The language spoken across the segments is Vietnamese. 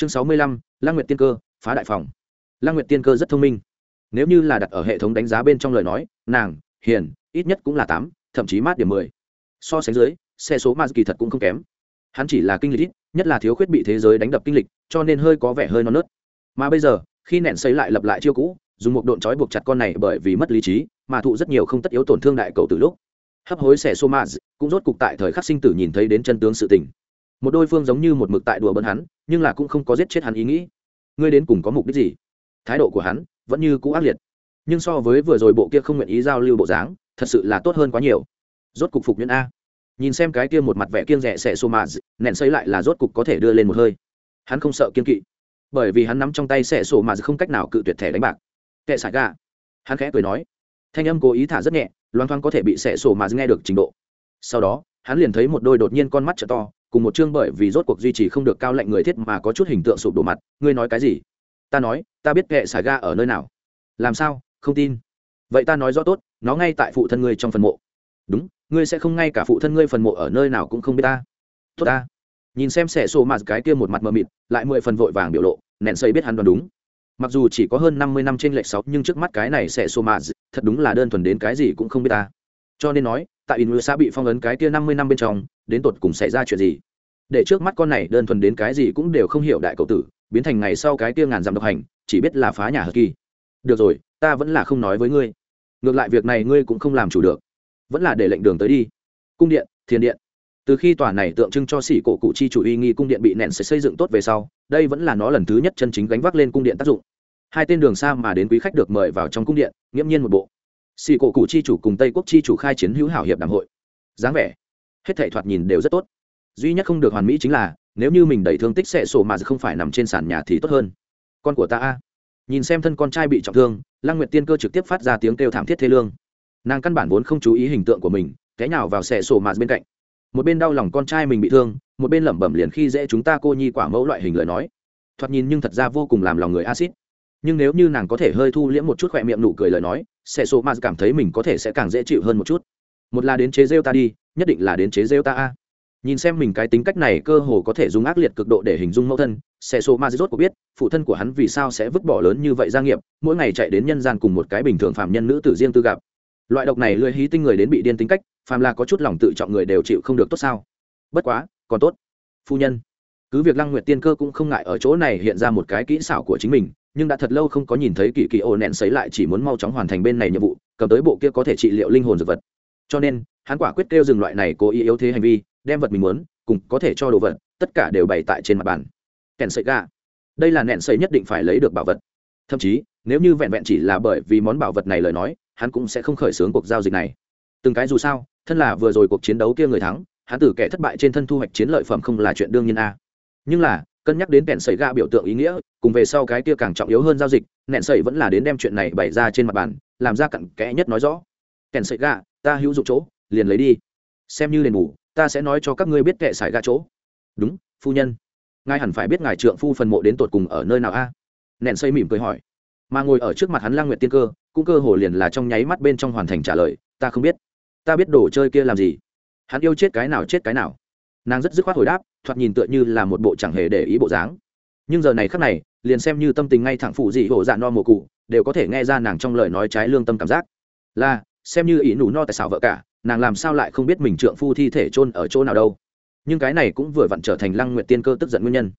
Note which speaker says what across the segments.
Speaker 1: chương sáu mươi lăm lang nguyệt tiên cơ, phá đại phòng. Lang nguyệt tiên cơ rất thông minh. Nếu như là đặt ở hệ thống đánh giá bên trong lời nói, nàng, hiền, ít nhất cũng là tám, thậm chí mát điểm mười. So sánh dưới, xe số ma kỳ thật cũng không kém. Hắn chỉ là kinh lịch ít, nhất là thiếu khuyết bị thế giới đánh đập kinh lịch, cho nên hơi có vẻ hơi non nớt. Mà bây giờ, khi nện xây lại lập lại chiêu cũ, dùng một độn trói buộc chặt con này bởi vì mất lý trí, mà thụ rất nhiều không tất yếu tổn thương đại cầu từ lúc. Hấp hối xẻ xô ma cũng rốt cục tại thời khắc sinh tử nhìn thấy đến chân tướng sự tình. Một đôi phương giống như một mực tại đùa bỡn hắn nhưng là cũng không có giết chết hắn ý nghĩ. Ngươi đến cùng có mục đích gì? Thái độ của hắn vẫn như cũ ác liệt. Nhưng so với vừa rồi bộ kia không nguyện ý giao lưu bộ dáng, thật sự là tốt hơn quá nhiều. Rốt cục phục nhuyễn a. Nhìn xem cái kia một mặt vẻ kiêng rẻ xẻ xô maz nện xây lại là rốt cục có thể đưa lên một hơi. Hắn không sợ kiên kỵ. Bởi vì hắn nắm trong tay xẻ sổ mà không cách nào cự tuyệt thẻ đánh bạc. Kệ sải gà. Hắn khẽ cười nói. Thanh âm cố ý thả rất nhẹ loan thoang có thể bị xẻ sổ mà nghe được trình độ. Sau đó, hắn liền thấy một đôi đột nhiên con mắt trở to cùng một chương bởi vì rốt cuộc duy trì không được cao lệnh người thiết mà có chút hình tượng sụp đổ mặt, ngươi nói cái gì? Ta nói, ta biết kệ xài ga ở nơi nào. Làm sao? Không tin. Vậy ta nói rõ tốt, nó ngay tại phụ thân ngươi trong phần mộ. Đúng, ngươi sẽ không ngay cả phụ thân ngươi phần mộ ở nơi nào cũng không biết ta. Tốt ta. Nhìn xem xẻ sổ mạt cái kia một mặt mờ mịt, lại mười phần vội vàng biểu lộ nện xây biết hắn đoán đúng. Mặc dù chỉ có hơn năm mươi năm trên lệch sáu, nhưng trước mắt cái này xẻ sổ mạt thật đúng là đơn thuần đến cái gì cũng không biết ta. Cho nên nói, tại in xã bị phong ấn cái kia năm mươi năm bên trong, đến tột cùng xảy ra chuyện gì? Để trước mắt con này đơn thuần đến cái gì cũng đều không hiểu đại cậu tử, biến thành ngày sau cái kia ngàn dặm độc hành, chỉ biết là phá nhà hờ kỳ. Được rồi, ta vẫn là không nói với ngươi. Ngược lại việc này ngươi cũng không làm chủ được. Vẫn là để lệnh đường tới đi. Cung điện, thiền điện. Từ khi tòa này tượng trưng cho sĩ cổ cụ chi chủ uy nghi cung điện bị nện sẽ xây dựng tốt về sau, đây vẫn là nó lần thứ nhất chân chính gánh vác lên cung điện tác dụng. Hai tên đường xa mà đến quý khách được mời vào trong cung điện, nghiễm nhiên một bộ. Sĩ cổ cụ chi chủ cùng tây quốc chi chủ khai chiến hữu hảo hiệp đàm hội. Dáng vẻ, hết thể thoạt nhìn đều rất tốt duy nhất không được hoàn mỹ chính là, nếu như mình đẩy thương tích sẽ sổ mà không phải nằm trên sàn nhà thì tốt hơn. Con của ta a. Nhìn xem thân con trai bị trọng thương, lăng nguyệt tiên cơ trực tiếp phát ra tiếng kêu thảm thiết thê lương. Nàng căn bản vốn không chú ý hình tượng của mình, té nhào vào xẻ sổ mà bên cạnh. Một bên đau lòng con trai mình bị thương, một bên lẩm bẩm liền khi dễ chúng ta cô nhi quả mẫu loại hình lời nói. Thoạt nhìn nhưng thật ra vô cùng làm lòng người acid. Nhưng nếu như nàng có thể hơi thu liễm một chút khỏe miệng nụ cười lời nói sẽ số mà cảm thấy mình có thể sẽ càng dễ chịu hơn một chút. Một là đến chế rêu ta đi, nhất định là đến chế rêu ta a nhìn xem mình cái tính cách này cơ hồ có thể dùng ác liệt cực độ để hình dung mẫu thân, Xe số ma rốt có biết, phụ thân của hắn vì sao sẽ vứt bỏ lớn như vậy gia nghiệp, mỗi ngày chạy đến nhân gian cùng một cái bình thường phạm nhân nữ tử riêng tư gặp. Loại độc này lười hí tinh người đến bị điên tính cách, phàm là có chút lòng tự trọng người đều chịu không được tốt sao? Bất quá, còn tốt. Phu nhân, cứ việc lăng nguyệt tiên cơ cũng không ngại ở chỗ này hiện ra một cái kỹ xảo của chính mình, nhưng đã thật lâu không có nhìn thấy kỳ kỳ ô nẹn xấy lại chỉ muốn mau chóng hoàn thành bên này nhiệm vụ, cầm tới bộ kia có thể trị liệu linh hồn dược vật. Cho nên, hắn quả quyết kêu dừng loại này cố ý yếu thế hành vi đem vật mình muốn, cùng có thể cho đồ vật, tất cả đều bày tại trên mặt bàn. Kèn sợi ga đây là nẹn sợi nhất định phải lấy được bảo vật. Thậm chí, nếu như vẹn vẹn chỉ là bởi vì món bảo vật này lời nói, hắn cũng sẽ không khởi xướng cuộc giao dịch này. Từng cái dù sao, thân là vừa rồi cuộc chiến đấu kia người thắng, hắn từ kẻ thất bại trên thân thu hoạch chiến lợi phẩm không là chuyện đương nhiên a. Nhưng là, cân nhắc đến kẹn sẩy ga biểu tượng ý nghĩa, cùng về sau cái kia càng trọng yếu hơn giao dịch, nẹn sẩy vẫn là đến đem chuyện này bày ra trên mặt bàn, làm ra cặn kẽ nhất nói rõ. Kẹn sẩy ga ta hữu dụng chỗ, liền lấy đi. Xem như đền bù ta sẽ nói cho các ngươi biết kệ xài ga chỗ. Đúng, phu nhân. Ngài hẳn phải biết ngài trượng phu phần mộ đến tột cùng ở nơi nào a? Nện xây mỉm cười hỏi. Mà ngồi ở trước mặt hắn lang nguyệt tiên cơ, cũng cơ hồ liền là trong nháy mắt bên trong hoàn thành trả lời, ta không biết. Ta biết đồ chơi kia làm gì. Hắn yêu chết cái nào chết cái nào. Nàng rất dứt khoát hồi đáp, thoạt nhìn tựa như là một bộ chẳng hề để ý bộ dáng. Nhưng giờ này khắc này, liền xem như tâm tình ngay thẳng phụ dị hổ dạ no mồ cụ, đều có thể nghe ra nàng trong lời nói trái lương tâm cảm giác. Là, xem như ý nủ no tại sao vợ cả nàng làm sao lại không biết mình trượng phu thi thể chôn ở chỗ nào đâu. Nhưng cái này cũng vừa vặn trở thành lăng nguyện tiên cơ tức giận nguyên nhân.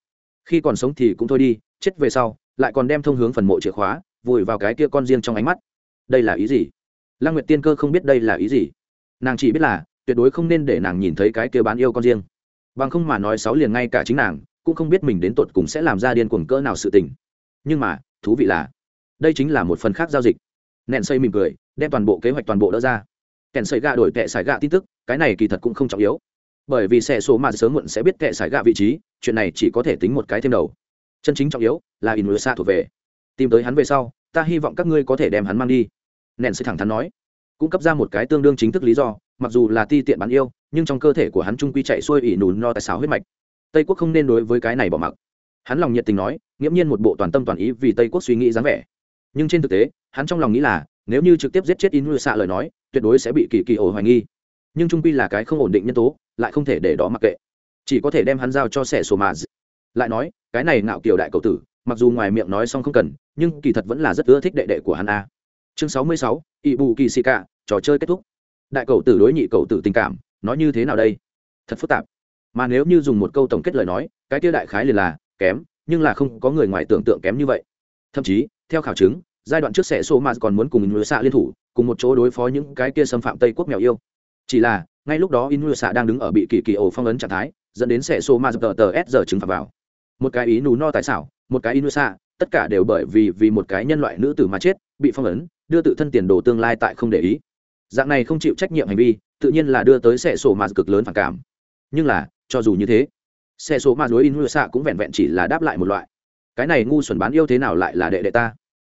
Speaker 1: Khi còn sống thì cũng thôi đi, chết về sau, lại còn đem thông hướng phần mộ chìa khóa, vùi vào cái kia con riêng trong ánh mắt. Đây là ý gì? Lăng nguyệt tiên cơ không biết đây là ý gì. Nàng chỉ biết là, tuyệt đối không nên để nàng nhìn thấy cái kia bán yêu con riêng. Bằng không mà nói sáu liền ngay cả chính nàng, cũng không biết mình đến tột cùng sẽ làm ra điên cuồng cỡ nào sự tình. Nhưng mà, thú vị là, đây chính là một phần khác giao dịch. Nện xây mỉm cười, đem toàn bộ kế hoạch toàn bộ đỡ ra kèn sợi gạ đổi tệ sải gạ tin tức, cái này kỳ thật cũng không trọng yếu. Bởi vì xe số mà sớm muộn sẽ biết tệ sải gạ vị trí, chuyện này chỉ có thể tính một cái thêm đầu. Chân chính trọng yếu là inusa thuộc về. Tìm tới hắn về sau, ta hy vọng các ngươi có thể đem hắn mang đi. Nện sẽ thẳng thắn nói. Cũng cấp ra một cái tương đương chính thức lý do, mặc dù là ti tiện bán yêu, nhưng trong cơ thể của hắn trung quy chạy xuôi ỉ nùn no tại sao huyết mạch. Tây quốc không nên đối với cái này bỏ mặc. Hắn lòng nhiệt tình nói, nghiễm nhiên một bộ toàn tâm toàn ý vì tây quốc suy nghĩ dáng vẻ. Nhưng trên thực tế, hắn trong lòng nghĩ là, nếu như trực tiếp giết chết in xạ lời nói tuyệt đối sẽ bị kỳ kỳ ổ hoài nghi. Nhưng trung quy là cái không ổn định nhân tố, lại không thể để đó mặc kệ. Chỉ có thể đem hắn giao cho sẻ sổ mà lại nói, cái này ngạo kiều đại cầu tử, mặc dù ngoài miệng nói xong không cần, nhưng kỳ thật vẫn là rất ưa thích đệ đệ của hắn a. Chương sáu mươi sáu ỵ bù kỳ xì cả trò chơi kết thúc. Đại cầu tử đối nhị cầu tử tình cảm nói như thế nào đây? Thật phức tạp. Mà nếu như dùng một câu tổng kết lời nói, cái tiêu đại khái liền là, kém, nhưng là không có người ngoài tưởng tượng kém như vậy. Thậm chí, theo khảo chứng, giai đoạn trước sẽ sổ mà còn muốn cùng in xạ liên thủ cùng một chỗ đối phó những cái kia xâm phạm tây quốc mèo yêu. Chỉ là, ngay lúc đó in xạ đang đứng ở bị kỳ kỳ ổ phong ấn trạng thái, dẫn đến sẽ ma dập tờ tờ s giờ chứng phạt vào. Một cái ý nú no tài xảo, một cái in xạ tất cả đều bởi vì vì một cái nhân loại nữ tử mà chết, bị phong ấn, đưa tự thân tiền đồ tương lai tại không để ý. Dạng này không chịu trách nhiệm hành vi, tự nhiên là đưa tới sẽ sổ mà cực lớn phản cảm. Nhưng là, cho dù như thế xe số ma đối in hư xạ cũng vẹn vẹn chỉ là đáp lại một loại. Cái này ngu xuẩn bán yêu thế nào lại là đệ đệ ta?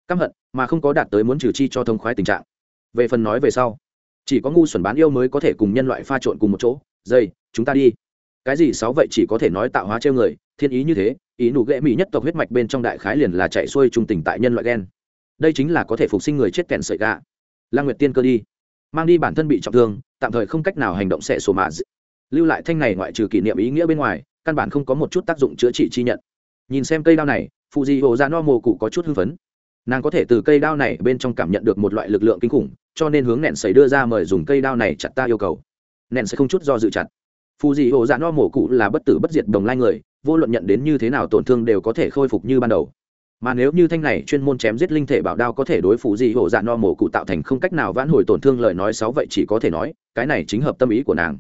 Speaker 1: Căm hận, mà không có đạt tới muốn trừ chi cho thông khoái tình trạng về phần nói về sau, chỉ có ngu xuẩn bán yêu mới có thể cùng nhân loại pha trộn cùng một chỗ. Dây, chúng ta đi. Cái gì sáu vậy chỉ có thể nói tạo hóa treo người, thiên ý như thế, ý nụ ghệ mỹ nhất tộc huyết mạch bên trong đại khái liền là chạy xuôi trung tình tại nhân loại đen đây chính là có thể phục sinh người chết kẹn sợi gà. Lang nguyệt tiên cơ đi. Mang đi bản thân bị trọng thương, tạm thời không cách nào hành động sẽ sổ mạ lưu lại thanh này ngoại trừ kỷ niệm ý nghĩa bên ngoài, căn bản không có một chút tác dụng chữa trị chi nhận. Nhìn xem cây đao này phụ di hồ ra no mồ cụ có chút hưng phấn. Nàng có thể từ cây đao này bên trong cảm nhận được một loại lực lượng kinh khủng cho nên hướng nẹn sẩy đưa ra mời dùng cây đao này chặt ta yêu cầu. Nẹn sẽ không chút do dự chặt. Phù dị hồ dạ no mổ cụ là bất tử bất diệt đồng lai người, vô luận nhận đến như thế nào tổn thương đều có thể khôi phục như ban đầu. Mà nếu như thanh này chuyên môn chém giết linh thể bảo đao có thể đối phù dị hồ dạ no mổ cụ tạo thành không cách nào vãn hồi tổn thương lời nói sáu vậy chỉ có thể nói, cái này chính hợp tâm ý của nàng.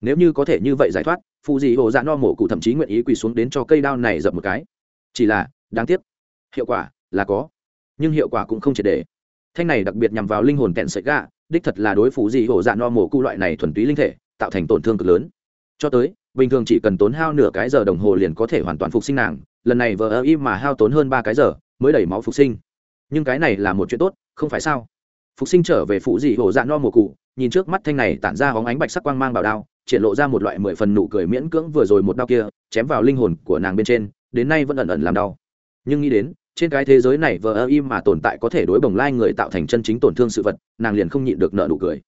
Speaker 1: Nếu như có thể như vậy giải thoát phù dị hồ dạ no mổ cụ thậm chí nguyện ý quỳ xuống đến cho cây đao này dập một cái. Chỉ là, đáng tiếc. Hiệu quả là có, nhưng hiệu quả cũng không triệt để thanh này đặc biệt nhằm vào linh hồn kẹn sợi gạ đích thật là đối phủ dị hồ dạ no mổ cụ loại này thuần túy linh thể, tạo thành tổn thương cực lớn. Cho tới, bình thường chỉ cần tốn hao nửa cái giờ đồng hồ liền có thể hoàn toàn phục sinh nàng, lần này vờ ơ y mà hao tốn hơn ba cái giờ, mới đẩy máu phục sinh. Nhưng cái này là một chuyện tốt, không phải sao? Phục sinh trở về phụ dị hồ dạ no mùa cụ nhìn trước mắt thanh này tản ra hóng ánh bạch sắc quang mang bảo đao, triển lộ ra một loại mười phần nụ cười miễn cưỡng vừa rồi một đao kia, chém vào linh hồn của nàng bên trên, đến nay vẫn ẩn ẩn làm đau. Nhưng nghĩ đến trên cái thế giới này vờ ơ im mà tồn tại có thể đối bồng lai người tạo thành chân chính tổn thương sự vật, nàng liền không nhịn được nợ nụ cười.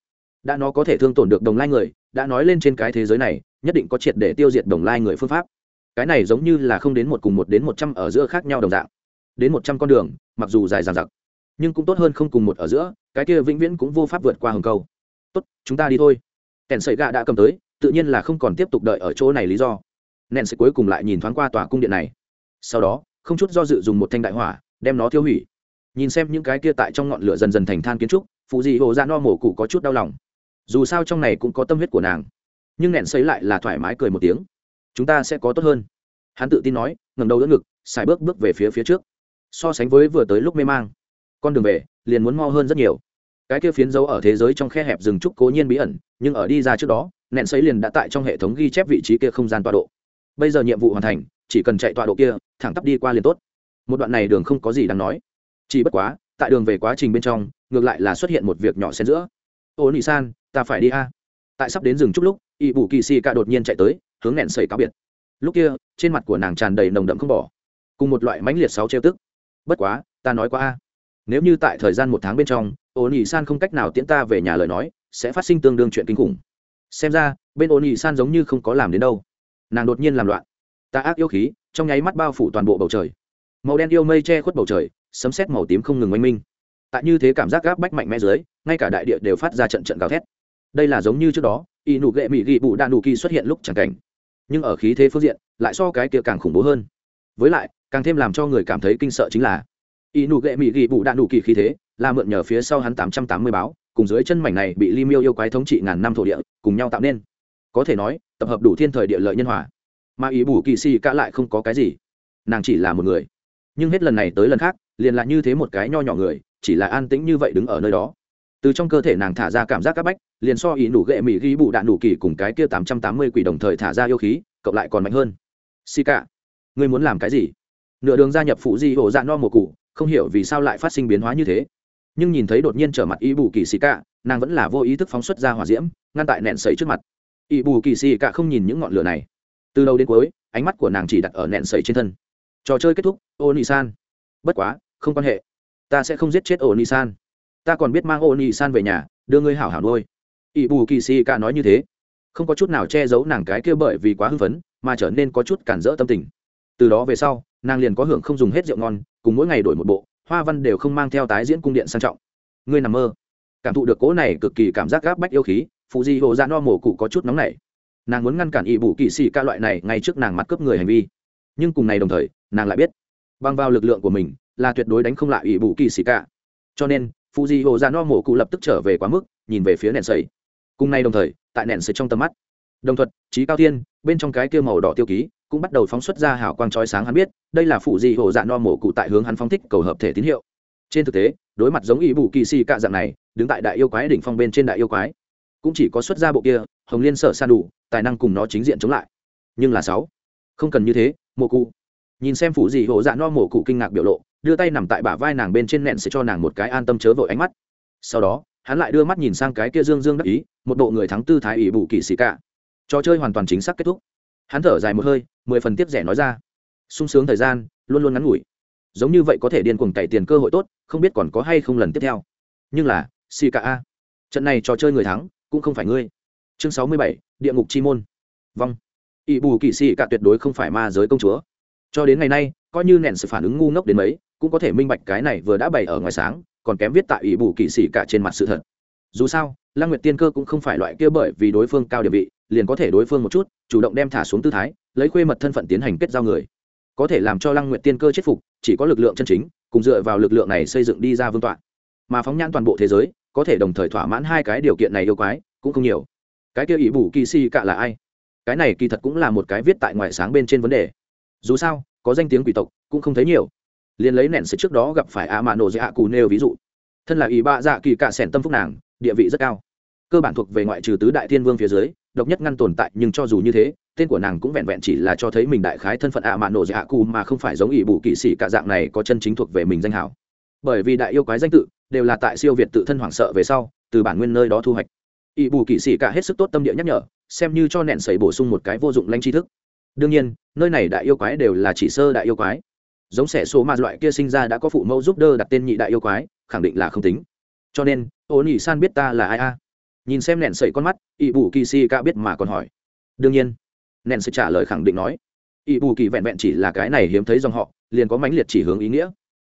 Speaker 1: Đã nó có thể thương tổn được đồng lai người, đã nói lên trên cái thế giới này, nhất định có triệt để tiêu diệt đồng lai người phương pháp. Cái này giống như là không đến một cùng một đến một trăm ở giữa khác nhau đồng dạng. Đến một trăm con đường, mặc dù dài dằng dặc, nhưng cũng tốt hơn không cùng một ở giữa, cái kia vĩnh viễn cũng vô pháp vượt qua hầm câu. Tốt, chúng ta đi thôi. Kèn sợi gạ đã cầm tới, tự nhiên là không còn tiếp tục đợi ở chỗ này lý do. Nèn sẽ cuối cùng lại nhìn thoáng qua tòa cung điện này. Sau đó không chút do dự dùng một thanh đại hỏa, đem nó tiêu hủy. Nhìn xem những cái kia tại trong ngọn lửa dần dần thành than kiến trúc phụ dị hồ ra no mổ cụ có chút đau lòng. Dù sao trong này cũng có tâm huyết của nàng. Nhưng nẹn xấy lại là thoải mái cười một tiếng. Chúng ta sẽ có tốt hơn. Hắn tự tin nói ngầm đầu đỡ ngực, xài bước bước về phía phía trước. So sánh với vừa tới lúc mê mang. Con đường về, liền muốn mo hơn rất nhiều. Cái kia phiến dấu ở thế giới trong khe hẹp rừng trúc cố nhiên bí ẩn, nhưng ở đi ra trước đó nẹn xấy liền đã tại trong hệ thống ghi chép vị trí kia không gian tọa độ. Bây giờ nhiệm vụ hoàn thành chỉ cần chạy tọa độ kia, thẳng tắp đi qua liền tốt. Một đoạn này đường không có gì đáng nói. Chỉ bất quá, tại đường về quá trình bên trong, ngược lại là xuất hiện một việc nhỏ xen giữa. Ô nị san, ta phải đi a. Tại sắp đến rừng chút lúc ỵ bù kỳ xì ca đột nhiên chạy tới, hướng nẹn sầy cáo biệt. Lúc kia, trên mặt của nàng tràn đầy nồng đậm không bỏ. Cùng một loại mãnh liệt sáu trêu tức. Bất quá, ta nói quá a. Nếu như tại thời gian một tháng bên trong, ô nị san không cách nào tiễn ta về nhà lời nói, sẽ phát sinh tương đương chuyện kinh khủng. Xem ra, bên ô nị san giống như không có làm đến đâu. Nàng đột nhiên làm loạn ta ác yêu khí, trong nháy mắt bao phủ toàn bộ bầu trời. Màu đen yêu mây che khuất bầu trời, sấm xét màu tím không ngừng oanh minh. Tại như thế cảm giác gáp bách mạnh mẽ dưới, ngay cả đại địa đều phát ra trận trận gào thét. Đây là giống như trước đó, y nụ ghệ mỹ ghi bụ đạn nụ kỳ xuất hiện lúc chẳng cảnh. Nhưng ở khí thế phương diện, lại so cái kia càng khủng bố hơn. Với lại, càng thêm làm cho người cảm thấy kinh sợ chính là, y nụ ghệ mỹ ghi bụ đạn nụ kỳ khí thế, là mượn nhờ phía sau hắn tám trăm tám mươi báo, cùng dưới chân mảnh này bị ly miêu yêu quái thống trị ngàn năm thổ địa, cùng nhau tạo nên. Có thể nói, tập hợp đủ thiên thời địa lợi nhân hòa mà ý bù kỳ si cả lại không có cái gì. Nàng chỉ là một người. Nhưng hết lần này tới lần khác, liền là như thế một cái nho nhỏ người, chỉ là an tĩnh như vậy đứng ở nơi đó. Từ trong cơ thể nàng thả ra cảm giác các bách, liền so ý nủ ghệ mỹ ghi bụ đạn đủ kỳ cùng cái kia tám trăm tám mươi quỷ đồng thời thả ra yêu khí, cộng lại còn mạnh hơn. Xì cả, ngươi muốn làm cái gì? Nửa đường gia nhập phụ di hộ dạ no mùa cụ, không hiểu vì sao lại phát sinh biến hóa như thế. Nhưng nhìn thấy đột nhiên trở mặt ý bù kỳ xì cả, nàng vẫn là vô ý thức phóng xuất ra hỏa diễm, ngăn tại nẹn sấy trước mặt. Ý bù kỳ xì cả không nhìn những ngọn lửa này từ đầu đến cuối, ánh mắt của nàng chỉ đặt ở nẹn sẩy trên thân. Trò chơi kết thúc ô nị san bất quá, không quan hệ. Ta sẽ không giết chết ô nị san ta còn biết mang ô nị san về nhà, đưa ngươi hảo hảo nuôi. Ỵ bù kỳ Si ca nói như thế. Không có chút nào che giấu nàng cái kia bởi vì quá hưng phấn, mà trở nên có chút cản rỡ tâm tình. Từ đó về sau, nàng liền có hưởng không dùng hết rượu ngon, cùng mỗi ngày đổi một bộ, hoa văn đều không mang theo tái diễn cung điện sang trọng. Ngươi nằm mơ. Cảm thụ được cỗ này cực kỳ cảm giác gáp bách yêu khí phụ di hồ ra no mổ cụ có chút nóng nảy nàng muốn ngăn cản ỵ bù kỵ sĩ ca loại này ngay trước nàng mặt cướp người hành vi. Nhưng cùng ngày đồng thời, nàng lại biết, bằng vào lực lượng của mình, là tuyệt đối đánh không lại ỵ bù kỵ sĩ ca. Cho nên phụ di hồ ra no mổ cụ lập tức trở về quá mức, nhìn về phía nền sầy. Cùng ngày đồng thời, tại nền sầy trong tầm mắt, đồng thuật, trí cao thiên, bên trong cái kia màu đỏ tiêu ký, cũng bắt đầu phóng xuất ra hào quang trói sáng hắn biết, đây là phụ di hồ dạ no mổ cụ tại hướng hắn phóng thích cầu hợp thể tín hiệu. Trên thực tế, đối mặt giống ý bù kỳ si cạ dạng này, đứng tại đại yêu quái đỉnh phong bên trên đại yêu quái, cũng chỉ có xuất ra bộ kia, hồng liên sở san đủ tài năng cùng nó chính diện chống lại. Nhưng là sáu. Không cần như thế, mộ cụ. Nhìn xem phụ gì hộ dạ no mộ cụ kinh ngạc biểu lộ, đưa tay nằm tại bả vai nàng bên trên nện sẽ cho nàng một cái an tâm chớ vội ánh mắt. Sau đó, hắn lại đưa mắt nhìn sang cái kia dương dương đắc ý, một bộ người thắng tư thái ỷ bù kỳ xì cả. Trò chơi hoàn toàn chính xác kết thúc. Hắn thở dài một hơi, mười phần tiếp rẻ nói ra. Sung sướng thời gian, luôn luôn ngắn ngủi. Giống như vậy có thể điên cuồng cày tiền cơ hội tốt, không biết còn có hay không lần tiếp theo. Nhưng là, xì cả a. Trận này trò chơi người thắng, cũng không phải ngươi chương sáu mươi bảy, địa ngục chi môn. Vong ỵ bù kỵ sĩ cả tuyệt đối không phải ma giới công chúa. Cho đến ngày nay, coi như nện sự phản ứng ngu ngốc đến mấy, cũng có thể minh bạch cái này vừa đã bày ở ngoài sáng, còn kém viết tại ỵ bù kỵ sĩ cả trên mặt sự thật. Dù sao, lăng nguyệt tiên cơ cũng không phải loại kia bởi vì đối phương cao địa vị, liền có thể đối phương một chút, chủ động đem thả xuống tư thái, lấy khuê mật thân phận tiến hành kết giao người. Có thể làm cho lăng nguyệt tiên cơ chết phục, chỉ có lực lượng chân chính, cùng dựa vào lực lượng này xây dựng đi ra vương tọa. Mà phóng nhãn toàn bộ thế giới, có thể đồng thời thỏa mãn hai cái điều kiện này yêu quái, cũng không nhiều cái kia ỷ bù kỳ si cạ là ai? Cái này kỳ thật cũng là một cái viết tại ngoại sáng bên trên vấn đề. Dù sao, có danh tiếng quỷ tộc, cũng không thấy nhiều. Liền lấy nện sự trước đó gặp phải a mạ nổ dạ cù nêu ví dụ. Thân là ỷ bạ dạ kỳ cạ sẻn tâm phúc nàng, địa vị rất cao. Cơ bản thuộc về ngoại trừ tứ đại thiên vương phía dưới, độc nhất ngăn tồn tại, nhưng cho dù như thế, tên của nàng cũng vẹn vẹn chỉ là cho thấy mình đại khái thân phận ạ mạ nổ dạ cù mà không phải giống ỷ bù kỵ sĩ cả dạng này có chân chính thuộc về mình danh hảo. Bởi vì đại yêu quái danh tự, đều là tại siêu việt tự thân hoảng sợ về sau, từ bản nguyên nơi đó thu hoạch ỷ bù kỵ sĩ cả hết sức tốt tâm địa nhắc nhở, xem như cho nện sẩy bổ sung một cái vô dụng lanh tri thức. Đương nhiên, nơi này đại yêu quái đều là chỉ sơ đại yêu quái. Giống sẻ số mà loại kia sinh ra đã có phụ mẫu giúp đỡ đặt tên nhị đại yêu quái, khẳng định là không tính. Cho nên, ô nhị san biết ta là ai a? Nhìn xem nện sẩy con mắt, ỷ bù kỳ Sĩ cả biết mà còn hỏi. Đương nhiên nện sẽ trả lời khẳng định nói. Ỷ bù kỳ vẹn vẹn chỉ là cái này hiếm thấy dòng họ, liền có mãnh liệt chỉ hướng ý nghĩa.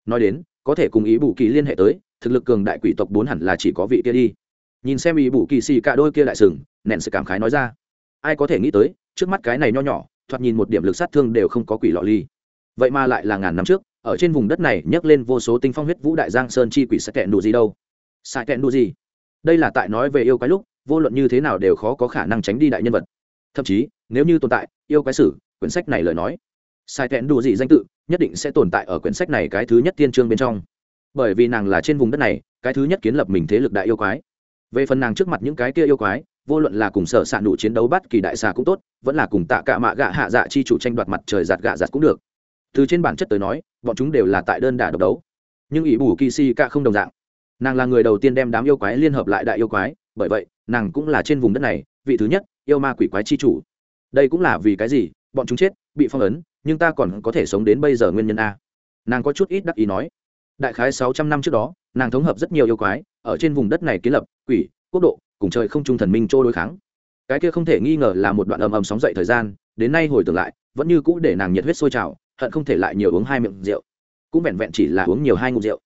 Speaker 1: Nói đến, có thể cùng ý bù kỳ liên hệ tới, thực lực cường đại quỷ tộc bốn hẳn là chỉ có vị kia đi nhìn xem ý bù kỳ xì cả đôi kia lại sừng nện sự cảm khái nói ra. Ai có thể nghĩ tới, trước mắt cái này nho nhỏ, thoạt nhìn một điểm lực sát thương đều không có quỷ lọ ly. Vậy mà lại là ngàn năm trước, ở trên vùng đất này nhấc lên vô số tinh phong huyết vũ đại giang sơn chi quỷ sẽ kẹn đủ gì đâu. Sai kẹn đủ gì? Đây là tại nói về yêu cái lúc, vô luận như thế nào đều khó có khả năng tránh đi đại nhân vật. Thậm chí, nếu như tồn tại, yêu quái sử, quyển sách này lời nói sai kẹn đủ gì danh tự, nhất định sẽ tồn tại ở quyển sách này cái thứ nhất tiên trương bên trong. Bởi vì nàng là trên vùng đất này, cái thứ nhất kiến lập mình thế lực đại yêu quái về phần nàng trước mặt những cái kia yêu quái, vô luận là cùng sở s ạ nụ chiến đấu bắt kỳ đại xà cũng tốt, vẫn là cùng tạ cả mạ gạ hạ dạ chi chủ tranh đoạt mặt trời giạt gạ giạt cũng được. Từ trên bản chất tới nói, bọn chúng đều là tại đơn đả độc đấu. Nhưng ỷ bù kỳ si ca không đồng dạng. Nàng là người đầu tiên đem đám yêu quái liên hợp lại đại yêu quái, bởi vậy, nàng cũng là trên vùng đất này, vị thứ nhất, yêu ma quỷ quái chi chủ. Đây cũng là vì cái gì? Bọn chúng chết, bị phong ấn, nhưng ta còn có thể sống đến bây giờ nguyên nhân a. Nàng có chút ít đắc ý nói. Đại khái sáu trăm năm trước đó nàng thống hợp rất nhiều yêu quái, ở trên vùng đất này kiến lập, quỷ, quốc độ, cùng trời không trung thần minh trô đối kháng. Cái kia không thể nghi ngờ là một đoạn ầm ầm sóng dậy thời gian, đến nay hồi tưởng lại, vẫn như cũ để nàng nhiệt huyết sôi trào, hận không thể lại nhiều uống hai miệng rượu. Cũng vẹn vẹn chỉ là uống nhiều hai ngụm rượu.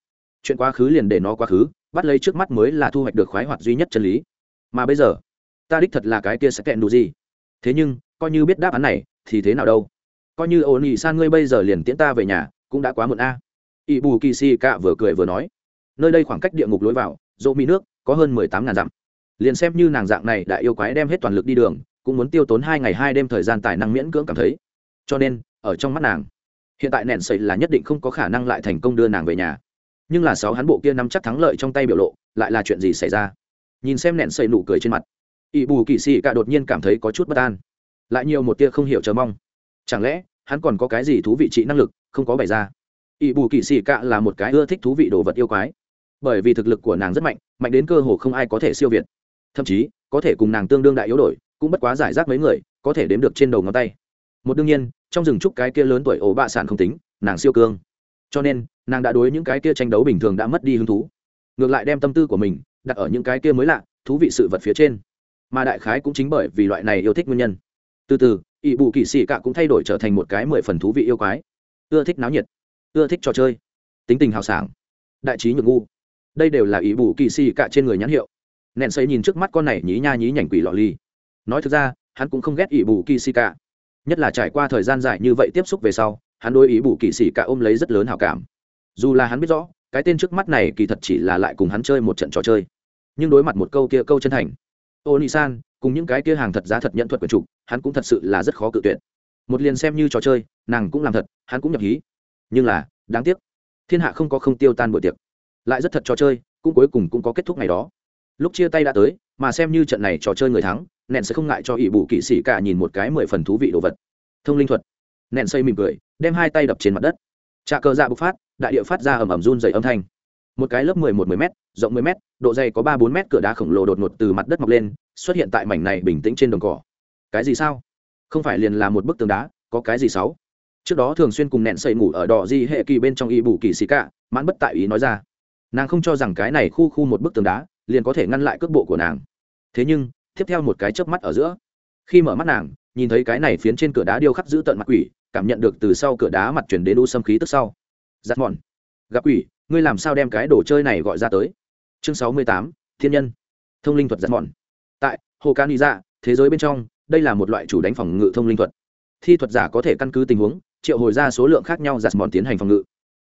Speaker 1: Chuyện quá khứ liền để nó quá khứ, bắt lấy trước mắt mới là thu hoạch được khoái hoạt duy nhất chân lý. Mà bây giờ, ta đích thật là cái kia sẽ kẹn đủ gì? Thế nhưng, coi như biết đáp án này, thì thế nào đâu? Coi như ổn ỉ san ngươi bây giờ liền tiễn ta về nhà, cũng đã quá muộn a. À. bù kỳ si cạ vừa cười vừa nói nơi đây khoảng cách địa ngục lối vào, dỗ mỹ nước, có hơn mười tám ngàn dặm. Liền xem như nàng dạng này đã yêu quái đem hết toàn lực đi đường, cũng muốn tiêu tốn hai ngày hai đêm thời gian tài năng miễn cưỡng cảm thấy. Cho nên, ở trong mắt nàng, hiện tại nện sậy là nhất định không có khả năng lại thành công đưa nàng về nhà. Nhưng là sáu hắn bộ kia nắm chắc thắng lợi trong tay biểu lộ, lại là chuyện gì xảy ra? Nhìn xem nện sậy nụ cười trên mặt ỵ bù kỳ sĩ cả đột nhiên cảm thấy có chút bất an. Lại nhiều một tia không hiểu chờ mong. Chẳng lẽ, hắn còn có cái gì thú vị trị năng lực, không có bày ra? Ỵ bù kỳ sĩ cả là một cái ưa thích thú vị đồ vật yêu quái bởi vì thực lực của nàng rất mạnh mạnh đến cơ hồ không ai có thể siêu việt. Thậm chí, có thể cùng nàng tương đương đại yếu đổi, cũng bất quá giải rác mấy người, có thể đếm được trên đầu ngón tay. Một đương nhiên, trong rừng trúc cái kia lớn tuổi ổ bạ sản không tính, nàng siêu cương. Cho nên, nàng đã đối những cái kia tranh đấu bình thường đã mất đi hứng thú. Ngược lại đem tâm tư của mình, đặt ở những cái kia mới lạ, thú vị sự vật phía trên. Mà đại khái cũng chính bởi vì loại này yêu thích nguyên nhân. Từ từ ỵ bù kỳ sĩ cạ cũng thay đổi trở thành một cái mười phần thú vị yêu quái. Ưa thích náo nhiệt. Ưa thích trò chơi. Tính tình hào sảng. Đại trí nhược ngu đây đều là ý bù kỳ xì cả trên người nhãn hiệu. Nện xây nhìn trước mắt con này nhí nha nhí nhảnh quỷ lọ ly nói thực ra, hắn cũng không ghét ý bù kỳ xì cả. nhất là trải qua thời gian dài như vậy tiếp xúc về sau, hắn đối ý bù kỳ xì cả ôm lấy rất lớn hào cảm. Dù là hắn biết rõ, cái tên trước mắt này kỳ thật chỉ là lại cùng hắn chơi một trận trò chơi. Nhưng đối mặt một câu kia câu chân thành ô nị san cùng những cái kia hàng thật giá thật nhận thuật quyền trục hắn cũng thật sự là rất khó cự tuyệt. Một liền xem như trò chơi, nàng cũng làm thật, hắn cũng nhập hí. Nhưng là, đáng tiếc, thiên hạ không có không tiêu tan buổi tiệc lại rất thật trò chơi, cũng cuối cùng cũng có kết thúc ngày đó. Lúc chia tay đã tới, mà xem như trận này trò chơi người thắng nện sẽ không ngại cho ỷ bù kỵ sĩ cả nhìn một cái mười phần thú vị đồ vật. Thông linh thuật. Nện xây mỉm cười, đem hai tay đập trên mặt đất. Trà cờ dạ bộc phát, đại địa phát ra ầm ầm run dày âm thanh. Một cái lớp mười một mười m rộng mười m độ dày có ba bốn m cửa đá khổng lồ đột ngột từ mặt đất mọc lên, xuất hiện tại mảnh này bình tĩnh trên đồng cỏ. Cái gì sao? Không phải liền là một bức tường đá, có cái gì sáu? Trước đó thường xuyên cùng nện xây ngủ ở đỏ di hệ kỳ bên trong y bù kỳ xì cả, mãn bất tại ý nói ra nàng không cho rằng cái này khu khu một bức tường đá liền có thể ngăn lại cước bộ của nàng. Thế nhưng, tiếp theo một cái chớp mắt ở giữa, khi mở mắt nàng, nhìn thấy cái này phiến trên cửa đá điêu khắc giữ tận mặt quỷ, cảm nhận được từ sau cửa đá mặt chuyển đến u xâm khí tức sau. Giặt mòn. Gặp quỷ, ngươi làm sao đem cái đồ chơi này gọi ra tới? Chương sáu mươi tám, thiên nhân. Thông linh thuật giặt mòn. Tại, hồ can ra dạ, thế giới bên trong, đây là một loại chủ đánh phòng ngự thông linh thuật. Thi thuật giả có thể căn cứ tình huống, triệu hồi ra số lượng khác nhau giặt mòn tiến hành phòng ngự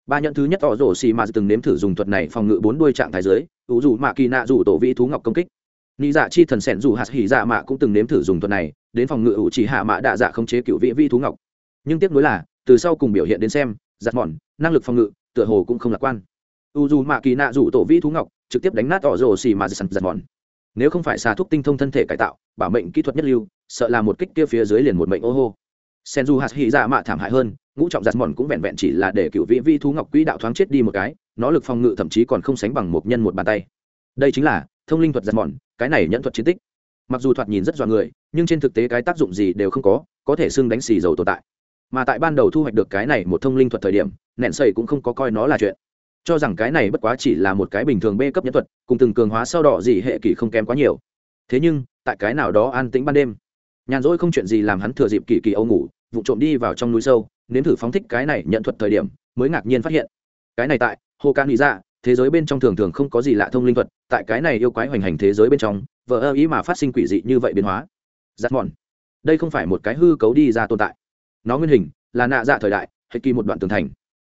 Speaker 1: ba nhận thứ nhất tỏ rổ xì mà từng nếm thử dùng thuật này phòng ngự bốn đuôi trạng thái dưới. ủ dù mạ kỳ nạ dù tổ vĩ thú ngọc công kích. Nị dạ chi thần sẻn dù hạt hỉ dạ mạ cũng từng nếm thử dùng thuật này, đến phòng ngự ủ chỉ hạ mạ đạ dạ không chế cựu vĩ vi thú ngọc. Nhưng tiếc nuối là, từ sau cùng biểu hiện đến xem, giặt mòn, năng lực phòng ngự, tựa hồ cũng không lạc quan. U dù mạ kỳ nạ dù tổ vĩ thú ngọc, trực tiếp đánh nát tỏ rổ xì mà giặt mòn. Nếu không phải xà thuốc tinh thông thân thể cải tạo, bảo mệnh kỹ thuật nhất lưu, sợ là một kích kia phía dưới liền một mệnh ô hô sen du hạt hy dạ mạ thảm hại hơn, ngũ trọng giặt mòn cũng vẹn vẹn chỉ là để cựu vị vi thú ngọc quỹ đạo thoáng chết đi một cái, nó lực phòng ngự thậm chí còn không sánh bằng một nhân một bàn tay. Đây chính là thông linh thuật giặt mòn, cái này nhận thuật chiến tích. Mặc dù thoạt nhìn rất dọa người, nhưng trên thực tế cái tác dụng gì đều không có có thể xưng đánh xì dầu tồn tại. Mà tại ban đầu thu hoạch được cái này một thông linh thuật thời điểm, nẹn xây cũng không có coi nó là chuyện. Cho rằng cái này bất quá chỉ là một cái bình thường b cấp nhân thuật, cùng từng cường hóa sau đỏ gì hệ kỷ không kém quá nhiều. Thế nhưng, tại cái nào đó an tĩnh ban đêm, nhàn rỗi không chuyện gì làm hắn thừa dịp kỳ kỳ âu ngủ vụ trộm đi vào trong núi sâu, nếm thử phóng thích cái này nhận thuật thời điểm, mới ngạc nhiên phát hiện. Cái này tại hồ can nghĩ ra thế giới bên trong thường thường không có gì lạ thông linh thuật, tại cái này yêu quái hoành hành thế giới bên trong vợ ơ ý mà phát sinh quỷ dị như vậy biến hóa. Giặt mòn. Đây không phải một cái hư cấu đi ra tồn tại. Nó nguyên hình, là nạ dạ thời đại hệ kỳ một đoạn tường thành.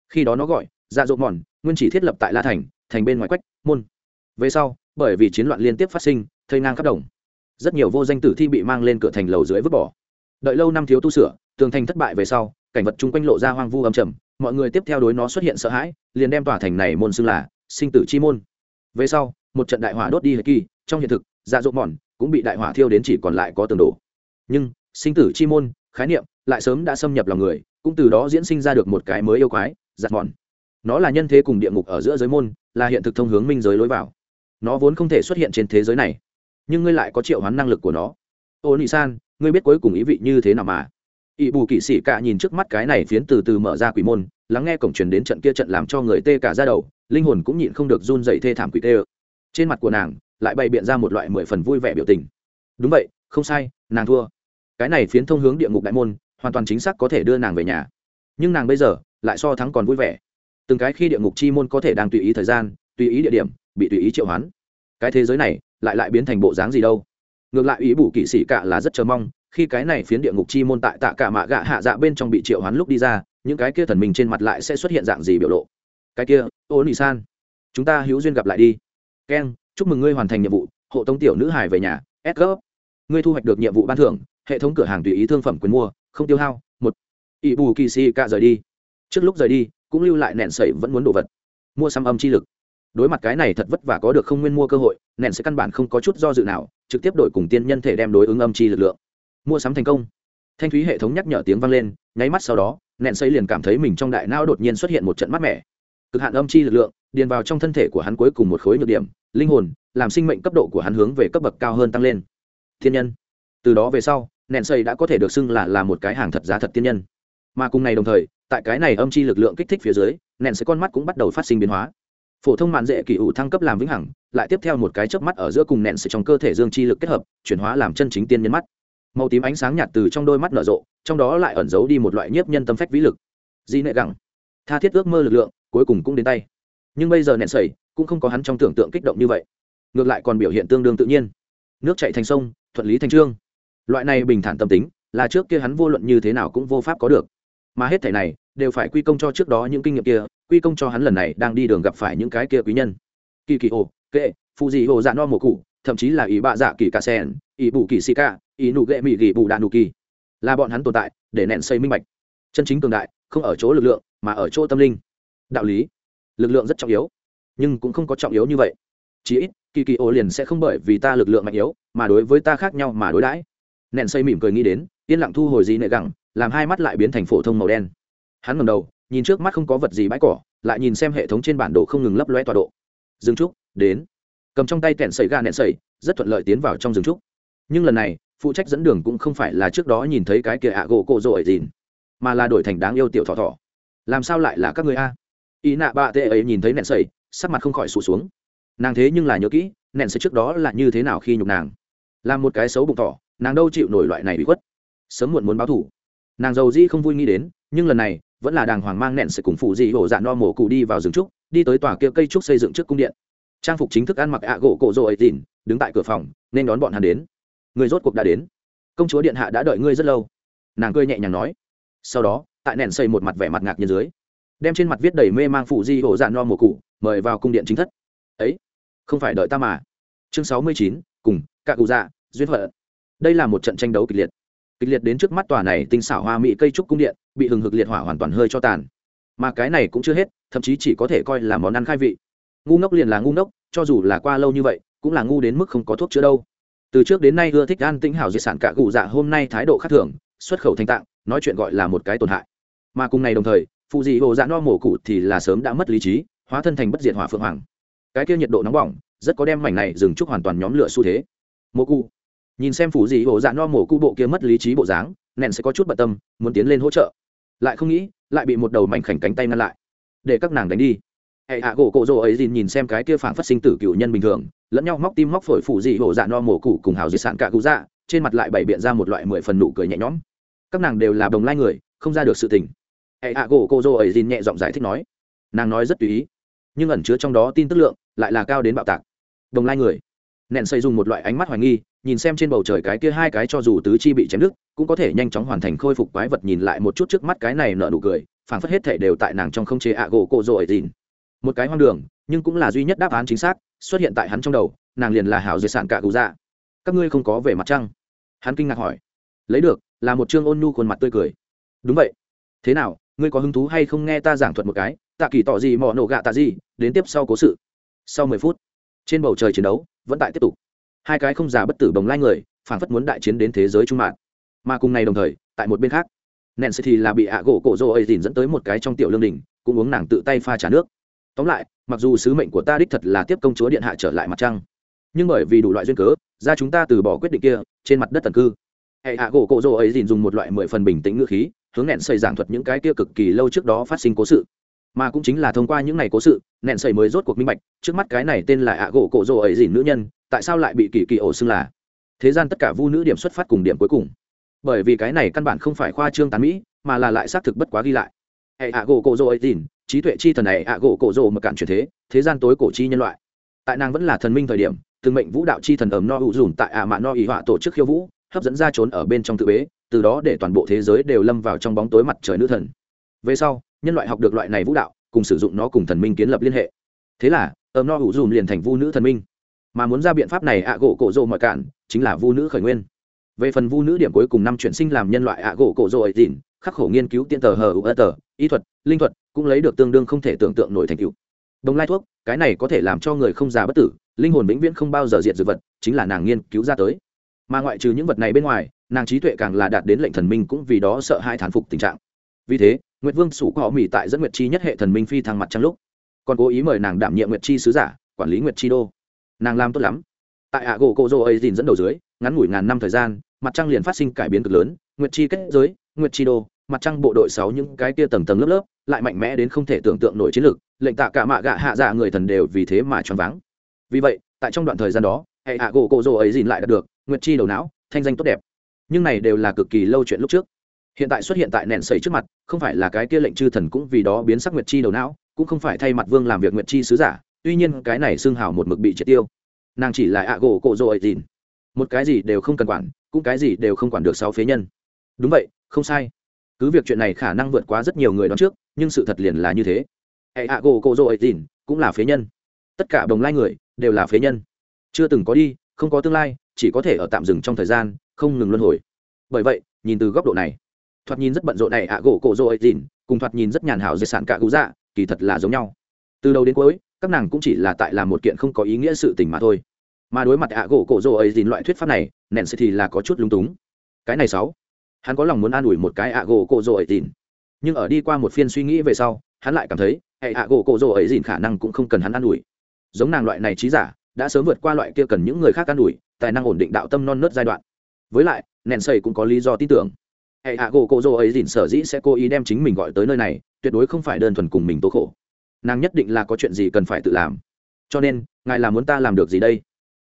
Speaker 1: Khi đó nó gọi dạ dỗ mòn, nguyên chỉ thiết lập tại la thành thành bên ngoài quách, môn. Về sau, bởi vì chiến loạn liên tiếp phát sinh, thây ngang khắp đồng. Rất nhiều vô danh tử thi bị mang lên cửa thành lầu dưới vứt bỏ. Đợi lâu năm thiếu tu sửa tường thành thất bại về sau, cảnh vật chung quanh lộ ra hoang vu âm trầm, mọi người tiếp theo đối nó xuất hiện sợ hãi, liền đem tòa thành này môn xưng là sinh tử chi môn. Về sau, một trận đại hỏa đốt đi hệ kỳ, trong hiện thực dạ dỗ mòn cũng bị đại hỏa thiêu đến chỉ còn lại có tường đổ. Nhưng, sinh tử chi môn, khái niệm, lại sớm đã xâm nhập lòng người, cũng từ đó diễn sinh ra được một cái mới yêu quái dạ giặt mòn nó là nhân thế cùng địa ngục ở giữa giới môn, là hiện thực thông hướng minh giới lối vào. Nó vốn không thể xuất hiện trên thế giới này. Nhưng ngươi lại có triệu hoán năng lực của nó. Ô nị san, ngươi biết cuối cùng ý vị như thế nào mà? Ỵ bù kỵ sĩ cả nhìn trước mắt cái này phiến từ từ mở ra quỷ môn, lắng nghe cổng truyền đến trận kia trận làm cho người tê cả ra đầu, linh hồn cũng nhịn không được run dậy thê thảm quỷ tê ơ. Trên mặt của nàng, lại bày biện ra một loại mười phần vui vẻ biểu tình. Đúng vậy, không sai, nàng thua. Cái này phiến thông hướng địa ngục đại môn, hoàn toàn chính xác có thể đưa nàng về nhà. Nhưng nàng bây giờ, lại so thắng còn vui vẻ. Từng cái khi địa ngục chi môn có thể đang tùy ý thời gian, tùy ý địa điểm, bị tùy ý triệu hoán. Cái thế giới này, lại lại biến thành bộ dáng gì đâu. Ngược lại ý bù kỵ sĩ cả là rất chờ mong khi cái này phiến địa ngục chi môn tại tạ cả mạ gạ hạ dạ bên trong bị triệu hoán lúc đi ra, những cái kia thần mình trên mặt lại sẽ xuất hiện dạng gì biểu lộ? Cái kia, ô nị san, chúng ta hữu duyên gặp lại đi. Keng chúc mừng ngươi hoàn thành nhiệm vụ, hộ tống tiểu nữ hải về nhà, s gấp ngươi thu hoạch được nhiệm vụ ban thưởng, hệ thống cửa hàng tùy ý thương phẩm quyền mua, không tiêu hao, một. Ỵ bù kỳ si ca rời đi. Trước lúc rời đi, cũng lưu lại nẹn sẩy vẫn muốn đồ vật. Mua xăm âm chi lực. Đối mặt cái này thật vất vả có được không nguyên mua cơ hội, nẹn sẽ căn bản không có chút do dự nào, trực tiếp đổi cùng tiên nhân thể đem đối ứng âm chi lực lượng mua sắm thành công. Thanh thúy hệ thống nhắc nhở tiếng vang lên, nháy mắt sau đó, nẹn xây liền cảm thấy mình trong đại não đột nhiên xuất hiện một trận mát mẻ. Cực hạn âm chi lực lượng, điền vào trong thân thể của hắn cuối cùng một khối nhược điểm, linh hồn, làm sinh mệnh cấp độ của hắn hướng về cấp bậc cao hơn tăng lên. Thiên nhân. Từ đó về sau, nẹn xây đã có thể được xưng là là một cái hàng thật giá thật tiên nhân. Mà cùng ngày đồng thời, tại cái này âm chi lực lượng kích thích phía dưới, nẹn xây con mắt cũng bắt đầu phát sinh biến hóa. Phổ thông mạn dễ kỳ ủ thăng cấp làm vĩnh hằng, lại tiếp theo một cái chớp mắt ở giữa cùng nẹn xây trong cơ thể dương chi lực kết hợp, chuyển hóa làm chân chính tiên nhân mắt màu tím ánh sáng nhạt từ trong đôi mắt nở rộ, trong đó lại ẩn giấu đi một loại nhiếp nhân tâm phách vĩ lực. Di nệ gẳng tha thiết ước mơ lực lượng, cuối cùng cũng đến tay. Nhưng bây giờ nện sẩy, cũng không có hắn trong tưởng tượng kích động như vậy. Ngược lại còn biểu hiện tương đương tự nhiên. Nước chạy thành sông, thuận lý thành trương. Loại này bình thản tâm tính, là trước kia hắn vô luận như thế nào cũng vô pháp có được. Mà hết thể này, đều phải quy công cho trước đó những kinh nghiệm kia, quy công cho hắn lần này đang đi đường gặp phải những cái kia quý nhân. Kỳ kỳ ồ, kệ phụ dị ồ dạ no mồ cụ thậm chí là ý bạ dạ kỳ cà sen ý bù kỳ xì ca ý nụ ghệ mị gỉ bù đạn nụ kỳ. Là bọn hắn tồn tại, để nện xây minh bạch. Chân chính cường đại, không ở chỗ lực lượng, mà ở chỗ tâm linh. Đạo lý, lực lượng rất trọng yếu, nhưng cũng không có trọng yếu như vậy. Chí ít, kỳ kỳ ô liền sẽ không bởi vì ta lực lượng mạnh yếu, mà đối với ta khác nhau mà đối đãi. Nện xây mỉm cười nghĩ đến, yên lặng thu hồi gì nệ gẳng, làm hai mắt lại biến thành phổ thông màu đen. Hắn ngầm đầu, nhìn trước mắt không có vật gì bãi cỏ, lại nhìn xem hệ thống trên bản đồ không ngừng lấp loe tọa độ. Dừng trúc đến cầm trong tay kẹn sẩy ga nện sẩy rất thuận lợi tiến vào trong rừng trúc. Nhưng lần này, phụ trách dẫn đường cũng không phải là trước đó nhìn thấy cái kia ạ gỗ cộ rồi ấy dìn, mà là đổi thành đáng yêu tiểu thỏ thỏ. Làm sao lại là các người a? Ý nạ bạ tệ ấy nhìn thấy nện sẩy sắc mặt không khỏi sụt xuống. Nàng thế nhưng là nhớ kỹ nện sẩy trước đó là như thế nào khi nhục nàng. Làm một cái xấu bụng thỏ, nàng đâu chịu nổi loại này bị khuất. Sớm muộn muốn báo thủ nàng giàu dĩ không vui nghĩ đến, nhưng lần này, vẫn là đàng hoàng mang nện sẩy cùng phụ dị hổ dạ no mổ cụ đi vào rừng trúc, đi tới tòa kia cây trúc xây dựng trước cung điện trang phục chính thức ăn mặc ạ gỗ cổ rộ ấy tìn đứng tại cửa phòng, nên đón bọn hắn đến. Người rốt cuộc đã đến. Công chúa điện hạ đã đợi ngươi rất lâu. Nàng cười nhẹ nhàng nói. Sau đó, tại nện xây một mặt vẻ mặt ngạc nhiên dưới, đem trên mặt viết đầy mê mang phụ di hộ dạ no mùa cụ mời vào cung điện chính thất. Ấy, không phải đợi ta mà. Chương sáu mươi chín, cùng cả cụ dạ duyên thuận đây là một trận tranh đấu kịch liệt. Kịch liệt đến trước mắt tòa này tinh xảo hoa mỹ cây trúc cung điện, bị hừng hực liệt hỏa hoàn toàn hơi cho tàn. Mà cái này cũng chưa hết, thậm chí chỉ có thể coi là món ăn khai vị ngu ngốc liền là ngu ngốc, cho dù là qua lâu như vậy, cũng là ngu đến mức không có thuốc chữa đâu. Từ trước đến nay ưa thích an tĩnh hảo di sản cả cụ dạ hôm nay thái độ khác thường, xuất khẩu thanh tạng, nói chuyện gọi là một cái tổn hại. Mà cùng ngày đồng thời, phụ dị hồ dạ no mổ cụ thì là sớm đã mất lý trí, hóa thân thành bất diệt hỏa phượng hoàng. Cái kia nhiệt độ nóng bỏng, rất có đem mảnh này dừng chúc hoàn toàn nhóm lửa xu thế. Mổ cụ. Nhìn xem phụ dị hồ dạ no mổ cụ bộ kia mất lý trí bộ dáng nện sẽ có chút bận tâm, muốn tiến lên hỗ trợ. Lại không nghĩ, lại bị một đầu mảnh khảnh cánh tay ngăn lại. Để các nàng đánh đi hệ hạ gỗ cộ rỗ ấy dìn nhìn xem cái kia phản phát sinh tử cựu nhân bình thường, lẫn nhau móc tim móc phổi phụ dị hổ dạ no mổ cụ cùng hào di sản cả cụ dạ trên mặt lại bày biện ra một loại mười phần nụ cười nhẹ nhõm. Các nàng đều là đồng lai người, không ra được sự tình. Hệ hạ gỗ cộ rỗ ấy dìn nhẹ giọng giải thích nói. Nàng nói rất tùy ý, nhưng ẩn chứa trong đó tin tức lượng lại là cao đến bạo tạc. Đồng lai người. Nện xây dùng một loại ánh mắt hoài nghi, nhìn xem trên bầu trời cái kia hai cái cho dù tứ chi bị chém đứt, cũng có thể nhanh chóng hoàn thành khôi phục quái vật nhìn lại một chút trước mắt cái này nở nụ cười, phảng phất hết thể đều tại nàng trong không chế ạ gỗ cộ rỗ ấy dìn một cái hoang đường, nhưng cũng là duy nhất đáp án chính xác, xuất hiện tại hắn trong đầu, nàng liền là hảo diệt sản cả cụ dạ. Các ngươi không có về mặt trăng? Hắn kinh ngạc hỏi. Lấy được, là một chương ôn nhu khuôn mặt tươi cười. Đúng vậy. Thế nào, ngươi có hứng thú hay không nghe ta giảng thuật một cái? Tạ kỳ tỏ gì mỏ nổ gạ tạ gì đến tiếp sau cố sự. Sau mười phút, trên bầu trời chiến đấu vẫn tại tiếp tục. Hai cái không già bất tử bồng lai người phản phất muốn đại chiến đến thế giới trung mạng. Mà cùng ngày đồng thời, tại một bên khác nện sẽ thì là bị ạ gỗ cổ rô ấy dìn dẫn tới một cái trong tiểu lương đình cũng uống nàng tự tay pha trả nước tóm lại, mặc dù sứ mệnh của ta đích thật là tiếp công chúa điện hạ trở lại mặt trăng, nhưng bởi vì đủ loại duyên cớ, ra chúng ta từ bỏ quyết định kia, trên mặt đất tần cư. Hệ hạ gỗ cổ rỗ ấy dìn dùng một loại mười phần bình tĩnh ngữ khí, hướng nện xây giảng thuật những cái kia cực kỳ lâu trước đó phát sinh cố sự. Mà cũng chính là thông qua những ngày cố sự nện xây mới rốt cuộc minh bạch, trước mắt cái này tên là ạ gỗ cổ rỗ ấy dìn nữ nhân, tại sao lại bị kỳ kỳ ổ xưng là. Thế gian tất cả vu nữ điểm xuất phát cùng điểm cuối cùng. Bởi vì cái này căn bản không phải khoa trương tán mỹ, mà là lại xác thực bất quá ghi lại. Hệ hạ gỗ cổ rỗ ấy dìn trí tuệ chi thần này ạ gỗ cổ rồ mà cản chuyển thế thế gian tối cổ chi nhân loại. Tại nàng vẫn là thần minh thời điểm, từng mệnh vũ đạo chi thần ẩm no hữu dùn tại ạ mạ no ý họa tổ chức khiêu vũ, hấp dẫn ra trốn ở bên trong tự bế, từ đó để toàn bộ thế giới đều lâm vào trong bóng tối mặt trời nữ thần. Về sau, nhân loại học được loại này vũ đạo, cùng sử dụng nó cùng thần minh kiến lập liên hệ. Thế là, ẩm no hữu dùn liền thành vu nữ thần minh. Mà muốn ra biện pháp này ạ gỗ cổ rồ mọi cản, chính là vu nữ khởi nguyên. Về phần vu nữ điểm cuối cùng năm chuyển sinh làm nhân loại ạ gỗ cổ rồ ấy tỉn khắc khổ nghiên cứu tiên tờ hờ u tờ, y thuật, linh thuật cũng lấy được tương đương không thể tưởng tượng nổi thành tựu. Đồng lai thuốc, cái này có thể làm cho người không già bất tử, linh hồn vĩnh viễn không bao giờ diệt dược vật, chính là nàng nghiên cứu ra tới. Mà ngoại trừ những vật này bên ngoài, nàng trí tuệ càng là đạt đến lệnh thần minh cũng vì đó sợ hai thán phục tình trạng. Vì thế, nguyệt vương sủ có họ mỹ tại dẫn nguyệt chi nhất hệ thần minh phi thăng mặt trăng lúc, còn cố ý mời nàng đảm nhiệm nguyệt chi sứ giả, quản lý nguyệt chi đô. Nàng làm tốt lắm. Tại ạ gỗ cô dô ấy dìn dẫn đầu dưới, ngắn ngủi ngàn năm thời gian, mặt trăng liền phát sinh cải biến cực lớn, nguyệt chi kết giới, nguyệt chi đô, mặt trăng bộ đội sáu những cái kia tầng tầng lớp lớp lại mạnh mẽ đến không thể tưởng tượng nổi chiến lược, lệnh tạ cả mạ gạ hạ dạ người thần đều vì thế mà choáng váng. Vì vậy, tại trong đoạn thời gian đó, hệ hạ gỗ cổ rồ ấy dìn lại đạt được, nguyệt chi đầu não, thanh danh tốt đẹp. Nhưng này đều là cực kỳ lâu chuyện lúc trước. Hiện tại xuất hiện tại nền sầy trước mặt, không phải là cái kia lệnh chư thần cũng vì đó biến sắc nguyệt chi đầu não, cũng không phải thay mặt vương làm việc nguyệt chi sứ giả, tuy nhiên cái này xương hào một mực bị triệt tiêu. Nàng chỉ là ạ gỗ cộ rồ ấy dìn một cái gì đều không cần quản, cũng cái gì đều không quản được sáu phế nhân. Đúng vậy, không sai. Cứ việc chuyện này khả năng vượt quá rất nhiều người đoán trước nhưng sự thật liền là như thế. Hệ hạ gỗ cổ rộ ấy cũng là phế nhân. Tất cả đồng lai người đều là phế nhân. Chưa từng có đi, không có tương lai, chỉ có thể ở tạm dừng trong thời gian, không ngừng luân hồi. Bởi vậy, nhìn từ góc độ này, thoạt nhìn rất bận rộn này ạ gỗ cổ dội ấy cùng thoạt nhìn rất nhàn hảo dệt sản cả cụ dạ kỳ thật là giống nhau. Từ đầu đến cuối, các nàng cũng chỉ là tại làm một kiện không có ý nghĩa sự tình mà thôi. Mà đối mặt ạ gỗ cổ dội ấy loại thuyết pháp này nện sẽ thì là có chút lung túng. Cái này sáu, hắn có lòng muốn an ủi một cái ạ gỗ cổ dội ấy nhưng ở đi qua một phiên suy nghĩ về sau, hắn lại cảm thấy, hệ hạ gỗ cổ rô ấy dìn khả năng cũng không cần hắn an ủi. Giống nàng loại này trí giả, đã sớm vượt qua loại kia cần những người khác an ủi, tài năng ổn định đạo tâm non nớt giai đoạn. Với lại nện xây cũng có lý do tin tưởng. Hệ hạ gỗ cổ rô ấy dìn sở dĩ sẽ cố ý đem chính mình gọi tới nơi này, tuyệt đối không phải đơn thuần cùng mình tố khổ. Nàng nhất định là có chuyện gì cần phải tự làm. Cho nên, ngài là muốn ta làm được gì đây?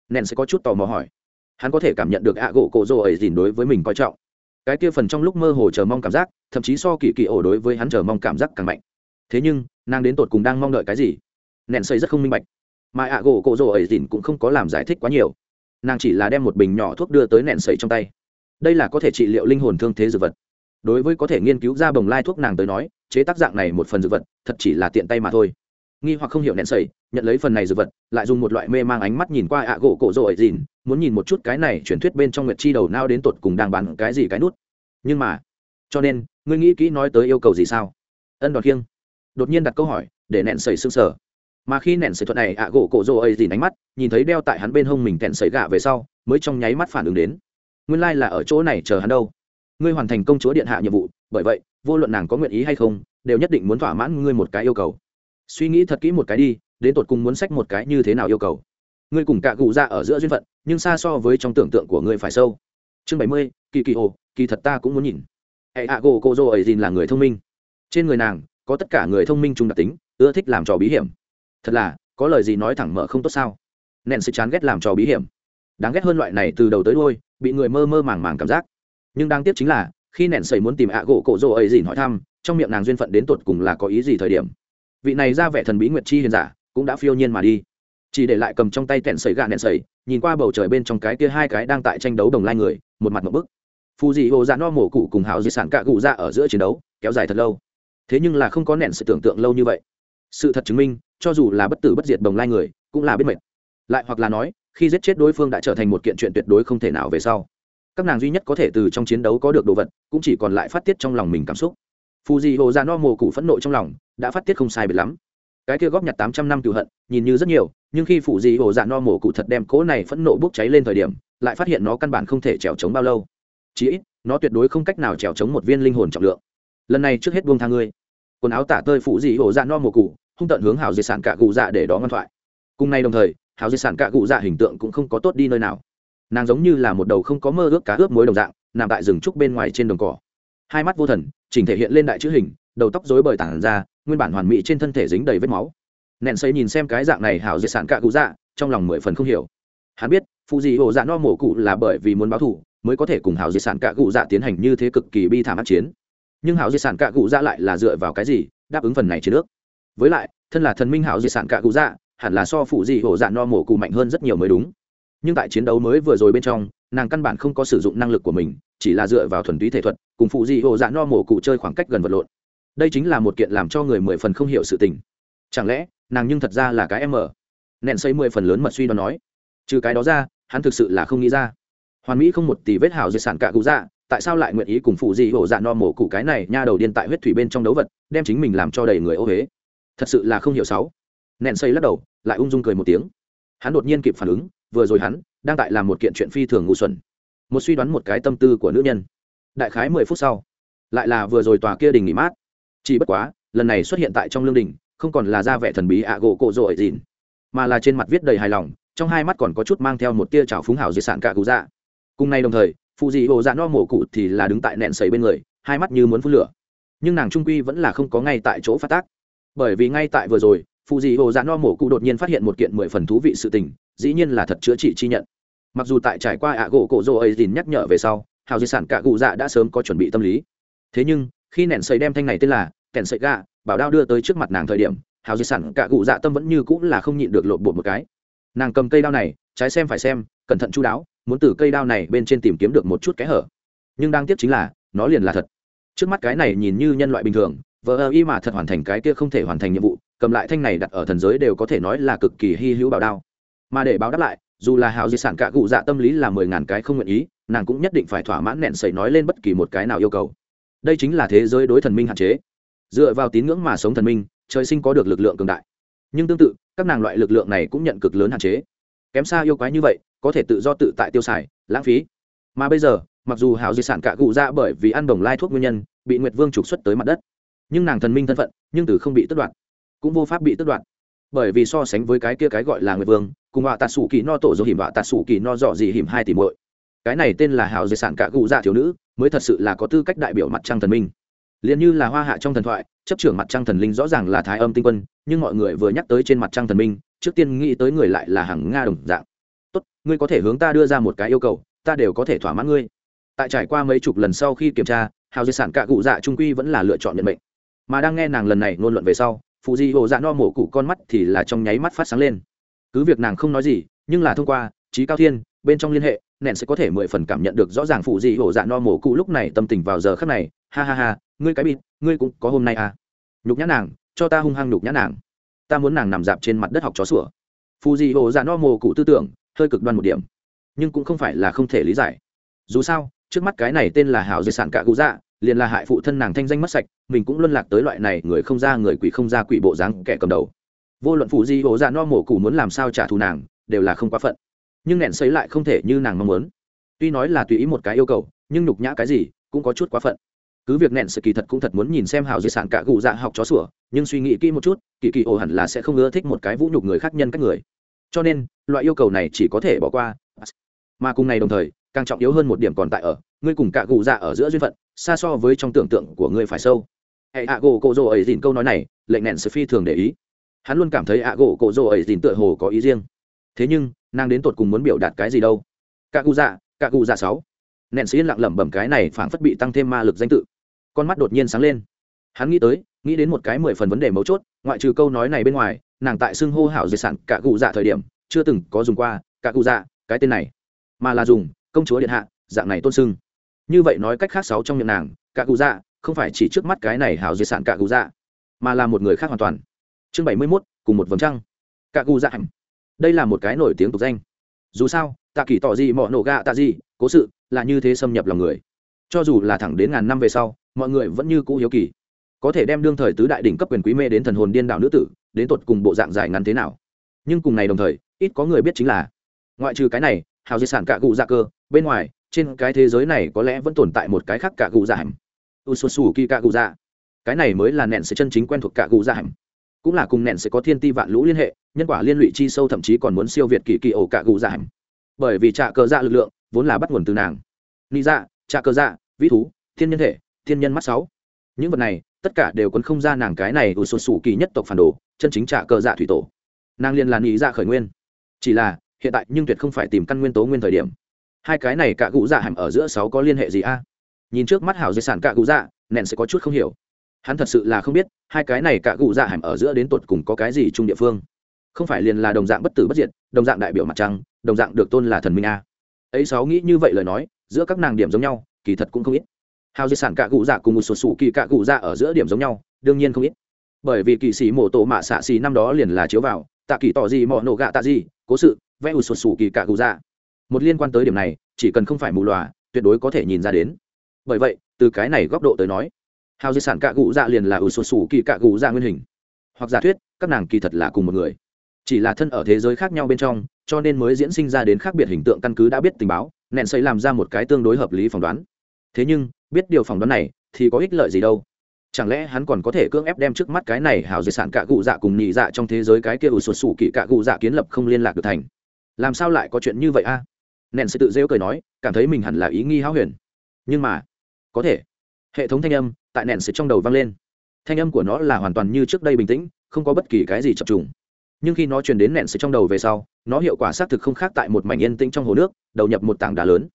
Speaker 1: Nện sẽ có chút tò mò hỏi. Hắn có thể cảm nhận được ạ gỗ cổ rô ấy dìn đối với mình coi trọng cái kia phần trong lúc mơ hồ chờ mong cảm giác, thậm chí so kỳ kỳ ổ đối với hắn chờ mong cảm giác càng mạnh. Thế nhưng, nàng đến tột cùng đang mong đợi cái gì? Nện xây rất không minh bạch. Mà ạ gỗ cổ rồ ấy dìn cũng không có làm giải thích quá nhiều. Nàng chỉ là đem một bình nhỏ thuốc đưa tới nện sẩy trong tay. Đây là có thể trị liệu linh hồn thương thế dược vật. Đối với có thể nghiên cứu ra bồng lai thuốc nàng tới nói, chế tác dạng này một phần dược vật, thật chỉ là tiện tay mà thôi nghi hoặc không hiểu nện sẩy nhận lấy phần này dược vật, lại dùng một loại mê mang ánh mắt nhìn qua ạ gỗ cổ rỗ ấy dìn, muốn nhìn một chút cái này truyền thuyết bên trong nguyệt chi đầu nao đến tột cùng đang bán cái gì cái nút. Nhưng mà, cho nên, ngươi nghĩ kỹ nói tới yêu cầu gì sao? Ân đoạt kiêng đột nhiên đặt câu hỏi, để nện sẩy sưng sở mà khi nện sẩy thuật này, ạ gỗ cổ rỗ ấy dìn ánh mắt, nhìn thấy đeo tại hắn bên hông mình tẹn sẩy gạ về sau, mới trong nháy mắt phản ứng đến. Nguyên lai là ở chỗ này chờ hắn đâu. Ngươi hoàn thành công chúa điện hạ nhiệm vụ, bởi vậy, vô luận nàng có nguyện ý hay không, đều nhất định muốn thỏa mãn ngươi một cái yêu cầu suy nghĩ thật kỹ một cái đi, đến tột cùng muốn sách một cái như thế nào yêu cầu. Ngươi cùng cạ cụ ra ở giữa duyên phận, nhưng xa so với trong tưởng tượng của ngươi phải sâu. Chương bảy mươi, kỳ kỳ ồ, kỳ thật ta cũng muốn nhìn. Hệ hạ gỗ cô dô ấy dìn là người thông minh. Trên người nàng, có tất cả người thông minh chung đặc tính, ưa thích làm trò bí hiểm. Thật là, có lời gì nói thẳng mở không tốt sao? Nện sự chán ghét làm trò bí hiểm. Đáng ghét hơn loại này từ đầu tới đôi bị người mơ mơ màng màng cảm giác. Nhưng đáng tiếc chính là, khi nện sầy muốn tìm ạ gỗ cổ rô ấy dìn hỏi thăm, trong miệng nàng duyên phận đến tột cùng là có ý gì thời điểm? Vị này ra vẻ thần bí nguyệt chi hiền giả cũng đã phiêu nhiên mà đi. Chỉ để lại cầm trong tay tẹn sầy gạ nện sầy, nhìn qua bầu trời bên trong cái kia hai cái đang tại tranh đấu đồng lai người, một mặt một bức. Phù dị hồ dạ no mổ cụ cùng hào di sản cạ cụ ra ở giữa chiến đấu, kéo dài thật lâu. Thế nhưng là không có nện sự tưởng tượng lâu như vậy. Sự thật chứng minh, cho dù là bất tử bất diệt đồng lai người, cũng là biết mệt. Lại hoặc là nói, khi giết chết đối phương đã trở thành một kiện chuyện tuyệt đối không thể nào về sau. Các nàng duy nhất có thể từ trong chiến đấu có được đồ vật, cũng chỉ còn lại phát tiết trong lòng mình cảm xúc phù dị hồ ra no mồ cụ phẫn nộ trong lòng, đã phát tiết không sai biệt lắm. Cái kia góp nhặt tám trăm năm cựu hận, nhìn như rất nhiều, nhưng khi phù dị hồ ra no mồ cụ thật đem cỗ này phẫn nộ bốc cháy lên thời điểm, lại phát hiện nó căn bản không thể trèo trống bao lâu. Chí ít, nó tuyệt đối không cách nào trèo trống một viên linh hồn trọng lượng. Lần này trước hết buông thang ngươi. Quần áo tả tơi phụ dị hồ dạ no mồ cụ hung tận hướng hảo Di sản cả cụ dạ để đó ngoan thoại. Cùng nay đồng thời, hào di sản cả cụ dạ hình tượng cũng không có tốt đi nơi nào. Nàng giống như là một đầu không có mơ ước cá ướp muối đồng dạng, nằm tại rừng trúc bên ngoài trên đồng cỏ hai mắt vô thần, chỉnh thể hiện lên đại chữ hình, đầu tóc rối bời tản ra, nguyên bản hoàn mỹ trên thân thể dính đầy vết máu. Nện xây nhìn xem cái dạng này hảo di sản cạ cụ dạ trong lòng mười phần không hiểu. Hắn biết phụ dị hồ dạ no mổ cụ là bởi vì muốn báo thù, mới có thể cùng hảo di sản cạ cụ dạ tiến hành như thế cực kỳ bi thảm ác chiến. Nhưng hảo di sản cạ cụ dạ lại là dựa vào cái gì, đáp ứng phần này chiến nước với lại, thân là thần minh hảo di sản cạ cụ dạ hẳn là so phụ dị hổ dạ no mổ cụ mạnh hơn rất nhiều mới đúng nhưng tại chiến đấu mới vừa rồi bên trong, nàng căn bản không có sử dụng năng lực của mình, chỉ là dựa vào thuần túy thể thuật, cùng phụ dị hổ dạ no mổ cụ chơi khoảng cách gần vật lộn. Đây chính là một kiện làm cho người mười phần không hiểu sự tình. Chẳng lẽ, nàng nhưng thật ra là cái em ở nện xây mười phần lớn mật suy đoán nói. Trừ cái đó ra, hắn thực sự là không nghĩ ra. Hoàn mỹ không một tỷ vết hào di sản cả cụ dạ tại sao lại nguyện ý cùng phụ dị hổ dạ no mổ cụ cái này nha đầu điên tại huyết thủy bên trong đấu vật, đem chính mình làm cho đầy người ô huế thật sự là không hiểu sáu. Nện xây lắc đầu, lại ung dung cười một tiếng. Hắn đột nhiên kịp phản ứng vừa rồi hắn đang tại làm một kiện chuyện phi thường ngu xuẩn. Một suy đoán một cái tâm tư của nữ nhân. Đại khái mười phút sau, lại là vừa rồi tòa kia đình nghỉ mát. Chỉ bất quá, lần này xuất hiện tại trong lương đình, không còn là ra vẻ thần bí ạ gỗ cộ rộ ấy dìn mà là trên mặt viết đầy hài lòng, trong hai mắt còn có chút mang theo một tia trào phúng hảo di sản cả cụ dạ. Cùng nay đồng thời, phụ dị hồ dạ no mổ cụ thì là đứng tại nẹn sầy bên người, hai mắt như muốn phun lửa. Nhưng nàng trung quy vẫn là không có ngay tại chỗ phát tác. Bởi vì ngay tại vừa rồi, phụ dị hồ dạ no mổ cụ đột nhiên phát hiện một kiện mười phần thú vị sự tình dĩ nhiên là thật chữa trị chi nhận. Mặc dù tại trải qua ạ gỗ cổ rô ấy dìn nhắc nhở về sau, hào di sản cả cụ dạ đã sớm có chuẩn bị tâm lý. Thế nhưng, khi nện xây đem thanh này tên là kèn sợi gạ, bảo đao đưa tới trước mặt nàng thời điểm, hào di sản cả cụ dạ tâm vẫn như cũng là không nhịn được lộn bột một cái. Nàng cầm cây đao này, trái xem phải xem, cẩn thận chú đáo, muốn từ cây đao này bên trên tìm kiếm được một chút cái hở. Nhưng đang tiếc chính là, nó liền là thật. Trước mắt cái này nhìn như nhân loại bình thường, vờ ơ y mà thật hoàn thành cái kia không thể hoàn thành nhiệm vụ, cầm lại thanh này đặt ở thần giới đều có thể nói là cực kỳ hy hữu bảo đao mà để báo đáp lại, dù là hào di sản cạ cụ dạ tâm lý là mười ngàn cái không nguyện ý, nàng cũng nhất định phải thỏa mãn nẹn sẩy nói lên bất kỳ một cái nào yêu cầu. Đây chính là thế giới đối thần minh hạn chế. Dựa vào tín ngưỡng mà sống thần minh, trời sinh có được lực lượng cường đại. Nhưng tương tự, các nàng loại lực lượng này cũng nhận cực lớn hạn chế. Kém xa yêu quái như vậy, có thể tự do tự tại tiêu xài, lãng phí. Mà bây giờ, mặc dù hào di sản cạ cụ dạ bởi vì ăn đồng lai thuốc nguyên nhân, bị nguyệt vương trục xuất tới mặt đất. Nhưng nàng thần minh thân phận, nhưng từ không bị tất đoạt, cũng vô pháp bị tất đoạt. Bởi vì so sánh với cái kia cái gọi là nguyệt vương cùng họa tạ sủ kỳ no tổ dô hiểm, họa tạ sủ kỳ no dọ gì hiểm hai tỷ muội. Cái này tên là hào di sản cả cụ dạ thiếu nữ, mới thật sự là có tư cách đại biểu mặt trăng thần minh. Liền như là hoa hạ trong thần thoại, chấp trưởng mặt trăng thần linh rõ ràng là thái âm tinh quân, nhưng mọi người vừa nhắc tới trên mặt trăng thần minh, trước tiên nghĩ tới người lại là hàng nga đồng dạng. Tốt, ngươi có thể hướng ta đưa ra một cái yêu cầu, ta đều có thể thỏa mãn ngươi. Tại trải qua mấy chục lần sau khi kiểm tra, hào di sản cạ cụ dạ trung quy vẫn là lựa chọn nhận mệnh. Mà đang nghe nàng lần này ngôn luận về sau phụ di hồ dạ no mổ cụ con mắt thì là trong nháy mắt phát sáng lên cứ việc nàng không nói gì, nhưng là thông qua trí cao thiên, bên trong liên hệ nện sẽ có thể mười phần cảm nhận được rõ ràng phụ gì hồ dạ no mổ cụ lúc này tâm tình vào giờ khắc này. Ha ha ha, ngươi cái bịt, ngươi cũng có hôm nay à? Nhục nhã nàng, cho ta hung hăng nhục nhã nàng. Ta muốn nàng nằm dạp trên mặt đất học chó sủa. Phụ gì hồ dạ no mổ cụ tư tưởng, hơi cực đoan một điểm. Nhưng cũng không phải là không thể lý giải. Dù sao, trước mắt cái này tên là hảo di sản cả cụ dạ liền là hại phụ thân nàng thanh danh mất sạch, mình cũng luân lạc tới loại này người không ra người quỷ không ra quỷ bộ dáng kẻ cầm đầu vô luận phụ di hồ dạ no mổ cụ muốn làm sao trả thù nàng, đều là không quá phận. Nhưng nẹn xấy lại không thể như nàng mong muốn. Tuy nói là tùy ý một cái yêu cầu, nhưng nhục nhã cái gì, cũng có chút quá phận. Cứ việc nẹn sự kỳ thật cũng thật muốn nhìn xem hào di sản cả cụ dạ học chó sủa, nhưng suy nghĩ kỹ một chút, kỳ kỳ ổ hẳn là sẽ không ưa thích một cái vũ nhục người khác nhân các người. Cho nên, loại yêu cầu này chỉ có thể bỏ qua. Mà cùng này đồng thời, càng trọng yếu hơn một điểm còn tại ở, ngươi cùng cả cụ dạ ở giữa duyên phận, xa so với trong tưởng tượng của ngươi phải sâu. Hệ ạ gỗ cộ rồ ấy dìn câu nói này, lệnh nẹn sự phi thường để ý hắn luôn cảm thấy ạ gỗ cổ rồ ấy dìn tựa hồ có ý riêng. Thế nhưng, nàng đến tột cùng muốn biểu đạt cái gì đâu? Cả cụ dạ cả cụ dạ sáu. Nện sĩ lặng lẩm bẩm cái này phảng phất bị tăng thêm ma lực danh tự. Con mắt đột nhiên sáng lên. Hắn nghĩ tới, nghĩ đến một cái mười phần vấn đề mấu chốt, ngoại trừ câu nói này bên ngoài, nàng tại xưng hô hảo di sản cả cụ dạ thời điểm, chưa từng có dùng qua cả cụ dạ cái tên này. Mà là dùng, công chúa điện hạ, dạng này tôn xưng như vậy nói cách khác sáu trong miệng nàng cả cụ dạ không phải chỉ trước mắt cái này hảo di sản cả cụ dạ mà là một người khác hoàn toàn chương bảy mươi mốt, cùng một vầng trăng. Cả cụ dạ hẳn. Đây là một cái nổi tiếng tục danh. Dù sao, tạ kỳ tỏ gì, mọ nổ gạ tạ gì, cố sự, là như thế xâm nhập lòng người. Cho dù là thẳng đến ngàn năm về sau, mọi người vẫn như cũ hiếu kỳ. Có thể đem đương thời tứ đại đỉnh cấp quyền quý mê đến thần hồn điên đảo nữ tử, đến tột cùng bộ dạng dài ngắn thế nào. Nhưng cùng ngày đồng thời, ít có người biết chính là, ngoại trừ cái này, hào di sản cạ cụ dạ cơ, bên ngoài, trên cái thế giới này có lẽ vẫn tồn tại một cái khác cạ cụ dạ hẳn. U su su kỳ cạ cụ dạ cái này mới là nện sẽ chân chính quen thuộc cạ cụ dạ hẳn cũng là cùng nện sẽ có thiên ti vạn lũ liên hệ, nhân quả liên lụy chi sâu thậm chí còn muốn siêu việt kỳ kỳ ổ cả cụ dạ hẳn bởi vì trạ cờ dạ lực lượng vốn là bắt nguồn từ nàng. Ni dạ trạ cờ dạ vĩ thú, thiên nhân thể, thiên nhân mắt sáu. Những vật này, tất cả đều quấn không ra nàng cái này ủ sụt sủ kỳ nhất tộc phản đồ, chân chính trạ cờ dạ thủy tổ. Nàng liền là nghĩ dạ khởi nguyên. Chỉ là, hiện tại nhưng tuyệt không phải tìm căn nguyên tố nguyên thời điểm. Hai cái này cả cụ dạ hẳn ở giữa sáu có liên hệ gì a? Nhìn trước mắt hảo di sản cả cụ dạ nện sẽ có chút không hiểu hắn thật sự là không biết, hai cái này cả cụ dạ hàm ở giữa đến tột cùng có cái gì chung địa phương. Không phải liền là đồng dạng bất tử bất diệt, đồng dạng đại biểu mặt trăng, đồng dạng được tôn là thần minh a. Ấy sáu nghĩ như vậy lời nói, giữa các nàng điểm giống nhau, kỳ thật cũng không ít. Hào di sản cạ cụ dạ cùng một số sủ kỳ cạ cụ dạ ở giữa điểm giống nhau, đương nhiên không ít. Bởi vì kỳ sĩ mổ tổ mạ xạ xì năm đó liền là chiếu vào, tạ kỳ tỏ gì mọ nổ gạ tạ gì, cố sự, vẽ ủ sụt sủ kỳ cạ cụ dạ. Một liên quan tới điểm này, chỉ cần không phải mù lòa tuyệt đối có thể nhìn ra đến. Bởi vậy, từ cái này góc độ tới nói hào di sản cạ cụ dạ liền là ủ sụt sủ kỳ cạ cụ dạ nguyên hình. Hoặc giả thuyết, các nàng kỳ thật là cùng một người. Chỉ là thân ở thế giới khác nhau bên trong, cho nên mới diễn sinh ra đến khác biệt hình tượng căn cứ đã biết tình báo nện xây làm ra một cái tương đối hợp lý phỏng đoán. Thế nhưng, biết điều phỏng đoán này, thì có ích lợi gì đâu? Chẳng lẽ hắn còn có thể cưỡng ép đem trước mắt cái này hào di sản cạ cụ dạ cùng nhị dạ trong thế giới cái kia ủ sụt sủ kỳ cạ cụ dạ kiến lập không liên lạc được thành? Làm sao lại có chuyện như vậy a? À? nện sẽ tự rêu cười nói, cảm thấy mình hẳn là ý nghi háo huyền. Nhưng mà, có thể. Hệ thống thanh âm tại nện sẽ trong đầu vang lên. Thanh âm của nó là hoàn toàn như trước đây bình tĩnh, không có bất kỳ cái gì chập trùng. Nhưng khi nó truyền đến nện sẽ trong đầu về sau, nó hiệu quả xác thực không khác tại một mảnh yên tĩnh trong hồ nước, đầu nhập một tảng đá lớn.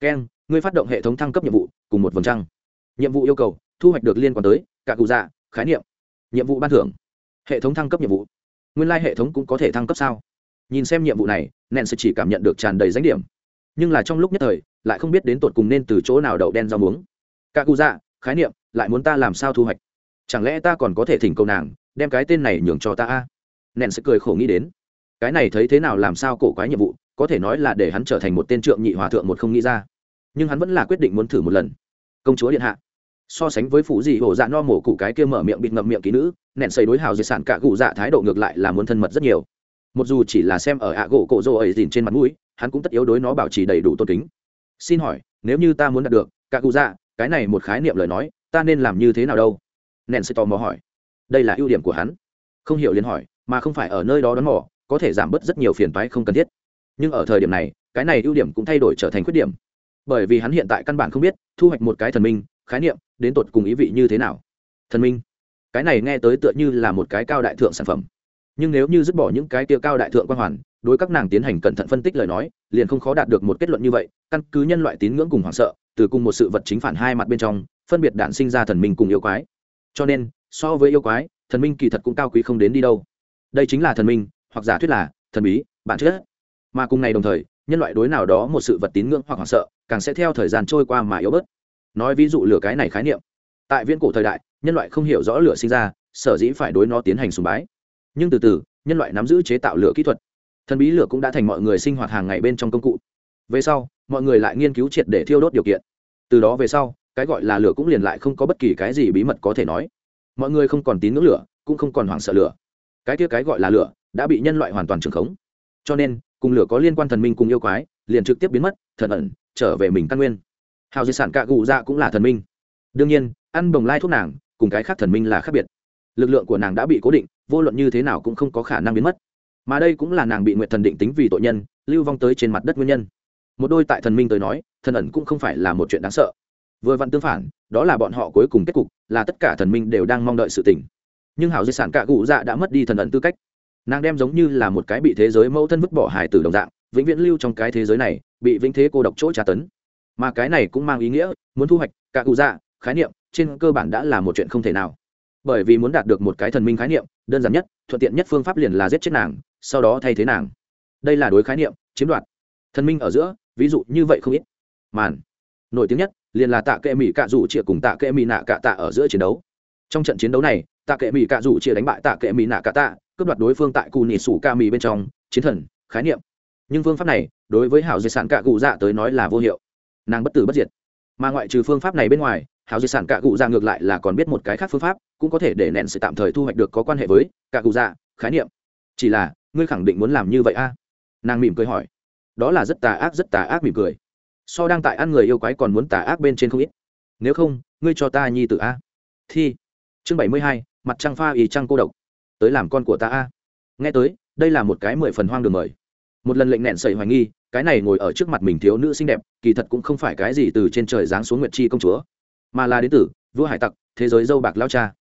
Speaker 1: Keng ngươi phát động hệ thống thăng cấp nhiệm vụ, cùng một vầng trăng. Nhiệm vụ yêu cầu, thu hoạch được liên quan tới, cả cụ dạ khái niệm. Nhiệm vụ ban thưởng. Hệ thống thăng cấp nhiệm vụ. Nguyên lai hệ thống cũng có thể thăng cấp sao? Nhìn xem nhiệm vụ này nện sẽ chỉ cảm nhận được tràn đầy danh điểm. Nhưng là trong lúc nhất thời, lại không biết đến tột cùng nên từ chỗ nào đậu đen rau muống. Cả cụ dạ khái niệm, lại muốn ta làm sao thu hoạch? Chẳng lẽ ta còn có thể thỉnh cầu nàng, đem cái tên này nhường cho ta a? Nện sẽ cười khổ nghĩ đến. Cái này thấy thế nào làm sao cổ quái nhiệm vụ, có thể nói là để hắn trở thành một tên trượng nhị hòa thượng một không nghĩ ra. Nhưng hắn vẫn là quyết định muốn thử một lần. Công chúa điện hạ. So sánh với phụ dị hổ dạ no mổ cụ cái kia mở miệng bịt ngậm miệng kỹ nữ nện xây đối hào di sản cả cụ dạ thái độ ngược lại là muốn thân mật rất nhiều. Một dù chỉ là xem ở ạ gỗ cổ rô ấy dìn trên mặt mũi, hắn cũng tất yếu đối nó bảo trì đầy đủ tôn kính. Xin hỏi, nếu như ta muốn đạt được, cả cụ dạ cái này một khái niệm lời nói, ta nên làm như thế nào đâu? Nện sẽ tò mò hỏi. Đây là ưu điểm của hắn. Không hiểu liền hỏi, mà không phải ở nơi đó đón mỏ có thể giảm bớt rất nhiều phiền toái không cần thiết. Nhưng ở thời điểm này, cái này ưu điểm cũng thay đổi trở thành khuyết điểm. Bởi vì hắn hiện tại căn bản không biết, thu hoạch một cái thần minh, khái niệm, đến tột cùng ý vị như thế nào. Thần minh. Cái này nghe tới tựa như là một cái cao đại thượng sản phẩm nhưng nếu như dứt bỏ những cái tiêu cao đại thượng quan hoàn, đối các nàng tiến hành cẩn thận phân tích lời nói, liền không khó đạt được một kết luận như vậy, căn cứ nhân loại tín ngưỡng cùng hoảng sợ, từ cùng một sự vật chính phản hai mặt bên trong, phân biệt đản sinh ra thần minh cùng yêu quái. Cho nên, so với yêu quái, thần minh kỳ thật cũng cao quý không đến đi đâu. Đây chính là thần minh, hoặc giả thuyết là thần bí, bản chất. Mà cùng ngày đồng thời, nhân loại đối nào đó một sự vật tín ngưỡng hoặc hoảng sợ, càng sẽ theo thời gian trôi qua mà yếu bớt. Nói ví dụ lửa cái này khái niệm. Tại viễn cổ thời đại, nhân loại không hiểu rõ lửa sinh ra, sở dĩ phải đối nó tiến hành sùng bái nhưng từ từ, nhân loại nắm giữ chế tạo lửa kỹ thuật. Thần bí lửa cũng đã thành mọi người sinh hoạt hàng ngày bên trong công cụ. Về sau, mọi người lại nghiên cứu triệt để thiêu đốt điều kiện. Từ đó về sau, cái gọi là lửa cũng liền lại không có bất kỳ cái gì bí mật có thể nói. Mọi người không còn tín ngưỡng lửa, cũng không còn hoảng sợ lửa. Cái kia cái gọi là lửa, đã bị nhân loại hoàn toàn trừng khống. Cho nên, cùng lửa có liên quan thần minh cùng yêu quái, liền trực tiếp biến mất, thần ẩn, trở về mình căn nguyên. Hào di sản cạ gù dạ cũng là thần minh. Đương nhiên, ăn bồng lai thuốc nàng, cùng cái khác thần minh là khác biệt. Lực lượng của nàng đã bị cố định vô luận như thế nào cũng không có khả năng biến mất. Mà đây cũng là nàng bị nguyện thần định tính vì tội nhân, lưu vong tới trên mặt đất nguyên nhân. Một đôi tại thần minh tới nói, thần ẩn cũng không phải là một chuyện đáng sợ. Vừa vặn tương phản, đó là bọn họ cuối cùng kết cục, là tất cả thần minh đều đang mong đợi sự tỉnh. nhưng hảo di sản cạ cụ dạ đã mất đi thần ẩn tư cách. Nàng đem giống như là một cái bị thế giới mẫu thân vứt bỏ hải tử đồng dạng, vĩnh viễn lưu trong cái thế giới này, bị vĩnh thế cô độc chỗ tra tấn. Mà cái này cũng mang ý nghĩa, muốn thu hoạch cạ cụ dạ khái niệm, trên cơ bản đã là một chuyện không thể nào. Bởi vì muốn đạt được một cái thần minh khái niệm đơn giản nhất, thuận tiện nhất phương pháp liền là giết chết nàng, sau đó thay thế nàng. Đây là đối khái niệm, chiếm đoạt. Thần minh ở giữa, ví dụ như vậy không ít. Màn. Nổi tiếng nhất, liền là tạ kệ mỹ cạ rủ chĩa cùng tạ kệ mỹ nạ cạ tạ ở giữa chiến đấu. Trong trận chiến đấu này, tạ kệ mỹ cạ rủ chĩa đánh bại tạ kệ mỹ nạ cạ tạ, cướp đoạt đối phương tại cù nỉ sủ ca mỹ bên trong, chiến thần, khái niệm. Nhưng phương pháp này, đối với hảo di sản cạ cụ dạ tới nói là vô hiệu. Nàng bất tử bất diệt. Mà ngoại trừ phương pháp này bên ngoài hảo di sản Cả cụ già ngược lại là còn biết một cái khác phương pháp, cũng có thể để nện sự tạm thời thu hoạch được có quan hệ với Cả cụ già khái niệm. Chỉ là, ngươi khẳng định muốn làm như vậy a nàng mỉm cười hỏi. Đó là rất tà ác, rất tà ác mỉm cười. So đang tại ăn người yêu quái còn muốn tà ác bên trên không ít. Nếu không, ngươi cho ta nhi tự a. Thi. Chương bảy mươi hai, mặt trăng pha ý trăng cô độc. Tới làm con của ta a. Nghe tới, đây là một cái mười phần hoang đường mời. Một lần lệnh nẹn sậy hoài nghi, cái này ngồi ở trước mặt mình thiếu nữ xinh đẹp, kỳ thật cũng không phải cái gì từ trên trời giáng xuống nguyệt chi công chúa mà là đến từ vua hải tặc, thế giới dâu bạc lao cha.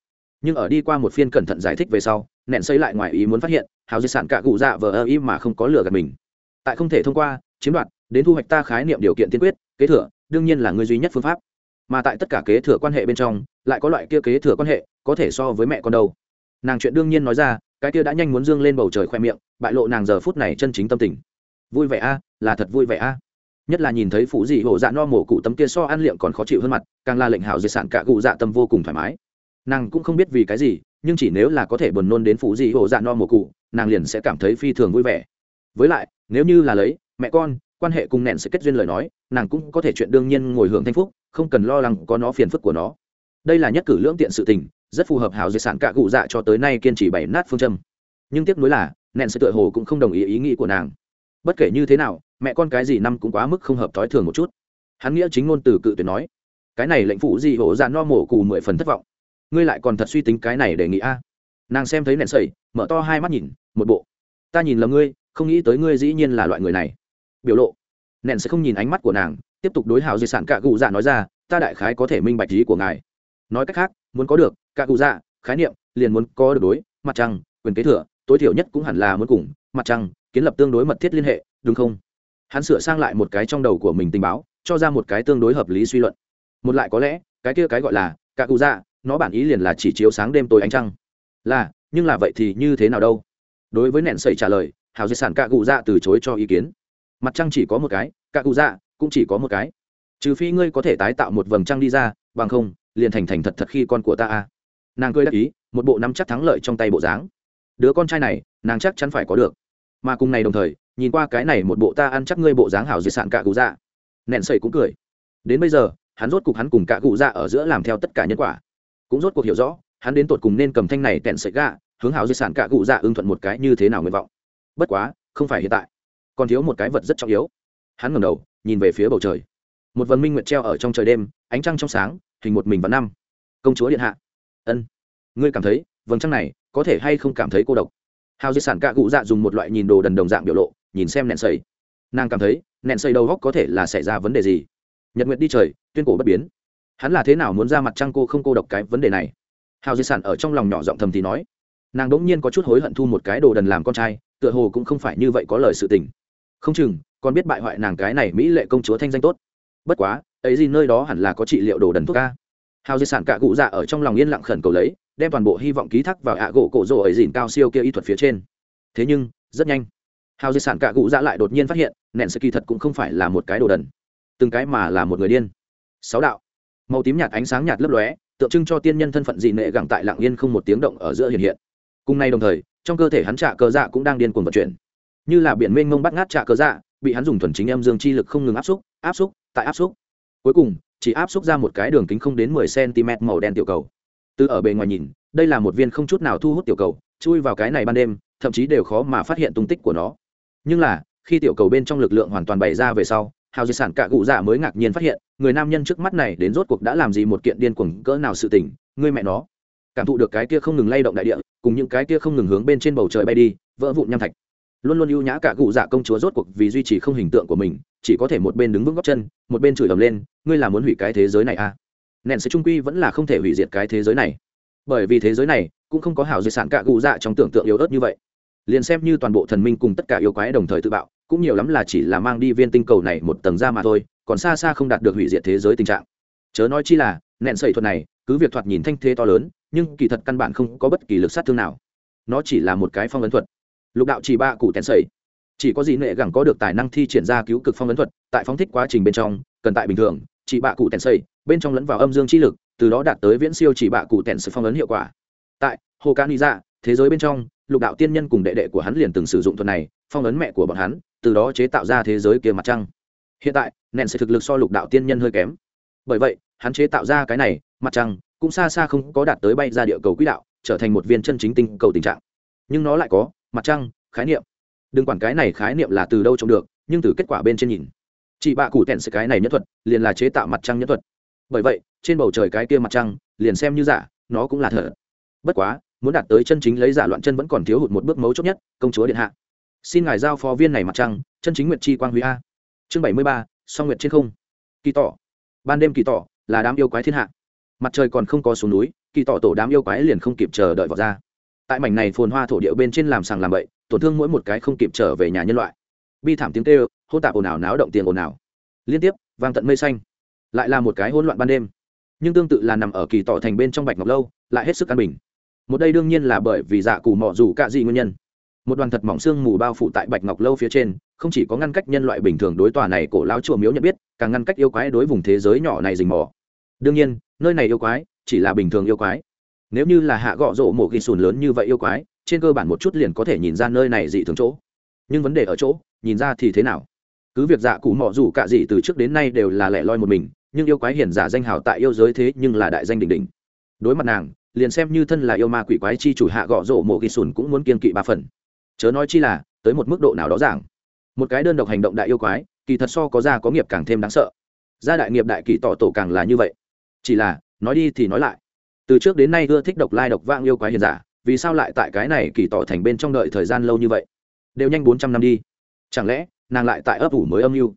Speaker 1: Nhưng ở đi qua một phiên cẩn thận giải thích về sau, nẹn xây lại ngoài ý muốn phát hiện, hào di sản cả cụ dạ vờ ơ ý mà không có lửa gạt mình. Tại không thể thông qua, chiếm đoạt, đến thu hoạch ta khái niệm điều kiện tiên quyết, kế thừa, đương nhiên là người duy nhất phương pháp. Mà tại tất cả kế thừa quan hệ bên trong, lại có loại kia kế thừa quan hệ, có thể so với mẹ con đâu. Nàng chuyện đương nhiên nói ra, cái kia đã nhanh muốn dương lên bầu trời khoe miệng, bại lộ nàng giờ phút này chân chính tâm tình. Vui vẻ a, là thật vui vẻ a nhất là nhìn thấy phụ dị hổ dạ no mổ cụ tấm kia so ăn liệm còn khó chịu hơn mặt, càng là lệnh hảo di sản cả cụ dạ tâm vô cùng thoải mái. Nàng cũng không biết vì cái gì, nhưng chỉ nếu là có thể buồn nôn đến phụ dị hổ dạ no mổ cụ, nàng liền sẽ cảm thấy phi thường vui vẻ. Với lại, nếu như là lấy, mẹ con, quan hệ cùng nẹn sẽ kết duyên lời nói, nàng cũng có thể chuyện đương nhiên ngồi hưởng thanh phúc, không cần lo lắng có nó phiền phức của nó. Đây là nhất cử lưỡng tiện sự tình, rất phù hợp hảo di sản cả cụ dạ cho tới nay kiên trì bảy nát phương châm. Nhưng tiếc nuối là, nẹn sẽ tựa hồ cũng không đồng ý ý nghĩ của nàng bất kể như thế nào, mẹ con cái gì năm cũng quá mức không hợp thói thường một chút. Hắn nghĩa chính ngôn từ cự tuyệt nói, cái này lệnh phụ gì hổ dạ no mổ cù mười phần thất vọng. Ngươi lại còn thật suy tính cái này để nghĩ a. Nàng xem thấy nẹn sẩy, mở to hai mắt nhìn, một bộ. Ta nhìn lầm ngươi, không nghĩ tới ngươi dĩ nhiên là loại người này. Biểu lộ. Nẹn sẽ không nhìn ánh mắt của nàng, tiếp tục đối hào di sản cạ cụ dạ nói ra, ta đại khái có thể minh bạch ý của ngài. Nói cách khác, muốn có được, cạ cụ dạ khái niệm, liền muốn có được đối, mặt trăng, quyền kế thừa, tối thiểu nhất cũng hẳn là muốn cùng, mặt trăng kiến lập tương đối mật thiết liên hệ, đúng không? Hắn sửa sang lại một cái trong đầu của mình tình báo, cho ra một cái tương đối hợp lý suy luận. Một lại có lẽ, cái kia cái gọi là cả cụ dạ nó bản ý liền là chỉ chiếu sáng đêm tối ánh trăng. Là, nhưng là vậy thì như thế nào đâu? Đối với nẹn sẩy trả lời, hào di sản cả cụ dạ từ chối cho ý kiến. Mặt trăng chỉ có một cái cả cụ dạ cũng chỉ có một cái. Trừ phi ngươi có thể tái tạo một vầng trăng đi ra, bằng không, liền thành thành thật thật khi con của ta a. Nàng cười đáp ý, một bộ nắm chắc thắng lợi trong tay bộ dáng. Đứa con trai này, nàng chắc chắn phải có được mà cùng này đồng thời, nhìn qua cái này một bộ ta ăn chắc ngươi bộ dáng hảo di sản cả cụ dạ. Nẹn sẩy cũng cười. Đến bây giờ, hắn rốt cuộc hắn cùng cả cụ dạ ở giữa làm theo tất cả nhân quả. Cũng rốt cuộc hiểu rõ, hắn đến tột cùng nên cầm thanh này tẹn sẩy gạ hướng hảo di sản cả cụ dạ ưng thuận một cái như thế nào nguyện vọng. Bất quá, không phải hiện tại. Còn thiếu một cái vật rất trọng yếu. Hắn ngẩng đầu, nhìn về phía bầu trời. Một vần minh nguyệt treo ở trong trời đêm, ánh trăng trong sáng, hình một mình và năm. Công chúa điện hạ. Ân. Ngươi cảm thấy, vầng trăng này có thể hay không cảm thấy cô độc? Hào di sản cạ cụ dạ dùng một loại nhìn đồ đần đồng dạng biểu lộ, nhìn xem nẹn sầy. Nàng cảm thấy, nẹn sầy đầu góc có thể là xảy ra vấn đề gì? Nhật nguyệt đi trời, tuyên cổ bất biến. Hắn là thế nào muốn ra mặt trăng cô không cô độc cái vấn đề này? Hào di sản ở trong lòng nhỏ giọng thầm thì nói. Nàng đ ỗ n g nhiên có chút hối hận thu một cái đồ đần làm con trai, tựa hồ cũng không phải như vậy có lời sự tình. Không chừng, còn biết bại hoại nàng cái này mỹ lệ công chúa thanh danh tốt. Bất quá, ấy gì nơi đó hẳn là có trị liệu đồ đần thuốc ca hào di sản cạ cụ dạ ở trong lòng yên lặng khẩn cầu lấy đem toàn bộ hy vọng ký thác vào ạ gỗ cổ rồ ấy dìn cao siêu kia y thuật phía trên. Thế nhưng, rất nhanh, hào di sản cạ cụ dạ lại đột nhiên phát hiện, nện sự kỳ thật cũng không phải là một cái đồ đần, từng cái mà là một người điên. Sáu đạo, màu tím nhạt ánh sáng nhạt lấp lóe, tượng trưng cho tiên nhân thân phận dị nệ gẳng tại lạng yên không một tiếng động ở giữa hiện hiện. Cùng nay đồng thời, trong cơ thể hắn trạ cơ dạ cũng đang điên cuồng vận chuyển. Như là biển mênh mông bắt ngát trạ cơ dạ bị hắn dùng thuần chính âm dương chi lực không ngừng áp xúc áp xúc, tại áp xúc. Cuối cùng, chỉ áp xúc ra một cái đường kính không đến mười cm màu đen tiểu cầu từ ở bề ngoài nhìn, đây là một viên không chút nào thu hút tiểu cầu, chui vào cái này ban đêm, thậm chí đều khó mà phát hiện tung tích của nó. Nhưng là, khi tiểu cầu bên trong lực lượng hoàn toàn bày ra về sau, hào di sản cạ cụ dạ mới ngạc nhiên phát hiện, người nam nhân trước mắt này đến rốt cuộc đã làm gì một kiện điên cuồng cỡ nào sự tình ngươi mẹ nó. Cảm thụ được cái kia không ngừng lay động đại địa, cùng những cái kia không ngừng hướng bên trên bầu trời bay đi, vỡ vụn nham thạch. Luôn luôn ưu nhã cả cụ dạ công chúa rốt cuộc vì duy trì không hình tượng của mình, chỉ có thể một bên đứng vững góc chân, một bên chửi ầm lên, ngươi là muốn hủy cái thế giới này à? Nện sẽ trung quy vẫn là không thể hủy diệt cái thế giới này. Bởi vì thế giới này cũng không có hảo di sản cả cụ dạ trong tưởng tượng yếu ớt như vậy. Liền xem như toàn bộ thần minh cùng tất cả yêu quái đồng thời tự bạo, cũng nhiều lắm là chỉ là mang đi viên tinh cầu này một tầng ra mà thôi, còn xa xa không đạt được hủy diệt thế giới tình trạng. Chớ nói chi là nện sẩy thuật này, cứ việc thoạt nhìn thanh thế to lớn, nhưng kỳ thật căn bản không có bất kỳ lực sát thương nào. Nó chỉ là một cái phong ấn thuật. Lục đạo chỉ ba cụ tèn sẩy. Chỉ có gì nệ gẳng có được tài năng thi triển ra cứu cực phong ấn thuật, tại phóng thích quá trình bên trong, cần tại bình thường, chỉ bạ cụ tèn sẩy bên trong lẫn vào âm dương chi lực, từ đó đạt tới viễn siêu chỉ bạ cụ tèn sự phong ấn hiệu quả. Tại hồ ca ni ra thế giới bên trong, lục đạo tiên nhân cùng đệ đệ của hắn liền từng sử dụng thuật này, phong ấn mẹ của bọn hắn, từ đó chế tạo ra thế giới kia mặt trăng. Hiện tại nện sẽ thực lực so lục đạo tiên nhân hơi kém. Bởi vậy, hắn chế tạo ra cái này, mặt trăng, cũng xa xa không có đạt tới bay ra địa cầu quỹ đạo, trở thành một viên chân chính tinh cầu tình trạng. Nhưng nó lại có, mặt trăng, khái niệm. Đừng quản cái này khái niệm là từ đâu trông được, nhưng từ kết quả bên trên nhìn. Chị bạ cụ tèn sự cái này nhất thuật, liền là chế tạo mặt trăng nhất thuật bởi vậy, trên bầu trời cái kia mặt trăng, liền xem như giả, nó cũng là thở. Bất quá, muốn đạt tới chân chính lấy giả loạn chân vẫn còn thiếu hụt một bước mấu chốt nhất, công chúa điện hạ. Xin ngài giao phó viên này mặt trăng, chân chính nguyệt chi quang huy a. Chương bảy mươi ba, song nguyệt trên không. Kỳ tỏ. Ban đêm kỳ tỏ là đám yêu quái thiên hạ. Mặt trời còn không có xuống núi, kỳ tỏ tổ đám yêu quái liền không kịp chờ đợi vào ra. Tại mảnh này phồn hoa thổ điệu bên trên làm sàng làm bậy, tổn thương mỗi một cái không kịp trở về nhà nhân loại. Bi thảm tiếng kêu hôn tạp ồn ào náo động tiền ồn ào. Liên tiếp, vang tận mây xanh lại là một cái hỗn loạn ban đêm. Nhưng tương tự là nằm ở kỳ tỏ thành bên trong bạch ngọc lâu, lại hết sức an bình. Một đây đương nhiên là bởi vì dạ cù mọ dù cạ gì nguyên nhân. Một đoàn thật mỏng xương mù bao phủ tại bạch ngọc lâu phía trên, không chỉ có ngăn cách nhân loại bình thường đối tòa này cổ láo chùa miếu nhận biết, càng ngăn cách yêu quái đối vùng thế giới nhỏ này rình mò. Đương nhiên, nơi này yêu quái chỉ là bình thường yêu quái. Nếu như là hạ gọ rộ một ghi sùn lớn như vậy yêu quái, trên cơ bản một chút liền có thể nhìn ra nơi này dị thường chỗ. Nhưng vấn đề ở chỗ, nhìn ra thì thế nào? Cứ việc dạ cụ mọ dù cả dị từ trước đến nay đều là lẻ loi một mình nhưng yêu quái hiển giả danh hào tại yêu giới thế nhưng là đại danh đỉnh đỉnh. Đối mặt nàng, liền xem như thân là yêu ma quỷ quái chi chủ hạ gọ rổ mộ ghi sùn cũng muốn kiên kỵ ba phần. Chớ nói chi là, tới một mức độ nào đó giảng. Một cái đơn độc hành động đại yêu quái, kỳ thật so có gia có nghiệp càng thêm đáng sợ. Gia đại nghiệp đại kỳ tỏ tổ càng là như vậy. Chỉ là, nói đi thì nói lại. Từ trước đến nay ưa thích độc lai độc vang yêu quái hiền giả, vì sao lại tại cái này kỳ tỏ thành bên trong đợi thời gian lâu như vậy? Đều nhanh bốn trăm năm đi. Chẳng lẽ, nàng lại tại ấp ủ mới âm mưu?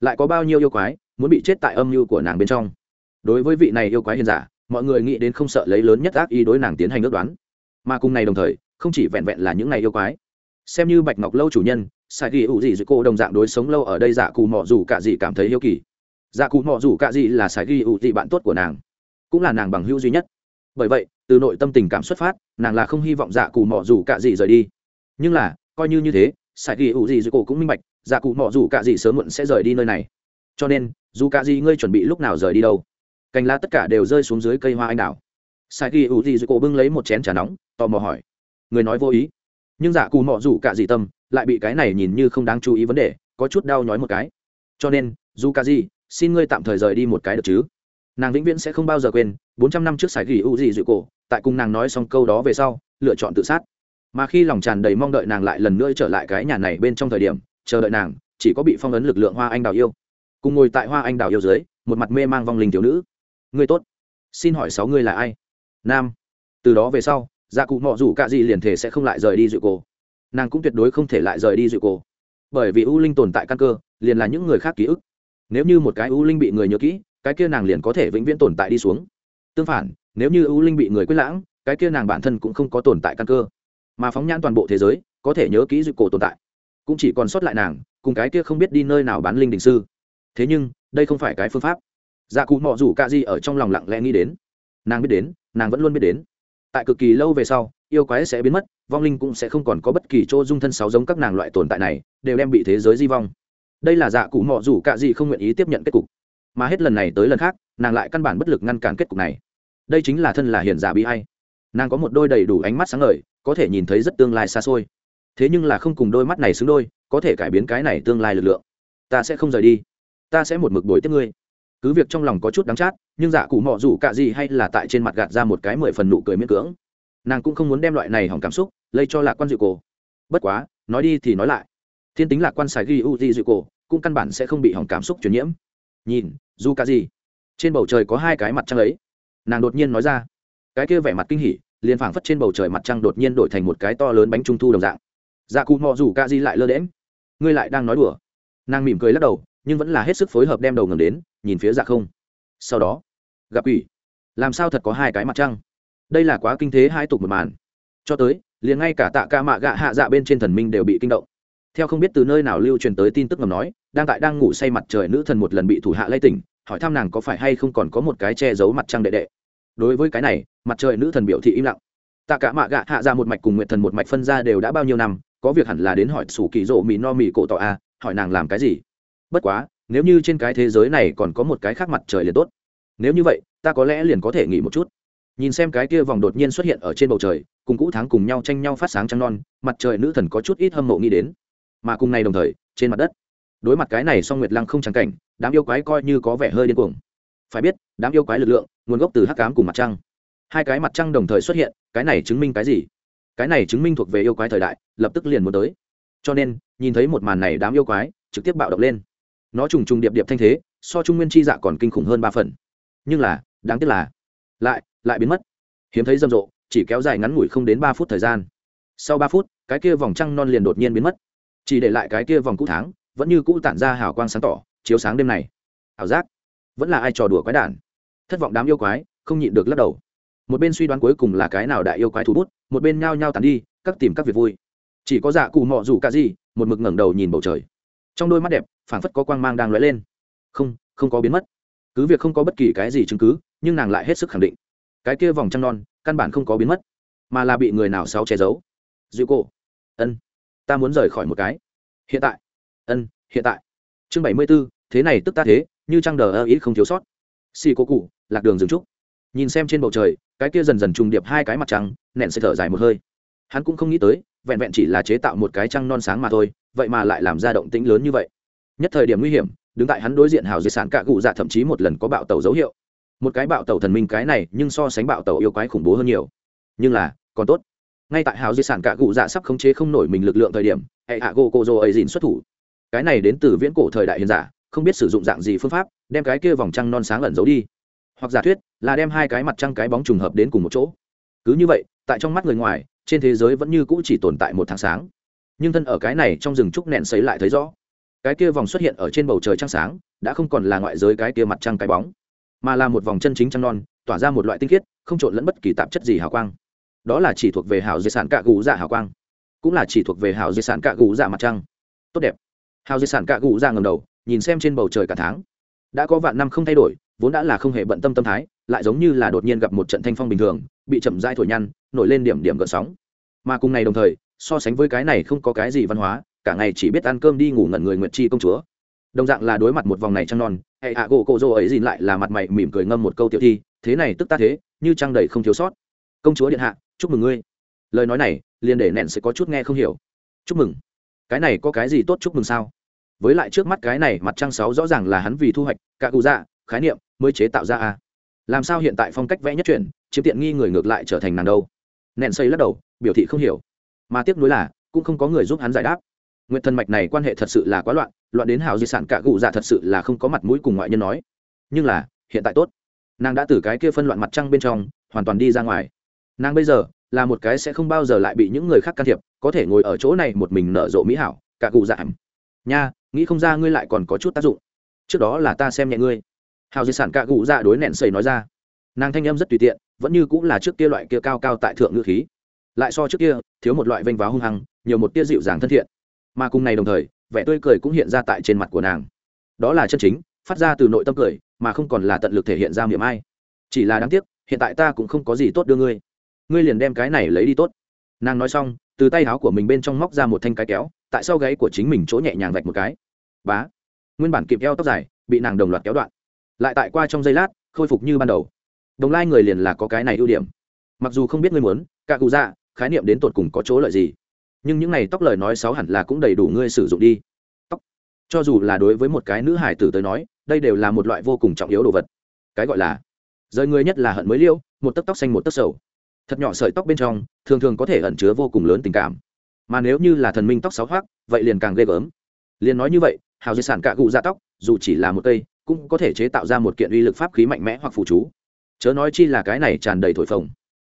Speaker 1: Lại có bao nhiêu yêu quái muốn bị chết tại âm mưu của nàng bên trong. Đối với vị này yêu quái hiền giả, mọi người nghĩ đến không sợ lấy lớn nhất ác ý đối nàng tiến hành ước đoán. Mà cùng này đồng thời, không chỉ vẹn vẹn là những này yêu quái. Xem như bạch ngọc lâu chủ nhân, sai ghi ủ gì giữa cô đồng dạng đối sống lâu ở đây dạ cù mọ dù cả gì cảm thấy yêu kỳ. Dạ cụ mọ rủ cạ dị là sai ghi ủ dị bạn tốt của nàng, cũng là nàng bằng hữu duy nhất. Bởi vậy, từ nội tâm tình cảm xuất phát, nàng là không hy vọng dạ cụ mọ rủ cạ dị rời đi. Nhưng là, coi như như thế, sai ghi ủ dị dù cô cũng minh bạch dạ cụ mọ rủ cạ dị sớm muộn sẽ rời đi nơi này cho nên dù cả gì ngươi chuẩn bị lúc nào rời đi đâu cành lá tất cả đều rơi xuống dưới cây hoa anh đào. Sai kỳ ủ dị dưới cổ bưng lấy một chén trà nóng tò mò hỏi. Người nói vô ý. Nhưng giả cù mọ rủ cả gì tâm lại bị cái này nhìn như không đáng chú ý vấn đề có chút đau nhói một cái. Cho nên dù cả gì, xin ngươi tạm thời rời đi một cái được chứ? Nàng vĩnh viễn sẽ không bao giờ quên bốn trăm năm trước sài ghi u gì dịu cổ tại cùng nàng nói xong câu đó về sau lựa chọn tự sát. Mà khi lòng tràn đầy mong đợi nàng lại lần nữa trở lại cái nhà này bên trong thời điểm chờ đợi nàng chỉ có bị phong ấn lực lượng hoa anh đào yêu cùng ngồi tại hoa anh đào yêu dưới, một mặt mê mang vong linh thiếu nữ. Người tốt. Xin hỏi sáu người là ai? Nam. Từ đó về sau gia cụ mọ rủ c ả gì liền thể sẽ không lại rời đi dịu cổ. Nàng cũng tuyệt đối không thể lại rời đi dịu cổ. Bởi vì u linh tồn tại căn cơ, liền là những người khác ký ức. Nếu như một cái u linh bị người nhớ kỹ, cái kia nàng liền có thể vĩnh viễn tồn tại đi xuống. Tương phản, nếu như u linh bị người quyết lãng, cái kia nàng bản thân cũng không có tồn tại căn cơ. Mà phóng nhãn toàn bộ thế giới, có thể nhớ kỹ dịu cổ tồn tại. Cũng chỉ còn sót lại nàng, cùng cái kia không biết đi nơi nào bán linh đình sư thế nhưng, đây không phải cái phương pháp. Dạ cụ mọ rủ cạ di gì ở trong lòng lặng lẽ nghĩ đến. Nàng biết đến, nàng vẫn luôn biết đến. Tại cực kỳ lâu về sau, yêu quái sẽ biến mất, vong linh cũng sẽ không còn có bất kỳ chỗ dung thân sáu giống các nàng loại tồn tại này, đều đem bị thế giới di vong. Đây là dạ cụ mọ rủ cạ di gì không nguyện ý tiếp nhận kết cục. Mà hết lần này tới lần khác, nàng lại căn bản bất lực ngăn cản kết cục này. Đây chính là thân là hiền giả bị hay nàng có một đôi đầy đủ ánh mắt sáng ngời, có thể nhìn thấy rất tương lai xa xôi. Thế nhưng là không cùng đôi mắt này xứng đôi, có thể cải biến cái này tương lai lực lượng. Ta sẽ không rời đi ta sẽ một mực đổi tiếp ngươi. Cứ việc trong lòng có chút đắng chát, nhưng dạ cụ mọ rủ c gì hay là tại trên mặt gạt ra một cái mười phần nụ cười miễn cưỡng. Nàng cũng không muốn đem loại này hỏng cảm xúc lây cho lạc quan dịu cổ. Bất quá, nói đi thì nói lại. Thiên tính lạc quan sài ghi u di dịu cổ, cũng căn bản sẽ không bị hỏng cảm xúc truyền nhiễm. Nhìn, dù cả gì, trên bầu trời có hai cái mặt trăng ấy. Nàng đột nhiên nói ra. Cái kia vẻ mặt kinh hỉ, liền phảng phất trên bầu trời mặt trăng đột nhiên đổi thành một cái to lớn bánh trung thu đồng dạng. Dạ cụ mọ rủ ca gì lại lơ đễm ngươi lại đang nói đùa. Nàng mỉm cười lắc đầu nhưng vẫn là hết sức phối hợp đem đầu ngầm đến, nhìn phía dạ không. Sau đó, gặp ủy làm sao thật có hai cái mặt trăng? Đây là quá kinh thế hai tục một màn. Cho tới, liền ngay cả tạ ca mạ gạ hạ dạ bên trên thần minh đều bị kinh động. Theo không biết từ nơi nào lưu truyền tới tin tức ngầm nói, đang tại đang ngủ say mặt trời nữ thần một lần bị thủ hạ lây tỉnh, hỏi thăm nàng có phải hay không còn có một cái che giấu mặt trăng đệ đệ. Đối với cái này, mặt trời nữ thần biểu thị im lặng. Tạ cả mạ gạ hạ ra một mạch cùng nguyện thần một mạch phân ra đều đã bao nhiêu năm, có việc hẳn là đến hỏi sủ kỳ rộ mì no mì cổ tỏ a, hỏi nàng làm cái gì? Bất quá, nếu như trên cái thế giới này còn có một cái khác mặt trời liền tốt. Nếu như vậy, ta có lẽ liền có thể nghỉ một chút. Nhìn xem cái kia vòng đột nhiên xuất hiện ở trên bầu trời, cùng cũ tháng cùng nhau tranh nhau phát sáng trăng non, mặt trời nữ thần có chút ít hâm mộ nghĩ đến. Mà cùng ngày đồng thời, trên mặt đất, đối mặt cái này song nguyệt lăng không trắng cảnh, đám yêu quái coi như có vẻ hơi điên cuồng. Phải biết, đám yêu quái lực lượng, nguồn gốc từ hắc cám cùng mặt trăng. Hai cái mặt trăng đồng thời xuất hiện, cái này chứng minh cái gì? Cái này chứng minh thuộc về yêu quái thời đại, lập tức liền muốn tới. Cho nên, nhìn thấy một màn này, đám yêu quái trực tiếp bạo động lên nó trùng trùng điệp điệp thanh thế, so trung nguyên chi dạ còn kinh khủng hơn ba phần. Nhưng là, đáng tiếc là, lại lại biến mất. Hiếm thấy rầm rộ, chỉ kéo dài ngắn ngủi không đến ba phút thời gian. Sau ba phút, cái kia vòng trăng non liền đột nhiên biến mất. Chỉ để lại cái kia vòng cũ tháng, vẫn như cũ tản ra hào quang sáng tỏ, chiếu sáng đêm này. Ảo giác. Vẫn là ai trò đùa quái đản? Thất vọng đám yêu quái, không nhịn được lắc đầu. Một bên suy đoán cuối cùng là cái nào đại yêu quái thủ bút, một bên nhao nhao tàn đi, các tìm các việc vui. Chỉ có dạ cụ mọ rủ cả gì, một mực ngẩng đầu nhìn bầu trời trong đôi mắt đẹp, phảng phất có quang mang đang lóe lên. Không không có biến mất. Cứ việc không có bất kỳ cái gì chứng cứ, nhưng nàng lại hết sức khẳng định. Cái kia vòng trăng non, căn bản không có biến mất, mà là bị người nào sáu che giấu. Dịu cổ. Ân, ta muốn rời khỏi một cái. Hiện tại. Ân, hiện tại. Chương bảy mươi b ố thế này tức ta thế, như trăng đờ ơ ý không thiếu sót. Xì cô cụ, lạc đường dừng trúc. Nhìn xem trên bầu trời, cái kia dần dần trùng điệp hai cái mặt trăng nẹn sẽ thở dài một hơi. Hắn cũng không nghĩ tới vẹn vẹn chỉ là chế tạo một cái trăng non sáng mà thôi, vậy mà lại làm ra động tĩnh lớn như vậy. Nhất thời điểm nguy hiểm, đứng tại hắn đối diện hào di sản cạ cụ dạ thậm chí một lần có bạo tàu dấu hiệu. Một cái bạo tàu thần minh cái này nhưng so sánh bạo tàu yêu quái khủng bố hơn nhiều. Nhưng là, còn tốt. Ngay tại hào di sản cạ cụ dạ sắp khống chế không nổi mình lực lượng thời điểm, hệ hạ gô cô dô ấy dìn xuất thủ. Cái này đến từ viễn cổ thời đại hiền giả, không biết sử dụng dạng gì phương pháp, đem cái kia vòng trăng non sáng lẩn giấu đi. Hoặc giả thuyết, là đem hai cái mặt trăng cái bóng trùng hợp đến cùng một chỗ. Cứ như vậy, tại trong mắt người ngoài trên thế giới vẫn như cũ chỉ tồn tại một tháng sáng. Nhưng thân ở cái này trong rừng trúc nẹn xấy lại thấy rõ. Cái kia vòng xuất hiện ở trên bầu trời trăng sáng, đã không còn là ngoại giới cái kia mặt trăng cái bóng, mà là một vòng chân chính trăng non, tỏa ra một loại tinh khiết, không trộn lẫn bất kỳ tạp chất gì hào quang. Đó là chỉ thuộc về hào di sản cạ gù dạ hào quang, cũng là chỉ thuộc về hào di sản cạ gù dạ mặt trăng. Tốt đẹp. Hào di sản cạ gù dạ ngầm đầu, nhìn xem trên bầu trời cả tháng. Đã có vạn năm không thay đổi, vốn đã là không hề bận tâm tâm thái lại giống như là đột nhiên gặp một trận thanh phong bình thường, bị chậm dai thổi nhăn, nổi lên điểm điểm gợn sóng. Mà cùng ngày đồng thời, so sánh với cái này không có cái gì văn hóa, cả ngày chỉ biết ăn cơm đi ngủ ngẩn người nguyện chi công chúa. Đồng dạng là đối mặt một vòng này trăng non, hệ hạ gỗ cộ rô ấy dìn lại là mặt mày mỉm cười ngâm một câu tiểu thi, thế này tức ta thế, như trăng đầy không thiếu sót. Công chúa điện hạ, chúc mừng ngươi. Lời nói này, liền để nẹn sẽ có chút nghe không hiểu. Chúc mừng. Cái này có cái gì tốt chúc mừng sao? Với lại trước mắt cái này mặt trăng sáu rõ ràng là hắn vì thu hoạch, cả cụ dạ khái niệm mới chế tạo ra a làm sao hiện tại phong cách vẽ nhất chuyển, chiếm tiện nghi người ngược lại trở thành nàng đâu? Nện xây lắc đầu, biểu thị không hiểu. Mà tiếc nuối là, cũng không có người giúp hắn giải đáp. Nguyện thần mạch này quan hệ thật sự là quá loạn loạn đến hào di sản cả cụ dạ thật sự là không có mặt mũi cùng ngoại nhân nói. Nhưng là, hiện tại tốt. Nàng đã từ cái kia phân loạn mặt trăng bên trong, hoàn toàn đi ra ngoài. Nàng bây giờ, là một cái sẽ không bao giờ lại bị những người khác can thiệp, có thể ngồi ở chỗ này một mình nở rộ mỹ hảo, cả cụ dạ. Nha, nghĩ không ra ngươi lại còn có chút tác dụng. Trước đó là ta xem nhẹ ngươi hào di sản cả cụ dạ đối nẹn xây nói ra. Nàng thanh âm rất tùy tiện, vẫn như cũng là trước kia loại kia cao cao tại thượng ngữ khí. Lại so trước kia, thiếu một loại vênh váo hung hăng, nhiều một tia dịu dàng thân thiện. Mà cùng này đồng thời, vẻ tươi cười cũng hiện ra tại trên mặt của nàng. Đó là chân chính, phát ra từ nội tâm cười, mà không còn là tận lực thể hiện ra miệng ai. Chỉ là đáng tiếc, hiện tại ta cũng không có gì tốt đưa ngươi. Ngươi liền đem cái này lấy đi tốt. Nàng nói xong, từ tay áo của mình bên trong móc ra một thanh cái kéo, tại sau gáy của chính mình chỗ nhẹ nhàng vạch một cái. Bá. Nguyên bản kịp eo tóc dài, bị nàng đồng loạt kéo đoạn lại tại qua trong giây lát, khôi phục như ban đầu. Đồng lai người liền là có cái này ưu điểm. Mặc dù không biết ngươi muốn, cả cụ dạ khái niệm đến tột cùng có chỗ lợi gì. Nhưng những này tóc lời nói xấu hẳn là cũng đầy đủ ngươi sử dụng đi. Tóc. Cho dù là đối với một cái nữ hải tử tới nói, đây đều là một loại vô cùng trọng yếu đồ vật. Cái gọi là, rời người nhất là hận mới liêu, một tấc tóc xanh một tấc sầu. Thật nhỏ sợi tóc bên trong, thường thường có thể ẩn chứa vô cùng lớn tình cảm. Mà nếu như là thần minh tóc sáu hoác vậy liền càng ghê gớm. Liền nói như vậy, hào di sản cạ cụ dạ tóc, dù chỉ là một cây cũng có thể chế tạo ra một kiện uy lực pháp khí mạnh mẽ hoặc phụ chú. Chớ nói chi là cái này tràn đầy thổi phồng.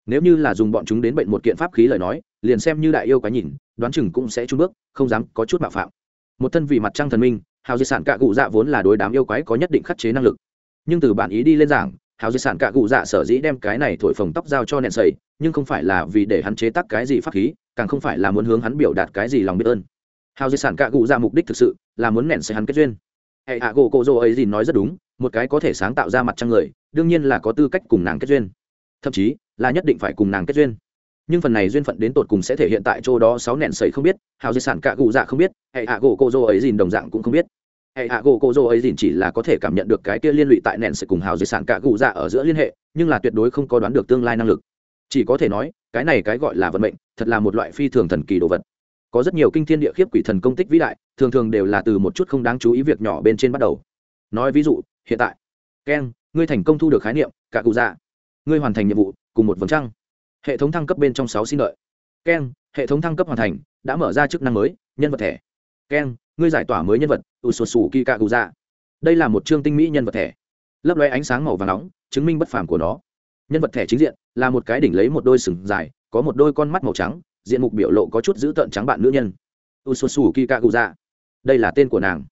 Speaker 1: Nếu như là dùng bọn chúng đến bệnh một kiện pháp khí lời nói, liền xem như đại yêu quá nhìn, đoán chừng cũng sẽ trung bước, không dám có chút mạo phạm. Một thân vì mặt trăng thần minh, hào di sản cạ cụ dạ vốn là đối đám yêu quái có nhất định khắc chế năng lực. Nhưng từ bản ý đi lên giảng, hào di sản cạ cụ dạ sở dĩ đem cái này thổi phồng tóc giao cho nện sầy, nhưng không phải là vì để hắn chế tác cái gì pháp khí, càng không phải là muốn hướng hắn biểu đạt cái gì lòng biết ơn. Hào di sản cạ cụ dạ mục đích thực sự là muốn nện sầy hắn kết duyên hệ hạ gỗ cổ rô ấy gì nói rất đúng, một cái có thể sáng tạo ra mặt trăng người, đương nhiên là có tư cách cùng nàng kết duyên. Thậm chí, là nhất định phải cùng nàng kết duyên. Nhưng phần này duyên phận đến tột cùng sẽ thể hiện tại chỗ đó sáu nện sẩy không biết, hào di sản cạ cụ dạ không biết, hệ hạ gỗ cô dô ấy dìn đồng dạng cũng không biết. Hệ hạ gỗ cô dô ấy dìn chỉ là có thể cảm nhận được cái kia liên lụy tại nện sẩy cùng hào di sản cạ cụ dạ ở giữa liên hệ, nhưng là tuyệt đối không có đoán được tương lai năng lực. Chỉ có thể nói, cái này cái gọi là vận mệnh, thật là một loại phi thường thần kỳ đồ vật có rất nhiều kinh thiên địa khiếp quỷ thần công tích vĩ đại, thường thường đều là từ một chút không đáng chú ý việc nhỏ bên trên bắt đầu. Nói ví dụ, hiện tại. Keng ngươi thành công thu được khái niệm, cả cụ dạ. Ngươi hoàn thành nhiệm vụ, cùng một vầng trăng. Hệ thống thăng cấp bên trong sáu xin lợi. Keng hệ thống thăng cấp hoàn thành, đã mở ra chức năng mới, nhân vật thẻ. Keng ngươi giải tỏa mới nhân vật u sụt sù kỳ cạ cụ dạ đây là một chương tinh mỹ nhân vật thẻ. Lấp loe ánh sáng màu và nóng, chứng minh bất phàm của nó. Nhân vật thẻ chính diện, là một cái đỉnh lấy một đôi sừng dài, có một đôi con mắt màu trắng diện mục biểu lộ có chút giữ tợn trắng bạn nữ nhân. U sù sù kỳ cạ cụ dạ đây là tên của nàng.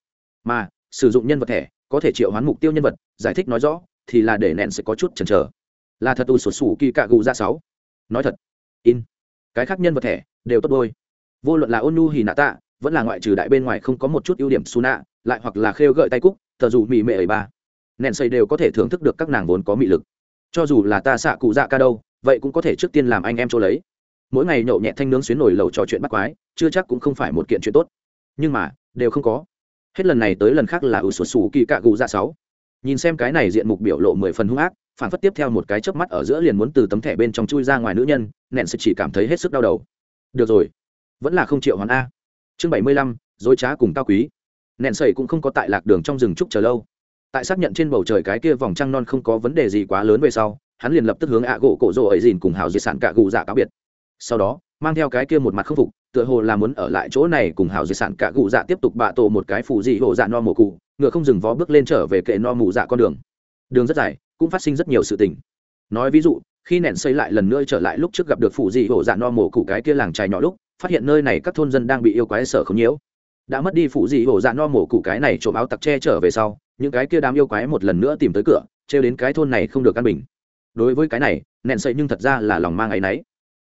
Speaker 1: Mà, sử dụng nhân vật thẻ, có thể triệu hoán mục tiêu nhân vật, giải thích nói rõ, thì là để nện sẽ có chút chần chờ. Là thật u sù sù kỳ cạ cụ dạ sáu. Nói thật. In. Cái khác nhân vật thẻ, đều tốt đôi. Vô luận là ôn hì nạ tạ vẫn là ngoại trừ đại bên ngoài không có một chút ưu điểm su nạ lại hoặc là khêu gợi tay cúc, thờ dù mị mệ ấy ba. Nện xây đều có thể thưởng thức được các nàng vốn có mị lực. Cho dù là ta xạ cụ dạ ca đâu vậy cũng có thể trước tiên làm anh em chỗ lấy mỗi ngày nhậu nhẹt thanh nướng xuyến nổi lầu trò chuyện bắt quái, chưa chắc cũng không phải một kiện chuyện tốt. Nhưng mà, đều không có. Hết lần này tới lần khác là ủ sụt sù kỳ cạ gù dạ sáu. Nhìn xem cái này diện mục biểu lộ mười phần hung ác, phản phất tiếp theo một cái chớp mắt ở giữa liền muốn từ tấm thẻ bên trong chui ra ngoài nữ nhân nện sẽ chỉ cảm thấy hết sức đau đầu. Được rồi, vẫn là không triệu hoàn a. Chương bảy mươi lăm, dối trá cùng cao quý. Nện sẩy cũng không có tại lạc đường trong rừng trúc chờ lâu. Tại xác nhận trên bầu trời cái kia vòng trăng non không có vấn đề gì quá lớn về sau, hắn liền lập tức hướng ạ gỗ cổ rỗ ấy dìn cùng hào di sản cả gù dạ cáo biệt sau đó, mang theo cái kia một mặt khâm phục, tựa hồ là muốn ở lại chỗ này cùng hào di sản cả cụ dạ tiếp tục bạ tổ một cái phù dị hộ dạ no mồ cụ, ngựa không dừng vó bước lên trở về kệ no mù dạ con đường. Đường rất dài, cũng phát sinh rất nhiều sự tình. Nói ví dụ, khi nện xây lại lần nữa trở lại lúc trước gặp được phụ dị hộ dạ no mổ cụ cái kia làng trài nhỏ lúc, phát hiện nơi này các thôn dân đang bị yêu quái sở không nhiễu. Đã mất đi phụ dị hộ dạ no mổ cụ cái này trộm áo tặc che trở về sau, những cái kia đám yêu quái một lần nữa tìm tới cửa, trêu đến cái thôn này không được căn bình. Đối với cái này nện xây nhưng thật ra là lòng mang áy náy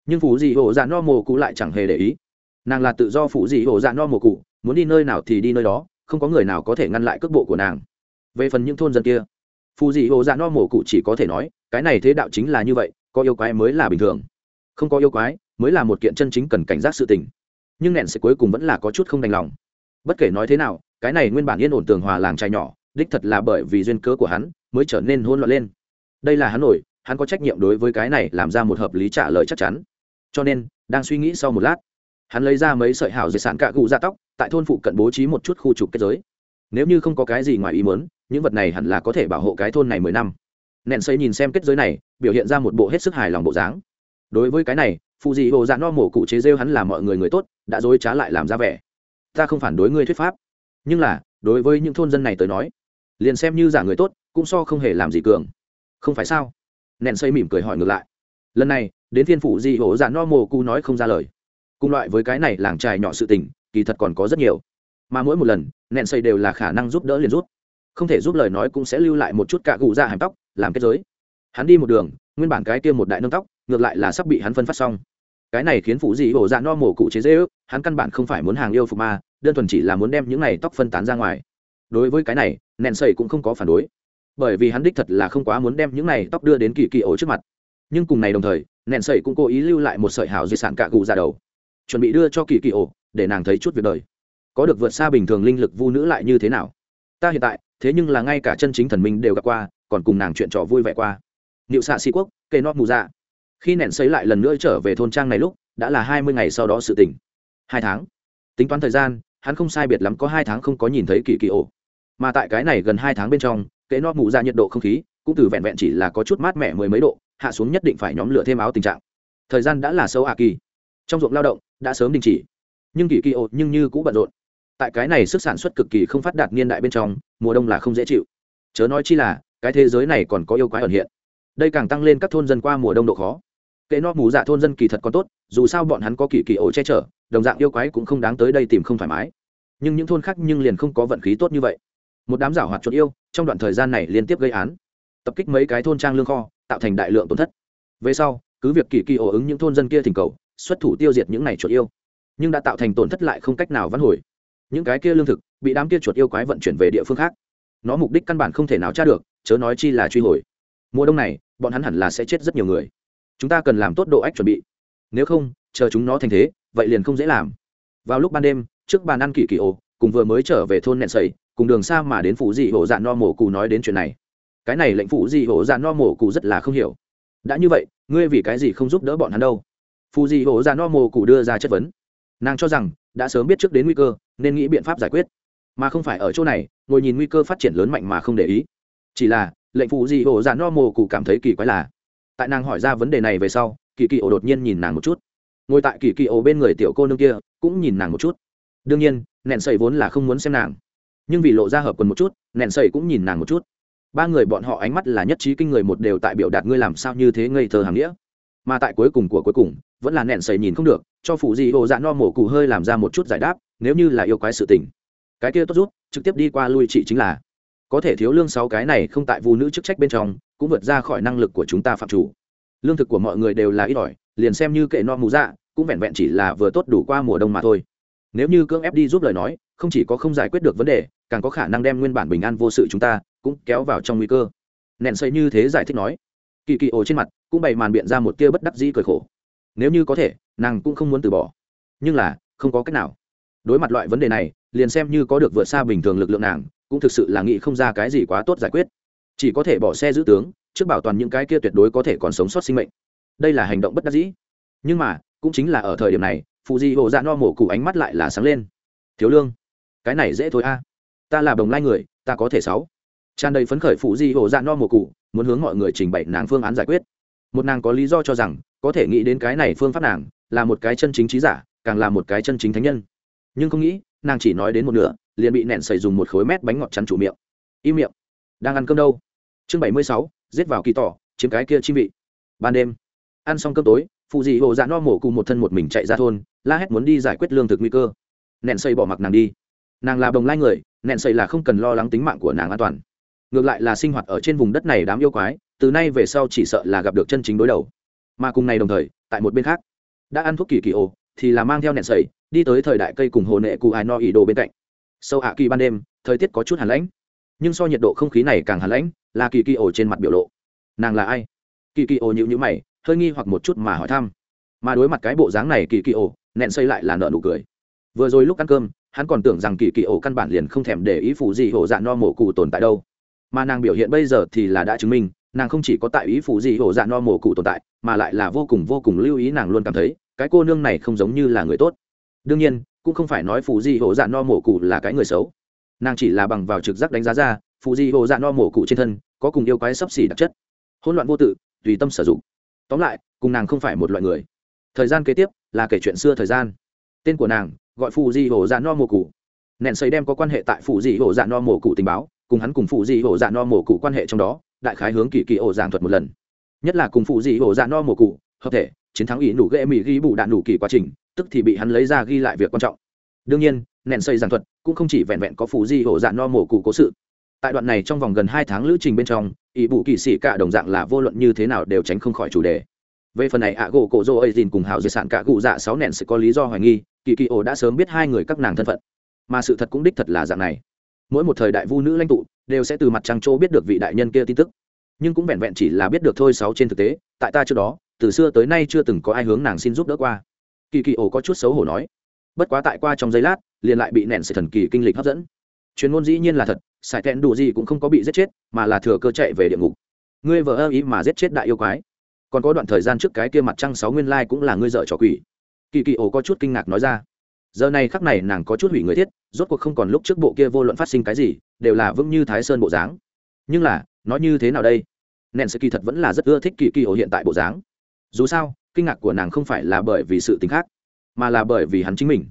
Speaker 1: nhưng phủ dị hộ dạ no mồ cụ lại chẳng hề để ý. Nàng là tự do phủ dị hộ dạ no mồ cụ, muốn đi nơi nào thì đi nơi đó, không có người nào có thể ngăn lại cước bộ của nàng. Về phần những thôn dân kia phù dị hồ dạ no mồ cụ chỉ có thể nói, cái này thế đạo chính là như vậy, có yêu quái mới là bình thường. Không có yêu quái mới là một kiện chân chính cần cảnh giác sự tình. Nhưng nẹn sẽ cuối cùng vẫn là có chút không đành lòng. Bất kể nói thế nào, cái này nguyên bản yên ổn tường hòa làng trai nhỏ, đích thật là bởi vì duyên cớ của hắn mới trở nên hôn loạn lên. Đây là hắn nổi, hắn có trách nhiệm đối với cái này làm ra một hợp lý trả lời chắc chắn cho nên, đang suy nghĩ sau một lát, hắn lấy ra mấy sợi hảo dây sản cạ gù ra tóc, tại thôn phụ cận bố trí một chút khu trục kết giới. Nếu như không có cái gì ngoài ý muốn, những vật này hẳn là có thể bảo hộ cái thôn này mười năm. Nện xây nhìn xem kết giới này, biểu hiện ra một bộ hết sức hài lòng bộ dáng. Đối với cái này phụ dị hồ dạ no mổ cụ chế rêu hắn là mọi người người tốt, đã dối trá lại làm ra vẻ. Ta không phản đối ngươi thuyết pháp. Nhưng là, đối với những thôn dân này tới nói, liền xem như giả người tốt, cũng so không hề làm gì cường. Không phải sao? Nện xây mỉm cười hỏi ngược lại lần này, đến thiên phụ di hổ dạ no mồ cụ nói không ra lời. Cùng loại với cái này làng trài nhỏ sự tình, kỳ thật còn có rất nhiều. Mà mỗi một lần nện xây đều là khả năng giúp đỡ liền rút. Không thể giúp lời nói cũng sẽ lưu lại một chút cạ gù ra hàm tóc, làm kết giới. Hắn đi một đường, nguyên bản cái kia một đại nâng tóc, ngược lại là sắp bị hắn phân phát xong. Cái này khiến phụ dị hổ dạ no mổ cụ chế dễ ước, hắn căn bản không phải muốn hàng yêu phục ma, đơn thuần chỉ là muốn đem những này tóc phân tán ra ngoài. Đối với cái này nện xây cũng không có phản đối. Bởi vì hắn đích thật là không quá muốn đem những này tóc đưa đến kỳ kỳ ổ trước mặt nhưng cùng này đồng thời nện sầy cũng cố ý lưu lại một sợi hảo di sản cạ cụ ra đầu. Chuẩn bị đưa cho kỳ kỳ ổ, để nàng thấy chút việc đời. Có được vượt xa bình thường linh lực vu nữ lại như thế nào? Ta hiện tại, thế nhưng là ngay cả chân chính thần minh đều gặp qua, còn cùng nàng chuyện trò vui vẻ qua. Niệu xạ sĩ quốc cây nót mù dạ. Khi nện xấy lại lần nữa trở về thôn trang này lúc, đã là hai mươi ngày sau đó sự tỉnh hai tháng. Tính toán thời gian, hắn không sai biệt lắm có hai tháng không có nhìn thấy kỳ kỳ ổ. Mà tại cái này gần hai tháng bên trong kệ nót mù ra nhiệt độ không khí cũng từ vẹn vẹn chỉ là có chút mát mẻ mười mấy độ hạ xuống nhất định phải nhóm lửa thêm áo tình trạng. Thời gian đã là sâu hạ kỳ. Trong ruộng lao động đã sớm đình chỉ. Nhưng kỳ kỳ ột nhưng như cũng bận rộn. Tại cái này sức sản xuất cực kỳ không phát đạt niên đại bên trong, mùa đông là không dễ chịu. Chớ nói chi là, cái thế giới này còn có yêu quái ẩn hiện. Đây càng tăng lên các thôn dân qua mùa đông độ khó. Kệ nó mù dạ thôn dân kỳ thật còn tốt, dù sao bọn hắn có kỳ kỳ ổ che chở, đồng dạng yêu quái cũng không đáng tới đây tìm không thoải mái. Nhưng những thôn khác nhưng liền không có vận khí tốt như vậy. Một đám giảo hoạt chuột yêu, trong đoạn thời gian này liên tiếp gây án. Tập kích mấy cái thôn trang lương kho tạo thành đại lượng tổn thất. Về sau, cứ việc kỳ kỳ ổ ứng những thôn dân kia thỉnh cầu, xuất thủ tiêu diệt những này chuột yêu, nhưng đã tạo thành tổn thất lại không cách nào vãn hồi. Những cái kia lương thực bị đám kia chuột yêu quái vận chuyển về địa phương khác. Nó mục đích căn bản không thể nào tra được, chớ nói chi là truy hồi. Mùa đông này, bọn hắn hẳn là sẽ chết rất nhiều người. Chúng ta cần làm tốt độ ách chuẩn bị. Nếu không, chờ chúng nó thành thế, vậy liền không dễ làm. Vào lúc ban đêm, trước bàn ăn kỳ kỳ ổ, cùng vừa mới trở về thôn nẹn sầy, cùng đường xa mà đến phủ dị hổ dạ no mổ cù nói đến chuyện này cái này lệnh phụ gì hổ dạ no mổ cụ rất là không hiểu. Đã như vậy, ngươi vì cái gì không giúp đỡ bọn hắn đâu? Phụ gì hổ dạ no mổ cụ đưa ra chất vấn. Nàng cho rằng, đã sớm biết trước đến nguy cơ, nên nghĩ biện pháp giải quyết. Mà không phải ở chỗ này, ngồi nhìn nguy cơ phát triển lớn mạnh mà không để ý. Chỉ là, lệnh phụ gì hổ dạ no mồ cụ cảm thấy kỳ quái là, tại nàng hỏi ra vấn đề này về sau, kỳ kỳ ổ đột nhiên nhìn nàng một chút. Ngồi tại kỳ kỳ ổ bên người tiểu cô nương kia, cũng nhìn nàng một chút. Đương nhiên, nẹn sậy vốn là không muốn xem nàng. Nhưng vì lộ ra hợp quần một chút, nẹn sậy cũng nhìn nàng một chút ba người bọn họ ánh mắt là nhất trí kinh người một đều tại biểu đạt ngươi làm sao như thế ngây thơ hàng nghĩa. Mà tại cuối cùng của cuối cùng, vẫn là nẹn sầy nhìn không được, cho phụ gì hồ dạ no mổ cụ hơi làm ra một chút giải đáp, nếu như là yêu quái sự tình. Cái kia tốt rút, trực tiếp đi qua lui trị chính là. Có thể thiếu lương sáu cái này không tại vụ nữ chức trách bên trong, cũng vượt ra khỏi năng lực của chúng ta phạm chủ. Lương thực của mọi người đều là ít ỏi, liền xem như kệ no mù dạ cũng vẹn vẹn chỉ là vừa tốt đủ qua mùa đông mà thôi. Nếu như cưỡng ép đi giúp lời nói, không chỉ có không giải quyết được vấn đề, càng có khả năng đem nguyên bản bình an vô sự chúng ta cũng kéo vào trong nguy cơ. Nện xây như thế giải thích nói. Kỳ kỳ ổ trên mặt cũng bày màn biện ra một tia bất đắc dĩ cười khổ. Nếu như có thể, nàng cũng không muốn từ bỏ. Nhưng là, không có cách nào. Đối mặt loại vấn đề này, liền xem như có được vượt xa bình thường lực lượng nàng, cũng thực sự là nghĩ không ra cái gì quá tốt giải quyết. Chỉ có thể bỏ xe giữ tướng, trước bảo toàn những cái kia tuyệt đối có thể còn sống sót sinh mệnh. Đây là hành động bất đắc dĩ. Nhưng mà, cũng chính là ở thời điểm này phụ di hộ dạ no mổ cụ ánh mắt lại là sáng lên. Thiếu lương, cái này dễ thôi a. Ta là đồng lai người, ta có thể sáu tràn đầy phấn khởi phụ di hồ dạ no mùa cụ, muốn hướng mọi người trình bày nàng phương án giải quyết. Một nàng có lý do cho rằng, có thể nghĩ đến cái này phương pháp nàng, là một cái chân chính trí giả, càng là một cái chân chính thánh nhân. Nhưng không nghĩ, nàng chỉ nói đến một nửa, liền bị nẹn sầy dùng một khối mét bánh ngọt chắn chủ miệng. Im miệng. Đang ăn cơm đâu? Chương bảy mươi sáu, giết vào kỳ tỏ, chiếm cái kia chi vị. Ban đêm. Ăn xong cơm tối, phụ dị hồ dạ no mổ cùng một thân một mình chạy ra thôn, la hét muốn đi giải quyết lương thực nguy cơ. Nẹn xây bỏ mặc nàng đi. Nàng là đồng lai người, nẹn xây là không cần lo lắng tính mạng của nàng an toàn ngược lại là sinh hoạt ở trên vùng đất này đám yêu quái, từ nay về sau chỉ sợ là gặp được chân chính đối đầu. Mà cùng này đồng thời, tại một bên khác, đã ăn thuốc kỳ kỳ ồ, thì là mang theo nẹn sầy đi tới thời đại cây cùng hồ nệ cụ ai no ỉ đồ bên cạnh. Sâu hạ kỳ ban đêm, thời tiết có chút hàn lãnh. Nhưng so nhiệt độ không khí này càng hàn lãnh, là kỳ kỳ ồ trên mặt biểu lộ. Nàng là ai? Kỳ kỳ ồ nhịu nhữ mày, hơi nghi hoặc một chút mà hỏi thăm. Mà đối mặt cái bộ dáng này kỳ kỳ ồ, nẹn xây lại là nợ nụ cười. Vừa rồi lúc ăn cơm, hắn còn tưởng rằng kỳ kỳ ổ căn bản liền không thèm để ý phụ gì hổ dạ no mổ cụ tồn tại đâu mà nàng biểu hiện bây giờ thì là đã chứng minh, nàng không chỉ có tại ý phụ gì hổ dạ no mổ cụ tồn tại, mà lại là vô cùng vô cùng lưu ý nàng luôn cảm thấy, cái cô nương này không giống như là người tốt. Đương nhiên, cũng không phải nói phụ di hổ dạ no mổ cụ là cái người xấu. Nàng chỉ là bằng vào trực giác đánh giá ra, phụ di hổ dạ no mổ cụ trên thân có cùng yêu quái sấp xỉ đặc chất. Hỗn loạn vô tự, tùy tâm sử dụng. Tóm lại, cùng nàng không phải một loại người. Thời gian kế tiếp là kể chuyện xưa thời gian. Tên của nàng gọi phụ di hổ dạ no mổ cụ. Nện xây đem có quan hệ tại phụ di hổ dạ no mổ cụ tình báo cùng hắn cùng phụ dị ổ dạ no mổ cụ quan hệ trong đó, đại khái hướng kỳ kỳ ổ giảng thuật một lần. Nhất là cùng phụ dị ổ dạ no mổ cụ, hợp thể, chiến thắng ý nủ ghệ mỹ ghi bù đạn đủ kỳ quá trình, tức thì bị hắn lấy ra ghi lại việc quan trọng. Đương nhiên nện xây giảng thuật cũng không chỉ vẹn vẹn có phụ dị ổ dạ no mổ cụ cố sự. Tại đoạn này trong vòng gần hai tháng lữ trình bên trong, ý bù kỳ sĩ cả đồng dạng là vô luận như thế nào đều tránh không khỏi chủ đề. Về phần này ạ gỗ cổ dô ấy dìn cùng hào di sản cả cụ dạ sáu nện sẽ có lý do hoài nghi, kỳ kỳ ổ đã sớm biết hai người các nàng thân phận. Mà sự thật cũng đích thật là dạng này mỗi một thời đại vu nữ lãnh tụ đều sẽ từ mặt trăng châu biết được vị đại nhân kia tin tức. Nhưng cũng vẹn vẹn chỉ là biết được thôi sáu trên thực tế, tại ta trước đó, từ xưa tới nay chưa từng có ai hướng nàng xin giúp đỡ qua. Kỳ kỳ ổ có chút xấu hổ nói, bất quá tại qua trong giây lát, liền lại bị nện sự thần kỳ kinh lịch hấp dẫn. Chuyên môn dĩ nhiên là thật sải thẹn đủ gì cũng không có bị giết chết, mà là thừa cơ chạy về địa ngục. Ngươi vợ ơ ý mà giết chết đại yêu quái. Còn có đoạn thời gian trước cái kia mặt trăng sáu nguyên lai cũng là ngươi dợ trò quỷ. Kỳ kỳ ổ có chút kinh ngạc nói ra giờ này khắc này nàng có chút hủy người thiết, rốt cuộc không còn lúc trước bộ kia vô luận phát sinh cái gì, đều là vững như thái sơn bộ dáng. Nhưng là nói như thế nào đây? Nện sự kỳ thật vẫn là rất ưa thích kỳ kỳ ổ hiện tại bộ dáng. Dù sao, kinh ngạc của nàng không phải là bởi vì sự tính khác, mà là bởi vì hắn chính mình.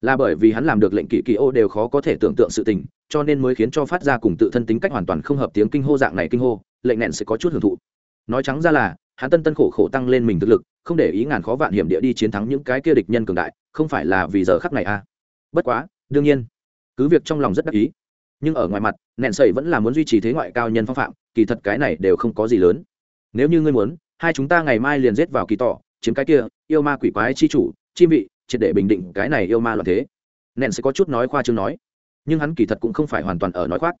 Speaker 1: Là bởi vì hắn làm được lệnh kỳ kỳ ô đều khó có thể tưởng tượng sự tình, cho nên mới khiến cho phát ra cùng tự thân tính cách hoàn toàn không hợp tiếng kinh hô dạng này kinh hô, lệnh nện sẽ có chút hưởng thụ. Nói trắng ra là hắn tân tân khổ khổ tăng lên mình thực lực, không để ý ngàn khó vạn hiểm địa đi chiến thắng những cái kia địch nhân cường đại, không phải là vì giờ khắc này à. Bất quá, đương nhiên, cứ việc trong lòng rất đắc ý, nhưng ở ngoài mặt nện sẩy vẫn là muốn duy trì thế ngoại cao nhân phong phạm, kỳ thật cái này đều không có gì lớn. Nếu như ngươi muốn, hai chúng ta ngày mai liền giết vào kỳ tỏ chiếm cái kia, yêu ma quỷ quái chi chủ, chi vị, triệt để bình định cái này yêu ma loạn thế. Nện sẽ có chút nói khoa chương nói, nhưng hắn kỳ thật cũng không phải hoàn toàn ở nói khoác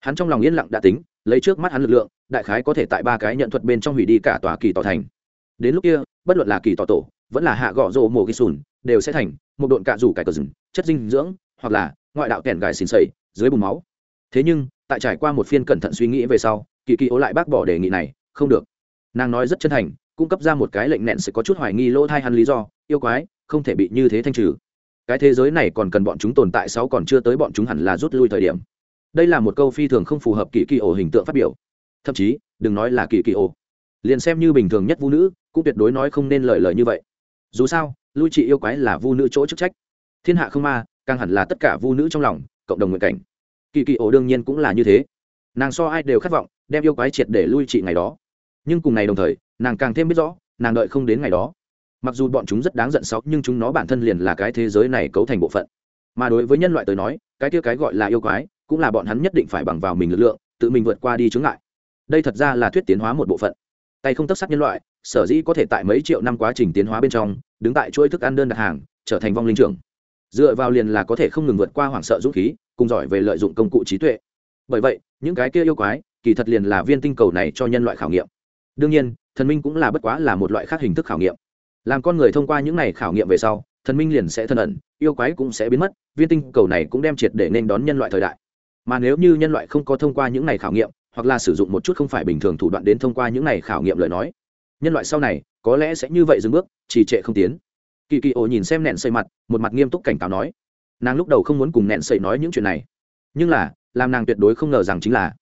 Speaker 1: hắn trong lòng yên lặng đã tính, lấy trước mắt hắn lực lượng, đại khái có thể tại ba cái nhận thuật bên trong hủy đi cả tòa kỳ tỏ thành. Đến lúc kia, bất luận là kỳ tỏ tổ, vẫn là hạ gõ rộ mồ ghi sùn, đều sẽ thành một độn cạ rủ cải cờ rừng, chất dinh dưỡng, hoặc là ngoại đạo kẻn gài xìn sầy dưới bùn máu. Thế nhưng, tại trải qua một phiên cẩn thận suy nghĩ về sau, kỳ kỳ ố lại bác bỏ đề nghị này, không được. Nàng nói rất chân thành, cung cấp ra một cái lệnh nẹn sẽ có chút hoài nghi lỗ thai hắn lý do, yêu quái, không thể bị như thế thanh trừ. Cái thế giới này còn cần bọn chúng tồn tại, sáu còn chưa tới bọn chúng hẳn là rút lui thời điểm đây là một câu phi thường không phù hợp kỳ kỳ ổ hình tượng phát biểu. Thậm chí, đừng nói là kỳ kỳ ổ. Liền xem như bình thường nhất vũ nữ, cũng tuyệt đối nói không nên lời lời như vậy. Dù sao lui trị yêu quái là vu nữ chỗ chức trách. Thiên hạ không ma, càng hẳn là tất cả vu nữ trong lòng, cộng đồng nguyện cảnh. Kỳ kỳ ổ đương nhiên cũng là như thế. Nàng so ai đều khát vọng, đem yêu quái triệt để lui trị ngày đó. Nhưng cùng ngày đồng thời, nàng càng thêm biết rõ, nàng đợi không đến ngày đó. Mặc dù bọn chúng rất đáng giận sóc nhưng chúng nó bản thân liền là cái thế giới này cấu thành bộ phận. Mà đối với nhân loại tới nói, cái kia cái gọi là yêu quái cũng là bọn hắn nhất định phải bằng vào mình lực lượng, tự mình vượt qua đi chướng ngại. Đây thật ra là thuyết tiến hóa một bộ phận. Tay không tất sắc nhân loại, sở dĩ có thể tại mấy triệu năm quá trình tiến hóa bên trong, đứng tại chuỗi thức ăn đơn đặt hàng, trở thành vong linh trưởng. Dựa vào liền là có thể không ngừng vượt qua hoảng sợ dũng khí, cùng giỏi về lợi dụng công cụ trí tuệ. Bởi vậy, những cái kia yêu quái, kỳ thật liền là viên tinh cầu này cho nhân loại khảo nghiệm. Đương nhiên, thần minh cũng là bất quá là một loại khác hình thức khảo nghiệm. Làm con người thông qua những này khảo nghiệm về sau, thần minh liền sẽ thân ẩn, yêu quái cũng sẽ biến mất, viên tinh cầu này cũng đem triệt để nên đón nhân loại thời đại mà nếu như nhân loại không có thông qua những này khảo nghiệm, hoặc là sử dụng một chút không phải bình thường thủ đoạn đến thông qua những này khảo nghiệm lời nói, nhân loại sau này có lẽ sẽ như vậy dừng bước, trì trệ không tiến. Kỳ kỳ ổ nhìn xem nẹn xây mặt, một mặt nghiêm túc cảnh cáo nói, nàng lúc đầu không muốn cùng nẹn xây nói những chuyện này, nhưng là, làm nàng tuyệt đối không ngờ rằng chính là,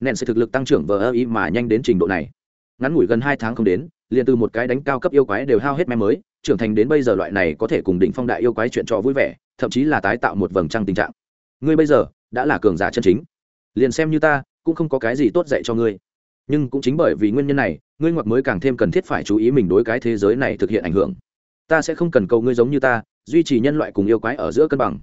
Speaker 1: nẹn xây thực lực tăng trưởng vờ ơ ý mà nhanh đến trình độ này. Ngắn ngủi gần hai tháng không đến, liền từ một cái đánh cao cấp yêu quái đều hao hết mem mới, trưởng thành đến bây giờ loại này có thể cùng đỉnh phong đại yêu quái chuyện trò vui vẻ, thậm chí là tái tạo một vầng trăng tình trạng. Ngươi bây giờ đã là cường giả chân chính. Liền xem như ta, cũng không có cái gì tốt dạy cho ngươi. Nhưng cũng chính bởi vì nguyên nhân này, ngươi ngoặc mới càng thêm cần thiết phải chú ý mình đối cái thế giới này thực hiện ảnh hưởng. Ta sẽ không cần cầu ngươi giống như ta, duy trì nhân loại cùng yêu quái ở giữa cân bằng.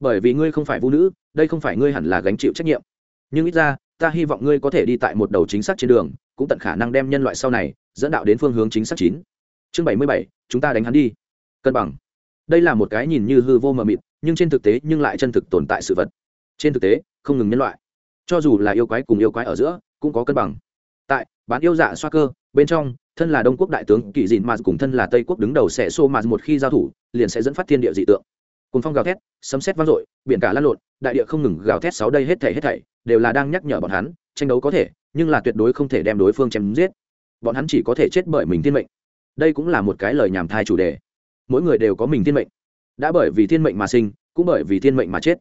Speaker 1: Bởi vì ngươi không phải vũ nữ, đây không phải ngươi hẳn là gánh chịu trách nhiệm. Nhưng ít ra, ta hy vọng ngươi có thể đi tại một đầu chính xác trên đường, cũng tận khả năng đem nhân loại sau này dẫn đạo đến phương hướng chính xác chín. Chương bảy mươi bảy, chúng ta đánh hắn đi. Cân bằng. Đây là một cái nhìn như hư vô mờ mịt, nhưng trên thực tế nhưng lại chân thực tồn tại sự vật trên thực tế, không ngừng nhân loại. Cho dù là yêu quái cùng yêu quái ở giữa, cũng có cân bằng. Tại bán yêu dạ xoa cơ bên trong, thân là đông quốc đại tướng kỳ dịn mà cùng thân là tây quốc đứng đầu sẽ xô mà một khi giao thủ, liền sẽ dẫn phát thiên địa dị tượng. Cùng phong gào thét, sấm sét vang dội, biển cả lăn lộn, đại địa không ngừng gào thét sáu đây hết thảy hết thảy, đều là đang nhắc nhở bọn hắn, tranh đấu có thể, nhưng là tuyệt đối không thể đem đối phương chém giết. Bọn hắn chỉ có thể chết bởi mình thiên mệnh. Đây cũng là một cái lời nhảm thai chủ đề. Mỗi người đều có mình thiên mệnh. Đã bởi vì thiên mệnh mà sinh, cũng bởi vì thiên mệnh mà chết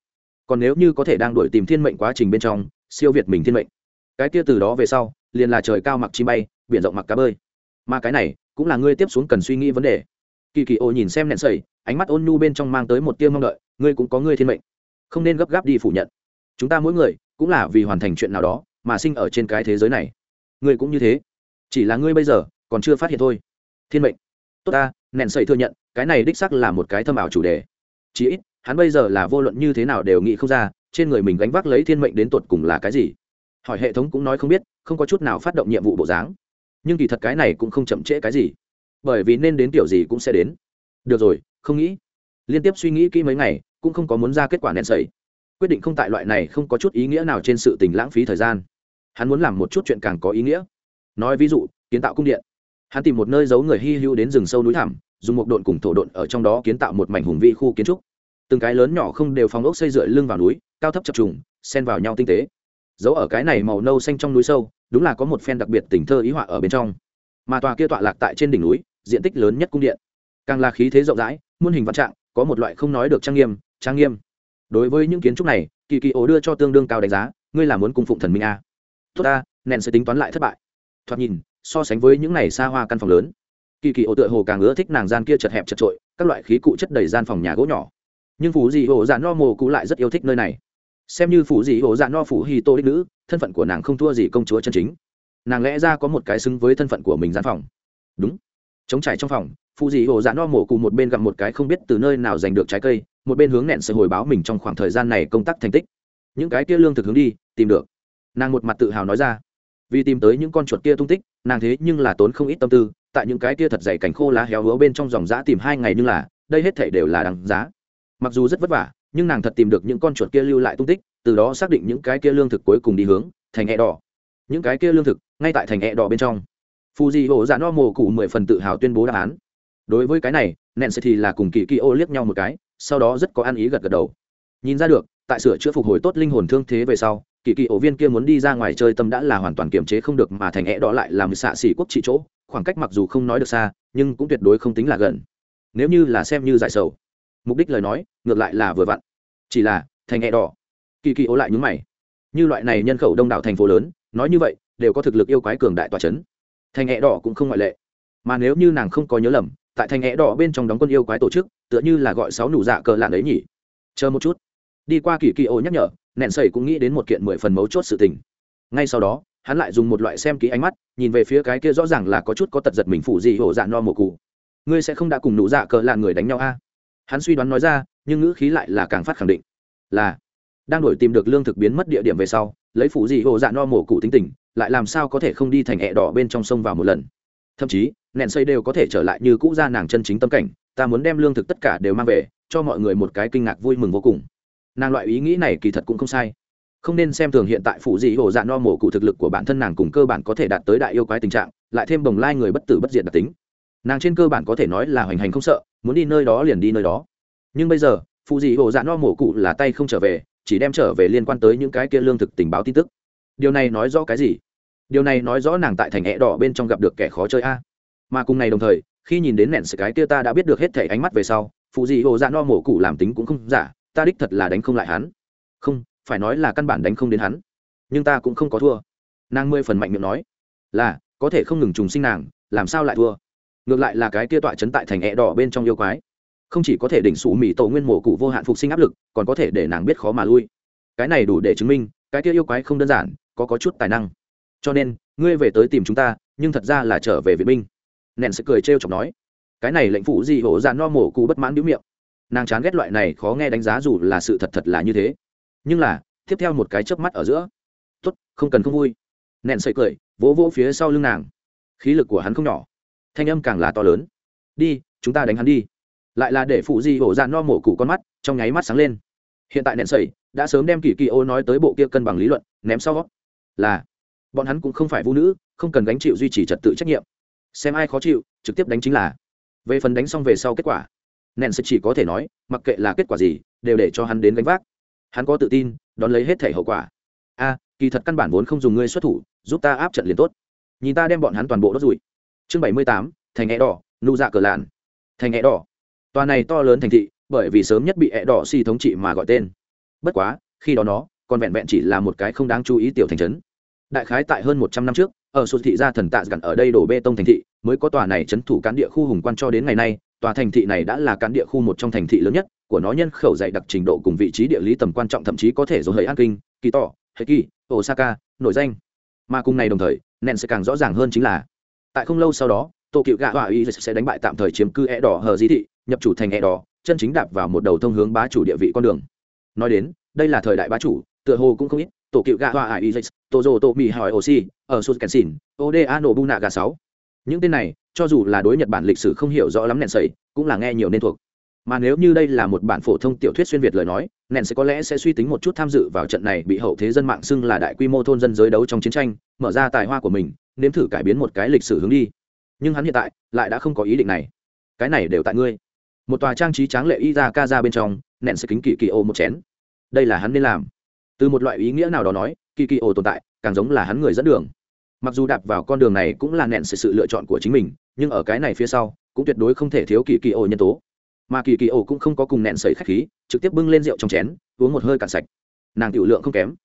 Speaker 1: còn nếu như có thể đang đuổi tìm thiên mệnh quá trình bên trong, siêu việt mình thiên mệnh. Cái kia từ đó về sau, liền là trời cao mặc chi bay, biển rộng mặc cá bơi. Mà cái này, cũng là ngươi tiếp xuống cần suy nghĩ vấn đề. Kỳ kỳ ô nhìn xem nẹn sầy, ánh mắt ôn nhu bên trong mang tới một tiêu mong đợi, ngươi cũng có ngươi thiên mệnh. Không nên gấp gáp đi phủ nhận. Chúng ta mỗi người, cũng là vì hoàn thành chuyện nào đó, mà sinh ở trên cái thế giới này. Ngươi cũng như thế. Chỉ là ngươi bây giờ, còn chưa phát hiện thôi. Thiên mệnh. Tốt ta, nẹn sầy thừa nhận, cái này đích sắc là một cái thâm ảo chủ đề. Chí ít hắn bây giờ là vô luận như thế nào đều nghĩ không ra, trên người mình gánh vác lấy thiên mệnh đến tột cùng là cái gì. Hỏi hệ thống cũng nói không biết, không có chút nào phát động nhiệm vụ bộ dáng. Nhưng kỳ thật cái này cũng không chậm trễ cái gì. Bởi vì nên đến kiểu gì cũng sẽ đến. Được rồi, không nghĩ. Liên tiếp suy nghĩ kỹ mấy ngày, cũng không có muốn ra kết quả nén sẩy quyết định không tại loại này không có chút ý nghĩa nào trên sự tình lãng phí thời gian. Hắn muốn làm một chút chuyện càng có ý nghĩa. Nói ví dụ, kiến tạo cung điện. Hắn tìm một nơi giấu người hy hữu đến rừng sâu núi thẳm, dùng một độn cùng thổ độn ở trong đó kiến tạo một mảnh hùng vị khu kiến trúc từng cái lớn nhỏ không đều phòng ốc xây dựa lưng vào núi, cao thấp chập trùng, xen vào nhau tinh tế. Giấu ở cái này màu nâu xanh trong núi sâu, đúng là có một phen đặc biệt tình thơ ý họa ở bên trong. Mà tòa kia tọa lạc tại trên đỉnh núi, diện tích lớn nhất cung điện. Càng là khí thế rộng rãi, muôn hình vạn trạng, có một loại không nói được trang nghiêm trang nghiêm. Đối với những kiến trúc này, kỳ kỳ ổ đưa cho tương đương cao đánh giá, ngươi là muốn cung phụng thần minh a tốt ta nèn sẽ tính toán lại thất bại. Thoạt nhìn, so sánh với những này xa hoa căn phòng lớn, kỳ kỳ ổ tựa hồ càng ưa thích nàng gian kia chật hẹp chật trội, các loại khí cụ chất đầy gian phòng nhà gỗ nhỏ nhưng phủ dị ổ dạ no mồ cụ lại rất yêu thích nơi này. Xem như phủ dị ổ dạ no phủ hi tô đích nữ, thân phận của nàng không thua gì công chúa chân chính. Nàng lẽ ra có một cái xứng với thân phận của mình gian phòng. Đúng. Chống trải trong phòng phụ dị hồ dạ no mổ cùng một bên gặp một cái không biết từ nơi nào giành được trái cây, một bên hướng nẹn sự hồi báo mình trong khoảng thời gian này công tác thành tích. Những cái kia lương thực hướng đi, tìm được. Nàng một mặt tự hào nói ra. Vì tìm tới những con chuột kia tung tích, nàng thế nhưng là tốn không ít tâm tư, tại những cái kia thật dày cảnh khô lá héo hứa bên trong dòng giã tìm hai ngày nhưng là, đây hết thể đều là đằng giá mặc dù rất vất vả, nhưng nàng thật tìm được những con chuột kia lưu lại tung tích, từ đó xác định những cái kia lương thực cuối cùng đi hướng thành e đỏ. Những cái kia lương thực, ngay tại thành e đỏ bên trong. Phù di hộ dạ no mồ cụ mười phần tự hào tuyên bố đáp án. Đối với cái này nện sẽ thì là cùng kỳ kỳ ô liếc nhau một cái, sau đó rất có ăn ý gật gật đầu. Nhìn ra được, tại sửa chữa phục hồi tốt linh hồn thương thế về sau kỳ kỳ ổ viên kia muốn đi ra ngoài chơi tâm đã là hoàn toàn kiềm chế không được mà thành é đó lại làm xạ xỉ quốc trị chỗ, khoảng cách mặc dù không nói được xa, nhưng cũng tuyệt đối không tính là gần. Nếu như là xem như giải sầu mục đích lời nói, ngược lại là vừa vặn. Chỉ là, thành hẹ đỏ. Kỳ kỳ ố lại nhúng mày. Như loại này nhân khẩu đông đảo thành phố lớn, nói như vậy, đều có thực lực yêu quái cường đại tòa c h ấ n thành hẹ đỏ cũng không ngoại lệ. Mà nếu như nàng không có nhớ lầm, tại thành hẹ đỏ bên trong đóng quân yêu quái tổ chức, tựa như là gọi sáu nụ dạ cờ lạn ấy nhỉ. Chờ một chút. Đi qua kỳ kỳ ô nhắc nhở, nẹn sầy cũng nghĩ đến một kiện mười phần mấu chốt sự tình. Ngay sau đó, hắn lại dùng một loại xem kỹ ánh mắt, nhìn về phía cái kia rõ ràng là có chút có tật giật mình phủ gì hổ dạ no mồ cụ ngươi sẽ không đã cùng nụ dạ cờ lạn người đánh nhau a? Hắn suy đoán nói ra, nhưng ngữ khí lại là càng phát khẳng định. Là, đang đổi tìm được lương thực biến mất địa điểm về sau, lấy phủ gì hồ dạ no mổ cụ tính tình, lại làm sao có thể không đi thành hẹ đỏ bên trong sông vào một lần. Thậm chí nện xây đều có thể trở lại như cũ ra nàng chân chính tâm cảnh, ta muốn đem lương thực tất cả đều mang về, cho mọi người một cái kinh ngạc vui mừng vô cùng. Nàng loại ý nghĩ này kỳ thật cũng không sai. Không nên xem thường hiện tại phụ dị hồ dạ no mổ cụ thực lực của bản thân nàng cùng cơ bản có thể đạt tới đại yêu quái tình trạng, lại thêm bồng lai người bất tử bất diệt đặc tính nàng trên cơ bản có thể nói là hoành hành không sợ, muốn đi nơi đó liền đi nơi đó. Nhưng bây giờ phụ dị hồ dạ no mổ cụ là tay không trở về, chỉ đem trở về liên quan tới những cái kia lương thực tình báo tin tức. Điều này nói rõ cái gì? Điều này nói rõ nàng tại thành hẹ đỏ bên trong gặp được kẻ khó chơi a. Mà cùng ngày đồng thời, khi nhìn đến nện sự cái kia ta đã biết được hết thể ánh mắt về sau phụ dị hồ dạ no mổ cụ làm tính cũng không giả, ta đích thật là đánh không lại hắn. Không, phải nói là căn bản đánh không đến hắn. Nhưng ta cũng không có thua. Nàng mười phần mạnh miệng nói, là, có thể không ngừng trùng sinh nàng, làm sao lại thua? Ngược lại là cái kia tọa chấn tại thành ẹ đỏ bên trong yêu quái. Không chỉ có thể đỉnh sủ mỹ tổ nguyên mổ cụ vô hạn phục sinh áp lực, còn có thể để nàng biết khó mà lui. Cái này đủ để chứng minh, cái kia yêu quái không đơn giản, có có chút tài năng. Cho nên, ngươi về tới tìm chúng ta, nhưng thật ra là trở về viện binh. Nện sẽ cười trêu chọc nói. Cái này lệnh phụ gì hổ dạn no mổ cụ bất mãn điếu miệng. Nàng chán ghét loại này khó nghe đánh giá dù là sự thật thật là như thế. Nhưng là, tiếp theo một cái chớp mắt ở giữa. Tốt, không cần không vui. Nện sợi cười, vỗ vỗ phía sau lưng nàng. Khí lực của hắn không nhỏ thanh âm càng là to lớn. Đi, chúng ta đánh hắn đi. Lại là để phụ di hổ dạn no mổ cụ con mắt, trong nháy mắt sáng lên. Hiện tại nện sẩy, đã sớm đem kỳ kỳ ô nói tới bộ kia cân bằng lý luận, ném sau là, bọn hắn cũng không phải vũ nữ, không cần gánh chịu duy trì trật tự trách nhiệm. Xem ai khó chịu, trực tiếp đánh chính là. Về phần đánh xong về sau kết quả, nện sẽ chỉ có thể nói, mặc kệ là kết quả gì, đều để cho hắn đến gánh vác. Hắn có tự tin, đón lấy hết thể hậu quả. A, kỳ thật căn bản vốn không dùng ngươi xuất thủ, giúp ta áp trận liền tốt. Nhìn ta đem bọn hắn toàn bộ đốt rủi chương bảy mươi tám, thành e đỏ, nụ dạ cờ lạn. Thành e đỏ. Tòa này to lớn thành thị, bởi vì sớm nhất bị e đỏ si thống trị mà gọi tên. Bất quá, khi đó nó còn vẹn vẹn chỉ là một cái không đáng chú ý tiểu thành trấn. Đại khái tại hơn một trăm năm trước, ở sụt thị gia thần tạ gần ở đây đổ bê tông thành thị, mới có tòa này trấn thủ cán địa khu hùng quan cho đến ngày nay, tòa thành thị này đã là cán địa khu một trong thành thị lớn nhất của nó nhân khẩu dày đặc trình độ cùng vị trí địa lý tầm quan trọng thậm chí có thể dồn hơi an kinh, kỳ tỏ hệ kỳ osaka, nổi danh. Mà cùng này đồng thời nện sẽ càng rõ ràng hơn chính là tại không lâu sau đó tổ cựu gạ họa y sẽ đánh bại tạm thời chiếm cư e đỏ hờ di thị, nhập chủ thành e đỏ chân chính đạp vào một đầu thông hướng bá chủ địa vị con đường. Nói đến, đây là thời đại bá chủ, tựa hồ cũng không ít tổ cựu gạ họa y tổ dô tổ mỹ hỏi oxy ở sút kensin oda nổ bu nạ gà sáu. Những tên này, cho dù là đối nhật bản lịch sử không hiểu rõ lắm nện sẩy cũng là nghe nhiều nên thuộc. Mà nếu như đây là một bản phổ thông tiểu thuyết xuyên việt lời nói nện sẽ có lẽ sẽ suy tính một chút tham dự vào trận này bị hậu thế dân mạng xưng là đại quy mô thôn dân giới đấu trong chiến tranh, mở ra tài hoa của mình nếm thử cải biến một cái lịch sử hướng đi. Nhưng hắn hiện tại lại đã không có ý định này. Cái này đều tại ngươi. Một tòa trang trí tráng lệ y ra ca ra bên trong nện sẽ kính kỳ kỳ ô một chén. Đây là hắn nên làm. Từ một loại ý nghĩa nào đó nói kỳ kỳ ô tồn tại càng giống là hắn người dẫn đường. Mặc dù đạp vào con đường này cũng là nện sự, sự lựa chọn của chính mình nhưng ở cái này phía sau cũng tuyệt đối không thể thiếu kỳ kỳ ô nhân tố. Mà kỳ kỳ ô cũng không có cùng nẹn sẩy khách khí trực tiếp bưng lên rượu trong chén uống một hơi cạn sạch. Nàng tiểu lượng không kém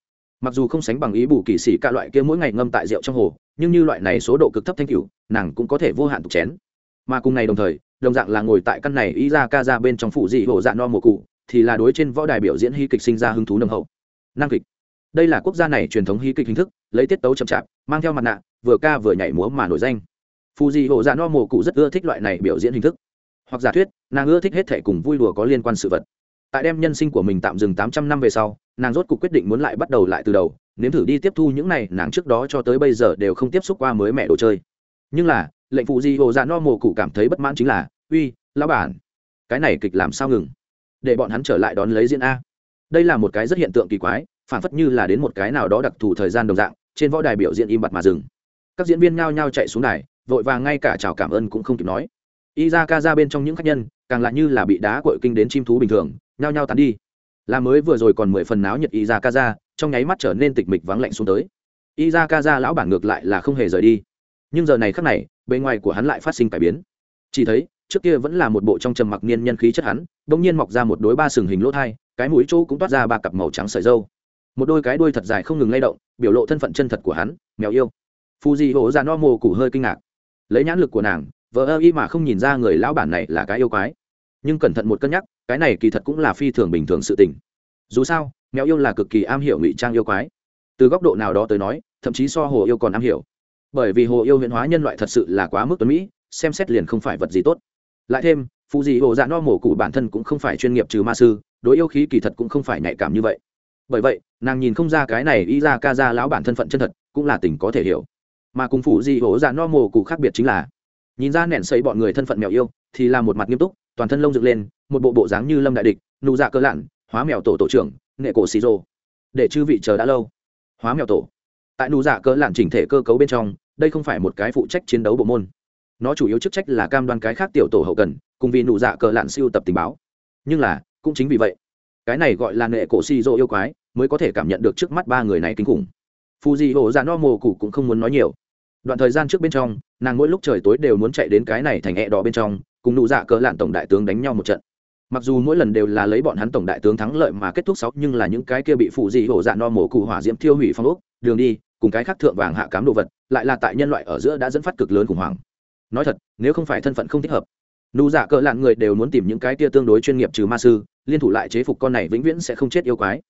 Speaker 1: mặc dù không sánh bằng ý bù kỳ sĩ cả loại kia mỗi ngày ngâm tại rượu trong hồ, nhưng như loại này số độ cực thấp thanh cửu, nàng cũng có thể vô hạn tục chén. Mà cùng ngày đồng thời, đồng dạng là ngồi tại căn này ý ra ca ra bên trong phủ dị hồ dạ no mùa cụ, thì là đối trên võ đài biểu diễn hy kịch sinh ra hứng thú nồng hậu. Năng kịch. Đây là quốc gia này truyền thống hy kịch hình thức, lấy tiết tấu chậm chạp, mang theo mặt nạ, vừa ca vừa nhảy múa mà nổi danh. Phù dị hồ dạ no mùa cụ rất ưa thích loại này biểu diễn hình thức. Hoặc giả thuyết, nàng ưa thích hết thể cùng vui đùa có liên quan sự vật. Tại đem nhân sinh của mình tạm dừng tám trăm năm về sau nàng rốt cuộc quyết định muốn lại bắt đầu lại từ đầu, nếm thử đi tiếp thu những này, nàng trước đó cho tới bây giờ đều không tiếp xúc qua mới mẹ đồ chơi. Nhưng là, lệnh phụ di hồ dạ no mồ cụ cảm thấy bất mãn chính là, uy, lão bản, cái này kịch làm sao ngừng? Để bọn hắn trở lại đón lấy diễn a. Đây là một cái rất hiện tượng kỳ quái, phản phất như là đến một cái nào đó đặc thù thời gian đồng dạng, trên võ đài biểu diễn im bặt mà dừng. Các diễn viên nhao nhao chạy xuống đài, vội vàng ngay cả chào cảm ơn cũng không kịp nói. Y ra ca ra bên trong những khách nhân, càng lại như là bị đá cội kinh đến chim thú bình thường, nhao nhao tán đi là mới vừa rồi còn mười phần náo nhiệt y ra ca ra trong nháy mắt trở nên tịch mịch vắng lạnh xuống tới. Y ra ca ra lão bản ngược lại là không hề rời đi. Nhưng giờ này khắc này, bề ngoài của hắn lại phát sinh cải biến. Chỉ thấy, trước kia vẫn là một bộ trong trầm mặc niên nhân khí chất hắn bỗng nhiên mọc ra một đôi ba sừng hình lỗ thai, cái mũi chỗ cũng toát ra ba cặp màu trắng sợi dâu một đôi cái đuôi thật dài không ngừng lay động, biểu lộ thân phận chân thật của hắn, mèo yêu. Fuji di hổ ra no mồ củ hơi kinh ngạc. Lấy nhãn lực của nàng vợ ơ y mà không nhìn ra người lão bản này là cái yêu quái nhưng cẩn thận một cân nhắc, cái này kỳ thật cũng là phi thường bình thường sự tình. Dù sao, mèo yêu là cực kỳ am hiểu ngụy trang yêu quái. Từ góc độ nào đó tới nói, thậm chí so hồ yêu còn am hiểu. Bởi vì hồ yêu huyễn hóa nhân loại thật sự là quá mức tuấn mỹ, xem xét liền không phải vật gì tốt. Lại thêm phụ dị hồ dạ no mổ cụ bản thân cũng không phải chuyên nghiệp trừ ma sư, đối yêu khí kỳ thật cũng không phải nhạy cảm như vậy. Bởi vậy, nàng nhìn không ra cái này y ra ca ra lão bản thân phận chân thật, cũng là tình có thể hiểu. Mà cùng phụ dị hồ dạ no mổ cụ khác biệt chính là, nhìn ra nện xây bọn người thân phận mèo yêu, thì là một mặt nghiêm túc toàn thân lông dựng lên, một bộ bộ dáng như lâm đại địch, nụ dạ cơ lạn, hóa mèo tổ tổ trưởng nghệ cổ xì rô để chư vị chờ đã lâu. Hóa mèo tổ. Tại nụ dạ cơ lạn chỉnh thể cơ cấu bên trong, đây không phải một cái phụ trách chiến đấu bộ môn. Nó chủ yếu chức trách là cam đoan cái khác tiểu tổ hậu cần, cùng vì nụ dạ cờ lạn siêu tập tình báo. Nhưng là, cũng chính vì vậy, cái này gọi là nghệ cổ xì rô yêu quái, mới có thể cảm nhận được trước mắt ba người này kinh khủng. Phù di hồ ra no mồ cụ cũng không muốn nói nhiều. Đoạn thời gian trước bên trong nàng mỗi lúc trời tối đều muốn chạy đến cái này thành hẹ đỏ bên trong, cùng nụ dạ cờ lạn tổng đại tướng đánh nhau một trận. Mặc dù mỗi lần đều là lấy bọn hắn tổng đại tướng thắng lợi mà kết thúc sáu, nhưng là những cái kia bị phụ dị hổ dạ no mổ cụ hỏa diễm thiêu hủy phong ốc, đường đi, cùng cái khác thượng vàng hạ cám đồ vật, lại là tại nhân loại ở giữa đã dẫn phát cực lớn khủng hoảng. Nói thật, nếu không phải thân phận không thích hợp, nụ dạ cờ lạn người đều muốn tìm những cái kia tương đối chuyên nghiệp trừ ma sư, liên thủ lại chế phục con này vĩnh viễn sẽ không chết yêu quái.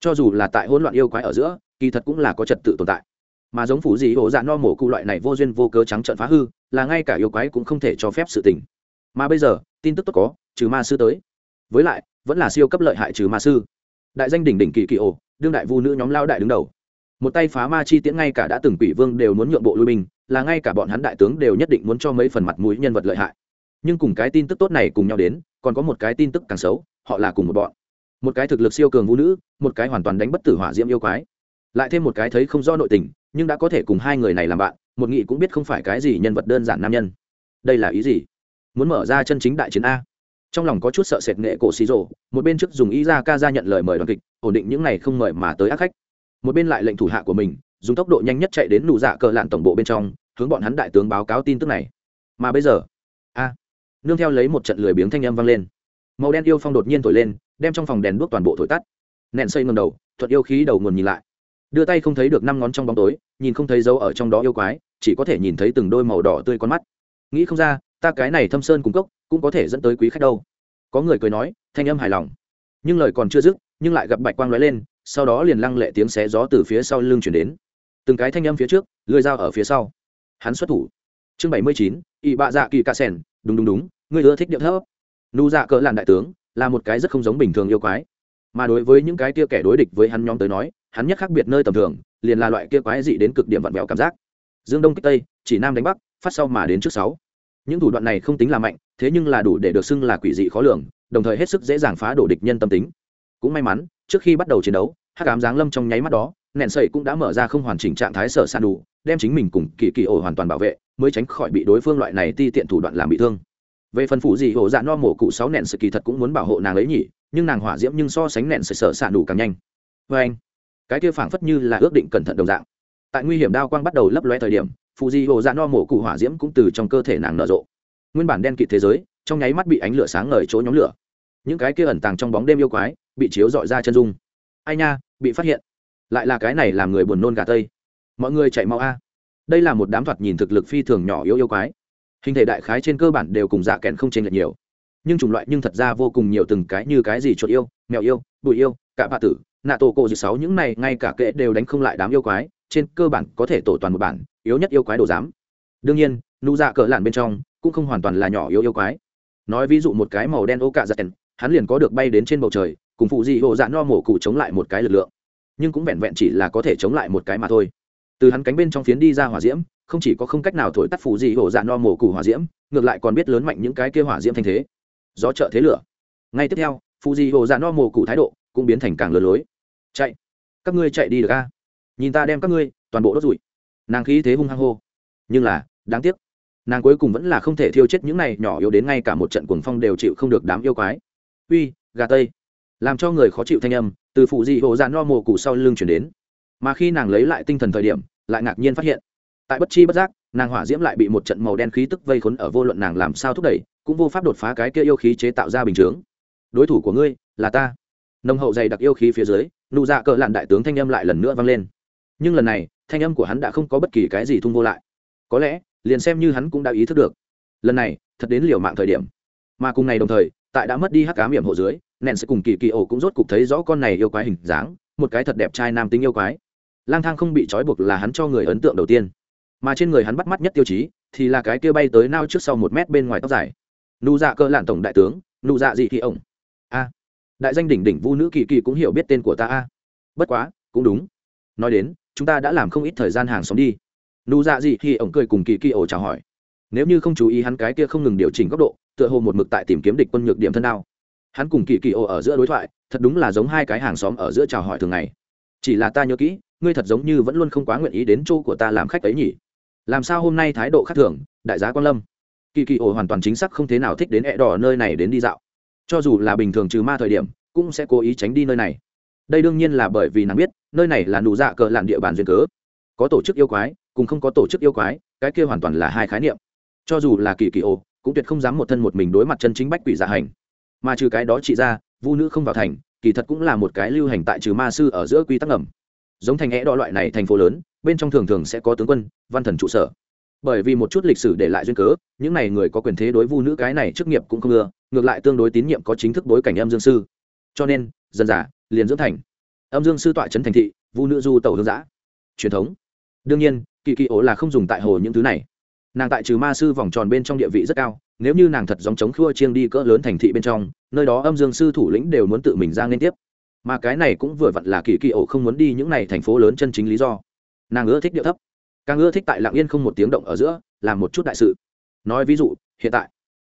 Speaker 1: Cho dù là tại hỗn loạn yêu quái ở giữa, kỳ thật cũng là có trật tự tồn tại mà giống phủ dị hổ dạ no mổ cụ loại này vô duyên vô cớ trắng trợn phá hư, là ngay cả yêu quái cũng không thể cho phép sự tình. Mà bây giờ, tin tức tốt có, trừ ma sư tới. Với lại, vẫn là siêu cấp lợi hại trừ ma sư. Đại danh đỉnh đỉnh kỳ kỳ ổ, đương đại vu nữ nhóm lao đại đứng đầu. Một tay phá ma chi tiễn ngay cả đã từng quỷ vương đều muốn nhượng bộ lui binh, là ngay cả bọn hắn đại tướng đều nhất định muốn cho mấy phần mặt mũi nhân vật lợi hại. Nhưng cùng cái tin tức tốt này cùng nhau đến, còn có một cái tin tức càng xấu, họ là cùng một bọn. Một cái thực lực siêu cường vũ nữ, một cái hoàn toàn đánh bất tử hỏa diễm yêu quái. Lại thêm một cái thấy không do nội tình nhưng đã có thể cùng hai người này làm bạn, một nghị cũng biết không phải cái gì nhân vật đơn giản nam nhân. Đây là ý gì? Muốn mở ra chân chính đại chiến a. Trong lòng có chút sợ sệt nghệ cổ xì rồ, một bên trước dùng ý ra ca ra nhận lời mời đoàn kịch, ổn định những này không mời mà tới ác khách. Một bên lại lệnh thủ hạ của mình, dùng tốc độ nhanh nhất chạy đến nụ dạ cờ lạn tổng bộ bên trong, hướng bọn hắn đại tướng báo cáo tin tức này. Mà bây giờ, a. Nương theo lấy một trận lười biếng thanh âm vang lên. Màu đen yêu phong đột nhiên thổi lên, đem trong phòng đèn đuốc toàn bộ thổi tắt. Nện xây ngầm đầu, thuận yêu khí đầu nguồn nhìn lại đưa tay không thấy được năm ngón trong bóng tối, nhìn không thấy dấu ở trong đó yêu quái, chỉ có thể nhìn thấy từng đôi màu đỏ tươi con mắt. Nghĩ không ra, ta cái này thâm sơn cung cốc cũng có thể dẫn tới quý khách đâu. Có người cười nói, thanh âm hài lòng. Nhưng lời còn chưa dứt, nhưng lại gặp bạch quang lóe lên, sau đó liền lăng lệ tiếng xé gió từ phía sau lưng chuyển đến. Từng cái thanh âm phía trước, lưỡi dao ở phía sau. Hắn xuất thủ. Chương bảy mươi chín ỵ bạ dạ kỳ cạ sèn. Đúng đúng đúng người ưa thích điệu thấp. Nu dạ cỡ làn đại tướng, là một cái rất không giống bình thường yêu quái. Mà đối với những cái tia kẻ đối địch với hắn nhóm tới nói hắn nhất khác biệt nơi tầm thường, liền là loại kia quái dị đến cực điểm vặn vẹo cảm giác. Dương đông kích tây, chỉ nam đánh bắc, phát sau mà đến trước sáu. Những thủ đoạn này không tính là mạnh, thế nhưng là đủ để được xưng là quỷ dị khó lường, đồng thời hết sức dễ dàng phá đổ địch nhân tâm tính. Cũng may mắn, trước khi bắt đầu chiến đấu, hắc ám giáng lâm trong nháy mắt đó nện sậy cũng đã mở ra không hoàn chỉnh trạng thái sở san đủ, đem chính mình cùng kỳ kỳ ổ hoàn toàn bảo vệ, mới tránh khỏi bị đối phương loại này ti tiện thủ đoạn làm bị thương. Về phần phụ gì ổ dạ no mổ cụ sáu nện sự kỳ thật cũng muốn bảo hộ nàng ấy nhỉ, nhưng nàng hỏa diễm nhưng so sánh nện sẩy sở san đủ càng nhanh. Vê anh cái kia phảng phất như là ước định cẩn thận đồng dạng. Tại nguy hiểm đao quang bắt đầu lấp loe thời điểm phụ di hồ dạ no mổ cụ hỏa diễm cũng từ trong cơ thể nàng nở rộ. Nguyên bản đen kịt thế giới, trong nháy mắt bị ánh lửa sáng ngời chỗ nhóm lửa. Những cái kia ẩn tàng trong bóng đêm yêu quái, bị chiếu dọi ra chân dung. Ai nha, bị phát hiện. Lại là cái này làm người buồn nôn gà tây. Mọi người chạy mau a. Đây là một đám thoạt nhìn thực lực phi thường nhỏ yếu yêu quái. Hình thể đại khái trên cơ bản đều cùng dạ kèn không chênh lệch nhiều. Nhưng chủng loại nhưng thật ra vô cùng nhiều từng cái như cái gì chuột yêu, mèo yêu, bụi yêu cả bạ tử nạ tổ cổ dịp sáu những này ngay cả kệ đều đánh không lại đám yêu quái, trên cơ bản có thể tổ toàn một bản, yếu nhất yêu quái đồ giám. Đương nhiên, nụ dạ cỡ lạn bên trong cũng không hoàn toàn là nhỏ yếu yêu quái. Nói ví dụ một cái màu đen ô cạ dạ giặt hắn liền có được bay đến trên bầu trời, cùng phụ dị hộ dạ no mổ cụ chống lại một cái lực lượng. Nhưng cũng vẹn vẹn chỉ là có thể chống lại một cái mà thôi. Từ hắn cánh bên trong phiến đi ra hỏa diễm, không chỉ có không cách nào thổi tắt phụ dị hộ dạ no mổ cụ hỏa diễm, ngược lại còn biết lớn mạnh những cái kia hỏa diễm thành thế. Gió trợ thế lửa. Ngay tiếp theo, phụ dị hộ dạ no mổ cụ thái độ cũng biến thành càng lừa lối. Chạy. Các ngươi chạy đi được a? Nhìn ta đem các ngươi, toàn bộ đốt rụi. Nàng khí thế hung hăng hô. Nhưng là, đáng tiếc. Nàng cuối cùng vẫn là không thể thiêu chết những này nhỏ yếu đến ngay cả một trận cuồng phong đều chịu không được đám yêu quái. Uy, gà tây. Làm cho người khó chịu thanh âm, từ phụ dị hộ dạn no mồ cụ sau lưng chuyển đến. Mà khi nàng lấy lại tinh thần thời điểm, lại ngạc nhiên phát hiện. Tại bất chi bất giác, nàng hỏa diễm lại bị một trận màu đen khí tức vây khốn ở vô luận nàng làm sao thúc đẩy, cũng vô pháp đột phá cái kia yêu khí chế tạo ra bình chướng. Đối thủ của ngươi là ta nông hậu dày đặc yêu khí phía dưới, nụ dạ cờ lạn đại tướng thanh âm lại lần nữa vang lên. Nhưng lần này, thanh âm của hắn đã không có bất kỳ cái gì thung vô lại. Có lẽ, liền xem như hắn cũng đã ý thức được. Lần này, thật đến liều mạng thời điểm. Mà cùng ngày đồng thời, tại đã mất đi hắc cá miệng hộ dưới nện sẽ cùng kỳ kỳ ổ cũng rốt cục thấy rõ con này yêu quái hình dáng, một cái thật đẹp trai nam tính yêu quái. Lang thang không bị trói buộc là hắn cho người ấn tượng đầu tiên. Mà trên người hắn bắt mắt nhất tiêu chí, thì là cái kia bay tới nao trước sau một mét bên ngoài tóc dài. Nụ dạ cơ lạn tổng đại tướng, nụ dạ gì thì ổng đại danh đỉnh đỉnh vu nữ kỳ kỳ cũng hiểu biết tên của ta a. Bất quá, cũng đúng. Nói đến, chúng ta đã làm không ít thời gian hàng xóm đi. Nụ dạ gì thì ổng cười cùng kỳ kỳ ổ chào hỏi. Nếu như không chú ý hắn cái kia không ngừng điều chỉnh góc độ, tựa hồ một mực tại tìm kiếm địch quân nhược điểm thân nào hắn cùng kỳ kỳ ổ ở giữa đối thoại, thật đúng là giống hai cái hàng xóm ở giữa chào hỏi thường ngày. Chỉ là ta nhớ kỹ, ngươi thật giống như vẫn luôn không quá nguyện ý đến chỗ của ta làm khách ấy nhỉ? Làm sao hôm nay thái độ khác thường, đại giá quan lâm? Kỳ kỳ ổ hoàn toàn chính xác không thế nào thích đến ẹ đỏ nơi này đến đi dạo cho dù là bình thường trừ ma thời điểm, cũng sẽ cố ý tránh đi nơi này. Đây đương nhiên là bởi vì nàng biết, nơi này là nụ dạ cờ làn địa bàn duyên cớ. Có tổ chức yêu quái, cùng không có tổ chức yêu quái, cái kia hoàn toàn là hai khái niệm. Cho dù là kỳ kỳ ô, cũng tuyệt không dám một thân một mình đối mặt chân chính bách quỷ dạ hành. Mà trừ cái đó chị ra, vu nữ không vào thành, kỳ thật cũng là một cái lưu hành tại trừ ma sư ở giữa quy tắc ngầm. Giống thành é đo loại này thành phố lớn, bên trong thường thường sẽ có tướng quân, văn thần trụ sở bởi vì một chút lịch sử để lại duyên cớ, những n à y người có quyền thế đối vu nữ cái này chức nghiệp cũng không ưa, ngược lại tương đối tín nhiệm có chính thức bối cảnh âm dương sư. Cho nên dân giả liền dưỡng thành. Âm dương sư tọa trấn thành thị, vu nữ du tàu hương giã truyền thống. Đương nhiên, kỳ kỳ ố là không dùng tại hồ những thứ này. Nàng tại trừ ma sư vòng tròn bên trong địa vị rất cao, nếu như nàng thật dòng chống khua chiêng đi cỡ lớn thành thị bên trong, nơi đó âm dương sư thủ lĩnh đều muốn tự mình ra liên tiếp. Mà cái này cũng vừa vặn là kỳ kỳ ổ không muốn đi những n à y thành phố lớn chân chính lý do. Nàng ưa thích điệu thấp càng ưa thích tại lạng yên không một tiếng động ở giữa, làm một chút đại sự. Nói ví dụ, hiện tại,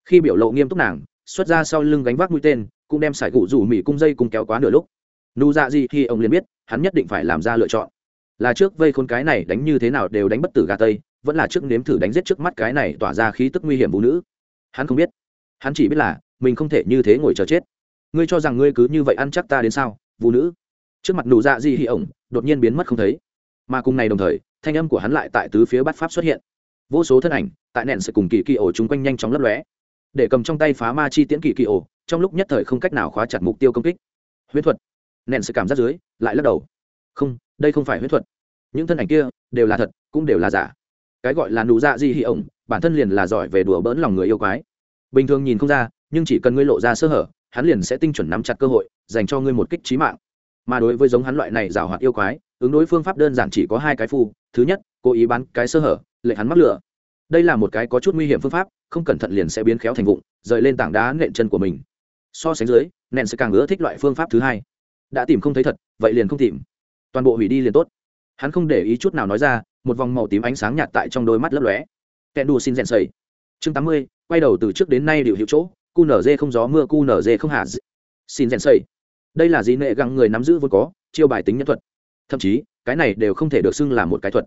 Speaker 1: khi biểu lộ nghiêm túc nàng, xuất ra sau lưng gánh vác mũi tên, cũng đem sải gụ rủ mỹ cung dây cung kéo quá nửa lúc. Nụ dạ gì khi ông liền biết, hắn nhất định phải làm ra lựa chọn. Là trước vây khôn cái này đánh như thế nào đều đánh bất tử gà tây, vẫn là trước nếm thử đánh giết trước mắt cái này tỏa ra khí tức nguy hiểm vũ nữ. Hắn không biết. Hắn chỉ biết là, mình không thể như thế ngồi chờ chết. Ngươi cho rằng ngươi cứ như vậy ăn chắc ta đến sao, vũ nữ? Trước mặt nụ dạ gì hi ổng đột nhiên biến mất không thấy mà cùng này đồng thời, thanh âm của hắn lại tại tứ phía bát pháp xuất hiện. Vô số thân ảnh, tại nện sẽ cùng kỳ kỳ ổ chung quanh nhanh chóng lấp lóe. Để cầm trong tay phá ma chi tiễn kỳ kỳ ổ, trong lúc nhất thời không cách nào khóa chặt mục tiêu công kích. Huyễn thuật. Nện sẽ cảm giác dưới, lại lắc đầu. Không, đây không phải huyễn thuật. Những thân ảnh kia, đều là thật, cũng đều là giả. Cái gọi là nụ dạ di hi ổng, bản thân liền là giỏi về đùa bỡn lòng người yêu quái. Bình thường nhìn không ra, nhưng chỉ cần ngươi lộ ra sơ hở, hắn liền sẽ tinh chuẩn nắm chặt cơ hội, dành cho ngươi một kích trí mạng. Mà đối với giống hắn loại này giảo hoạt yêu quái ứng đối phương pháp đơn giản chỉ có hai cái phu, thứ nhất, cố ý bán cái sơ hở lệ hắn mắc lửa. Đây là một cái có chút nguy hiểm phương pháp, không cẩn thận liền sẽ biến khéo thành vụng, rời lên tảng đá nện chân của mình. So sánh dưới, nện sẽ càng ưa thích loại phương pháp thứ hai. Đã tìm không thấy thật, vậy liền không tìm. Toàn bộ hủy đi liền tốt. Hắn không để ý chút nào nói ra, một vòng màu tím ánh sáng nhạt tại trong đôi mắt lấp lóe. Kẹn đù xin rèn sầy. Chương tám mươi, quay đầu từ trước đến nay điều hiệu chỗ, cu nở dê không gió mưa, cu nở dê không hạ xin rèn sầy. Đây là gì nệ găng người nắm giữ vốn có, chiêu bài tính nhân thuật thậm chí, cái này đều không thể được xưng là một cái thuật.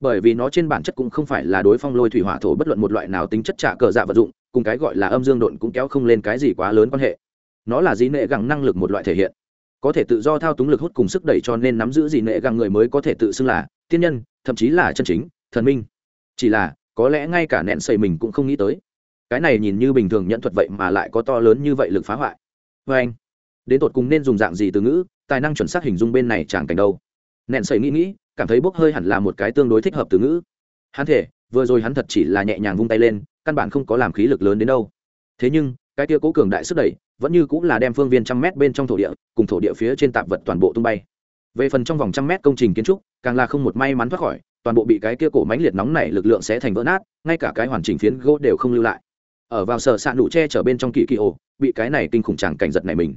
Speaker 1: Bởi vì nó trên bản chất cũng không phải là đối phong lôi thủy hỏa thổ bất luận một loại nào tính chất trả cờ dạ vật dụng, cùng cái gọi là âm dương độn cũng kéo không lên cái gì quá lớn quan hệ. Nó là dĩ nệ gẳng năng lực một loại thể hiện. Có thể tự do thao túng lực hút cùng sức đẩy cho nên nắm giữ dĩ nệ gẳng người mới có thể tự xưng là tiên nhân, thậm chí là chân chính, thần minh. Chỉ là, có lẽ ngay cả nẹn xây mình cũng không nghĩ tới. Cái này nhìn như bình thường nhận thuật vậy mà lại có to lớn như vậy lực phá hoại. Vê anh đến tột cùng nên dùng dạng gì từ ngữ, tài năng chuẩn xác hình dung bên này chẳng cảnh đâu nẹn sẩy nghĩ nghĩ, cảm thấy bốc hơi hẳn là một cái tương đối thích hợp từ ngữ. Hắn thể vừa rồi hắn thật chỉ là nhẹ nhàng vung tay lên, căn bản không có làm khí lực lớn đến đâu. Thế nhưng, cái kia cố cường đại sức đẩy, vẫn như cũng là đem phương viên trăm mét bên trong thổ địa, cùng thổ địa phía trên tạp vật toàn bộ tung bay. Về phần trong vòng trăm mét công trình kiến trúc, càng là không một may mắn thoát khỏi, toàn bộ bị cái kia cổ mánh liệt nóng này lực lượng sẽ thành vỡ nát, ngay cả cái hoàn chỉnh phiến gỗ đều không lưu lại. Ở vào sở sạn nụ tre chở bên trong kỳ kỳ ổ, bị cái này kinh khủng tràng cảnh giật này mình.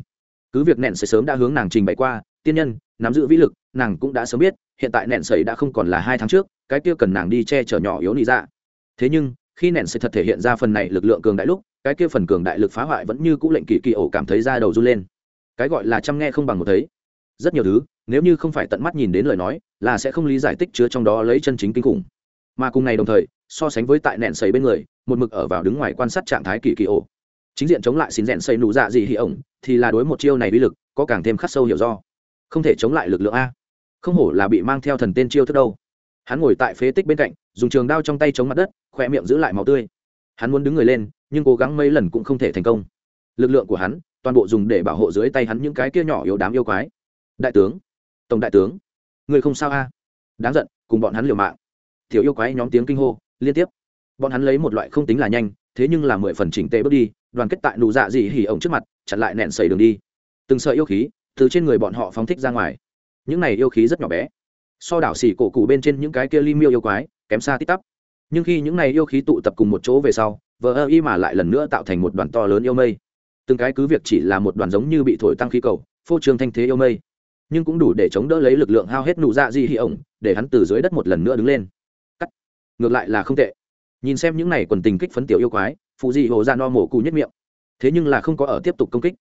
Speaker 1: Cứ việc nện sẽ sớm đã hướng nàng trình bày qua tiên nhân, nắm giữ vĩ lực, nàng cũng đã sớm biết, hiện tại nện sẩy đã không còn là hai tháng trước, cái kia cần nàng đi che chở nhỏ yếu nị dạ. Thế nhưng, khi nện sẩy thật thể hiện ra phần này lực lượng cường đại lúc, cái kia phần cường đại lực phá hoại vẫn như cũ lệnh kỳ kỳ ổ cảm thấy da đầu run lên. Cái gọi là chăm nghe không bằng một thấy. Rất nhiều thứ, nếu như không phải tận mắt nhìn đến lời nói, là sẽ không lý giải tích chứa trong đó lấy chân chính kinh khủng. Mà cùng ngày đồng thời, so sánh với tại nện sầy bên người, một mực ở vào đứng ngoài quan sát trạng thái kỳ kỳ ổ. Chính diện chống lại xin rèn xây nụ dạ gì hỉ ổng, thì là đối một chiêu này uy lực, có càng thêm khắc sâu hiểu do không thể chống lại lực lượng a. Không hổ là bị mang theo thần tên chiêu thức đâu. Hắn ngồi tại phế tích bên cạnh, dùng trường đao trong tay chống mặt đất khoe miệng giữ lại màu tươi. Hắn muốn đứng người lên, nhưng cố gắng mấy lần cũng không thể thành công. Lực lượng của hắn, toàn bộ dùng để bảo hộ dưới tay hắn những cái kia nhỏ yếu đám yêu quái. Đại tướng, tổng đại tướng, người không sao a? Đáng giận, cùng bọn hắn liều mạng. Thiếu yêu quái nhóm tiếng kinh hô, liên tiếp. Bọn hắn lấy một loại không tính là nhanh, thế nhưng là mười phần chỉnh tề bước đi, đoàn kết tại nụ dạ dị hỉ ổng trước mặt, chặn lại nện sầy đường đi. Từng sợi yêu khí từ trên người bọn họ phóng thích ra ngoài. Những này yêu khí rất nhỏ bé. So đảo xỉ cổ cụ bên trên những cái kia ly miêu yêu quái, kém xa tít tắp. Nhưng khi những này yêu khí tụ tập cùng một chỗ về sau, vờ ơ y mà lại lần nữa tạo thành một đoàn to lớn yêu mây. Từng cái cứ việc chỉ là một đoàn giống như bị thổi tăng khí cầu, phô trương thanh thế yêu mây. Nhưng cũng đủ để chống đỡ lấy lực lượng hao hết nụ dạ di hi ổng, để hắn từ dưới đất một lần nữa đứng lên. Cắt. Ngược lại là không tệ. Nhìn xem những này quần tình kích phấn tiểu yêu quái phụ dị hồ ra no mổ cù nhất miệng. Thế nhưng là không có ở tiếp tục công kích.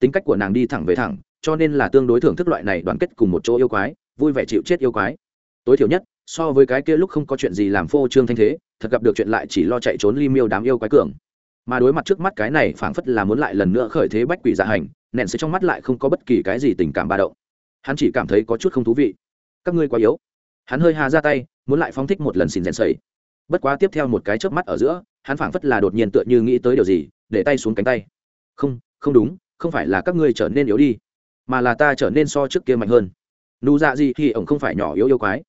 Speaker 1: Tính cách của nàng đi thẳng về thẳng cho nên là tương đối thưởng thức loại này đoàn kết cùng một chỗ yêu quái, vui vẻ chịu chết yêu quái. Tối thiểu nhất, so với cái kia lúc không có chuyện gì làm phô trương thanh thế, thật gặp được chuyện lại chỉ lo chạy trốn ly miêu đám yêu quái cường. Mà đối mặt trước mắt cái này phảng phất là muốn lại lần nữa khởi thế bách quỷ dạ hành nện sẽ trong mắt lại không có bất kỳ cái gì tình cảm ba động. Hắn chỉ cảm thấy có chút không thú vị. Các ngươi quá yếu. Hắn hơi hà ra tay, muốn lại phóng thích một lần xin rèn sầy bất quá tiếp theo một cái chớp mắt ở giữa, hắn phảng phất là đột nhiên tựa như nghĩ tới điều gì, để tay xuống cánh tay. Không không đúng, không phải là các ngươi trở nên yếu đi mà là ta trở nên so trước kia mạnh hơn. Nụ dạ gì thì ổng không phải nhỏ yếu yêu quái.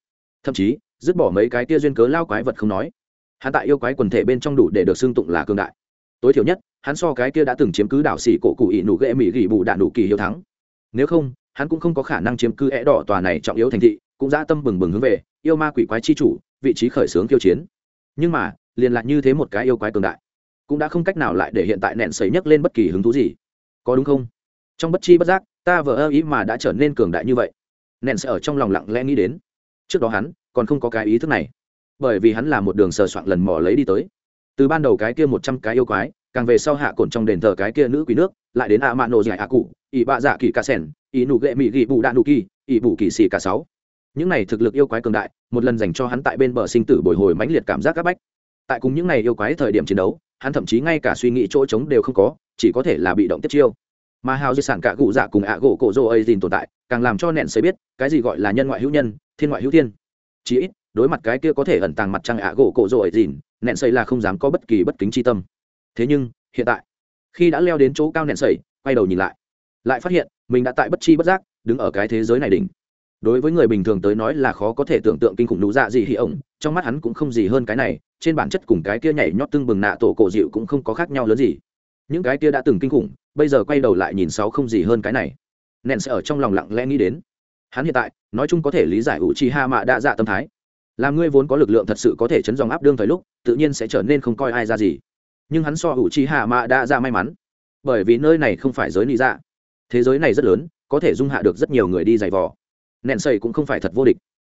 Speaker 1: Thậm chí, dứt bỏ mấy cái tia duyên cớ lao quái vật không nói. Hắn tại yêu quái quần thể bên trong đủ để được xưng tụng là cương đại. Tối thiểu nhất, hắn so cái kia đã từng chiếm cứ đảo xỉ cổ cụ ỵ nụ ghệ mỹ gỉ bù đạn đủ kỳ hiếu thắng. Nếu không, hắn cũng không có khả năng chiếm cứ é đỏ tòa này trọng yếu thành thị, cũng dã tâm bừng bừng hướng về yêu ma quỷ quái chi chủ, vị trí khởi xướng kiêu chiến. Nhưng mà, liền lại như thế một cái yêu quái cường đại, cũng đã không cách nào lại để hiện tại nện sấy nhấc lên bất kỳ hứng thú gì. Có đúng không? Trong bất chi bất giác ta vờ ơ ý mà đã trở nên cường đại như vậy. Nện sẽ ở trong lòng lặng lẽ nghĩ đến. Trước đó hắn còn không có cái ý thức này, bởi vì hắn là một đường sờ soạn lần mò lấy đi tới. Từ ban đầu cái kia một trăm cái yêu quái, càng về sau hạ cồn trong đền thờ cái kia nữ quý nước, lại đến a mạ nổ giải a cụ ỷ bạ dạ kỳ ca sẻn, ỷ nụ ghệ mỹ ghi bù đạn nụ kỳ, ỷ bù kỳ xì cả sáu. Những này thực lực yêu quái cường đại, một lần dành cho hắn tại bên bờ sinh tử bồi hồi mãnh liệt cảm giác áp bách. Tại cùng những này yêu quái thời điểm chiến đấu, hắn thậm chí ngay cả suy nghĩ chỗ trống đều không có, chỉ có thể là bị động tiếp chiêu mà hào di sản cả cụ dạ cùng ạ gỗ cổ rô ấy dìn tồn tại, càng làm cho nện xây biết, cái gì gọi là nhân ngoại hữu nhân, thiên ngoại hữu thiên. Chí ít, đối mặt cái kia có thể ẩn tàng mặt trăng ạ gỗ cổ rô ấy dìn nện xây là không dám có bất kỳ bất kính chi tâm. Thế nhưng, hiện tại, khi đã leo đến chỗ cao nện sẩy quay đầu nhìn lại lại phát hiện mình đã tại bất chi bất giác đứng ở cái thế giới này đỉnh. Đối với người bình thường tới nói là khó có thể tưởng tượng kinh khủng đủ dạ gì hỉ ổng, trong mắt hắn cũng không gì hơn cái này, trên bản chất cùng cái kia nhảy nhót tưng bừng nạ tổ cổ dịu cũng không có khác nhau lớn gì những cái kia đã từng kinh khủng, bây giờ quay đầu lại nhìn sáu không gì hơn cái này. Nện sẽ ở trong lòng lặng lẽ nghĩ đến. Hắn hiện tại, nói chung có thể lý giải ủ chi ha mạ đa dạ tâm thái. Là ngươi vốn có lực lượng thật sự có thể chấn dòng áp đương thời lúc, tự nhiên sẽ trở nên không coi ai ra gì. Nhưng hắn so ủ chi hạ mạ đa dạ may mắn. Bởi vì nơi này không phải giới lý dạ. Thế giới này rất lớn, có thể dung hạ được rất nhiều người đi giày vò. Nện sầy cũng không phải thật vô địch.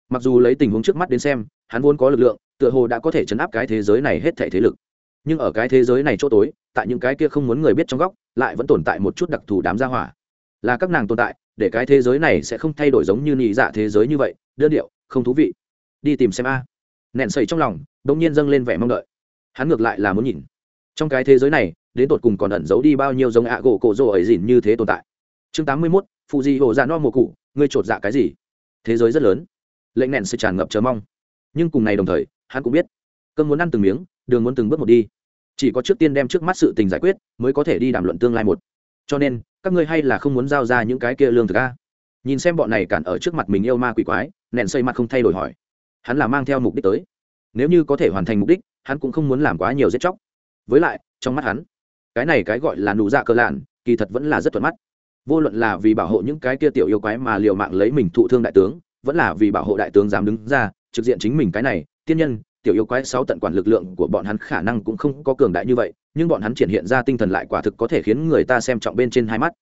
Speaker 1: Mặc dù lấy tình huống trước mắt đến xem, hắn vốn có lực lượng, tựa hồ đã có thể chấn áp cái thế giới này hết thể thế lực. Nhưng ở cái thế giới này chỗ tối tại những cái kia không muốn người biết trong góc, lại vẫn tồn tại một chút đặc thù đám gia hỏa. Là các nàng tồn tại, để cái thế giới này sẽ không thay đổi giống như nhị dạ thế giới như vậy, đơn điệu, không thú vị. Đi tìm xem a. Nện sầy trong lòng đ ỗ n g nhiên dâng lên vẻ mong đợi. Hắn ngược lại là muốn nhìn. Trong cái thế giới này, đến tột cùng còn ẩn giấu đi bao nhiêu giống ạ gỗ cổ rồ ấy dìn như thế tồn tại. Chương tám mươi mốt phụ di hồ dạ no mùa cụ, ngươi chột dạ cái gì? Thế giới rất lớn. Lệnh nện sự tràn ngập chờ mong. Nhưng cùng ngày đồng thời, hắn cũng biết. Cơn muốn ăn từng miếng, đường muốn từng bước một đi chỉ có trước tiên đem trước mắt sự tình giải quyết, mới có thể đi đàm luận tương lai một. Cho nên, các ngươi hay là không muốn giao ra những cái kia lương thực a? Nhìn xem bọn này cản ở trước mặt mình yêu ma quỷ quái nện xây mặt không thay đổi hỏi. Hắn là mang theo mục đích tới. Nếu như có thể hoàn thành mục đích, hắn cũng không muốn làm quá nhiều giết chóc. Với lại, trong mắt hắn, cái này cái gọi là nụ dạ cơ lạn, kỳ thật vẫn là rất thuận mắt. Vô luận là vì bảo hộ những cái kia tiểu yêu quái mà liều mạng lấy mình thụ thương đại tướng, vẫn là vì bảo hộ đại tướng dám đứng ra, trực diện chính mình cái này, tiên nhân tiểu yêu quái sáu tận quản lực lượng của bọn hắn khả năng cũng không có cường đại như vậy, nhưng bọn hắn triển hiện ra tinh thần lại quả thực có thể khiến người ta xem trọng bên trên hai mắt.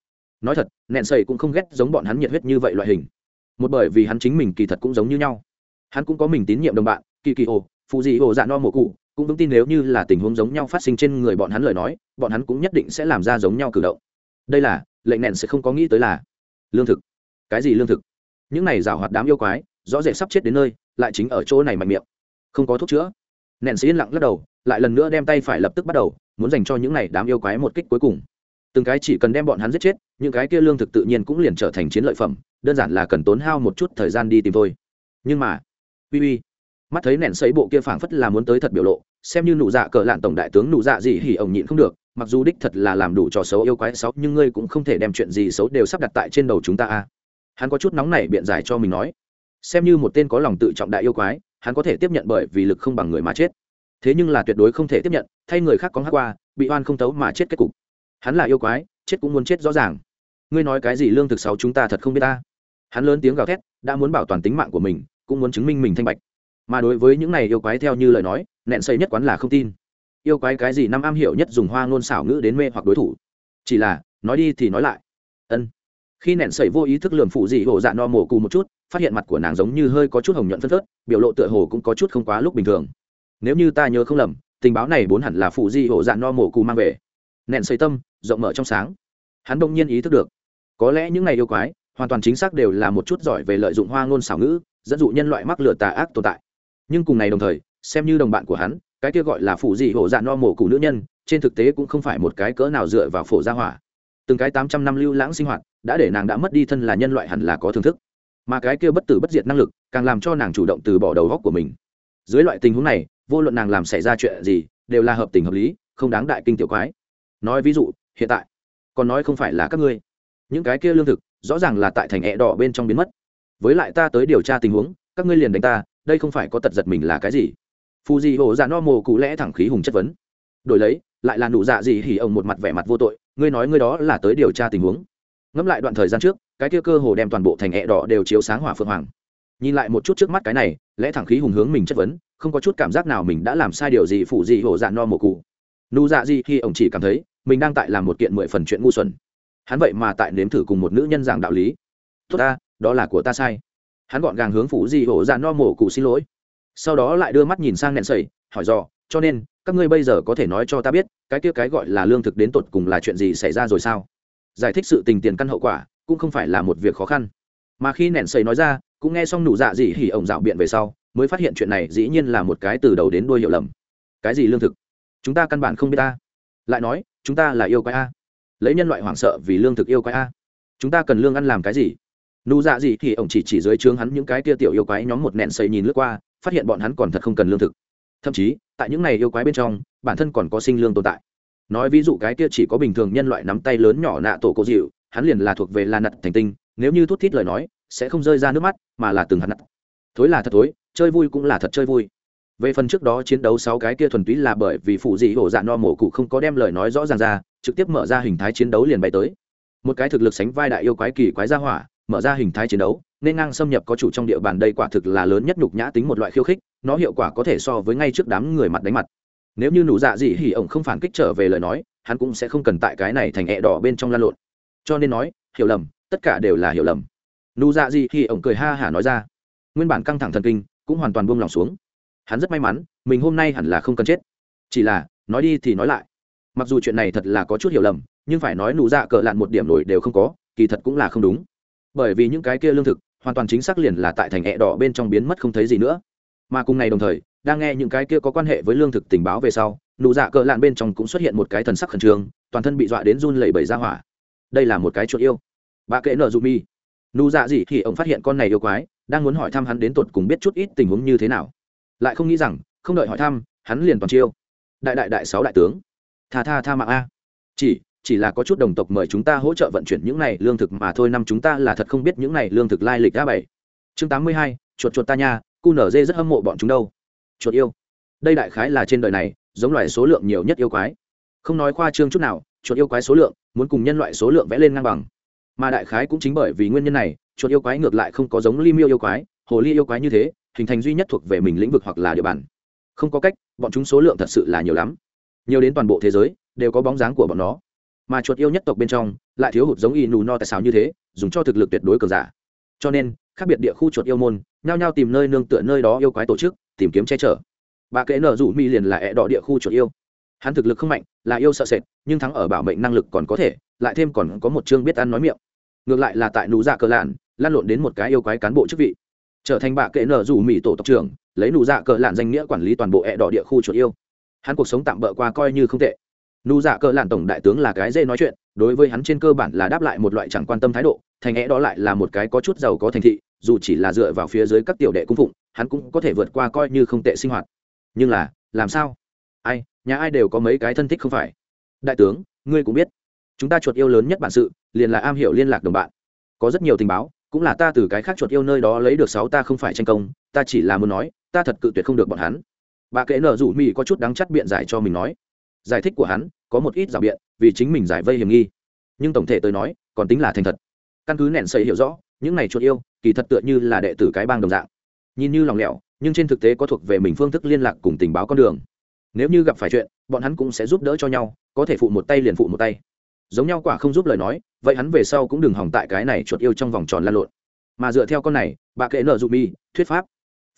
Speaker 1: Nói thật, nẹn sầy cũng không ghét giống bọn hắn nhiệt huyết như vậy loại hình. Một bởi vì hắn chính mình kỳ thật cũng giống như nhau. Hắn cũng có mình tín nhiệm đồng bạn, kỳ kỳ ồ phụ dị ồ dạ no mộ cụ, cũng vững tin nếu như là tình huống giống nhau phát sinh trên người bọn hắn lời nói, bọn hắn cũng nhất định sẽ làm ra giống nhau cử động. Đây là, lệnh nẹn sẽ không có nghĩ tới là lương thực. Cái gì lương thực? Những này rào hoạt đám yêu quái, rõ rệt sắp chết đến nơi, lại chính ở chỗ này mạnh miệng không có thuốc chữa. Nện sĩ yên lặng lắc đầu, lại lần nữa đem tay phải lập tức bắt đầu, muốn dành cho những này đám yêu quái một kích cuối cùng. Từng cái chỉ cần đem bọn hắn giết chết, những cái kia lương thực tự nhiên cũng liền trở thành chiến lợi phẩm, đơn giản là cần tốn hao một chút thời gian đi tìm thôi. Nhưng mà, uy uy, mắt thấy nện sấy bộ kia phảng phất là muốn tới thật biểu lộ, xem như nụ dạ cờ lạn tổng đại tướng nụ dạ gì hỉ ổng nhịn không được, mặc dù đích thật là làm đủ trò xấu yêu quái xấu, nhưng ngươi cũng không thể đem chuyện gì xấu đều sắp đặt tại trên đầu chúng ta a. Hắn có chút nóng này biện giải cho mình nói, xem như một tên có lòng tự trọng đại yêu quái hắn có thể tiếp nhận bởi vì lực không bằng người mà chết. Thế nhưng là tuyệt đối không thể tiếp nhận, thay người khác có hát qua, bị oan không tấu mà chết kết cục. Hắn là yêu quái, chết cũng muốn chết rõ ràng. Ngươi nói cái gì lương thực sáu chúng ta thật không biết ta. Hắn lớn tiếng gào thét, đã muốn bảo toàn tính mạng của mình, cũng muốn chứng minh mình thanh bạch. Mà đối với những này yêu quái theo như lời nói, nẹn xây nhất quán là không tin. Yêu quái cái gì năm am hiểu nhất dùng hoa ngôn xảo ngữ đến mê hoặc đối thủ. Chỉ là, nói đi thì nói lại. Ân. Khi nẹn sẩy vô ý thức lườm phụ dị hổ dạ no mổ cù một chút phát hiện mặt của nàng giống như hơi có chút hồng nhuận phân phớt, biểu lộ tựa hồ cũng có chút không quá lúc bình thường. Nếu như ta nhớ không lầm, tình báo này bốn hẳn là phụ di hộ dạ no mổ cù mang về. Nẹn xây tâm, rộng mở trong sáng. Hắn đông nhiên ý thức được. Có lẽ những ngày yêu quái, hoàn toàn chính xác đều là một chút giỏi về lợi dụng hoa ngôn xảo ngữ, dẫn dụ nhân loại mắc lửa tà ác tồn tại. Nhưng cùng ngày đồng thời, xem như đồng bạn của hắn, cái kia gọi là phụ dị hổ dạ no mổ cụ nữ nhân, trên thực tế cũng không phải một cái cỡ nào dựa vào phổ gia hỏa. Từng cái tám trăm năm lưu lãng sinh hoạt, đã để nàng đã mất đi thân là nhân loại hẳn là có thưởng thức mà cái kia bất tử bất diệt năng lực càng làm cho nàng chủ động từ bỏ đầu góc của mình. Dưới loại tình huống này, vô luận nàng làm xảy ra chuyện gì, đều là hợp tình hợp lý, không đáng đại kinh tiểu quái. Nói ví dụ, hiện tại, còn nói không phải là các ngươi. Những cái kia lương thực, rõ ràng là tại thành ẹ đỏ bên trong biến mất. Với lại ta tới điều tra tình huống, các ngươi liền đánh ta, đây không phải có tật giật mình là cái gì? Phù gì hổ dạ no mồ cụ lẽ thẳng khí hùng chất vấn. Đổi lấy, lại là nụ dạ gì hỉ ông một mặt vẻ mặt vô tội, ngươi nói ngươi đó là tới điều tra tình huống. Ngẫm lại đoạn thời gian trước cái kia cơ hồ đem toàn bộ thành ẹ đỏ đều chiếu sáng hỏa phượng hoàng. Nhìn lại một chút trước mắt cái này, lẽ thẳng khí hùng hướng mình chất vấn, không có chút cảm giác nào mình đã làm sai điều gì phụ gì hổ dạ no mồ cụ. Nụ dạ gì khi ông chỉ cảm thấy, mình đang tại làm một kiện mười phần chuyện ngu xuẩn. Hắn vậy mà tại nếm thử cùng một nữ nhân giảng đạo lý. Tốt ta, đó là của ta sai. Hắn gọn gàng hướng phụ gì hổ dạ no mồ cụ xin lỗi. Sau đó lại đưa mắt nhìn sang nẹn sầy, hỏi dò, cho nên, các ngươi bây giờ có thể nói cho ta biết, cái kia cái gọi là lương thực đến tột cùng là chuyện gì xảy ra rồi sao? Giải thích sự tình tiền căn hậu quả cũng không phải là một việc khó khăn. Mà khi nẹn sầy nói ra, cũng nghe xong nụ dạ dị hỉ ổng dạo biện về sau, mới phát hiện chuyện này dĩ nhiên là một cái từ đầu đến đuôi hiểu lầm. Cái gì lương thực? Chúng ta căn bản không biết ta. Lại nói, chúng ta là yêu quái a. Lấy nhân loại hoảng sợ vì lương thực yêu quái a. Chúng ta cần lương ăn làm cái gì? Nụ dạ gì thì ổng chỉ chỉ dưới trướng hắn những cái kia tiểu yêu quái nhóm một nẹn xây nhìn lướt qua, phát hiện bọn hắn còn thật không cần lương thực. Thậm chí, tại những này yêu quái bên trong, bản thân còn có sinh lương tồn tại. Nói ví dụ cái kia chỉ có bình thường nhân loại nắm tay lớn nhỏ nạ tổ cổ dịu hắn liền là thuộc về là nặt thành tinh, nếu như thút thít lời nói, sẽ không rơi ra nước mắt, mà là từng hạt nặt thối là thật thối, chơi vui cũng là thật chơi vui. Về phần trước đó chiến đấu sáu cái kia thuần túy là bởi vì phụ dị hổ dạ no mổ cụ không có đem lời nói rõ ràng ra, trực tiếp mở ra hình thái chiến đấu liền bay tới. Một cái thực lực sánh vai đại yêu quái kỳ quái gia hỏa, mở ra hình thái chiến đấu, nên ngang xâm nhập có chủ trong địa bàn đây quả thực là lớn nhất nhục nhã tính một loại khiêu khích, nó hiệu quả có thể so với ngay trước đám người mặt đánh mặt. Nếu như nụ dạ dị hỉ ổng không phản kích trở về lời nói, hắn cũng sẽ không cần tại cái này thành e đỏ bên trong lan lộn cho nên nói, hiểu lầm, tất cả đều là hiểu lầm. Nụ dạ gì khi ổng cười ha hả nói ra. Nguyên bản căng thẳng thần kinh, cũng hoàn toàn buông lòng xuống. Hắn rất may mắn, mình hôm nay hẳn là không cần chết. Chỉ là, nói đi thì nói lại. Mặc dù chuyện này thật là có chút hiểu lầm, nhưng phải nói nụ dạ cờ lạn một điểm nổi đều không có, kỳ thật cũng là không đúng. Bởi vì những cái kia lương thực, hoàn toàn chính xác liền là tại thành hẹ đỏ bên trong biến mất không thấy gì nữa. Mà cùng ngày đồng thời, đang nghe những cái kia có quan hệ với lương thực tình báo về sau, nụ dạ cờ lạn bên trong cũng xuất hiện một cái thần sắc khẩn trương, toàn thân bị dọa đến run lẩy bẩy ra hỏa đây là một cái chuột yêu. Bà kệ nợ dù mi. Nụ dạ gì thì ông phát hiện con này yêu quái, đang muốn hỏi thăm hắn đến tột cùng biết chút ít tình huống như thế nào. Lại không nghĩ rằng, không đợi hỏi thăm, hắn liền toàn chiêu. Đại đại đại sáu đại tướng. Tha tha tha mạng a. Chỉ chỉ là có chút đồng tộc mời chúng ta hỗ trợ vận chuyển những này lương thực mà thôi, năm chúng ta là thật không biết những này lương thực lai lịch a bảy. Chương tám mươi hai, chuột chuột ta nha, cu nở dê rất hâm mộ bọn chúng đâu. Chuột yêu. Đây đại khái là trên đời này, giống loài số lượng nhiều nhất yêu quái. Không nói khoa trương chút nào chuột yêu quái số lượng, muốn cùng nhân loại số lượng vẽ lên ngang bằng. Mà đại khái cũng chính bởi vì nguyên nhân này, chuột yêu quái ngược lại không có giống ly miêu yêu quái, hồ ly yêu quái như thế, hình thành duy nhất thuộc về mình lĩnh vực hoặc là địa bàn. Không có cách, bọn chúng số lượng thật sự là nhiều lắm. Nhiều đến toàn bộ thế giới, đều có bóng dáng của bọn nó. Mà chuột yêu nhất tộc bên trong, lại thiếu hụt giống y nù no tại sao như thế, dùng cho thực lực tuyệt đối cường giả. Cho nên, khác biệt địa khu chuột yêu môn, nhao nhao tìm nơi nương tựa nơi đó yêu quái tổ chức, tìm kiếm che chở. Bà kệ nở rủ mi liền là ẹ đỏ địa khu chuột yêu hắn thực lực không mạnh, là yêu sợ sệt, nhưng thắng ở bảo mệnh năng lực còn có thể, lại thêm còn có một chương biết ăn nói miệng. Ngược lại là tại nụ dạ cờ lạn, lan lộn đến một cái yêu quái cán bộ chức vị. Trở thành bạ kệ nở rủ mỹ tổ tộc trưởng, lấy nụ dạ cờ lạn danh nghĩa quản lý toàn bộ ẹ đỏ địa khu chuột yêu. Hắn cuộc sống tạm bỡ qua coi như không tệ. Nụ dạ cờ lạn tổng đại tướng là cái dễ nói chuyện, đối với hắn trên cơ bản là đáp lại một loại chẳng quan tâm thái độ, thành ẽ đó lại là một cái có chút giàu có thành thị, dù chỉ là dựa vào phía dưới các tiểu đệ cung phụng, hắn cũng có thể vượt qua coi như không tệ sinh hoạt. Nhưng là, làm sao? Ai? Nhà ai đều có mấy cái thân thích không phải. Đại tướng, ngươi cũng biết. Chúng ta chuột yêu lớn nhất bản sự, liền là am hiểu liên lạc đồng bạn. Có rất nhiều tình báo, cũng là ta từ cái khác chuột yêu nơi đó lấy được sáu ta không phải tranh công, ta chỉ là muốn nói, ta thật cự tuyệt không được bọn hắn. Bà kệ nở rủ mỹ có chút đáng chắc biện giải cho mình nói. Giải thích của hắn, có một ít rào biện, vì chính mình giải vây hiểm nghi. Nhưng tổng thể tôi nói, còn tính là thành thật. Căn cứ nện xây hiểu rõ, những này chuột yêu, kỳ thật tựa như là đệ tử cái bang đồng dạng. Nhìn như lòng lẻo, nhưng trên thực tế có thuộc về mình phương thức liên lạc cùng tình báo con đường nếu như gặp phải chuyện, bọn hắn cũng sẽ giúp đỡ cho nhau, có thể phụ một tay liền phụ một tay. Giống nhau quả không giúp lời nói, vậy hắn về sau cũng đừng hỏng tại cái này chuột yêu trong vòng tròn lan lộn. Mà dựa theo con này, bà kệ nợ dụ mi, thuyết pháp.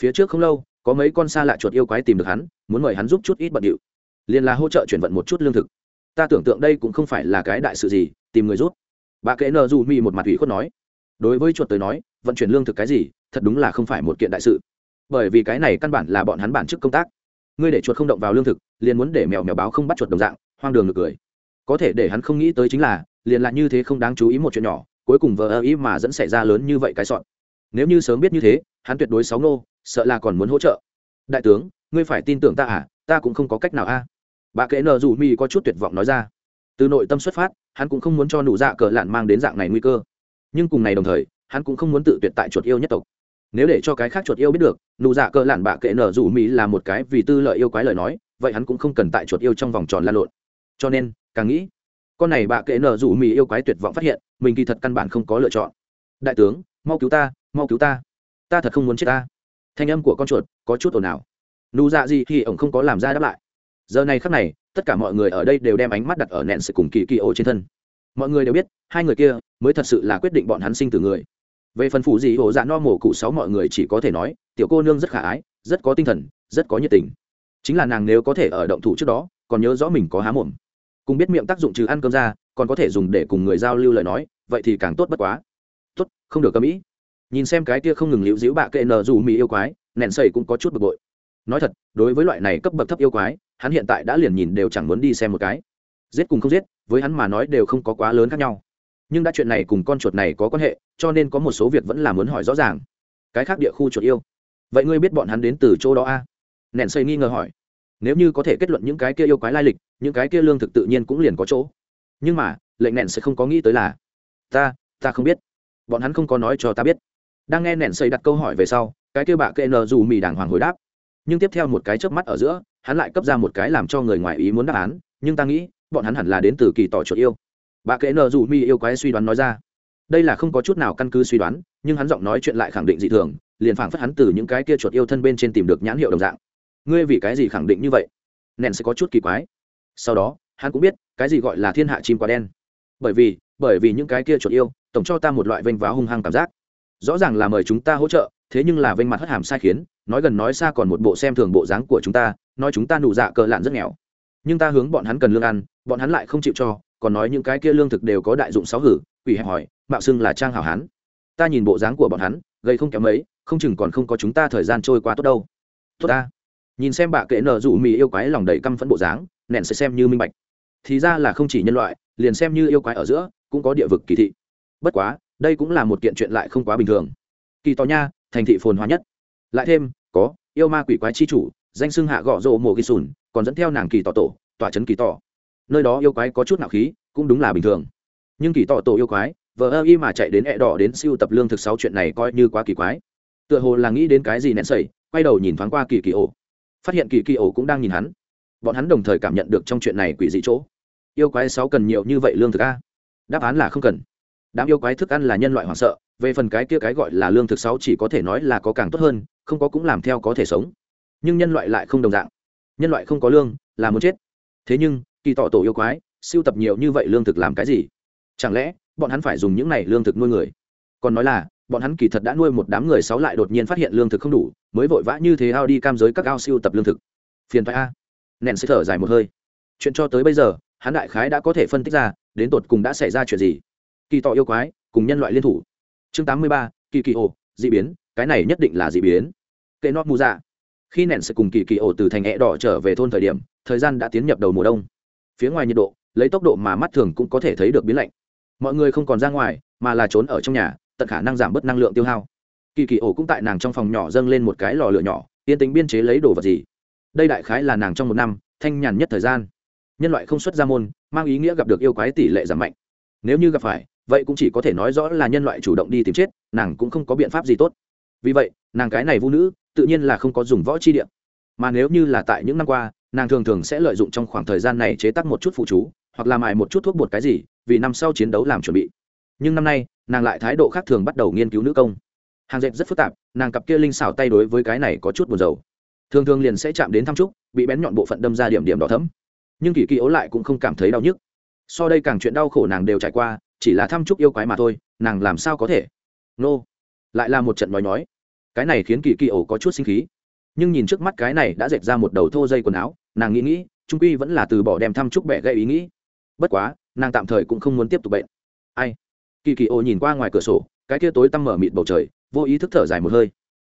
Speaker 1: Phía trước không lâu, có mấy con xa lạ chuột yêu quái tìm được hắn, muốn mời hắn giúp chút ít bận điệu. Liền là hỗ trợ chuyển vận một chút lương thực. Ta tưởng tượng đây cũng không phải là cái đại sự gì, tìm người rút bà kệ nợ dụ mi một mặt ủy khuất nói. Đối với chuột tới nói, vận chuyển lương thực cái gì, thật đúng là không phải một kiện đại sự. Bởi vì cái này căn bản là bọn hắn bản chức công tác ngươi để chuột không động vào lương thực, liền muốn để mèo mèo báo không bắt chuột đồng dạng, hoang đường ngược cười. Có thể để hắn không nghĩ tới chính là, liền lại như thế không đáng chú ý một chuyện nhỏ, cuối cùng vờ ơ ý mà dẫn xảy ra lớn như vậy cái sọn. Nếu như sớm biết như thế, hắn tuyệt đối sáu nô, sợ là còn muốn hỗ trợ. Đại tướng, ngươi phải tin tưởng ta à ta cũng không có cách nào a. Bà kệ nờ dù mi có chút tuyệt vọng nói ra. Từ nội tâm xuất phát, hắn cũng không muốn cho nụ dạ cờ lạn mang đến dạng này nguy cơ. Nhưng cùng ngày đồng thời, hắn cũng không muốn tự tuyệt tại chuột yêu nhất tộc nếu để cho cái khác chuột yêu biết được, nụ dạ cờ lạn bạ kệ nở rủ mỹ là một cái vì tư lợi yêu quái lời nói, vậy hắn cũng không cần tại chuột yêu trong vòng tròn lan lộn. Cho nên, càng nghĩ, con này bạ kệ nở rủ mỹ yêu quái tuyệt vọng phát hiện, mình kỳ thật căn bản không có lựa chọn. Đại tướng, mau cứu ta, mau cứu ta. Ta thật không muốn chết ta. Thanh âm của con chuột có chút ồn ào. Nụ dạ gì thì ổng không có làm ra đáp lại. Giờ này khắc này, tất cả mọi người ở đây đều đem ánh mắt đặt ở nẹn sự cùng kỳ kỳ ô trên thân. Mọi người đều biết, hai người kia mới thật sự là quyết định bọn hắn sinh từ người về phần phủ gì, ổ dạ no mổ cụ sáu mọi người chỉ có thể nói, tiểu cô nương rất khả ái, rất có tinh thần, rất có nhiệt tình. Chính là nàng nếu có thể ở động thủ trước đó, còn nhớ rõ mình có há mồm. Cùng biết miệng tác dụng trừ ăn cơm ra, còn có thể dùng để cùng người giao lưu lời nói, vậy thì càng tốt bất quá. Tốt, không được cầm ý. Nhìn xem cái kia không ngừng liễu dĩu bạ kệ nờ dù mỹ yêu quái, nẹn sầy cũng có chút bực bội. Nói thật, đối với loại này cấp bậc thấp yêu quái, hắn hiện tại đã liền nhìn đều chẳng muốn đi xem một cái. Giết cùng không giết, với hắn mà nói đều không có quá lớn khác nhau nhưng đã chuyện này cùng con chuột này có quan hệ, cho nên có một số việc vẫn là muốn hỏi rõ ràng. Cái khác địa khu chuột yêu. Vậy ngươi biết bọn hắn đến từ chỗ đó a? À? nẹn xây nghi ngờ hỏi. Nếu như có thể kết luận những cái kia yêu quái lai lịch, những cái kia lương thực tự nhiên cũng liền có chỗ. Nhưng mà, lệnh nẹn sẽ không có nghĩ tới là, ta ta không biết. Bọn hắn không có nói cho ta biết. Đang nghe nẹn xây đặt câu hỏi về sau, cái kia bạ kệ nờ dù mì đàng hoàng hồi đáp. Nhưng tiếp theo một cái chớp mắt ở giữa, hắn lại cấp ra một cái làm cho người ngoài ý muốn đáp án, nhưng ta nghĩ, bọn hắn hẳn là đến từ kỳ tỏ chuột yêu bà kệ nờ dù mi yêu quái suy đoán nói ra. Đây là không có chút nào căn cứ suy đoán, nhưng hắn giọng nói chuyện lại khẳng định dị thường, liền phảng phất hắn từ những cái kia chuột yêu thân bên trên tìm được nhãn hiệu đồng dạng. Ngươi vì cái gì khẳng định như vậy? Nèn sẽ có chút kỳ quái. Sau đó, hắn cũng biết, cái gì gọi là thiên hạ chim quá đen. Bởi vì bởi vì những cái kia chuột yêu, tổng cho ta một loại vênh váo hung hăng cảm giác. Rõ ràng là mời chúng ta hỗ trợ, thế nhưng là vênh mặt hất hàm sai khiến, nói gần nói xa còn một bộ xem thường bộ dáng của chúng ta, nói chúng ta nụ dạ cờ lạn rất nghèo. Nhưng ta hướng bọn hắn cần lương ăn, bọn hắn lại không chịu cho còn nói những cái kia lương thực đều có đại dụng sáu hử, quỷ hẹp hỏi, mạo xưng là trang hảo hán. Ta nhìn bộ dáng của bọn hắn gây không kém mấy, không chừng còn không có chúng ta thời gian trôi qua tốt đâu. Tốt ta. Nhìn xem bà kệ nợ rủ mì yêu quái lòng đầy căm phẫn bộ dáng nện sẽ xem như minh bạch. Thì ra là không chỉ nhân loại, liền xem như yêu quái ở giữa, cũng có địa vực kỳ thị. Bất quá, đây cũng là một kiện chuyện lại không quá bình thường. Kỳ to nha, thành thị phồn hóa nhất. Lại thêm, có, yêu ma quỷ quái chi chủ, danh xưng hạ gõ rộ mồ ghi sùn, còn dẫn theo nàng kỳ tỏ tổ, tỏa trấn kỳ tỏ nơi đó yêu quái có chút nạo khí, cũng đúng là bình thường. Nhưng kỳ tỏ tổ yêu quái, vờ ơ y mà chạy đến ẹ đỏ đến siêu tập lương thực sáu chuyện này coi như quá kỳ quái. Tựa hồ là nghĩ đến cái gì nén sẩy, quay đầu nhìn thoáng qua kỳ kỳ ổ. Phát hiện kỳ kỳ ổ cũng đang nhìn hắn. Bọn hắn đồng thời cảm nhận được trong chuyện này quỷ dị chỗ. Yêu quái sáu cần nhiều như vậy lương thực a? Đáp án là không cần. Đám yêu quái thức ăn là nhân loại hoảng sợ, về phần cái kia cái gọi là lương thực sáu chỉ có thể nói là có càng tốt hơn, không có cũng làm theo có thể sống. Nhưng nhân loại lại không đồng dạng. Nhân loại không có lương, là muốn chết. Thế nhưng kỳ tỏ tổ yêu quái, siêu tập nhiều như vậy lương thực làm cái gì? Chẳng lẽ, bọn hắn phải dùng những này lương thực nuôi người? Còn nói là, bọn hắn kỳ thật đã nuôi một đám người sáu lại đột nhiên phát hiện lương thực không đủ, mới vội vã như thế ao đi cam giới các ao siêu tập lương thực. Phiền thoại a. Nện sẽ thở dài một hơi. Chuyện cho tới bây giờ, hắn đại khái đã có thể phân tích ra, đến tột cùng đã xảy ra chuyện gì. Kỳ tỏ yêu quái, cùng nhân loại liên thủ. Chương tám mươi ba, kỳ kỳ ồ d ị biến, cái này nhất định là d ị biến. Kệ nót mù dạ khi nện sẽ cùng kỳ kỳ ồ từ thành ẹ đỏ trở về thôn thời điểm, thời gian đã tiến nhập đầu mùa đông phía ngoài nhiệt độ, lấy tốc độ mà mắt thường cũng có thể thấy được biến lạnh. Mọi người không còn ra ngoài, mà là trốn ở trong nhà, tận khả năng giảm bớt năng lượng tiêu hao. Kỳ kỳ ổ cũng tại nàng trong phòng nhỏ dâng lên một cái lò lửa nhỏ, yên tính biên chế lấy đồ vật gì. Đây đại khái là nàng trong một năm, thanh nhàn nhất thời gian. Nhân loại không xuất ra môn, mang ý nghĩa gặp được yêu quái tỷ lệ giảm mạnh. Nếu như gặp phải, vậy cũng chỉ có thể nói rõ là nhân loại chủ động đi tìm chết, nàng cũng không có biện pháp gì tốt. Vì vậy, nàng cái này vũ nữ, tự nhiên là không có dùng võ chi điện mà nếu như là tại những năm qua nàng thường thường sẽ lợi dụng trong khoảng thời gian này chế tác một chút phụ chú, hoặc làm mài một chút thuốc bột cái gì, vì năm sau chiến đấu làm chuẩn bị. Nhưng năm nay, nàng lại thái độ khác thường bắt đầu nghiên cứu nữ công. Hàng dệt rất phức tạp, nàng cặp kia linh xảo tay đối với cái này có chút buồn dầu thường thường liền sẽ chạm đến thăm trúc, bị bén nhọn bộ phận đâm ra điểm điểm đỏ thấm nhưng kỳ kỳ ố lại cũng không cảm thấy đau nhức. So đây càng chuyện đau khổ nàng đều trải qua, chỉ là thăm trúc yêu quái mà thôi, nàng làm sao có thể? Nô, lại là một trận nói nói cái này khiến kỳ kỳ ổ có chút sinh khí. Nhưng nhìn trước mắt cái này đã dệt ra một đầu thô dây quần áo nàng nghĩ nghĩ, trung quy vẫn là từ bỏ đem thăm chúc bẻ gây ý nghĩ. Bất quá, nàng tạm thời cũng không muốn tiếp tục bệnh. Ai? Kỳ kỳ ô nhìn qua ngoài cửa sổ, cái kia tối tăm mở mịt bầu trời, vô ý thức thở dài một hơi.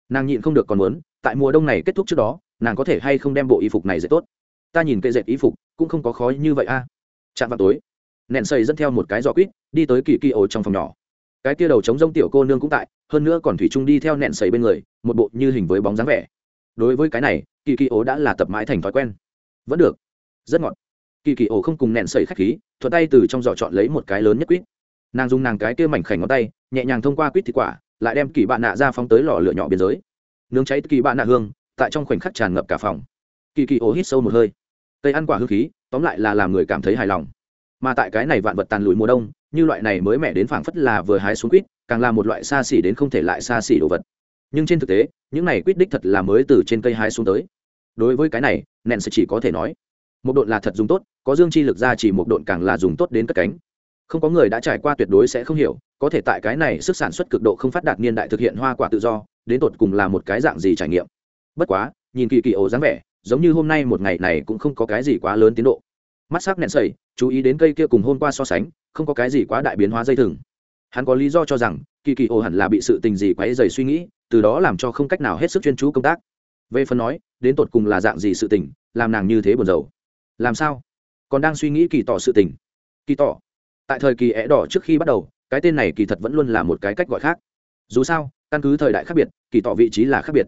Speaker 1: Nàng nhịn không được còn muốn, tại mùa đông này kết thúc trước đó, nàng có thể hay không đem bộ y phục này dễ tốt? Ta nhìn cây dệt y phục, cũng không có khó như vậy a. À. chạm vào tối nện xây dẫn theo một cái giỏ quýt, đi tới kỳ kỳ ô trong phòng nhỏ. Cái tia đầu chống rông tiểu cô nương cũng tại, hơn nữa còn thủy trung đi theo nện sầy bên người, một bộ như hình với bóng dáng vẻ. Đối với cái này, kỳ kỳ ố đã là tập mãi thành thói quen vẫn được. Rất ngọt. Kỳ kỳ ổ không cùng nện sầy khách khí, thuận tay từ trong giỏ chọn lấy một cái lớn nhất quýt. Nàng dùng nàng cái kia mảnh khảnh ngón tay, nhẹ nhàng thông qua quýt thịt quả, lại đem kỳ bạn nạ ra phóng tới lò lửa nhỏ biên giới. Nướng cháy kỳ bạn nạ hương, tại trong khoảnh khắc tràn ngập cả phòng. Kỳ kỳ ổ hít sâu một hơi. Cây ăn quả hương khí, tóm lại là làm người cảm thấy hài lòng. Mà tại cái này vạn vật tàn lùi mùa đông, như loại này mới mẻ đến phảng phất là vừa hái xuống quýt, càng là một loại xa xỉ đến không thể lại xa xỉ đồ vật. Nhưng trên thực tế, những này quýt đích thật là mới từ trên cây hái xuống tới đối với cái này nện sẽ chỉ có thể nói, một độn là thật dùng tốt, có dương chi lực ra chỉ một độn càng là dùng tốt đến cất cánh. Không có người đã trải qua tuyệt đối sẽ không hiểu, có thể tại cái này sức sản xuất cực độ không phát đạt niên đại thực hiện hoa quả tự do, đến tột cùng là một cái dạng gì trải nghiệm. Bất quá, nhìn kỳ kỳ ổ dáng vẻ, giống như hôm nay một ngày này cũng không có cái gì quá lớn tiến độ. Mắt sắc nẹn sẩy chú ý đến cây kia cùng hôm qua so sánh, không có cái gì quá đại biến hóa dây thừng. Hắn có lý do cho rằng, kỳ kỳ ổ hẳn là bị sự tình gì quấy dày suy nghĩ, từ đó làm cho không cách nào hết sức chuyên chú công tác về phần nói, đến tột cùng là dạng gì sự tình, làm nàng như thế buồn rầu. Làm sao? Còn đang suy nghĩ kỳ tỏ sự tình. Kỳ tỏ? Tại thời kỳ é đỏ trước khi bắt đầu, cái tên này kỳ thật vẫn luôn là một cái cách gọi khác. Dù sao, căn cứ thời đại khác biệt, kỳ tỏ vị trí là khác biệt.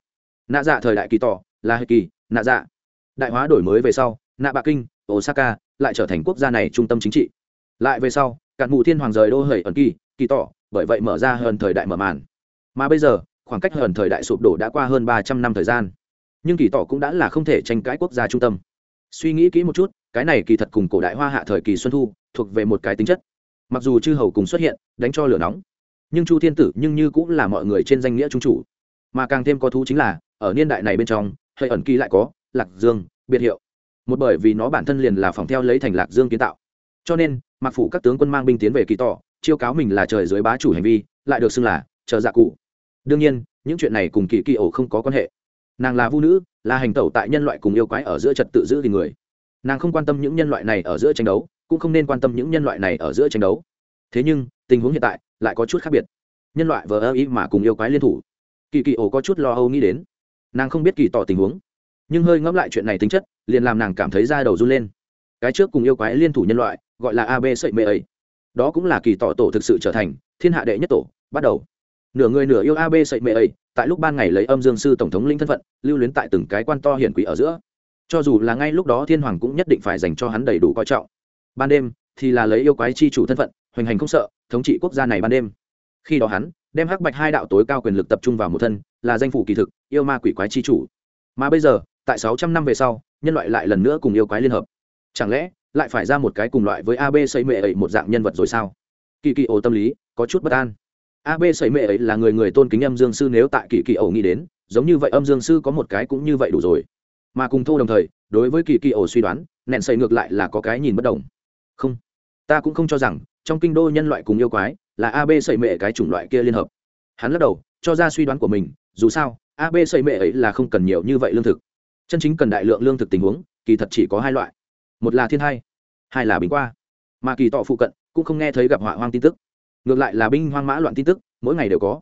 Speaker 1: Nạ dạ thời đại kỳ tỏ, là hệ kỳ, nạ dạ. Đại hóa đổi mới về sau, nạ bạ kinh, osaka lại trở thành quốc gia này trung tâm chính trị. Lại về sau, cạn mù thiên hoàng rời đô hời ẩn kỳ kỳ tỏ, bởi vậy mở ra hơn thời đại mở màn. Mà bây giờ, khoảng cách hơn thời đại sụp đổ đã qua hơn ba trăm năm thời gian nhưng kỳ tỏ cũng đã là không thể tranh cãi quốc gia trung tâm. Suy nghĩ kỹ một chút, cái này kỳ thật cùng cổ đại hoa hạ thời kỳ xuân thu thuộc về một cái tính chất. Mặc dù chư hầu cùng xuất hiện, đánh cho lửa nóng, nhưng chu thiên tử nhưng như cũng là mọi người trên danh nghĩa trung chủ. Mà càng thêm có thú chính là, ở niên đại này bên trong, hơi ẩn kỳ lại có, lạc dương, biệt hiệu. Một bởi vì nó bản thân liền là phòng theo lấy thành lạc dương kiến tạo. Cho nên mặc phủ các tướng quân mang binh tiến về kỳ tỏ chiêu cáo mình là trời dưới bá chủ hành vi, lại được xưng là chờ dạ cụ. Đương nhiên, những chuyện này cùng kỳ kỳ ổ không có quan hệ nàng là vũ nữ, là hành tẩu tại nhân loại cùng yêu quái ở giữa trật tự giữ thì người. Nàng không quan tâm những nhân loại này ở giữa tranh đấu, cũng không nên quan tâm những nhân loại này ở giữa tranh đấu. Thế nhưng, tình huống hiện tại lại có chút khác biệt. Nhân loại vờ ơ ý mà cùng yêu quái liên thủ. Kỳ kỳ ổ có chút lo âu nghĩ đến. Nàng không biết kỳ tỏ tình huống. Nhưng hơi ngẫm lại chuyện này tính chất, liền làm nàng cảm thấy da đầu run lên. Cái trước cùng yêu quái liên thủ nhân loại, gọi là ab sậy mê ấy đó cũng là kỳ tỏ tổ thực sự trở thành thiên hạ đệ nhất tổ, bắt đầu. Nửa người nửa yêu ab sậy mê ấy tại lúc ban ngày lấy âm dương sư tổng thống linh thân phận, lưu luyến tại từng cái quan to hiển quỷ ở giữa. Cho dù là ngay lúc đó thiên hoàng cũng nhất định phải dành cho hắn đầy đủ coi trọng. Ban đêm thì là lấy yêu quái chi chủ thân phận, hoành hành không sợ, thống trị quốc gia này ban đêm. Khi đó hắn đem hắc bạch hai đạo tối cao quyền lực tập trung vào một thân, là danh phủ kỳ thực, yêu ma quỷ quái chi chủ. Mà bây giờ, tại sáu trăm năm về sau, nhân loại lại lần nữa cùng yêu quái liên hợp. Chẳng lẽ lại phải ra một cái cùng loại với ab xây mệ ấy một dạng nhân vật rồi sao? Kỳ kỳ ổ tâm lý có chút bất an ab Sẩy mệ ấy là người người tôn kính âm dương sư nếu tại kỳ kỳ ổ nghĩ đến, giống như vậy âm dương sư có một cái cũng như vậy đủ rồi. Mà cùng thô đồng thời, đối với kỳ kỳ ổ suy đoán, nện xây ngược lại là có cái nhìn bất đồng. Không, ta cũng không cho rằng, trong kinh đô nhân loại cùng yêu quái, là ab xây mệ cái chủng loại kia liên hợp. Hắn lắc đầu, cho ra suy đoán của mình, dù sao ab xây mệ ấy là không cần nhiều như vậy lương thực. Chân chính cần đại lượng lương thực tình huống, kỳ thật chỉ có hai loại. Một là thiên hai hai là bình qua. Mà kỳ tọ phụ cận cũng không nghe thấy gặp họa hoang tin tức ngược lại là binh hoang mã loạn tin tức mỗi ngày đều có.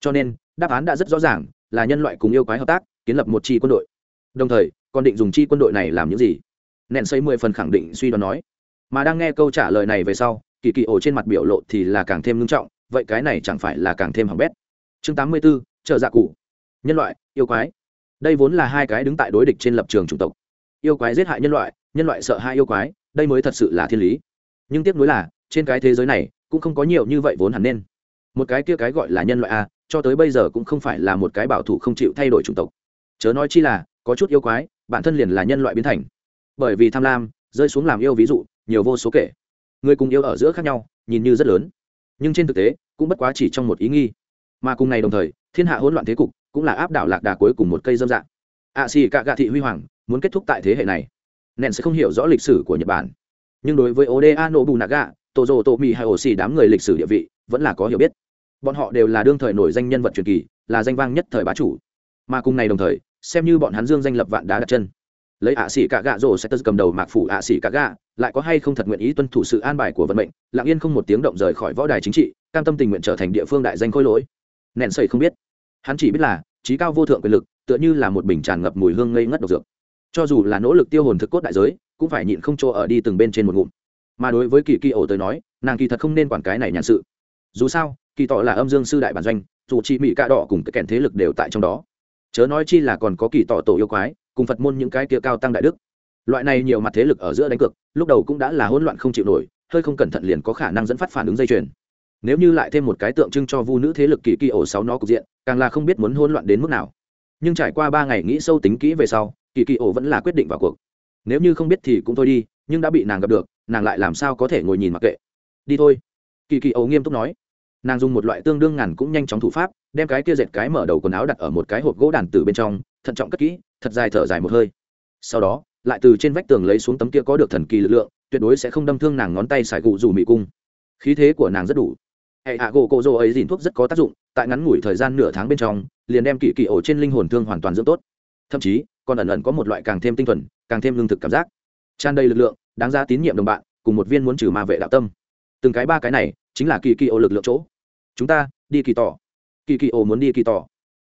Speaker 1: Cho nên đáp án đã rất rõ ràng là nhân loại cùng yêu quái hợp tác kiến lập một chi quân đội. Đồng thời còn định dùng chi quân đội này làm những gì? Nện xây mười phần khẳng định suy đoán nói. Mà đang nghe câu trả lời này về sau kỳ kỳ ổ trên mặt biểu lộ thì là càng thêm ngưng trọng vậy cái này chẳng phải là càng thêm hỏng bét. Chương tám mươi 84, trợ dạ cụ. Nhân loại yêu quái. Đây vốn là hai cái đứng tại đối địch trên lập trường chủng tộc. Yêu quái giết hại nhân loại nhân loại sợ hai yêu quái đây mới thật sự là thiên lý. Nhưng tiếc nuối là trên cái thế giới này cũng không có nhiều như vậy vốn hẳn nên. Một cái kia cái gọi là nhân loại a, cho tới bây giờ cũng không phải là một cái bảo thủ không chịu thay đổi chủng tộc. Chớ nói chi là, có chút yêu quái, bản thân liền là nhân loại biến thành. Bởi vì tham lam, rơi xuống làm yêu ví dụ, nhiều vô số kể. Người cùng yêu ở giữa khác nhau, nhìn như rất lớn. Nhưng trên thực tế, cũng bất quá chỉ trong một ý nghi. Mà cùng này đồng thời, thiên hạ hỗn loạn thế cục, cũng là áp đảo lạc đà cuối cùng một cây dâm dạng. Ạ xì cạ gạ thị huy hoàng, muốn kết thúc tại thế hệ này. Nện sẽ không hiểu rõ lịch sử của nhật bản. Nhưng đối với oda nobunaga naga tổ rồ tổ mì hay ổ xì đám người lịch sử địa vị, vẫn là có hiểu biết. Bọn họ đều là đương thời nổi danh nhân vật truyền kỳ, là danh vang nhất thời bá chủ. Mà cùng này đồng thời, xem như bọn hắn dương danh lập vạn đá đặt chân. Lấy ạ xỉ cả gạ rổ sẽ tớ cầm đầu mạc phủ ạ xỉ cả gạ, lại có hay không thật nguyện ý tuân thủ sự an bài của vận mệnh, lặng yên không một tiếng động rời khỏi võ đài chính trị, cam tâm tình nguyện trở thành địa phương đại danh khôi lỗi. Nện sầy không biết. Hắn chỉ biết là, trí cao vô thượng quyền lực, tựa như là một bình tràn ngập mùi hương ngây ngất độc dược. Cho dù là nỗ lực tiêu hồn thực cốt đại giới, cũng phải nhịn không chỗ ở đi từng bên trên một ngụm mà đối với kỳ kỳ ổ tới nói, nàng kỳ thật không nên quản cái này nhàn sự. Dù sao, kỳ tỏ là âm dương sư đại bản doanh, dù chị mỹ cạ đỏ cùng cái kèn thế lực đều tại trong đó. Chớ nói chi là còn có kỳ tỏ tổ yêu quái, cùng phật môn những cái kia cao tăng đại đức. Loại này nhiều mặt thế lực ở giữa đánh cược, lúc đầu cũng đã là hỗn loạn không chịu nổi, hơi không cẩn thận liền có khả năng dẫn phát phản ứng dây chuyền. Nếu như lại thêm một cái tượng trưng cho vu nữ thế lực kỳ kỳ ổ sáu nó cục diện, càng là không biết muốn hỗn loạn đến mức nào. Nhưng trải qua ba ngày nghĩ sâu tính kỹ về sau, kỳ kỳ ổ vẫn là quyết định vào cuộc. Nếu như không biết thì cũng thôi đi, nhưng đã bị nàng gặp được nàng lại làm sao có thể ngồi nhìn mặc kệ. Đi thôi. Kỳ kỳ ấu nghiêm túc nói. Nàng dùng một loại tương đương ngàn cũng nhanh chóng thủ pháp, đem cái kia dệt cái mở đầu quần áo đặt ở một cái hộp gỗ đàn từ bên trong, thận trọng cất kỹ, thật dài thở dài một hơi. Sau đó, lại từ trên vách tường lấy xuống tấm kia có được thần kỳ lực lượng, tuyệt đối sẽ không đâm thương nàng ngón tay xài cụ dù mị cung. Khí thế của nàng rất đủ. Hệ hạ gỗ cộ rỗ ấy dìn thuốc rất có tác dụng, tại ngắn ngủi thời gian nửa tháng bên trong, liền đem kỳ kỳ ổ trên linh hồn thương hoàn toàn dưỡng tốt. Thậm chí, còn ẩn ẩn có một loại càng thêm tinh thuần, càng thêm lương thực cảm giác. Tràn đầy lực lượng đáng ra tín nhiệm đồng bạn, cùng một viên muốn trừ ma vệ đạo tâm. Từng cái ba cái này, chính là kỳ kỳ ô lực lượng chỗ. Chúng ta, đi kỳ tỏ kỳ kỳ ô muốn đi kỳ tỏ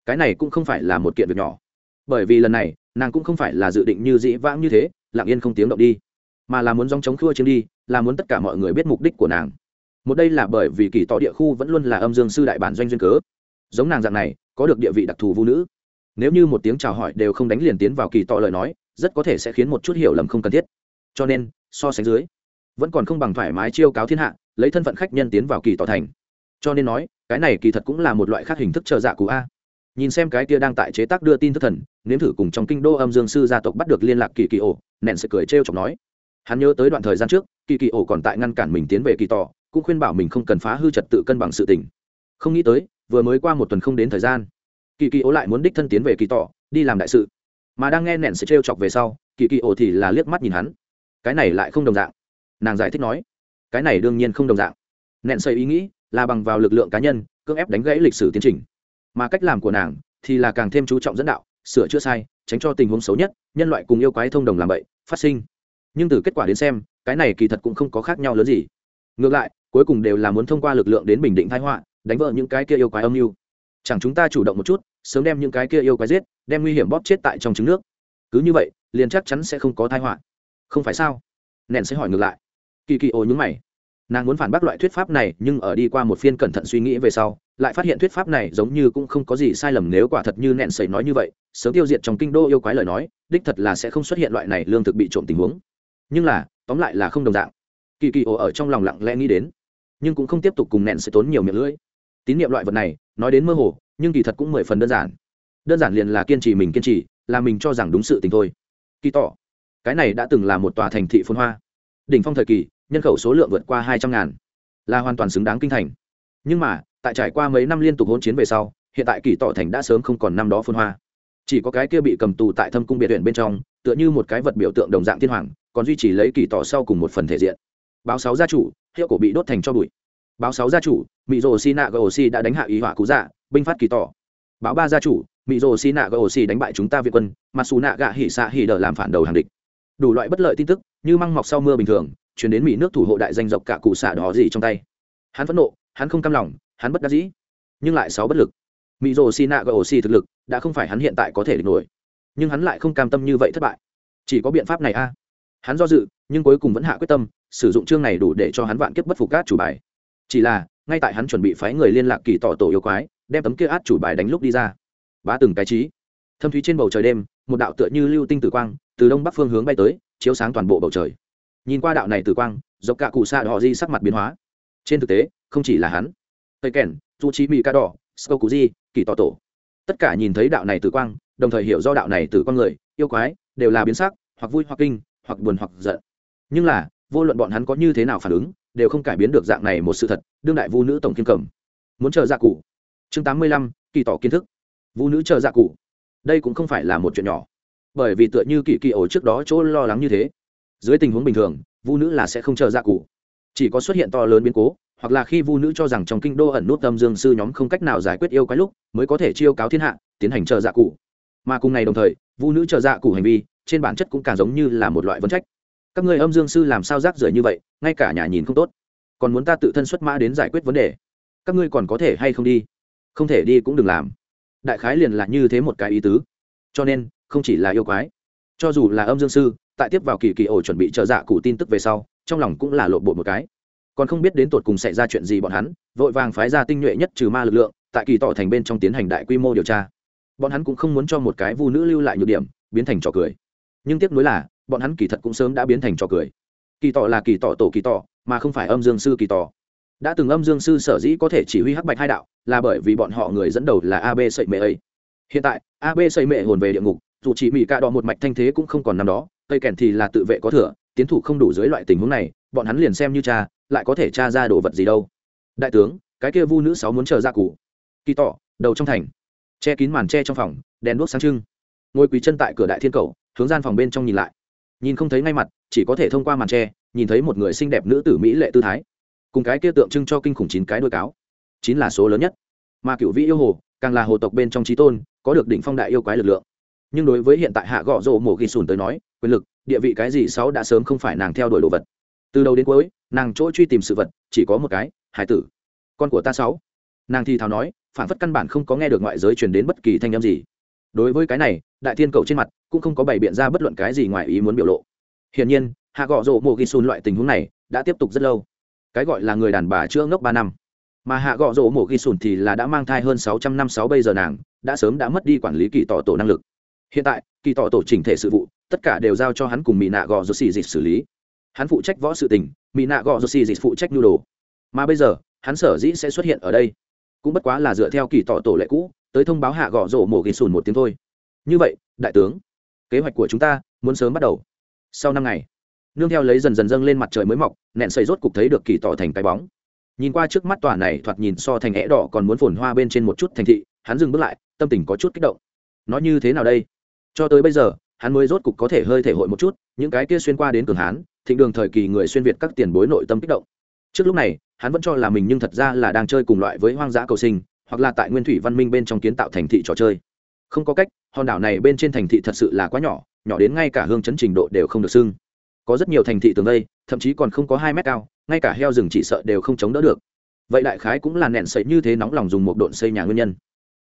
Speaker 1: cái này cũng không phải là một kiện việc nhỏ. Bởi vì lần này, nàng cũng không phải là dự định như dĩ vãng như thế, lặng yên không tiếng động đi. Mà là muốn dòng chống khua chiếm đi, là muốn tất cả mọi người biết mục đích của nàng. Một đây là bởi vì kỳ tỏ địa khu vẫn luôn là âm dương sư đại bản doanh duyên cớ. Giống nàng dạng này, có được địa vị đặc thù vũ nữ. Nếu như một tiếng chào hỏi đều không đánh liền tiến vào kỳ tỏ lời nói, rất có thể sẽ khiến một chút hiểu lầm không cần thiết. Cho nên so sánh dưới, vẫn còn không bằng thoải mái chiêu cáo thiên hạ, lấy thân phận khách nhân tiến vào kỳ tỏ thành. Cho nên nói, cái này kỳ thật cũng là một loại khác hình thức chờ dạ cụ a. Nhìn xem cái kia đang tại chế tác đưa tin thất thần, nếm thử cùng trong kinh đô âm dương sư gia tộc bắt được liên lạc kỳ kỳ ổ nện sẽ cười trêu chọc nói. Hắn nhớ tới đoạn thời gian trước, kỳ kỳ ổ còn tại ngăn cản mình tiến về kỳ tỏ, cũng khuyên bảo mình không cần phá hư trật tự cân bằng sự tình. Không nghĩ tới, vừa mới qua một tuần không đến thời gian, kỳ kỳ ổ lại muốn đích thân tiến về kỳ tỏ, đi làm đại sự. Mà đang nghe nện sẽ trêu chọc về sau, kỳ kỳ ổ thì là liếc mắt nhìn hắn cái này lại không đồng dạng. Nàng giải thích nói, cái này đương nhiên không đồng dạng. Nện xây ý nghĩ là bằng vào lực lượng cá nhân, cưỡng ép đánh gãy lịch sử tiến trình. Mà cách làm của nàng thì là càng thêm chú trọng dẫn đạo, sửa chữa sai, tránh cho tình huống xấu nhất, nhân loại cùng yêu quái thông đồng làm vậy phát sinh. Nhưng từ kết quả đến xem, cái này kỳ thật cũng không có khác nhau lớn gì. Ngược lại, cuối cùng đều là muốn thông qua lực lượng đến bình định thái họa, đánh vỡ những cái kia yêu quái âm mưu. Chẳng chúng ta chủ động một chút, sớm đem những cái kia yêu quái giết, đem nguy hiểm bóp chết tại trong trứng nước. Cứ như vậy, liền chắc chắn sẽ không có thái họa không phải sao? Nện sẽ hỏi ngược lại. Kỳ kỳ ô nhúng mày. Nàng muốn phản bác loại thuyết pháp này, nhưng ở đi qua một phiên cẩn thận suy nghĩ về sau, lại phát hiện thuyết pháp này giống như cũng không có gì sai lầm nếu quả thật như nện sầy nói như vậy, sớm tiêu diệt trong kinh đô yêu quái lời nói, đích thật là sẽ không xuất hiện loại này lương thực bị trộm tình huống. Nhưng là, tóm lại là không đồng dạng. Kỳ kỳ ồ ở trong lòng lặng lẽ nghĩ đến, nhưng cũng không tiếp tục cùng nện sẽ tốn nhiều miệng lưỡi. Tín nhiệm loại vật này, nói đến mơ hồ, nhưng kỳ thật cũng mười phần đơn giản. Đơn giản liền là kiên trì mình kiên trì, là mình cho rằng đúng sự tình thôi. Kỳ tỏ cái này đã từng là một tòa thành thị phôn hoa. Đỉnh phong thời kỳ, nhân khẩu số lượng vượt qua hai trăm ngàn. Là hoàn toàn xứng đáng kinh thành. Nhưng mà, tại trải qua mấy năm liên tục hỗn chiến về sau, hiện tại kỳ tỏ thành đã sớm không còn năm đó phôn hoa. Chỉ có cái kia bị cầm tù tại thâm cung biệt huyện bên trong, tựa như một cái vật biểu tượng đồng dạng thiên hoàng, còn duy trì lấy kỳ tỏ sau cùng một phần thể diện. Báo sáu gia chủ, hiệu cổ bị đốt thành cho bụi. Báo sáu gia chủ mỹ rồ si nạ gô si đã đánh hạ ý họa cú dạ binh phát kỳ tỏ báo ba gia chủ mỹ rồ si nạ gô si đánh bại chúng ta việt quân mà dù nạ gạ hỉ xạ hỉ đờ làm phản đầu hàng địch đủ loại bất lợi tin tức, như măng mọc sau mưa bình thường chuyển đến mỹ nước thủ hộ đại danh dọc cả cụ xạ đó gì trong tay. Hắn phẫn nộ, hắn không cam lòng, hắn bất đắc dĩ, nhưng lại sáu bất lực. Mỹ rồ xì nạ gỗ xì thực lực, đã không phải hắn hiện tại có thể địch nổi. Nhưng hắn lại không cam tâm như vậy thất bại. Chỉ có biện pháp này a. Hắn do dự, nhưng cuối cùng vẫn hạ quyết tâm, sử dụng chương này đủ để cho hắn vạn kiếp bất phục cát chủ bài. Chỉ là, ngay tại hắn chuẩn bị phái người liên lạc kỳ tỏ tổ yêu quái, đem tấm kia át chủ bài đánh lúc đi ra. Bá từng cái trí. Thâm thúy trên bầu trời đêm, một đạo tựa như lưu tinh tử quang từ đông bắc phương hướng bay tới, chiếu sáng toàn bộ bầu trời. Nhìn qua đạo này tử quang, dọc cả cụ xạ họ di sắc mặt biến hóa. Trên thực tế, không chỉ là hắn. Tây kèn du chi mỹ ca đỏ sco cụ di kỳ tỏ tổ. Tất cả nhìn thấy đạo này tử quang, đồng thời hiểu do đạo này tử quang người, yêu quái, đều là biến sắc, hoặc vui hoặc kinh, hoặc buồn hoặc giận. Nhưng là, vô luận bọn hắn có như thế nào phản ứng, đều không cải biến được dạng này một sự thật, đương đại vu nữ tổng kiên cầm. Muốn chờ dạ cụ. Chương tám mươi lăm, kỳ tỏ kiến thức. Vu nữ chờ dạ cụ. Đây cũng không phải là một chuyện nhỏ bởi vì tựa như kỳ kỳ ổ trước đó chỗ lo lắng như thế. Dưới tình huống bình thường, vu nữ là sẽ không chờ dạ cụ. Chỉ có xuất hiện to lớn biến cố, hoặc là khi vu nữ cho rằng trong kinh đô ẩn nút tâm dương sư nhóm không cách nào giải quyết yêu quái lúc, mới có thể chiêu cáo thiên hạ, tiến hành chờ dạ cụ. Mà cùng ngày đồng thời, vu nữ chờ dạ cụ hành vi, trên bản chất cũng càng giống như là một loại vấn trách. Các người âm dương sư làm sao rác rưởi như vậy, ngay cả nhà nhìn không tốt. Còn muốn ta tự thân xuất mã đến giải quyết vấn đề? Các ngươi còn có thể hay không đi? Không thể đi cũng đừng làm. Đại khái liền là như thế một cái ý tứ. Cho nên không chỉ là yêu quái. Cho dù là âm dương sư, tại tiếp vào kỳ kỳ ổ chuẩn bị trợ dạ cụ tin tức về sau, trong lòng cũng là lộ bộ một cái. Còn không biết đến tột cùng xảy ra chuyện gì bọn hắn, vội vàng phái ra tinh nhuệ nhất trừ ma lực lượng, tại kỳ tỏ thành bên trong tiến hành đại quy mô điều tra. Bọn hắn cũng không muốn cho một cái vu nữ lưu lại nhược điểm, biến thành trò cười. Nhưng tiếc nuối là, bọn hắn kỳ thật cũng sớm đã biến thành trò cười. Kỳ tỏ là kỳ tỏ tổ kỳ tỏ mà không phải âm dương sư kỳ tỏ đã từng âm dương sư sở dĩ có thể chỉ huy hắc bạch hai đạo, là bởi vì bọn họ người dẫn đầu là ab sậy mệ ấy. Hiện tại ab sậy mệ hồn về địa ngục dù chỉ mỹ cạ đỏ một mạch thanh thế cũng không còn năm đó, cây kèn thì là tự vệ có thừa, tiến thủ không đủ dưới loại tình huống này, bọn hắn liền xem như cha, lại có thể tra ra đồ vật gì đâu. Đại tướng, cái kia vu nữ sáu muốn chờ ra cụ kỳ tỏ, đầu trong thành. Che kín màn tre trong phòng, đèn đuốc sáng trưng. Ngồi quý chân tại cửa đại thiên cầu, hướng gian phòng bên trong nhìn lại. Nhìn không thấy ngay mặt, chỉ có thể thông qua màn tre nhìn thấy một người xinh đẹp nữ tử mỹ lệ tư thái. Cùng cái kia tượng trưng cho kinh khủng chín cái đôi cáo. Chín là số lớn nhất. Mà cựu vĩ yêu hồ, càng là hồ tộc bên trong trí tôn, có được đỉnh phong đại yêu quái lực lượng nhưng đối với hiện tại hạ gọ rộ mổ ghi sùn tới nói, quyền lực, địa vị cái gì sáu đã sớm không phải nàng theo đuổi đồ vật. Từ đầu đến cuối, nàng chỗ truy tìm sự vật, chỉ có một cái, hải tử. Con của ta sáu. Nàng thì thào nói, phản phất căn bản không có nghe được ngoại giới truyền đến bất kỳ thanh âm gì. Đối với cái này, đại thiên cầu trên mặt cũng không có bày biện ra bất luận cái gì ngoài ý muốn biểu lộ. Hiển nhiên, hạ gọ rộ mộ ghi xùn loại tình huống này đã tiếp tục rất lâu. Cái gọi là người đàn bà chưa ngốc ba năm. Mà hạ gọ rộ mộ ghi xùn thì là đã mang thai hơn sáu trăm năm sáu bây giờ nàng đã sớm đã mất đi quản lý kỳ tỏ tổ năng lực hiện tại, kỳ tỏ tổ chỉnh thể sự vụ, tất cả đều giao cho hắn cùng mỹ nạ Gò rô xì dịch xử lý. Hắn phụ trách võ sự tình mỹ nạ Gò rô xì dịch phụ trách nhu đồ. Mà bây giờ, hắn sở dĩ sẽ xuất hiện ở đây, cũng bất quá là dựa theo kỳ tỏ tổ lệ cũ, tới thông báo hạ gò rổ mổ ghi sùn một tiếng thôi. Như vậy, đại tướng, kế hoạch của chúng ta muốn sớm bắt đầu. Sau năm ngày, nương theo lấy dần dần dâng lên mặt trời mới mọc, nẹn xây rốt cục thấy được kỳ tỏ thành cái bóng. Nhìn qua trước mắt tòa này, thoạt nhìn so thành é đỏ còn muốn phồn hoa bên trên một chút thành thị, hắn dừng bước lại, tâm tình có chút kích động. Nó như thế nào đây? Cho tới bây giờ, hắn mới rốt cục có thể hơi thể hội một chút, những cái kia xuyên qua đến cường hán, thịnh đường thời kỳ người xuyên việt các tiền bối nội tâm kích động. Trước lúc này, hắn vẫn cho là mình nhưng thật ra là đang chơi cùng loại với hoang dã cầu sinh, hoặc là tại nguyên thủy văn minh bên trong kiến tạo thành thị trò chơi. Không có cách, hòn đảo này bên trên thành thị thật sự là quá nhỏ nhỏ đến ngay cả hương chấn trình độ đều không được xưng. Có rất nhiều thành thị tường đây, thậm chí còn không có hai mét cao, ngay cả heo rừng chỉ sợ đều không chống đỡ được. Vậy đại khái cũng là nện sấy như thế nóng lòng dùng một độn xây nhà nguyên nhân.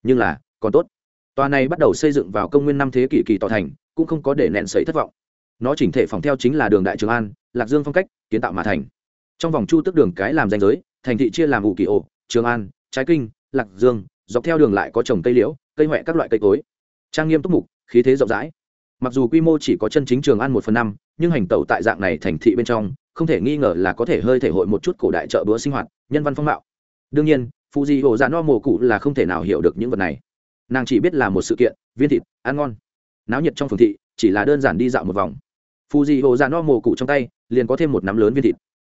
Speaker 1: Nhưng là, còn tốt tòa này bắt đầu xây dựng vào công nguyên năm thế kỷ kỳ tỏ thành, cũng không có để nện sấy thất vọng. Nó chỉnh thể phòng theo chính là đường đại trường an, lạc dương phong cách, kiến tạo mà thành. Trong vòng chu tức đường cái làm danh giới, thành thị chia làm ủ kỳ ổ trường an, trái kinh, lạc dương, dọc theo đường lại có trồng cây liễu, cây huệ các loại cây cối. Trang nghiêm túc mục, khí thế rộng rãi. Mặc dù quy mô chỉ có chân chính trường an một phần năm, nhưng hành tẩu tại dạng này thành thị bên trong, không thể nghi ngờ là có thể hơi thể hội một chút cổ đại chợ bữa sinh hoạt, nhân văn phong mạo. Đương nhiên phụ di hồ dạ no mồ cụ là không thể nào hiểu được những vật này nàng chỉ biết là một sự kiện, viên thịt, ăn ngon. Náo nhiệt trong phường thị, chỉ là đơn giản đi dạo một vòng. Phù dị hồ dạ no mồ cụ trong tay, liền có thêm một nắm lớn viên thịt.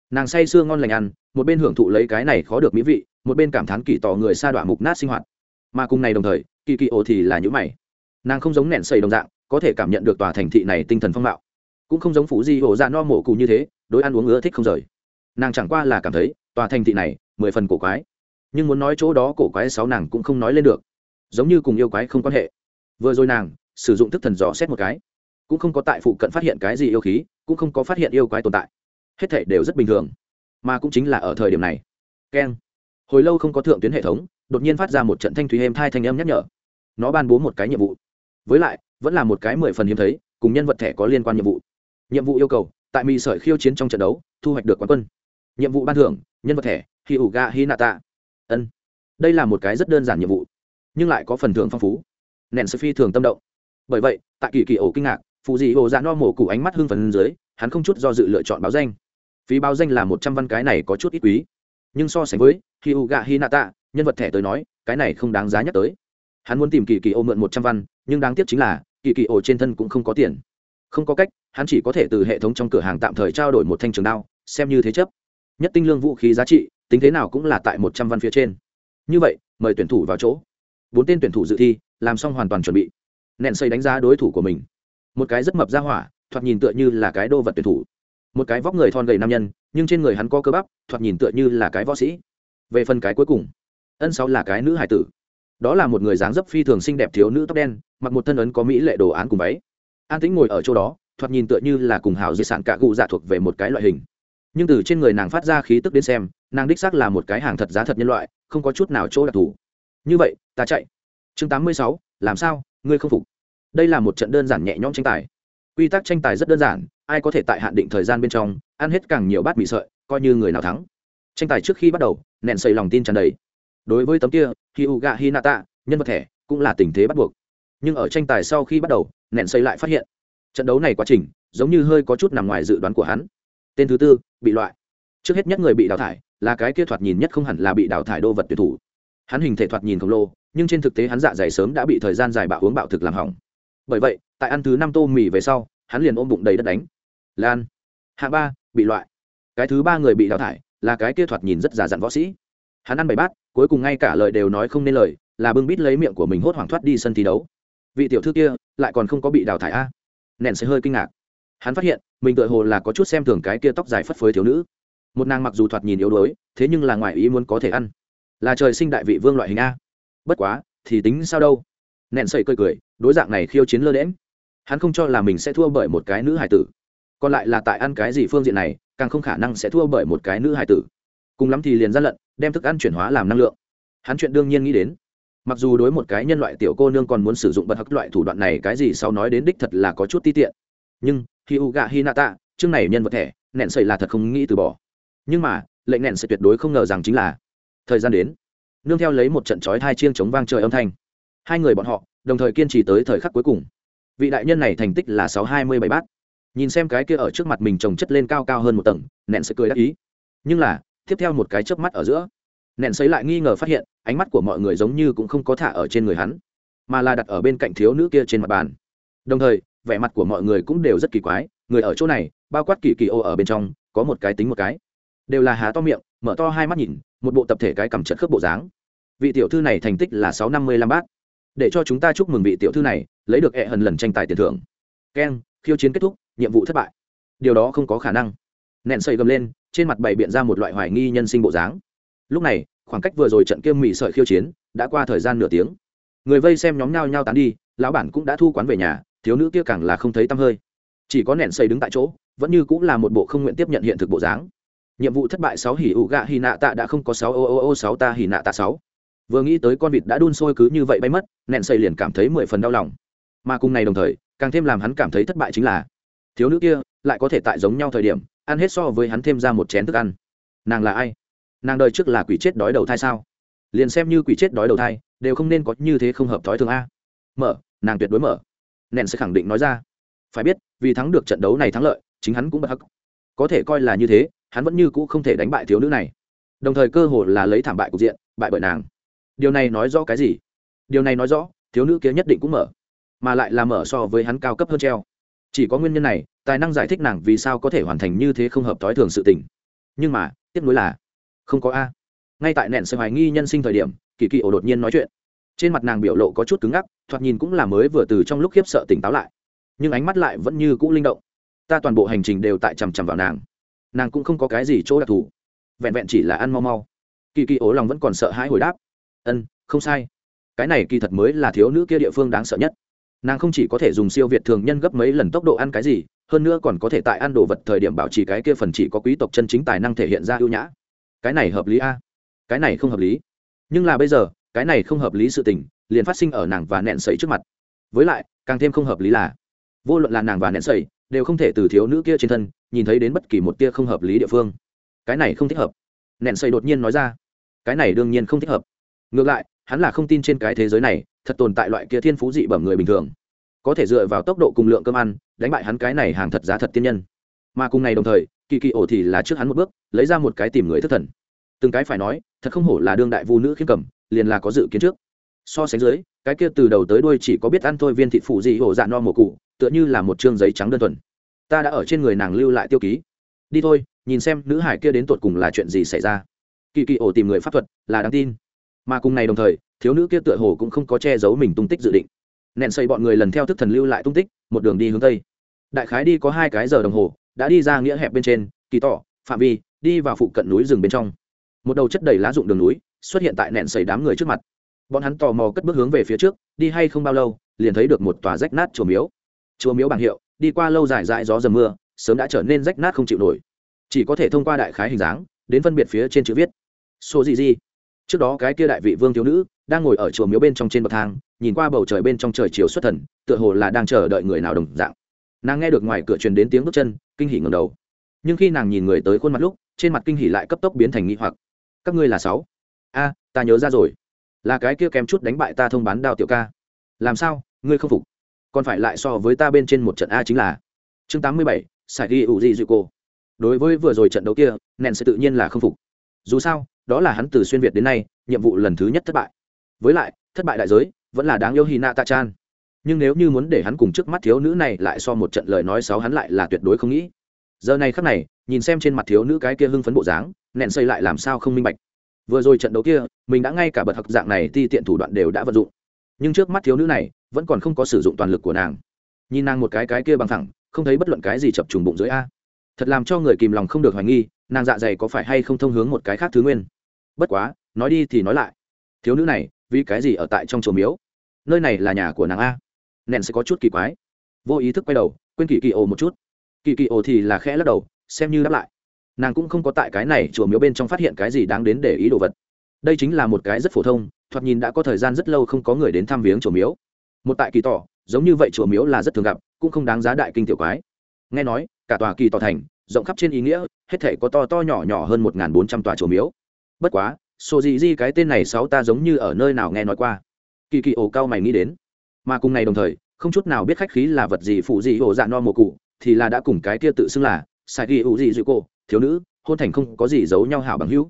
Speaker 1: Nàng say sưa ngon lành ăn, một bên hưởng thụ lấy cái này khó được mỹ vị, một bên cảm thán kỳ tỏ người sa đọa mục nát sinh hoạt. Mà cùng này đồng thời kỳ kỳ ổ thì là nhữ mày. Nàng không giống nẹn sầy đồng dạng, có thể cảm nhận được tòa thành thị này tinh thần phong mạo cũng không giống phủ di hồ dạ no mổ cụ như thế, đối ăn uống ưa thích không rời. Nàng chẳng qua là cảm thấy, tòa thành thị này, mười phần cổ quái. Nhưng muốn nói chỗ đó cổ quái sáu nàng cũng không nói lên được giống như cùng yêu quái không quan hệ. Vừa rồi nàng sử dụng thức thần dò xét một cái, cũng không có tại phụ cận phát hiện cái gì yêu khí, cũng không có phát hiện yêu quái tồn tại. Hết thể đều rất bình thường, mà cũng chính là ở thời điểm này. Keng. Hồi lâu không có thượng tuyến hệ thống, đột nhiên phát ra một trận thanh thúy êm thai thanh âm nhắc nhở. Nó ban bố một cái nhiệm vụ. Với lại, vẫn là một cái mười phần hiếm thấy, cùng nhân vật thẻ có liên quan nhiệm vụ. Nhiệm vụ yêu cầu, tại mỹ sợi khiêu chiến trong trận đấu, thu hoạch được quán quân. Nhiệm vụ ban thưởng, nhân vật thẻ hi ủ ga hi nata ân. Đây là một cái rất đơn giản nhiệm vụ nhưng lại có phần thưởng phong phú. Nện sư phi thường tâm động. Bởi vậy, tại kỳ kỳ ổ kinh ngạc phụ dị hồ dạ no mổ củ ánh mắt hưng phần dưới, hắn không chút do dự lựa chọn báo danh. Phí báo danh là một trăm văn cái này có chút ít quý. Nhưng so sánh với hi u gạ hi nata nhân vật thẻ tới nói, cái này không đáng giá nhắc tới. Hắn muốn tìm kỳ kỳ ô mượn một trăm văn, nhưng đáng tiếc chính là, kỳ kỳ ô trên thân cũng không có tiền. Không có cách, hắn chỉ có thể từ hệ thống trong cửa hàng tạm thời trao đổi một thanh trường đao, xem như thế chấp. Nhất tinh lương vũ khí giá trị, tính thế nào cũng là tại một trăm văn phía trên. Như vậy, mời tuyển thủ vào chỗ bốn tên tuyển thủ dự thi, làm xong hoàn toàn chuẩn bị. Nện xây đánh giá đối thủ của mình. Một cái rất mập ra hỏa, thoạt nhìn tựa như là cái đô vật tuyển thủ. Một cái vóc người thon gầy nam nhân, nhưng trên người hắn có cơ bắp, thoạt nhìn tựa như là cái võ sĩ. Về phần cái cuối cùng, ân sáu là cái nữ hải tử. Đó là một người dáng dấp phi thường xinh đẹp thiếu nữ tóc đen, mặc một thân ấn có mỹ lệ đồ án cùng váy. An tĩnh ngồi ở chỗ đó, thoạt nhìn tựa như là cùng hào di sản cả cụ dạ thuộc về một cái loại hình. Nhưng từ trên người nàng phát ra khí tức đến xem, nàng đích xác là một cái hàng thật giá thật nhân loại, không có chút nào chỗ đặc thù như vậy, ta chạy. Chương tám mươi sáu, làm sao? Ngươi không phục. Đây là một trận đơn giản nhẹ nhõm tranh tài. Quy tắc tranh tài rất đơn giản, ai có thể tại hạn định thời gian bên trong, ăn hết càng nhiều bát mì sợi, coi như người nào thắng. Tranh tài trước khi bắt đầu nện xây lòng tin tràn đầy. Đối với tấm kia hi u gạ hi nata nhân vật thẻ, cũng là tình thế bắt buộc. Nhưng ở tranh tài sau khi bắt đầu nện xây lại phát hiện, trận đấu này quá trình, giống như hơi có chút nằm ngoài dự đoán của hắn. Tên thứ tư, bị loại. Trước hết nhất người bị đào thải, là cái kia thoạt nhìn nhất không hẳn là bị đào thải đô vật tuyệt thủ hắn hình thể thoạt nhìn khổng lồ, nhưng trên thực tế hắn dạ dày sớm đã bị thời gian dài bạo uống bạo thực làm hỏng. Bởi vậy, tại ăn thứ năm tô mì về sau, hắn liền ôm bụng đầy đất đánh. Lan. Hạ ba, bị loại. Cái thứ ba người bị đào thải, là cái kia thoạt nhìn rất già dặn võ sĩ. Hắn ăn bảy bát, cuối cùng ngay cả lời đều nói không nên lời, là bưng bít lấy miệng của mình hốt hoảng thoát đi sân thi đấu. Vị tiểu thư kia, lại còn không có bị đào thải a. Nện sẽ hơi kinh ngạc. Hắn phát hiện, mình tự hồ là có chút xem thường cái kia tóc dài phất phới thiếu nữ. Một nàng mặc dù thoạt nhìn yếu đuối, thế nhưng là ngoài ý muốn có thể ăn là trời sinh đại vị vương loại hình a. Bất quá, thì tính sao đâu? Nện sậy cười cười, đối dạng này khiêu chiến lơ đễm hắn không cho là mình sẽ thua bởi một cái nữ hải tử. Còn lại là tại ăn cái gì phương diện này, càng không khả năng sẽ thua bởi một cái nữ hải tử. Cùng lắm thì liền gian lận, đem thức ăn chuyển hóa làm năng lượng. Hắn chuyện đương nhiên nghĩ đến. Mặc dù đối một cái nhân loại tiểu cô nương còn muốn sử dụng bật hắc loại thủ đoạn này cái gì sau nói đến đích thật là có chút ti tiện. Nhưng khi u gạ hi nata chương này nhân vật thẻ, nẹn sậy là thật không nghĩ từ bỏ. Nhưng mà, lệnh nẹn sẽ tuyệt đối không ngờ rằng chính là thời gian đến. Nương theo lấy một trận chói hai chiêng chống vang trời âm thanh. Hai người bọn họ, đồng thời kiên trì tới thời khắc cuối cùng. Vị đại nhân này thành tích là sáu hai mươi bảy bát. Nhìn xem cái kia ở trước mặt mình trồng chất lên cao cao hơn một tầng, nẹn sẽ cười đắc ý. Nhưng là, tiếp theo một cái chớp mắt ở giữa, nẹn sấy lại nghi ngờ phát hiện, ánh mắt của mọi người giống như cũng không có thả ở trên người hắn, mà là đặt ở bên cạnh thiếu nữ kia trên mặt bàn. Đồng thời, vẻ mặt của mọi người cũng đều rất kỳ quái, người ở chỗ này, bao quát kỳ kỳ ô ở bên trong, có một cái tính một cái. Đều là há to miệng, mở to hai mắt nhìn một bộ tập thể cái cầm chật khớp bộ dáng. Vị tiểu thư này thành tích là sáu năm mươi lăm bát. Để cho chúng ta chúc mừng vị tiểu thư này, lấy được hệ hần lần tranh tài tiền thưởng. Keng, khiêu chiến kết thúc, nhiệm vụ thất bại. Điều đó không có khả năng. Nẹn sợi gầm lên, trên mặt bày biện ra một loại hoài nghi nhân sinh bộ dáng. Lúc này, khoảng cách vừa rồi trận kiêm mị sợi khiêu chiến, đã qua thời gian nửa tiếng. Người vây xem nhóm nhau nhau tán đi, lão bản cũng đã thu quán về nhà, thiếu nữ kia càng là không thấy tăm hơi. Chỉ có nẹn xây đứng tại chỗ, vẫn như cũng là một bộ không nguyện tiếp nhận hiện thực bộ dáng nhiệm vụ thất bại sáu hỉ ụ gạ hỉ nạ tạ đã không có sáu ô ô ô sáu ta hỉ nạ tạ sáu. Vừa nghĩ tới con vịt đã đun sôi cứ như vậy bay mất, nẹn xây liền cảm thấy mười phần đau lòng. Mà cùng này đồng thời, càng thêm làm hắn cảm thấy thất bại chính là, thiếu nữ kia lại có thể tại giống nhau thời điểm, ăn hết so với hắn thêm ra một chén thức ăn. Nàng là ai? Nàng đời trước là quỷ chết đói đầu thai sao? Liền xem như quỷ chết đói đầu thai, đều không nên có như thế không hợp thói thường a. Mở, nàng tuyệt đối mở. Nện sẽ khẳng định nói ra. Phải biết, vì thắng được trận đấu này thắng lợi, chính hắn cũng bất hắc. Có thể coi là như thế hắn vẫn như cũ không thể đánh bại thiếu nữ này. Đồng thời cơ hội là lấy thảm bại cục diện, bại bởi nàng. Điều này nói rõ cái gì? Điều này nói rõ, thiếu nữ kia nhất định cũng mở, mà lại là mở so với hắn cao cấp hơn treo. Chỉ có nguyên nhân này, tài năng giải thích nàng vì sao có thể hoàn thành như thế không hợp thói thường sự tình. Nhưng mà tiếp nối là, không có a. Ngay tại nện sự hoài nghi nhân sinh thời điểm, kỳ kỳ ổ đột nhiên nói chuyện. Trên mặt nàng biểu lộ có chút cứng ngắc, thoạt nhìn cũng là mới vừa từ trong lúc khiếp sợ tỉnh táo lại. Nhưng ánh mắt lại vẫn như cũ linh động. Ta toàn bộ hành trình đều tại chằm chằm vào nàng nàng cũng không có cái gì chỗ đặc thù. Vẹn vẹn chỉ là ăn mau mau. Kỳ kỳ ố lòng vẫn còn sợ hãi hồi đáp. Ân, không sai. Cái này kỳ thật mới là thiếu nữ kia địa phương đáng sợ nhất. Nàng không chỉ có thể dùng siêu việt thường nhân gấp mấy lần tốc độ ăn cái gì, hơn nữa còn có thể tại ăn đồ vật thời điểm bảo trì cái kia phần chỉ có quý tộc chân chính tài năng thể hiện ra ưu nhã. Cái này hợp lý a? Cái này không hợp lý. Nhưng là bây giờ, cái này không hợp lý sự tình liền phát sinh ở nàng và nẹn sấy trước mặt. Với lại, càng thêm không hợp lý là, vô luận là nàng và nẹn sấy đều không thể từ thiếu nữ kia trên thân nhìn thấy đến bất kỳ một tia không hợp lý địa phương. Cái này không thích hợp. Nẹn xây đột nhiên nói ra. Cái này đương nhiên không thích hợp. Ngược lại, hắn là không tin trên cái thế giới này, thật tồn tại loại kia thiên phú dị bẩm người bình thường. Có thể dựa vào tốc độ cùng lượng cơm ăn, đánh bại hắn cái này hàng thật giá thật tiên nhân. Mà cùng ngày đồng thời, kỳ kỳ ổ thì là trước hắn một bước, lấy ra một cái tìm người thất thần. Từng cái phải nói, thật không hổ là đương đại vu nữ khiêm cầm liền là có dự kiến trước. So sánh dưới, cái kia từ đầu tới đuôi chỉ có biết ăn thôi viên thị phụ gì hổ dạ no mồ cụ, tựa như là một chương giấy trắng đơn thuần ta đã ở trên người nàng lưu lại tiêu ký. Đi thôi, nhìn xem nữ hải kia đến tột cùng là chuyện gì xảy ra. Kỳ kỳ ổ tìm người pháp thuật là đáng tin. Mà cùng này đồng thời, thiếu nữ kia tựa hồ cũng không có che giấu mình tung tích dự định. Nện xây bọn người lần theo thức thần lưu lại tung tích, một đường đi hướng tây. Đại khái đi có hai cái giờ đồng hồ, đã đi ra nghĩa hẹp bên trên, kỳ tỏ phạm vi, đi vào phụ cận núi rừng bên trong. Một đầu chất đầy lá rụng đường núi, xuất hiện tại nện xây đám người trước mặt. Bọn hắn tò mò cất bước hướng về phía trước, đi hay không bao lâu, liền thấy được một tòa rách nát chùa miếu chùa miếu bảng hiệu, đi qua lâu dài dại gió dầm mưa, sớm đã trở nên rách nát không chịu nổi. Chỉ có thể thông qua đại khái hình dáng, đến phân biệt phía trên chữ viết. Số gì gì trước đó cái kia đại vị vương thiếu nữ, đang ngồi ở chùa miếu bên trong trên bậc thang, nhìn qua bầu trời bên trong trời chiều xuất thần, tựa hồ là đang chờ đợi người nào đồng dạng. Nàng nghe được ngoài cửa truyền đến tiếng bước chân, kinh hỉ ngầm đầu. Nhưng khi nàng nhìn người tới khuôn mặt lúc, trên mặt kinh hỉ lại cấp tốc biến thành nghi hoặc. Các ngươi là sáu? A, ta nhớ ra rồi. Là cái kia kém chút đánh bại ta thông bán đao tiểu ca. Làm sao? Ngươi không phục còn phải lại so với ta bên trên một trận a chính là. Chương tám mươi bảy sài ghi ủ gì dịu cô đối với vừa rồi trận đấu kia nện sẽ tự nhiên là không phục. Dù sao, đó là hắn từ xuyên việt đến nay, nhiệm vụ lần thứ nhất thất bại. Với lại, thất bại đại giới, vẫn là đáng yêu hy ta chan nhưng nếu như muốn để hắn cùng trước mắt thiếu nữ này lại so một trận lời nói xấu, hắn lại là tuyệt đối không nghĩ. Giờ này khắc này, nhìn xem trên mặt thiếu nữ cái kia hưng phấn bộ dáng nện xây lại làm sao không minh bạch. Vừa rồi trận đấu kia, mình đã ngay cả bật học dạng này, ti tiện thủ đoạn đều đã vận dụng nhưng trước mắt thiếu nữ này vẫn còn không có sử dụng toàn lực của nàng. Nhìn nàng một cái cái kia bằng thẳng, không thấy bất luận cái gì chập trùng bụng dưới a. Thật làm cho người kìm lòng không được hoài nghi, nàng dạ dày có phải hay không thông hướng một cái khác thứ nguyên. Bất quá, nói đi thì nói lại. Thiếu nữ này, vì cái gì ở tại trong chùa miếu? Nơi này là nhà của nàng a. Nện sẽ có chút kỳ quái. Vô ý thức quay đầu, quên kỳ kỳ ồ một chút. Kỳ kỳ ồ thì là khẽ lắc đầu, xem như đáp lại. Nàng cũng không có tại cái này chùa miếu bên trong phát hiện cái gì đáng đến để ý đồ vật. Đây chính là một cái rất phổ thông thoạt nhìn đã có thời gian rất lâu không có người đến thăm viếng chùa miếu. Một tại kỳ tỏ, giống như vậy chùa miếu là rất thường gặp, cũng không đáng giá đại kinh tiểu quái. Nghe nói, cả tòa kỳ tỏ thành, rộng khắp trên ý nghĩa, hết thể có to to nhỏ nhỏ hơn một bốn trăm tòa chùa miếu. Bất quá sổ dị di cái tên này sáu ta giống như ở nơi nào nghe nói qua. Kỳ kỳ ổ cao mày nghĩ đến. Mà cùng ngày đồng thời, không chút nào biết khách khí là vật gì phụ gì ổ dạ no mồ cụ, thì là đã cùng cái kia tự xưng là sai ghi ủ dị dịu cô thiếu nữ, hôn thành không có gì giấu nhau hảo bằng hữu.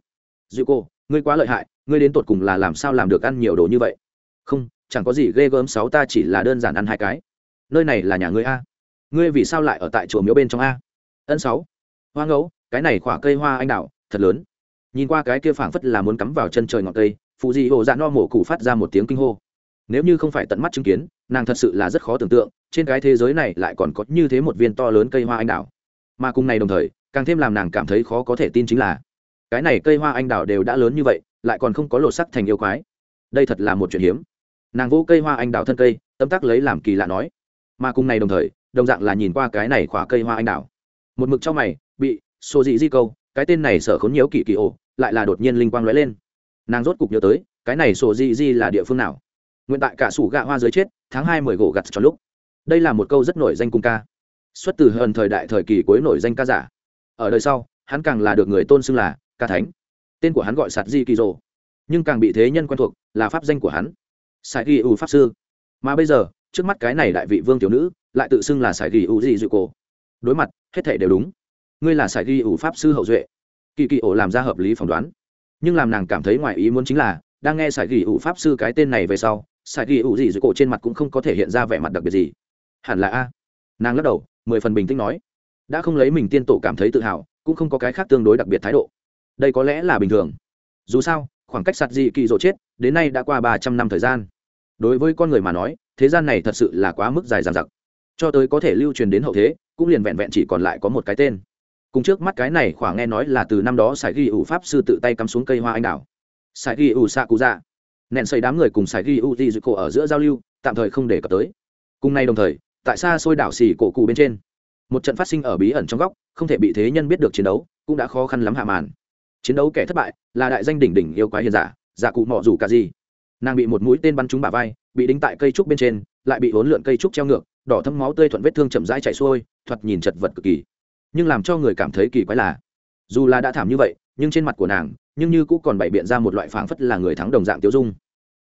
Speaker 1: Dịu cô ngươi quá lợi hại, ngươi đến tột cùng là làm sao làm được ăn nhiều đồ như vậy? Không, chẳng có gì ghê gớm sáu ta chỉ là đơn giản ăn hai cái. Nơi này là nhà ngươi a. Ngươi vì sao lại ở tại chùa miếu bên trong a? Ân sáu. Hoa ngẫu, cái này khỏa cây hoa anh đào, thật lớn. Nhìn qua cái kia phảng phất là muốn cắm vào chân trời ngọn cây phụ dị hồ dạ no mổ cụ phát ra một tiếng kinh hô. Nếu như không phải tận mắt chứng kiến, nàng thật sự là rất khó tưởng tượng, trên cái thế giới này lại còn có như thế một viên to lớn cây hoa anh đào. Mà cùng này đồng thời, càng thêm làm nàng cảm thấy khó có thể tin chính là cái này cây hoa anh đào đều đã lớn như vậy, lại còn không có lột sắc thành yêu quái. Đây thật là một chuyện hiếm. Nàng vô cây hoa anh đào thân cây, tâm tắc lấy làm kỳ lạ nói. Mà cùng này đồng thời, đồng dạng là nhìn qua cái này khỏa cây hoa anh đào. Một mực trong mày, bị xô dị di câu, cái tên này sở khốn nhiễu kỳ kỳ ồ lại là đột nhiên linh quang lóe lên. Nàng rốt cục nhớ tới, cái này sổ di di là địa phương nào? Nguyện tại cả sủ gạ hoa dưới chết, tháng hai mười gỗ gặt cho lúc. Đây là một câu rất nổi danh cung ca. Xuất từ hơn thời đại thời kỳ cuối nổi danh ca giả. Ở đời sau, hắn càng là được người tôn xưng là ca thánh. Tên của hắn gọi sạt di kỳ rồ nhưng càng bị thế nhân quen thuộc là pháp danh của hắn. Sài ghi u pháp sư. Mà bây giờ, trước mắt cái này đại vị vương tiểu nữ lại tự xưng là sài ghi u di dụ cổ. Đối mặt, hết thể đều đúng. Ngươi là sài ghi u pháp sư hậu duệ. Kỳ kỳ ổ làm ra hợp lý phỏng đoán. Nhưng làm nàng cảm thấy ngoài ý muốn chính là, đang nghe sài ghi ủ pháp sư cái tên này về sau sài ghi ủ di dụ cổ trên mặt cũng không có thể hiện ra vẻ mặt đặc biệt gì. Hẳn là a. Nàng lắc đầu, mười phần bình tĩnh nói. Đã không lấy mình tiên tổ cảm thấy tự hào, cũng không có cái khác tương đối đặc biệt thái độ đây có lẽ là bình thường. Dù sao, khoảng cách sạt dị kỳ rộ chết, đến nay đã qua ba trăm năm thời gian. Đối với con người mà nói, thế gian này thật sự là quá mức dài dằng dặc. Cho tới có thể lưu truyền đến hậu thế, cũng liền vẹn vẹn chỉ còn lại có một cái tên. Cùng trước mắt cái này khoảng nghe nói là từ năm đó sài ghi ủ pháp sư tự tay cắm xuống cây hoa anh đào. Sài ghi ủ xạ cụ dạ. Nện xây đám người cùng sài ghi ủ di dự cổ ở giữa giao lưu, tạm thời không để cập tới. Cùng nay đồng thời, tại xa xôi đảo xì cổ cụ bên trên, một trận phát sinh ở bí ẩn trong góc, không thể bị thế nhân biết được chiến đấu, cũng đã khó khăn lắm hạ màn chiến đấu kẻ thất bại là đại danh đỉnh đỉnh yêu quái hiền giả giả cụ mỏ rủ cả gì. Nàng bị một mũi tên bắn trúng bả vai, bị đính tại cây trúc bên trên, lại bị hỗn lượn cây trúc treo ngược, đỏ thâm máu tươi thuận vết thương chậm rãi chảy xuôi, thoạt nhìn chật vật cực kỳ. Nhưng làm cho người cảm thấy kỳ quái là, dù là đã thảm như vậy, nhưng trên mặt của nàng, nhưng như cũng còn bày biện ra một loại phảng phất là người thắng đồng dạng tiêu dung.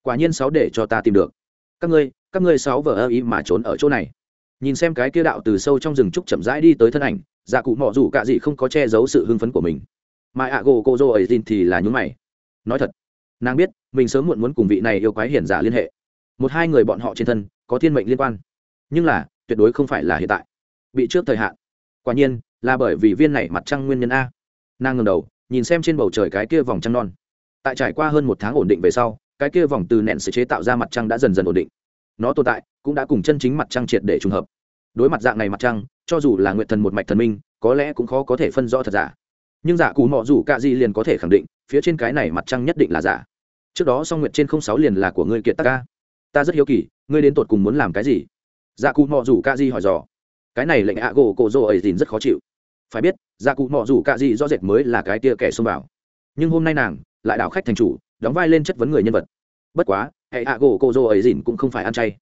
Speaker 1: Quả nhiên sáu để cho ta tìm được. Các ngươi các ngươi sáu vờ ơ ý mà trốn ở chỗ này. Nhìn xem cái kia đạo từ sâu trong rừng trúc chậm rãi đi tới thân ảnh dạ cụ mọ dù cả gì không có che giấu sự hưng phấn của mình mà ạ gỗ cô dô ấy tin thì là nhún mày. Nói thật, nàng biết mình sớm muộn muốn cùng vị này yêu quái hiển giả liên hệ. Một hai người bọn họ trên thân có thiên mệnh liên quan. Nhưng là, tuyệt đối không phải là hiện tại. Bị trước thời hạn. Quả nhiên, là bởi vì viên này mặt trăng nguyên nhân a. Nàng ngầm đầu, nhìn xem trên bầu trời cái kia vòng trăng non. Tại trải qua hơn một tháng ổn định về sau, cái kia vòng từ nện sự chế tạo ra mặt trăng đã dần dần ổn định. Nó tồn tại, cũng đã cùng chân chính mặt trăng triệt để trùng hợp. Đối mặt dạng này mặt trăng, cho dù là nguyện thần một mạch thần minh, có lẽ cũng khó có thể phân rõ thật giả nhưng giả cù mọ dù c ả gì liền có thể khẳng định, phía trên cái này mặt trăng nhất định là giả. Trước đó song nguyện trên không sáu liền là của ngươi kiệt tắc ca. Ta rất hiếu kỳ, ngươi đến tột cùng muốn làm cái gì? Dạ cù mọ rủ c ả gì hỏi dò. Cái này lệnh ạ gỗ cổ rô ấy dìn rất khó chịu. Phải biết dạ cụ mọ rủ c ả gì do dệt mới là cái tia kẻ xông vào. Nhưng hôm nay nàng lại đảo khách thành chủ, đóng vai lên chất vấn người nhân vật. Bất quá, hệ ạ gỗ cổ rô ấy dìn cũng không phải ăn chay.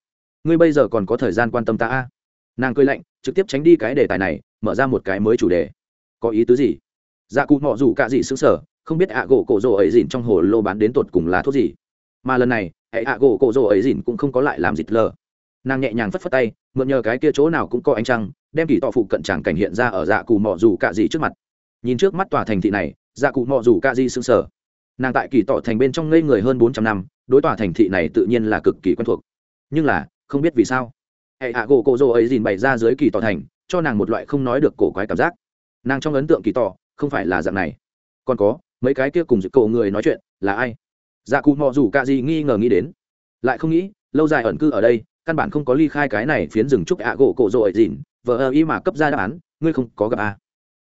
Speaker 1: Ngươi bây giờ còn có thời gian quan tâm ta a? Nàng cười lạnh, trực tiếp tránh đi cái đề tài này, mở ra một cái mới chủ đề. Có ý tứ gì? Dạ cụ mọ dù cả gì xứng sở, không biết ạ gỗ cổ rồ ấy dìn trong hồ lô bán đến tột cùng là thuốc gì. Mà lần này, hệ ạ gỗ cổ rồ ấy dìn cũng không có lại làm dịt lờ. Nàng nhẹ nhàng phất phất tay, mượn nhờ cái kia chỗ nào cũng có ánh trăng, đem kỳ tọ phụ cận tràng cảnh hiện ra ở dạ cụ mọ dù cả gì trước mặt. Nhìn trước mắt tòa thành thị này dạ cụ mọ dù cả gì xứng sở. Nàng tại kỳ tọ thành bên trong ngây người hơn bốn trăm năm, đối tòa thành thị này tự nhiên là cực kỳ quen thuộc. Nhưng là, không biết vì sao, hệ hạ gỗ cổ rồ ấy dìn bày ra dưới kỳ tỏ thành, cho nàng một loại không nói được cổ quái cảm giác. Nàng trong ấn tượng kỳ tỏ không phải là dạng này. Còn có, mấy cái kia cùng dự cổ người nói chuyện, là ai? Dạ cụ mò dù cả gì nghi ngờ nghĩ đến. Lại không nghĩ, lâu dài ẩn cư ở đây, căn bản không có ly khai cái này phiến rừng trúc ạ gỗ cổ rội dịn, vờ vợ ơ y mà cấp ra đáp án, ngươi không có gặp a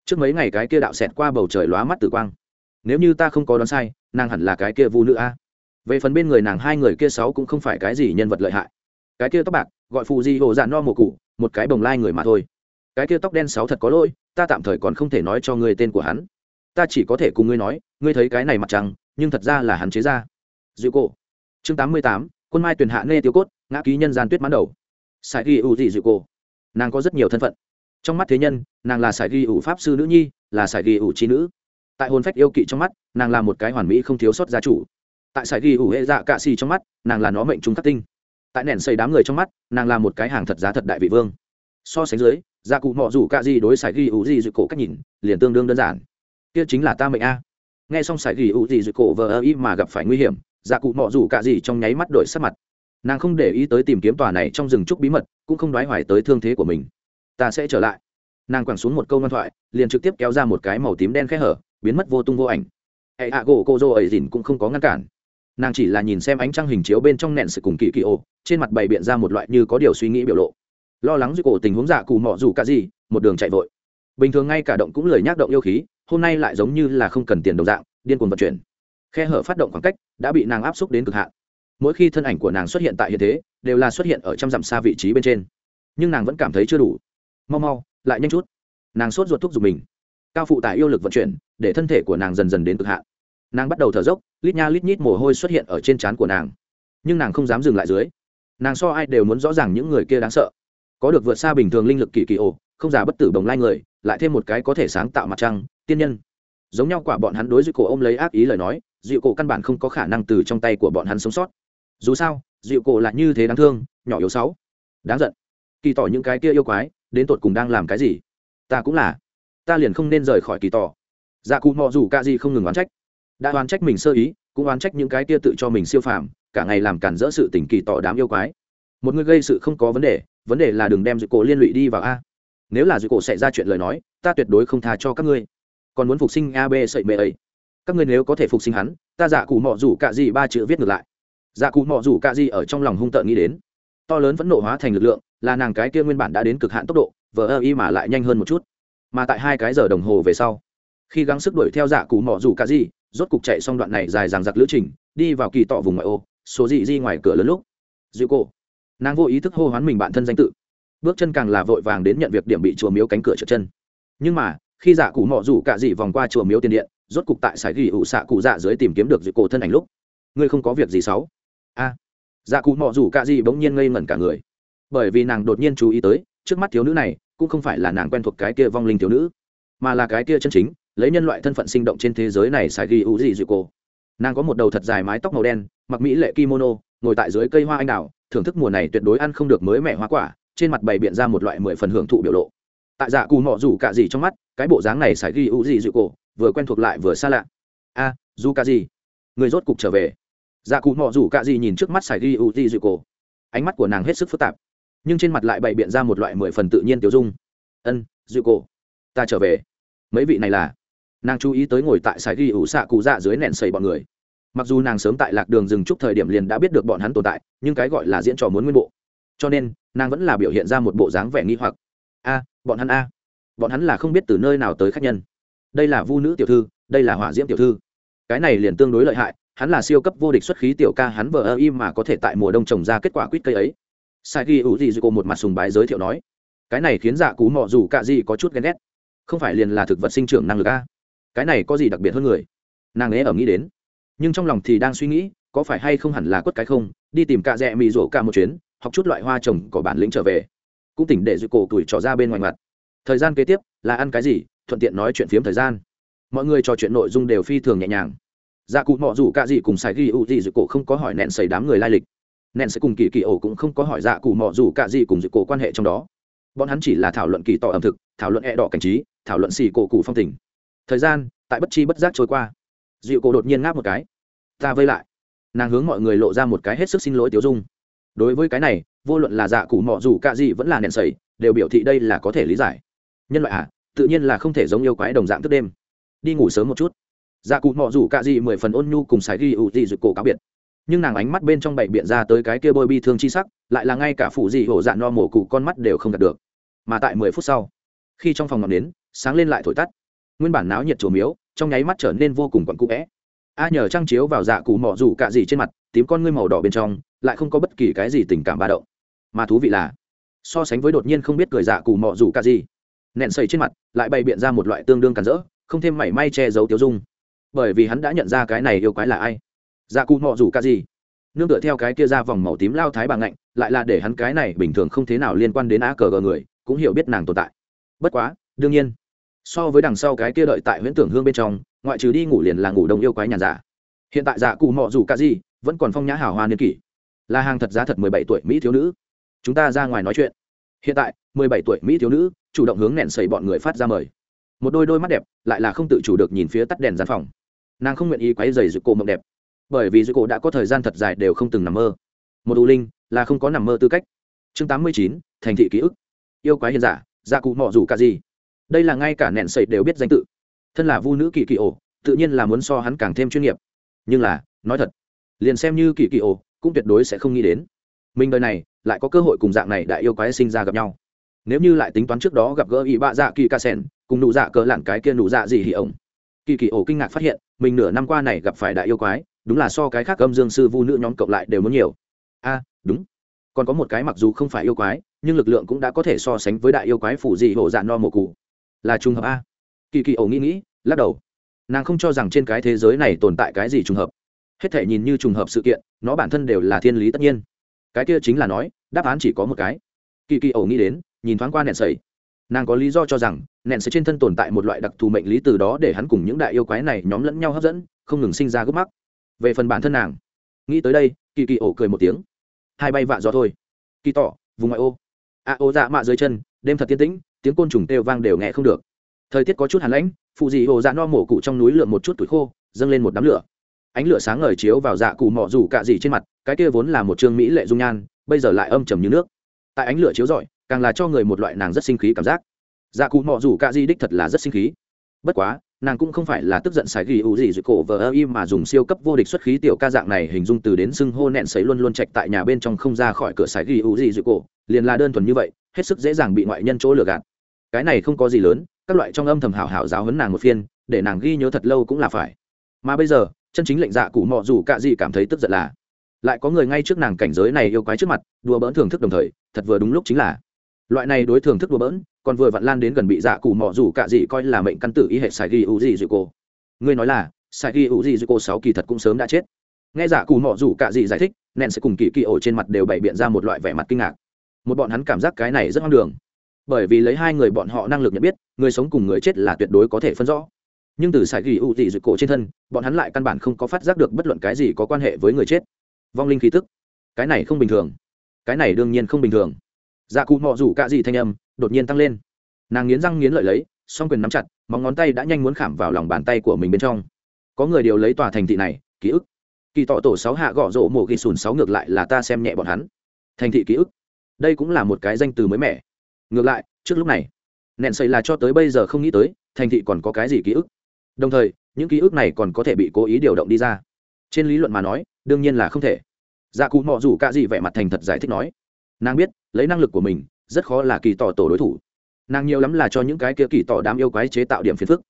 Speaker 1: trước mấy ngày cái kia đạo xẹt qua bầu trời lóa mắt tử quang. Nếu như ta không có đoán sai, nàng hẳn là cái kia vu nữ a. Về phần bên người nàng hai người kia sáu cũng không phải cái gì nhân vật lợi hại. Cái kia tóc bạc, gọi phù di hồ dạn no mồ cụ, một cái bồng lai người mà thôi. Cái kia tóc đen sáu thật có lỗi ta tạm thời còn không thể nói cho ngươi tên của hắn. Ta chỉ có thể cùng ngươi nói, ngươi thấy cái này mặt trăng, nhưng thật ra là hắn chế ra. Dịu cổ. Chương tám mươi tám, quân mai tuyển hạ nê tiêu cốt, ngã ký nhân gian tuyết mãn đầu. Sài ghi ủ dị dịu cổ. Nàng có rất nhiều thân phận. Trong mắt thế nhân, nàng là sài ghi ủ pháp sư nữ nhi, là sài ghi ủ trí nữ. Tại hồn phách yêu kỵ trong mắt, nàng là một cái hoàn mỹ không thiếu sót gia chủ. Tại sài ghi ủ hệ dạ cạ xì trong mắt, nàng là nó mệnh trung khắc tinh. Tại nẻn xây đám người trong mắt, nàng là một cái hàng thật giá thật đại vị vương. So sánh dưới gia cụ mọ rủ cạ gì đối sải ghi ủ gì dự cổ cách nhìn, liền tương đương đơn giản. Kia chính là ta mệnh a. Nghe xong sải ghi ủ gì dự cổ vờ ơ y mà gặp phải nguy hiểm gia cụ mọ rủ cạ gì trong nháy mắt đổi sắc mặt. Nàng không để ý tới tìm kiếm tòa này trong rừng trúc bí mật, cũng không đoái hoài tới thương thế của mình. Ta sẽ trở lại. Nàng quẳng xuống một câu ngoan thoại, liền trực tiếp kéo ra một cái màu tím đen khẽ hở, biến mất vô tung vô ảnh. Hệ hạ gỗ cô dô ấy dìn cũng không có ngăn cản. Nàng chỉ là nhìn xem ánh trăng hình chiếu bên trong nẹn sự cùng kỳ kỳ ô trên mặt bày biện ra một loại như có điều suy nghĩ biểu lộ lo lắng dưới cổ tình huống dạ cù mọ dù cả gì, một đường chạy vội. Bình thường ngay cả động cũng lười nhác động yêu khí, hôm nay lại giống như là không cần tiền đồng dạng, điên cuồng vận chuyển. Khe hở phát động khoảng cách, đã bị nàng áp xúc đến cực hạn. Mỗi khi thân ảnh của nàng xuất hiện tại hiện thế, đều là xuất hiện ở trăm dặm xa vị trí bên trên. Nhưng nàng vẫn cảm thấy chưa đủ. Mau mau, lại nhanh chút. Nàng sốt ruột thuốc dùng mình. Cao phụ tải yêu lực vận chuyển, để thân thể của nàng dần dần đến cực hạn. Nàng bắt đầu thở dốc, lít nha lít nhít mồ hôi xuất hiện ở trên trán của nàng. Nhưng nàng không dám dừng lại dưới. Nàng so ai đều muốn rõ ràng những người kia đáng sợ có được vượt xa bình thường linh lực kỳ kỳ ồ không giả bất tử bồng lai người, lại thêm một cái có thể sáng tạo mặt trăng, tiên nhân. Giống nhau quả bọn hắn đối dịu cổ ôm lấy ác ý lời nói, dịu cổ căn bản không có khả năng từ trong tay của bọn hắn sống sót. Dù sao, dịu cổ là như thế đáng thương, nhỏ yếu sáu. Đáng giận. Kỳ tỏ những cái kia yêu quái, đến tột cùng đang làm cái gì? Ta cũng là. Ta liền không nên rời khỏi kỳ tỏ. Dạ cụ mò dù ca gì không ngừng oán trách. Đã oán trách mình sơ ý, cũng oán trách những cái kia tự cho mình siêu phàm, cả ngày làm cản rỡ sự tình kỳ tỏ đám yêu quái. Một người gây sự không có vấn đề vấn đề là đừng đem dự cổ liên lụy đi vào a. Nếu là dự cổ xảy ra chuyện lời nói, ta tuyệt đối không tha cho các ngươi. Còn muốn phục sinh a, b sậy mê ấy. Các ngươi nếu có thể phục sinh hắn, ta giả cụ mọ rủ cạ gì ba chữ viết ngược lại. Giả cụ mọ rủ cạ gì ở trong lòng hung tợn nghĩ đến. To lớn vẫn nộ hóa thành lực lượng, là nàng cái kia nguyên bản đã đến cực hạn tốc độ, vờ ơ y mà lại nhanh hơn một chút. Mà tại hai cái giờ đồng hồ về sau, khi gắng sức đuổi theo giả cụ mọ rủ cạ gì, rốt cục chạy xong đoạn này dài dằng dặc lữ trình, đi vào kỳ tọ vùng ngoại ô, số dị di ngoài cửa lớn lúc. Dịu cổ nàng vô ý thức hô hoán mình bản thân danh tự. Bước chân càng là vội vàng đến nhận việc điểm bị chùa miếu cánh cửa trượt chân. Nhưng mà, khi giả cụ mọ rủ cả dị vòng qua chùa miếu tiền điện, rốt cục tại sải ghi ụ xạ cụ dạ dưới tìm kiếm được dịu cổ thân ảnh lúc. Ngươi không có việc gì xấu? A. Dạ cụ mọ rủ cả dị bỗng nhiên ngây ngẩn cả người. Bởi vì nàng đột nhiên chú ý tới, trước mắt thiếu nữ này cũng không phải là nàng quen thuộc cái kia vong linh thiếu nữ, mà là cái kia chân chính, lấy nhân loại thân phận sinh động trên thế giới này sải ghi ụ dị dịu cổ. Nàng có một đầu thật dài mái tóc màu đen, mặc mỹ lệ kimono, ngồi tại dưới cây hoa anh đào thưởng thức mùa này tuyệt đối ăn không được mới mẻ hoa quả trên mặt bày biện ra một loại mười phần hưởng thụ biểu lộ. Tại dạ cù mọ rủ cả gì trong mắt cái bộ dáng này sải ghi ưu gì dịu cổ vừa quen thuộc lại vừa xa lạ. A à, dù cả gì? Người rốt cục trở về. Dạ cù mọ rủ cả gì nhìn trước mắt sải ghi ưu gì dịu cổ. Ánh mắt của nàng hết sức phức tạp nhưng trên mặt lại bày biện ra một loại mười phần tự nhiên tiêu dung. Ân dịu cổ. Ta trở về. Mấy vị này là? Nàng chú ý tới ngồi tại sài ghi ủ xạ cụ dạ dưới nẹn sầy bọn người mặc dù nàng sớm tại lạc đường dừng trúc thời điểm liền đã biết được bọn hắn tồn tại, nhưng cái gọi là diễn trò muốn nguyên bộ. Cho nên, nàng vẫn là biểu hiện ra một bộ dáng vẻ nghi hoặc. A, bọn hắn a. Bọn hắn là không biết từ nơi nào tới khách nhân. Đây là vu nữ tiểu thư, đây là hỏa diễm tiểu thư. Cái này liền tương đối lợi hại, hắn là siêu cấp vô địch xuất khí tiểu ca, hắn vờ ơ im mà có thể tại mùa đông trồng ra kết quả quýt cây ấy. Sai ghi ủ gì dù cô một mặt sùng bái giới thiệu nói, cái này khiến dạ cú mọ dù c ả gì có chút ghen ghét. Không phải liền là thực vật sinh trưởng năng lực a. Cái này có gì đặc biệt hơn người? Nàng ấy ở nghĩ đến nhưng trong lòng thì đang suy nghĩ, có phải hay không hẳn là quất cái không, đi tìm cạ rẽ mì rổ cả một chuyến, học chút loại hoa trồng có bản lĩnh trở về. Cũng tỉnh để giữ cổ tuổi trò ra bên ngoài mặt. Thời gian kế tiếp, là ăn cái gì, thuận tiện nói chuyện phiếm thời gian. Mọi người trò chuyện nội dung đều phi thường nhẹ nhàng. Dạ cụ mọ dù cạ gì cùng sài ghi ưu gì dự cổ không có hỏi nẹn xảy đám người lai lịch. Nẹn sẽ cùng kỳ kỳ ổ cũng không có hỏi dạ cụ mọ dù cạ gì cùng dự cổ quan hệ trong đó. Bọn hắn chỉ là thảo luận kỳ tỏ ẩm thực, thảo luận e đỏ cảnh trí, thảo luận xì cổ cụ phong tình. Thời gian, tại bất chi bất giác trôi qua. Dịu cổ đột nhiên ngáp một cái ta vây lại. Nàng hướng mọi người lộ ra một cái hết sức xin lỗi tiêu dung. Đối với cái này, vô luận là dạ cụ mọ dù c ả gì vẫn là nện sầy đều biểu thị đây là có thể lý giải. Nhân loại à tự nhiên là không thể giống yêu quái đồng dạng thức đêm. Đi ngủ sớm một chút. Dạ cụ mọ dù c ả gì mười phần ôn nhu cùng sài ghi ưu dị dịu cổ cáo biệt. Nhưng nàng ánh mắt bên trong bảy biện ra tới cái kia bôi bi thương chi sắc, lại là ngay cả phụ dị hổ dạ no mổ cụ con mắt đều không đạt được. Mà tại mười phút sau, khi trong phòng ngọn nến, sáng lên lại thổi tắt. Nguyên bản náo nhiệt trổ miếu, trong nháy mắt trở nên vô cùng quặn cũ vẽ a nhờ trăng chiếu vào dạ cụ mỏ rủ cạ gì trên mặt, tím con ngươi màu đỏ bên trong, lại không có bất kỳ cái gì tình cảm ba động. Mà thú vị là, so sánh với đột nhiên không biết cười dạ cụ mọ rủ cạ gì nện sẩy trên mặt, lại bày biện ra một loại tương đương cản rỡ, không thêm mảy may che giấu tiêu dung. Bởi vì hắn đã nhận ra cái này yêu quái là ai. Dạ cụ mọ rủ cạ gì. Nương tựa theo cái kia ra vòng màu tím lao thái bà ngạnh, lại là để hắn cái này bình thường không thế nào liên quan đến a cờ gờ người, cũng hiểu biết nàng tồn tại. Bất quá, đương nhiên, so với đằng sau cái kia đợi tại huyễn tưởng hương bên trong ngoại trừ đi ngủ liền là ngủ đông yêu quái nhàn giả. Hiện tại giả cụ mọ rủ cả gì, vẫn còn phong nhã hào hoa niên kỷ. Là hàng thật giá thật mười bảy tuổi mỹ thiếu nữ. Chúng ta ra ngoài nói chuyện. Hiện tại, mười bảy tuổi mỹ thiếu nữ, chủ động hướng nẹn sầy bọn người phát ra mời. Một đôi đôi mắt đẹp, lại là không tự chủ được nhìn phía tắt đèn gian phòng. Nàng không nguyện ý quấy dày dịu cổ mộng đẹp, bởi vì dịu cổ đã có thời gian thật dài đều không từng nằm mơ. Một ưu linh, là không có nằm mơ tư cách. Chương tám mươi chín, thành thị ký ức. Yêu quái hiền giả giả cụ mọ rủ cả gì. Đây là ngay cả nẹn sậy đều biết danh tự thân là vu nữ kỳ kỳ ổ, tự nhiên là muốn so hắn càng thêm chuyên nghiệp. Nhưng là, nói thật, liền xem như kỳ kỳ ổ, cũng tuyệt đối sẽ không nghĩ đến. Mình đời này, lại có cơ hội cùng dạng này đại yêu quái sinh ra gặp nhau. Nếu như lại tính toán trước đó gặp gỡ ý bạ dạ kỳ ca sen cùng nụ dạ cỡ lặn cái kia nụ dạ gì hỉ ổng. Kỳ kỳ ổ kinh ngạc phát hiện, mình nửa năm qua này gặp phải đại yêu quái, đúng là so cái khác âm dương sư vu nữ nhóm cộng lại đều muốn nhiều. A, đúng. Còn có một cái mặc dù không phải yêu quái, nhưng lực lượng cũng đã có thể so sánh với đại yêu quái phủ dị hổ dạ no mồ cụ là trùng hợp a kỳ kỳ ổ nghĩ nghĩ, lắc đầu. Nàng không cho rằng trên cái thế giới này tồn tại cái gì trùng hợp. Hết thể nhìn như trùng hợp sự kiện, nó bản thân đều là thiên lý tất nhiên. Cái kia chính là nói, đáp án chỉ có một cái. Kỳ kỳ ổ nghĩ đến, nhìn thoáng qua nện sầy. Nàng có lý do cho rằng nện sầy trên thân tồn tại một loại đặc thù mệnh lý từ đó để hắn cùng những đại yêu quái này nhóm lẫn nhau hấp dẫn, không ngừng sinh ra gốc mắc. Về phần bản thân nàng, nghĩ tới đây, kỳ kỳ ổ cười một tiếng. Hai bay vạ gió thôi. Kỳ tỏ, vùng ngoại ô. A ô dạ mạ dưới chân, đêm thật tiên tĩnh, tiếng côn trùng kêu vang đều nghe không được thời tiết có chút hàn lãnh, phụ dị hồ dạ no mổ cụ trong núi lượm một chút tuổi khô, dâng lên một đám lửa. Ánh lửa sáng ngời chiếu vào dạ cụ mỏ rủ cạ dị trên mặt, cái kia vốn là một trương mỹ lệ dung nhan, bây giờ lại âm trầm như nước. Tại ánh lửa chiếu rọi, càng là cho người một loại nàng rất sinh khí cảm giác. Dạ cụ mỏ rủ cạ dị đích thật là rất sinh khí. Bất quá, nàng cũng không phải là tức giận sài ghi ưu gì dưới cổ vờ ơ im mà dùng siêu cấp vô địch xuất khí tiểu ca dạng này hình dung từ đến sưng hô nẹn sấy luôn luôn chạch tại nhà bên trong không ra khỏi cửa sài ghi ưu gì dưới cổ, liền là đơn thuần như vậy, hết sức dễ dàng bị ngoại nhân chỗ lừa gạt cái này không có gì lớn, các loại trong âm thầm hảo hảo giáo hấn nàng một phiên, để nàng ghi nhớ thật lâu cũng là phải. Mà bây giờ, chân chính lệnh dạ cụ mọ dù cạ gì cảm thấy tức giận là, lại có người ngay trước nàng cảnh giới này yêu quái trước mặt, đùa bỡn thưởng thức đồng thời, thật vừa đúng lúc chính là, loại này đối thưởng thức đùa bỡn, còn vừa vặn lan đến gần bị dạ cụ mọ dù cạ gì coi là mệnh căn tử ý hệ sai ghi ủ gì dịu cô. Ngươi nói là, sai ghi ủ gì dịu cô sáu kỳ thật cũng sớm đã chết. Nghe dạ cụ mọ dù cạ gì giải thích nện sẽ cùng kỳ kỳ ổ trên mặt đều bày biện ra một loại vẻ mặt kinh ngạc. Một bọn hắn cảm giác cái này rất hoang đường bởi vì lấy hai người bọn họ năng lực nhận biết, người sống cùng người chết là tuyệt đối có thể phân rõ. Nhưng từ sải ghi ưu tị dịu cổ trên thân, bọn hắn lại căn bản không có phát giác được bất luận cái gì có quan hệ với người chết. Vong linh khí tức. Cái này không bình thường. Cái này đương nhiên không bình thường. Dạ cụ mọ rủ c ả gì thanh âm đột nhiên tăng lên. Nàng nghiến răng nghiến lợi lấy, song quyền nắm chặt, móng ngón tay đã nhanh muốn khảm vào lòng bàn tay của mình bên trong. Có người điều lấy tòa thành thị này, ký ức. Kỳ tọ tổ sáu hạ gõ rộ mổ ghi sùn sáu ngược lại là ta xem nhẹ bọn hắn. Thành thị ký ức. Đây cũng là một cái danh từ mới mẻ ngược lại, trước lúc này, nện xây là cho tới bây giờ không nghĩ tới, thành thị còn có cái gì ký ức. Đồng thời, những ký ức này còn có thể bị cố ý điều động đi ra. Trên lý luận mà nói, đương nhiên là không thể. Dạ cụ mọ rủ c ả gì vẻ mặt thành thật giải thích nói, nàng biết, lấy năng lực của mình, rất khó là kỳ tỏ tổ đối thủ. Nàng nhiều lắm là cho những cái kia kỳ tỏ đám yêu quái chế tạo điểm phiền phức.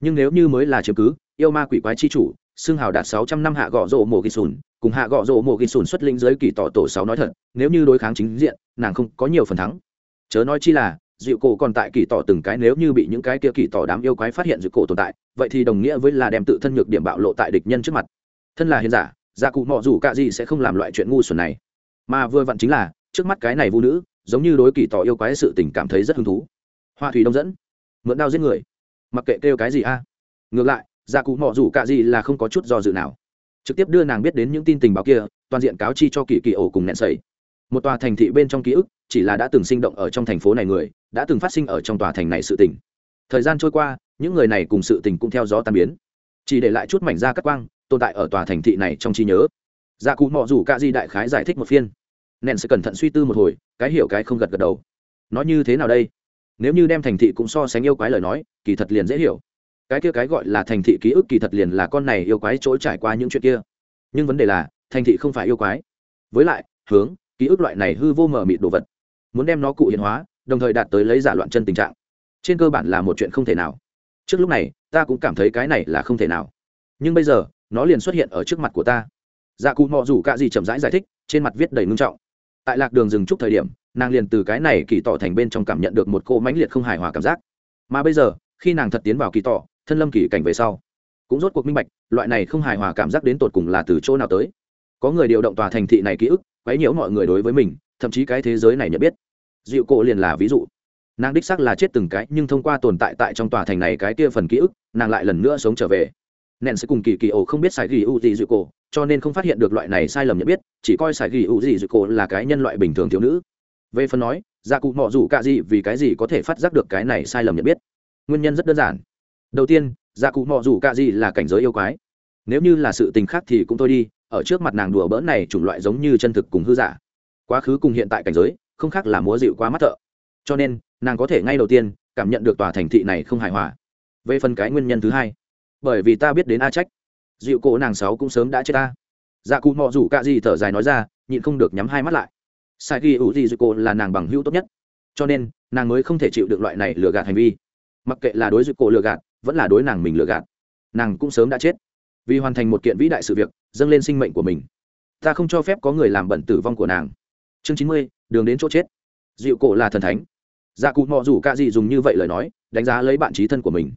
Speaker 1: Nhưng nếu như mới là chứng cứ, yêu ma quỷ quái chi chủ, xưng hào đạt sáu trăm năm hạ gõ rộ mộ ghi sùn, cùng hạ gõ rộ mộ ghi sùn xuất linh giới kỳ tỏ tổ sáu nói thật, nếu như đối kháng chính diện, nàng không có nhiều phần thắng chớ nói chi là dịu cổ còn tại kỳ tỏ từng cái nếu như bị những cái kia kỳ tỏ đám yêu quái phát hiện dịu cổ tồn tại, vậy thì đồng nghĩa với là đem tự thân nhược điểm bạo lộ tại địch nhân trước mặt. Thân là hiền giả, gia cụ mọ dù c ả gì sẽ không làm loại chuyện ngu xuẩn này. Mà vừa vặn chính là, trước mắt cái này vũ nữ, giống như đối kỳ tỏ yêu quái sự tình cảm thấy rất hứng thú. Hoa thủy đông dẫn, mượn đao giết người. Mặc kệ kêu cái gì a. Ngược lại, gia cụ mọ dù c ả gì là không có chút do dự nào. Trực tiếp đưa nàng biết đến những tin tình báo kia, toàn diện cáo chi cho kỳ kỳ ổ cùng nẹn sầy. Một tòa thành thị bên trong ký ức chỉ là đã từng sinh động ở trong thành phố này người, đã từng phát sinh ở trong tòa thành này sự tình. Thời gian trôi qua, những người này cùng sự tình cũng theo gió tan biến. Chỉ để lại chút mảnh da cắt quang, tồn tại ở tòa thành thị này trong trí nhớ. Gia cụ mọ rủ c ả di đại khái giải thích một phiên. Nện sẽ cẩn thận suy tư một hồi, cái hiểu cái không gật gật đầu. Nó như thế nào đây? Nếu như đem thành thị cũng so sánh yêu quái lời nói, kỳ thật liền dễ hiểu. Cái kia cái gọi là thành thị ký ức kỳ thật liền là con này yêu quái chỗ trải qua những chuyện kia. Nhưng vấn đề là, thành thị không phải yêu quái. Với lại, hướng, ký ức loại này hư vô mờ mịt đồ vật muốn đem nó cụ hiện hóa, đồng thời đạt tới lấy giả loạn chân tình trạng. Trên cơ bản là một chuyện không thể nào. Trước lúc này, ta cũng cảm thấy cái này là không thể nào. Nhưng bây giờ, nó liền xuất hiện ở trước mặt của ta. Dạ cụ mọ rủ c ả gì chậm rãi giải thích, trên mặt viết đầy ngưng trọng. Tại lạc đường dừng trúc thời điểm, nàng liền từ cái này kỳ tỏ thành bên trong cảm nhận được một cô mãnh liệt không hài hòa cảm giác. Mà bây giờ, khi nàng thật tiến vào kỳ tỏ, thân lâm kỳ cảnh về sau, cũng rốt cuộc minh bạch, loại này không hài hòa cảm giác đến tột cùng là từ chỗ nào tới. Có người điều động tòa thành thị này ký ức, quấy nhiễu mọi người đối với mình thậm chí cái thế giới này nhận biết. Dịu cổ liền là ví dụ. Nàng đích xác là chết từng cái, nhưng thông qua tồn tại tại trong tòa thành này cái kia phần ký ức, nàng lại lần nữa sống trở về. Nện sẽ cùng kỳ kỳ ổ không biết sài ghi u gì dịu cổ, cho nên không phát hiện được loại này sai lầm nhận biết, chỉ coi sài ghi u gì dịu cổ là cái nhân loại bình thường thiếu nữ. Về phần nói gia cụ mọ rủ cả gì vì cái gì có thể phát giác được cái này sai lầm nhận biết? Nguyên nhân rất đơn giản. Đầu tiên gia cụ mọ rủ cả gì là cảnh giới yêu quái. Nếu như là sự tình khác thì cũng thôi đi, ở trước mặt nàng đùa bỡn này chủng loại giống như chân thực cùng hư giả quá khứ cùng hiện tại cảnh giới, không khác là múa dịu quá mắt thợ. Cho nên, nàng có thể ngay đầu tiên cảm nhận được tòa thành thị này không hài hòa. Về phần cái nguyên nhân thứ hai, bởi vì ta biết đến a trách. Dịu cổ nàng sáu cũng sớm đã chết ta. Dạ cụ mọ rủ c ả gì thở dài nói ra, nhịn không được nhắm hai mắt lại. Sai ghi ủ gì dịu cổ là nàng bằng hữu tốt nhất. Cho nên, nàng mới không thể chịu được loại này lừa gạt hành vi. Mặc kệ là đối dịu cổ lừa gạt, vẫn là đối nàng mình lừa gạt, nàng cũng sớm đã chết. Vì hoàn thành một kiện vĩ đại sự việc, dâng lên sinh mệnh của mình. Ta không cho phép có người làm bẩn tử vong của nàng chương chín mươi, đường đến chỗ chết. Dịu cổ là thần thánh. Dạ cụ mò rủ c ả gì dùng như vậy lời nói, đánh giá lấy bạn trí thân của mình.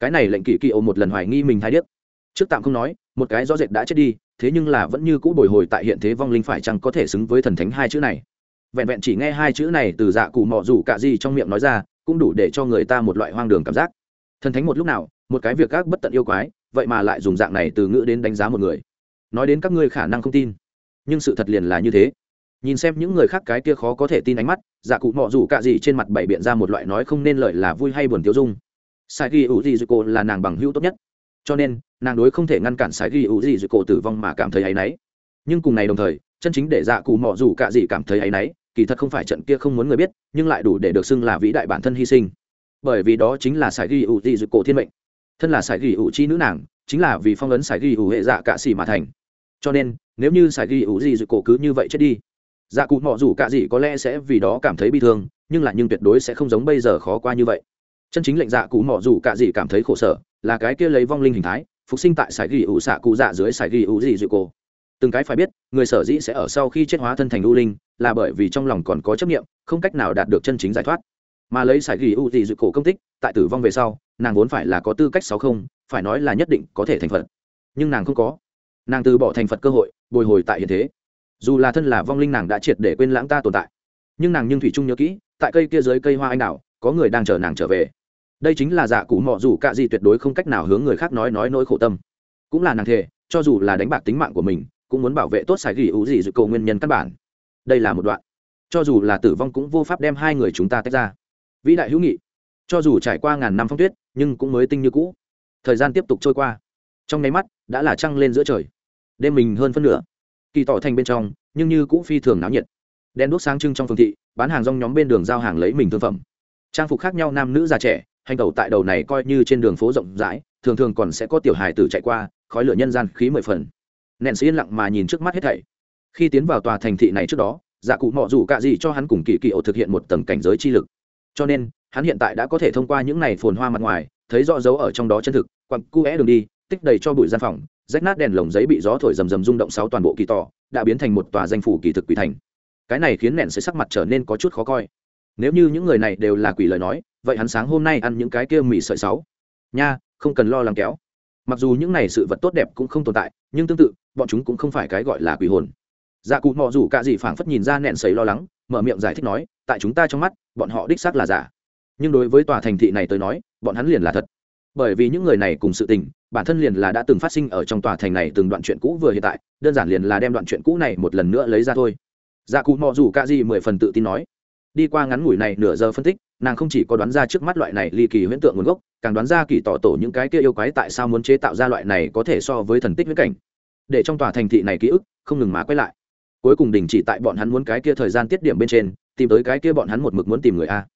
Speaker 1: Cái này lệnh kỳ kỳ ô một lần hoài nghi mình hay điếc. Trước tạm không nói, một cái rõ rệt đã chết đi, thế nhưng là vẫn như cũ bồi hồi tại hiện thế vong linh phải chăng có thể xứng với thần thánh hai chữ này. Vẹn vẹn chỉ nghe hai chữ này từ dạ cụ mò rủ cả gì trong miệng nói ra, cũng đủ để cho người ta một loại hoang đường cảm giác. Thần thánh một lúc nào, một cái việc các bất tận yêu quái, vậy mà lại dùng dạng này từ ngữ đến đánh giá một người. Nói đến các ngươi khả năng không tin, nhưng sự thật liền là như thế nhìn xem những người khác cái kia khó có thể tin ánh mắt dạ cụ mọ rủ cả gì trên mặt bảy biện ra một loại nói không nên lợi là vui hay buồn tiêu dung. Sai ghi ủ gì dư cô là nàng bằng hữu tốt nhất. Cho nên, nàng đối không thể ngăn cản sai ghi ủ gì dư cô tử vong mà cảm thấy áy náy. Nhưng cùng này đồng thời, chân chính để dạ cụ mọ dù cả gì cảm thấy áy náy, kỳ thật không phải trận kia không muốn người biết, nhưng lại đủ để được xưng là vĩ đại bản thân hy sinh. Bởi vì đó chính là sải ghi ủ gì dư cổ thiên mệnh. Thân là sải ghi ủ chi nữ nàng, chính là vì phong ấn sải ghi ủ hệ dạ cả xỉ mà thành. Cho nên, nếu như sải ghi ủ gì dư cổ cứ như vậy chết đi dạ cụ mọ dù cả gì có lẽ sẽ vì đó cảm thấy bi thương, nhưng lại nhưng tuyệt đối sẽ không giống bây giờ khó qua như vậy. Chân chính lệnh dạ cụ mỏ dù cả gì cảm thấy khổ sở, là cái kia lấy vong linh hình thái, phục sinh tại sải ghi ủ xạ cụ dạ dưới sải ghi ủ gì dịu cô từng cái phải biết, người sở dĩ sẽ ở sau khi chết hóa thân thành u linh, là bởi vì trong lòng còn có chấp nghiệm không cách nào đạt được chân chính giải thoát. Mà lấy sải ghi ủ gì dịu cổ công tích, tại tử vong về sau, nàng vốn phải là có tư cách sáu không, phải nói là nhất định có thể thành phật. Nhưng nàng không có. Nàng từ bỏ thành phật cơ hội, bồi hồi tại hiện thế dù là thân là vong linh nàng đã triệt để quên lãng ta tồn tại. Nhưng nàng nhưng thủy trung nhớ kỹ, tại cây kia dưới cây hoa anh đào, có người đang chờ nàng trở về. Đây chính là dạ cụ mọ dù cạ gì tuyệt đối không cách nào hướng người khác nói nói nỗi khổ tâm. Cũng là nàng thề, cho dù là đánh bạc tính mạng của mình, cũng muốn bảo vệ tốt sài ghi ủ gì dự cầu nguyên nhân căn bản. Đây là một đoạn. Cho dù là tử vong cũng vô pháp đem hai người chúng ta tách ra. Vĩ đại hữu nghị. Cho dù trải qua ngàn năm phong tuyết, nhưng cũng mới tinh như cũ. Thời gian tiếp tục trôi qua. Trong nháy mắt, đã là trăng lên giữa trời. Đêm mình hơn phân nửa kỳ tỏ thành bên trong, nhưng như cũ phi thường náo nhiệt. Đèn đuốc sáng trưng trong phương thị, bán hàng rong nhóm bên đường giao hàng lấy mình thương phẩm. Trang phục khác nhau, nam nữ già trẻ, hành tẩu tại đầu này coi như trên đường phố rộng rãi, thường thường còn sẽ có tiểu hài tử chạy qua, khói lửa nhân gian khí mười phần. Nện sĩ yên lặng mà nhìn trước mắt hết thảy. Khi tiến vào tòa thành thị này trước đó dạ cụ mọ dù c ả gì cho hắn cùng kỳ kỳ ổ thực hiện một tầng cảnh giới chi lực. Cho nên, hắn hiện tại đã có thể thông qua những này phồn hoa mặt ngoài, thấy rõ dấu ở trong đó chân thực quặng cu é đường đi tích đầy cho bụi gian phòng, rách nát đèn lồng giấy bị gió thổi rầm rầm rung động sáu toàn bộ kỳ tỏ đã biến thành một tòa danh phủ kỳ thực quỷ thành. Cái này khiến nện sẽ sắc mặt trở nên có chút khó coi. Nếu như những người này đều là quỷ lời nói, vậy hắn sáng hôm nay ăn những cái kia mì sợi sáu. Nha, không cần lo lắng kéo. Mặc dù những này sự vật tốt đẹp cũng không tồn tại, nhưng tương tự, bọn chúng cũng không phải cái gọi là quỷ hồn. Dạ cụ mò rủ cả gì phảng phất nhìn ra nện sấy lo lắng, mở miệng giải thích nói, tại chúng ta trong mắt, bọn họ đích xác là giả. Nhưng đối với tòa thành thị này tới nói, bọn hắn liền là thật bởi vì những người này cùng sự tình, bản thân liền là đã từng phát sinh ở trong tòa thành này từng đoạn chuyện cũ vừa hiện tại, đơn giản liền là đem đoạn chuyện cũ này một lần nữa lấy ra thôi. Dạ cụ mò rủ ca di mười phần tự tin nói, đi qua ngắn ngủi này nửa giờ phân tích, nàng không chỉ có đoán ra trước mắt loại này ly kỳ huyễn tượng nguồn gốc, càng đoán ra kỳ tỏ tổ những cái kia yêu quái tại sao muốn chế tạo ra loại này có thể so với thần tích huyễn cảnh. Để trong tòa thành thị này ký ức, không ngừng má quay lại. Cuối cùng đình chỉ tại bọn hắn muốn cái kia thời gian tiết điểm bên trên, tìm tới cái kia bọn hắn một mực muốn tìm người a.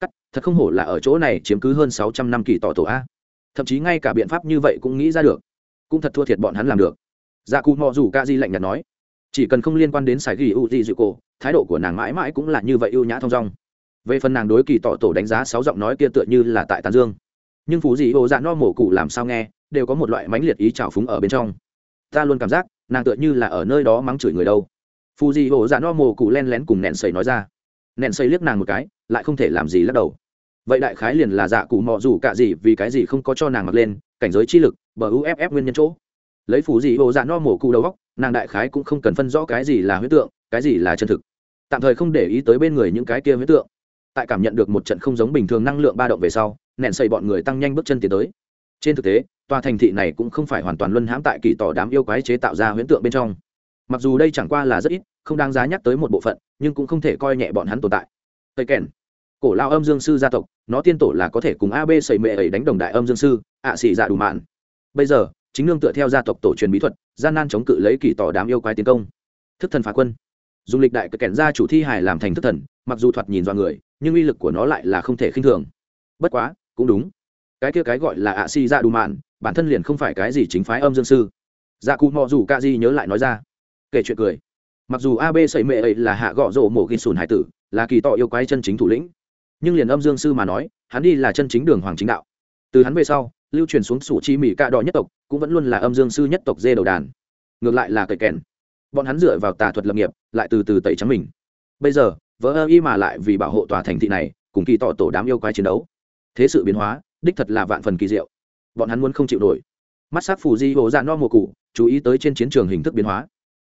Speaker 1: Cắt, thật không hổ là ở chỗ này chiếm cứ hơn sáu trăm năm kỳ tỏ tổ a thậm chí ngay cả biện pháp như vậy cũng nghĩ ra được. Cũng thật thua thiệt bọn hắn làm được. Dạ cụ mò dù ca di lạnh nhạt nói, chỉ cần không liên quan đến sài ghi u di dịu cổ, thái độ của nàng mãi mãi cũng là như vậy ưu nhã thong dong. Về phần nàng đối kỳ tỏ tổ đánh giá sáu giọng nói kia tựa như là tại tàn dương. Nhưng phú dị ô dạ no mổ cụ làm sao nghe, đều có một loại mãnh liệt ý trào phúng ở bên trong. Ta luôn cảm giác, nàng tựa như là ở nơi đó mắng chửi người đâu. Phù dị ô dạ no mồ cụ len lén cùng nẹn sầy nói ra. Nẹn sầy liếc nàng một cái, lại không thể làm gì lắc đầu vậy đại khái liền là dạ cụ mọ dù cả gì vì cái gì không có cho nàng mặc lên, cảnh giới chi lực, bờ uff nguyên nhân chỗ. Lấy phù gì hồ dạ no mổ cụ đầu góc nàng đại khái cũng không cần phân rõ cái gì là huyết tượng, cái gì là chân thực. Tạm thời không để ý tới bên người những cái kia huyết tượng. Tại cảm nhận được một trận không giống bình thường năng lượng ba động về sau nện xây bọn người tăng nhanh bước chân tiến tới. Trên thực tế, tòa thành thị này cũng không phải hoàn toàn luân hãm tại kỳ tỏ đám yêu quái chế tạo ra huyễn tượng bên trong. Mặc dù đây chẳng qua là rất ít, không đáng giá nhắc tới một bộ phận, nhưng cũng không thể coi nhẹ bọn hắn tồn tại. Tây kèn cổ lao âm dương sư gia tộc, nó tiên tổ là có thể cùng ab xây mệ ấy đánh đồng đại âm dương sư, ạ xì dạ đủ mạn. Bây giờ, chính nương tựa theo gia tộc tổ truyền bí thuật, gian nan chống cự lấy kỳ tỏ đám yêu quái tiến công. Thức thần phá quân. Dùng lịch đại cực kẻn ra chủ thi hài làm thành thức thần, mặc dù thoạt nhìn do người, nhưng uy lực của nó lại là không thể khinh thường. Bất quá, cũng đúng. Cái kia cái gọi là ạ xì dạ đủ mạn, bản thân liền không phải cái gì chính phái âm dương sư. Dạ cụ mò dù ca di nhớ lại nói ra. Kể chuyện cười. Mặc dù ab sẩy mệ ấy là hạ gõ rộ mổ ghi sùn hải tử, là kỳ tọ yêu quái chân chính thủ lĩnh nhưng liền âm dương sư mà nói, hắn đi là chân chính đường hoàng chính đạo. Từ hắn về sau, lưu truyền xuống sủ chi mỹ cạ đỏ nhất tộc, cũng vẫn luôn là âm dương sư nhất tộc dê đầu đàn. Ngược lại là cậy kèn. Bọn hắn dựa vào tà thuật lập nghiệp, lại từ từ tẩy trắng mình. Bây giờ, vỡ ơ y mà lại vì bảo hộ tòa thành thị này, cùng kỳ tỏ tổ đám yêu quái chiến đấu. Thế sự biến hóa, đích thật là vạn phần kỳ diệu. Bọn hắn muốn không chịu nổi. Mắt s á c phù di hồ dạ no mùa cụ, chú ý tới trên chiến trường hình thức biến hóa.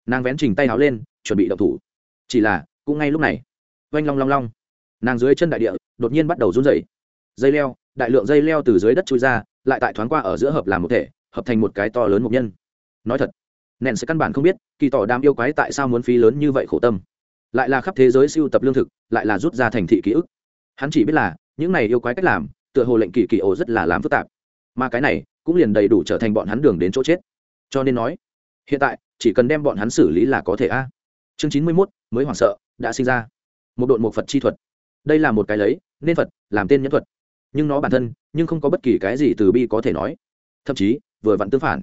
Speaker 1: Nàng vén trình tay háo lên, chuẩn bị đậu thủ. Chỉ là, cũng ngay lúc này. Oanh long long long nàng dưới chân đại địa đột nhiên bắt đầu run dày dây leo, đại lượng dây leo từ dưới đất trôi ra, lại tại thoáng qua ở giữa hợp làm một thể, hợp thành một cái to lớn một nhân. Nói thật, nện sẽ căn bản không biết, kỳ tỏ đam yêu quái tại sao muốn phí lớn như vậy khổ tâm. Lại là khắp thế giới siêu tập lương thực, lại là rút ra thành thị ký ức. Hắn chỉ biết là, những này yêu quái cách làm, tựa hồ lệnh kỳ kỳ ổ rất là làm phức tạp. Mà cái này cũng liền đầy đủ trở thành bọn hắn đường đến chỗ chết. Cho nên nói, hiện tại, chỉ cần đem bọn hắn xử lý là có thể a. Chương chín mươi mốt, mới hoảng sợ, đã sinh ra. Một đội một phật chi thuật đây là một cái lấy, nên phật, làm tên nhân thuật. Nhưng nó bản thân, nhưng không có bất kỳ cái gì từ bi có thể nói. Thậm chí, vừa vặn tương phản.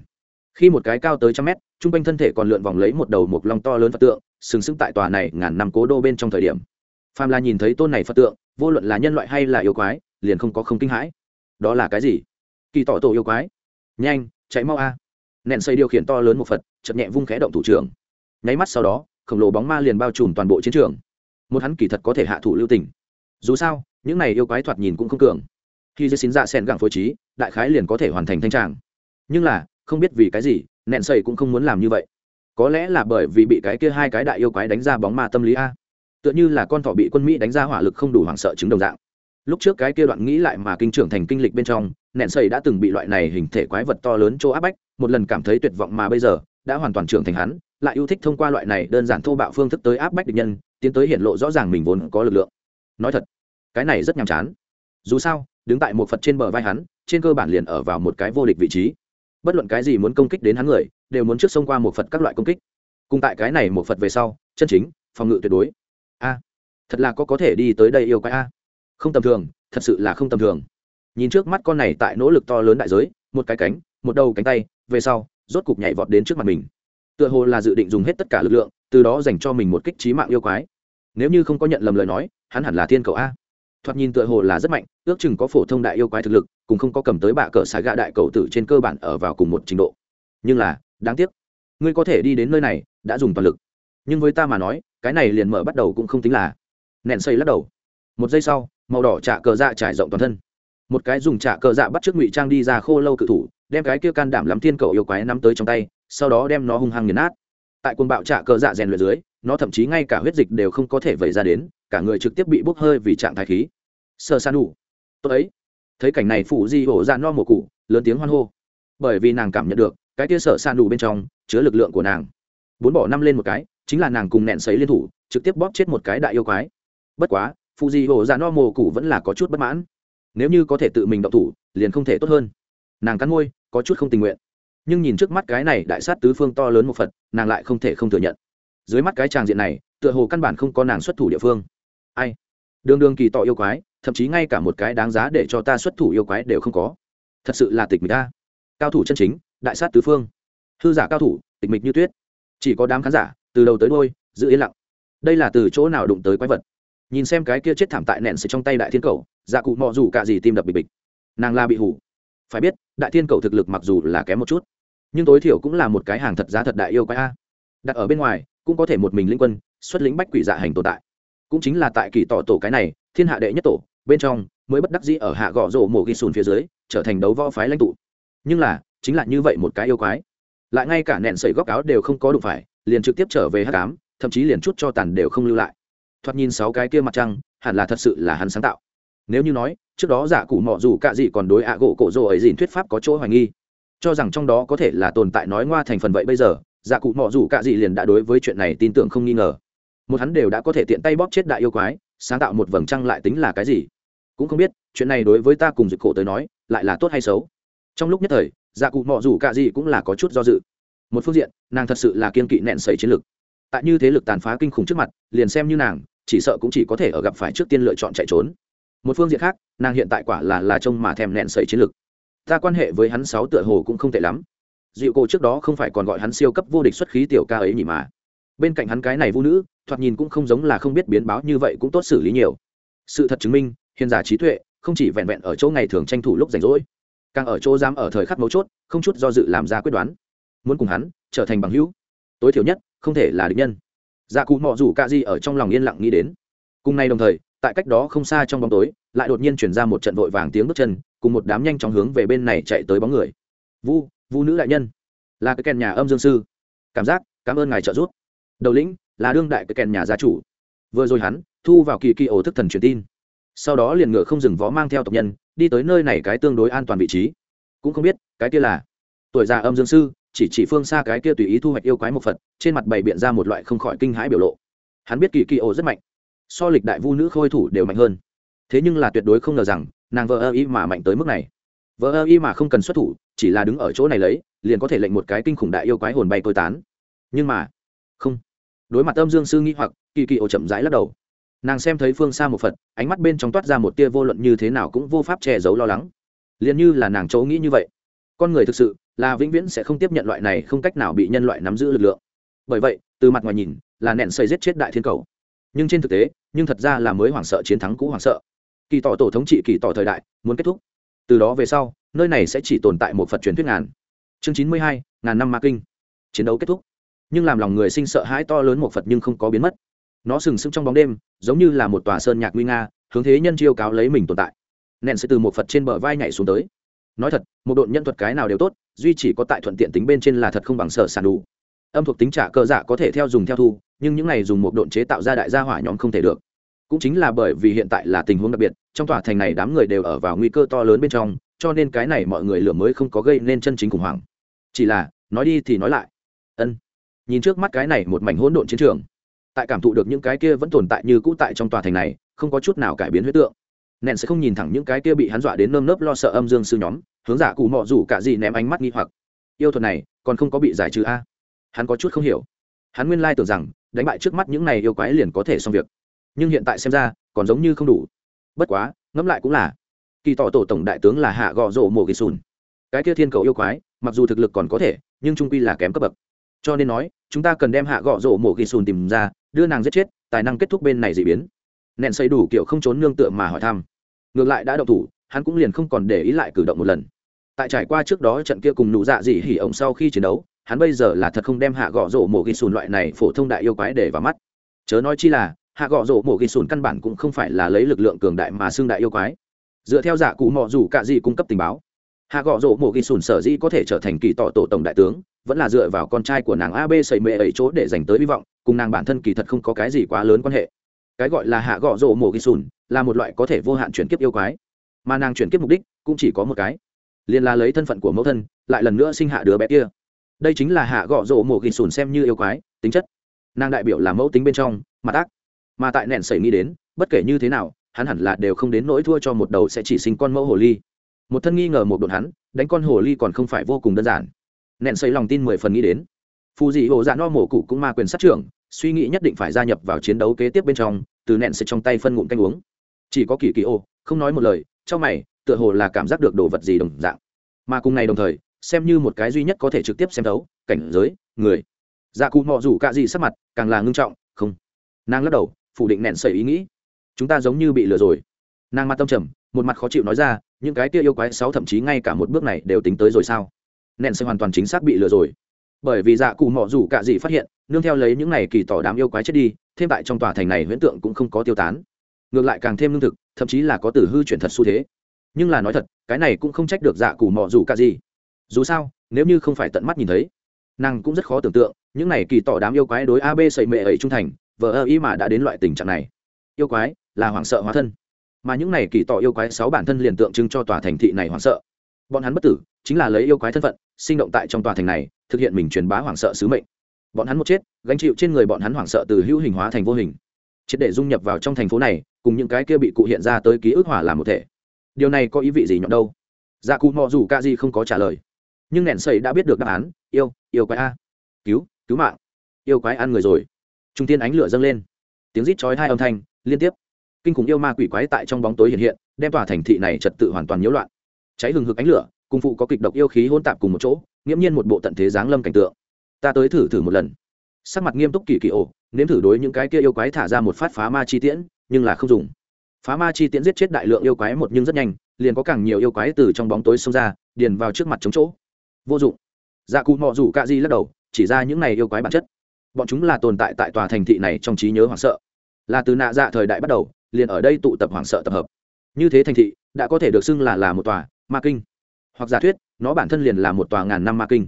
Speaker 1: Khi một cái cao tới trăm mét t r u n g quanh thân thể còn lượn vòng lấy một đầu một long to lớn phật tượng, sừng sững tại tòa này ngàn năm cố đô bên trong thời điểm. Phàm là nhìn thấy tôn này phật tượng, vô luận là nhân loại hay là yêu quái, liền không có không kinh hãi. Đó là cái gì? Kỳ tỏ tổ yêu quái. Nhanh, chạy mau a. Nện xây điều khiển to lớn một phật chậm nhẹ vung khẽ động thủ trưởng. Nháy mắt sau đó, khổng lồ bóng ma liền bao trùm toàn bộ chiến trường. Một hắn kỳ thật có thể hạ thủ lưu tình dù sao, những này yêu quái thoạt nhìn cũng không cường. Khi dây xin dạ sen gặng phối trí, đại khái liền có thể hoàn thành thanh tràng. Nhưng là, không biết vì cái gì, nẹn sầy cũng không muốn làm như vậy. Có lẽ là bởi vì bị cái kia hai cái đại yêu quái đánh ra bóng ma tâm lý a. Tựa như là con thỏ bị quân mỹ đánh ra hỏa lực không đủ hoảng sợ chứng đồng dạng. Lúc trước cái kia đoạn nghĩ lại mà kinh trưởng thành kinh lịch bên trong, nẹn sầy đã từng bị loại này hình thể quái vật to lớn chỗ áp bách, một lần cảm thấy tuyệt vọng mà bây giờ, đã hoàn toàn trưởng thành hắn, lại yêu thích thông qua loại này đơn giản thô bạo phương thức tới áp bách địch nhân, tiến tới hiện lộ rõ ràng mình vốn có lực lượng. Nói thật cái này rất nhàm chán. Dù sao, đứng tại một phật trên bờ vai hắn, trên cơ bản liền ở vào một cái vô địch vị trí. Bất luận cái gì muốn công kích đến hắn người, đều muốn trước xông qua một phật các loại công kích. Cùng tại cái này một phật về sau, chân chính, phòng ngự tuyệt đối. A, thật là có có thể đi tới đây yêu quái a. Không tầm thường, thật sự là không tầm thường. Nhìn trước mắt con này tại nỗ lực to lớn đại giới, một cái cánh, một đầu cánh tay, về sau, rốt cục nhảy vọt đến trước mặt mình. Tựa hồ là dự định dùng hết tất cả lực lượng, từ đó dành cho mình một kích trí mạng yêu quái. Nếu như không có nhận lầm lời nói, hắn hẳn là thiên cầu a thoạt nhìn tựa hồ là rất mạnh, ước chừng có phổ thông đại yêu quái thực lực cùng không có cầm tới bạ cờ xài gạ đại cầu tử trên cơ bản ở vào cùng một trình độ. Nhưng là, đáng tiếc, ngươi có thể đi đến nơi này, đã dùng toàn lực. Nhưng với ta mà nói, cái này liền mở bắt đầu cũng không tính là. Nện xây lắc đầu. Một giây sau, màu đỏ trả cờ dạ trải rộng toàn thân. Một cái dùng trả cờ dạ bắt trước ngụy trang đi ra khô lâu cự thủ, đem cái kia can đảm lắm thiên cầu yêu quái nắm tới trong tay, sau đó đem nó hung hăng nghiền nát. Tại quân bạo trả cờ dạ rèn luyện dưới, nó thậm chí ngay cả huyết dịch đều không có thể vẩy ra đến cả người trực tiếp bị bốc hơi vì trạng thái khí. Sơ san đủ tôi ấy. Thấy cảnh này phụ di hổ ra no mùa cụ, lớn tiếng hoan hô. Bởi vì nàng cảm nhận được, cái tia sợ san đủ bên trong chứa lực lượng của nàng. Bốn bỏ năm lên một cái, chính là nàng cùng nẹn sấy liên thủ, trực tiếp bóp chết một cái đại yêu quái. Bất quá phụ di hổ ra no mùa cụ vẫn là có chút bất mãn. Nếu như có thể tự mình động thủ, liền không thể tốt hơn. Nàng cắn môi, có chút không tình nguyện. Nhưng nhìn trước mắt cái này đại sát tứ phương to lớn một phật, nàng lại không thể không thừa nhận. Dưới mắt cái tràng diện này, tựa hồ căn bản không có nàng xuất thủ địa phương ai? Đường đường kỳ tọ yêu quái, thậm chí ngay cả một cái đáng giá để cho ta xuất thủ yêu quái đều không có. Thật sự là tịch mịch ta cao thủ chân chính, đại sát tứ phương. Hư giả cao thủ, tịch mịch như tuyết. Chỉ có đám khán giả, từ đầu tới đôi giữ yên lặng. Đây là từ chỗ nào đụng tới quái vật? Nhìn xem cái kia chết thảm tại nện sợi trong tay đại thiên cầu dạ cụ mọ dù cả gì tim đập bịch bịch. Nàng la bị hủ phải biết, đại thiên cầu thực lực mặc dù là kém một chút, nhưng tối thiểu cũng là một cái hàng thật giá thật đại yêu quái a. Đặt ở bên ngoài, cũng có thể một mình linh quân, xuất lĩnh bách quỷ dạ hành tồn tại cũng chính là tại kỳ tỏ tổ cái này, thiên hạ đệ nhất tổ, bên trong mới bất đắc dĩ ở hạ gõ rổ mổ ghi sùn phía dưới, trở thành đấu võ phái lãnh tụ. Nhưng là, chính là như vậy một cái yêu quái. Lại ngay cả nẹn sẩy góc áo đều không có đụng phải, liền trực tiếp trở về hát cám thậm chí liền chút cho tàn đều không lưu lại. Thoạt nhìn sáu cái kia mặt trăng, hẳn là thật sự là hắn sáng tạo. Nếu như nói, trước đó giả cụ mọ dù cạ gì còn đối ạ gỗ cổ rồ ấy dìn thuyết pháp có chỗ hoài nghi. Cho rằng trong đó có thể là tồn tại nói ngoa thành phần vậy bây giờ, giả cụ mọ dù cạ gì liền đã đối với chuyện này tin tưởng không nghi ngờ một hắn đều đã có thể tiện tay bóp chết đại yêu quái, sáng tạo một vầng trăng lại tính là cái gì? Cũng không biết, chuyện này đối với ta cùng dịch cổ tới nói, lại là tốt hay xấu? Trong lúc nhất thời dạ cụ mọ dù c ả gì cũng là có chút do dự. Một phương diện, nàng thật sự là kiên kỵ nẹn sẩy chiến lược. Tại như thế lực tàn phá kinh khủng trước mặt, liền xem như nàng, chỉ sợ cũng chỉ có thể ở gặp phải trước tiên lựa chọn chạy trốn. Một phương diện khác, nàng hiện tại quả là là trông mà thèm nẹn sẩy chiến lược. Ta quan hệ với hắn sáu tựa hồ cũng không tệ lắm. Dịu cổ trước đó không phải còn gọi hắn siêu cấp vô địch xuất khí tiểu ca ấy nhỉ mà bên cạnh hắn cái này vũ nữ, thoạt nhìn cũng không giống là không biết biến báo như vậy cũng tốt xử lý nhiều. Sự thật chứng minh, hiền giả trí tuệ không chỉ vẹn vẹn ở chỗ ngày thường tranh thủ lúc rảnh rỗi, càng ở chỗ dám ở thời khắc mấu chốt, không chút do dự làm ra quyết đoán. Muốn cùng hắn trở thành bằng hữu, tối thiểu nhất không thể là địch nhân. Dạ cụ mọ rủ c ả di ở trong lòng yên lặng nghĩ đến. Cùng nay đồng thời, tại cách đó không xa trong bóng tối, lại đột nhiên chuyển ra một trận vội vàng tiếng bước chân, cùng một đám nhanh chóng hướng về bên này chạy tới bóng người. Vu vu nữ đại nhân. Là cái kèn nhà âm dương sư. Cảm giác, cảm ơn ngài trợ giúp đầu lĩnh là đương đại cái kèn nhà gia chủ. Vừa rồi hắn thu vào kỳ kỳ ổ thức thần truyền tin. Sau đó liền ngựa không dừng vó mang theo tộc nhân, đi tới nơi này cái tương đối an toàn vị trí. Cũng không biết, cái kia là tuổi già âm dương sư, chỉ chỉ phương xa cái kia tùy ý thu hoạch yêu quái một phật, trên mặt bày biện ra một loại không khỏi kinh hãi biểu lộ. Hắn biết kỳ kỳ ổ rất mạnh, so lịch đại vu nữ khôi thủ đều mạnh hơn. Thế nhưng là tuyệt đối không ngờ rằng, nàng vợ ơ y mà mạnh tới mức này. Vợ ơ y mà không cần xuất thủ, chỉ là đứng ở chỗ này lấy, liền có thể lệnh một cái kinh khủng đại yêu quái hồn bay tôi tán. Nhưng mà, không đối mặt âm dương sư nghĩ hoặc, kỳ kỳ ổ chậm rãi lắc đầu. Nàng xem thấy phương xa một phật, ánh mắt bên trong toát ra một tia vô luận như thế nào cũng vô pháp che giấu lo lắng. Liền như là nàng chấu nghĩ như vậy, con người thực sự là vĩnh viễn sẽ không tiếp nhận loại này không cách nào bị nhân loại nắm giữ lực lượng. Bởi vậy, từ mặt ngoài nhìn, là nện xây giết chết đại thiên cầu. Nhưng trên thực tế, nhưng thật ra là mới hoảng sợ chiến thắng cũ hoảng sợ. Kỳ tỏ tổ thống trị kỳ tỏ thời đại, muốn kết thúc. Từ đó về sau, nơi này sẽ chỉ tồn tại một phật truyền thuyết ngàn. Chương chín mươi hai, ngàn năm ma kinh. Chiến đấu kết thúc nhưng làm lòng người sinh sợ hãi to lớn một phật nhưng không có biến mất. Nó sừng sững trong bóng đêm, giống như là một tòa sơn nhạc nguy nga, hướng thế nhân chiêu cáo lấy mình tồn tại. Nện sẽ từ một phật trên bờ vai nhảy xuống tới. Nói thật, một đội nhân thuật cái nào đều tốt, duy chỉ có tại thuận tiện tính bên trên là thật không bằng sở sản đủ. Âm thuộc tính trả cơ dạ có thể theo dùng theo thu, nhưng những này dùng một độn chế tạo ra đại gia hỏa nhóm không thể được. Cũng chính là bởi vì hiện tại là tình huống đặc biệt, trong tòa thành này đám người đều ở vào nguy cơ to lớn bên trong, cho nên cái này mọi người lửa mới không có gây nên chân chính khủng hoảng. Chỉ là, nói đi thì nói lại nhìn trước mắt cái này một mảnh hỗn độn chiến trường, tại cảm thụ được những cái kia vẫn tồn tại như cũ tại trong tòa thành này, không có chút nào cải biến huyết tượng. Nện sẽ không nhìn thẳng những cái kia bị hắn dọa đến nơm nớp lo sợ âm dương sư nhóm, hướng giả cụ mọ rủ cả gì ném ánh mắt nghi hoặc. Yêu thuật này, còn không có bị giải trừ a? Hắn có chút không hiểu. Hắn nguyên lai tưởng rằng, đánh bại trước mắt những này yêu quái liền có thể xong việc. Nhưng hiện tại xem ra, còn giống như không đủ. Bất quá, ngẫm lại cũng là. Kỳ tỏ tổ tổng đại tướng là hạ gò rổ mổ kỳ sùn. Cái kia thiên cầu yêu quái, mặc dù thực lực còn có thể, nhưng trung quy là kém cấp bậc. Cho nên nói chúng ta cần đem hạ gò rổ mổ ghi sùn tìm ra, đưa nàng giết chết, tài năng kết thúc bên này dị biến. Nện xây đủ kiểu không trốn nương tựa mà hỏi thăm. Ngược lại đã đậu thủ, hắn cũng liền không còn để ý lại cử động một lần. Tại trải qua trước đó trận kia cùng nụ dạ dị hỉ ổng sau khi chiến đấu, hắn bây giờ là thật không đem hạ gọ rổ mổ ghi sùn loại này phổ thông đại yêu quái để vào mắt. Chớ nói chi là, hạ gọ rổ mổ ghi sùn căn bản cũng không phải là lấy lực lượng cường đại mà xương đại yêu quái. Dựa theo giả cụ mọ dù cả dị cung cấp tình báo hạ gõ rổ mổ ghi sùn sở dĩ có thể trở thành kỳ tỏ tổ tổng đại tướng, vẫn là dựa vào con trai của nàng ab xây mệ ấy chỗ để dành tới hy vọng, cùng nàng bản thân kỳ thật không có cái gì quá lớn quan hệ. Cái gọi là hạ gõ rổ mổ ghi sùn, là một loại có thể vô hạn chuyển kiếp yêu quái. Mà nàng chuyển kiếp mục đích, cũng chỉ có một cái. Liền là lấy thân phận của mẫu thân, lại lần nữa sinh hạ đứa bé kia. Đây chính là hạ gõ rổ mổ ghi sùn xem như yêu quái, tính chất. Nàng đại biểu là mẫu tính bên trong mặt ác mà tại nện sẩy nghĩ đến, bất kể như thế nào, hắn hẳn là đều không đến nỗi thua cho một đầu sẽ chỉ sinh con mẫu hồ ly một thân nghi ngờ một đột hắn, đánh con hồ ly còn không phải vô cùng đơn giản. Nện xây lòng tin mười phần nghĩ đến. Phù dị hồ dạ no mổ cụ cũng ma quyền sát trưởng, suy nghĩ nhất định phải gia nhập vào chiến đấu kế tiếp bên trong, từ nện xây trong tay phân ngụm canh uống. Chỉ có kỳ kỳ ô, không nói một lời, trong mày, tựa hồ là cảm giác được đồ vật gì đồng dạng. Mà cùng ngày đồng thời, xem như một cái duy nhất có thể trực tiếp xem đấu cảnh giới, người. Dạ cụ mọ rủ c ả gì sắc mặt, càng là ngưng trọng, không. Nàng lắc đầu, phủ định nẹn sẩy ý nghĩ. Chúng ta giống như bị lừa rồi. Nàng mặt tâm trầm, một mặt khó chịu nói ra những cái kia yêu quái sáu thậm chí ngay cả một bước này đều tính tới rồi sao? Nện sẽ hoàn toàn chính xác bị lừa rồi. Bởi vì dạ cụ mọ rủ c ả gì phát hiện, nương theo lấy những này kỳ tỏ đám yêu quái chết đi, thêm tại trong tòa thành này huyễn tượng cũng không có tiêu tán. Ngược lại càng thêm lương thực, thậm chí là có từ hư chuyển thật xu thế. Nhưng là nói thật, cái này cũng không trách được dạ cù mọ dù cả gì dù sao, nếu như không phải tận mắt nhìn thấy, nàng cũng rất khó tưởng tượng, những này kỳ tỏ đám yêu quái đối ab sậy mệ ấy trung thành, vờ ơ ý mà đã đến loại tình trạng này. Yêu quái là hoảng sợ hóa thân mà những này kỳ tỏ yêu quái sáu bản thân liền tượng trưng cho tòa thành thị này hoảng sợ. Bọn hắn bất tử, chính là lấy yêu quái thân phận, sinh động tại trong tòa thành này, thực hiện mình truyền bá hoảng sợ sứ mệnh. Bọn hắn một chết, gánh chịu trên người bọn hắn hoảng sợ từ hữu hình hóa thành vô hình. Triệt để dung nhập vào trong thành phố này, cùng những cái kia bị cụ hiện ra tới ký ức hỏa làm một thể. Điều này có ý vị gì nhọn đâu? Dạ cụ mò dù ca di không có trả lời. Nhưng nẻn sầy đã biết được đáp án, yêu yêu quái a. Cứu cứu mạng. Yêu quái ăn người rồi. Trung tiên ánh lửa dâng lên. Tiếng rít chói hai âm thanh, liên tiếp kinh khủng yêu ma quỷ quái tại trong bóng tối hiện hiện, đem tòa thành thị này trật tự hoàn toàn nhiễu loạn. Cháy hừng hực ánh lửa, cùng phụ có kịch độc yêu khí hôn tạp cùng một chỗ, nghiễm nhiên một bộ tận thế giáng lâm cảnh tượng. Ta tới thử thử một lần. Sắc mặt nghiêm túc kỳ kỳ ổ, nếm thử đối những cái kia yêu quái thả ra một phát phá ma chi tiễn, nhưng là không dùng. Phá ma chi tiễn giết chết đại lượng yêu quái một nhưng rất nhanh, liền có càng nhiều yêu quái từ trong bóng tối xông ra, điền vào trước mặt chống chỗ. Vô dụng. Dạ cụ mọ rủ cạ di lắc đầu, chỉ ra những này yêu quái bản chất. Bọn chúng là tồn tại tại tòa thành thị này trong trí nhớ hoảng sợ. Là từ nạ dạ thời đại bắt đầu liền ở đây tụ tập hoảng sợ tập hợp. Như thế thành thị, đã có thể được xưng là là một tòa ma kinh. Hoặc giả thuyết, nó bản thân liền là một tòa ngàn năm ma kinh.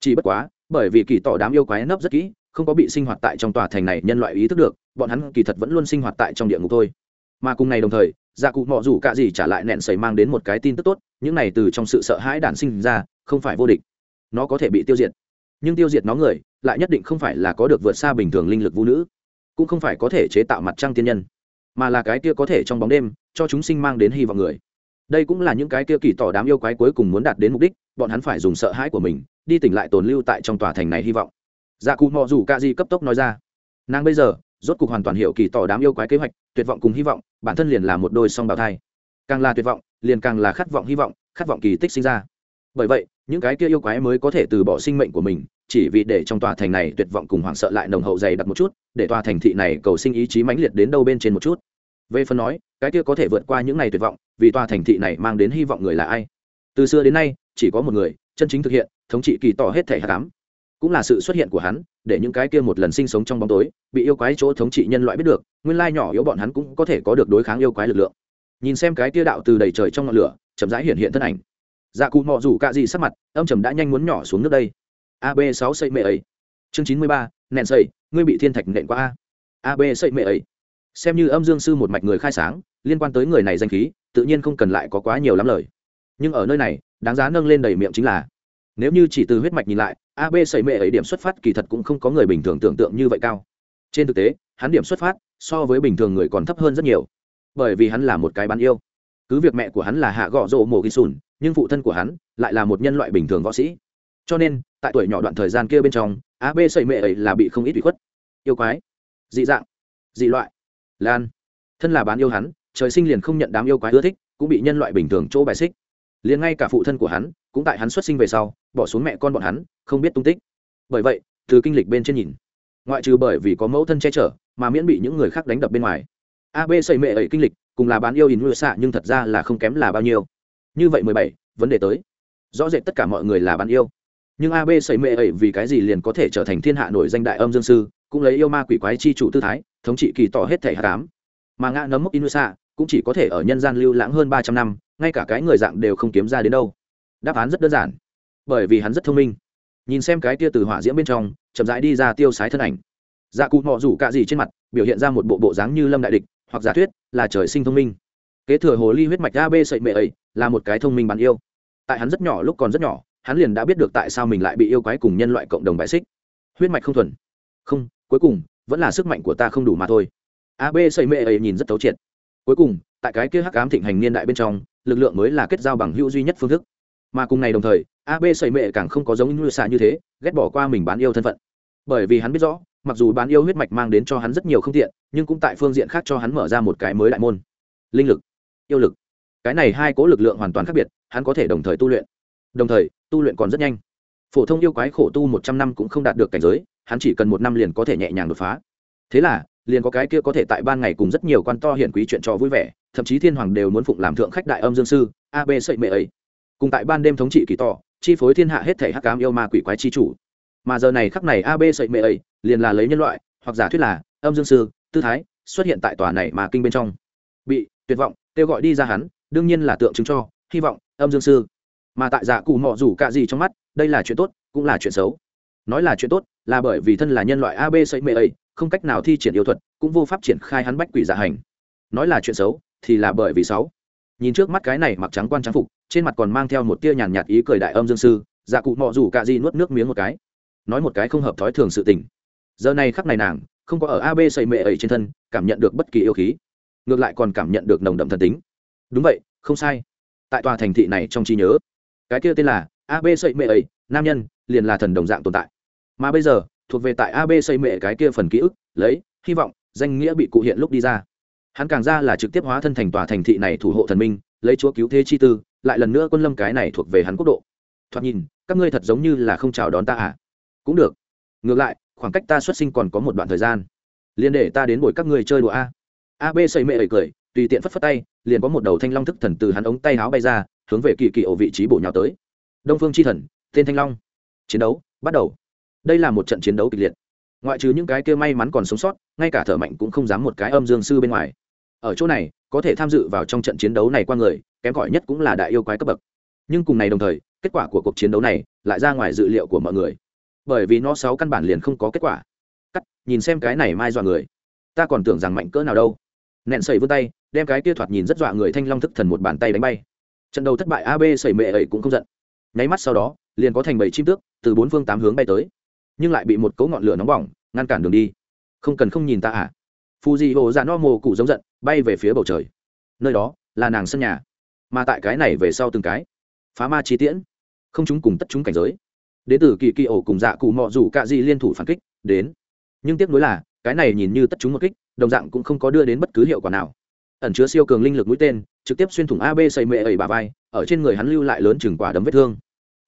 Speaker 1: Chỉ bất quá, bởi vì kỳ tỏ đám yêu quái nấp rất kỹ, không có bị sinh hoạt tại trong tòa thành này nhân loại ý thức được, bọn hắn kỳ thật vẫn luôn sinh hoạt tại trong địa ngục thôi. Mà cùng ngày đồng thời gia cụ mọ rủ c ả gì trả lại nẹn sầy mang đến một cái tin tức tốt, những này từ trong sự sợ hãi đản sinh ra, không phải vô địch. Nó có thể bị tiêu diệt. Nhưng tiêu diệt nó người, lại nhất định không phải là có được vượt xa bình thường linh lực vũ nữ, cũng không phải có thể chế tạo mặt trăng tiên nhân mà là cái kia có thể trong bóng đêm, cho chúng sinh mang đến hy vọng người. Đây cũng là những cái kia kỳ tỏ đám yêu quái cuối cùng muốn đạt đến mục đích, bọn hắn phải dùng sợ hãi của mình, đi tỉnh lại tồn lưu tại trong tòa thành này hy vọng. Dạ cụ mò dù ca di cấp tốc nói ra. Nàng bây giờ, rốt cục hoàn toàn hiểu kỳ tỏ đám yêu quái kế hoạch, tuyệt vọng cùng hy vọng, bản thân liền là một đôi song bào thai. Càng là tuyệt vọng, liền càng là khát vọng hy vọng, khát vọng kỳ tích sinh ra. Bởi vậy, những cái kia yêu quái mới có thể từ bỏ sinh mệnh của mình, chỉ vì để trong tòa thành này tuyệt vọng cùng hoảng sợ lại nồng hậu dày đặt một chút, để tòa thành thị này cầu sinh ý chí mãnh liệt đến đâu bên trên một chút về phần nói, cái kia có thể vượt qua những ngày tuyệt vọng, vì tòa thành thị này mang đến hy vọng người là ai? Từ xưa đến nay, chỉ có một người, chân chính thực hiện, thống trị kỳ tỏ hết thể hạ cám. Cũng là sự xuất hiện của hắn, để những cái kia một lần sinh sống trong bóng tối, bị yêu quái chỗ thống trị nhân loại biết được, nguyên lai nhỏ yếu bọn hắn cũng có thể có được đối kháng yêu quái lực lượng. Nhìn xem cái kia đạo từ đầy trời trong ngọn lửa, chậm rãi hiện hiện thân ảnh. Dạ cụ mọ rủ cạ gì sắc mặt, âm trầm đã nhanh muốn nhỏ xuống nước đây. Ab sáu xây mẹ ấy. Chương chín mươi ba nện xây, ngươi bị thiên thạch nện qua a. Ab xây mẹ ấy xem như âm dương sư một mạch người khai sáng, liên quan tới người này danh khí, tự nhiên không cần lại có quá nhiều lắm lời. Nhưng ở nơi này, đáng giá nâng lên đầy miệng chính là, nếu như chỉ từ huyết mạch nhìn lại ab xây mệ ấy điểm xuất phát kỳ thật cũng không có người bình thường tưởng tượng như vậy cao. Trên thực tế, hắn điểm xuất phát so với bình thường người còn thấp hơn rất nhiều, bởi vì hắn là một cái bán yêu. Cứ việc mẹ của hắn là hạ gọ rộ mồ ghi sùn, nhưng phụ thân của hắn lại là một nhân loại bình thường võ sĩ. Cho nên, tại tuổi nhỏ đoạn thời gian kia bên trong ab xây mệ ấy là bị không ít bị khuất. Yêu quái, dị dạng, dị loại lan. Thân là bán yêu hắn, trời sinh liền không nhận đám yêu quái ưa thích, cũng bị nhân loại bình thường chỗ bài xích. Liền ngay cả phụ thân của hắn, cũng tại hắn xuất sinh về sau, bỏ xuống mẹ con bọn hắn, không biết tung tích. Bởi vậy, từ kinh lịch bên trên nhìn, ngoại trừ bởi vì có mẫu thân che chở, mà miễn bị những người khác đánh đập bên ngoài. Ab xây mệ ấy kinh lịch, cùng là bán yêu in xạ nhưng thật ra là không kém là bao nhiêu. Như vậy mười bảy, vấn đề tới. Rõ rệt tất cả mọi người là bán yêu nhưng ab sẩy mệ ấy vì cái gì liền có thể trở thành thiên hạ nổi danh đại âm dương sư, cũng lấy yêu ma quỷ quái chi chủ tư thái, thống trị kỳ tỏ hết thể hạ cám. Mà ngã nấm mốc inusa cũng chỉ có thể ở nhân gian lưu lãng hơn ba trăm năm, ngay cả cái người dạng đều không kiếm ra đến đâu. Đáp án rất đơn giản. Bởi vì hắn rất thông minh. Nhìn xem cái tia từ hỏa diễm bên trong, chậm rãi đi ra tiêu sái thân ảnh. Dạ cụ mọ rủ c ả gì trên mặt, biểu hiện ra một bộ bộ dáng như lâm đại địch, hoặc giả thuyết là trời sinh thông minh. Kế thừa hồ ly huyết mạch ab sậy mệ ấy là một cái thông minh bản yêu. Tại hắn rất nhỏ lúc còn rất nhỏ hắn liền đã biết được tại sao mình lại bị yêu quái cùng nhân loại cộng đồng bại xích. Huyết mạch không thuần. Không, cuối cùng, vẫn là sức mạnh của ta không đủ mà thôi. Ab xây mê ấy nhìn rất thấu triệt. Cuối cùng, tại cái kia hắc ám thịnh hành niên đại bên trong, lực lượng mới là kết giao bằng hữu duy nhất phương thức. Mà cùng ngày đồng thời ab xây mệ càng không có giống như xạ như thế, ghét bỏ qua mình bán yêu thân phận. Bởi vì hắn biết rõ, mặc dù bán yêu huyết mạch mang đến cho hắn rất nhiều không tiện, nhưng cũng tại phương diện khác cho hắn mở ra một cái mới đại môn. Linh lực, yêu lực. Cái này hai cố lực lượng hoàn toàn khác biệt, hắn có thể đồng thời tu luyện. Đồng thời tu luyện còn rất nhanh. Phổ thông yêu quái khổ tu một trăm năm cũng không đạt được cảnh giới, hắn chỉ cần một năm liền có thể nhẹ nhàng đột phá. Thế là, liền có cái kia có thể tại ban ngày cùng rất nhiều quan to hiển quý chuyện trò vui vẻ, thậm chí thiên hoàng đều muốn phụng làm thượng khách đại âm dương sư ab sậy mệ ấy. Cùng tại ban đêm thống trị kỳ tỏ chi phối thiên hạ hết thể hắc cám yêu ma quỷ quái chi chủ. Mà giờ này khắc này ab sậy mệ ấy liền là lấy nhân loại, hoặc giả thuyết là âm dương sư, tư thái xuất hiện tại tòa này mà kinh bên trong. Bị tuyệt vọng kêu gọi đi ra hắn, đương nhiên là tượng trưng cho, hy vọng âm dương sư mà tại dạ cụ mọ rủ cạ gì trong mắt, đây là chuyện tốt, cũng là chuyện xấu. Nói là chuyện tốt, là bởi vì thân là nhân loại ab xây mê ấy không cách nào thi triển yêu thuật, cũng vô pháp triển khai hắn bách quỷ giả dạ hành. Nói là chuyện xấu, thì là bởi vì sáu nhìn trước mắt cái này mặc trắng quan trang phục, trên mặt còn mang theo một tia nhàn nhạt ý cười đại âm dương sư dạ cụ mọ rủ cạ gì nuốt nước miếng một cái. Nói một cái không hợp thói thường sự tình. Giờ này khắc này nàng, không có ở ab xây mê ấy trên thân, cảm nhận được bất kỳ yêu khí. Ngược lại còn cảm nhận được nồng đậm thần tính. Đúng vậy, không sai. Tại tòa thành thị này trong trí nhớ cái kia tên là ab xây mệ ấy nam nhân, liền là thần đồng dạng tồn tại. Mà bây giờ, thuộc về tại ab xây mệ cái kia phần ký ức, lấy, hy vọng, danh nghĩa bị cụ hiện lúc đi ra. Hắn càng ra là trực tiếp hóa thân thành tòa thành thị này thủ hộ thần minh, lấy chúa cứu thế chi tư, lại lần nữa quân lâm cái này thuộc về hắn quốc độ. Thoạt nhìn, các ngươi thật giống như là không chào đón ta à? Cũng được. Ngược lại, khoảng cách ta xuất sinh còn có một đoạn thời gian. Liền để ta đến bồi các ngươi chơi đùa a. AB b xây mệ cười, tùy tiện phất phất tay, liền có một đầu thanh long thức thần từ hắn ống tay áo bay ra hướng về kỳ kỳ ổ vị trí bổ nhào tới. Đông phương chi thần tên thanh long. Chiến đấu, bắt đầu. Đây là một trận chiến đấu kịch liệt. Ngoại trừ những cái kia may mắn còn sống sót, ngay cả thợ mạnh cũng không dám một cái âm dương sư bên ngoài. Ở chỗ này, có thể tham dự vào trong trận chiến đấu này qua người, kém cỏi nhất cũng là đại yêu quái cấp bậc. Nhưng cùng này đồng thời, kết quả của cuộc chiến đấu này lại ra ngoài dự liệu của mọi người. Bởi vì nó sáu căn bản liền không có kết quả. Cắt, nhìn xem cái này mai dọa người. Ta còn tưởng rằng mạnh cỡ nào đâu. Nẹn sẩy vươn tay, đem cái kia thoạt nhìn rất dọa người thanh long thức thần một bàn tay đánh bay trận đầu thất bại ab sẩy mệ ấy cũng không giận. Nháy mắt sau đó, liền có thành bảy chim tước từ bốn phương tám hướng bay tới. Nhưng lại bị một cấu ngọn lửa nóng bỏng, ngăn cản đường đi. Không cần không nhìn ta à? Phù dị hồ dạ no mồ cụ giống giận, bay về phía bầu trời. Nơi đó là nàng sân nhà. Mà tại cái này về sau từng cái. Phá ma chi tiễn. Không chúng cùng tất chúng cảnh giới. Đến từ kỳ kỳ ổ cùng dạ cụ mọ rủ cạ dị liên thủ phản kích, đến. Nhưng tiếc nuối là, cái này nhìn như tất chúng một kích, đồng dạng cũng không có đưa đến bất cứ hiệu quả nào ẩn chứa siêu cường linh lực mũi tên, trực tiếp xuyên thủng ab xây mệ ẩy bà vai, ở trên người hắn lưu lại lớn chừng quả đấm vết thương.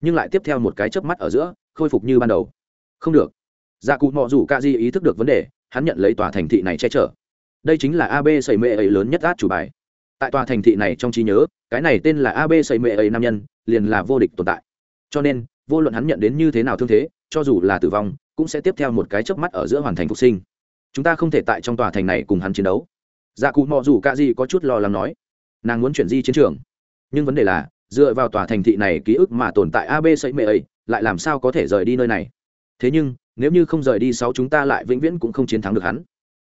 Speaker 1: Nhưng lại tiếp theo một cái chớp mắt ở giữa, khôi phục như ban đầu. Không được. Dạ cụ mọ rủ ca di ý thức được vấn đề, hắn nhận lấy tòa thành thị này che chở. Đây chính là ab xây mệ ấy lớn nhất át chủ bài. Tại tòa thành thị này trong trí nhớ, cái này tên là ab xây mệ ấy nam nhân, liền là vô địch tồn tại. Cho nên, vô luận hắn nhận đến như thế nào thương thế, cho dù là tử vong, cũng sẽ tiếp theo một cái chớp mắt ở giữa hoàn thành phục sinh. Chúng ta không thể tại trong tòa thành này cùng hắn chiến đấu dạ cụ mò rủ c ả gì có chút lo lắng nói. Nàng muốn chuyển di chiến trường. Nhưng vấn đề là, dựa vào tòa thành thị này ký ức mà tồn tại ab xây mệ ấy lại làm sao có thể rời đi nơi này? Thế nhưng, nếu như không rời đi sáu chúng ta lại vĩnh viễn cũng không chiến thắng được hắn.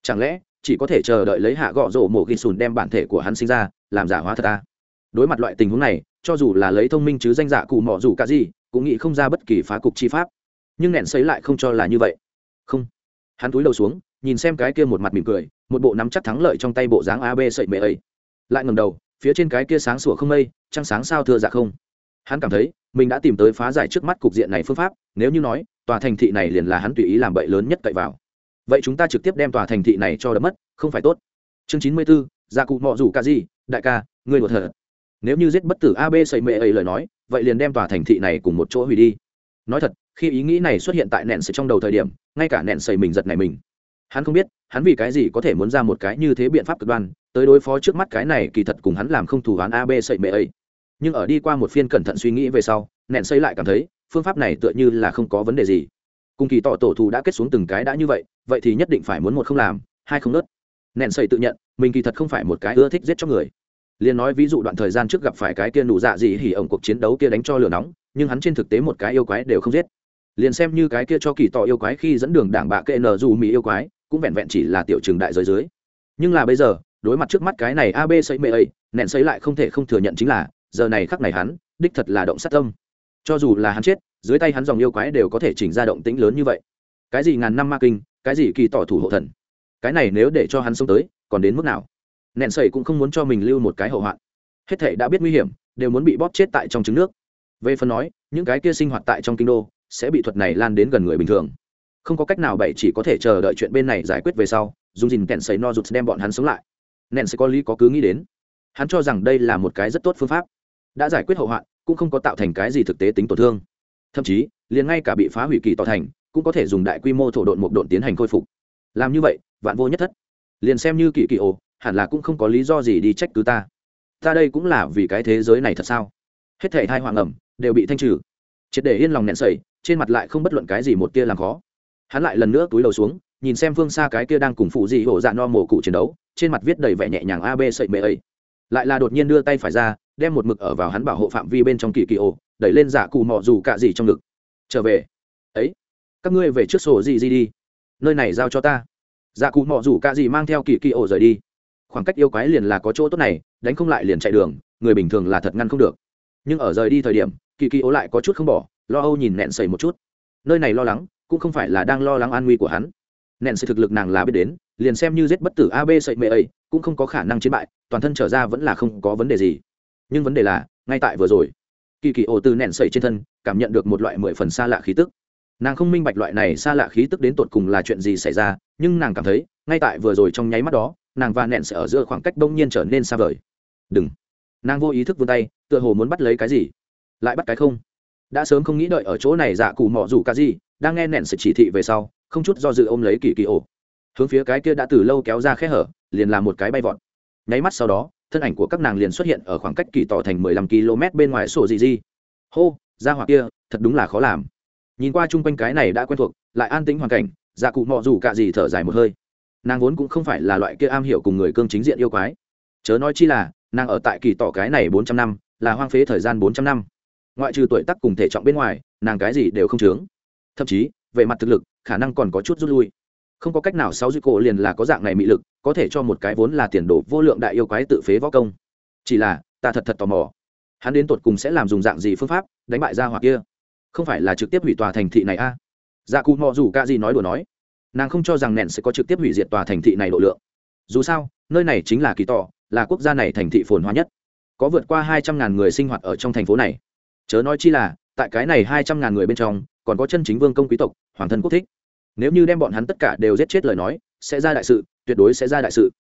Speaker 1: Chẳng lẽ, chỉ có thể chờ đợi lấy hạ gọ rổ mổ ghi sùn đem bản thể của hắn sinh ra, làm giả hóa thật ta? Đối mặt loại tình huống này, cho dù là lấy thông minh chứ danh giả cụ mỏ dù cả gì, cũng nghĩ không ra bất kỳ phá cục chi pháp. Nhưng nẹn xấy lại không cho là như vậy. Không. Hắn túi đầu xuống, nhìn xem cái kia một mặt mỉm cười một bộ nắm chắc thắng lợi trong tay bộ dáng ab sậy mệ ấy. Lại ngầm đầu phía trên cái kia sáng sủa không mây trăng sáng sao thưa dạ không. Hắn cảm thấy mình đã tìm tới phá giải trước mắt cục diện này phương pháp nếu như nói tòa thành thị này liền là hắn tùy ý làm bậy lớn nhất cậy vào. Vậy chúng ta trực tiếp đem tòa thành thị này cho đấm mất không phải tốt. Chương chín mươi b ố gia cụ mọ rủ ca gì, đại ca ngươi một thật. Nếu như giết bất tử ab xây mệ ấy lời nói vậy liền đem tòa thành thị này cùng một chỗ hủy đi. Nói thật khi ý nghĩ này xuất hiện tại nẹn sầy trong đầu thời điểm ngay cả nẹn sầy mình giật này mình hắn không biết, hắn vì cái gì có thể muốn ra một cái như thế biện pháp cực đoan, tới đối phó trước mắt cái này kỳ thật cùng hắn làm không thù hắn ab sậy mệ ấy nhưng ở đi qua một phiên cẩn thận suy nghĩ về sau, nẹn xây lại cảm thấy, phương pháp này tựa như là không có vấn đề gì. Cùng kỳ tỏ tổ thù đã kết xuống từng cái đã như vậy vậy thì nhất định phải muốn một không làm, hai không nớt. Nẹn xây tự nhận, mình kỳ thật không phải một cái ưa thích giết cho người. Liền nói ví dụ đoạn thời gian trước gặp phải cái kia nụ dạ gì hỉ ổng cuộc chiến đấu kia đánh cho lửa nóng, nhưng hắn trên thực tế một cái yêu quái đều không giết. Liền xem như cái kia cho kỳ tỏ yêu quái khi dẫn đường đảng bạ kệ nờ dù mỹ yêu quái cũng vẹn vẹn chỉ là tiểu trường đại giới dưới. Nhưng là bây giờ, đối mặt trước mắt cái này ab xây mê ấy nện xây lại không thể không thừa nhận chính là, giờ này khắc này hắn, đích thật là động sát tâm. Cho dù là hắn chết, dưới tay hắn dòng yêu quái đều có thể chỉnh ra động tĩnh lớn như vậy. Cái gì ngàn năm ma kinh, cái gì kỳ tỏ thủ hộ thần. Cái này nếu để cho hắn sống tới, còn đến mức nào? Nện sẩy cũng không muốn cho mình lưu một cái hậu hoạn. Hết thể đã biết nguy hiểm, đều muốn bị bóp chết tại trong trứng nước. Về phần nói, những cái kia sinh hoạt tại trong kinh đô, sẽ bị thuật này lan đến gần người bình thường không có cách nào bậy chỉ có thể chờ đợi chuyện bên này giải quyết về sau, dùng dìn kẹn xấy no rụt đem bọn hắn sống lại. Nện sẽ có lý có cứ nghĩ đến. Hắn cho rằng đây là một cái rất tốt phương pháp. Đã giải quyết hậu hoạn, cũng không có tạo thành cái gì thực tế tính tổn thương. Thậm chí, liền ngay cả bị phá hủy kỳ tỏ thành, cũng có thể dùng đại quy mô thổ độn một độn tiến hành khôi phục. Làm như vậy, vạn vô nhất thất. Liền xem như kỳ kỳ ồ, hẳn là cũng không có lý do gì đi trách cứ ta. Ta đây cũng là vì cái thế giới này thật sao? Hết thể thai hoàng ẩm đều bị thanh trừ. Triệt để yên lòng nẹn sẩy, trên mặt lại không bất luận cái gì một tia làm khó hắn lại lần nữa túi đầu xuống, nhìn xem phương xa cái kia đang cùng phụ dị hổ dạ no mổ cụ chiến đấu, trên mặt viết đầy vẻ nhẹ nhàng ab sậy mê ấy. Lại là đột nhiên đưa tay phải ra, đem một mực ở vào hắn bảo hộ phạm vi bên trong kỳ kỳ ổ, đẩy lên giả cụ mọ dù cạ gì trong ngực. Trở về. Ấy, các ngươi về trước sổ gì gì đi. Nơi này giao cho ta. Giả cụ mọ dù cạ gì mang theo kỳ kỳ ổ rời đi. Khoảng cách yêu quái liền là có chỗ tốt này, đánh không lại liền chạy đường, người bình thường là thật ngăn không được. Nhưng ở rời đi thời điểm, kỳ kỳ ổ lại có chút không bỏ, lo âu nhìn nẹn sầy một chút. Nơi này lo lắng cũng không phải là đang lo lắng an nguy của hắn. Nện sự thực lực nàng là biết đến, liền xem như giết bất tử ab sậy mê ấy, cũng không có khả năng chiến bại, toàn thân trở ra vẫn là không có vấn đề gì. Nhưng vấn đề là, ngay tại vừa rồi, kỳ kỳ ổ từ nện sậy trên thân, cảm nhận được một loại mười phần xa lạ khí tức. Nàng không minh bạch loại này xa lạ khí tức đến tột cùng là chuyện gì xảy ra, nhưng nàng cảm thấy, ngay tại vừa rồi trong nháy mắt đó, nàng và nện sẽ ở giữa khoảng cách đông nhiên trở nên xa vời. Đừng. Nàng vô ý thức vươn tay, tựa hồ muốn bắt lấy cái gì. Lại bắt cái không. Đã sớm không nghĩ đợi ở chỗ này dạ cụ mỏ rủ cả gì đang nghe nện sự chỉ thị về sau, không chút do dự ôm lấy kỳ kỳ ổ. Hướng phía cái kia đã từ lâu kéo ra khe hở, liền làm một cái bay vọt. Nháy mắt sau đó, thân ảnh của các nàng liền xuất hiện ở khoảng cách kỳ tỏ thành mười lăm km bên ngoài sổ dị di hô ra hoặc kia, thật đúng là khó làm. Nhìn qua chung quanh cái này đã quen thuộc, lại an tĩnh hoàn cảnh dạ cụ mọ dù cả gì thở dài một hơi. Nàng vốn cũng không phải là loại kia am hiểu cùng người cương chính diện yêu quái. Chớ nói chi là, nàng ở tại kỳ tỏ cái này bốn trăm năm, là hoang phế thời gian bốn trăm năm. Ngoại trừ tuổi tác cùng thể trọng bên ngoài, nàng cái gì đều không chướng thậm chí, về mặt thực lực, khả năng còn có chút rút lui. Không có cách nào sáu dư cổ liền là có dạng này mị lực, có thể cho một cái vốn là tiền đồ vô lượng đại yêu quái tự phế võ công. Chỉ là, ta thật thật tò mò. Hắn đến tột cùng sẽ làm dùng dạng gì phương pháp đánh bại ra hoặc kia? Không phải là trực tiếp hủy tòa thành thị này a? À? dạ cụ mò dù ca gì nói đùa nói. Nàng không cho rằng nện sẽ có trực tiếp hủy diệt tòa thành thị này độ lượng. Dù sao, nơi này chính là kỳ tỏ là quốc gia này thành thị phồn hoa nhất. Có vượt qua hai trăm ngàn người sinh hoạt ở trong thành phố này. Chớ nói chi là, tại cái này hai trăm ngàn người bên trong còn có chân chính vương công quý tộc, hoàng thân quốc thích. Nếu như đem bọn hắn tất cả đều giết chết lời nói, sẽ ra đại sự, tuyệt đối sẽ ra đại sự.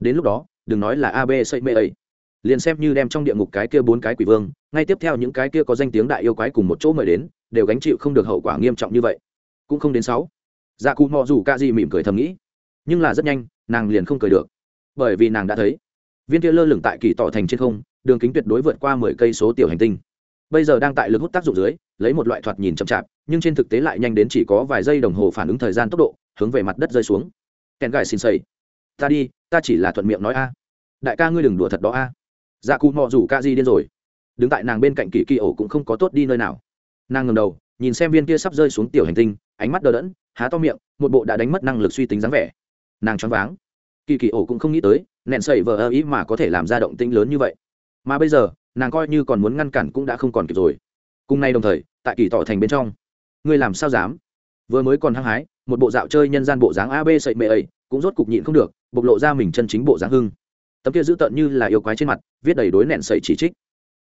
Speaker 1: Đến lúc đó, đừng nói là ab xây mê ấy e. liền xem như đem trong địa ngục cái kia bốn cái quỷ vương, ngay tiếp theo những cái kia có danh tiếng đại yêu quái cùng một chỗ mời đến, đều gánh chịu không được hậu quả nghiêm trọng như vậy. Cũng không đến sáu. Dạ cụ mò dù ca gì mỉm cười thầm nghĩ. Nhưng là rất nhanh, nàng liền không cười được. Bởi vì nàng đã thấy, viên kia lơ lửng tại kỳ tỏ thành trên không, đường kính tuyệt đối vượt qua mười cây số tiểu hành tinh. Bây giờ đang tại lực hút tác dụng dưới lấy một loại thoạt nhìn chậm chạp, nhưng trên thực tế lại nhanh đến chỉ có vài giây đồng hồ phản ứng thời gian tốc độ, hướng về mặt đất rơi xuống. Kèn gài xin xây ta đi, ta chỉ là thuận miệng nói a. Đại ca ngươi đừng đùa thật đó a. Dạ cụ mò rủ ca di điên rồi. Đứng tại nàng bên cạnh kỳ kỳ ổ cũng không có tốt đi nơi nào. Nàng ngầm đầu, nhìn xem viên kia sắp rơi xuống tiểu hành tinh, ánh mắt đờ đẫn, há to miệng, một bộ đã đánh mất năng lực suy tính dáng vẻ. Nàng choáng váng. Kỳ kỳ ổ cũng không nghĩ tới, nẹn sậy vờ ơ ý mà có thể làm ra động tĩnh lớn như vậy. Mà bây giờ, nàng coi như còn muốn ngăn cản cũng đã không còn kịp rồi cùng nay đồng thời, tại kỳ tỏ thành bên trong, ngươi làm sao dám? Vừa mới còn hăng hái, một bộ dạo chơi nhân gian bộ dáng ab sậy mệ ấy, cũng rốt cục nhịn không được, bộc lộ ra mình chân chính bộ dáng hưng. Tấm kia dữ tợn như là yêu quái trên mặt, viết đầy đối nẹn sậy chỉ trích.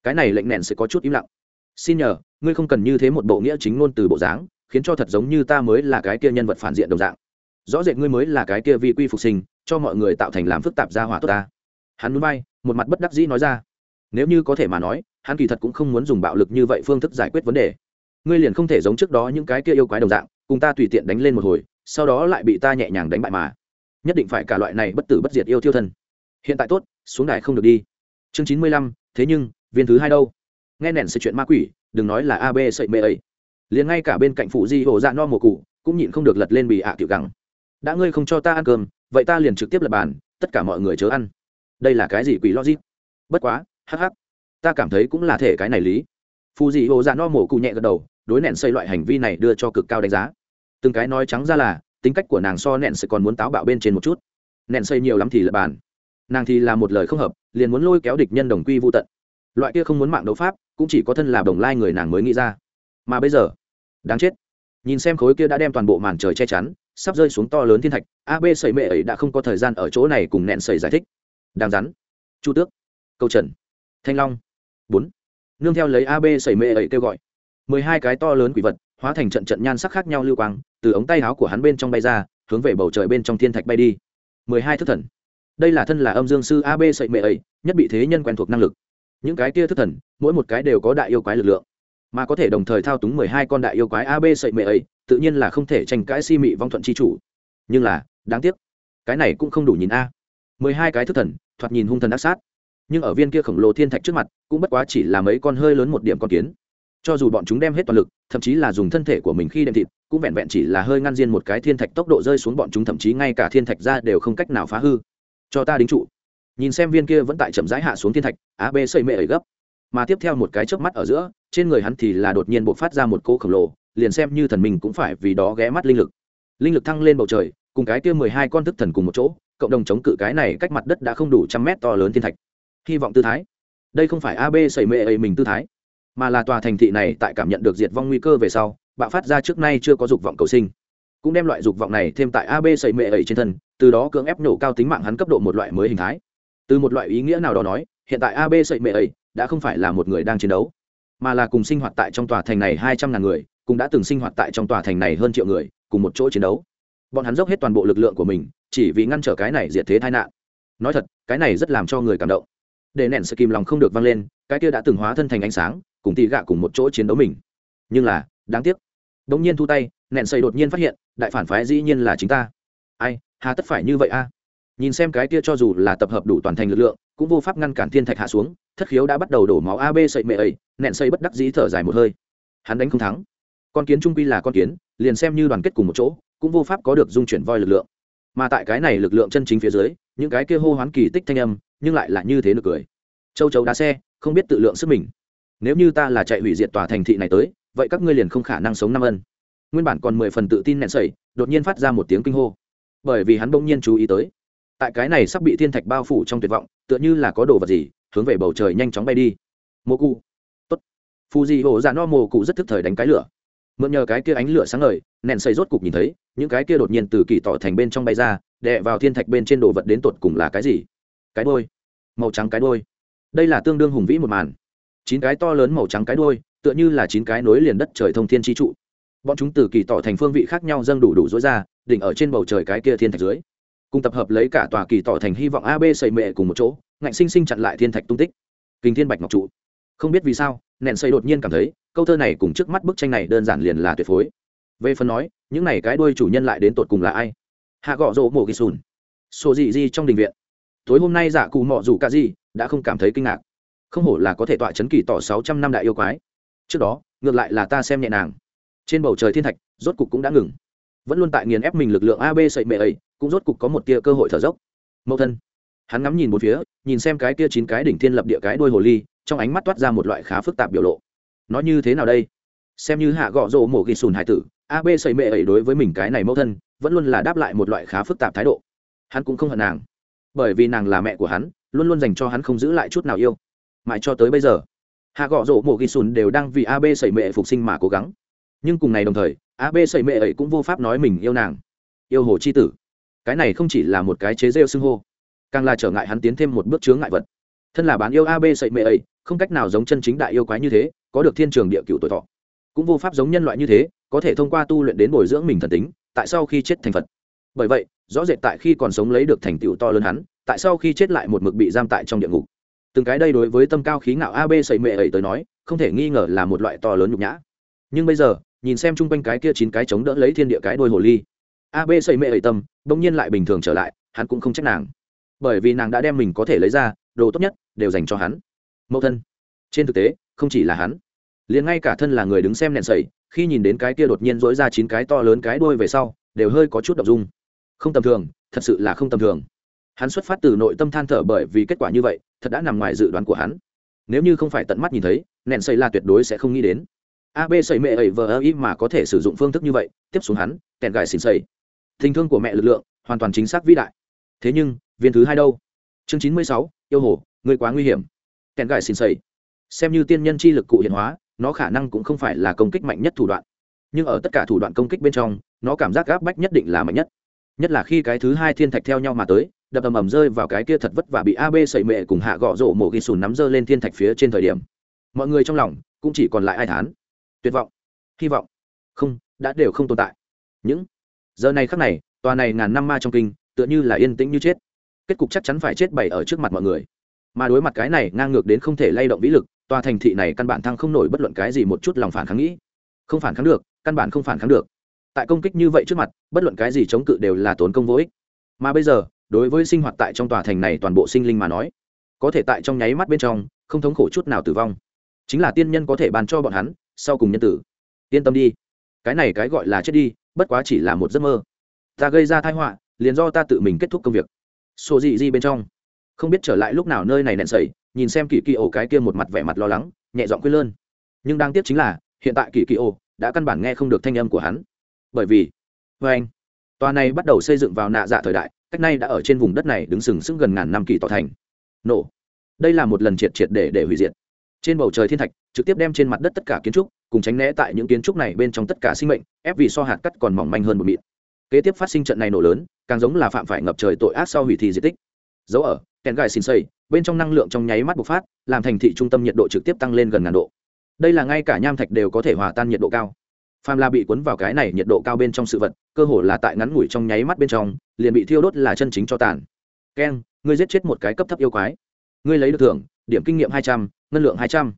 Speaker 1: Cái này lệnh nẹn sẽ có chút im lặng. Xin nhờ, ngươi không cần như thế một bộ nghĩa chính ngôn từ bộ dáng, khiến cho thật giống như ta mới là cái kia nhân vật phản diện đồng dạng. Rõ rệt ngươi mới là cái kia vi quy phục sinh, cho mọi người tạo thành làm phức tạp ra hỏa tốt ta. Hắn núi bay, một mặt bất đắc dĩ nói ra nếu như có thể mà nói, hắn kỳ thật cũng không muốn dùng bạo lực như vậy phương thức giải quyết vấn đề. Ngươi liền không thể giống trước đó những cái kia yêu quái đồng dạng, cùng ta tùy tiện đánh lên một hồi, sau đó lại bị ta nhẹ nhàng đánh bại mà. Nhất định phải cả loại này bất tử bất diệt yêu thiêu thân. Hiện tại tốt, xuống đài không được đi. Chương chín mươi lăm, thế nhưng, viên thứ hai đâu? Nghe nền sự chuyện ma quỷ, đừng nói là ab sậy mê ấy e. liền ngay cả bên cạnh phụ di hồ dạ no mùa cụ, cũng nhịn không được lật lên bị ạ à tiểu gắng đã ngươi không cho ta ăn cơm, vậy ta liền trực tiếp lập bàn, tất cả mọi người chớ ăn. Đây là cái gì quỷ logic? Bất quá hắc hắc. Ta cảm thấy cũng là thể cái này lý. Phù dị hồ dạ no mổ cụ nhẹ gật đầu, đối nện xây loại hành vi này đưa cho cực cao đánh giá. Từng cái nói trắng ra là, tính cách của nàng so nện sẽ còn muốn táo bạo bên trên một chút. Nện xây nhiều lắm thì lập bàn. Nàng thì là một lời không hợp, liền muốn lôi kéo địch nhân đồng quy vô tận. Loại kia không muốn mạng đấu pháp, cũng chỉ có thân là đồng lai người nàng mới nghĩ ra. Mà bây giờ, đáng chết. Nhìn xem khối kia đã đem toàn bộ màn trời che chắn, sắp rơi xuống to lớn thiên thạch ab sẩy mệ ấy đã không có thời gian ở chỗ này cùng nẹn sẩy giải thích. Đáng rắn. Chu tước. Câu trần thanh long. Bốn. Nương theo lấy ab sẩy mệ ấy kêu gọi. Mười hai cái to lớn quỷ vật, hóa thành trận trận nhan sắc khác nhau lưu quang, từ ống tay áo của hắn bên trong bay ra, hướng về bầu trời bên trong thiên thạch bay đi. Mười hai thức thần. Đây là thân là âm dương sư ab sậy mệ ấy, nhất bị thế nhân quen thuộc năng lực. Những cái kia thức thần, mỗi một cái đều có đại yêu quái lực lượng. Mà có thể đồng thời thao túng mười hai con đại yêu quái ab sậy mệ ấy, tự nhiên là không thể tranh cãi si mị vong thuận chi chủ. Nhưng là, đáng tiếc, cái này cũng không đủ nhìn a. Mười hai cái thức thần, thoạt nhìn hung thần ác sát nhưng ở viên kia khổng lồ thiên thạch trước mặt, cũng bất quá chỉ là mấy con hơi lớn một điểm con kiến. Cho dù bọn chúng đem hết toàn lực, thậm chí là dùng thân thể của mình khi đem thịt, cũng vẹn vẹn chỉ là hơi ngăn diên một cái thiên thạch tốc độ rơi xuống bọn chúng, thậm chí ngay cả thiên thạch ra đều không cách nào phá hư. Cho ta đính trụ. Nhìn xem viên kia vẫn tại chậm rãi hạ xuống thiên thạch á b xây mệ ấy gấp. Mà tiếp theo một cái chớp mắt ở giữa, trên người hắn thì là đột nhiên bộc phát ra một cỗ khổng lồ, liền xem như thần mình cũng phải vì đó ghé mắt linh lực. Linh lực thăng lên bầu trời, cùng cái kia mười hai con thức thần cùng một chỗ, cộng đồng chống cự cái này cách mặt đất đã không đủ trăm mét to lớn thiên thạch hy vọng tư thái. Đây không phải ab sẩy mê ấy mình tư thái, mà là tòa thành thị này tại cảm nhận được diệt vong nguy cơ về sau, bạo phát ra trước nay chưa có dục vọng cầu sinh. Cũng đem loại dục vọng này thêm tại ab sẩy mê ấy trên thân, từ đó cưỡng ép nổ cao tính mạng hắn cấp độ một loại mới hình thái. Từ một loại ý nghĩa nào đó nói, hiện tại ab sẩy mê ấy đã không phải là một người đang chiến đấu, mà là cùng sinh hoạt tại trong tòa thành này hai trăm ngàn người, cũng đã từng sinh hoạt tại trong tòa thành này hơn triệu người, cùng một chỗ chiến đấu. Bọn hắn dốc hết toàn bộ lực lượng của mình, chỉ vì ngăn trở cái này diệt thế tai nạn. Nói thật, cái này rất làm cho người cảm động để nện sự kìm lòng không được vang lên, cái kia đã từng hóa thân thành ánh sáng, cùng tì gạ cùng một chỗ chiến đấu mình. Nhưng là, đáng tiếc. Đống nhiên thu tay nện xây đột nhiên phát hiện, đại phản phái dĩ nhiên là chính ta. Ai, hà tất phải như vậy a? Nhìn xem cái kia cho dù là tập hợp đủ toàn thành lực lượng, cũng vô pháp ngăn cản thiên thạch hạ xuống, thất khiếu đã bắt đầu đổ máu ab sậy mệ ấy nện xây bất đắc dĩ thở dài một hơi. Hắn đánh không thắng. Con kiến trung quy là con kiến, liền xem như đoàn kết cùng một chỗ, cũng vô pháp có được dung chuyển voi lực lượng mà tại cái này lực lượng chân chính phía dưới, những cái kia hô hoán kỳ tích thanh âm, nhưng lại là như thế được cười. Châu chấu đá xe, không biết tự lượng sức mình. Nếu như ta là chạy hủy diệt tòa thành thị này tới, vậy các ngươi liền không khả năng sống năm ân. Nguyên bản còn mười phần tự tin nện sẩy, đột nhiên phát ra một tiếng kinh hô. Bởi vì hắn bỗng nhiên chú ý tới, tại cái này sắp bị thiên thạch bao phủ trong tuyệt vọng, tựa như là có đồ vật gì, hướng về bầu trời nhanh chóng bay đi. Mô cụ. Tốt. Phù di hồ ra no mô cụ rất thức thời đánh cái lửa. Mượn nhờ cái kia ánh lửa sáng ngời nện sẩy rốt cục nhìn thấy những cái kia đột nhiên từ kỳ tỏ thành bên trong bay ra, đè vào thiên thạch bên trên đồ vật đến tột cùng là cái gì? Cái đôi màu trắng cái đôi đây là tương đương hùng vĩ một màn. Chín cái to lớn màu trắng cái đôi tựa như là chín cái nối liền đất trời thông thiên chi trụ. Bọn chúng từ kỳ tỏ thành phương vị khác nhau dâng đủ đủ dối ra, đỉnh ở trên bầu trời cái kia thiên thạch dưới. Cùng tập hợp lấy cả tòa kỳ tỏ thành hy vọng ab xây mệ cùng một chỗ, ngạnh sinh sinh chặn lại thiên thạch tung tích. Kinh thiên bạch ngọc trụ. Không biết vì sao, nện xây đột nhiên cảm thấy, câu thơ này cùng trước mắt bức tranh này đơn giản liền là tuyệt phối về phần nói, những này cái đuôi chủ nhân lại đến tột cùng là ai? Hạ gọ rỗ mổ ghi sùn. Sổ dị di trong đình viện. Tối hôm nay giả cụ mọ rủ cả gì, đã không cảm thấy kinh ngạc. Không hổ là có thể tọa chấn kỳ tỏ sáu trăm năm đại yêu quái. Trước đó, ngược lại là ta xem nhẹ nàng. Trên bầu trời thiên thạch, rốt cục cũng đã ngừng. Vẫn luôn tại nghiền ép mình lực lượng ab sậy mệ ấy, cũng rốt cục có một tia cơ hội thở dốc. Mẫu thân. Hắn ngắm nhìn một phía, nhìn xem cái kia chín cái đỉnh thiên lập địa cái đôi hồ ly, trong ánh mắt toát ra một loại khá phức tạp biểu lộ. Nó như thế nào đây? Xem như hạ gọ rỗ mổ ghi sùn hải tử ab xây mệ ấy đối với mình cái này mẫu thân, vẫn luôn là đáp lại một loại khá phức tạp thái độ. Hắn cũng không hận nàng. Bởi vì nàng là mẹ của hắn, luôn luôn dành cho hắn không giữ lại chút nào yêu. Mãi cho tới bây giờ, hạ gọ Dụ Mộ ghi sùn đều đang vì ab xây mệ phục sinh mà cố gắng. Nhưng cùng ngày đồng thời ab xây mệ ấy cũng vô pháp nói mình yêu nàng. Yêu hồ c h i tử. Cái này không chỉ là một cái chế rêu xưng hô, càng là trở ngại hắn tiến thêm một bước chướng ngại vật. Thân là bán yêu ab sậy mệ ấy, không cách nào giống chân chính đại yêu quái như thế, có được thiên trường địa cựu tuổi thọ. Cũng vô pháp giống nhân loại như thế có thể thông qua tu luyện đến bồi dưỡng mình thần tính, tại sau khi chết thành phật. Bởi vậy, rõ rệt tại khi còn sống lấy được thành tựu to lớn hắn, tại sau khi chết lại một mực bị giam tại trong địa ngục. Từng cái đây đối với tâm cao khí ngạo ab sậy mệ ấy tới nói, không thể nghi ngờ là một loại to lớn nhục nhã. Nhưng bây giờ, nhìn xem chung quanh cái kia chín cái chống đỡ lấy thiên địa cái đôi hồ ly ab sậy mệ ấy tâm, bỗng nhiên lại bình thường trở lại, hắn cũng không trách nàng. Bởi vì nàng đã đem mình có thể lấy ra, đồ tốt nhất, đều dành cho hắn. Mẫu thân, trên thực tế, không chỉ là hắn, liền ngay cả thân là người đứng xem nện sẩy khi nhìn đến cái kia đột nhiên dối ra chín cái to lớn cái đuôi về sau, đều hơi có chút đ ộ n g dung. Không tầm thường, thật sự là không tầm thường. Hắn xuất phát từ nội tâm than thở bởi vì kết quả như vậy, thật đã nằm ngoài dự đoán của hắn. Nếu như không phải tận mắt nhìn thấy nện sẩy là tuyệt đối sẽ không nghĩ đến. Ab sẩy mẹ ấy vờ ơ ý mà có thể sử dụng phương thức như vậy, tiếp xuống hắn, kẹn gài xin sẩy tình thương của mẹ lực lượng, hoàn toàn chính xác vĩ đại. Thế nhưng, viên thứ hai đâu? Chương chín mươi sáu, yêu hồ người quá nguy hiểm. Kẹn gài xin sẩy xem như tiên nhân chi lực cụ hiện hóa nó khả năng cũng không phải là công kích mạnh nhất thủ đoạn. Nhưng ở tất cả thủ đoạn công kích bên trong, nó cảm giác gáp bách nhất định là mạnh nhất. Nhất là khi cái thứ hai thiên thạch theo nhau mà tới, đập ầm ầm rơi vào cái kia thật vất vả bị ab sẩy mệ cùng hạ gõ rổ mổ ghi sùn nắm rơi lên thiên thạch phía trên thời điểm. Mọi người trong lòng cũng chỉ còn lại ai thán. Tuyệt vọng. Hy vọng. Không, đã đều không tồn tại. Những giờ này khắc này, tòa này ngàn năm ma trong kinh, tựa như là yên tĩnh như chết. Kết cục chắc chắn phải chết bày ở trước mặt mọi người mà đối mặt cái này ngang ngược đến không thể lay động vĩ lực, tòa thành thị này căn bản thăng không nổi bất luận cái gì một chút lòng phản kháng nghĩ. Không phản kháng được, căn bản không phản kháng được. Tại công kích như vậy trước mặt, bất luận cái gì chống cự đều là tốn công vô ích. Mà bây giờ, đối với sinh hoạt tại trong tòa thành này toàn bộ sinh linh mà nói, có thể tại trong nháy mắt bên trong, không thống khổ chút nào tử vong. Chính là tiên nhân có thể bàn cho bọn hắn, sau cùng nhân tử. Yên tâm đi. Cái này cái gọi là chết đi, bất quá chỉ là một giấc mơ. Ta gây ra tai họa, liền do ta tự mình kết thúc công việc. Sổ dị di bên trong không biết trở lại lúc nào nơi này nện sẩy nhìn xem kỳ kỳ ổ cái kia một mặt vẻ mặt lo lắng, nhẹ giọng quên lơn. Nhưng đáng tiếc chính là, hiện tại kỳ kỳ ổ đã căn bản nghe không được thanh âm của hắn. Bởi vì vê anh, tòa này bắt đầu xây dựng vào nạ dạ thời đại, cách nay đã ở trên vùng đất này đứng sừng sững gần ngàn năm kỳ tỏ thành. Nổ, đây là một lần triệt triệt để để hủy diệt. Trên bầu trời thiên thạch, trực tiếp đem trên mặt đất tất cả kiến trúc, cùng tránh né tại những kiến trúc này bên trong tất cả sinh mệnh, ép vì so hạt cắt còn mỏng manh hơn một mịn. Kế tiếp phát sinh trận này nổ lớn, càng giống là phạm phải ngập trời tội ác sau hủy thi di tích dấu ở, kèn gai xin xây, bên trong năng lượng trong nháy mắt bộc phát, làm thành thị trung tâm nhiệt độ trực tiếp tăng lên gần ngàn độ. Đây là ngay cả nham thạch đều có thể hòa tan nhiệt độ cao. Phàm la bị cuốn vào cái này nhiệt độ cao bên trong sự vật, cơ hồ là tại ngắn ngủi trong nháy mắt bên trong, liền bị thiêu đốt là chân chính cho tàn. Keng ngươi giết chết một cái cấp thấp yêu quái. Ngươi lấy được thưởng, điểm kinh nghiệm hai trăm, ngân lượng hai trăm.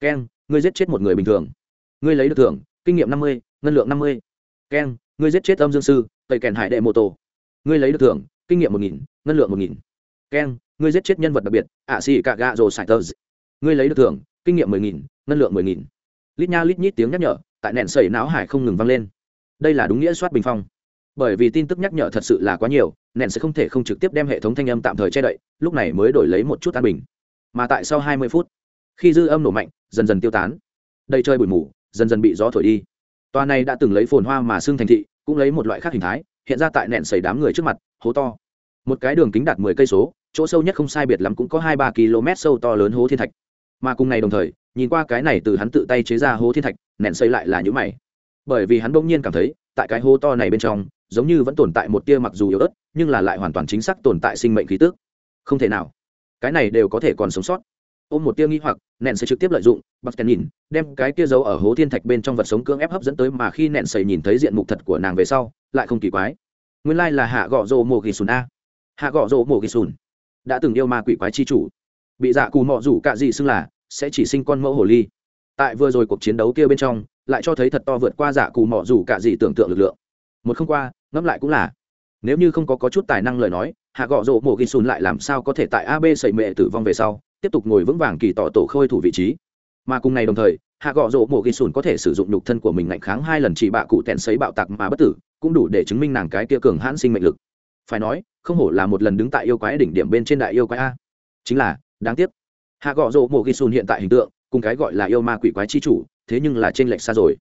Speaker 1: Keng ngươi giết chết một người bình thường. Ngươi lấy được thưởng, kinh nghiệm năm mươi, ngân lượng năm mươi. Keng ngươi giết chết âm dương sư tẩy kèn hải đệ mô tô. Ngươi lấy được thưởng, kinh nghiệm một nghìn, ngân lượng một nghìn keng ngươi giết chết nhân vật đặc biệt ạ xì cạ gạ rồ sải tơ ngươi lấy được thưởng, kinh nghiệm mười nghìn, ngân lượng mười nghìn. Lít nha lít nhít tiếng nhắc nhở, tại nền sẩy não hải không ngừng vang lên. Đây là đúng nghĩa soát bình phong. Bởi vì tin tức nhắc nhở thật sự là quá nhiều, nền sẽ không thể không trực tiếp đem hệ thống thanh âm tạm thời che đậy, lúc này mới đổi lấy một chút an bình. Mà tại sau hai mươi phút, khi dư âm nổ mạnh, dần dần tiêu tán. Đầy chơi bụi mù, dần dần bị gió thổi đi. Toa này đã từng lấy phồn hoa mà xưng thành thị, cũng lấy một loại khác hình thái, hiện ra tại nền sẩy đám người trước mặt, hố to. Một cái đường kính đạt mười cây số chỗ sâu nhất không sai biệt lắm cũng có hai ba km sâu to lớn hố thiên thạch. Mà cùng ngày đồng thời, nhìn qua cái này từ hắn tự tay chế ra hố thiên thạch, nện xây lại là những mày. Bởi vì hắn bỗng nhiên cảm thấy, tại cái hố to này bên trong, giống như vẫn tồn tại một tia mặc dù yếu ớt, nhưng là lại hoàn toàn chính xác tồn tại sinh mệnh khí tước không thể nào. Cái này đều có thể còn sống sót. Ôm một tia nghi hoặc, nện sẽ trực tiếp lợi dụng, bắt kèn nhìn, đem cái tia giấu ở hố thiên thạch bên trong vật sống cưỡng ép hấp dẫn tới mà khi nện sầy nhìn thấy diện mục thật của nàng về sau, lại không kỳ quái. Nguyên lai là hạ gọ rồ mồ ghi sùn a. Hạ gọ rồ mồ ghi sùn đã từng yêu ma quỷ quái chi chủ. Bị dạ cù mọ rủ cạ dị xưng là sẽ chỉ sinh con mẫu hồ ly. Tại vừa rồi cuộc chiến đấu kia bên trong lại cho thấy thật to vượt qua dạ cù mọ rủ cạ dị tưởng tượng lực lượng. Một không qua ngẫm lại cũng là nếu như không có, có chút tài năng lời nói hạ gọ rộ mộ ghi xùn lại làm sao có thể tại ab sẩy mệ tử vong về sau tiếp tục ngồi vững vàng kỳ tỏ tổ khôi thủ vị trí. Mà cùng ngày đồng thời hạ gọ rộ mộ ghi xùn có thể sử dụng nhục thân của mình ngạnh kháng hai lần chỉ bạ cụ tẹn xấy bạo tặc mà bất tử cũng đủ để chứng minh nàng cái kia cường hãn sinh mệnh lực phải nói, không hổ là một lần đứng tại yêu quái đỉnh điểm bên trên đại yêu quái a. Chính là, đáng tiếc. Hạ gọ rộ mộ ghi xùn hiện tại hình tượng, cùng cái gọi là yêu ma quỷ quái chi chủ, thế nhưng là trên lệch xa rồi.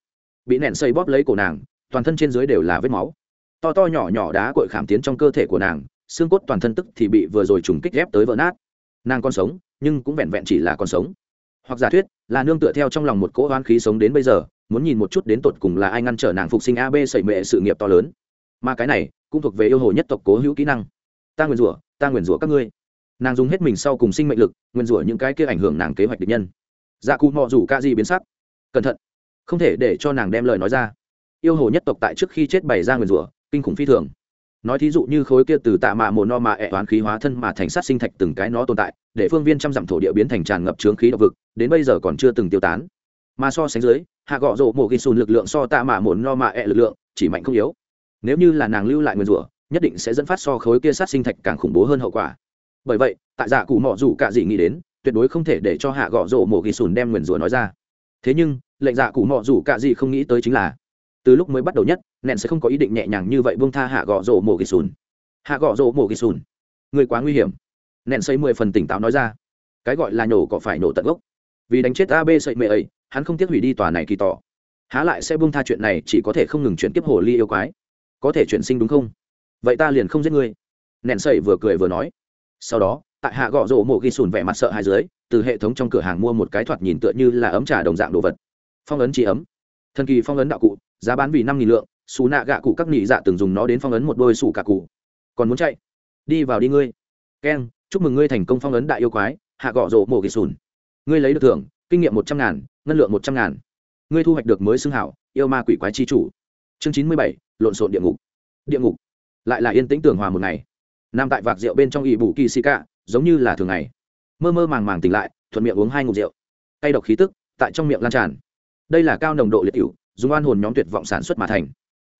Speaker 1: Bị nện xây bóp lấy cổ nàng, toàn thân trên dưới đều là vết máu. To to nhỏ nhỏ đá cội khảm tiến trong cơ thể của nàng, xương cốt toàn thân tức thì bị vừa rồi trùng kích ghép tới vỡ nát. Nàng còn sống, nhưng cũng vẹn vẹn chỉ là còn sống. Hoặc giả thuyết, là nương tựa theo trong lòng một cỗ hoán khí sống đến bây giờ, muốn nhìn một chút đến tột cùng là ai ngăn trở nàng phục sinh ab sẩy mệ sự nghiệp to lớn. Mà cái này cũng thuộc về yêu hồ nhất tộc cố hữu kỹ năng. Ta nguyền rủa, ta nguyền rủa các ngươi. Nàng dùng hết mình sau cùng sinh mệnh lực, nguyền rủa những cái kia ảnh hưởng nàng kế hoạch địch nhân. Dạ cụ mò rủ ca gì biến sắc. Cẩn thận. Không thể để cho nàng đem lời nói ra. Yêu hồ nhất tộc tại trước khi chết bày ra nguyền rủa, kinh khủng phi thường. Nói thí dụ như khối kia từ tạ mạ mồ no mạ ẹ toán khí hóa thân mà thành sát sinh thạch từng cái nó tồn tại, để phương viên trăm dặm thổ địa biến thành tràn ngập trướng khí độc vực, đến bây giờ còn chưa từng tiêu tán. Mà so sánh dưới, hạ gọ rộ mộ ghi xùn lực lượng so tạ mạ mồ no mạ ẹ lực lượng chỉ mạnh không yếu nếu như là nàng lưu lại nguyên rủa, nhất định sẽ dẫn phát so khối kia sát sinh thạch càng khủng bố hơn hậu quả. Bởi vậy, tại dạ cụ mọ dù cả gì nghĩ đến, tuyệt đối không thể để cho hạ gọ rổ mổ ghi sùn đem nguyền rủa nói ra. Thế nhưng, lệnh dạ cụ mọ dù cả gì không nghĩ tới chính là, từ lúc mới bắt đầu nhất nện sẽ không có ý định nhẹ nhàng như vậy buông tha hạ gọ rổ mổ ghi sùn. Hạ gọ rổ mổ ghi sùn? Người quá nguy hiểm. Nện xây mười phần tỉnh táo nói ra. Cái gọi là nhổ có phải nổ tận gốc? Vì đánh chết ab sậy mệ ấy, hắn không tiếc hủy đi tòa này kỳ tỏ. Há lại sẽ buông tha chuyện này chỉ có thể không ngừng chuyển tiếp hồ ly yêu quái có thể chuyển sinh đúng không? Vậy ta liền không giết ngươi. Nện sậy vừa cười vừa nói. Sau đó, tại hạ gõ rổ mộ ghi sùn vẻ mặt sợ hai dưới, từ hệ thống trong cửa hàng mua một cái thoạt nhìn tựa như là ấm trà đồng dạng đồ vật. Phong ấn chỉ ấm. Thần kỳ phong ấn đạo cụ, giá bán vì năm nghìn lượng, xù nạ gạ cụ các nhị dạ từng dùng nó đến phong ấn một đôi sủ cả cụ. Còn muốn chạy? Đi vào đi ngươi. Keng chúc mừng ngươi thành công phong ấn đại yêu quái, hạ gõ rổ mộ ghi sùn. Ngươi lấy được thưởng, kinh nghiệm một trăm ngàn, ngân lượng một trăm ngàn. Ngươi thu hoạch được mới xưng hảo, yêu ma quỷ quái chi chủ chương chín mươi bảy, lộn xộn địa ngục. Địa ngục. Lại là yên tĩnh tường hòa một ngày. Nằm tại vạc rượu bên trong ỵ bù kỳ xì cạ giống như là thường ngày. Mơ mơ màng màng tỉnh lại, thuận miệng uống hai ngụm rượu. Tay độc khí tức tại trong miệng lan tràn. Đây là cao nồng độ liệt cựu dùng oan hồn nhóm tuyệt vọng sản xuất mà thành.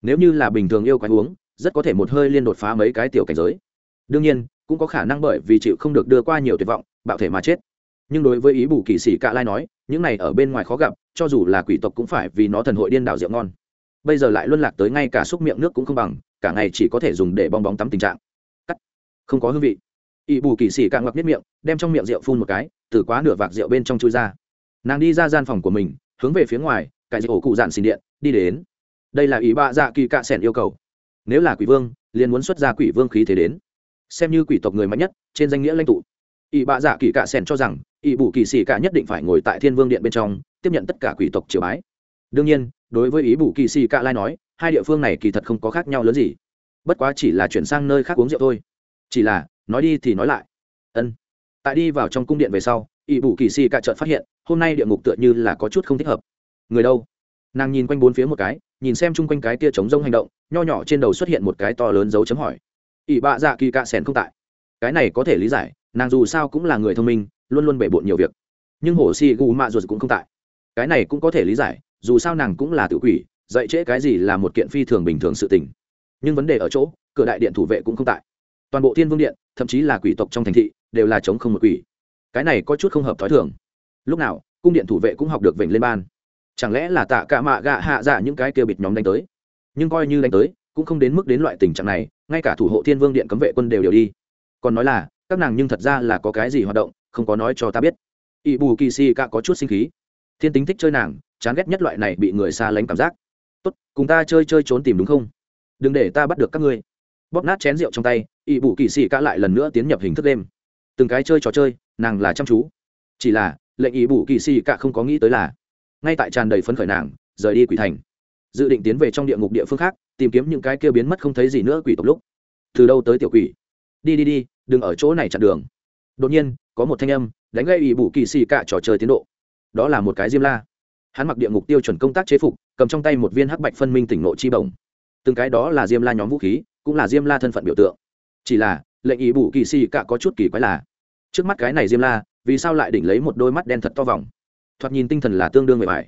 Speaker 1: Nếu như là bình thường yêu quái uống, rất có thể một hơi liên đột phá mấy cái tiểu cảnh giới. Đương nhiên, cũng có khả năng bởi vì chịu không được đưa qua nhiều tuyệt vọng, bạo thể mà chết. Nhưng đối với ý bù kỳ sĩ cạ lai nói, những này ở bên ngoài khó gặp, cho dù là quỷ tộc cũng phải vì nó thần hội điên đảo rượu ngon bây giờ lại luân lạc tới ngay cả xúc miệng nước cũng không bằng, cả ngày chỉ có thể dùng để bong bóng tắm tình trạng. Cắt. Không có hương vị. Ỵ bù kỳ xỉ càng ngọc nhất miệng, đem trong miệng rượu phun một cái, từ quá nửa vạc rượu bên trong chui ra. Nàng đi ra gian phòng của mình, hướng về phía ngoài, cải ổ cụ dạn xin điện, đi đến. Đây là ý bạ dạ kỳ cạ sẻn yêu cầu. Nếu là quỷ vương, liền muốn xuất ra quỷ vương khí thế đến. Xem như quỷ tộc người mạnh nhất, trên danh nghĩa lãnh tụ. Ỵ bạ dạ kỳ cạ sẻn cho rằng ỵ bù kỳ xỉ cả nhất định phải ngồi tại thiên vương điện bên trong, tiếp nhận tất cả quỷ tộc triều bái. Đương nhiên đối với ý bù kỳ xì cạ lai nói, hai địa phương này kỳ thật không có khác nhau lớn gì. Bất quá chỉ là chuyển sang nơi khác uống rượu thôi. Chỉ là, nói đi thì nói lại. Ân. Tại đi vào trong cung điện về sau, ý bù kỳ xì cạ chợt phát hiện, hôm nay địa ngục tựa như là có chút không thích hợp. Người đâu? Nàng nhìn quanh bốn phía một cái, nhìn xem chung quanh cái kia trống rông hành động, nho nhỏ trên đầu xuất hiện một cái to lớn dấu chấm hỏi. Ỷ bạ dạ kỳ cạ sẻn không tại. Cái này có thể lý giải, nàng dù sao cũng là người thông minh, luôn luôn bể bộn nhiều việc. Nhưng hổ si gu mạ ruột cũng không tại. Cái này cũng có thể lý giải dù sao nàng cũng là tự quỷ, dạy trễ cái gì là một kiện phi thường bình thường sự tình. Nhưng vấn đề ở chỗ, cửa đại điện thủ vệ cũng không tại. Toàn bộ thiên vương điện, thậm chí là quỷ tộc trong thành thị, đều là chống không một quỷ. Cái này có chút không hợp t h ó i thường. Lúc nào, cung điện thủ vệ cũng học được vểnh lên ban. Chẳng lẽ là tạ cả mạ gạ hạ dạ những cái kia bịt nhóm đánh tới? Nhưng coi như đánh tới, cũng không đến mức đến loại tình trạng này, ngay cả thủ hộ thiên vương điện cấm vệ quân đều đều đi. Còn nói là, các nàng nhưng thật ra là có cái gì hoạt động, không có nói cho ta biết. Ỵ bù kỳ si cả có chút sinh khí. Thiên tính thích chơi nàng chán ghét nhất loại này bị người xa lánh cảm giác. Tốt, cùng ta chơi chơi trốn tìm đúng không? Đừng để ta bắt được các ngươi. Bóp nát chén rượu trong tay ỵ bù kỳ si cả lại lần nữa tiến nhập hình thức đêm từng cái chơi trò chơi, nàng là chăm chú. Chỉ là, lệnh ỵ bù kỳ si cả không có nghĩ tới là, ngay tại tràn đầy phấn khởi nàng, rời đi quỷ thành. Dự định tiến về trong địa ngục địa phương khác, tìm kiếm những cái kia biến mất không thấy gì nữa quỷ tộc lúc. Từ đâu tới tiểu quỷ? Đi đi đi, đừng ở chỗ này chặn đường. Đột nhiên, có một thanh âm, đánh gây ỵ bù kỳ xì cả trò chơi tiến độ. Đó là một cái diêm la hắn mặc địa ngục tiêu chuẩn công tác chế phục, cầm trong tay một viên hắc bạch phân minh tỉnh nộ chi bổng. Từng cái đó là diêm la nhóm vũ khí, cũng là diêm la thân phận biểu tượng. Chỉ là, lệnh ý bù kỳ xì cả có chút kỳ quái là, trước mắt cái này diêm la, vì sao lại đỉnh lấy một đôi mắt đen thật to vòng? Thoạt nhìn tinh thần là tương đương mệt mỏi.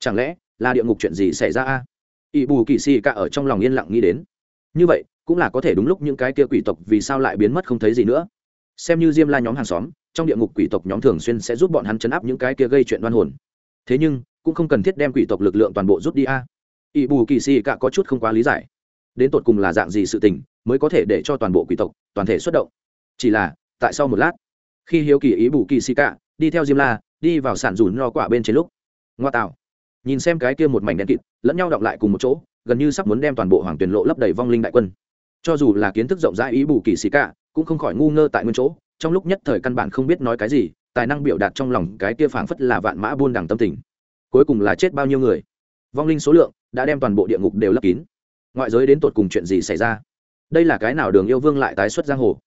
Speaker 1: Chẳng lẽ, là địa ngục chuyện gì xảy ra a? Ý bù kỳ xì cả ở trong lòng yên lặng nghĩ đến. Như vậy, cũng là có thể đúng lúc những cái kia quỷ tộc vì sao lại biến mất không thấy gì nữa. Xem như diêm la nhóm hàng xóm, trong địa ngục quỷ tộc nhóm thường xuyên sẽ giúp bọn hắn chấn áp những cái kia gây chuyện đoan hồn. Thế nhưng cũng không cần thiết đem quỷ tộc lực lượng toàn bộ rút đi a. À. ỵ bù kỳ xì cả có chút không quá lý giải. Đến tột cùng là dạng gì sự tình mới có thể để cho toàn bộ quỷ tộc, toàn thể xuất động? Chỉ là, tại sau một lát, khi hiếu kỳ ý bù kỳ xì cả đi theo diêm la, đi vào sản rủn lo quả bên trên lúc, ngoa tạo, nhìn xem cái kia một mảnh đen kịt, lẫn nhau đọng lại cùng một chỗ, gần như sắp muốn đem toàn bộ hoàng tuyển lộ lấp đầy vong linh đại quân. Cho dù là kiến thức rộng rãi ý bù kỳ xì cả, cũng không khỏi ngu ngơ tại nguyên chỗ, trong lúc nhất thời căn bản không biết nói cái gì, tài năng biểu đạt trong lòng cái kia phảng phất là vạn mã buôn đằng tâm tình cuối cùng là chết bao nhiêu người. Vong linh số lượng đã đem toàn bộ địa ngục đều lấp kín. Ngoại giới đến tột cùng chuyện gì xảy ra? Đây là cái nào đường yêu vương lại tái xuất giang hồ?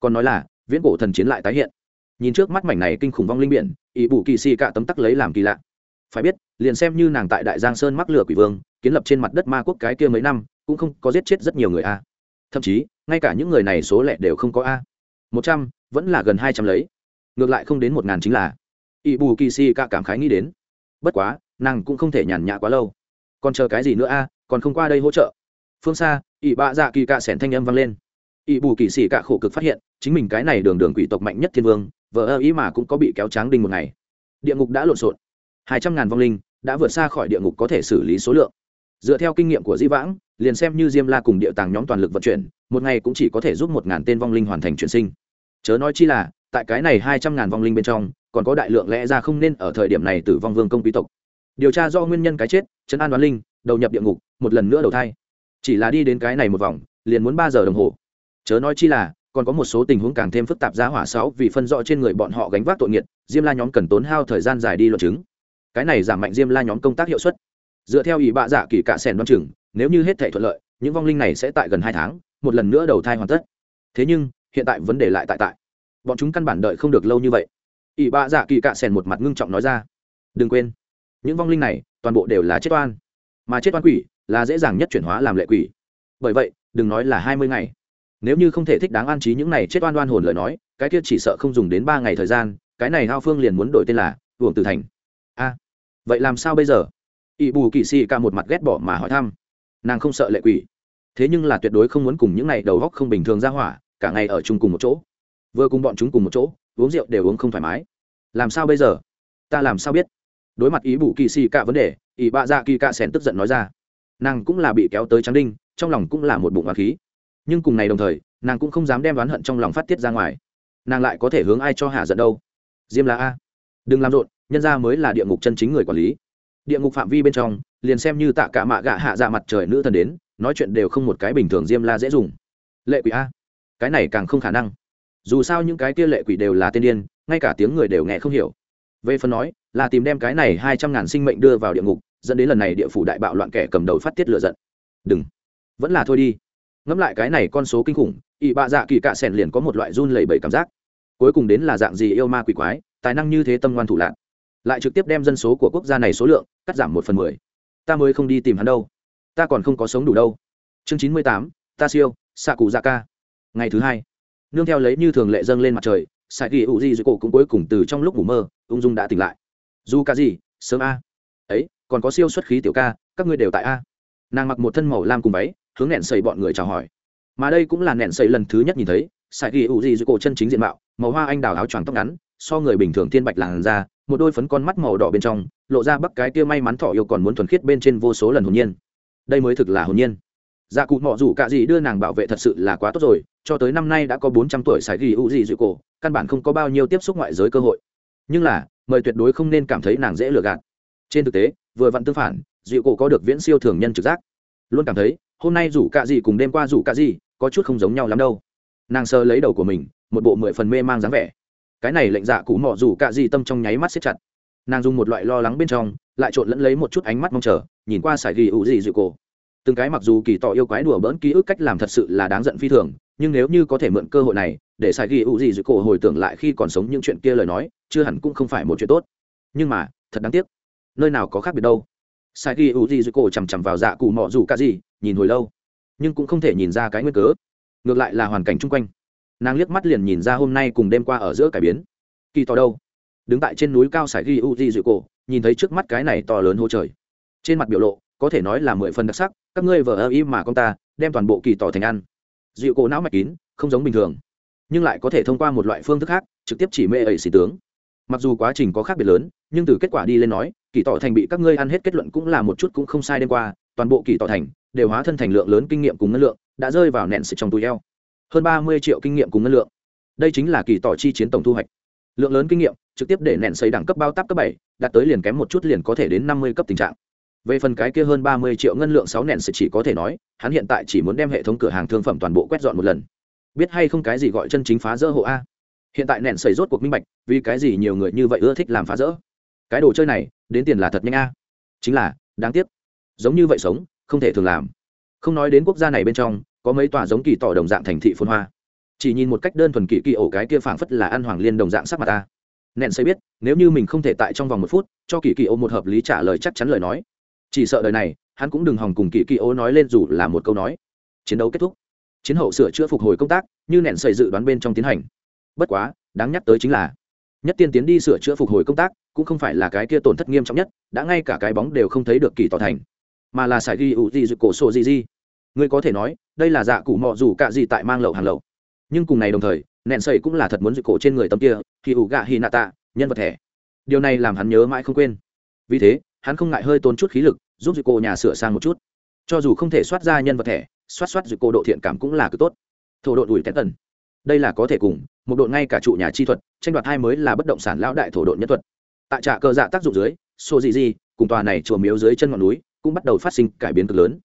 Speaker 1: Còn nói là, viễn cổ thần chiến lại tái hiện. Nhìn trước mắt mảnh này kinh khủng vong linh biển, ỷ bù kỳ xì cả tấm tắc lấy làm kỳ lạ. Phải biết, liền xem như nàng tại đại giang sơn mắc lửa quỷ vương, kiến lập trên mặt đất ma quốc cái kia mấy năm, cũng không có giết chết rất nhiều người a. Thậm chí, ngay cả những người này số lẻ đều không có a. Một trăm, vẫn là gần hai trăm lấy. Ngược lại không đến một ngàn chính là. Ỵ bù kỳ si cả cảm khái nghĩ đến bất quá, nàng cũng không thể nhàn nhã quá lâu. Còn chờ cái gì nữa a? Còn không qua đây hỗ trợ. Phương xa ỵ bạ dạ kỳ cạ sẻn thanh âm vang lên. Ỵ bù kỳ sĩ cạ khổ cực phát hiện, chính mình cái này đường đường quỷ tộc mạnh nhất thiên vương vợ ơ ý mà cũng có bị kéo tráng đinh một ngày. Địa ngục đã lộn xộn. Hai trăm ngàn vong linh đã vượt xa khỏi địa ngục có thể xử lý số lượng. Dựa theo kinh nghiệm của di vãng, liền xem như diêm la cùng địa tàng nhóm toàn lực vận chuyển, một ngày cũng chỉ có thể giúp một ngàn tên vong linh hoàn thành chuyển sinh. Chớ nói chi là, tại cái này hai trăm ngàn vong linh bên trong còn có đại lượng lẽ ra không nên ở thời điểm này tử vong vương công quý tộc. Điều tra do nguyên nhân cái chết chấn an đoán linh, đầu nhập địa ngục, một lần nữa đầu thai. Chỉ là đi đến cái này một vòng, liền muốn ba giờ đồng hồ. Chớ nói chi là, còn có một số tình huống càng thêm phức tạp giá hỏa sáu vì phân rõ trên người bọn họ gánh vác tội nghiệt, diêm la nhóm cần tốn hao thời gian dài đi luận chứng. Cái này giảm mạnh diêm la nhóm công tác hiệu suất. Dựa theo ý bạ giả kỳ cạ sẻn đoán chừng, nếu như hết thể thuận lợi, những vong linh này sẽ tại gần hai tháng, một lần nữa đầu thai hoàn tất. Thế nhưng, hiện tại vấn đề lại tại tại. Bọn chúng căn bản đợi không được lâu như vậy ỷ bạ dạ kỳ cạ sèn một mặt ngưng trọng nói ra. Đừng quên, những vong linh này toàn bộ đều là chết oan. Mà chết oan quỷ là dễ dàng nhất chuyển hóa làm lệ quỷ. Bởi vậy, đừng nói là hai mươi ngày. Nếu như không thể thích đáng an trí những này chết oan oan hồn lời nói, cái kia chỉ sợ không dùng đến ba ngày thời gian, cái này hao phương liền muốn đổi tên là hưởng Tử thành. A, vậy làm sao bây giờ? Ỵ bù kỵ sĩ ca một mặt ghét bỏ mà hỏi thăm. Nàng không sợ lệ quỷ. Thế nhưng là tuyệt đối không muốn cùng những này đầu góc không bình thường ra hỏa, cả ngày ở chung cùng một chỗ. Vừa cùng bọn chúng cùng một chỗ uống rượu đều uống không thoải mái. Làm sao bây giờ? Ta làm sao biết? Đối mặt ý bù kỳ xì cả vấn đề, ý bạ dạ kỳ cạ sẻn tức giận nói ra. Nàng cũng là bị kéo tới trắng đinh, trong lòng cũng là một bụng hoa khí. Nhưng cùng này đồng thời, nàng cũng không dám đem đoán hận trong lòng phát tiết ra ngoài. Nàng lại có thể hướng ai cho hạ giận đâu? Diêm là a. Đừng làm rộn, nhân ra mới là địa ngục chân chính người quản lý. Địa ngục phạm vi bên trong, liền xem như tạ cả mạ gạ hạ dạ mặt trời nữ thần đến, nói chuyện đều không một cái bình thường diêm la dễ dùng. Lệ quỷ a. Cái này càng không khả năng dù sao những cái kia lệ quỷ đều là tên điên, ngay cả tiếng người đều nghe không hiểu. Về phần nói, là tìm đem cái này hai trăm ngàn sinh mệnh đưa vào địa ngục, dẫn đến lần này địa phủ đại bạo loạn kẻ cầm đầu phát tiết lựa giận. Đừng. Vẫn là thôi đi. Ngẫm lại cái này con số kinh khủng ỵ bạ dạ kỳ cạ sẻn liền có một loại run lẩy bẩy cảm giác. Cuối cùng đến là dạng gì yêu ma quỷ quái, tài năng như thế tâm ngoan thủ lạc lại trực tiếp đem dân số của quốc gia này số lượng cắt giảm một phần mười. Ta mới không đi tìm hắn đâu. Ta còn không có sống đủ đâu. Chương chín mươi tám ta siêu xạ cụ dạ ca ngày thứ hai nương theo lấy như thường lệ dâng lên mặt trời sai ghi u di dưới cổ cũng cuối cùng từ trong lúc ngủ mơ, ung dung đã tỉnh lại. Dù ca gì, sớm a. Ấy, còn có siêu xuất khí tiểu ca, các ngươi đều tại a. Nàng mặc một thân màu lam cùng váy, hướng nẹn xây bọn người chào hỏi. Mà đây cũng là nẹn xây lần thứ nhất nhìn thấy sai ghi u di dưới cổ chân chính diện mạo, màu hoa anh đào áo choàng tóc ngắn, so người bình thường thiên bạch làn ra một đôi phấn con mắt màu đỏ bên trong, lộ ra bắc cái tia may mắn thọ yêu còn muốn thuần khiết bên trên vô số lần hồn nhiên. Đây mới thực là hồn nhiên dạ cụ mọ dù cả gì đưa nàng bảo vệ thật sự là quá tốt rồi, cho tới năm nay đã có bốn trăm tuổi sài ghi u gì dịu cổ, căn bản không có bao nhiêu tiếp xúc ngoại giới cơ hội. Nhưng là, mời tuyệt đối không nên cảm thấy nàng dễ lừa gạt. Trên thực tế, vừa vặn tương phản dịu cổ có được viễn siêu thường nhân trực giác. Luôn cảm thấy, hôm nay rủ cả gì cùng đêm qua rủ cả gì, có chút không giống nhau lắm đâu. Nàng sơ lấy đầu của mình, một bộ mười phần mê mang dáng vẻ. Cái này lệnh dạ cụ mọ rủ cả gì tâm trong nháy mắt xếp chặt. Nàng dùng một loại lo lắng bên trong, lại trộn lẫn lấy một chút ánh mắt mong chờ, nhìn qua sài ghi ủ gì dịu cổ từng cái mặc dù kỳ tỏ yêu quái đùa bỡn ký ức cách làm thật sự là đáng giận phi thường, nhưng nếu như có thể mượn cơ hội này, để sai ghi ủ gì dịu cổ hồi tưởng lại khi còn sống những chuyện kia lời nói, chưa hẳn cũng không phải một chuyện tốt. Nhưng mà, thật đáng tiếc. Nơi nào có khác biệt đâu. Sai ghi ủ gì dịu cổ chằm chằm vào dạ cụ mọ rủ cả gì, nhìn hồi lâu. Nhưng cũng không thể nhìn ra cái nguyên cớ. Ngược lại là hoàn cảnh chung quanh. Nàng liếc mắt liền nhìn ra hôm nay cùng đêm qua ở giữa cải biến. Kỳ tỏ đâu? Đứng tại trên núi cao sải ghi u di dịu cổ, nhìn thấy trước mắt cái này to lớn hô trời. Trên mặt biểu lộ có thể nói là mười phần đặc sắc, các ngươi vờ ơ im mà con ta, đem toàn bộ kỳ tỏ thành ăn. Dịu cổ não mạch kín, không giống bình thường. Nhưng lại có thể thông qua một loại phương thức khác, trực tiếp chỉ mê ẩy xì tướng. Mặc dù quá trình có khác biệt lớn, nhưng từ kết quả đi lên nói, kỳ tỏ thành bị các ngươi ăn hết kết luận cũng là một chút cũng không sai đêm qua, toàn bộ kỳ tỏ thành đều hóa thân thành lượng lớn kinh nghiệm cùng ngân lượng, đã rơi vào nện xịt trong túi eo. Hơn ba mươi triệu kinh nghiệm cùng ngân lượng. Đây chính là kỳ tỏ chi chiến tổng thu hoạch. Lượng lớn kinh nghiệm, trực tiếp để nện xây đẳng cấp bao táp cấp bảy, đạt tới liền kém một chút liền có thể đến năm mươi cấp tình trạng về phần cái kia hơn ba mươi triệu ngân lượng sáu nền sẽ chỉ có thể nói, hắn hiện tại chỉ muốn đem hệ thống cửa hàng thương phẩm toàn bộ quét dọn một lần. Biết hay không cái gì gọi chân chính phá rỡ hộ a? Hiện tại nền xây rốt cuộc minh bạch, vì cái gì nhiều người như vậy ưa thích làm phá rỡ? Cái đồ chơi này, đến tiền là thật nhanh a. Chính là, đáng tiếc. Giống như vậy sống, không thể thường làm. Không nói đến quốc gia này bên trong, có mấy tòa giống kỳ tỏ đồng dạng thành thị phun hoa. Chỉ nhìn một cách đơn thuần kỳ kỳ ổ cái kia phảng phất là ăn hoàng liên đồng dạng sắc mặt ta nện sẽ biết, nếu như mình không thể tại trong vòng một phút, cho kỳ kỳ ổ một hợp lý trả lời chắc chắn lời nói chỉ sợ đời này, hắn cũng đừng hòng cùng kỳ kỳ ô nói lên dù là một câu nói. Chiến đấu kết thúc. Chiến hậu sửa chữa phục hồi công tác, như nện xây dự đoán bên trong tiến hành. Bất quá, đáng nhắc tới chính là, nhất tiên tiến đi sửa chữa phục hồi công tác, cũng không phải là cái kia tổn thất nghiêm trọng nhất, đã ngay cả cái bóng đều không thấy được kỳ tỏ thành, mà là sải ghi ủ gì dự cổ sổ gì gì người có thể nói, đây là dạ cụ mọ dù cả gì tại mang lậu hàng lậu. Nhưng cùng ngày đồng thời nẹn sẩy cũng là thật muốn dự cổ trên người tâm kia khi ủ gạ hi nạ tạ, nhân vật thẻ. Điều này làm hắn nhớ mãi không quên. Vì thế, hắn không ngại hơi tốn chút khí lực giúp dự cô nhà sửa sang một chút. Cho dù không thể soát ra nhân vật thẻ, soát soát dự cô độ thiện cảm cũng là cực tốt. Thổ độ đuổi tét tần. Đây là có thể cùng, một độ ngay cả trụ nhà chi thuật, tranh đoạt hai mới là bất động sản lão đại thổ độ nhất thuật. Tại trạ cơ dạ tác dụng dưới xô gì gì cùng tòa này chùa miếu dưới chân ngọn núi, cũng bắt đầu phát sinh cải biến cực lớn.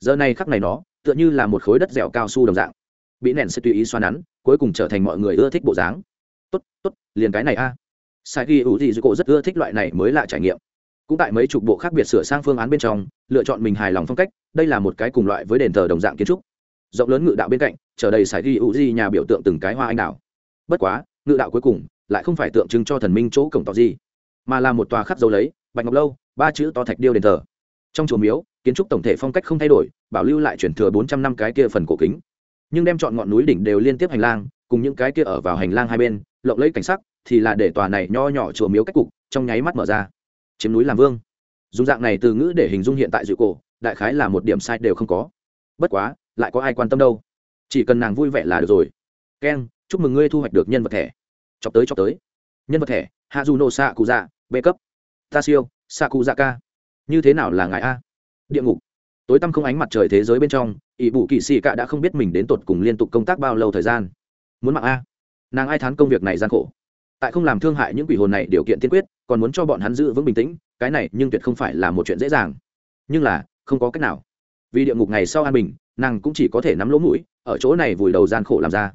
Speaker 1: Giờ này khắc này nó, tựa như là một khối đất dẻo cao su đồng dạng. Bị nện sẽ tùy ý xoa nắn, cuối cùng trở thành mọi người ưa thích bộ dáng. Tốt tốt, liền cái này a. À. sai ghi ủ gì dư cổ rất ưa thích loại này mới lạ trải nghiệm cũng tại mấy chục bộ khác biệt sửa sang phương án bên trong, lựa chọn mình hài lòng phong cách, đây là một cái cùng loại với đền thờ đồng dạng kiến trúc. Rộng lớn ngự đạo bên cạnh, trở đầy sải ghi ủ gì nhà biểu tượng từng cái hoa anh đào. Bất quá, ngự đạo cuối cùng lại không phải tượng trưng cho thần minh chỗ cổng tỏ gì, mà là một tòa khắc dấu lấy, bạch ngọc lâu, ba chữ to thạch điêu đền thờ. Trong chùa miếu, kiến trúc tổng thể phong cách không thay đổi, bảo lưu lại chuyển thừa bốn trăm năm cái kia phần cổ kính. Nhưng đem chọn ngọn núi đỉnh đều liên tiếp hành lang, cùng những cái kia ở vào hành lang hai bên, lộng lấy cảnh sắc, thì là để tòa này nho nhỏ chùa miếu cách cục, trong nháy mắt mở ra chiếm núi làm vương. Dùng dạng này từ ngữ để hình dung hiện tại dự cổ, đại khái là một điểm sai đều không có. Bất quá, lại có ai quan tâm đâu? Chỉ cần nàng vui vẻ là được rồi. Keng chúc mừng ngươi thu hoạch được nhân vật thẻ. Chọc tới chọc tới. Nhân vật thẻ hạ dù nổ xạ cụ dạ b cấp. Ta siêu xạ cụ dạ ca như thế nào là ngài a? Địa ngục. Tối tăm không ánh mặt trời thế giới bên trong ỷ bụ kỵ sĩ cạ đã không biết mình đến tột cùng liên tục công tác bao lâu thời gian. Muốn mạng a. Nàng ai thán công việc này gian khổ tại không làm thương hại những quỷ hồn này điều kiện tiên quyết, còn muốn cho bọn hắn giữ vững bình tĩnh, cái này nhưng tuyệt không phải là một chuyện dễ dàng. Nhưng là, không có cách nào. Vì địa ngục ngày sau an bình, nàng cũng chỉ có thể nắm lỗ mũi, ở chỗ này vùi đầu gian khổ làm ra.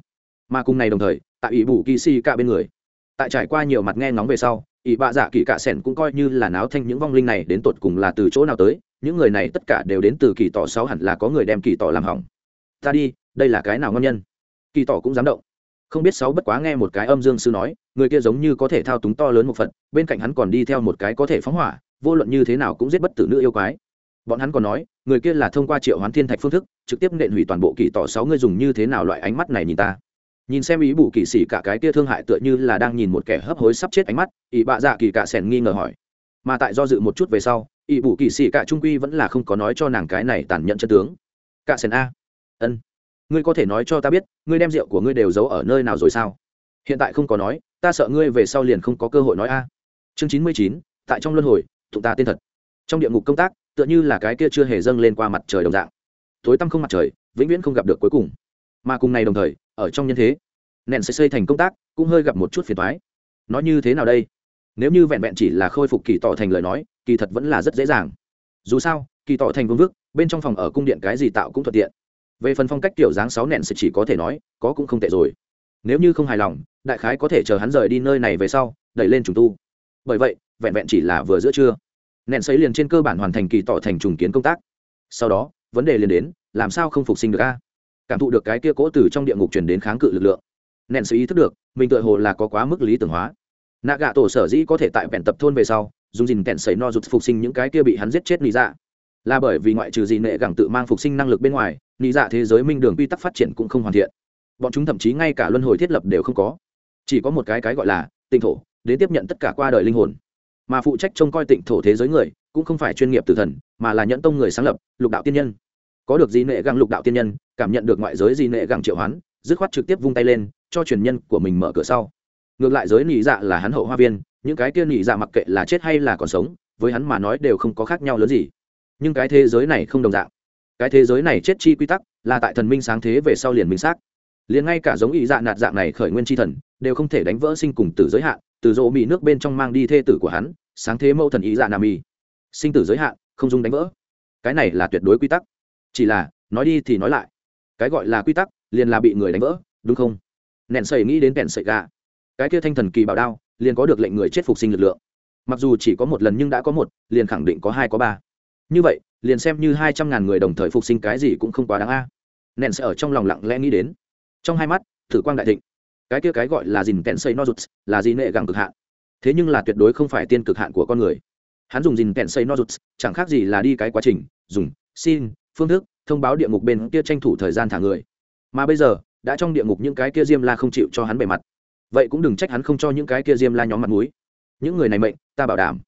Speaker 1: Mà cùng này đồng thời, tại ỷ bù kỳ si cả bên người. Tại trải qua nhiều mặt nghe ngóng về sau, ỷ bạ dạ kỳ cạ sẻn cũng coi như là náo thanh những vong linh này đến tột cùng là từ chỗ nào tới, những người này tất cả đều đến từ kỳ tỏ sáu hẳn là có người đem kỳ tỏ làm hỏng. Ta đi, đây là cái nào ngon nhân? Kỳ tỏ cũng dám động không biết sáu bất quá nghe một cái âm dương sư nói, người kia giống như có thể thao túng to lớn một phật, bên cạnh hắn còn đi theo một cái có thể phóng hỏa, vô luận như thế nào cũng giết bất tử nữ yêu quái. Bọn hắn còn nói, người kia là thông qua triệu hoán thiên thạch phương thức, trực tiếp nện hủy toàn bộ kỳ tỏ sáu người dùng như thế nào loại ánh mắt này nhìn ta. Nhìn xem ý bù kỳ xỉ cả cái kia thương hại tựa như là đang nhìn một kẻ hấp hối sắp chết ánh mắt, ý bạ dạ kỳ cả sẻn nghi ngờ hỏi. Mà tại do dự một chút về sau, ý bù kỳ xỉ cả trung quy vẫn là không có nói cho nàng cái này tàn nhẫn chân tướng. Cả sẻn a. Ân ngươi có thể nói cho ta biết, ngươi đem rượu của ngươi đều giấu ở nơi nào rồi sao? Hiện tại không có nói, ta sợ ngươi về sau liền không có cơ hội nói a. Chương chín mươi chín, tại trong luân hồi, tụng ta tên thật. Trong địa ngục công tác, tựa như là cái kia chưa hề dâng lên qua mặt trời đồng dạng. Tối tăm không mặt trời, vĩnh viễn không gặp được cuối cùng. Mà cùng này đồng thời, ở trong nhân thế, nện sẽ xây thành công tác, cũng hơi gặp một chút phiền thoái nói như thế nào đây? Nếu như vẹn vẹn chỉ là khôi phục kỳ tỏ thành lời nói, kỳ thật vẫn là rất dễ dàng. Dù sao, kỳ tỏ thành vương vức, bên trong phòng ở cung điện cái gì tạo cũng thuận tiện về phần phong cách kiểu dáng sáu nện sẽ chỉ có thể nói, có cũng không tệ rồi. Nếu như không hài lòng, đại khái có thể chờ hắn rời đi nơi này về sau, đẩy lên trùng tu. Bởi vậy, vẹn vẹn chỉ là vừa giữa trưa nện xấy liền trên cơ bản hoàn thành kỳ tỏ thành trùng kiến công tác. Sau đó, vấn đề liền đến, làm sao không phục sinh được a? Cảm thụ được cái kia cố từ trong địa ngục chuyển đến kháng cự lực lượng. Nện sự ý thức được, mình tự hồ là có quá mức lý tưởng hóa. Nạ gạ tổ sở dĩ có thể tại vẹn tập thôn về sau, dùng dìn kẹn sấy no rụt phục sinh những cái kia bị hắn giết chết lý dạ. Là bởi vì ngoại trừ gì nệ gẳng tự mang phục sinh năng lực bên ngoài lý dạ thế giới minh đường quy tắc phát triển cũng không hoàn thiện. Bọn chúng thậm chí ngay cả luân hồi thiết lập đều không có. Chỉ có một cái cái gọi là tịnh thổ, đến tiếp nhận tất cả qua đời linh hồn. Mà phụ trách trông coi tịnh thổ thế giới người, cũng không phải chuyên nghiệp tử thần, mà là nhẫn tông người sáng lập, lục đạo tiên nhân. Có được di nệ găng lục đạo tiên nhân, cảm nhận được ngoại giới di nệ găng triệu hoán, dứt khoát trực tiếp vung tay lên, cho truyền nhân của mình mở cửa sau. Ngược lại giới nị dạ là hắn hậu hoa viên, những cái kia nị dạ mặc kệ là chết hay là còn sống, với hắn mà nói đều không có khác nhau lớn gì. Nhưng cái thế giới này không đồng dạng cái thế giới này chết chi quy tắc là tại thần minh sáng thế về sau liền minh xác. Liền ngay cả giống ý dạ nạt dạng này khởi nguyên chi thần, đều không thể đánh vỡ sinh cùng tử giới hạn, từ rỗ mỹ nước bên trong mang đi thê tử của hắn, sáng thế mẫu thần ý dạ nam y sinh tử giới hạn, không dùng đánh vỡ. Cái này là tuyệt đối quy tắc. Chỉ là, nói đi thì nói lại. Cái gọi là quy tắc, liền là bị người đánh vỡ, đúng không? Nện sầy nghĩ đến kẹn sậy gà. Cái kia thanh thần kỳ bảo đao, liền có được lệnh người chết phục sinh lực lượng. Mặc dù chỉ có một lần nhưng đã có một, liền khẳng định có hai có ba. Như vậy liền xem như hai trăm ngàn người đồng thời phục sinh cái gì cũng không quá đáng a. Nện sẽ ở trong lòng lặng lẽ nghĩ đến. Trong hai mắt, thử quang đại thịnh. Cái kia cái gọi là dìn kẹn xây nozuts, là gì nệ gẳng cực hạn. Thế nhưng là tuyệt đối không phải tiên cực hạn của con người. Hắn dùng dìn kẹn xây nozuts, chẳng khác gì là đi cái quá trình, dùng xin, phương thức, thông báo địa ngục bên kia tranh thủ thời gian thả người. Mà bây giờ, đã trong địa ngục những cái kia diêm la không chịu cho hắn bề mặt. Vậy cũng đừng trách hắn không cho những cái kia diêm la nhóm mặt mũi. Những người này mệnh, ta bảo đảm.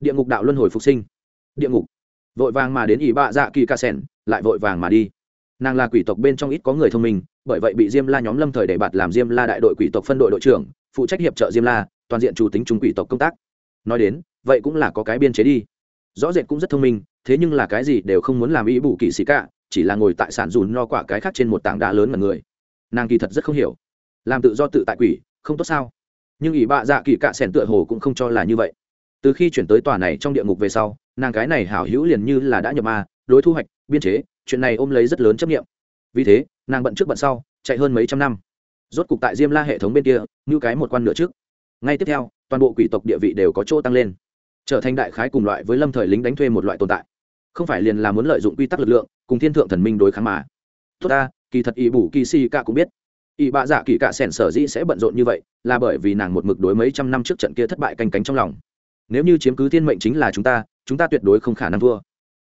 Speaker 1: Địa ngục đạo luân hồi phục sinh. Địa ngục vội vàng mà đến ỷ bạ dạ kỳ ca sẻn, lại vội vàng mà đi. Nàng là quỷ tộc bên trong ít có người thông minh, bởi vậy bị diêm la nhóm lâm thời để bạt làm diêm la đại đội quỷ tộc phân đội đội trưởng, phụ trách hiệp trợ diêm la, toàn diện chủ tính chúng quỷ tộc công tác. Nói đến, vậy cũng là có cái biên chế đi. Rõ rệt cũng rất thông minh, thế nhưng là cái gì đều không muốn làm ý bù kỵ sĩ cả, chỉ là ngồi tại sản dùn no quả cái khác trên một tảng đá lớn mà người. Nàng kỳ thật rất không hiểu. Làm tự do tự tại quỷ, không tốt sao? Nhưng ỷ bạ dạ kỳ cạ sẻn tựa hồ cũng không cho là như vậy từ khi chuyển tới tòa này trong địa ngục về sau, nàng cái này hảo hữu liền như là đã nhập ma, đối thu hoạch, biên chế, chuyện này ôm lấy rất lớn chấp nghiệm vì thế, nàng bận trước bận sau, chạy hơn mấy trăm năm. Rốt cục tại diêm la hệ thống bên kia, như cái một quan nửa trước. Ngay tiếp theo, toàn bộ quỷ tộc địa vị đều có chỗ tăng lên. Trở thành đại khái cùng loại với lâm thời lính đánh thuê một loại tồn tại. Không phải liền là muốn lợi dụng quy tắc lực lượng, cùng thiên thượng thần minh đối kháng mà. Tốt ta, kỳ thật ỷ bù kỳ si ca cũng biết. Ỷ bạ dạ kỳ cạ sẻn sở dĩ sẽ bận rộn như vậy, là bởi vì nàng một mực đối mấy trăm năm trước trận kia thất bại canh cánh trong lòng nếu như chiếm cứ thiên mệnh chính là chúng ta chúng ta tuyệt đối không khả năng thua.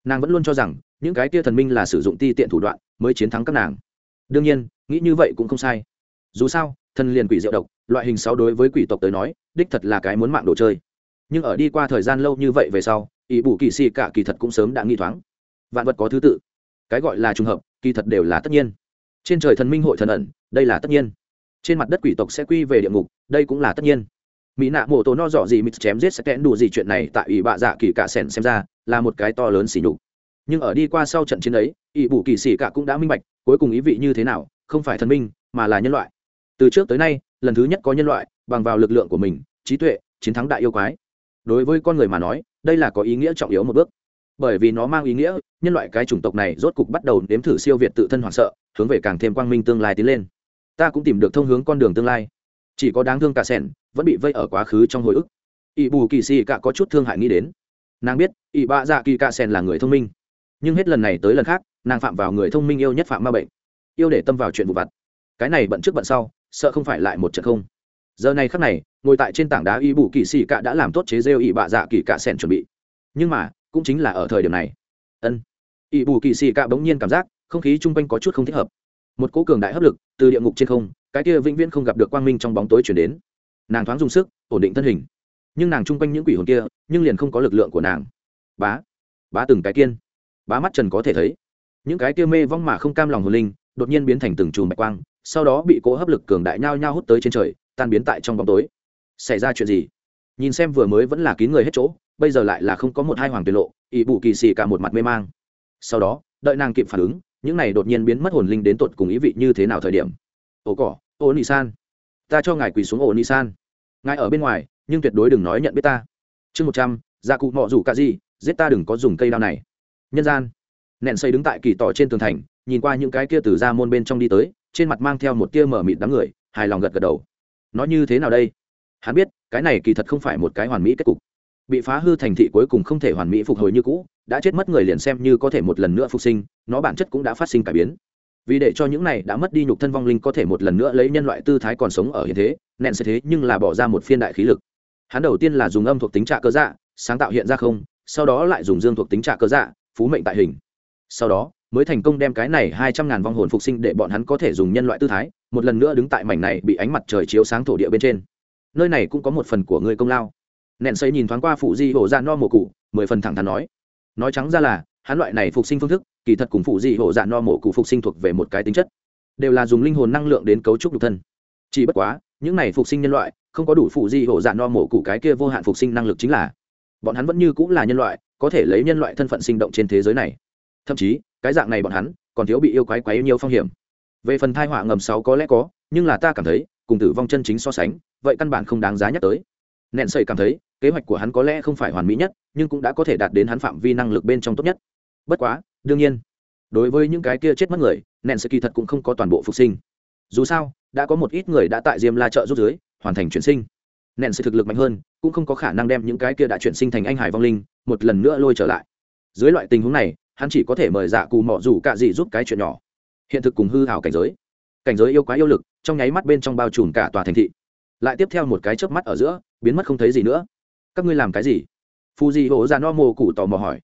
Speaker 1: Nàng vẫn luôn cho rằng, những cái kia thần minh là sử dụng ti tiện thủ đoạn mới chiến thắng các nàng. Đương nhiên, nghĩ như vậy cũng không sai. Dù sao, thần liền quỷ diệu độc, loại hình sáu đối với quỷ tộc tới nói, đích thật là cái muốn mạng đồ chơi. Nhưng ở đi qua thời gian lâu như vậy về sau ỷ bù kỳ xì cả kỳ thật cũng sớm đã nghi thoáng. Vạn vật có thứ tự. Cái gọi là trùng hợp, kỳ thật đều là tất nhiên. Trên trời thần minh hội thần ẩn, đây là tất nhiên. Trên mặt đất quỷ tộc sẽ quy về địa ngục, đây cũng là tất nhiên mỹ nạ mổ tổ no dọ gì mít chém giết sẽ kẽn đủ gì chuyện này tại ủy bạ dạ kỳ cả sẻn xem ra là một cái to lớn xỉ nhục. Nhưng ở đi qua sau trận chiến ấy, ỷ bù kỳ xỉ cả cũng đã minh bạch, cuối cùng ý vị như thế nào, không phải thần minh, mà là nhân loại. Từ trước tới nay, lần thứ nhất có nhân loại, bằng vào lực lượng của mình, trí tuệ, chiến thắng đại yêu quái. Đối với con người mà nói, đây là có ý nghĩa trọng yếu một bước. Bởi vì nó mang ý nghĩa, nhân loại cái chủng tộc này rốt cục bắt đầu nếm thử siêu việt tự thân hoảng sợ, hướng về càng thêm quang minh tương lai tiến lên. Ta cũng tìm được thông hướng con đường tương lai. Chỉ có đáng thương cả sẻn vẫn bị vây ở quá khứ trong hồi ức. Ỵ bù kỳ xì cả có chút thương hại nghĩ đến. Nàng biết ỵ bạ dạ kỳ cạ sen là người thông minh. Nhưng hết lần này tới lần khác, nàng phạm vào người thông minh yêu nhất phạm ma bệnh. Yêu để tâm vào chuyện vụ vặt. Cái này bận trước bận sau, sợ không phải lại một trận không. Giờ này khắc này, ngồi tại trên tảng đá y bù kỳ xì cả đã làm tốt chế rêu ỵ bạ dạ kỳ cạ sen chuẩn bị. Nhưng mà, cũng chính là ở thời điểm này. Ân. Ỵ bù kỳ xì cả bỗng nhiên cảm giác, không khí chung quanh có chút không thích hợp. Một cỗ cường đại hấp lực từ địa ngục trên không, cái kia vĩnh viễn không gặp được quang minh trong bóng tối chuyển đến nàng thoáng dùng sức, ổn định thân hình. Nhưng nàng chung quanh những quỷ hồn kia, nhưng liền không có lực lượng của nàng. Bá bá từng cái kiên. Bá mắt trần có thể thấy. Những cái kia mê vong mà không cam lòng hồn linh, đột nhiên biến thành từng chùm bạch quang, sau đó bị cỗ hấp lực cường đại nhao nhao hút tới trên trời, tan biến tại trong bóng tối. Xảy ra chuyện gì? Nhìn xem vừa mới vẫn là kín người hết chỗ, bây giờ lại là không có một hai hoàng tuyệt lộ ỵ bụ kỳ xì cả một mặt mê mang. Sau đó, đợi nàng kịp phản ứng, những này đột nhiên biến mất hồn linh đến tột cùng ý vị như thế nào thời điểm? Ồ cỏ, ô nị san ta cho ngài quỳ xuống ổ nị san. Ngài ở bên ngoài, nhưng tuyệt đối đừng nói nhận biết ta. Chương một trăm gia cụ mọ rủ cả gì, giết ta đừng có dùng cây đao này. Nhân gian. Nện xây đứng tại kỳ tỏ trên tường thành, nhìn qua những cái kia từ ra môn bên trong đi tới, trên mặt mang theo một tia mở mịt đám người, hài lòng gật gật đầu. Nó như thế nào đây? Hắn biết, cái này kỳ thật không phải một cái hoàn mỹ kết cục. Bị phá hư thành thị cuối cùng không thể hoàn mỹ phục hồi như cũ, đã chết mất người liền xem như có thể một lần nữa phục sinh, nó bản chất cũng đã phát sinh cải biến vì để cho những này đã mất đi nhục thân vong linh có thể một lần nữa lấy nhân loại tư thái còn sống ở hiện thế nện sẽ thế nhưng là bỏ ra một phiên đại khí lực. Hắn đầu tiên là dùng âm thuộc tính trạ cơ dạ sáng tạo hiện ra không, sau đó lại dùng dương thuộc tính trạ cơ dạ phú mệnh tại hình. Sau đó, mới thành công đem cái này hai trăm ngàn vong hồn phục sinh để bọn hắn có thể dùng nhân loại tư thái, một lần nữa đứng tại mảnh này bị ánh mặt trời chiếu sáng thổ địa bên trên. Nơi này cũng có một phần của người công lao. Nện xây nhìn thoáng qua phụ di hổ ra no mồ cụ, mười phần thẳng thắn nói. Nói trắng ra là, hắn loại này phục sinh phương thức kỳ thật cùng phụ di hộ dạ no mổ cụ phục sinh thuộc về một cái tính chất, đều là dùng linh hồn năng lượng đến cấu trúc nhục thân. Chỉ bất quá, những này phục sinh nhân loại, không có đủ phụ di hộ dạ no mổ cụ cái kia vô hạn phục sinh năng lực chính là, bọn hắn vẫn như cũng là nhân loại, có thể lấy nhân loại thân phận sinh động trên thế giới này. Thậm chí, cái dạng này bọn hắn, còn thiếu bị yêu quái quái nhiều phong hiểm. Về phần thai họa ngầm sáu có lẽ có, nhưng là ta cảm thấy, cùng tử vong chân chính so sánh, vậy căn bản không đáng giá nhắc tới. Nện sầy cảm thấy, kế hoạch của hắn có lẽ không phải hoàn mỹ nhất, nhưng cũng đã có thể đạt đến hắn phạm vi năng lực bên trong tốt nhất. Bất quá đương nhiên, đối với những cái kia chết mất người nện sự kỳ thật cũng không có toàn bộ phục sinh. Dù sao, đã có một ít người đã tại diêm la trợ rút dưới, hoàn thành chuyển sinh. Nện sự thực lực mạnh hơn, cũng không có khả năng đem những cái kia đã chuyển sinh thành anh hải vong linh, một lần nữa lôi trở lại. Dưới loại tình huống này, hắn chỉ có thể mời dạ cù mọ rủ cạ gì giúp cái chuyện nhỏ. Hiện thực cùng hư hảo cảnh giới. Cảnh giới yêu quá yêu lực, trong nháy mắt bên trong bao trùm cả tòa thành thị. Lại tiếp theo một cái chớp mắt ở giữa, biến mất không thấy gì nữa. Các ngươi làm cái gì? Phù dị hổ ra no mồ cụ tò mò hỏi.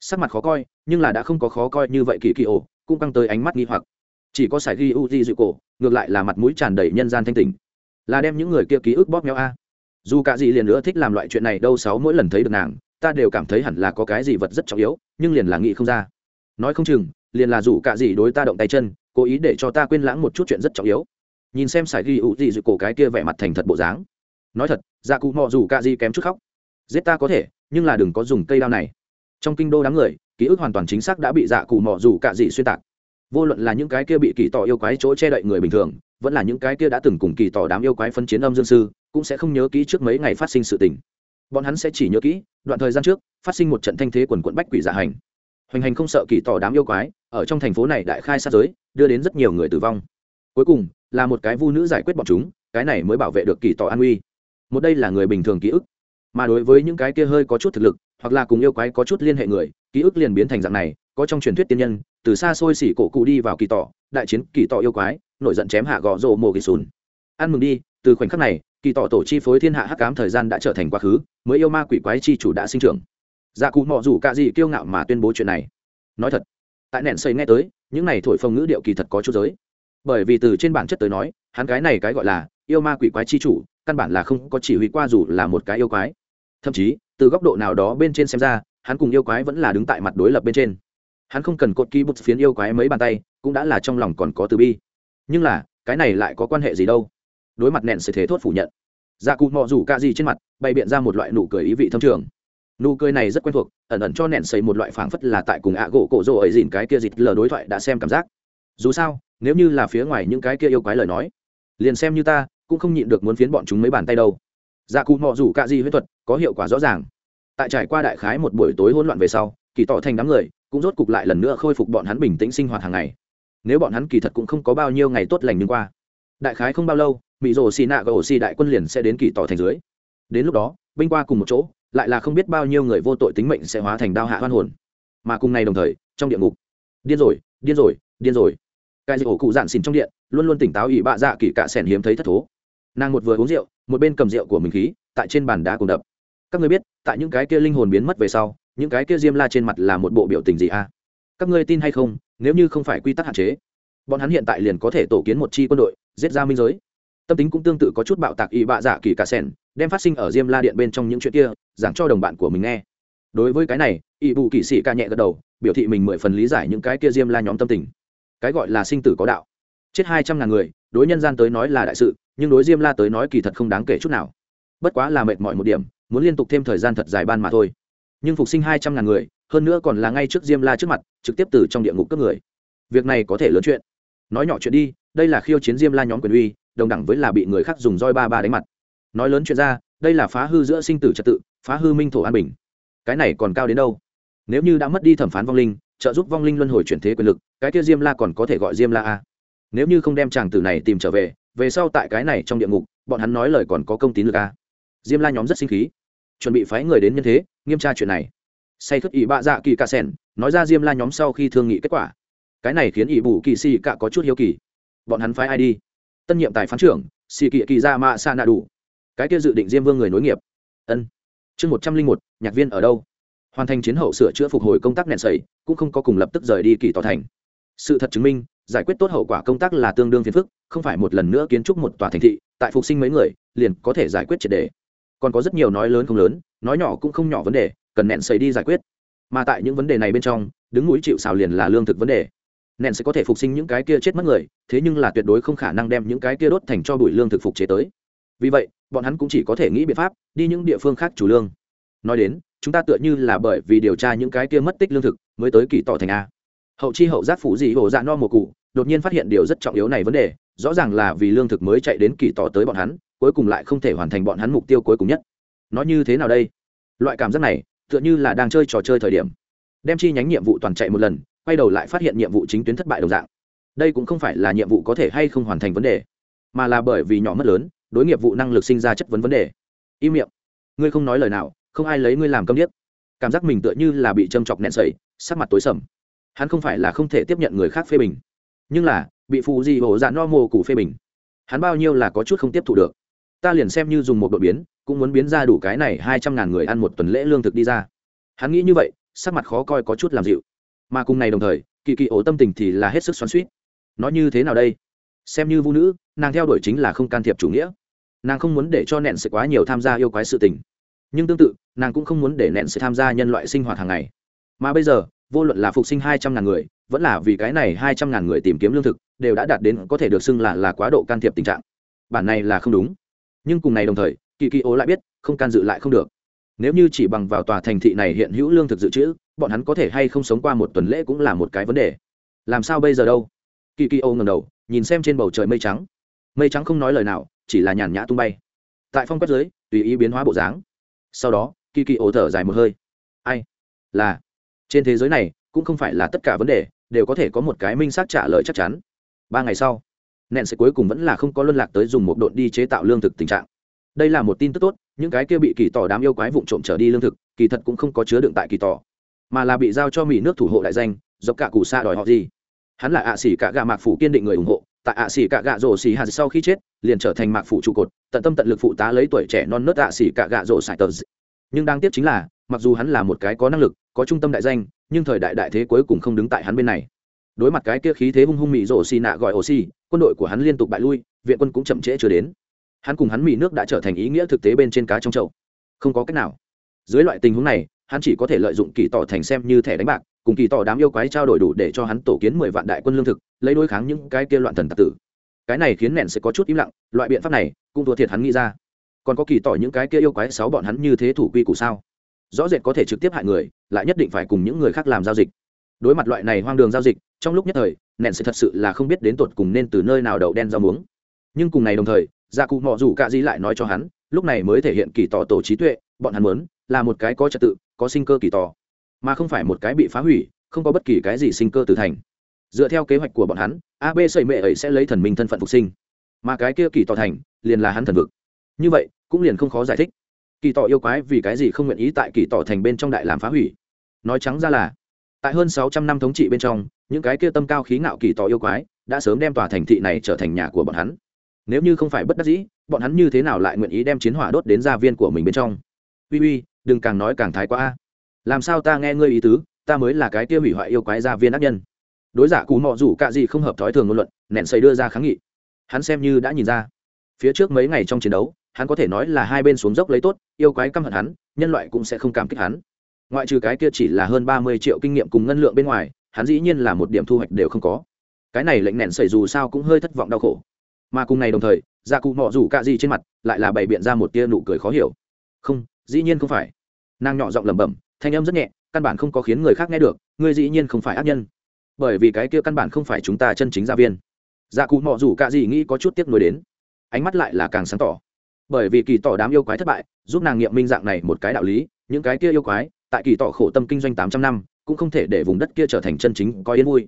Speaker 1: Sắc mặt khó coi nhưng là đã không có khó coi như vậy kỳ kỳ ổ, cũng căng tới ánh mắt nghi hoặc. Chỉ có sải ghi u di dịu cổ, ngược lại là mặt mũi tràn đầy nhân gian thanh tình là đem những người kia ký ức bóp méo a. Dù cả gì liền nữa thích làm loại chuyện này đâu sáu mỗi lần thấy được nàng, ta đều cảm thấy hẳn là có cái gì vật rất trọng yếu, nhưng liền là nghĩ không ra. Nói không chừng, liền là dù cả gì đối ta động tay chân, cố ý để cho ta quên lãng một chút chuyện rất trọng yếu. Nhìn xem sải ghi u di dự cổ cái kia vẻ mặt thành thật bộ dáng. Nói thật ra cụ mò dù cả gì kém chút khóc. Giết ta có thể, nhưng là đừng có dùng cây đao này. Trong kinh đô đám người ký ức hoàn toàn chính xác đã bị dạ cụ mò dù cả gì xuyên tạc. Vô luận là những cái kia bị kỳ tỏ yêu quái chỗ che đậy người bình thường, vẫn là những cái kia đã từng cùng kỳ tỏ đám yêu quái phân chiến âm dương sư, cũng sẽ không nhớ kỹ trước mấy ngày phát sinh sự tình. Bọn hắn sẽ chỉ nhớ kỹ, đoạn thời gian trước, phát sinh một trận thanh thế quần quận bách quỷ dạ hành. Hoành hành không sợ kỳ tỏ đám yêu quái, ở trong thành phố này đại khai sát giới, đưa đến rất nhiều người tử vong. Cuối cùng, là một cái vu nữ giải quyết bọn chúng, cái này mới bảo vệ được kỳ tỏ an uy. Một đây là người bình thường ký ức, mà đối với những cái kia hơi có chút thực lực hoặc là cùng yêu quái có chút liên hệ người, ký ức liền biến thành dạng này, có trong truyền thuyết tiên nhân, từ xa xôi xỉ cổ cụ đi vào kỳ tỏ đại chiến kỳ tỏ yêu quái, nổi giận chém hạ gò rộ mồ kỳ sùn. Ăn mừng đi, từ khoảnh khắc này, kỳ tỏ tổ chi phối thiên hạ hắc cám thời gian đã trở thành quá khứ, mới yêu ma quỷ quái chi chủ đã sinh trưởng. Dạ cụ mọ rủ cả gì kiêu ngạo mà tuyên bố chuyện này. Nói thật, tại nện xây nghe tới, những này thổi phồng ngữ điệu kỳ thật có chút giới. Bởi vì từ trên bản chất tới nói, hắn cái này cái gọi là yêu ma quỷ quái chi chủ, căn bản là không có chỉ huy qua dù là một cái yêu quái. Thậm chí từ góc độ nào đó bên trên xem ra, hắn cùng yêu quái vẫn là đứng tại mặt đối lập bên trên. Hắn không cần cột ký bút phiến yêu quái mấy bàn tay, cũng đã là trong lòng còn có từ bi. Nhưng là, cái này lại có quan hệ gì đâu? Đối mặt nện sự thế thốt phủ nhận. Dạ cụ mọ rủ ca gì trên mặt, bày biện ra một loại nụ cười ý vị thâm trường. Nụ cười này rất quen thuộc, ẩn ẩn cho nẹn xây một loại phảng phất là tại cùng ạ gỗ cổ rồ ấy dìn cái kia dịch lờ đối thoại đã xem cảm giác. Dù sao, nếu như là phía ngoài những cái kia yêu quái lời nói, liền xem như ta, cũng không nhịn được muốn phiến bọn chúng mấy bàn tay đâu dạ cụ mọ rủ cả di huyết thuật, có hiệu quả rõ ràng. Tại trải qua đại khái một buổi tối hỗn loạn về sau, kỳ tỏ thành đám người cũng rốt cục lại lần nữa khôi phục bọn hắn bình tĩnh sinh hoạt hàng ngày. Nếu bọn hắn kỳ thật cũng không có bao nhiêu ngày tốt lành nhưng qua. Đại khái không bao lâu mỹ rồ xì nạ và ổ xì đại quân liền sẽ đến kỳ tỏ thành dưới. Đến lúc đó, binh qua cùng một chỗ, lại là không biết bao nhiêu người vô tội tính mệnh sẽ hóa thành đao hạ hoan hồn. Mà cùng ngày đồng thời, trong địa ngục. Điên rồi điên rồi điên rồi. Cái dịch ổ cụ dạn xìn trong điện, luôn luôn tỉnh táo ỵ bạ dạ kỳ cạ sẻn hiếm thấy thất thố. Nàng một vừa uống rượu một bên cầm rượu của mình khí, tại trên bàn đá cùng đập. Các ngươi biết, tại những cái kia linh hồn biến mất về sau, những cái kia diêm la trên mặt là một bộ biểu tình gì a à? các ngươi tin hay không, nếu như không phải quy tắc hạn chế, bọn hắn hiện tại liền có thể tổ kiến một chi quân đội, giết ra minh giới. Tâm tính cũng tương tự có chút bạo tạc y bạ dạ kỳ cả sẻn đem phát sinh ở diêm la điện bên trong những chuyện kia, giảng cho đồng bạn của mình nghe. Đối với cái này, y bù kỵ sĩ ca nhẹ gật đầu, biểu thị mình mười phần lý giải những cái kia diêm la nhóm tâm tình. Cái gọi là sinh tử có đạo. Chết hai trăm ngàn người đối nhân gian tới nói là đại sự, nhưng đối diêm la tới nói kỳ thật không đáng kể chút nào. Bất quá là mệt mỏi một điểm, muốn liên tục thêm thời gian thật dài ban mà thôi. Nhưng phục sinh hai trăm ngàn người, hơn nữa còn là ngay trước diêm la trước mặt, trực tiếp từ trong địa ngục cướp người. Việc này có thể lớn chuyện. Nói nhỏ chuyện đi, đây là khiêu chiến diêm la nhóm quyền uy, đồng đẳng với là bị người khác dùng roi ba ba đánh mặt. Nói lớn chuyện ra, đây là phá hư giữa sinh tử trật tự, phá hư minh thổ an bình. Cái này còn cao đến đâu? Nếu như đã mất đi thẩm phán vong linh, trợ giúp vong linh luân hồi chuyển thế quyền lực, cái kia diêm la còn có thể gọi diêm la a? Nếu như không đem chàng tử này tìm trở về về sau tại cái này trong địa ngục, bọn hắn nói lời còn có công tín lực a diêm la nhóm rất sinh khí. Chuẩn bị phái người đến nhân thế, nghiêm tra chuyện này. Say khất ỷ bạ dạ kỳ ca sen nói ra diêm la nhóm sau khi thương nghị kết quả. Cái này khiến ỷ bù kỳ xì cạ có chút hiếu kỳ. Bọn hắn phái ai đi? Tân nhiệm tài phán trưởng, xì kỳ kỳ ra mạ sa nạ đủ. Cái kia dự định diêm vương người nối nghiệp. Ân. Chương một trăm linh một, nhạc viên ở đâu? Hoàn thành chiến hậu sửa chữa phục hồi công tác nện sẩy cũng không có cùng lập tức rời đi kỳ tỏ thành. Sự thật chứng minh giải quyết tốt hậu quả công tác là tương đương phiền phức, không phải một lần nữa kiến trúc một tòa thành thị, tại phục sinh mấy người, liền có thể giải quyết triệt đề. Còn có rất nhiều nói lớn không lớn, nói nhỏ cũng không nhỏ vấn đề, cần nện sẩy đi giải quyết. Mà tại những vấn đề này bên trong, đứng núi chịu xào liền là lương thực vấn đề. Nện sẽ có thể phục sinh những cái kia chết mất người, thế nhưng là tuyệt đối không khả năng đem những cái kia đốt thành cho bụi lương thực phục chế tới. Vì vậy, bọn hắn cũng chỉ có thể nghĩ biện pháp, đi những địa phương khác chủ lương. Nói đến, chúng ta tựa như là bởi vì điều tra những cái kia mất tích lương thực, mới tới kỳ tỏ thành a hậu chi hậu giác phủ dị hồ dạ no mùa cụ, đột nhiên phát hiện điều rất trọng yếu này vấn đề, rõ ràng là vì lương thực mới chạy đến kỳ tỏ tới bọn hắn, cuối cùng lại không thể hoàn thành bọn hắn mục tiêu cuối cùng nhất. Nó như thế nào đây? Loại cảm giác này, tựa như là đang chơi trò chơi thời điểm. Đem chi nhánh nhiệm vụ toàn chạy một lần, quay đầu lại phát hiện nhiệm vụ chính tuyến thất bại đồng dạng. Đây cũng không phải là nhiệm vụ có thể hay không hoàn thành vấn đề, mà là bởi vì nhỏ mất lớn, đối nghiệp vụ năng lực sinh ra chất vấn vấn đề. Im miệng. Ngươi không nói lời nào, không ai lấy ngươi làm câm điếc. Cảm giác mình tựa như là bị châm chọc nẹn sẩy sắc mặt tối sầm hắn không phải là không thể tiếp nhận người khác phê bình, nhưng là, bị phụ di hổ dạ no mồ củ phê bình, hắn bao nhiêu là có chút không tiếp thu được. Ta liền xem như dùng một đột biến, cũng muốn biến ra đủ cái này hai trăm ngàn người ăn một tuần lễ lương thực đi ra. Hắn nghĩ như vậy, sắc mặt khó coi có chút làm dịu. Mà cùng này đồng thời, kỳ kỳ ổ tâm tình thì là hết sức xoắn suýt nói như thế nào đây? Xem như vũ nữ, nàng theo đuổi chính là không can thiệp chủ nghĩa. Nàng không muốn để cho nẹn sự quá nhiều tham gia yêu quái sự tình. Nhưng tương tự, nàng cũng không muốn để nẹn sự tham gia nhân loại sinh hoạt hàng ngày. Mà bây giờ vô luận là phục sinh hai trăm ngàn người, vẫn là vì cái này hai trăm ngàn người tìm kiếm lương thực, đều đã đạt đến có thể được xưng là là quá độ can thiệp tình trạng. Bản này là không đúng. Nhưng cùng này đồng thời, kỳ kỳ ố lại biết, không can dự lại không được. Nếu như chỉ bằng vào tòa thành thị này hiện hữu lương thực dự trữ, bọn hắn có thể hay không sống qua một tuần lễ cũng là một cái vấn đề. Làm sao bây giờ đâu? Kỳ kỳ ô ngầm đầu, nhìn xem trên bầu trời mây trắng. Mây trắng không nói lời nào, chỉ là nhàn nhã tung bay. Tại phong quét dưới, tùy ý biến hóa bộ dáng. Sau đó, kỳ kỳ ổ thở dài một hơi. Ai? Là trên thế giới này, cũng không phải là tất cả vấn đề, đều có thể có một cái minh xác trả lời chắc chắn. Ba ngày sau nện sẽ cuối cùng vẫn là không có luân lạc tới dùng một độn đi chế tạo lương thực tình trạng. Đây là một tin tức tốt, những cái kia bị kỳ tỏ đám yêu quái vụn trộm trở đi lương thực, kỳ thật cũng không có chứa đựng tại kỳ tỏ, mà là bị giao cho mỹ nước thủ hộ đại danh, dọc cả cù xa đòi họ gì. Hắn là ạ xỉ cả gà mạc phủ kiên định người ủng hộ, tại ạ xỉ cả gà rổ xỉ hạt sau khi chết, liền trở thành mạc phủ trụ cột, tận tâm tận lực phụ tá lấy tuổi trẻ non nớt ạ xỉ cả gà rổ xài tờ nhưng đáng tiếc chính là, mặc dù hắn là một cái có năng lực có trung tâm đại danh, nhưng thời đại đại thế cuối cùng không đứng tại hắn bên này. Đối mặt cái kia khí thế hung hung mỹ rổ xì nạ gọi ổ xì, quân đội của hắn liên tục bại lui, viện quân cũng chậm trễ chưa đến. Hắn cùng hắn mỹ nước đã trở thành ý nghĩa thực tế bên trên cá trong chậu. Không có cách nào. Dưới loại tình huống này, hắn chỉ có thể lợi dụng kỳ tỏ thành xem như thẻ đánh bạc, cùng kỳ tỏ đám yêu quái trao đổi đủ để cho hắn tổ kiến mười vạn đại quân lương thực, lấy đối kháng những cái kia loạn thần tạc tử. Cái này khiến nện sẽ có chút im lặng, loại biện pháp này cũng thua thiệt hắn nghĩ ra. Còn có kỳ tỏ những cái kia yêu quái sáu bọn hắn như thế thủ quy củ sao? Rõ rệt có thể trực tiếp hại người, lại nhất định phải cùng những người khác làm giao dịch. Đối mặt loại này hoang đường giao dịch, trong lúc nhất thời nện sẽ thật sự là không biết đến tột cùng nên từ nơi nào đậu đen rau muống. Nhưng cùng này đồng thời gia cụ mọ rủ cạ di lại nói cho hắn, lúc này mới thể hiện kỳ tỏ tổ trí tuệ, bọn hắn muốn là một cái có trật tự, có sinh cơ kỳ tỏ, mà không phải một cái bị phá hủy, không có bất kỳ cái gì sinh cơ từ thành. Dựa theo kế hoạch của bọn hắn ab xây mệ ấy sẽ lấy thần minh thân phận phục sinh. Mà cái kia kỳ tỏ thành, liền là hắn thần vực. Như vậy, cũng liền không khó giải thích kỳ tỏ yêu quái vì cái gì không nguyện ý tại kỳ tỏ thành bên trong đại làm phá hủy? Nói trắng ra là, tại hơn sáu trăm năm thống trị bên trong, những cái kia tâm cao khí ngạo kỳ tỏ yêu quái đã sớm đem tòa thành thị này trở thành nhà của bọn hắn. Nếu như không phải bất đắc dĩ, bọn hắn như thế nào lại nguyện ý đem chiến hỏa đốt đến gia viên của mình bên trong? Uy uy, đừng càng nói càng thái quá. A làm sao ta nghe ngươi ý tứ, ta mới là cái kia hủy hoại yêu quái gia viên ác nhân. Đối giả cù mọ rủ c ả gì không hợp thói thường ngôn luận nện xây đưa ra kháng nghị. Hắn xem như đã nhìn ra. Phía trước mấy ngày trong chiến đấu hắn có thể nói là hai bên xuống dốc lấy tốt, yêu quái căm hận hắn, nhân loại cũng sẽ không cảm kích hắn. Ngoại trừ cái kia chỉ là hơn ba mươi triệu kinh nghiệm cùng ngân lượng bên ngoài, hắn dĩ nhiên là một điểm thu hoạch đều không có. Cái này lệnh nện xảy dù sao cũng hơi thất vọng đau khổ. Mà cùng ngày đồng thời gia cụ mọ rủ c gì trên mặt lại là bày biện ra một tia nụ cười khó hiểu. Không, dĩ nhiên không phải. Nàng nhỏ giọng lẩm bẩm, thanh âm rất nhẹ, căn bản không có khiến người khác nghe được, ngươi dĩ nhiên không phải ác nhân. Bởi vì cái kia căn bản không phải chúng ta chân chính gia viên. Gia cụ mọ rủ c gì nghĩ có chút tiếc nuối đến. Ánh mắt lại là càng sáng tỏ bởi vì kỳ tỏ đám yêu quái thất bại, giúp nàng nghiệm minh dạng này một cái đạo lý, những cái kia yêu quái, tại kỳ tỏ khổ tâm kinh doanh tám trăm năm, cũng không thể để vùng đất kia trở thành chân chính coi yên vui.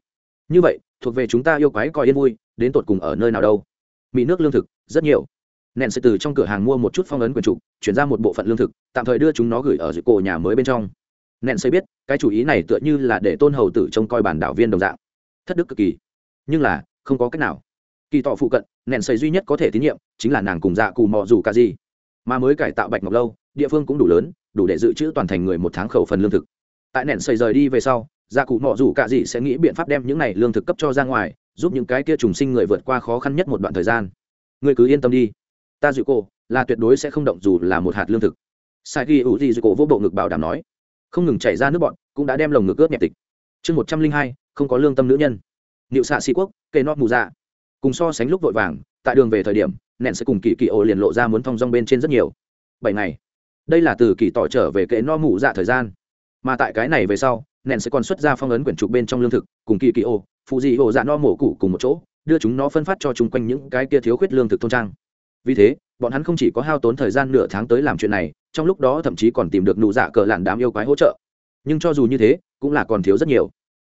Speaker 1: Như vậy, thuộc về chúng ta yêu quái coi yên vui, đến tột cùng ở nơi nào đâu? Mỹ nước lương thực, rất nhiều. Nện sẽ từ trong cửa hàng mua một chút phong ấn quyền trục chuyển ra một bộ phận lương thực, tạm thời đưa chúng nó gửi ở dưới cổ nhà mới bên trong. Nện sẽ biết, cái chủ ý này tựa như là để tôn hầu tử trông coi bản đảo viên đồng dạng. Thất đức cực kỳ. Nhưng là, không có cách nào kỳ tỏ phụ cận nện xây duy nhất có thể tín nhiệm chính là nàng cùng dạ cù mò dù cả gì. Mà mới cải tạo bạch ngọc lâu, địa phương cũng đủ lớn, đủ để dự trữ toàn thành người một tháng khẩu phần lương thực. Tại nện xây rời đi về sau dạ cụ mò dù cả gì sẽ nghĩ biện pháp đem những này lương thực cấp cho ra ngoài, giúp những cái kia trùng sinh người vượt qua khó khăn nhất một đoạn thời gian. Người cứ yên tâm đi. Ta dịu cô, là tuyệt đối sẽ không động dù là một hạt lương thực. Sai ghi ủ gì dịu cổ vô bộ ngực bảo đảm nói. Không ngừng chảy ra nước bọn cũng đã đem lồng ngực ướt nhẹp tịch. Chương một trăm linh hai, không có lương tâm nữ nhân. Niệu xạ sĩ quốc, kê nót mù dạ cùng so sánh lúc vội vàng, tại đường về thời điểm nện sẽ cùng kỳ kỳ ô liền lộ ra muốn thong dong bên trên rất nhiều. Bảy ngày. Đây là từ kỳ tỏ trở về kệ no mù dạ thời gian. Mà tại cái này về sau nện sẽ còn xuất ra phong ấn quyển trục bên trong lương thực, cùng kỳ kỳ ô phụ dị ô dạ no mổ cụ cùng một chỗ, đưa chúng nó phân phát cho chung quanh những cái kia thiếu khuyết lương thực thôn trang. Vì thế, bọn hắn không chỉ có hao tốn thời gian nửa tháng tới làm chuyện này, trong lúc đó thậm chí còn tìm được nụ dạ cờ làn đám yêu quái hỗ trợ. Nhưng cho dù như thế, cũng là còn thiếu rất nhiều.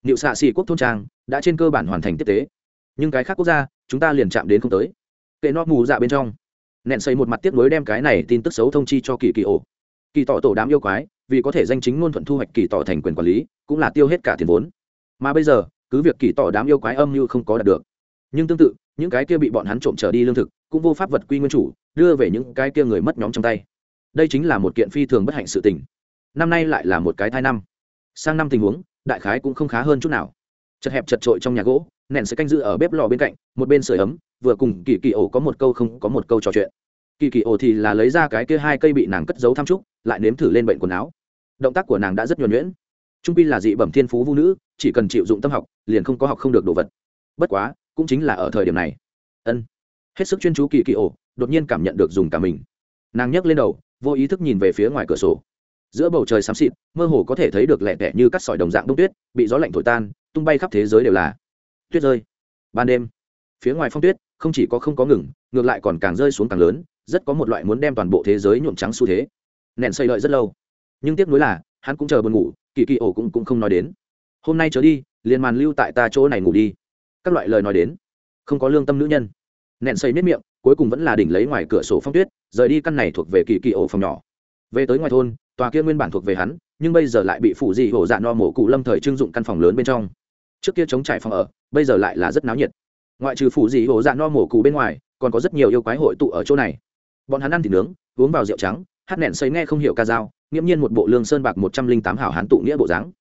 Speaker 1: Niệu xạ xỉ quốc thôn trang đã trên cơ bản hoàn thành tiếp tế. Nhưng cái khác quốc gia chúng ta liền chạm đến không tới. Kệ nó mù dạ bên trong. Nện xây một mặt tiếp nối đem cái này tin tức xấu thông chi cho kỳ kỳ ổ. Kỳ tỏ tổ đám yêu quái, vì có thể danh chính ngôn thuận thu hoạch kỳ tỏ thành quyền quản lý, cũng là tiêu hết cả tiền vốn. Mà bây giờ, cứ việc kỳ tỏ đám yêu quái âm như không có đạt được, nhưng tương tự, những cái kia bị bọn hắn trộm trở đi lương thực, cũng vô pháp vật quy nguyên chủ, đưa về những cái kia người mất nhóm trong tay. Đây chính là một kiện phi thường bất hạnh sự tình. Năm nay lại là một cái thai năm. Sang năm tình huống, đại khái cũng không khá hơn chút nào. Chật hẹp chật trội trong nhà gỗ nện sẽ canh giữ ở bếp lò bên cạnh, một bên sưởi ấm, vừa cùng kỳ kỳ ổ có một câu không có một câu trò chuyện. Kỳ kỳ ổ thì là lấy ra cái kia hai cây bị nàng cất giấu tham trúc, lại nếm thử lên bệnh quần áo. Động tác của nàng đã rất nhuẩn nhuyễn. Trung pi là dị bẩm thiên phú vũ nữ, chỉ cần chịu dụng tâm học, liền không có học không được đồ vật. Bất quá, cũng chính là ở thời điểm này. Ân. Hết sức chuyên chú kỳ kỳ ổ, đột nhiên cảm nhận được dùng cả mình. Nàng nhấc lên đầu, vô ý thức nhìn về phía ngoài cửa sổ. Giữa bầu trời xám xịt, mơ hồ có thể thấy được lẹ tẻ như cắt sỏi đồng dạng đông tuyết, bị gió lạnh thổi tan, tung bay khắp thế giới đều là tuyết rơi. Ban đêm, phía ngoài phong tuyết, không chỉ có không có ngừng, ngược lại còn càng rơi xuống càng lớn, rất có một loại muốn đem toàn bộ thế giới nhuộm trắng xu thế. Nện xây lợi rất lâu. Nhưng tiếc nuối là, hắn cũng chờ buồn ngủ, kỳ kỳ ổ cũng cũng không nói đến. Hôm nay trở đi, liền màn lưu tại ta chỗ này ngủ đi. Các loại lời nói đến. Không có lương tâm nữ nhân. Nện xây nếp miệng, cuối cùng vẫn là đỉnh lấy ngoài cửa sổ phong tuyết, rời đi căn này thuộc về kỳ kỳ ổ phòng nhỏ. Về tới ngoài thôn, tòa kia nguyên bản thuộc về hắn, nhưng bây giờ lại bị phủ dị hổ dạ no mổ cụ lâm thời trưng dụng căn phòng lớn bên trong trước kia chống trải phòng ở, bây giờ lại là rất náo nhiệt. Ngoại trừ phủ dị hồ dạ no mổ cụ bên ngoài, còn có rất nhiều yêu quái hội tụ ở chỗ này. Bọn hắn ăn thịt nướng, uống vào rượu trắng, hát nện xây nghe không hiểu ca dao, nghiễm nhiên một bộ lương sơn bạc một trăm linh tám hảo hán tụ nghĩa bộ dáng.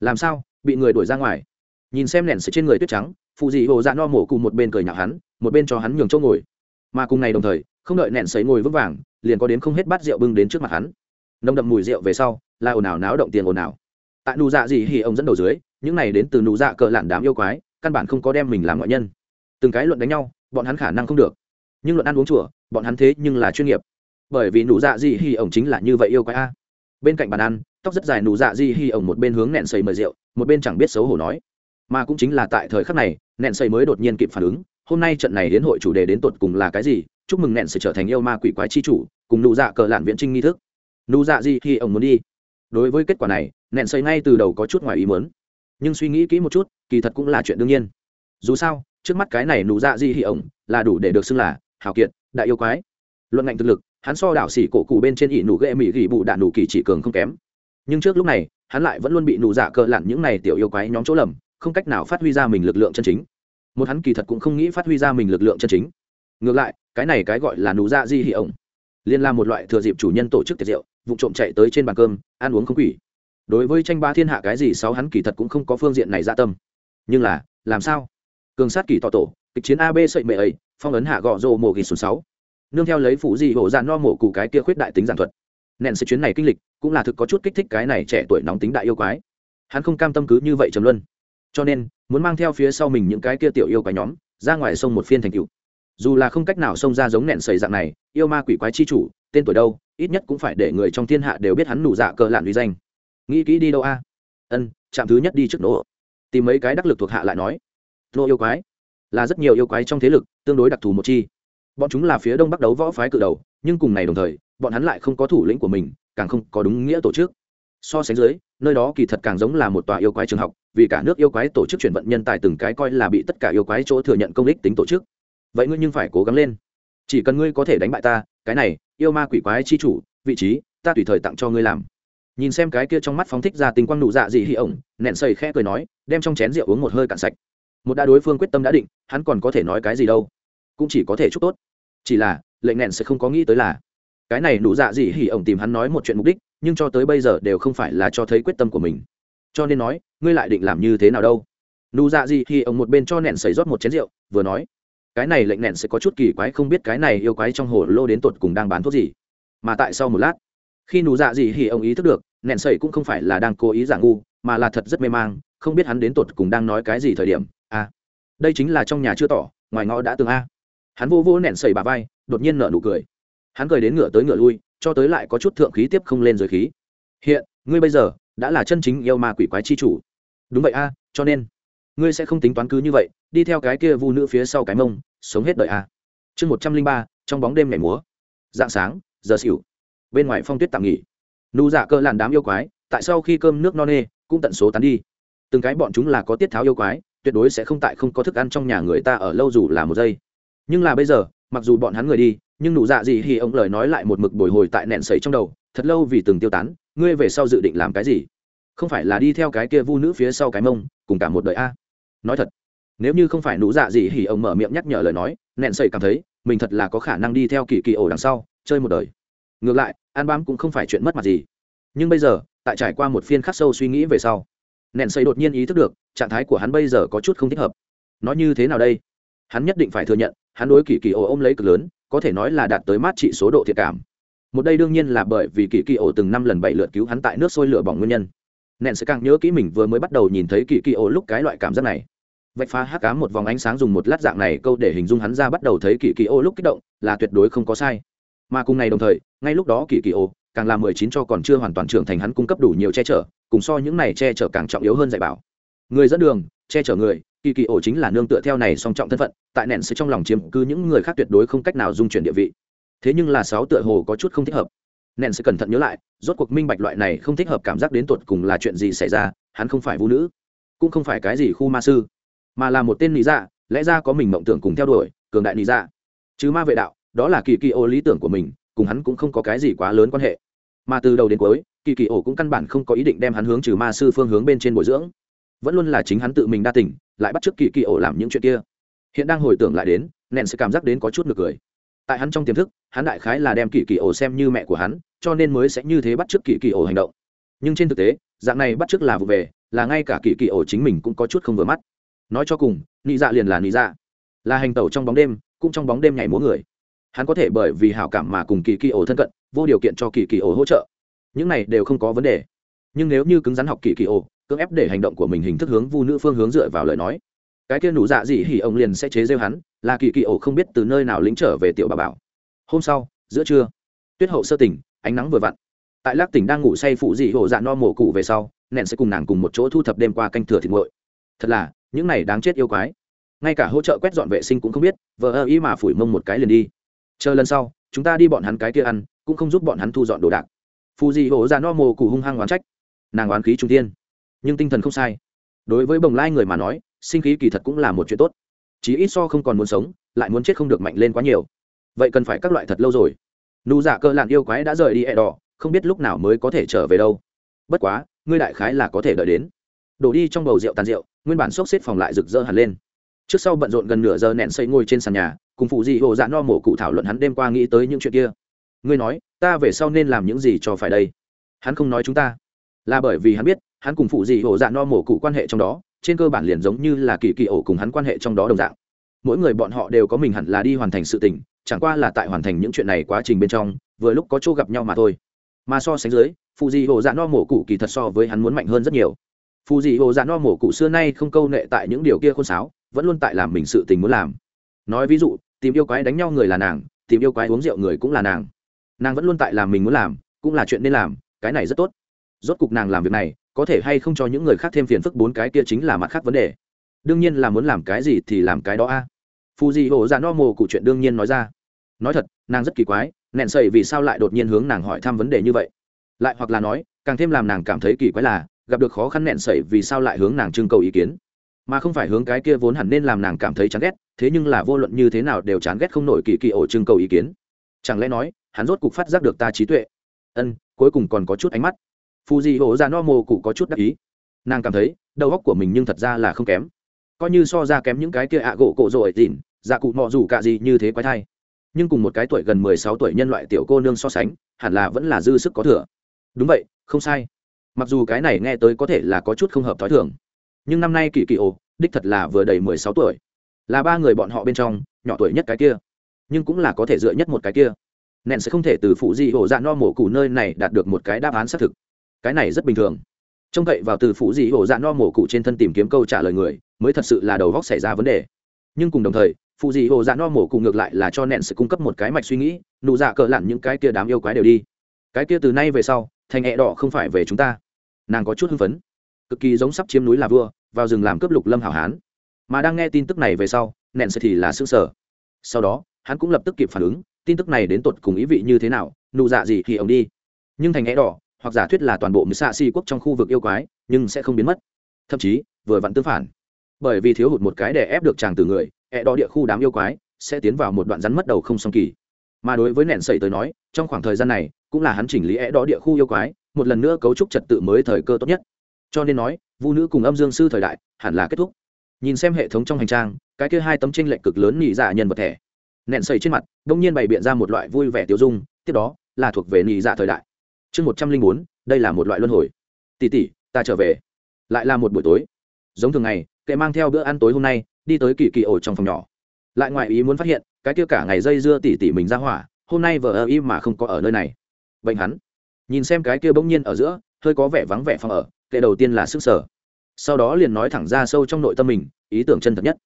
Speaker 1: Làm sao, bị người đuổi ra ngoài? Nhìn xem nện sợi trên người tuyết trắng phụ dị hồ dạ no mổ cùng một bên cười nhạo hắn, một bên cho hắn nhường chỗ ngồi. Mà cùng ngày đồng thời, không đợi nện sấy ngồi vững vàng, liền có đến không hết bát rượu bưng đến trước mặt hắn. Nồng đậm mùi rượu về sau, là ồn ào náo động tiền ồn ào. Tại nụ dạ gì hì ông dẫn đầu dưới những này đến từ nụ dạ cờ lạn đám yêu quái, căn bản không có đem mình làm ngoại nhân. Từng cái luận đánh nhau, bọn hắn khả năng không được. Nhưng luận ăn uống chùa, bọn hắn thế nhưng là chuyên nghiệp. Bởi vì nụ dạ gì hi ổng chính là như vậy yêu quái a. Bên cạnh bàn ăn, tóc rất dài nụ dạ gì hi ổng một bên hướng nẹn sầy mời rượu, một bên chẳng biết xấu hổ nói. Mà cũng chính là tại thời khắc này, nẹn sầy mới đột nhiên kịp phản ứng, hôm nay trận này đến hội chủ đề đến tột cùng là cái gì, chúc mừng nẹn sầy trở thành yêu ma quỷ quái chi chủ, cùng nụ dạ cờ lạn viễn trinh nghi thức. Nụ dạ gì hi ổng muốn đi. Đối với kết quả này, nẹn sầy ngay từ đầu có chút ngoài ý muốn nhưng suy nghĩ kỹ một chút, kỳ thật cũng là chuyện đương nhiên. Dù sao, trước mắt cái này nụ dạ di hỉ ổng, là đủ để được xưng là hào kiệt, đại yêu quái. Luận ngạnh thực lực, hắn so đảo xỉ cổ cụ bên trên ỷ nụ ghệ mỹ gỉ bụ đạn nụ kỳ chỉ cường không kém. Nhưng trước lúc này, hắn lại vẫn luôn bị nụ dạ cờ lặn những này tiểu yêu quái nhóm chỗ lầm, không cách nào phát huy ra mình lực lượng chân chính. Một hắn kỳ thật cũng không nghĩ phát huy ra mình lực lượng chân chính. Ngược lại, cái này cái gọi là nụ dạ di hỉ ổng liên là một loại thừa dịp chủ nhân tổ chức tiệc rượu, vụ trộm chạy tới trên bàn cơm, ăn uống không quỷ đối với tranh ba thiên hạ cái gì sáu hắn kỳ thật cũng không có phương diện này dạ tâm. Nhưng là, làm sao? Cường sát kỳ tọ tổ, kịch chiến ab sợi mệ ấy, phong ấn hạ gọ rô mộ kỳ số sáu. Nương theo lấy phụ gì hổ dạn no mổ cụ cái kia khuyết đại tính giản thuật. Nện sẽ chuyến này kinh lịch, cũng là thực có chút kích thích cái này trẻ tuổi nóng tính đại yêu quái. Hắn không cam tâm cứ như vậy trầm luân. Cho nên, muốn mang theo phía sau mình những cái kia tiểu yêu quái nhóm, ra ngoài sông một phiên thành cựu dù là không cách nào xông ra giống nện sầy dạng này, yêu ma quỷ quái chi chủ, tên tuổi đâu, ít nhất cũng phải để người trong thiên hạ đều biết hắn nụ dạ cờ lạn uy danh nghĩ kỹ đi đâu a? Ân chạm thứ nhất đi trước nổ tìm mấy cái đắc lực thuộc hạ lại nói. Nô yêu quái. Là rất nhiều yêu quái trong thế lực, tương đối đặc thù một chi. Bọn chúng là phía đông bắc đấu võ phái cự đầu, nhưng cùng này đồng thời, bọn hắn lại không có thủ lĩnh của mình, càng không có đúng nghĩa tổ chức. So sánh dưới, nơi đó kỳ thật càng giống là một tòa yêu quái trường học, vì cả nước yêu quái tổ chức chuyển vận nhân tài từng cái coi là bị tất cả yêu quái chỗ thừa nhận công ích tính tổ chức. Vậy ngươi nhưng phải cố gắng lên. Chỉ cần ngươi có thể đánh bại ta, cái này, yêu ma quỷ quái chi chủ, vị trí, ta tùy thời tặng cho ngươi làm nhìn xem cái kia trong mắt phóng thích ra tình quang nụ dạ dị hỉ ổng, nẹn sầy khẽ cười nói, đem trong chén rượu uống một hơi cạn sạch. Một đã đối phương quyết tâm đã định, hắn còn có thể nói cái gì đâu. Cũng chỉ có thể chúc tốt. Chỉ là, lệnh nẹn sẽ không có nghĩ tới là, cái này nụ dạ dị hỉ ổng tìm hắn nói một chuyện mục đích, nhưng cho tới bây giờ đều không phải là cho thấy quyết tâm của mình. Cho nên nói, ngươi lại định làm như thế nào đâu? Nụ dạ dị hỉ ổng một bên cho nẹn sầy rót một chén rượu, vừa nói, cái này lệnh nẹn sẽ có chút kỳ quái không biết cái này yêu quái trong hồ lô đến tột cùng đang bán thuốc gì. Mà tại sau một lát khi nụ dạ dị hỉ ông ý thức được nẹn sẩy cũng không phải là đang cố ý giả ngu mà là thật rất mê mang không biết hắn đến tột cùng đang nói cái gì thời điểm a à, đây chính là trong nhà chưa tỏ ngoài ngõ đã tường a. Hắn vô vô nẹn sẩy bà vai đột nhiên nở nụ cười. Hắn cười đến ngựa tới ngựa lui cho tới lại có chút thượng khí tiếp không lên rồi khí. Hiện ngươi bây giờ đã là chân chính yêu ma quỷ quái chi chủ. Đúng vậy a cho nên ngươi sẽ không tính toán cứ như vậy đi theo cái kia vu nữ phía sau cái mông sống hết đời a. Chương một trăm linh ba trong bóng đêm ngày múa. Dạng sáng giờ xỉu bên ngoài phong tuyết tạm nghỉ. Nụ dạ cơ làn đám yêu quái, tại sau khi cơm nước no nê, cũng tận số tán đi. Từng cái bọn chúng là có tiết tháo yêu quái, tuyệt đối sẽ không tại không có thức ăn trong nhà người ta ở lâu dù là một giây. Nhưng là bây giờ, mặc dù bọn hắn người đi, nhưng nụ dạ gì thì ông lời nói lại một mực bồi hồi tại nẹn sẩy trong đầu, thật lâu vì từng tiêu tán, ngươi về sau dự định làm cái gì? Không phải là đi theo cái kia vu nữ phía sau cái mông, cùng cả một đời a? Nói thật, nếu như không phải nụ dạ gì thì ông mở miệng nhắc nhở lời nói, nẹn sẩy cảm thấy, mình thật là có khả năng đi theo kỳ kỳ ổ đằng sau, chơi một đời ngược lại an bám cũng không phải chuyện mất mặt gì. Nhưng bây giờ, tại trải qua một phiên khắc sâu suy nghĩ về sau nện xây đột nhiên ý thức được, trạng thái của hắn bây giờ có chút không thích hợp. Nói như thế nào đây? Hắn nhất định phải thừa nhận, hắn đối kỳ kỳ ổ ôm lấy cực lớn, có thể nói là đạt tới mát trị số độ thiệt cảm. Một đây đương nhiên là bởi vì kỳ kỳ ổ từng năm lần bảy lượt cứu hắn tại nước sôi lửa bỏng nguyên nhân. Nện sẽ càng nhớ kỹ mình vừa mới bắt đầu nhìn thấy kỳ kỳ ổ lúc cái loại cảm giác này. Vạch phá hắc cá một vòng ánh sáng dùng một lát dạng này câu để hình dung hắn ra bắt đầu thấy kỳ kỳ ô lúc kích động, là tuyệt đối không có sai mà cùng ngày đồng thời, ngay lúc đó kỳ kỳ ô, càng là mười chín cho còn chưa hoàn toàn trưởng thành hắn cung cấp đủ nhiều che chở, cùng so những này che chở càng trọng yếu hơn dạy bảo. Người dẫn đường, che chở người, kỳ kỳ ổ chính là nương tựa theo này song trọng thân phận, tại nện sẽ trong lòng chiếm cứ những người khác tuyệt đối không cách nào dung chuyển địa vị. Thế nhưng là sáu tựa hồ có chút không thích hợp. Nện sẽ cẩn thận nhớ lại, rốt cuộc minh bạch loại này không thích hợp cảm giác đến tột cùng là chuyện gì xảy ra, hắn không phải vũ nữ, cũng không phải cái gì khu ma sư, mà là một tên lý dạ lẽ ra có mình mộng tưởng cùng theo đuổi, cường đại lý dạ. Chứ ma vệ đạo đó là kỳ kỳ ô lý tưởng của mình, cùng hắn cũng không có cái gì quá lớn quan hệ. Mà từ đầu đến cuối, kỳ kỳ ổ cũng căn bản không có ý định đem hắn hướng trừ ma sư phương hướng bên trên bồi dưỡng. Vẫn luôn là chính hắn tự mình đa tỉnh lại bắt t r ư ớ c kỳ kỳ ổ làm những chuyện kia. Hiện đang hồi tưởng lại đến nện sẽ cảm giác đến có chút ngược cười. Tại hắn trong tiềm thức, hắn đại khái là đem kỳ kỳ ổ xem như mẹ của hắn, cho nên mới sẽ như thế bắt t r ư ớ c kỳ kỳ ổ hành động. Nhưng trên thực tế, dạng này bắt t r ư ớ c là vụ về, là ngay cả kỳ kỳ ổ chính mình cũng có chút không vừa mắt. Nói cho cùng, nị dạ liền là nị dạ. Là hành tẩu trong bóng đêm, cũng trong bóng đêm nhảy múa người hắn có thể bởi vì hảo cảm mà cùng kỳ kỳ ổ thân cận, vô điều kiện cho kỳ kỳ ổ hỗ trợ. Những này đều không có vấn đề. Nhưng nếu như cứng rắn học kỳ kỳ ổ, cưỡng ép để hành động của mình hình thức hướng vu nữ phương hướng dựa vào lời nói, cái kia nụ dạ dị hỉ ông liền sẽ chế rêu hắn, là kỳ kỳ ổ không biết từ nơi nào lính trở về tiểu bà bảo. Hôm sau, giữa trưa, tuyết hậu sơ tỉnh, ánh nắng vừa vặn. Tại lác tỉnh đang ngủ say phụ dị hộ dạ no mổ cụ về sau nện sẽ cùng nàng cùng một chỗ thu thập đêm qua canh thừa thịt nguội. Thật là, những này đáng chết yêu quái. Ngay cả hỗ trợ quét dọn vệ sinh cũng không biết vợ ơ ý mà phủi mông một cái liền đi chờ lần sau, chúng ta đi bọn hắn cái kia ăn, cũng không giúp bọn hắn thu dọn đồ đạc. Phù dị hổ ra no mồ cụ hung hăng oán trách. Nàng oán khí trung tiên nhưng tinh thần không sai. Đối với bồng lai người mà nói, sinh khí kỳ thật cũng là một chuyện tốt. Chí ít so không còn muốn sống, lại muốn chết không được mạnh lên quá nhiều. Vậy cần phải các loại thật lâu rồi. Nụ giả cơ lạn yêu quái đã rời đi ẹ đỏ, không biết lúc nào mới có thể trở về đâu. Bất quá, ngươi đại khái là có thể đợi đến. Đổ đi trong bầu rượu tàn rượu, nguyên bản xốc xếp phòng lại rực rỡ hẳn lên. Trước sau bận rộn gần nửa giờ nẹn xây ngồi trên sàn nhà cùng phụ dị hồ dạ no mổ cụ thảo luận hắn đêm qua nghĩ tới những chuyện kia. Ngươi nói, ta về sau nên làm những gì cho phải đây? Hắn không nói chúng ta. Là bởi vì hắn biết, hắn cùng phụ dị hồ dạ no mổ cụ quan hệ trong đó, trên cơ bản liền giống như là kỳ kỳ ổ cùng hắn quan hệ trong đó đồng dạng. Mỗi người bọn họ đều có mình hẳn là đi hoàn thành sự tình, chẳng qua là tại hoàn thành những chuyện này quá trình bên trong, vừa lúc có chỗ gặp nhau mà thôi. Mà so sánh dưới, phụ dị hồ dạ no mổ cụ kỳ thật so với hắn muốn mạnh hơn rất nhiều. Phụ dị hồ dạ no mổ cụ xưa nay không câu nệ tại những điều kia khôn sáo, vẫn luôn tại làm mình sự tình muốn làm. Nói ví dụ tìm yêu quái đánh nhau người là nàng, tìm yêu quái uống rượu người cũng là nàng. Nàng vẫn luôn tại làm mình muốn làm, cũng là chuyện nên làm, cái này rất tốt. Rốt cục nàng làm việc này, có thể hay không cho những người khác thêm phiền phức bốn cái kia chính là mặt khác vấn đề. Đương nhiên là muốn làm cái gì thì làm cái đó a. Phù dị hồ ra no mồ cụ chuyện đương nhiên nói ra. Nói thật, nàng rất kỳ quái, nẹn sầy vì sao lại đột nhiên hướng nàng hỏi thăm vấn đề như vậy. Lại hoặc là nói, càng thêm làm nàng cảm thấy kỳ quái là, gặp được khó khăn nẹn sẩy vì sao lại hướng nàng trưng cầu ý kiến. Mà không phải hướng cái kia vốn hẳn nên làm nàng cảm thấy chán ghét thế nhưng là vô luận như thế nào đều chán ghét không nổi kỳ kỳ ổ trưng cầu ý kiến. Chẳng lẽ nói hắn rốt cục phát giác được ta trí tuệ? Ân cuối cùng còn có chút ánh mắt. Phù dị ổ ra no mồ cụ có chút đắc ý. Nàng cảm thấy đầu óc của mình nhưng thật ra là không kém. Coi như so ra kém những cái kia ạ gỗ cổ rồi dỉn, dạ cụ mọ dù cả gì như thế quái thai. Nhưng cùng một cái tuổi gần mười sáu tuổi nhân loại tiểu cô nương so sánh hẳn là vẫn là dư sức có thừa. Đúng vậy không sai. Mặc dù cái này nghe tới có thể là có chút không hợp t h ó i thường. Nhưng năm nay kỳ kỳ ồ đích thật là vừa đầy mười sáu tuổi là ba người bọn họ bên trong, nhỏ tuổi nhất cái kia, nhưng cũng là có thể dựa nhất một cái kia. Nện sẽ không thể từ phụ di hổ dạ no mổ cụ nơi này đạt được một cái đáp án xác thực. Cái này rất bình thường. Trông cậy vào từ phụ di hổ dạ no mổ cụ trên thân tìm kiếm câu trả lời người, mới thật sự là đầu góc xảy ra vấn đề. Nhưng cùng đồng thời, phụ di hồ dạ no mổ cụ ngược lại là cho nện sẽ cung cấp một cái mạch suy nghĩ, nụ dạ cờ lặn những cái kia đám yêu quái đều đi. Cái kia từ nay về sau, thành hẹ đỏ không phải về chúng ta. Nàng có chút hưng phấn. Cực kỳ giống sắp chiếm núi là vua, vào rừng làm cướp lục lâm hảo hán mà đang nghe tin tức này về sau nện sẽ thì là xương sở sau đó, hắn cũng lập tức kịp phản ứng, tin tức này đến tột cùng ý vị như thế nào, nụ dạ gì thì ông đi. Nhưng thành é đỏ, hoặc giả thuyết là toàn bộ mười xạ si quốc trong khu vực yêu quái, nhưng sẽ không biến mất. Thậm chí, vừa vặn tương phản. Bởi vì thiếu hụt một cái để ép được chàng từ người é đỏ địa khu đám yêu quái sẽ tiến vào một đoạn rắn mất đầu không song kỳ. Mà đối với nện sẩy tới nói, trong khoảng thời gian này, cũng là hắn chỉnh lý é đỏ địa khu yêu quái, một lần nữa cấu trúc trật tự mới thời cơ tốt nhất. Cho nên nói, vu nữ cùng âm dương sư thời đại hẳn là kết thúc nhìn xem hệ thống trong hành trang, cái kia hai tấm tranh lệch cực lớn nhị dạ nhân vật thẻ. Nện sầy trên mặt, đông nhiên bày biện ra một loại vui vẻ tiêu dung, tiếp đó, là thuộc về nhị dạ thời đại. Chương một trăm linh bốn, đây là một loại luân hồi. Tỷ tỷ ta trở về. Lại là một buổi tối. Giống thường ngày kệ mang theo bữa ăn tối hôm nay, đi tới kỳ kỳ ổ trong phòng nhỏ. Lại ngoại ý muốn phát hiện, cái kia cả ngày dây dưa tỷ tỷ mình ra hỏa, hôm nay vợ ơ y mà không có ở nơi này. Bệnh hắn. Nhìn xem cái kia bỗng nhiên ở giữa, hơi có vẻ vắng vẻ phòng ở kệ đầu tiên là sức sở sau đó liền nói thẳng ra sâu trong nội tâm mình, ý tưởng chân thật nhất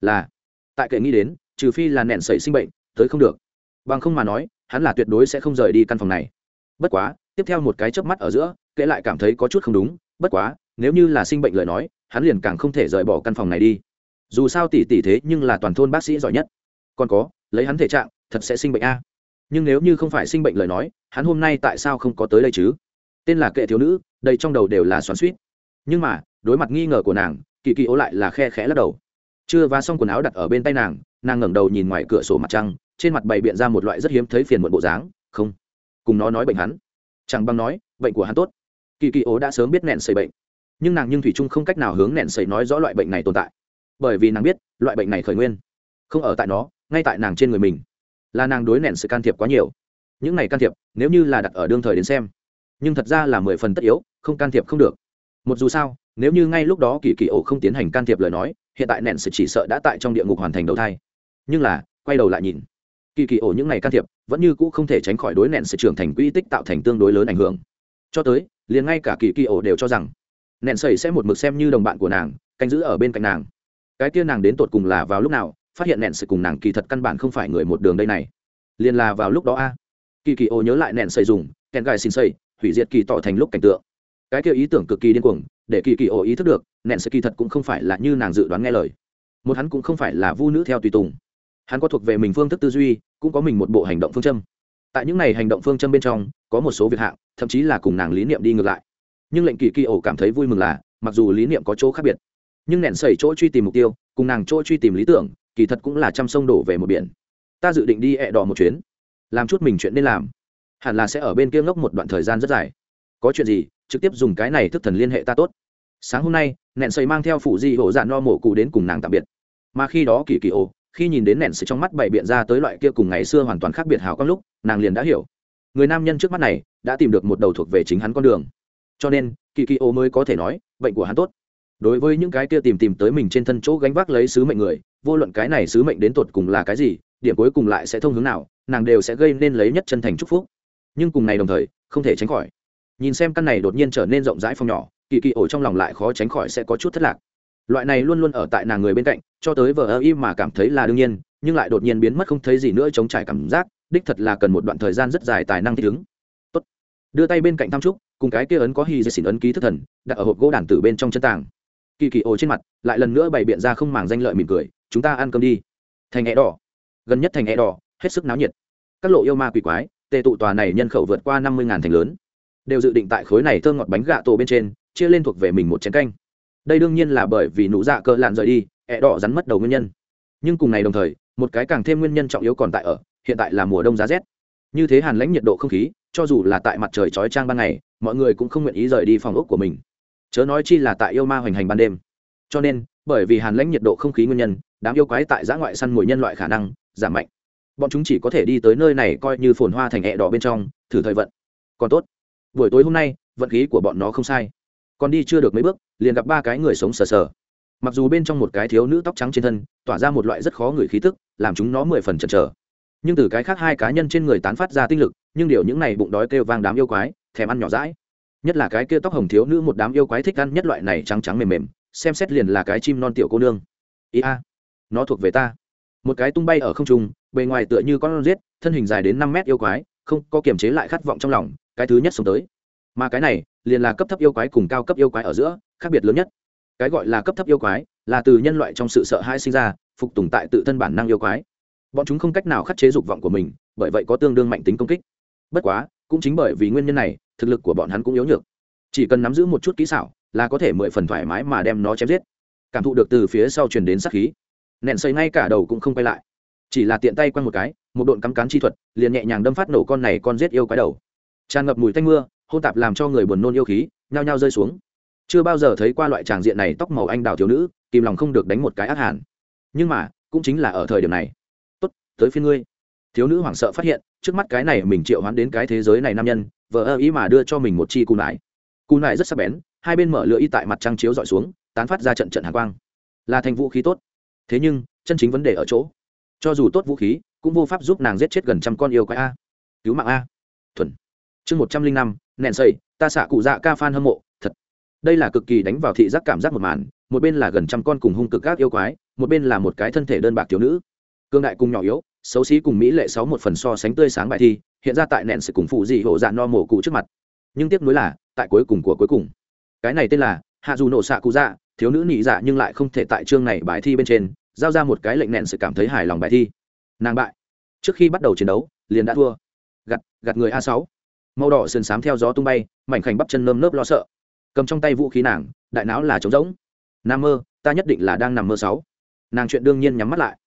Speaker 1: là, tại kệ nghĩ đến, trừ phi là nẹn sẩy sinh bệnh, tới không được. Bằng không mà nói, hắn là tuyệt đối sẽ không rời đi căn phòng này. Bất quá, tiếp theo một cái chớp mắt ở giữa, kệ lại cảm thấy có chút không đúng, bất quá, nếu như là sinh bệnh lời nói, hắn liền càng không thể rời bỏ căn phòng này đi. Dù sao tỷ tỷ thế nhưng là toàn thôn bác sĩ giỏi nhất. Còn có, lấy hắn thể trạng, thật sẽ sinh bệnh a. Nhưng nếu như không phải sinh bệnh lời nói, hắn hôm nay tại sao không có tới đây chứ? Tên là kệ thiếu nữ đây trong đầu đều là xoắn suýt nhưng mà đối mặt nghi ngờ của nàng, kỳ kỳ ố lại là khe khẽ lắc đầu. Chưa và xong quần áo đặt ở bên tay nàng nàng ngẩng đầu nhìn ngoài cửa sổ mặt trăng, trên mặt bày biện ra một loại rất hiếm thấy phiền muộn bộ dáng. Không. Cùng nó nói bệnh hắn. Chẳng bằng nói, bệnh của hắn tốt. Kỳ kỳ ố đã sớm biết nẹn sầy bệnh. Nhưng nàng nhưng thủy trung không cách nào hướng nẹn sầy nói rõ loại bệnh này tồn tại. Bởi vì nàng biết, loại bệnh này khởi nguyên. Không ở tại nó, ngay tại nàng trên người mình. Là nàng đối nẹn sự can thiệp quá nhiều. Những này can thiệp, nếu như là đặt ở đương thời đến xem. Nhưng thật ra là mười phần tất yếu, không can thiệp không được. Một dù sao nếu như ngay lúc đó kỳ kỳ ổ không tiến hành can thiệp lời nói, hiện tại nện sự chỉ sợ đã tại trong địa ngục hoàn thành đầu thai. Nhưng là, quay đầu lại nhìn. Kỳ kỳ ổ những ngày can thiệp vẫn như cũ không thể tránh khỏi đối nện sự trưởng thành quỹ tích tạo thành tương đối lớn ảnh hưởng. Cho tới, liền ngay cả kỳ kỳ ổ đều cho rằng nện sẩy sẽ một mực xem như đồng bạn của nàng, canh giữ ở bên cạnh nàng. Cái kia nàng đến tột cùng là vào lúc nào, phát hiện nện sự cùng nàng kỳ thật căn bản không phải người một đường đây này. Liền là vào lúc đó a. Kỳ kỳ ô nhớ lại nện xây dùng, kèn gai xin xây hủy diệt kỳ tỏ thành lúc cảnh tượng. Cái kia ý tưởng cực kỳ điên cuồng để kỳ kỳ ổ ý thức được nẹn sẽ kỳ thật cũng không phải là như nàng dự đoán nghe lời. Một hắn cũng không phải là vu nữ theo tùy tùng. Hắn có thuộc về mình phương thức tư duy, cũng có mình một bộ hành động phương châm. Tại những này hành động phương châm bên trong, có một số việc hạng, thậm chí là cùng nàng lý niệm đi ngược lại. Nhưng lệnh kỳ kỳ ổ cảm thấy vui mừng là, mặc dù lý niệm có chỗ khác biệt, nhưng nẹn sẩy chỗ truy tìm mục tiêu, cùng nàng chỗ truy tìm lý tưởng, kỳ thật cũng là trăm sông đổ về một biển. Ta dự định đi ẹ đỏ một chuyến. Làm chút mình chuyện nên làm. Hẳn là sẽ ở bên kia ngốc một đoạn thời gian rất dài. Có chuyện gì, trực tiếp dùng cái này thức thần liên hệ ta tốt sáng hôm nay, nẹn sầy mang theo phụ di hộ dạn no mổ cụ đến cùng nàng tạm biệt. Mà khi đó kỳ kỳ ổ khi nhìn đến nẹn sầy trong mắt bày biện ra tới loại kia cùng ngày xưa hoàn toàn khác biệt hào quang lúc, nàng liền đã hiểu. Người nam nhân trước mắt này, đã tìm được một đầu thuộc về chính hắn con đường. Cho nên, kỳ kỳ ổ mới có thể nói, bệnh của hắn tốt. Đối với những cái kia tìm tìm tới mình trên thân chỗ gánh vác lấy sứ mệnh người, vô luận cái này sứ mệnh đến tột cùng là cái gì, điểm cuối cùng lại sẽ thông hướng nào, nàng đều sẽ gây nên lấy nhất chân thành chúc phúc. Nhưng cùng này đồng thời, không thể tránh khỏi. Nhìn xem căn này đột nhiên trở nên rộng rãi phong nhỏ kỳ kỳ ổ trong lòng lại khó tránh khỏi sẽ có chút thất lạc. Loại này luôn luôn ở tại nàng người bên cạnh, cho tới vờ ơ im mà cảm thấy là đương nhiên, nhưng lại đột nhiên biến mất không thấy gì nữa chống trải cảm giác, đích thật là cần một đoạn thời gian rất dài tài năng thích ứng. Tốt. đưa tay bên cạnh tham trúc, cùng cái kia ấn có hy dây xỉn ấn ký thức thần, đặt ở hộp gỗ đàn tử bên trong chân tàng. Kỳ kỳ ổ trên mặt, lại lần nữa bày biện ra không màng danh lợi mỉm cười, chúng ta ăn cơm đi. Thành hẹ đỏ. Gần nhất thành hẹ đỏ, hết sức náo nhiệt. Các lộ yêu ma quỷ quái tệ tụ tòa này nhân khẩu vượt qua năm mươi ngàn thành lớn. Đều dự định tại khối này thơm ngọt bánh gạ tổ bên trên chia lên thuộc về mình một chén canh. Đây đương nhiên là bởi vì nụ dạ cơ lạn rời đi, ẹ đỏ rắn mất đầu nguyên nhân. Nhưng cùng ngày đồng thời, một cái càng thêm nguyên nhân trọng yếu còn tại ở, hiện tại là mùa đông giá rét. Như thế hàn lãnh nhiệt độ không khí, cho dù là tại mặt trời chói trang ban ngày, mọi người cũng không nguyện ý rời đi phòng ốc của mình. Chớ nói chi là tại yêu ma hoành hành ban đêm. Cho nên, bởi vì hàn lãnh nhiệt độ không khí nguyên nhân, đám yêu quái tại giã ngoại săn mồi nhân loại khả năng giảm mạnh. Bọn chúng chỉ có thể đi tới nơi này coi như phồn hoa thành hẹ đỏ bên trong, thử thời vận. Còn tốt. Buổi tối hôm nay, vận khí của bọn nó không sai còn đi chưa được mấy bước, liền gặp ba cái người sống sờ sờ. Mặc dù bên trong một cái thiếu nữ tóc trắng trên thân, tỏa ra một loại rất khó người khí tức, làm chúng nó mười phần chần chờ. Nhưng từ cái khác hai cá nhân trên người tán phát ra tinh lực, nhưng điều những này bụng đói kêu vang đám yêu quái, thèm ăn nhỏ rãi nhất là cái kia tóc hồng thiếu nữ một đám yêu quái thích ăn nhất loại này trắng trắng mềm mềm, xem xét liền là cái chim non tiểu cô nương. Ý a, nó thuộc về ta. Một cái tung bay ở không trung, bề ngoài tựa như con riết thân hình dài đến năm mét yêu quái, không có kiềm chế lại khát vọng trong lòng, cái thứ nhất sống tới. Mà cái này liền là cấp thấp yêu quái cùng cao cấp yêu quái ở giữa, khác biệt lớn nhất. Cái gọi là cấp thấp yêu quái là từ nhân loại trong sự sợ hãi sinh ra, phục tùng tại tự thân bản năng yêu quái. Bọn chúng không cách nào khắc chế dục vọng của mình, bởi vậy có tương đương mạnh tính công kích. Bất quá, cũng chính bởi vì nguyên nhân này, thực lực của bọn hắn cũng yếu nhược. Chỉ cần nắm giữ một chút kỹ xảo là có thể mười phần thoải mái mà đem nó chém giết. Cảm thụ được từ phía sau truyền đến sát khí. Nện xây ngay cả đầu cũng không quay lại. Chỉ là tiện tay quăng một cái, một độn cắm cán chi thuật, liền nhẹ nhàng đâm phát nổ con này con giết yêu quái đầu. Tràn ngập mùi thanh mưa hôn tạp làm cho người buồn nôn yêu khí, nhao nhao rơi xuống. Chưa bao giờ thấy qua loại tràng diện này tóc màu anh đào thiếu nữ, kìm lòng không được đánh một cái ác hàn. Nhưng mà, cũng chính là ở thời điểm này. Tốt, tới phiên ngươi. Thiếu nữ hoảng sợ phát hiện, trước mắt cái này mình triệu hoán đến cái thế giới này nam nhân vợ ơ ý mà đưa cho mình một chi cù nải. Cù nải rất sắc bén, hai bên mở lửa y tại mặt trăng chiếu dọi xuống, tán phát ra trận trận hàng quang. Là thành vũ khí tốt. Thế nhưng, chân chính vấn đề ở chỗ, cho dù tốt vũ khí, cũng vô pháp giúp nàng giết chết gần trăm con yêu quái a. Cứu mạng a. Thuần. Chương một trăm linh năm nện xây ta xạ cụ dạ ca fan hâm mộ, thật. Đây là cực kỳ đánh vào thị giác cảm giác một màn, một bên là gần trăm con cùng hung cực các yêu quái, một bên là một cái thân thể đơn bạc thiếu nữ. Cương đại cùng nhỏ yếu, xấu xí cùng mỹ lệ sáu một phần so sánh tươi sáng bài thi, hiện ra tại nện sự cùng phụ dị hộ dạ no mổ cụ trước mặt. Nhưng tiếc nuối là, tại cuối cùng của cuối cùng. Cái này tên là hạ dù nổ xạ cụ dạ thiếu nữ nhị dạ nhưng lại không thể tại chương này bài thi bên trên, giao ra một cái lệnh nện sự cảm thấy hài lòng bài thi. Nàng bại. Trước khi bắt đầu chiến đấu, liền đã thua. Gặt gặt người a sáu màu đỏ sườn xám theo gió tung bay, mảnh khảnh bắp chân nơm nớp lo sợ. Cầm trong tay vũ khí nàng, đại não là trống rỗng. Nam mơ, ta nhất định là đang nằm mơ sáu. Nàng chuyện đương nhiên nhắm mắt lại.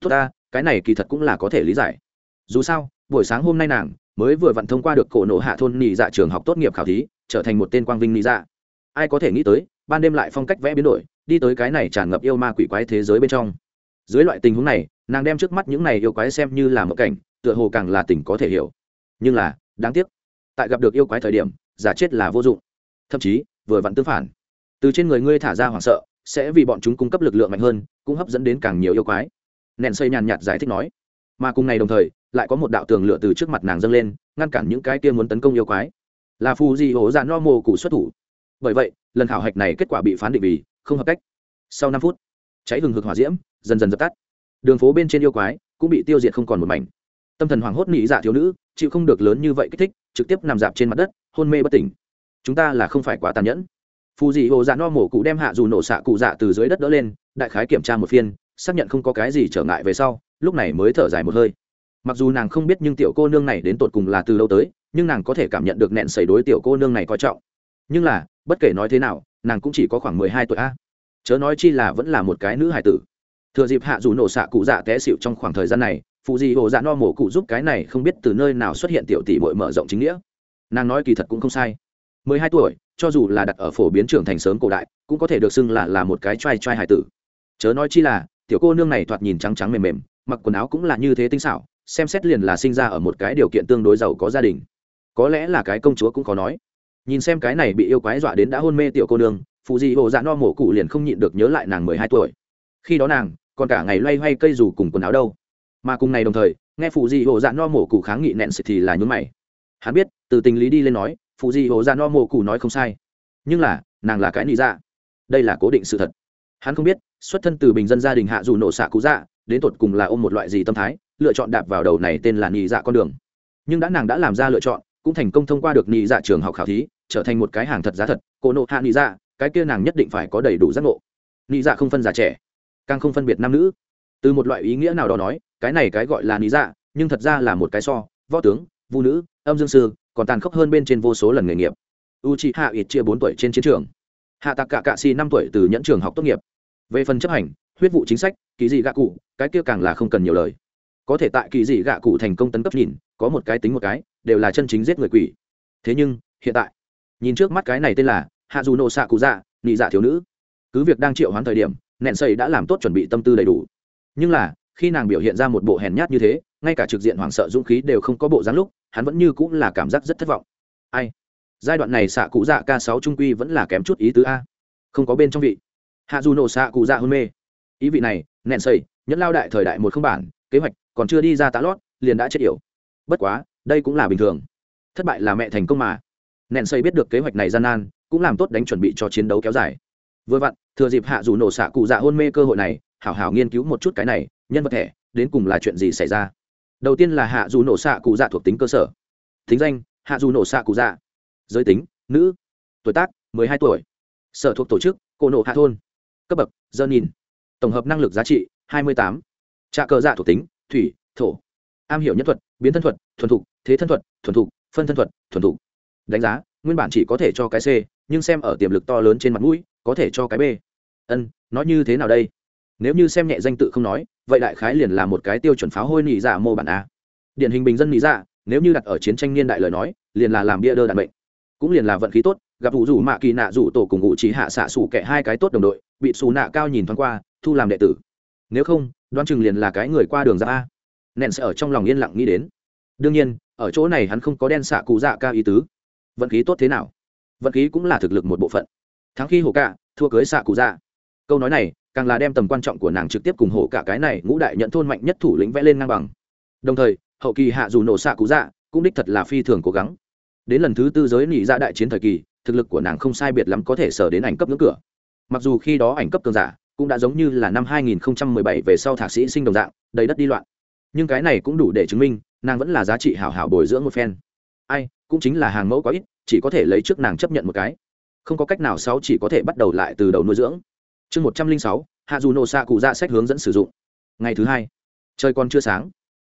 Speaker 1: Tốt ta, cái này kỳ thật cũng là có thể lý giải. Dù sao, buổi sáng hôm nay nàng mới vừa vặn thông qua được cổ nổ hạ thôn nị dạ trường học tốt nghiệp khảo thí, trở thành một tên quang vinh nị dạ. Ai có thể nghĩ tới, ban đêm lại phong cách vẽ biến đổi, đi tới cái này tràn ngập yêu ma quỷ quái thế giới bên trong. Dưới loại tình huống này, nàng đem trước mắt những này yêu quái xem như là một cảnh, tựa hồ càng là tỉnh có thể hiểu. Nhưng là, đáng tiếc tại gặp được yêu quái thời điểm, giả chết là vô dụng. Thậm chí, vừa vặn tương phản. Từ trên người ngươi thả ra hoảng sợ, sẽ vì bọn chúng cung cấp lực lượng mạnh hơn, cũng hấp dẫn đến càng nhiều yêu quái. Nện xây nhàn nhạt giải thích nói. Mà cùng ngày đồng thời, lại có một đạo tường lửa từ trước mặt nàng dâng lên, ngăn cản những cái kia muốn tấn công yêu quái. Là phù gì hổ dạ no mồ cụ xuất thủ. Bởi vậy, lần khảo hạch này kết quả bị phán định vì không hợp cách. Sau năm phút, cháy hừng hực hỏa diễm, dần dần dập tắt. Đường phố bên trên yêu quái cũng bị tiêu diệt không còn một mảnh. Tâm thần hoảng hốt nị dạ thiếu nữ chịu không được lớn như vậy kích thích, trực tiếp nằm dạp trên mặt đất, hôn mê bất tỉnh. Chúng ta là không phải quá tàn nhẫn. Phù dị hồ dạ no mổ cụ đem hạ dù nổ xạ cụ dạ từ dưới đất đỡ lên, đại khái kiểm tra một phiên, xác nhận không có cái gì trở ngại về sau, lúc này mới thở dài một hơi. Mặc dù nàng không biết nhưng tiểu cô nương này đến tột cùng là từ lâu tới, nhưng nàng có thể cảm nhận được nẹn xảy đối tiểu cô nương này coi trọng. Nhưng là, bất kể nói thế nào, nàng cũng chỉ có khoảng mười hai tuổi a. Chớ nói chi là vẫn là một cái nữ hài tử. Thừa dịp hạ dù nổ xạ cụ dạ té xịu trong khoảng thời gian này phụ gì hồ dạ no mổ cụ giúp cái này không biết từ nơi nào xuất hiện tiểu tỷ bội mở rộng chính nghĩa. Nàng nói kỳ thật cũng không sai. Mười hai tuổi, cho dù là đặt ở phổ biến trưởng thành sớm cổ đại, cũng có thể được xưng là là một cái t r a i t r a i hải tử. Chớ nói chi là, tiểu cô nương này thoạt nhìn trắng trắng mềm mềm, mặc quần áo cũng là như thế tinh xảo, xem xét liền là sinh ra ở một cái điều kiện tương đối giàu có gia đình. Có lẽ là cái công chúa cũng có nói. Nhìn xem cái này bị yêu quái dọa đến đã hôn mê tiểu cô nương, phụ dị hồ dạ no mổ cụ liền không nhịn được nhớ lại nàng mười hai tuổi. Khi đó nàng còn cả ngày loay hoay cây dù cùng quần áo đâu mà cùng này đồng thời, nghe phụ dị hồ dạ no mổ cụ kháng nghị nẹn xịt thì là nhún mày. Hắn biết, từ tình lý đi lên nói phụ dị hồ dạ no mổ cụ nói không sai. Nhưng là, nàng là cái nị dạ. Đây là cố định sự thật. Hắn không biết, xuất thân từ bình dân gia đình hạ dù nổ xạ cụ dạ đến tột cùng là ôm một loại gì tâm thái, lựa chọn đạp vào đầu này tên là nhị dạ con đường. Nhưng đã nàng đã làm ra lựa chọn, cũng thành công thông qua được nhị dạ trường học khảo thí, trở thành một cái hàng thật giá thật, cô nộ hạ nhị dạ cái kia nàng nhất định phải có đầy đủ giác ngộ. Nhị dạ không phân già trẻ, càng không phân biệt nam nữ. Từ một loại ý nghĩa nào đó nói cái này cái gọi là lý dạ nhưng thật ra là một cái so, võ tướng vũ nữ, âm dương sư, còn tàn khốc hơn bên trên vô số lần nghề nghiệp. U c hạ ít chia bốn tuổi trên chiến trường. Hạ tạc cả cạ si năm tuổi từ nhẫn trường học tốt nghiệp. Về phần chấp hành, huyết vụ chính sách, kỳ dị gạ cụ, cái kia càng là không cần nhiều lời. Có thể tại kỳ dị gạ cụ thành công tấn cấp nhìn, có một cái tính một cái, đều là chân chính giết người quỷ. Thế nhưng, hiện tại, nhìn trước mắt cái này tên là hạ dù nổ xạ cụ dạ nị dạ thiếu nữ. Cứ việc đang triệu hoán thời điểm nẹn xây đã làm tốt chuẩn bị tâm tư đầy đủ. Nhưng là khi nàng biểu hiện ra một bộ hèn nhát như thế, ngay cả trực diện hoảng sợ dũng khí đều không có bộ dáng lúc, hắn vẫn như cũng là cảm giác rất thất vọng. Ai? Giai đoạn này xạ cụ dạ k sáu trung quy vẫn là kém chút ý tứ a. Không có bên trong vị. Hạ dù nổ xạ cụ dạ hôn mê. Ý vị này, nẹn xây nhẫn lao đại thời đại một không bản, kế hoạch, còn chưa đi ra tá lót, liền đã chết yểu. Bất quá, đây cũng là bình thường. Thất bại là mẹ thành công mà. Nẹn xây biết được kế hoạch này gian nan, cũng làm tốt đánh chuẩn bị cho chiến đấu kéo dài. Vừa vặn, thừa dịp hạ dù nổ xạ cụ dạ hôn mê cơ hội này, hảo hảo nghiên cứu một chút cái này nhân vật thẻ, đến cùng là chuyện gì xảy ra? Đầu tiên là hạ dù nổ xạ cụ dạ thuộc tính cơ sở. Thính danh, hạ dù nổ xạ cụ dạ. Giới tính, nữ. Tuổi tác, mười hai tuổi. Sở thuộc tổ chức, cổ nộ hạ thôn. Cấp bậc dơ nhìn. Tổng hợp năng lực giá trị, hai mươi tám. Trạ cờ dạ thuộc tính, thủy, thổ. Am hiểu nhất thuật, biến thân thuật, thuần thục, thế thân thuật, thuần thục, phân thân thuật, thuần thục. Đánh giá, nguyên bản chỉ có thể cho cái c, nhưng xem ở tiềm lực to lớn trên mặt mũi, có thể cho cái b. Ân, nó như thế nào đây? Nếu như xem nhẹ danh tự không nói, vậy đại khái liền là một cái tiêu chuẩn pháo hôi nỉ dạ mô bản a. Điển hình bình dân nỉ dạ nếu như đặt ở chiến tranh niên đại lời nói, liền là làm bia đơ đạn bệnh cũng liền là vận khí tốt, gặp vụ rủ mạ kỳ nạ rủ tổ cùng ngụ trí hạ xạ xủ kẻ hai cái tốt đồng đội, bị xù nạ cao nhìn thoáng qua, thu làm đệ tử. Nếu không đoan chừng liền là cái người qua đường ra a. Nện sẽ ở trong lòng yên lặng nghĩ đến. Đương nhiên, ở chỗ này hắn không có đen xạ cụ dạ ca ý tứ. Vận khí tốt thế nào? Vận khí cũng là thực lực một bộ phận. Thắng khi hổ cả, thua cưới xạ cụ dạ câu nói này, càng là đem tầm quan trọng của nàng trực tiếp cùng hộ cả cái này ngũ đại nhận thôn mạnh nhất thủ lĩnh vẽ lên ngang bằng. Đồng thời, hậu kỳ hạ dù nổ xạ cú dạ cũng đích thật là phi thường cố gắng. Đến lần thứ tư giới nghỉ ra dạ đại chiến thời kỳ, thực lực của nàng không sai biệt lắm có thể sở đến ảnh cấp ngưỡng cửa. Mặc dù khi đó ảnh cấp cường giả cũng đã giống như là năm 2017 về sau thạc sĩ sinh đồng dạng, đầy đất đi loạn. Nhưng cái này cũng đủ để chứng minh, nàng vẫn là giá trị hảo hảo bồi dưỡng một phen. Ai, cũng chính là hàng mẫu có ít, chỉ có thể lấy trước nàng chấp nhận một cái. Không có cách nào sáu chỉ có thể bắt đầu lại từ đầu nuôi dưỡng chương một trăm linh sáu hạ dù nổ xạ cụ dạ sách hướng dẫn sử dụng. Ngày thứ hai, trời còn chưa sáng.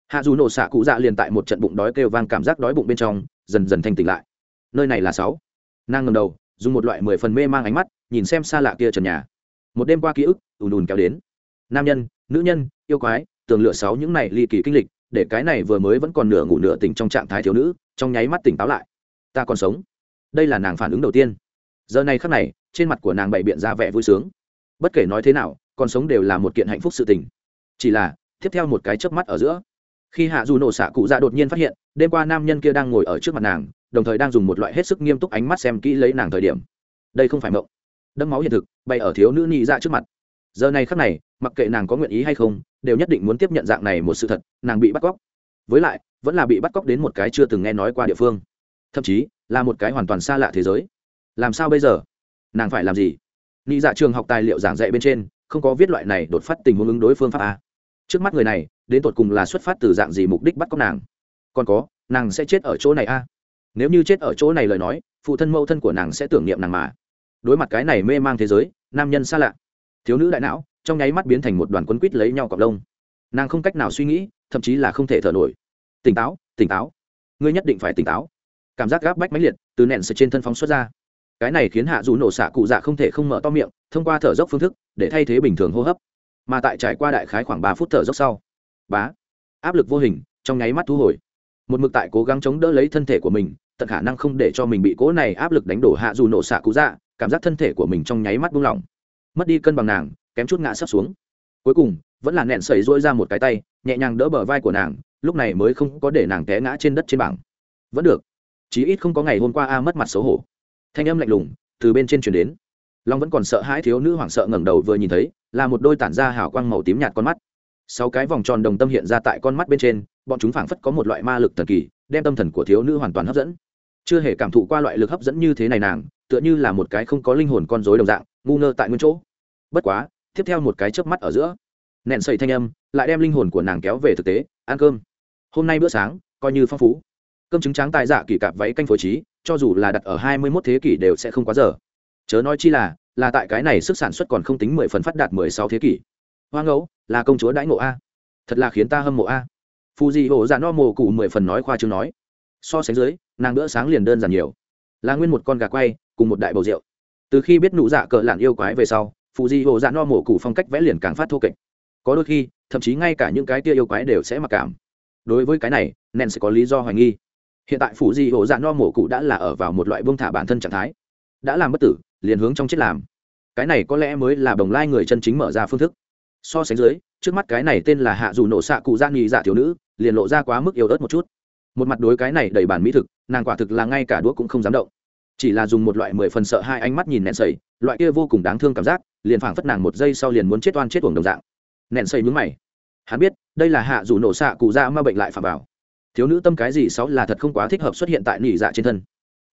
Speaker 1: Hạ dù nổ xạ cụ dạ liền tại một trận bụng đói kêu vang cảm giác đói bụng bên trong, dần dần thanh tỉnh lại. Nơi này là sáu. Nàng ngầm đầu, dùng một loại mười phần mê mang ánh mắt, nhìn xem xa lạ kia trần nhà. Một đêm qua ký ức, ùn ùn kéo đến. Nam nhân, nữ nhân, yêu quái, tường lửa sáu những này ly kỳ kinh lịch, để cái này vừa mới vẫn còn nửa ngủ nửa tỉnh trong trạng thái thiếu nữ, trong nháy mắt tỉnh táo lại. Ta còn sống. Đây là nàng phản ứng đầu tiên. Giờ này khắc này, trên mặt của nàng bày biện ra vẻ vui sướng bất kể nói thế nào, còn sống đều là một kiện hạnh phúc sự tình. Chỉ là, tiếp theo một cái chớp mắt ở giữa, khi hạ dù nổ xạ cụ dạ đột nhiên phát hiện, đêm qua nam nhân kia đang ngồi ở trước mặt nàng, đồng thời đang dùng một loại hết sức nghiêm túc ánh mắt xem kỹ lấy nàng thời điểm. Đây không phải mộng. Đẫm máu hiện thực bay ở thiếu nữ nị dạ trước mặt. Giờ này khắc này, mặc kệ nàng có nguyện ý hay không, đều nhất định muốn tiếp nhận dạng này một sự thật, nàng bị bắt cóc. Với lại, vẫn là bị bắt cóc đến một cái chưa từng nghe nói qua địa phương. Thậm chí, là một cái hoàn toàn xa lạ thế giới. Làm sao bây giờ? Nàng phải làm gì? Nị dạ trường học tài liệu giảng dạy bên trên, không có viết loại này đột phát tình huống ứng đối phương pháp a. Trước mắt người này, đến tột cùng là xuất phát từ dạng gì mục đích bắt cóc nàng? Còn có, nàng sẽ chết ở chỗ này a. Nếu như chết ở chỗ này lời nói, phụ thân mẫu thân của nàng sẽ tưởng niệm nàng mà. Đối mặt cái này mê mang thế giới, nam nhân xa lạ. Thiếu nữ đại não, trong nháy mắt biến thành một đoàn quấn quýt lấy nhau cọc lông. Nàng không cách nào suy nghĩ, thậm chí là không thể thở nổi. Tỉnh táo tỉnh táo. Ngươi nhất định phải tỉnh táo. Cảm giác gáp bách mãnh liệt từ nện sợi trên thân phóng xuất ra cái này khiến hạ dù nổ xạ cụ dạ không thể không mở to miệng, thông qua thở dốc phương thức, để thay thế bình thường hô hấp. Mà tại trải qua đại khái khoảng ba phút thở dốc sau, bá, áp lực vô hình, trong nháy mắt thu hồi. Một mực tại cố gắng chống đỡ lấy thân thể của mình, tận khả năng không để cho mình bị cố này áp lực đánh đổ hạ dù nổ xạ cụ dạ cảm giác thân thể của mình trong nháy mắt buông lỏng. Mất đi cân bằng nàng, kém chút ngã sắp xuống. Cuối cùng, vẫn là nẹn sẩy dỗi ra một cái tay, nhẹ nhàng đỡ bờ vai của nàng, lúc này mới không có để nàng té ngã trên đất trên bảng. Vẫn được. Chí ít không có ngày hôm qua a mất mặt xấu hổ thanh âm lạnh lùng từ bên trên chuyển đến. Long vẫn còn sợ hãi thiếu nữ hoảng sợ ngẩng đầu vừa nhìn thấy, là một đôi tản ra hào quang màu tím nhạt con mắt. Sáu cái vòng tròn đồng tâm hiện ra tại con mắt bên trên, bọn chúng phảng phất có một loại ma lực thần kỳ, đem tâm thần của thiếu nữ hoàn toàn hấp dẫn. Chưa hề cảm thụ qua loại lực hấp dẫn như thế này nàng, tựa như là một cái không có linh hồn con dối đồng dạng, ngu ngơ tại nguyên chỗ. Bất quá, tiếp theo một cái chớp mắt ở giữa nện sậy thanh âm lại đem linh hồn của nàng kéo về thực tế, ăn cơm. Hôm nay bữa sáng, coi như phong phú. Cơm trứng tráng tài dạ kỳ cạp váy canh phối trí cho dù là đặt ở hai mươi 21 thế kỷ đều sẽ không quá giờ. Chớ nói chi là là tại cái này sức sản xuất còn không tính mười phần phát đạt mười sáu thế kỷ. Hoa ngẫu, là công chúa đãi ngộ a. Thật là khiến ta hâm mộ a. Phù dị hổ dạ no mồ cụ mười phần nói khoa chương nói. So sánh dưới, nàng bữa sáng liền đơn giản nhiều. Là nguyên một con gà quay, cùng một đại bầu rượu. Từ khi biết nụ dạ cỡ lạn yêu quái về sau phù dị hổ dạ no mồ cụ phong cách vẽ liền càng phát thô kệch. Có đôi khi, thậm chí ngay cả những cái tia yêu quái đều sẽ mặc cảm. Đối với cái này nên sẽ có lý do hoài nghi hiện tại phủ di hộ dạ no mổ cụ đã là ở vào một loại bông thả bản thân trạng thái. Đã làm bất tử, liền hướng trong chết làm. Cái này có lẽ mới là đồng lai người chân chính mở ra phương thức. So sánh dưới, trước mắt cái này tên là hạ dù nổ xạ cụ gian nghị dạ thiếu nữ, liền lộ ra quá mức yếu ớt một chút. Một mặt đối cái này đầy bản mỹ thực, nàng quả thực là ngay cả đũa cũng không dám động. Chỉ là dùng một loại mười phần sợ hai ánh mắt nhìn nẹn sầy, loại kia vô cùng đáng thương cảm giác, liền phảng phất nàng một giây sau liền muốn chết oan chết uổng đồng dạng. Nẹn sầy nhúng mày. Hắn biết, đây là hạ dù nổ xạ cụ dạ ra ma bệnh lại phạm vào thiếu nữ tâm cái gì sáu là thật không quá thích hợp xuất hiện tại nỉ dạ trên thân.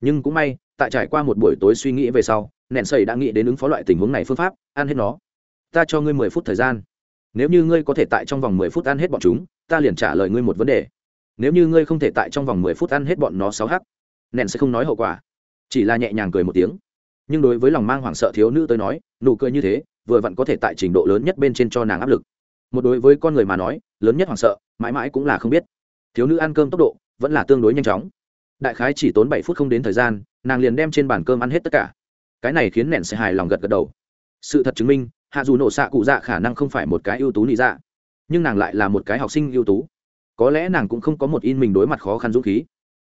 Speaker 1: Nhưng cũng may, tại trải qua một buổi tối suy nghĩ về sau, nẹn sầy đã nghĩ đến ứng phó loại tình huống này phương pháp, ăn hết nó. Ta cho ngươi mười phút thời gian. Nếu như ngươi có thể tại trong vòng mười phút ăn hết bọn chúng, ta liền trả lời ngươi một vấn đề. Nếu như ngươi không thể tại trong vòng mười phút ăn hết bọn nó sáu hắc, nẹn sẽ không nói hậu quả. Chỉ là nhẹ nhàng cười một tiếng. Nhưng đối với lòng mang hoảng sợ thiếu nữ tới nói, nụ cười như thế, vừa vặn có thể tại trình độ lớn nhất bên trên cho nàng áp lực. Một đối với con người mà nói, lớn nhất hoảng sợ, mãi mãi cũng là không biết thiếu nữ ăn cơm tốc độ vẫn là tương đối nhanh chóng. Đại khái chỉ tốn bảy phút không đến thời gian, nàng liền đem trên bàn cơm ăn hết tất cả. Cái này khiến nẹn sẽ hài lòng gật gật đầu. Sự thật chứng minh, hạ dù nổ xạ cụ dạ khả năng không phải một cái ưu tú nị dạ nhưng nàng lại là một cái học sinh ưu tú. Có lẽ nàng cũng không có một in mình đối mặt khó khăn dũng khí,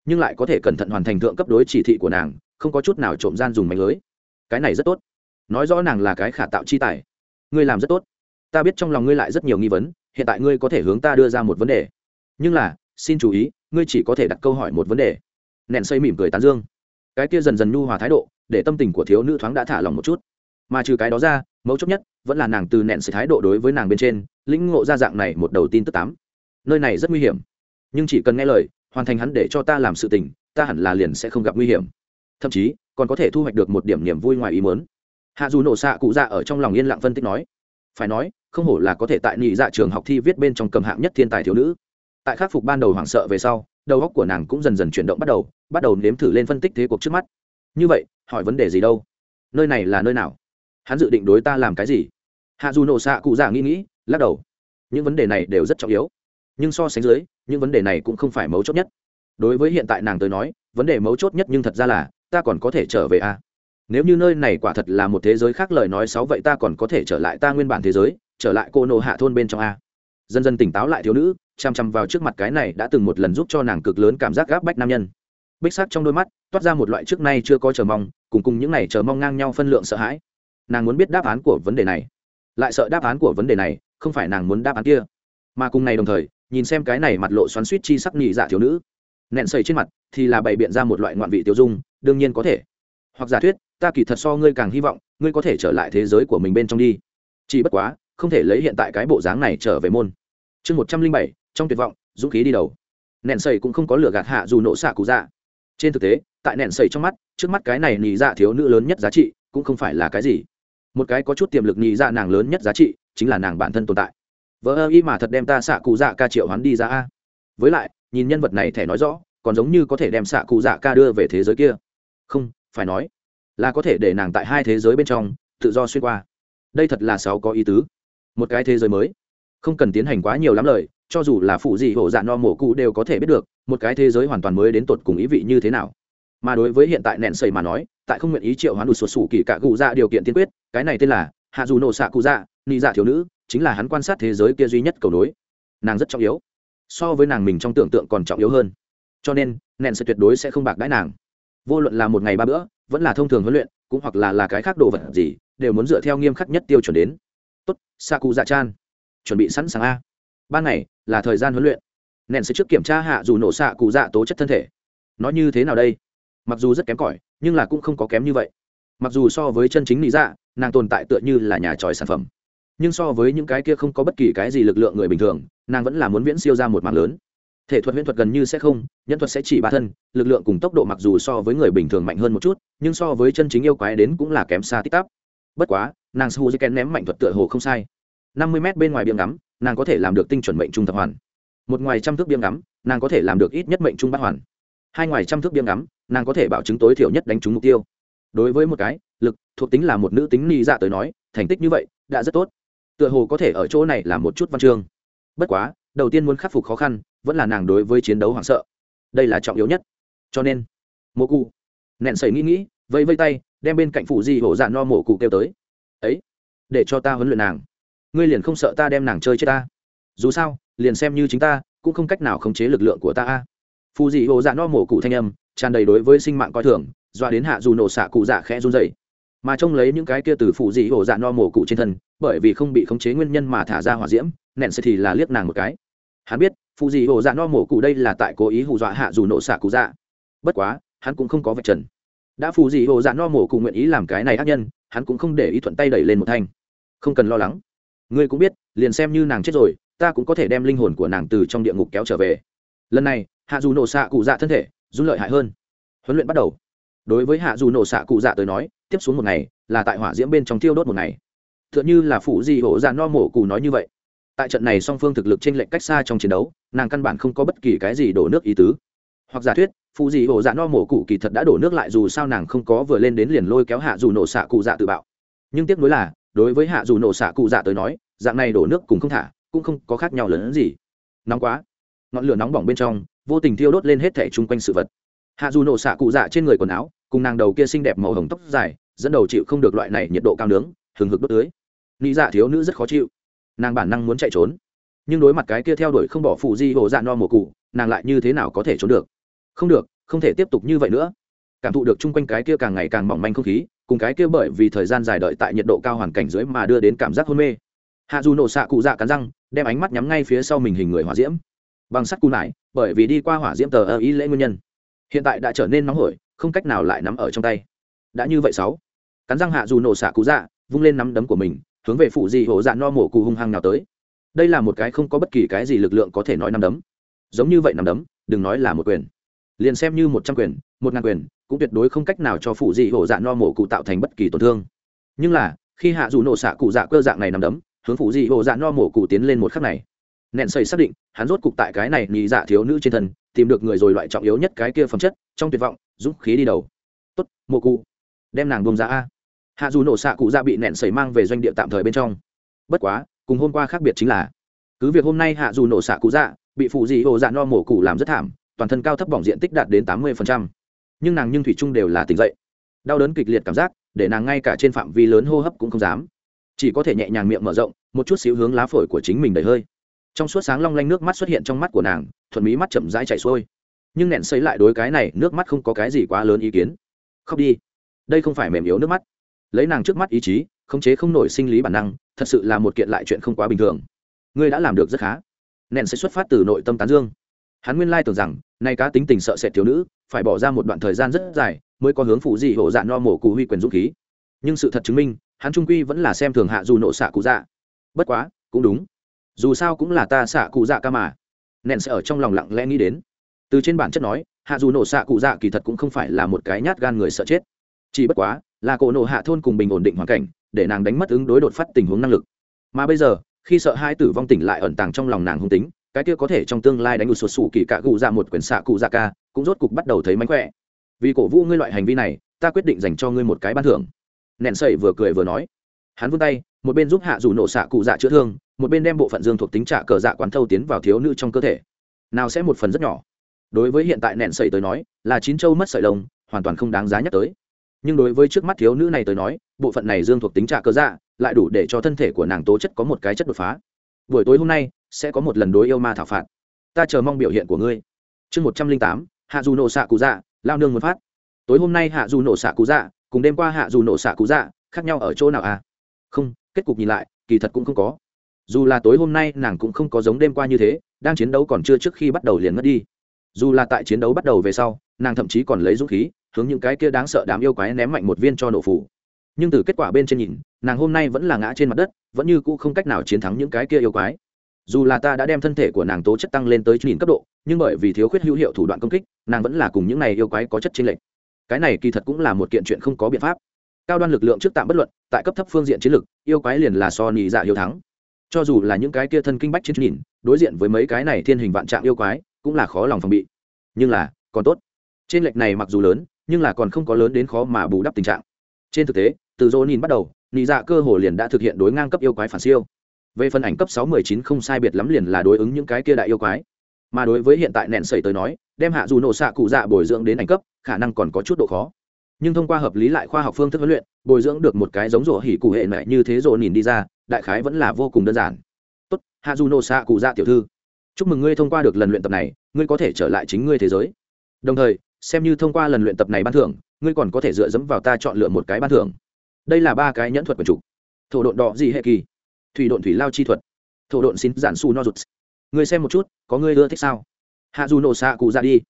Speaker 1: nhưng lại có thể cẩn thận hoàn thành thượng cấp đối chỉ thị của nàng, không có chút nào trộm gian dùng mánh lưới. Cái này rất tốt. Nói rõ nàng là cái khả tạo chi tài. Ngươi làm rất tốt. Ta biết trong lòng ngươi lại rất nhiều nghi vấn, hiện tại ngươi có thể hướng ta đưa ra một vấn đề. Nhưng là xin chú ý, ngươi chỉ có thể đặt câu hỏi một vấn đề. Nện xây mỉm cười tán dương. Cái kia dần dần nhu hòa thái độ, để tâm tình của thiếu nữ thoáng đã thả lòng một chút. Mà trừ cái đó ra, mấu chốt nhất, vẫn là nàng từ nện sự thái độ đối với nàng bên trên, lĩnh ngộ ra dạng này một đầu tin tức tám. Nơi này rất nguy hiểm. Nhưng chỉ cần nghe lời, hoàn thành hắn để cho ta làm sự tình, ta hẳn là liền sẽ không gặp nguy hiểm. Thậm chí, còn có thể thu hoạch được một điểm niềm vui ngoài ý mớn hạ dù nổ xạ cụ dạ ở trong lòng yên lặng phân tích nói. Phải nói, không hổ là có thể tại nhị dạ trường học thi viết bên trong cầm hạng nhất thiên tài thiếu nữ tại khắc phục ban đầu hoảng sợ về sau, đầu óc của nàng cũng dần dần chuyển động bắt đầu bắt đầu nếm thử lên phân tích thế cuộc trước mắt. Như vậy, hỏi vấn đề gì đâu? Nơi này là nơi nào? Hắn dự định đối ta làm cái gì? Hạ dù nổ xạ cụ già nghĩ nghĩ, lắc đầu. Những vấn đề này đều rất trọng yếu. Nhưng so sánh dưới, những vấn đề này cũng không phải mấu chốt nhất. Đối với hiện tại nàng tới nói, vấn đề mấu chốt nhất nhưng thật ra là, ta còn có thể trở về a à? nếu như nơi này quả thật là một thế giới khác lời nói xấu vậy ta còn có thể trở lại ta nguyên bản thế giới, trở lại cô nộ hạ thôn bên trong a dần dần tỉnh táo lại thiếu nữ chằm chằm vào trước mặt cái này đã từng một lần giúp cho nàng cực lớn cảm giác gáp bách nam nhân. Bích sắc trong đôi mắt, toát ra một loại trước nay chưa có chờ mong, cùng cùng những này chờ mong ngang nhau phân lượng sợ hãi. Nàng muốn biết đáp án của vấn đề này, lại sợ đáp án của vấn đề này, không phải nàng muốn đáp án kia. Mà cùng này đồng thời, nhìn xem cái này mặt lộ xoắn suýt chi sắc nhị dạ thiếu nữ nẹn sầy trên mặt thì là bày biện ra một loại ngoạn vị tiêu dung, đương nhiên có thể. Hoặc giả thuyết, ta kỳ thật so ngươi càng hy vọng, ngươi có thể trở lại thế giới của mình bên trong đi. Chỉ bất quá không thể lấy hiện tại cái bộ dáng này trở về môn. Chương một trăm linh bảy, trong tuyệt vọng, dũng khí đi đầu. Nẹn sầy cũng không có lửa gạt hạ dù nổ xạ cụ dạ. Trên thực tế, tại nẹn sầy trong mắt, trước mắt cái này nhị dạ thiếu nữ lớn nhất giá trị cũng không phải là cái gì. Một cái có chút tiềm lực nhị dạ nàng lớn nhất giá trị chính là nàng bản thân tồn tại. Vợ ơ y mà thật đem ta xạ cụ dạ ca triệu hắn đi ra a. Với lại, nhìn nhân vật này thẻ nói rõ, còn giống như có thể đem xạ cụ dạ ca đưa về thế giới kia. Không, phải nói là có thể để nàng tại hai thế giới bên trong tự do xuyên qua. Đây thật là sáu có ý tứ một cái thế giới mới. Không cần tiến hành quá nhiều lắm lời, cho dù là phụ gì hổ dạ no mổ cụ đều có thể biết được, một cái thế giới hoàn toàn mới đến tột cùng ý vị như thế nào. Mà đối với hiện tại nẹn sầy mà nói, tại không nguyện ý triệu hoán đụt sụt sủ kỳ cả cụ dạ điều kiện tiên quyết, cái này tên là hạ dù nổ xạ cụ dạ nị dạ thiếu nữ, chính là hắn quan sát thế giới kia duy nhất cầu nối. Nàng rất trọng yếu. So với nàng mình trong tưởng tượng còn trọng yếu hơn. Cho nên, nẹn sẽ tuyệt đối sẽ không bạc đãi nàng. Vô luận là một ngày ba bữa, vẫn là thông thường huấn luyện, cũng hoặc là là cái khác đồ vật gì, đều muốn dựa theo nghiêm khắc nhất tiêu chuẩn đến tốt xạ cụ dạ chan chuẩn bị sẵn sàng a. Ban ngày, là thời gian huấn luyện. Nện sẽ trước kiểm tra hạ dù nổ xạ cụ dạ tố chất thân thể. Nó như thế nào đây? Mặc dù rất kém cỏi, nhưng là cũng không có kém như vậy. Mặc dù so với chân chính lý dạ nàng tồn tại tựa như là nhà tròi sản phẩm. Nhưng so với những cái kia không có bất kỳ cái gì lực lượng người bình thường, nàng vẫn là muốn viễn siêu ra một mạng lớn. Thể thuật viễn thuật gần như sẽ không, nhân thuật sẽ chỉ ba thân, lực lượng cùng tốc độ mặc dù so với người bình thường mạnh hơn một chút, nhưng so với chân chính yêu quái đến cũng là kém xa tích tắp bất quá, nàng su dây kén ném mạnh thuật tựa hồ không sai. Năm mươi m bên ngoài biếng ngắm, nàng có thể làm được tinh chuẩn mệnh trung thập hoàn. Một ngoài trăm thước biếng ngắm, nàng có thể làm được ít nhất mệnh trung bát hoàn. Hai ngoài trăm thước biếng ngắm, nàng có thể bảo chứng tối thiểu nhất đánh trúng mục tiêu. Đối với một cái, lực, thuộc tính là một nữ tính ni dạ tới nói, thành tích như vậy, đã rất tốt. Tựa hồ có thể ở chỗ này là một chút văn chương. Bất quá, đầu tiên muốn khắc phục khó khăn, vẫn là nàng đối với chiến đấu hoảng sợ. Đây là trọng yếu nhất. Cho nên mô cụ nẹn sầy nghĩ nghĩ vây vây tay đem bên cạnh phụ di hổ dạ no mổ cụ kêu tới. Ấy, để cho ta huấn luyện nàng. Ngươi liền không sợ ta đem nàng chơi chết ta? Dù sao, liền xem như chính ta, cũng không cách nào khống chế lực lượng của ta a. Phù di hồ dạ no mổ cụ thanh âm tràn đầy đối với sinh mạng coi thường, dọa đến hạ dù nổ xạ cụ dạ khẽ run dậy mà trông lấy những cái kia từ phù dị hồ dạ no mổ cụ trên thân, bởi vì không bị khống chế nguyên nhân mà thả ra hỏa diễm, nện sẽ thì là liếc nàng một cái. Hắn biết phù dị hồ dạ no mổ cụ đây là tại cố ý hù dọa hạ dù nổ xạ cụ dạ. Bất quá, hắn cũng không có vật trần đã phù dị hồ dạ no mổ cùng nguyện ý làm cái này ác nhân, hắn cũng không để ý thuận tay đẩy lên một thanh. Không cần lo lắng. Ngươi cũng biết, liền xem như nàng chết rồi, ta cũng có thể đem linh hồn của nàng từ trong địa ngục kéo trở về. Lần này, hạ dù nổ xạ cụ dạ thân thể, run lợi hại hơn. Huấn luyện bắt đầu. Đối với hạ dù nổ xạ cụ dạ tới nói, tiếp xuống một ngày, là tại hỏa diễm bên trong tiêu đốt một ngày. T h ư ợ n h ư là phụ di hổ dạ no mổ cụ nói như vậy. Tại trận này song phương thực lực t r ê n lệch cách xa trong chiến đấu, nàng căn bản không có bất kỳ cái gì đổ nước ý tứ hoặc giả thuyết phụ dị ổ dạ no mổ cụ kỳ thật đã đổ nước lại dù sao nàng không có vừa lên đến liền lôi kéo hạ dù nổ xạ cụ dạ tự bạo. Nhưng tiếc nuối là, đối với hạ dù nổ xạ cụ dạ tới nói, dạng này đổ nước cùng không thả, cũng không có khác nhau lớn hơn gì. Nóng quá. Ngọn lửa nóng bỏng bên trong, vô tình thiêu đốt lên hết thẻ chung quanh sự vật. Hạ dù nổ xạ cụ dạ trên người quần áo, cùng nàng đầu kia xinh đẹp màu hồng tóc dài, dẫn đầu chịu không được loại này nhiệt độ cao nướng, hừng hực đốt tưới. Nghĩ dạ thiếu nữ rất khó chịu. Nàng bản năng muốn chạy trốn. Nhưng đối mặt cái kia theo đuổi không bỏ phụ di hồ dạ no mùa cụ, nàng lại như thế nào có thể trốn được? Không được, không thể tiếp tục như vậy nữa. Cảm thụ được chung quanh cái kia càng ngày càng mỏng manh không khí, cùng cái kia bởi vì thời gian dài đợi tại nhiệt độ cao hoàn cảnh dưới mà đưa đến cảm giác hôn mê. Hạ dù nổ xạ cụ dạ cắn răng, đem ánh mắt nhắm ngay phía sau mình hình người hỏa diễm. Bằng sắt cù nải, bởi vì đi qua hỏa diễm tờ ơ ý lễ nguyên nhân. Hiện tại đã trở nên nóng hổi, không cách nào lại nắm ở trong tay. Đã như vậy sáu. Cắn răng hạ dù nổ xạ cụ dạ vung lên nắm đấm của mình, hướng về phụ dị hổ dạ no mổ cụ hung hăng nào tới. Đây là một cái không có bất kỳ cái gì lực lượng có thể nói nắm đấm. Giống như vậy nắm đấm, đừng nói là một quyền liền xem như một trăm quyền, một ngàn quyền, cũng tuyệt đối không cách nào cho phụ dị hổ dạ no mổ cụ tạo thành bất kỳ tổn thương. Nhưng là, khi hạ dù nổ xạ cụ dạ cơ dạng này nằm đấm, hướng phụ dị hổ dạ no mổ cụ tiến lên một khắc này. Nện xây xác định, hắn rốt cục tại cái này nhị dạ thiếu nữ trên thân, tìm được người rồi loại trọng yếu nhất cái kia phẩm chất, trong tuyệt vọng, dũng khí đi đầu. Tốt, mổ cụ. Đem nàng bông ra a. Hạ dù nổ xạ cụ dạ bị nện sẩy mang về doanh địa tạm thời bên trong. Bất quá, cùng hôm qua khác biệt chính là, cứ việc hôm nay hạ dù nổ xạ cụ dạ bị phụ dị hồ dạ no mổ cụ làm rất thảm toàn thân cao thấp bỏng diện tích đạt đến tám mươi nhưng nàng nhưng thủy chung đều là tỉnh dậy. Đau đớn kịch liệt cảm giác, để nàng ngay cả trên phạm vi lớn hô hấp cũng không dám. Chỉ có thể nhẹ nhàng miệng mở rộng, một chút xíu hướng lá phổi của chính mình đầy hơi. Trong suốt sáng long lanh nước mắt xuất hiện trong mắt của nàng, thuận mí mắt chậm rãi chảy xuôi. Nhưng nẹn xấy lại đối cái này, nước mắt không có cái gì quá lớn ý kiến. Khóc đi. Đây không phải mềm yếu nước mắt. Lấy nàng trước mắt ý chí, khống chế không nổi sinh lý bản năng, thật sự là một kiện lại chuyện không quá bình thường. Ngươi đã làm được rất khá. Nẹn sẽ xuất phát từ nội tâm tán dương hắn nguyên lai tưởng rằng, nay cá tính tình sợ sệt thiếu nữ, phải bỏ ra một đoạn thời gian rất dài mới có hướng phụ gì hổ dạ no mổ cụ huy quyền dũng khí. Nhưng sự thật chứng minh, hắn trung quy vẫn là xem thường hạ dù nộ xạ cụ dạ. Bất quá, cũng đúng. Dù sao cũng là ta xạ cụ dạ ca mà. Nện sẽ ở trong lòng lặng lẽ nghĩ đến. Từ trên bản chất nói, hạ dù nổ xạ cụ dạ kỳ thật cũng không phải là một cái nhát gan người sợ chết. Chỉ bất quá, là cổ nổ hạ thôn cùng bình ổn định hoàn cảnh, để nàng đánh mất ứng đối đột phát tình huống năng lực. Mà bây giờ, khi sợ hai tử vong tỉnh lại ẩn tàng trong lòng nàng hung tính cái kia có thể trong tương lai đánh ụt sụt sủ kỳ cạ gù ra một quyển xạ cụ dạ ca, cũng rốt cục bắt đầu thấy mánh khỏe. Vì cổ vũ ngươi loại hành vi này, ta quyết định dành cho ngươi một cái ban thưởng. Nẹn sậy vừa cười vừa nói. Hắn vươn tay, một bên giúp hạ dù nổ xạ cụ dạ chữa thương, một bên đem bộ phận dương thuộc tính trả cờ dạ quán thâu tiến vào thiếu nữ trong cơ thể. Nào sẽ một phần rất nhỏ. Đối với hiện tại nẹn sậy tới nói, là chín châu mất sợi lông, hoàn toàn không đáng giá nhắc tới. Nhưng đối với trước mắt thiếu nữ này tới nói, bộ phận này dương thuộc tính trả cờ dạ lại đủ để cho thân thể của nàng tố chất có một cái chất đột phá. Buổi tối hôm nay sẽ có một lần đối yêu ma thảo phạt. Ta chờ mong biểu hiện của ngươi. Chương một trăm linh tám, hạ dù nổ xạ cụ dạ lao nương muốn phát. Tối hôm nay hạ dù nổ xạ cụ dạ cùng đêm qua hạ dù nổ xạ cụ dạ khác nhau ở chỗ nào à? Không, kết cục nhìn lại, kỳ thật cũng không có. Dù là tối hôm nay nàng cũng không có giống đêm qua như thế, đang chiến đấu còn chưa trước khi bắt đầu liền mất đi. Dù là tại chiến đấu bắt đầu về sau, nàng thậm chí còn lấy dũng khí, hướng những cái kia đáng sợ đám yêu quái ném mạnh một viên cho nổ phủ. Nhưng từ kết quả bên trên nhìn, nàng hôm nay vẫn là ngã trên mặt đất, vẫn như cũ không cách nào chiến thắng những cái kia yêu quái dù là ta đã đem thân thể của nàng tố chất tăng lên tới chín cấp độ, nhưng bởi vì thiếu khuyết hữu hiệu thủ đoạn công kích, nàng vẫn là cùng những này yêu quái có chất chênh lệch. Cái này kỳ thật cũng là một kiện chuyện không có biện pháp. Cao đoan lực lượng trước tạm bất luận, tại cấp thấp phương diện chiến lực, yêu quái liền là so nhị dạ yêu thắng. Cho dù là những cái kia thân kinh bách chiến nhìn, đối diện với mấy cái này thiên hình vạn trạng yêu quái, cũng là khó lòng phòng bị. Nhưng là, còn tốt. Trên lệch này mặc dù lớn, nhưng là còn không có lớn đến khó mà bù đắp tình trạng. Trên thực tế, từ dỗ nhìn bắt đầu nhị dạ cơ hồ liền đã thực hiện đối ngang cấp yêu quái phản siêu về phần ảnh cấp sáu mươi chín không sai biệt lắm liền là đối ứng những cái kia đại yêu quái. Mà đối với hiện tại nện sẩy tới nói, đem hạ dù nổ xạ cụ dạ bồi dưỡng đến ảnh cấp, khả năng còn có chút độ khó. Nhưng thông qua hợp lý lại khoa học phương thức huấn luyện, bồi dưỡng được một cái giống rổ hỉ cụ hệ mẹ như thế rổ nhìn đi ra, đại khái vẫn là vô cùng đơn giản. Tốt, hạ dù nổ xạ cụ dạ tiểu thư. Chúc mừng ngươi thông qua được lần luyện tập này, ngươi có thể trở lại chính ngươi thế giới. Đồng thời, xem như thông qua lần luyện tập này ban thưởng, ngươi còn có thể dựa dẫm vào ta chọn lựa một cái ban thưởng. Đây là ba cái nhẫn thuật quần trục thổ độn đỏ gì hệ kỳ thủy độn thủy lao chi thuật. Thổ độn xin giản su no rụt. Người xem một chút, có người ưa thích sao? Hạ dù nổ xạ cụ ra đi.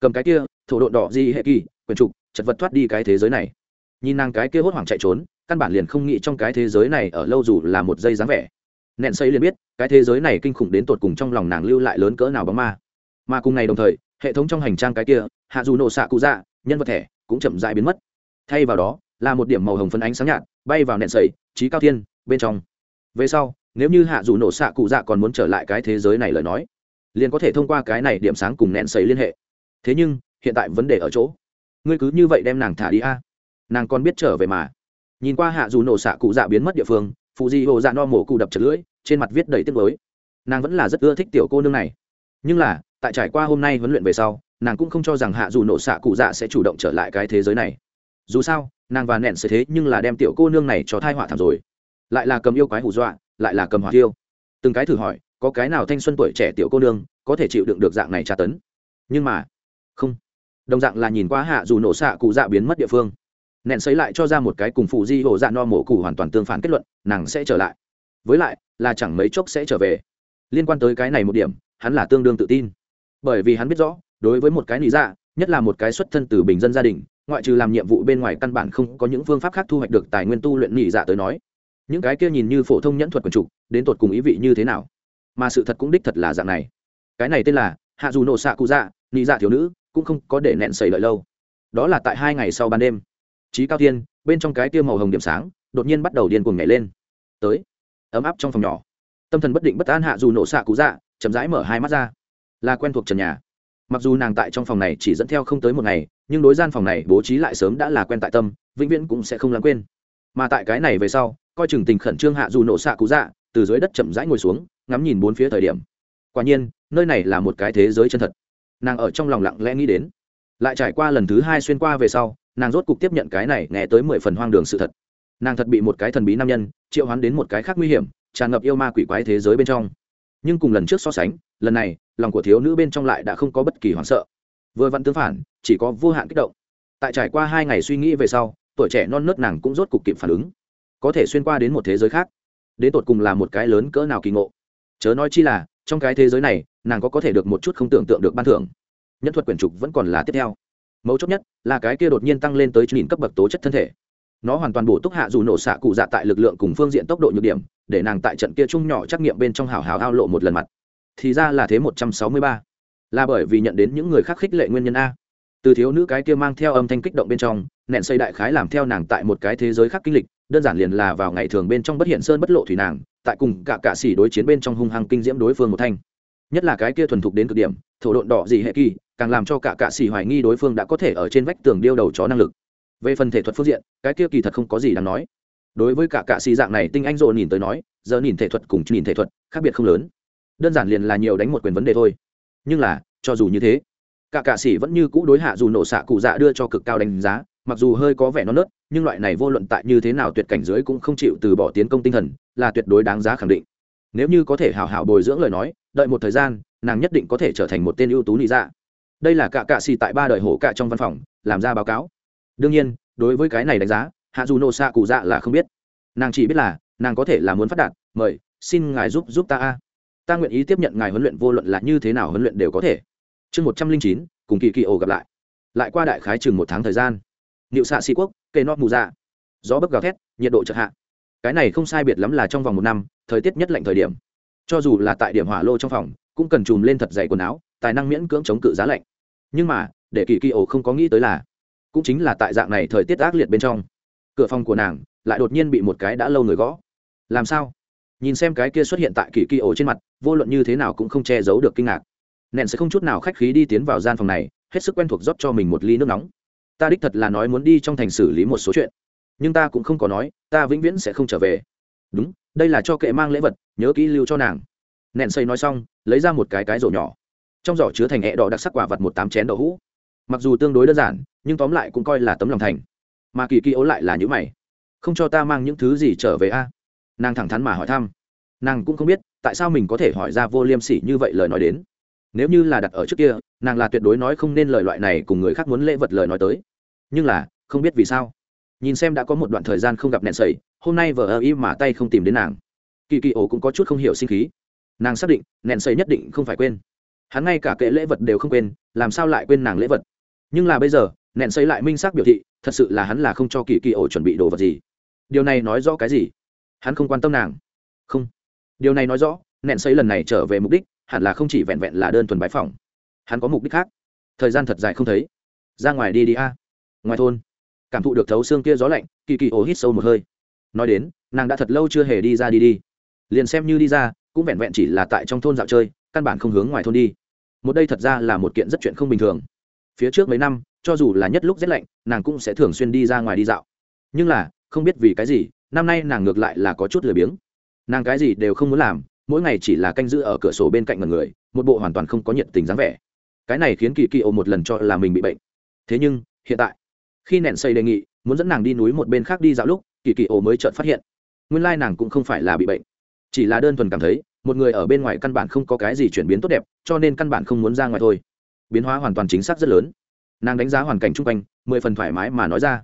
Speaker 1: Cầm cái kia, thổ độn đỏ gì hệ kỳ, quyền trục, chật vật thoát đi cái thế giới này. Nhìn nàng cái kia hốt hoảng chạy trốn, căn bản liền không nghĩ trong cái thế giới này ở lâu dù là một giây dáng vẻ. Nện xây liền biết, cái thế giới này kinh khủng đến tột cùng trong lòng nàng lưu lại lớn cỡ nào bóng ma. Mà cùng ngày đồng thời, hệ thống trong hành trang cái kia, hạ dù nổ xạ cụ dạ nhân vật thẻ cũng chậm dại biến mất. Thay vào đó, là một điểm màu hồng phân ánh sáng nhạt, bay vào nện sầy trí cao thiên, bên trong về sau, nếu như hạ dù nổ xạ cụ dạ còn muốn trở lại cái thế giới này lời nói, liền có thể thông qua cái này điểm sáng cùng nện sầy liên hệ. Thế nhưng, hiện tại vấn đề ở chỗ, ngươi cứ như vậy đem nàng thả đi a. Nàng còn biết trở về mà. Nhìn qua hạ dù nổ xạ cụ dạ biến mất địa phương, phụ di hồ dạ no mổ cụ đập chật lưỡi, trên mặt viết đầy tiếc mới nàng vẫn là rất ưa thích tiểu cô nương này. Nhưng là, tại trải qua hôm nay huấn luyện về sau, nàng cũng không cho rằng hạ dù nổ xạ cụ dạ sẽ chủ động trở lại cái thế giới này. Dù sao, nàng và nẹn sẽ thế nhưng là đem tiểu cô nương này cho thai họa thảm rồi lại là cầm yêu quái hù dọa, lại là cầm hỏa tiêu từng cái thử hỏi, có cái nào thanh xuân tuổi trẻ tiểu cô nương có thể chịu đựng được dạng này tra tấn? Nhưng mà, không. Đồng dạng là nhìn qua hạ dù nổ xạ cụ dạ biến mất địa phương. Nện xấy lại cho ra một cái cùng phụ di hổ dạ no mổ cụ hoàn toàn tương phản kết luận, nàng sẽ trở lại. Với lại, là chẳng mấy chốc sẽ trở về. Liên quan tới cái này một điểm, hắn là tương đương tự tin. Bởi vì hắn biết rõ, đối với một cái lý dạ nhất là một cái xuất thân từ bình dân gia đình, ngoại trừ làm nhiệm vụ bên ngoài căn bản không có những phương pháp khác thu hoạch được tài nguyên tu luyện nhị dạ tới nói những cái kia nhìn như phổ thông nhẫn thuật quần trục, đến tột cùng ý vị như thế nào? Mà sự thật cũng đích thật là dạng này. Cái này tên là hạ dù nổ xạ cụ dạ nị dạ thiếu nữ, cũng không có để nẹn xảy lợi lâu. Đó là tại hai ngày sau ban đêm. Trí cao thiên, bên trong cái kia màu hồng điểm sáng, đột nhiên bắt đầu điên cuồng nhảy lên. Tới, ấm áp trong phòng nhỏ. Tâm thần bất định bất an hạ dù nổ xạ cụ dạ chậm rãi mở hai mắt ra. Là quen thuộc trần nhà. Mặc dù nàng tại trong phòng này chỉ dẫn theo không tới một ngày, nhưng đối gian phòng này bố trí lại sớm đã là quen tại tâm, vĩnh viễn cũng sẽ không lãng quên. Mà tại cái này về sau coi chừng tình khẩn trương hạ dù nổ xạ cụ dạ từ dưới đất chậm rãi ngồi xuống, ngắm nhìn bốn phía thời điểm. Quả nhiên, nơi này là một cái thế giới chân thật. Nàng ở trong lòng lặng lẽ nghĩ đến. Lại trải qua lần thứ hai xuyên qua về sau, nàng rốt cục tiếp nhận cái này nghe tới mười phần hoang đường sự thật. Nàng thật bị một cái thần bí nam nhân triệu hoán đến một cái khác nguy hiểm, tràn ngập yêu ma quỷ quái thế giới bên trong. Nhưng cùng lần trước so sánh, lần này, lòng của thiếu nữ bên trong lại đã không có bất kỳ hoảng sợ. Vừa vặn tương phản, chỉ có vô hạn kích động. Tại trải qua hai ngày suy nghĩ về sau, tuổi trẻ non nớt nàng cũng rốt cục kịp phản ứng có thể xuyên qua đến một thế giới khác. Đến tột cùng là một cái lớn cỡ nào kỳ ngộ. Chớ nói chi là, trong cái thế giới này, nàng có có thể được một chút không tưởng tượng được ban thưởng. Nhân thuật quyển trục vẫn còn là tiếp theo. Mấu chốt nhất là cái kia đột nhiên tăng lên tới chín cấp bậc tố chất thân thể. Nó hoàn toàn bổ túc hạ dù nổ xạ cụ dạ tại lực lượng cùng phương diện tốc độ nhược điểm, để nàng tại trận kia chung nhỏ trắc nghiệm bên trong hào hào ao lộ một lần mặt. Thì ra là thế một trăm sáu mươi ba. Là bởi vì nhận đến những người khác khích lệ nguyên nhân a. Từ thiếu nữ cái kia mang theo âm thanh kích động bên trong, nện xây đại khái làm theo nàng tại một cái thế giới khác kinh lịch đơn giản liền là vào ngày thường bên trong bất hiện sơn bất lộ thủy nàng, tại cùng cả cạ xỉ đối chiến bên trong hung hăng kinh diễm đối phương một thanh. Nhất là cái kia thuần thục đến cực điểm, thổ độn đỏ gì hệ kỳ, càng làm cho cả cạ xỉ hoài nghi đối phương đã có thể ở trên vách tường điêu đầu chó năng lực. Về phần thể thuật phương diện, cái kia kỳ thật không có gì đáng nói. Đối với cả cạ xỉ dạng này tinh anh rộn nhìn tới nói, giờ nhìn thể thuật cùng nhìn thể thuật khác biệt không lớn. Đơn giản liền là nhiều đánh một quyền vấn đề thôi. Nhưng là, cho dù như thế, cả cạ sĩ vẫn như cũ đối hạ dù nổ xạ cụ dạ đưa cho cực cao đánh giá, mặc dù hơi có vẻ non nớt nhưng loại này vô luận tại như thế nào tuyệt cảnh dưới cũng không chịu từ bỏ tiến công tinh thần, là tuyệt đối đáng giá khẳng định. Nếu như có thể hào hào bồi dưỡng lời nói, đợi một thời gian, nàng nhất định có thể trở thành một tên ưu tú lý dạ. Đây là cả cạ xì tại ba đời hổ cạ trong văn phòng, làm ra báo cáo. Đương nhiên, đối với cái này đánh giá hạ dù nổ xạ cụ dạ là không biết. Nàng chỉ biết là, nàng có thể là muốn phát đạt, mời, xin ngài giúp giúp ta a. Ta nguyện ý tiếp nhận ngài huấn luyện vô luận là như thế nào huấn luyện đều có thể. Chương một trăm linh chín, cùng kỳ kỳ ổ gặp lại. Lại qua đại khái chừng một tháng thời gian niệu xạ sĩ quốc cây nót mù dạ. Gió bấc gào thét, nhiệt độ chợt hạ. Cái này không sai biệt lắm là trong vòng một năm, thời tiết nhất lạnh thời điểm. Cho dù là tại điểm hỏa lô trong phòng, cũng cần chùm lên thật dày quần áo, tài năng miễn cưỡng chống cự giá lạnh. Nhưng mà, để kỳ kỳ ổ không có nghĩ tới là, cũng chính là tại dạng này thời tiết ác liệt bên trong, cửa phòng của nàng lại đột nhiên bị một cái đã lâu người gõ. Làm sao? Nhìn xem cái kia xuất hiện tại kỳ kỳ ổ trên mặt, vô luận như thế nào cũng không che giấu được kinh ngạc. Nện sẽ không chút nào khách khí đi tiến vào gian phòng này, hết sức quen thuộc rót cho mình một ly nước nóng ta đích thật là nói muốn đi trong thành xử lý một số chuyện. Nhưng ta cũng không có nói, ta vĩnh viễn sẽ không trở về. Đúng, đây là cho kệ mang lễ vật, nhớ kỹ lưu cho nàng. Nện xây nói xong, lấy ra một cái cái rổ nhỏ. Trong giỏ chứa thành hẹ đỏ đặc sắc quả vật một tám chén đậu hũ. Mặc dù tương đối đơn giản, nhưng tóm lại cũng coi là tấm lòng thành. Mà kỳ kỳ ố lại là những mày. Không cho ta mang những thứ gì trở về a? Nàng thẳng thắn mà hỏi thăm. Nàng cũng không biết, tại sao mình có thể hỏi ra vô liêm sỉ như vậy lời nói đến. Nếu như là đặt ở trước kia nàng là tuyệt đối nói không nên lời loại này cùng người khác muốn lễ vật lời nói tới. Nhưng là, không biết vì sao. Nhìn xem đã có một đoạn thời gian không gặp nẹn sầy, hôm nay vợ ơ y mà tay không tìm đến nàng. Kỳ kỳ ổ cũng có chút không hiểu sinh khí. Nàng xác định, nẹn sầy nhất định không phải quên. Hắn ngay cả kệ lễ vật đều không quên, làm sao lại quên nàng lễ vật? Nhưng là bây giờ, nẹn xây lại minh xác biểu thị, thật sự là hắn là không cho kỳ kỳ ổ chuẩn bị đồ vật gì. Điều này nói rõ cái gì? Hắn không quan tâm nàng. Không. Điều này nói rõ, nẹn xây lần này trở về mục đích, hẳn là không chỉ vẹn vẹn là đơn thuần bái phỏng hắn có mục đích khác. Thời gian thật dài không thấy. Ra ngoài đi đi a. Ngoài thôn, cảm thụ được thấu xương kia gió lạnh, kỳ kỳ ổ hít sâu một hơi. Nói đến, nàng đã thật lâu chưa hề đi ra đi đi. Liền xem như đi ra, cũng vẹn vẹn chỉ là tại trong thôn dạo chơi, căn bản không hướng ngoài thôn đi. Một đây thật ra là một kiện rất chuyện không bình thường. Phía trước mấy năm, cho dù là nhất lúc rét lạnh, nàng cũng sẽ thường xuyên đi ra ngoài đi dạo. Nhưng là, không biết vì cái gì, năm nay nàng ngược lại là có chút lười biếng. Nàng cái gì đều không muốn làm, mỗi ngày chỉ là canh giữ ở cửa sổ bên cạnh mọi người, một bộ hoàn toàn không có nhiệt tình dáng vẻ cái này khiến kỳ kỳ ô một lần cho là mình bị bệnh. Thế nhưng, hiện tại, khi nẹn xây đề nghị, muốn dẫn nàng đi núi một bên khác đi dạo lúc, kỳ kỳ ô mới chợt phát hiện, nguyên lai nàng cũng không phải là bị bệnh. Chỉ là đơn thuần cảm thấy, một người ở bên ngoài căn bản không có cái gì chuyển biến tốt đẹp, cho nên căn bản không muốn ra ngoài thôi. Biến hóa hoàn toàn chính xác rất lớn. Nàng đánh giá hoàn cảnh chung quanh, mười phần thoải mái mà nói ra.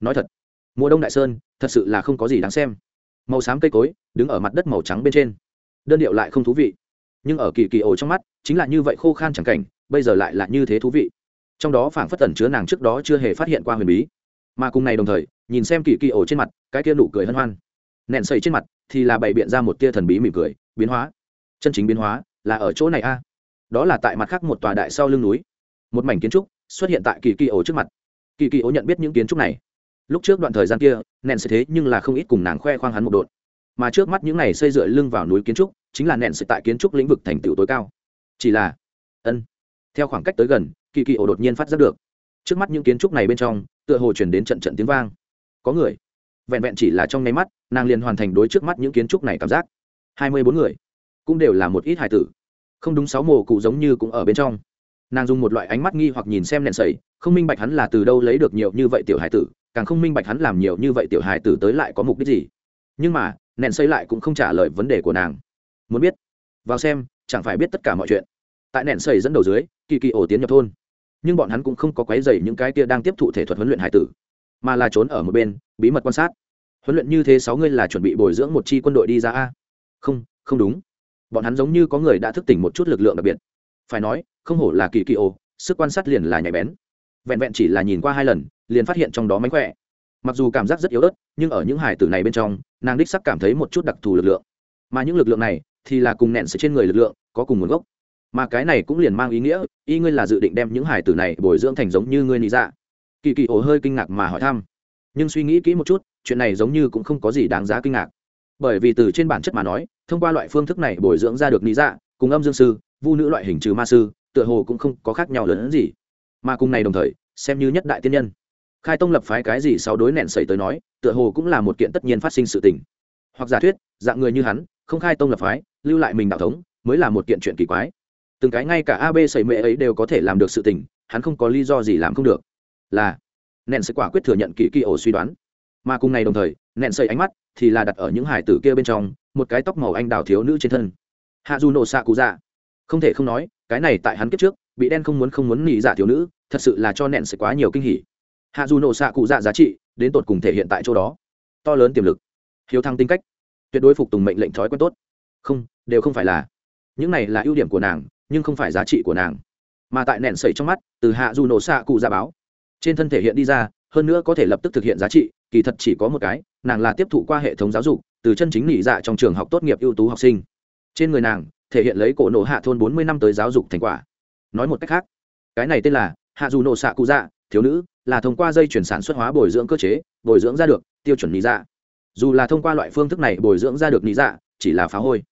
Speaker 1: Nói thật, mùa đông đại sơn, thật sự là không có gì đáng xem. Màu xám cây cối, đứng ở mặt đất màu trắng bên trên. Đơn điệu lại không thú vị. Nhưng ở kỳ kỳ ổ trong mắt, chính là như vậy khô khan chẳng cảnh bây giờ lại là như thế thú vị. Trong đó phảng phất tẩn chứa nàng trước đó chưa hề phát hiện qua huyền bí. Mà cùng này đồng thời, nhìn xem kỳ kỳ ổ trên mặt, cái kia nụ cười hân hoan. Nẹn sậy trên mặt thì là bày biện ra một tia thần bí mỉm cười, biến hóa. Chân chính biến hóa là ở chỗ này a. Đó là tại mặt khác một tòa đại sau lưng núi. Một mảnh kiến trúc xuất hiện tại kỳ kỳ ổ trước mặt. Kỳ kỳ ổ nhận biết những kiến trúc này. Lúc trước đoạn thời gian kia nện sẽ thế nhưng là không ít cùng nàng khoe khoang hắn một đột mà trước mắt những này xây dựa lưng vào núi kiến trúc, chính là nện sẽ tại kiến trúc lĩnh vực thành tựu tối cao. Chỉ là, ân theo khoảng cách tới gần, kỳ kỳ ổ đột nhiên phát giác được. Trước mắt những kiến trúc này bên trong, tựa hồ chuyển đến trận trận tiếng vang. Có người. Vẹn vẹn chỉ là trong nháy mắt, nàng liền hoàn thành đối trước mắt những kiến trúc này cảm giác. Hai mươi bốn người, cũng đều là một ít hài tử. Không đúng sáu mồ cụ giống như cũng ở bên trong. Nàng dùng một loại ánh mắt nghi hoặc nhìn xem nện sầy, không minh bạch hắn là từ đâu lấy được nhiều như vậy tiểu hài tử, càng không minh bạch hắn làm nhiều như vậy tiểu hài tử tới lại có mục đích gì. Nhưng mà nện xây lại cũng không trả lời vấn đề của nàng. Muốn biết? Vào xem, chẳng phải biết tất cả mọi chuyện tại nện xây dẫn đầu dưới kỳ kỳ ổ tiến nhập thôn. Nhưng bọn hắn cũng không có quấy dày những cái kia đang tiếp thụ thể thuật huấn luyện hải tử mà là trốn ở một bên bí mật quan sát. Huấn luyện như thế sáu ngươi là chuẩn bị bồi dưỡng một chi quân đội đi ra a? Không không đúng. Bọn hắn giống như có người đã thức tỉnh một chút lực lượng đặc biệt. Phải nói không hổ là kỳ kỳ ồ, sức quan sát liền là nhạy bén. Vẹn vẹn chỉ là nhìn qua hai lần liền phát hiện trong đó mánh khỏe. Mặc dù cảm giác rất yếu ớt nhưng ở những hải tử này bên trong nàng đích sắc cảm thấy một chút đặc thù lực lượng. Mà những lực lượng này thì là cùng nện sự trên người lực lượng có cùng nguồn gốc mà cái này cũng liền mang ý nghĩa, y ngươi là dự định đem những hải tử này bồi dưỡng thành giống như ngươi lý dạ kỳ kỳ ổ hơi kinh ngạc mà hỏi thăm. Nhưng suy nghĩ kỹ một chút, chuyện này giống như cũng không có gì đáng giá kinh ngạc. Bởi vì từ trên bản chất mà nói, thông qua loại phương thức này bồi dưỡng ra được lý dạ cùng âm dương sư, vu nữ loại hình trừ ma sư, tựa hồ cũng không có khác nhau lớn hơn gì. Mà cùng này đồng thời, xem như nhất đại tiên nhân. Khai tông lập phái cái gì sau đối nẹn sẩy tới nói, tựa hồ cũng là một kiện tất nhiên phát sinh sự tình. Hoặc giả thuyết, dạng người như hắn, không khai tông lập phái, lưu lại mình đạo thống, mới là một kiện chuyện kỳ quái từng cái ngay cả ab sẩy mệ ấy đều có thể làm được sự tình, hắn không có lý do gì làm không được. Là, nẹn sẽ quả quyết thừa nhận kỳ kỳ ổ suy đoán. Mà cùng ngày đồng thời, nẹn sẩy ánh mắt thì là đặt ở những hải tử kia bên trong, một cái tóc màu anh đào thiếu nữ trên thân. Hạ dù nổ xạ cụ dạ. Không thể không nói, cái này tại hắn kiếp trước, bị đen không muốn không muốn nghỉ giả dạ thiếu nữ, thật sự là cho nẹn sẽ quá nhiều kinh hỉ. Hạ dù nổ xạ cụ dạ giá trị, đến tột cùng thể hiện tại chỗ đó. To lớn tiềm lực, hiếu thăng tính cách, tuyệt đối phục tùng mệnh lệnh thói quen tốt. Không, đều không phải là. Những này là ưu điểm của nàng nhưng không phải giá trị của nàng, mà tại nện sẩy trong mắt, từ hạ dù nổ xạ cụ ra báo. Trên thân thể hiện đi ra, hơn nữa có thể lập tức thực hiện giá trị, kỳ thật chỉ có một cái, nàng là tiếp thụ qua hệ thống giáo dục, từ chân chính nghỉ dạ trong trường học tốt nghiệp ưu tú học sinh. Trên người nàng, thể hiện lấy cổ nổ hạ thôn bốn mươi năm tới giáo dục thành quả. Nói một cách khác, cái này tên là hạ dù nổ xạ cụ dạ thiếu nữ, là thông qua dây chuyển sản xuất hóa bồi dưỡng cơ chế, bồi dưỡng ra được tiêu chuẩn nghỉ dạ. Dù là thông qua loại phương thức này bồi dưỡng ra được nghỉ dạ chỉ là phá hôi.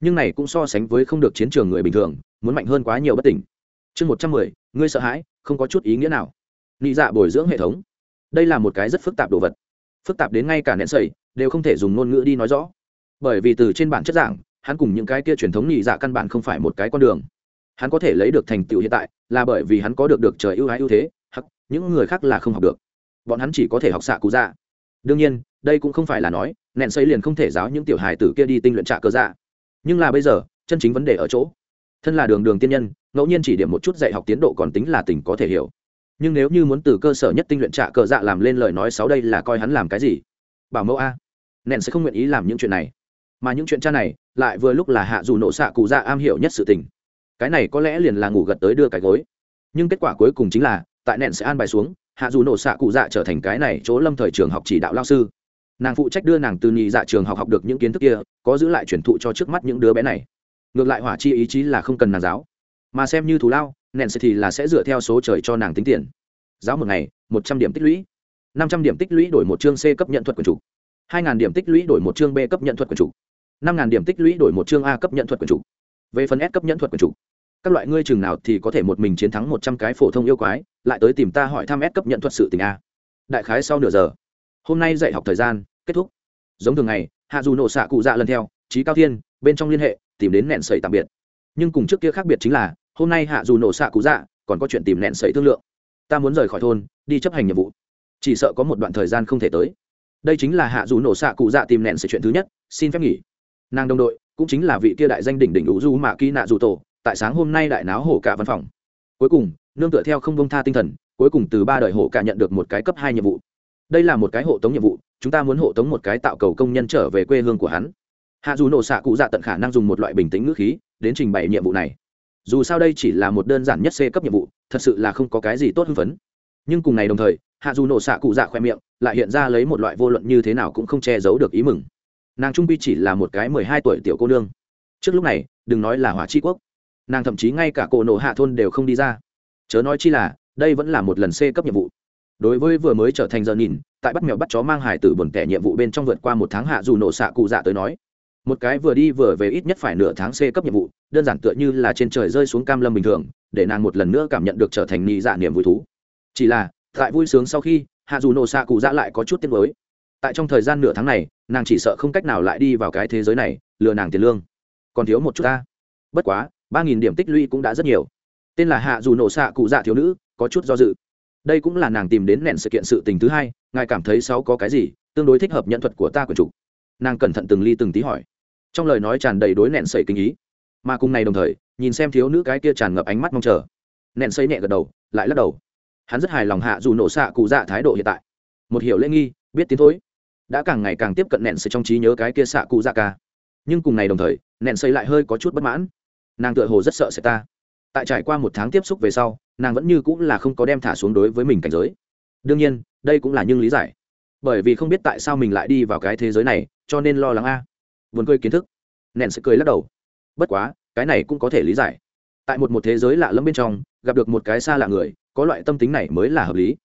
Speaker 1: Nhưng này cũng so sánh với không được chiến trường người bình thường muốn mạnh hơn quá nhiều bất tỉnh. Chương một trăm mười, ngươi sợ hãi, không có chút ý nghĩa nào. Nị dạ bồi dưỡng hệ thống. Đây là một cái rất phức tạp đồ vật. Phức tạp đến ngay cả nện sầy đều không thể dùng ngôn ngữ đi nói rõ. Bởi vì từ trên bản chất giảng, hắn cùng những cái kia truyền thống nị dạ căn bản không phải một cái con đường. Hắn có thể lấy được thành tựu hiện tại là bởi vì hắn có được được trời ưu ái ưu thế, hoặc những người khác là không học được. Bọn hắn chỉ có thể học xạ cụ dạ. Đương nhiên, đây cũng không phải là nói nện xây liền không thể giáo những tiểu hài tử kia đi tinh luyện trạ cơ dạ. Nhưng là bây giờ, chân chính vấn đề ở chỗ thân là đường đường tiên nhân, ngẫu nhiên chỉ điểm một chút dạy học tiến độ còn tính là tình có thể hiểu. Nhưng nếu như muốn từ cơ sở nhất tinh luyện trạ cờ dạ làm lên lời nói sáu đây là coi hắn làm cái gì? Bảo mẫu a nện sẽ không nguyện ý làm những chuyện này. Mà những chuyện cha này, lại vừa lúc là hạ dù nổ xạ cụ dạ am hiểu nhất sự tình. Cái này có lẽ liền là ngủ gật tới đưa cái gối. Nhưng kết quả cuối cùng chính là, tại nện sẽ an bài xuống, hạ dù nổ xạ cụ dạ trở thành cái này chỗ lâm thời trường học chỉ đạo lao sư. Nàng phụ trách đưa nàng từ nhị dạ trường học học được những kiến thức kia, có giữ lại truyền thụ cho trước mắt những đứa bé này ngược lại hỏa chi ý chí là không cần nàng giáo. Mà xem như thù lao nện sẽ thì là sẽ dựa theo số trời cho nàng tính tiền. Giáo một ngày, một trăm điểm tích lũy. Năm trăm điểm tích lũy đổi một chương c cấp nhận thuật quần chủ. Hai ngàn điểm tích lũy đổi một chương b cấp nhận thuật quần chủ. Năm ngàn điểm tích lũy đổi một chương a cấp nhận thuật quần chủ. Về phần s cấp nhận thuật quần chủ, các loại ngươi chừng nào thì có thể một mình chiến thắng một trăm cái phổ thông yêu quái, lại tới tìm ta hỏi thăm S cấp nhận thuật sự tình a. Đại khái sau nửa giờ, hôm nay dạy học thời gian kết thúc. Giống thường ngày hạ dù nổ xạ cụ dạ lần theo trí cao thiên, bên trong liên hệ tìm đến nẹn sẩy tạm biệt. Nhưng cùng trước kia khác biệt chính là, hôm nay hạ dù nổ xạ cụ dạ còn có chuyện tìm nẹn sẩy thương lượng. Ta muốn rời khỏi thôn, đi chấp hành nhiệm vụ. Chỉ sợ có một đoạn thời gian không thể tới. Đây chính là hạ dù nổ xạ cụ dạ tìm nẹn sẩy chuyện thứ nhất, xin phép nghỉ. Nàng đồng đội, cũng chính là vị kia đại danh đỉnh đỉnh đủ du mạ kỳ nạ dù tổ, tại sáng hôm nay đại náo hổ cả văn phòng. Cuối cùng, nương tựa theo không bông tha tinh thần, cuối cùng từ ba đời hộ cả nhận được một cái cấp hai nhiệm vụ. Đây là một cái hộ tống nhiệm vụ, chúng ta muốn hộ tống một cái tạo cầu công nhân trở về quê hương của hắn hạ dù nổ xạ cụ dạ tận khả năng dùng một loại bình tĩnh ngữ khí đến trình bày nhiệm vụ này. Dù sao đây chỉ là một đơn giản nhất c cấp nhiệm vụ, thật sự là không có cái gì tốt hưng phấn. Nhưng cùng ngày đồng thời, hạ dù nổ xạ cụ dạ khoe miệng lại hiện ra lấy một loại vô luận như thế nào cũng không che giấu được ý mừng. Nàng trung pi chỉ là một cái mười hai tuổi tiểu cô nương. Trước lúc này, đừng nói là hỏa c quốc, nàng thậm chí ngay cả cổ nổ hạ thôn đều không đi ra. Chớ nói chi là, đây vẫn là một lần c cấp nhiệm vụ. Đối với vừa mới trở thành giờ nhìn, tại bắt mèo bắt chó mang hải tử buồn tẻ nhiệm vụ bên trong vượt qua một tháng hạ dù nổ xạ cụ dạ tới nói một cái vừa đi vừa về ít nhất phải nửa tháng c cấp nhiệm vụ, đơn giản tựa như là trên trời rơi xuống cam lâm bình thường, để nàng một lần nữa cảm nhận được trở thành nhị dạ niềm vui thú. Chỉ là, tại vui sướng sau khi, hạ dù nổ xạ cụ dạ lại có chút tiếng mới tại trong thời gian nửa tháng này, nàng chỉ sợ không cách nào lại đi vào cái thế giới này, lừa nàng tiền lương. Còn thiếu một chút ta. Bất quá, ba nghìn điểm tích lũy cũng đã rất nhiều. Tên là hạ dù nổ xạ cụ dạ thiếu nữ, có chút do dự. Đây cũng là nàng tìm đến nện sự kiện sự tình thứ hai, ngài cảm thấy sau có cái gì, tương đối thích hợp nhận thuật của ta của chủ. Nàng cẩn thận từng ly từng tí hỏi trong lời nói tràn đầy đối nện sẩy kinh ý. Mà cùng này đồng thời, nhìn xem thiếu nữ cái kia tràn ngập ánh mắt mong chờ. Nện sẩy nhẹ gật đầu, lại lắc đầu. Hắn rất hài lòng hạ dù nổ xạ cụ dạ thái độ hiện tại. Một hiểu lễ nghi, biết tiến thối. Đã càng ngày càng tiếp cận nện sẩy trong trí nhớ cái kia xạ cụ dạ ca. Nhưng cùng này đồng thời nện sẩy lại hơi có chút bất mãn. Nàng tựa hồ rất sợ sẽ ta. Tại trải qua một tháng tiếp xúc về sau, nàng vẫn như cũng là không có đem thả xuống đối với mình cảnh giới. Đương nhiên, đây cũng là nhưng lý giải. Bởi vì không biết tại sao mình lại đi vào cái thế giới này, cho nên lo lắng a vườn cười kiến thức. Nện sẽ cười lắc đầu. Bất quá, cái này cũng có thể lý giải. Tại một một thế giới lạ lẫm bên trong, gặp được một cái xa lạ người, có loại tâm tính này mới là hợp lý.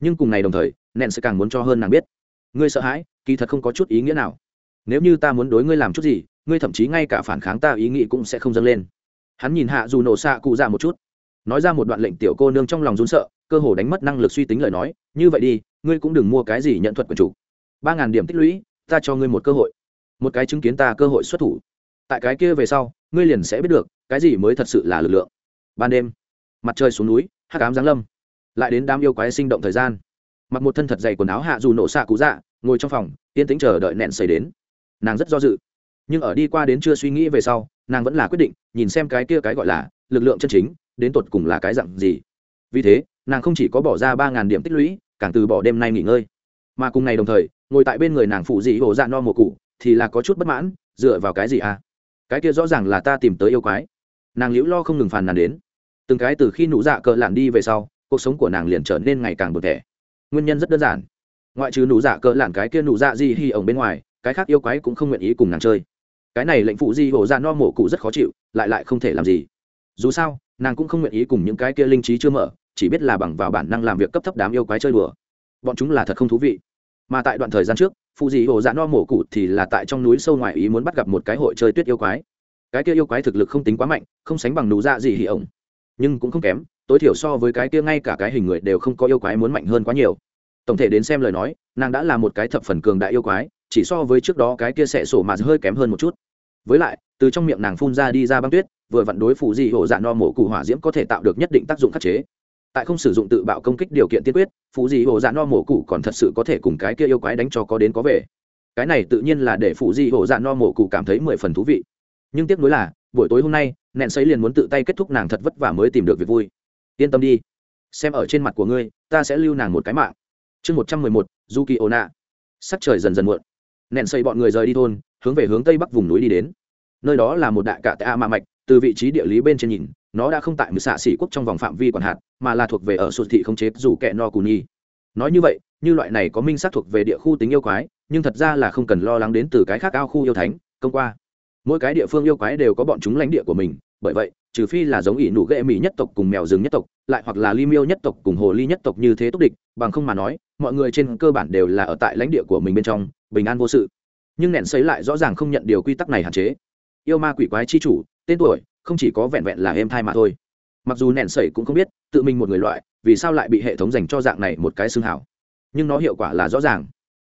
Speaker 1: Nhưng cùng ngày đồng thời nện sẽ càng muốn cho hơn nàng biết. Ngươi sợ hãi, kỳ thật không có chút ý nghĩa nào. Nếu như ta muốn đối ngươi làm chút gì, ngươi thậm chí ngay cả phản kháng ta ý nghĩ cũng sẽ không dâng lên. Hắn nhìn hạ dù nổ xạ cụ ra một chút. Nói ra một đoạn lệnh tiểu cô nương trong lòng run sợ, cơ hồ đánh mất năng lực suy tính lời nói. Như vậy đi, ngươi cũng đừng mua cái gì nhận thuật quần chủ. Ba ngàn điểm tích lũy, ta cho ngươi một cơ hội một cái chứng kiến ta cơ hội xuất thủ. Tại cái kia về sau, ngươi liền sẽ biết được, cái gì mới thật sự là lực lượng. Ban đêm, mặt trời xuống núi hát cám giáng lâm. Lại đến đám yêu quái sinh động thời gian. Mặc một thân thật dày quần áo hạ dù nổ xạ cụ dạ ngồi trong phòng, yên tĩnh chờ đợi nẹn xảy đến. Nàng rất do dự. Nhưng ở đi qua đến chưa suy nghĩ về sau, nàng vẫn là quyết định, nhìn xem cái kia cái gọi là lực lượng chân chính, đến tột cùng là cái dặn gì. Vì thế, nàng không chỉ có bỏ ra ba ngàn điểm tích lũy, càng từ bỏ đêm nay nghỉ ngơi. Mà cùng ngày đồng thời, ngồi tại bên người nàng phụ dị hồ dạ no mùa cụ thì là có chút bất mãn, dựa vào cái gì à? Cái kia rõ ràng là ta tìm tới yêu quái. Nàng liễu lo không ngừng phàn nàn đến. Từng cái từ khi nụ dạ cờ lạn đi về sau, cuộc sống của nàng liền trở nên ngày càng bực thẻ nguyên nhân rất đơn giản. Ngoại trừ nụ dạ cờ lạn cái kia nụ dạ di hi ổng bên ngoài, cái khác yêu quái cũng không nguyện ý cùng nàng chơi. Cái này lệnh phụ di hổ ra dạ no mổ cụ rất khó chịu, lại lại không thể làm gì. Dù sao, nàng cũng không nguyện ý cùng những cái kia linh trí chưa mở, chỉ biết là bằng vào bản năng làm việc cấp thấp đám yêu quái chơi đùa. Bọn chúng là thật không thú vị mà tại đoạn thời gian trước phụ dị hồ dạ no mổ cụ thì là tại trong núi sâu ngoài ý muốn bắt gặp một cái hội chơi tuyết yêu quái. Cái kia yêu quái thực lực không tính quá mạnh, không sánh bằng nụ dạ gì hỉ ổng. Nhưng cũng không kém, tối thiểu so với cái kia ngay cả cái hình người đều không có yêu quái muốn mạnh hơn quá nhiều. Tổng thể đến xem lời nói, nàng đã là một cái thập phần cường đại yêu quái, chỉ so với trước đó cái kia sẽ sổ mà hơi kém hơn một chút. Với lại, từ trong miệng nàng phun ra đi ra băng tuyết, vừa vặn đối phụ dị hổ dạ no mổ cụ hỏa diễm có thể tạo được nhất định tác dụng khắc chế tại không sử dụng tự bạo công kích điều kiện tiên quyết phụ dị hổ dạ no mổ cụ còn thật sự có thể cùng cái kia yêu quái đánh cho có đến có về. Cái này tự nhiên là để phụ dị hổ dạ no mổ cụ cảm thấy mười phần thú vị. Nhưng tiếc nuối là, buổi tối hôm nay, nẹn sấy liền muốn tự tay kết thúc nàng thật vất vả mới tìm được việc vui. Yên tâm đi. Xem ở trên mặt của ngươi, ta sẽ lưu nàng một cái mạng. Chương một trăm mười một du kỳ ồ nạ sắc trời dần dần muộn. Nẹn xây bọn người rời đi thôn, hướng về hướng tây bắc vùng núi đi đến. Nơi đó là một đại cạ tạ mạ mạch, từ vị trí địa lý bên trên nhìn nó đã không tại mười xạ xỉ quốc trong vòng phạm vi quản hạt mà là thuộc về ở sụt thị không chế dù kẹ no cù nhi nói như vậy, như loại này có minh xác thuộc về địa khu tính yêu quái, nhưng thật ra là không cần lo lắng đến từ cái khác ao khu yêu thánh, công qua. Mỗi cái địa phương yêu quái đều có bọn chúng lãnh địa của mình, bởi vậy, trừ phi là giống ỷ nụ ghệ mỹ nhất tộc cùng mèo rừng nhất tộc, lại hoặc là li miêu nhất tộc cùng hồ ly nhất tộc như thế túc địch, bằng không mà nói, mọi người trên cơ bản đều là ở tại lãnh địa của mình bên trong, bình an vô sự. Nhưng nện xấy lại rõ ràng không nhận điều quy tắc này hạn chế. Yêu ma quỷ quái chi chủ, tên tuổi không chỉ có vẹn vẹn là êm thai mà thôi. Mặc dù nện sẩy cũng không biết, tự mình một người loại, vì sao lại bị hệ thống dành cho dạng này một cái xương hảo. Nhưng nó hiệu quả là rõ ràng.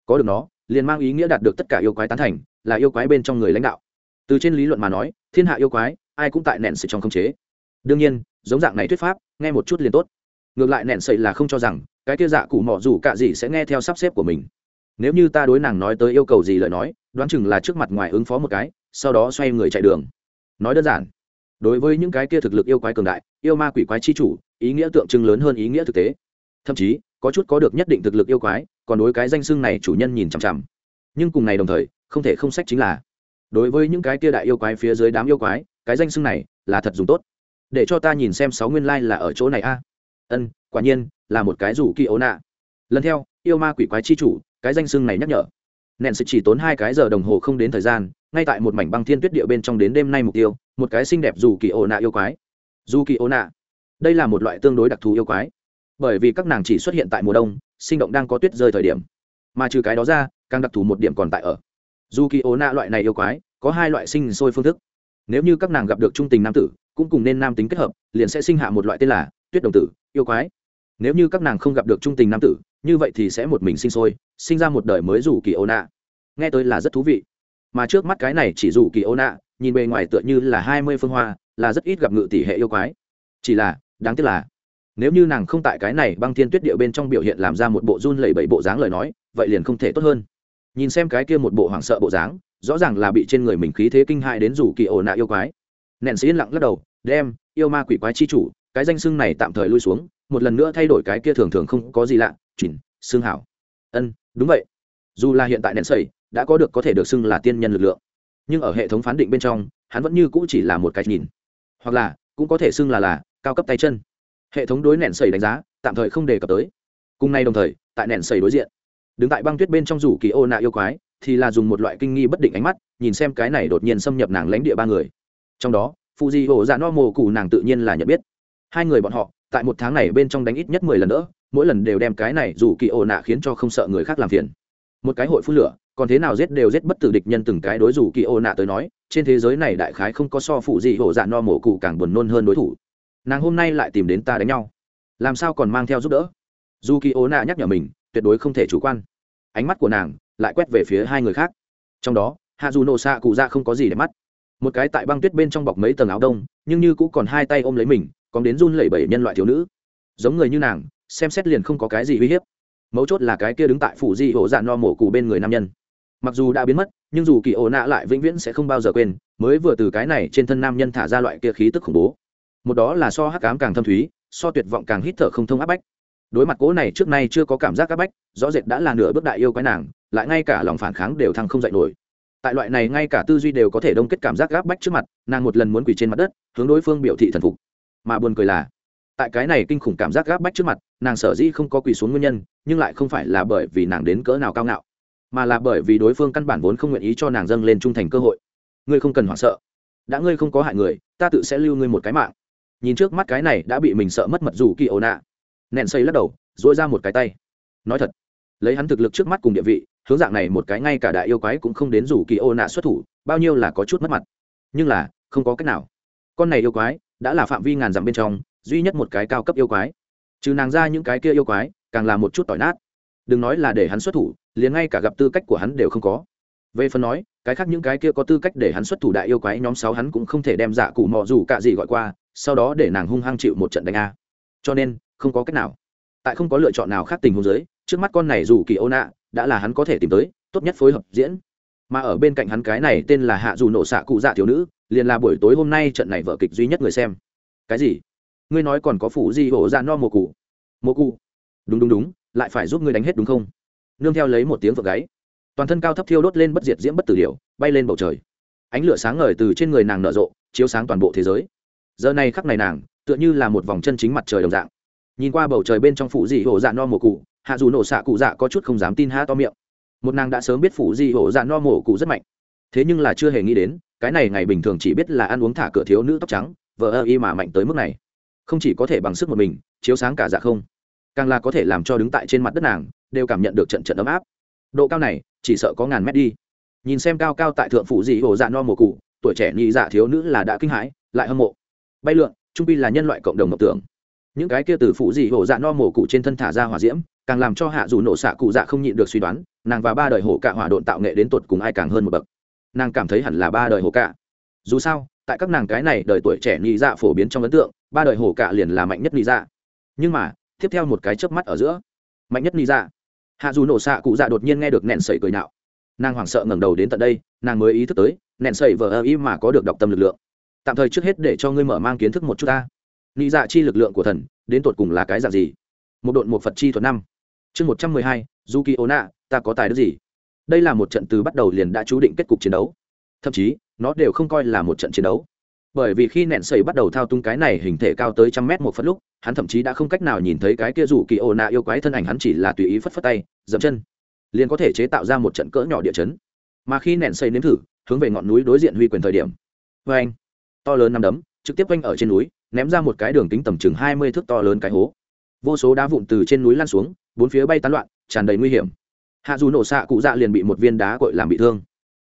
Speaker 1: Có được nó, liền mang ý nghĩa đạt được tất cả yêu quái tán thành, là yêu quái bên trong người lãnh đạo. Từ trên lý luận mà nói, thiên hạ yêu quái, ai cũng tại nện sẩy trong khống chế. Đương nhiên, giống dạng này thuyết pháp, nghe một chút liền tốt. Ngược lại nện sẩy là không cho rằng, cái kia dạ cụ mỏ dù cả gì sẽ nghe theo sắp xếp của mình. Nếu như ta đối nàng nói tới yêu cầu gì lời nói, đoán chừng là trước mặt ngoài ứng phó một cái, sau đó xoay người chạy đường. Nói đơn giản đối với những cái kia thực lực yêu quái cường đại, yêu ma quỷ quái chi chủ, ý nghĩa tượng trưng lớn hơn ý nghĩa thực tế. Thậm chí, có chút có được nhất định thực lực yêu quái, còn đối cái danh xưng này chủ nhân nhìn chằm chằm. Nhưng cùng này đồng thời, không thể không sách chính là, đối với những cái kia đại yêu quái phía dưới đám yêu quái, cái danh xưng này là thật dùng tốt. Để cho ta nhìn xem sáu nguyên lai、like、là ở chỗ này a. Ân, quả nhiên, là một cái rủ kỳ ấu nạ. Lần theo, yêu ma quỷ quái chi chủ, cái danh xưng này nhắc nhở. Nện sẽ chỉ tốn hai cái giờ đồng hồ không đến thời gian ngay tại một mảnh băng thiên tuyết địa bên trong đến đêm nay mục tiêu, một cái xinh đẹp dù kỳ ô nạ yêu quái. Dù kỳ ô nạ. Đây là một loại tương đối đặc thù yêu quái. Bởi vì các nàng chỉ xuất hiện tại mùa đông, sinh động đang có tuyết rơi thời điểm. Mà trừ cái đó ra, càng đặc thù một điểm còn tại ở. Dù kỳ ô nạ loại này yêu quái, có hai loại sinh sôi phương thức. Nếu như các nàng gặp được trung tình nam tử, cũng cùng nên nam tính kết hợp, liền sẽ sinh hạ một loại tên là tuyết đồng tử, yêu quái. Nếu như các nàng không gặp được trung tình nam tử, như vậy thì sẽ một mình sinh sôi, sinh ra một đời mới dù kỳ ô nạ. Nghe tới là rất thú vị mà trước mắt cái này chỉ dù kỳ ô nạ, nhìn bề ngoài tựa như là hai mươi phương hoa, là rất ít gặp ngự tỷ hệ yêu quái. Chỉ là, đáng tiếc là, nếu như nàng không tại cái này băng thiên tuyết điệu bên trong biểu hiện làm ra một bộ run lẩy bẩy bộ dáng lời nói, vậy liền không thể tốt hơn. Nhìn xem cái kia một bộ hoảng sợ bộ dáng, rõ ràng là bị trên người mình khí thế kinh hại đến rủ kỳ ổ nạ yêu quái. Nện sĩ yên lặng lắc đầu, đem, yêu ma quỷ quái chi chủ, cái danh xưng này tạm thời lui xuống, một lần nữa thay đổi cái kia thường thường không có gì lạ, chỉnh, xương hảo. Ân, đúng vậy. Dù là hiện tại nện sẩy đã có được có thể được xưng là tiên nhân lực lượng. Nhưng ở hệ thống phán định bên trong, hắn vẫn như cũ chỉ là một cái nhìn. Hoặc là, cũng có thể xưng là là, cao cấp tay chân. Hệ thống đối nện sầy đánh giá, tạm thời không đề cập tới. Cùng nay đồng thời, tại nện sầy đối diện. Đứng tại băng tuyết bên trong rủ kỳ ô nạ yêu quái, thì là dùng một loại kinh nghi bất định ánh mắt, nhìn xem cái này đột nhiên xâm nhập nàng lãnh địa ba người. Trong đó phụ di hồ dạ no mồ cụ nàng tự nhiên là nhận biết. Hai người bọn họ, tại một tháng này bên trong đánh ít nhất mười lần nữa, mỗi lần đều đem cái này rủ kỳ ổ nạ khiến cho không sợ người khác làm phiền. Một cái hội phun lửa còn thế nào giết đều giết bất tử địch nhân từng cái đối dù kỳ ô nạ tới nói, trên thế giới này đại khái không có so phụ gì hổ dạ no mổ cụ càng buồn nôn hơn đối thủ. Nàng hôm nay lại tìm đến ta đánh nhau. Làm sao còn mang theo giúp đỡ? Dù kỳ ố nạ nhắc nhở mình, tuyệt đối không thể chủ quan. Ánh mắt của nàng lại quét về phía hai người khác. Trong đó hạ dù nổ xạ cụ ra không có gì để mắt. Một cái tại băng tuyết bên trong bọc mấy tầng áo đông, nhưng như cũng còn hai tay ôm lấy mình, còn đến run lẩy bẩy nhân loại thiếu nữ. Giống người như nàng, xem xét liền không có cái gì uy hiếp. Mấu chốt là cái kia đứng tại phủ di hộ dạ no mổ cụ bên người nam nhân mặc dù đã biến mất, nhưng dù kỳ ổ nạ lại vĩnh viễn sẽ không bao giờ quên, mới vừa từ cái này trên thân nam nhân thả ra loại kia khí tức khủng bố. Một đó là so hắc cám càng thâm thúy, so tuyệt vọng càng hít thở không thông áp bách. Đối mặt cố này trước nay chưa có cảm giác áp bách, rõ rệt đã là nửa bước đại yêu quái nàng, lại ngay cả lòng phản kháng đều thăng không dạy nổi. Tại loại này ngay cả tư duy đều có thể đông kết cảm giác áp bách trước mặt, nàng một lần muốn quỳ trên mặt đất, hướng đối phương biểu thị thần phục. Mà buồn cười là, tại cái này kinh khủng cảm giác áp bách trước mặt, nàng sở dĩ không có quỳ xuống nguyên nhân, nhưng lại không phải là bởi vì nàng đến cỡ nào cao ngạo mà là bởi vì đối phương căn bản vốn không nguyện ý cho nàng dâng lên trung thành cơ hội. Ngươi không cần hoảng sợ. Đã ngươi không có hại người, ta tự sẽ lưu ngươi một cái mạng. Nhìn trước mắt cái này đã bị mình sợ mất mật dù kỳ ồ nạ. Nện xây lắc đầu dỗi ra một cái tay. Nói thật, lấy hắn thực lực trước mắt cùng địa vị, hướng dạng này một cái ngay cả đại yêu quái cũng không đến rủ kỳ ô nạ xuất thủ, bao nhiêu là có chút mất mặt. Nhưng là, không có cách nào. Con này yêu quái, đã là phạm vi ngàn dặm bên trong, duy nhất một cái cao cấp yêu quái. Trừ nàng ra những cái kia yêu quái, càng là một chút tỏi nát đừng nói là để hắn xuất thủ, liền ngay cả gặp tư cách của hắn đều không có. Về phần nói, cái khác những cái kia có tư cách để hắn xuất thủ đại yêu quái nhóm sáu hắn cũng không thể đem giả cụ mò dù cả gì gọi qua, sau đó để nàng hung hăng chịu một trận đánh a. Cho nên, không có cách nào. Tại không có lựa chọn nào khác tình huống giới trước mắt con này dù kỳ ô nạ, đã là hắn có thể tìm tới, tốt nhất phối hợp diễn. Mà ở bên cạnh hắn cái này tên là hạ dù nổ xạ cụ dạ thiếu nữ, liền là buổi tối hôm nay trận này vở kịch duy nhất người xem. Cái gì? Ngươi nói còn có phủ gì hổ ra no mồ cụ. Mồ cụ? Đúng đúng đúng lại phải giúp ngươi đánh hết đúng không? Nương theo lấy một tiếng vợ gáy, toàn thân cao thấp thiêu đốt lên bất diệt diễm bất tử điệu bay lên bầu trời. Ánh lửa sáng ngời từ trên người nàng nở rộ, chiếu sáng toàn bộ thế giới. Giờ này khắc này nàng, tựa như là một vòng chân chính mặt trời đồng dạng. Nhìn qua bầu trời bên trong phủ dị hổ dạ no mồ cụ, hạ dù nổ xạ cụ dạ có chút không dám tin ha to miệng. Một nàng đã sớm biết phủ dị hổ dạ no mồ cụ rất mạnh. Thế nhưng là chưa hề nghĩ đến, cái này ngày bình thường chỉ biết là ăn uống thả cửa thiếu nữ tóc trắng vợ ơ y mà mạnh tới mức này. Không chỉ có thể bằng sức một mình, chiếu sáng cả dạ không càng là có thể làm cho đứng tại trên mặt đất nàng, đều cảm nhận được trận trận ấm áp. Độ cao này, chỉ sợ có ngàn mét đi. Nhìn xem cao cao tại thượng phủ dị hồ dạ no mồ cụ, tuổi trẻ nhị dạ thiếu nữ là đã kinh hãi, lại hâm mộ. Bay lượn, trung pi là nhân loại cộng đồng mộng tưởng. Những cái kia từ phụ dị hồ dạ no mổ cụ trên thân thả ra hỏa diễm, càng làm cho hạ dù nổ xạ cụ dạ không nhịn được suy đoán, nàng và ba đời hổ cạ hỏa độn tạo nghệ đến tột cùng ai càng hơn một bậc. Nàng cảm thấy hẳn là ba đời hổ cạ. Dù sao, tại các nàng cái này đời tuổi trẻ nhị dạ phổ biến trong ấn tượng, ba đời hổ cạ liền là mạnh nhất nhị dạ. Nhưng mà tiếp theo một cái chớp mắt ở giữa. Mạnh nhất ni dạ hạ dù nổ xạ cụ dạ đột nhiên nghe được nẹn sẩy cười nạo. Nàng hoảng sợ ngẩng đầu đến tận đây, nàng mới ý thức tới, nẹn sẩy vờ ơ ý mà có được đọc tâm lực lượng. Tạm thời trước hết để cho ngươi mở mang kiến thức một chút ta. Ni dạ chi lực lượng của thần, đến tột cùng là cái dạng gì? Một đội một phật chi thuật năm. Chương một trăm mười hai du kỳ ô nạ ta có tài đức gì? Đây là một trận từ bắt đầu liền đã chú định kết cục chiến đấu. Thậm chí, nó đều không coi là một trận chiến đấu bởi vì khi nẹn sầy bắt đầu thao tung cái này hình thể cao tới trăm mét một phút lúc, hắn thậm chí đã không cách nào nhìn thấy cái kia rủ kỳ ô nạ yêu quái thân ảnh, hắn chỉ là tùy ý phất phất tay, dậm chân, liền có thể chế tạo ra một trận cỡ nhỏ địa chấn. Mà khi nẹn xây nếm thử, hướng về ngọn núi đối diện huy quyền thời điểm vê anh, to lớn nằm đấm, trực tiếp quanh ở trên núi, ném ra một cái đường kính tầm chừng hai mươi thước to lớn cái hố. Vô số đá vụn từ trên núi lan xuống, bốn phía bay tán loạn, tràn đầy nguy hiểm. Hạ dù nổ xạ cụ dạ liền bị một viên đá cội làm bị thương.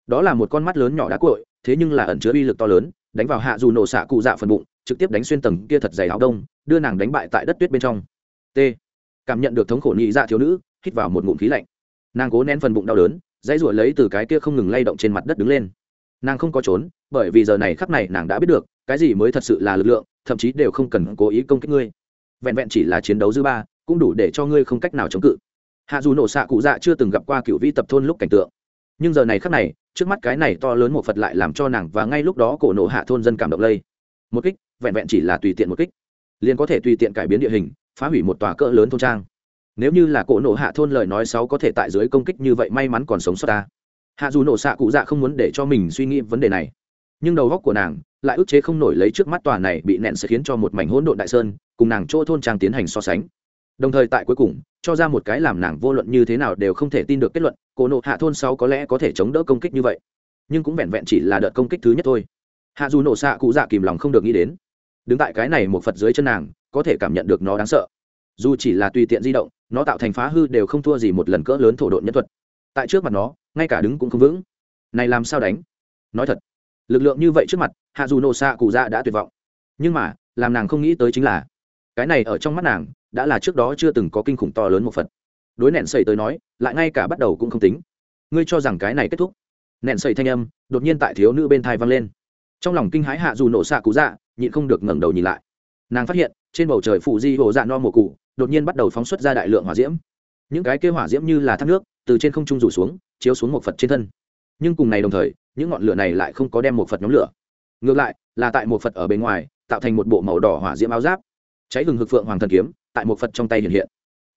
Speaker 1: Đó là một con mắt lớn nhỏ đá cội thế nhưng là ẩn chứa uy lực to lớn đánh vào hạ dù nổ xạ cụ dạ phần bụng, trực tiếp đánh xuyên tầng kia thật dày áo đông, đưa nàng đánh bại tại đất tuyết bên trong. T. Cảm nhận được thống khổ nhị dạ thiếu nữ, hít vào một ngụm khí lạnh. Nàng cố nén phần bụng đau đớn, dãy ruổi lấy từ cái kia không ngừng lay động trên mặt đất đứng lên. Nàng không có trốn, bởi vì giờ này khắc này nàng đã biết được, cái gì mới thật sự là lực lượng, thậm chí đều không cần cố ý công kích ngươi. Vẹn vẹn chỉ là chiến đấu dư ba, cũng đủ để cho ngươi không cách nào chống cự. Hạ dù nổ xạ cụ dạ chưa từng gặp qua cựu vi tập thôn lúc cảnh tượng nhưng giờ này khắc này, trước mắt cái này to lớn một phật lại làm cho nàng và ngay lúc đó cổ nộ hạ thôn dân cảm động lây. Một kích, vẹn vẹn chỉ là tùy tiện một kích, liền có thể tùy tiện cải biến địa hình, phá hủy một tòa cỡ lớn thôn trang. Nếu như là cổ nộ hạ thôn lời nói sáu có thể tại dưới công kích như vậy may mắn còn sống sót ta. Hạ dù nổ xạ cụ dạ không muốn để cho mình suy nghĩ vấn đề này. Nhưng đầu góc của nàng lại ức chế không nổi lấy trước mắt tòa này bị nẹn sẽ khiến cho một mảnh hỗn độn đại sơn, cùng nàng chỗ thôn trang tiến hành so sánh đồng thời tại cuối cùng, cho ra một cái làm nàng vô luận như thế nào đều không thể tin được kết luận, cổ nộ hạ thôn sáu có lẽ có thể chống đỡ công kích như vậy. Nhưng cũng vẹn vẹn chỉ là đợt công kích thứ nhất thôi. Hạ dù nổ xạ cụ dạ kìm lòng không được nghĩ đến. Đứng tại cái này một phật dưới chân nàng, có thể cảm nhận được nó đáng sợ. Dù chỉ là tùy tiện di động, nó tạo thành phá hư đều không thua gì một lần cỡ lớn thổ độn nhân thuật. Tại trước mặt nó, ngay cả đứng cũng không vững. Này làm sao đánh? Nói thật, lực lượng như vậy trước mặt, hạ dù nổ xạ cụ dạ đã tuyệt vọng. Nhưng mà, làm nàng không nghĩ tới chính là, cái này ở trong mắt nàng đã là trước đó chưa từng có kinh khủng to lớn một phật. Đối nẹn sầy tới nói, lại ngay cả bắt đầu cũng không tính. Ngươi cho rằng cái này kết thúc. Nẹn sầy thanh âm, đột nhiên tại thiếu nữ bên thai vang lên. Trong lòng kinh hãi hạ dù nổ xạ cụ dạ nhịn không được ngẩng đầu nhìn lại. Nàng phát hiện, trên bầu trời phụ di hồ dạ no mùa cụ, đột nhiên bắt đầu phóng xuất ra đại lượng hỏa diễm. Những cái kêu hỏa diễm như là thác nước, từ trên không trung rủ xuống, chiếu xuống một phật trên thân. Nhưng cùng này đồng thời, những ngọn lửa này lại không có đem một phật nhóm lửa. Ngược lại, là tại một phật ở bên ngoài, tạo thành một bộ màu đỏ hỏa diễm áo giáp. Cháy hừng hực phượng hoàng thần kiếm tại một phật trong tay hiện hiện.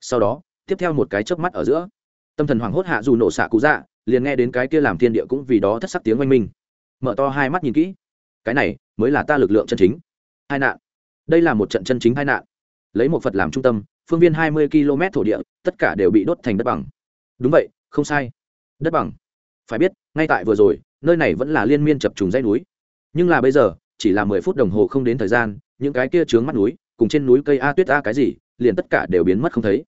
Speaker 1: Sau đó, tiếp theo một cái chớp mắt ở giữa, tâm thần hoàng hốt hạ dù nổ xạ cú dạ liền nghe đến cái kia làm thiên địa cũng vì đó thất sắc tiếng oanh minh. Mở to hai mắt nhìn kỹ. Cái này mới là ta lực lượng chân chính. Hai nạn. Đây là một trận chân chính hai nạn. Lấy một phật làm trung tâm, phương viên hai mươi km thổ địa, tất cả đều bị đốt thành đất bằng. Đúng vậy, không sai. Đất bằng. Phải biết, ngay tại vừa rồi, nơi này vẫn là liên miên chập trùng dãy núi. Nhưng là bây giờ, chỉ là mười phút đồng hồ không đến thời gian, những cái kia trướng mắt núi, cùng trên núi cây a tuyết a cái gì liền tất cả đều biến mất không thấy.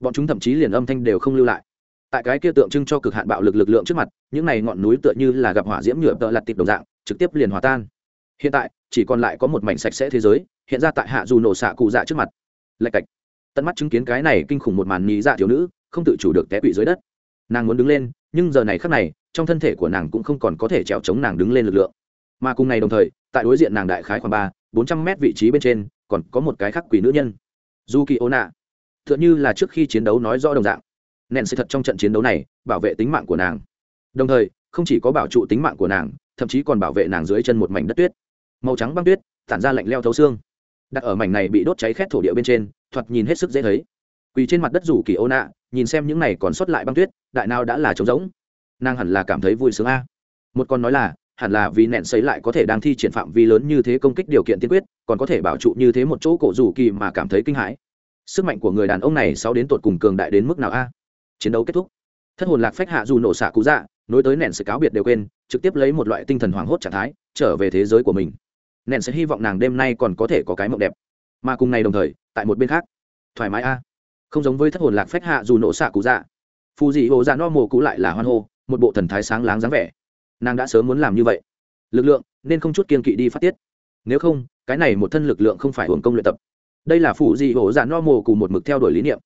Speaker 1: Bọn chúng thậm chí liền âm thanh đều không lưu lại. Tại cái kia tượng trưng cho cực hạn bạo lực lực lượng trước mặt, những này ngọn núi tựa như là gặp hỏa diễm nhựa tợ lặt tịt đồng dạng, trực tiếp liền hòa tan. Hiện tại, chỉ còn lại có một mảnh sạch sẽ thế giới, hiện ra tại hạ dù nổ xạ cụ dạ trước mặt. Lạch cạch. Tận mắt chứng kiến cái này kinh khủng một màn nhí dạ thiếu nữ, không tự chủ được té quỵ dưới đất. Nàng muốn đứng lên, nhưng giờ này khắc này, trong thân thể của nàng cũng không còn có thể trèo chống nàng đứng lên lực lượng. Mà cùng ngày đồng thời, tại đối diện nàng đại khái khoảng ba, bốn trăm mét vị trí bên trên, còn có một cái khác quỷ nữ nhân. Dù kỳ ô nạ t h ư ợ n như là trước khi chiến đấu nói rõ đồng dạng. Nện sẽ thật trong trận chiến đấu này, bảo vệ tính mạng của nàng. Đồng thời, không chỉ có bảo trụ tính mạng của nàng, thậm chí còn bảo vệ nàng dưới chân một mảnh đất tuyết. Màu trắng băng tuyết, tản ra lạnh leo thấu xương. Đặt ở mảnh này bị đốt cháy khét thổ địa bên trên, thoạt nhìn hết sức dễ thấy. Quỳ trên mặt đất rủ kỳ ô nạ nhìn xem những này còn sót lại băng tuyết, đại nào đã là trống rỗng. Nàng hẳn là cảm thấy vui sướng a. Một con nói là hẳn là vì nện sấy lại có thể đang thi triển phạm vi lớn như thế công kích điều kiện tiên quyết, còn có thể bảo trụ như thế một chỗ cổ rủ kỳ mà cảm thấy kinh hãi. Sức mạnh của người đàn ông này sau đến tột cùng cường đại đến mức nào a? Chiến đấu kết thúc. Thất hồn lạc phách hạ dù nổ xạ cú dạ nối tới nện sự cáo biệt đều quên, trực tiếp lấy một loại tinh thần hoảng hốt trạng thái, trở về thế giới của mình. Nện sẽ hy vọng nàng đêm nay còn có thể có cái mộng đẹp. Mà cùng ngày đồng thời, tại một bên khác. Thoải mái a. Không giống với thất hồn lạc phách hạ dù nổ xạ cú dạ. Phù dị hồ dạ no mồ cũ lại là hoan hô, một bộ thần thái sáng láng dáng vẻ nàng đã sớm muốn làm như vậy. Lực lượng, nên không chút kiên kỵ đi phát tiết. Nếu không, cái này một thân lực lượng không phải hưởng công luyện tập. Đây là phụ dị hổ dạ no mồ cùng một mực theo đuổi lý niệm.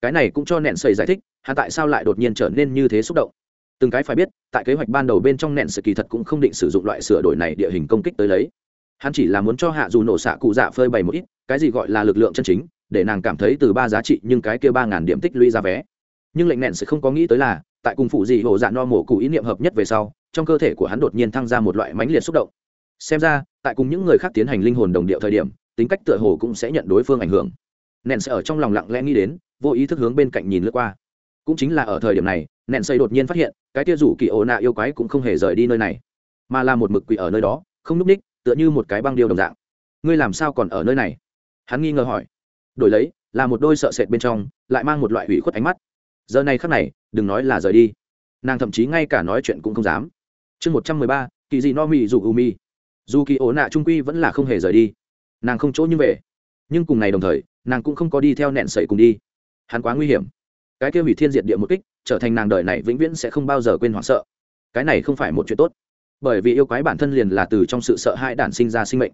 Speaker 1: Cái này cũng cho nện sầy giải thích, hắn tại sao lại đột nhiên trở nên như thế xúc động. Từng cái phải biết, tại kế hoạch ban đầu bên trong nện sự kỳ thật cũng không định sử dụng loại sửa đổi này địa hình công kích tới lấy. Hắn chỉ là muốn cho hạ dù nổ xạ cụ dạ phơi bày một ít, cái gì gọi là lực lượng chân chính, để nàng cảm thấy từ ba giá trị nhưng cái kia ba ngàn điểm tích lũy ra vé. Nhưng lệnh nện sẽ không có nghĩ tới là, tại cùng phụ dị hồ dạ no mổ cụ ý niệm hợp nhất về sau trong cơ thể của hắn đột nhiên thăng ra một loại mãnh liệt xúc động. Xem ra, tại cùng những người khác tiến hành linh hồn đồng điệu thời điểm, tính cách tựa hồ cũng sẽ nhận đối phương ảnh hưởng. Nện sẽ ở trong lòng lặng lẽ nghĩ đến, vô ý thức hướng bên cạnh nhìn lướt qua. Cũng chính là ở thời điểm này nện xây đột nhiên phát hiện, cái tia rủ kỳ ổ nạ yêu quái cũng không hề rời đi nơi này, mà là một mực quỷ ở nơi đó, không núp ních, tựa như một cái băng điêu đồng dạng. Ngươi làm sao còn ở nơi này? Hắn nghi ngờ hỏi. Đổi lấy, là một đôi sợ sệt bên trong, lại mang một loại hủy khuất ánh mắt. Giờ này khắc này, đừng nói là rời đi. Nàng thậm chí ngay cả nói chuyện cũng không dám chương một trăm mười ba, kỳ dị no mì dù u mi. Dù kỳ ổ nạ trung quy vẫn là không hề rời đi. Nàng không chỗ như về. Nhưng cùng ngày đồng thời, nàng cũng không có đi theo nẹn sậy cùng đi. Hắn quá nguy hiểm. Cái kia hủy thiên diệt địa một kích, trở thành nàng đời này vĩnh viễn sẽ không bao giờ quên hoảng sợ. Cái này không phải một chuyện tốt. Bởi vì yêu quái bản thân liền là từ trong sự sợ hãi đản sinh ra sinh mệnh.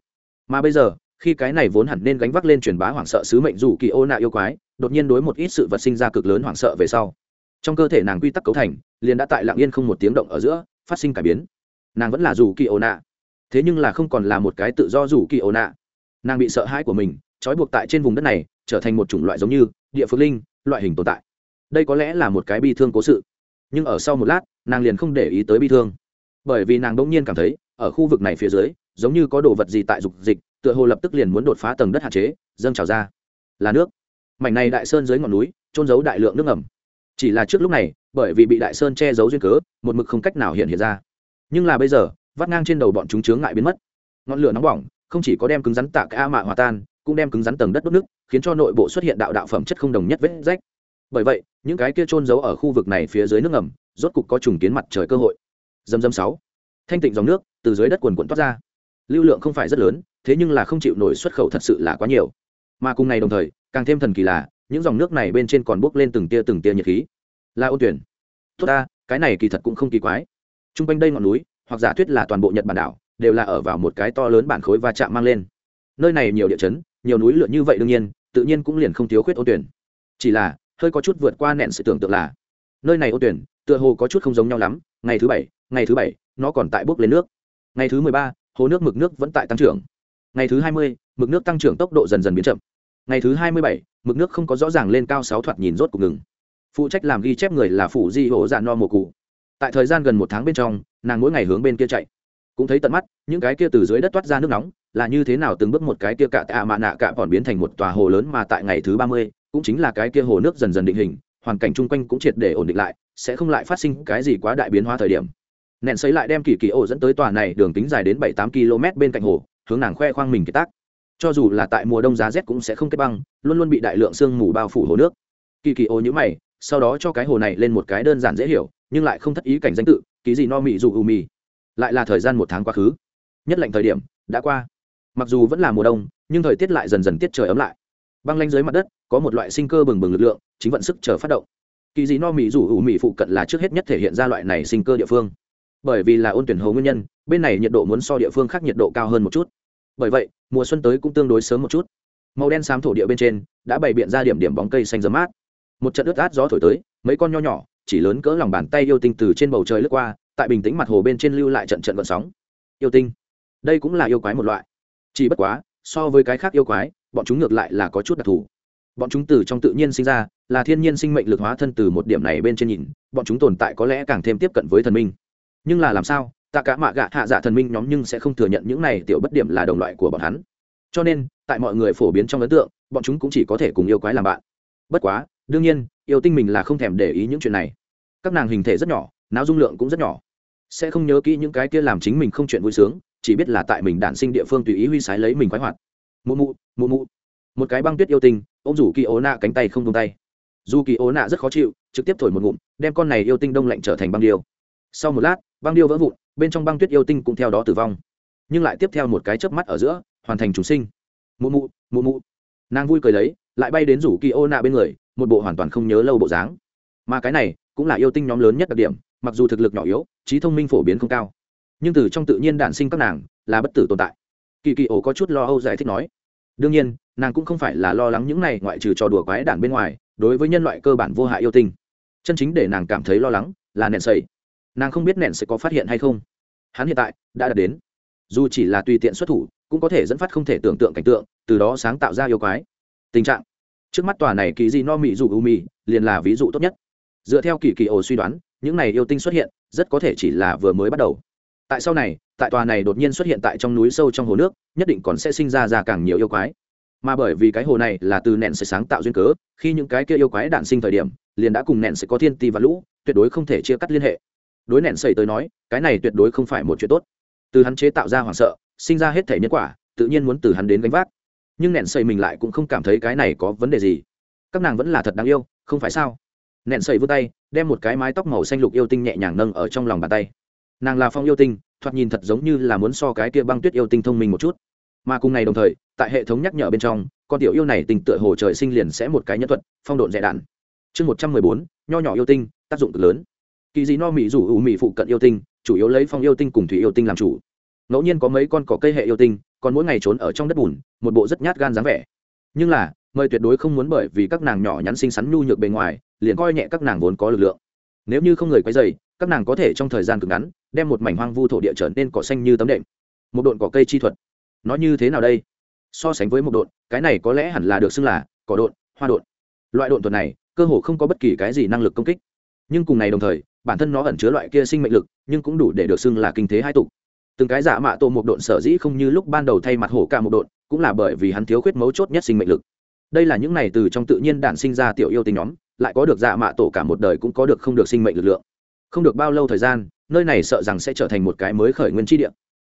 Speaker 1: Mà bây giờ, khi cái này vốn hẳn nên gánh vác lên truyền bá hoảng sợ sứ mệnh dù kỳ ô nạ yêu quái, đột nhiên đối một ít sự vật sinh ra cực lớn hoảng sợ về sau. Trong cơ thể nàng quy tắc cấu thành, liền đã tại lặng yên không một tiếng động ở giữa phát sinh cải biến. Nàng vẫn là dù kỳ ô nạ. Thế nhưng là không còn là một cái tự do dù kỳ ô nạ. Nàng bị sợ hãi của mình, trói buộc tại trên vùng đất này, trở thành một chủng loại giống như địa phương linh, loại hình tồn tại. Đây có lẽ là một cái bi thương cố sự. Nhưng ở sau một lát, nàng liền không để ý tới bi thương. Bởi vì nàng đ ỗ n g nhiên cảm thấy, ở khu vực này phía dưới, giống như có đồ vật gì tại dục dịch, tựa hồ lập tức liền muốn đột phá tầng đất hạn chế, dâng trào ra. Là nước. Mảnh này đại sơn dưới ngọn núi trôn giấu đại lượng nước ngầm chỉ là trước lúc này, bởi vì bị đại sơn che giấu duyên cớ, một mực không cách nào hiện hiện ra. Nhưng là bây giờ, vắt ngang trên đầu bọn chúng chướng ngại biến mất. Ngọn lửa nóng bỏng, không chỉ có đem cứng rắn tạ cái a mạ hòa tan, cũng đem cứng rắn tầng đất đốt nước, khiến cho nội bộ xuất hiện đạo đạo phẩm chất không đồng nhất vết rách. Bởi vậy, những cái kia trôn giấu ở khu vực này phía dưới nước ngầm, rốt cục có trùng kiến mặt trời cơ hội. Dầm dầm sáu. Thanh tịnh dòng nước từ dưới đất quần quận toát ra. Lưu lượng không phải rất lớn, thế nhưng là không chịu nổi xuất khẩu thật sự là quá nhiều. Mà cùng ngày đồng thời, càng thêm thần kỳ là những dòng nước này bên trên còn bốc lên từng tia từng tia nhiệt khí. Là ôn tuyển, tốt ta, cái này kỳ thật cũng không kỳ quái. T r u n g quanh đây ngọn núi, hoặc giả thuyết là toàn bộ nhật bản đảo, đều là ở vào một cái to lớn bản khối va chạm mang lên. Nơi này nhiều địa chấn, nhiều núi lửa như vậy đương nhiên, tự nhiên cũng liền không thiếu khuyết ô tuyển. Chỉ là, hơi có chút vượt qua nẹn sự tưởng tượng là, nơi này ô tuyển, tựa hồ có chút không giống nhau lắm, ngày thứ bảy, ngày thứ bảy, nó còn tại bước lên nước. Ngày thứ mười ba, hồ nước mực nước vẫn tại tăng trưởng. Ngày thứ hai mươi, mực nước tăng trưởng tốc độ dần dần biến chậm ngày thứ hai mươi bảy, mực nước không có rõ ràng lên cao sáu thoạt nhìn rốt cục ngừng. Phụ trách làm ghi chép người là phụ di hổ dạ no mồ cụ. Tại thời gian gần một tháng bên trong, nàng mỗi ngày hướng bên kia chạy. Cũng thấy tận mắt, những cái kia từ dưới đất toát ra nước nóng, là như thế nào từng bước một cái kia cạ tạ mạ nạ cạ còn biến thành một tòa hồ lớn mà tại ngày thứ ba mươi, cũng chính là cái kia hồ nước dần dần định hình, hoàn cảnh chung quanh cũng triệt để ổn định lại, sẽ không lại phát sinh cái gì quá đại biến hóa thời điểm. Nện xấy lại đem kỳ kỳ ổ dẫn tới tòa này đường kính dài đến bảy tám km bên cạnh hồ, hướng nàng khoe khoang mình kiệt tác cho dù là tại mùa đông giá rét cũng sẽ không kết băng, luôn luôn bị đại lượng sương mù bao phủ hồ nước. Kỳ kỳ ô nhữ mày, sau đó cho cái hồ này lên một cái đơn giản dễ hiểu, nhưng lại không thất ý cảnh danh tự, ký gì no mị dù ù mì. Lại là thời gian một tháng quá khứ. Nhất lệnh thời điểm, đã qua. Mặc dù vẫn là mùa đông, nhưng thời tiết lại dần dần tiết trời ấm lại. Băng lanh dưới mặt đất, có một loại sinh cơ bừng bừng lực lượng, chính vận sức chờ phát động. Kỳ dị no mỹ rủ ủ mỹ phụ cận là trước hết nhất thể hiện ra loại này sinh cơ địa phương. Bởi vì là ôn tuyển hầu nguyên nhân, bên này nhiệt độ muốn so địa phương khác nhiệt độ cao hơn một chút. Bởi vậy mùa xuân tới cũng tương đối sớm một chút. Màu đen xám thổ địa bên trên đã bày biện ra điểm điểm bóng cây xanh dấm mát. Một trận ướt át gió thổi tới, mấy con nho nhỏ, chỉ lớn cỡ lòng bàn tay yêu tinh từ trên bầu trời lướt qua, tại bình tĩnh mặt hồ bên trên lưu lại trận trận vận sóng. Yêu tinh, đây cũng là yêu quái một loại. Chỉ bất quá, so với cái khác yêu quái, bọn chúng ngược lại là có chút đặc thù. Bọn chúng từ trong tự nhiên sinh ra, là thiên nhiên sinh mệnh lực hóa thân từ một điểm này bên trên nhìn, bọn chúng tồn tại có lẽ càng thêm tiếp cận với thần minh. Nhưng là làm sao tạ cả mạ gạ hạ dạ thần minh nhóm nhưng sẽ không thừa nhận những này tiểu bất điểm là đồng loại của bọn hắn. Cho nên, tại mọi người phổ biến trong ấn tượng, bọn chúng cũng chỉ có thể cùng yêu quái làm bạn. Bất quá, đương nhiên, yêu tinh mình là không thèm để ý những chuyện này. Các nàng hình thể rất nhỏ, não dung lượng cũng rất nhỏ. Sẽ không nhớ kỹ những cái kia làm chính mình không chuyện vui sướng, chỉ biết là tại mình đản sinh địa phương tùy ý huy sái lấy mình khoái hoạt. Mụ mụ mụ mụ. Một cái băng tuyết yêu tinh ô m rủ kỳ ố nạ cánh tay không tung tay. Dù kỳ ố nạ rất khó chịu, trực tiếp thổi một ngụm, đem con này yêu tinh đông lạnh trở thành băng điêu. Sau một lát băng điêu vỡ vụn, bên trong băng tuyết yêu tinh cũng theo đó tử vong. Nhưng lại tiếp theo một cái chớp mắt ở giữa, hoàn thành chúng sinh. Mụ mụ mụ mụ. Nàng vui cười lấy, lại bay đến rủ kỳ ô nạ bên người, một bộ hoàn toàn không nhớ lâu bộ dáng. Mà cái này cũng là yêu tinh nhóm lớn nhất đặc điểm, mặc dù thực lực nhỏ yếu, trí thông minh phổ biến không cao. Nhưng từ trong tự nhiên đản sinh các nàng, là bất tử tồn tại. Kỳ kỳ ổ có chút lo âu giải thích nói. Đương nhiên, nàng cũng không phải là lo lắng những này ngoại trừ trò đùa quái đản bên ngoài, đối với nhân loại cơ bản vô hại yêu tinh. Chân chính để nàng cảm thấy lo lắng là nện sầy nàng không biết nện sẽ có phát hiện hay không. Hắn hiện tại đã đạt đến. Dù chỉ là tùy tiện xuất thủ, cũng có thể dẫn phát không thể tưởng tượng cảnh tượng, từ đó sáng tạo ra yêu quái. Tình trạng. Trước mắt tòa này kỳ di no mị dù u mị, liền là ví dụ tốt nhất. Dựa theo kỳ kỳ ồ suy đoán, những này yêu tinh xuất hiện, rất có thể chỉ là vừa mới bắt đầu. Tại sau này, tại tòa này đột nhiên xuất hiện tại trong núi sâu trong hồ nước, nhất định còn sẽ sinh ra ra càng nhiều yêu quái. Mà bởi vì cái hồ này là từ nện sẽ sáng tạo duyên cớ, khi những cái kia yêu quái đản sinh thời điểm, liền đã cùng nện sẽ có thiên ti và lũ, tuyệt đối không thể chia cắt liên hệ đối nện sẩy tới nói, cái này tuyệt đối không phải một chuyện tốt. Từ hắn chế tạo ra hoảng sợ, sinh ra hết thể nhân quả, tự nhiên muốn từ hắn đến gánh vác. Nhưng nện sẩy mình lại cũng không cảm thấy cái này có vấn đề gì. Các nàng vẫn là thật đáng yêu, không phải sao? Nện sẩy vươn tay, đem một cái mái tóc màu xanh lục yêu tinh nhẹ nhàng nâng ở trong lòng bàn tay. Nàng là phong yêu tinh, thoạt nhìn thật giống như là muốn so cái kia băng tuyết yêu tinh thông minh một chút. Mà cùng ngày đồng thời, tại hệ thống nhắc nhở bên trong, con tiểu yêu này tình tựa hồ trời sinh liền sẽ một cái nhân thuật, phong độn dẹ đạn. Chương một trăm mười bốn, nho nhỏ yêu tinh, tác dụng cực lớn kỳ dị no mỹ rủ ủ mỹ phụ cận yêu tinh, chủ yếu lấy phong yêu tinh cùng thủy yêu tinh làm chủ. Ngẫu nhiên có mấy con cỏ cây hệ yêu tinh, còn mỗi ngày trốn ở trong đất bùn, một bộ rất nhát gan dáng vẻ. Nhưng là, mời tuyệt đối không muốn bởi vì các nàng nhỏ nhắn xinh xắn nhu nhược bề ngoài, liền coi nhẹ các nàng vốn có lực lượng. Nếu như không người quay dày các nàng có thể trong thời gian cực ngắn, đem một mảnh hoang vu thổ địa trở nên cỏ xanh như tấm đệm. Một độn cỏ cây chi thuật. Nó như thế nào đây? So sánh với một độn, cái này có lẽ hẳn là được xưng là cỏ độn, hoa độn. Loại độn thuật này, cơ hồ không có bất kỳ cái gì năng lực công kích nhưng cùng ngày đồng thời, bản thân nó ẩn chứa loại kia sinh mệnh lực, nhưng cũng đủ để được xưng là kinh thế hai tục. Từng cái giả mạ tổ một độn sở dĩ không như lúc ban đầu thay mặt hổ cả một độn, cũng là bởi vì hắn thiếu khuyết mấu chốt nhất sinh mệnh lực. Đây là những này từ trong tự nhiên đản sinh ra tiểu yêu tinh nhóm, lại có được dạ mạ tổ cả một đời cũng có được không được sinh mệnh lực lượng. Không được bao lâu thời gian, nơi này sợ rằng sẽ trở thành một cái mới khởi nguyên tri địa.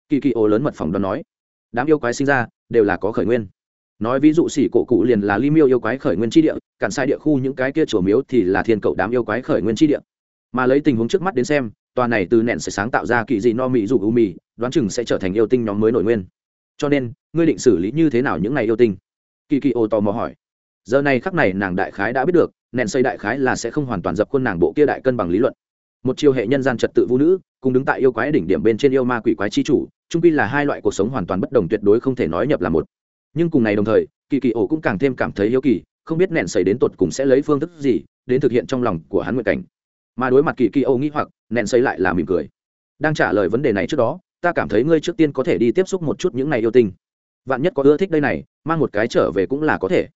Speaker 1: Kỳ kỳ ô lớn mật phòng đoán nói, đám yêu quái sinh ra đều là có khởi nguyên nói ví dụ xỉ cổ cụ liền là ly miêu yêu quái khởi nguyên tri địa, cản sai địa khu những cái kia chùa miếu thì là thiên cậu đám yêu quái khởi nguyên tri địa. Mà lấy tình huống trước mắt đến xem, tòa này từ nện sẽ sáng tạo ra kỳ dị no mỹ dù u mì đoán chừng sẽ trở thành yêu tinh nhóm mới nổi nguyên. Cho nên, ngươi định xử lý như thế nào những này yêu tinh? Kỳ kỳ ô tò mò hỏi. Giờ này khắc này nàng đại khái đã biết được nện xây đại khái là sẽ không hoàn toàn dập khuôn nàng bộ kia đại cân bằng lý luận. Một chiều hệ nhân gian trật tự vũ nữ, cùng đứng tại yêu quái đỉnh điểm bên trên yêu ma quỷ quái chi chủ trung quy là hai loại cuộc sống hoàn toàn bất đồng tuyệt đối không thể nói nhập là một nhưng cùng ngày đồng thời, kỳ kỳ ổ cũng càng thêm cảm thấy hiếu kỳ, không biết nẹn xảy đến tột cùng sẽ lấy phương thức gì đến thực hiện trong lòng của hắn nguyện cảnh. Mà đối mặt kỳ kỳ ổ nghĩ hoặc, nẹn xảy lại là mỉm cười. Đang trả lời vấn đề này trước đó, ta cảm thấy ngươi trước tiên có thể đi tiếp xúc một chút những này yêu tinh. Vạn nhất có ưa thích đây này, mang một cái trở về cũng là có thể.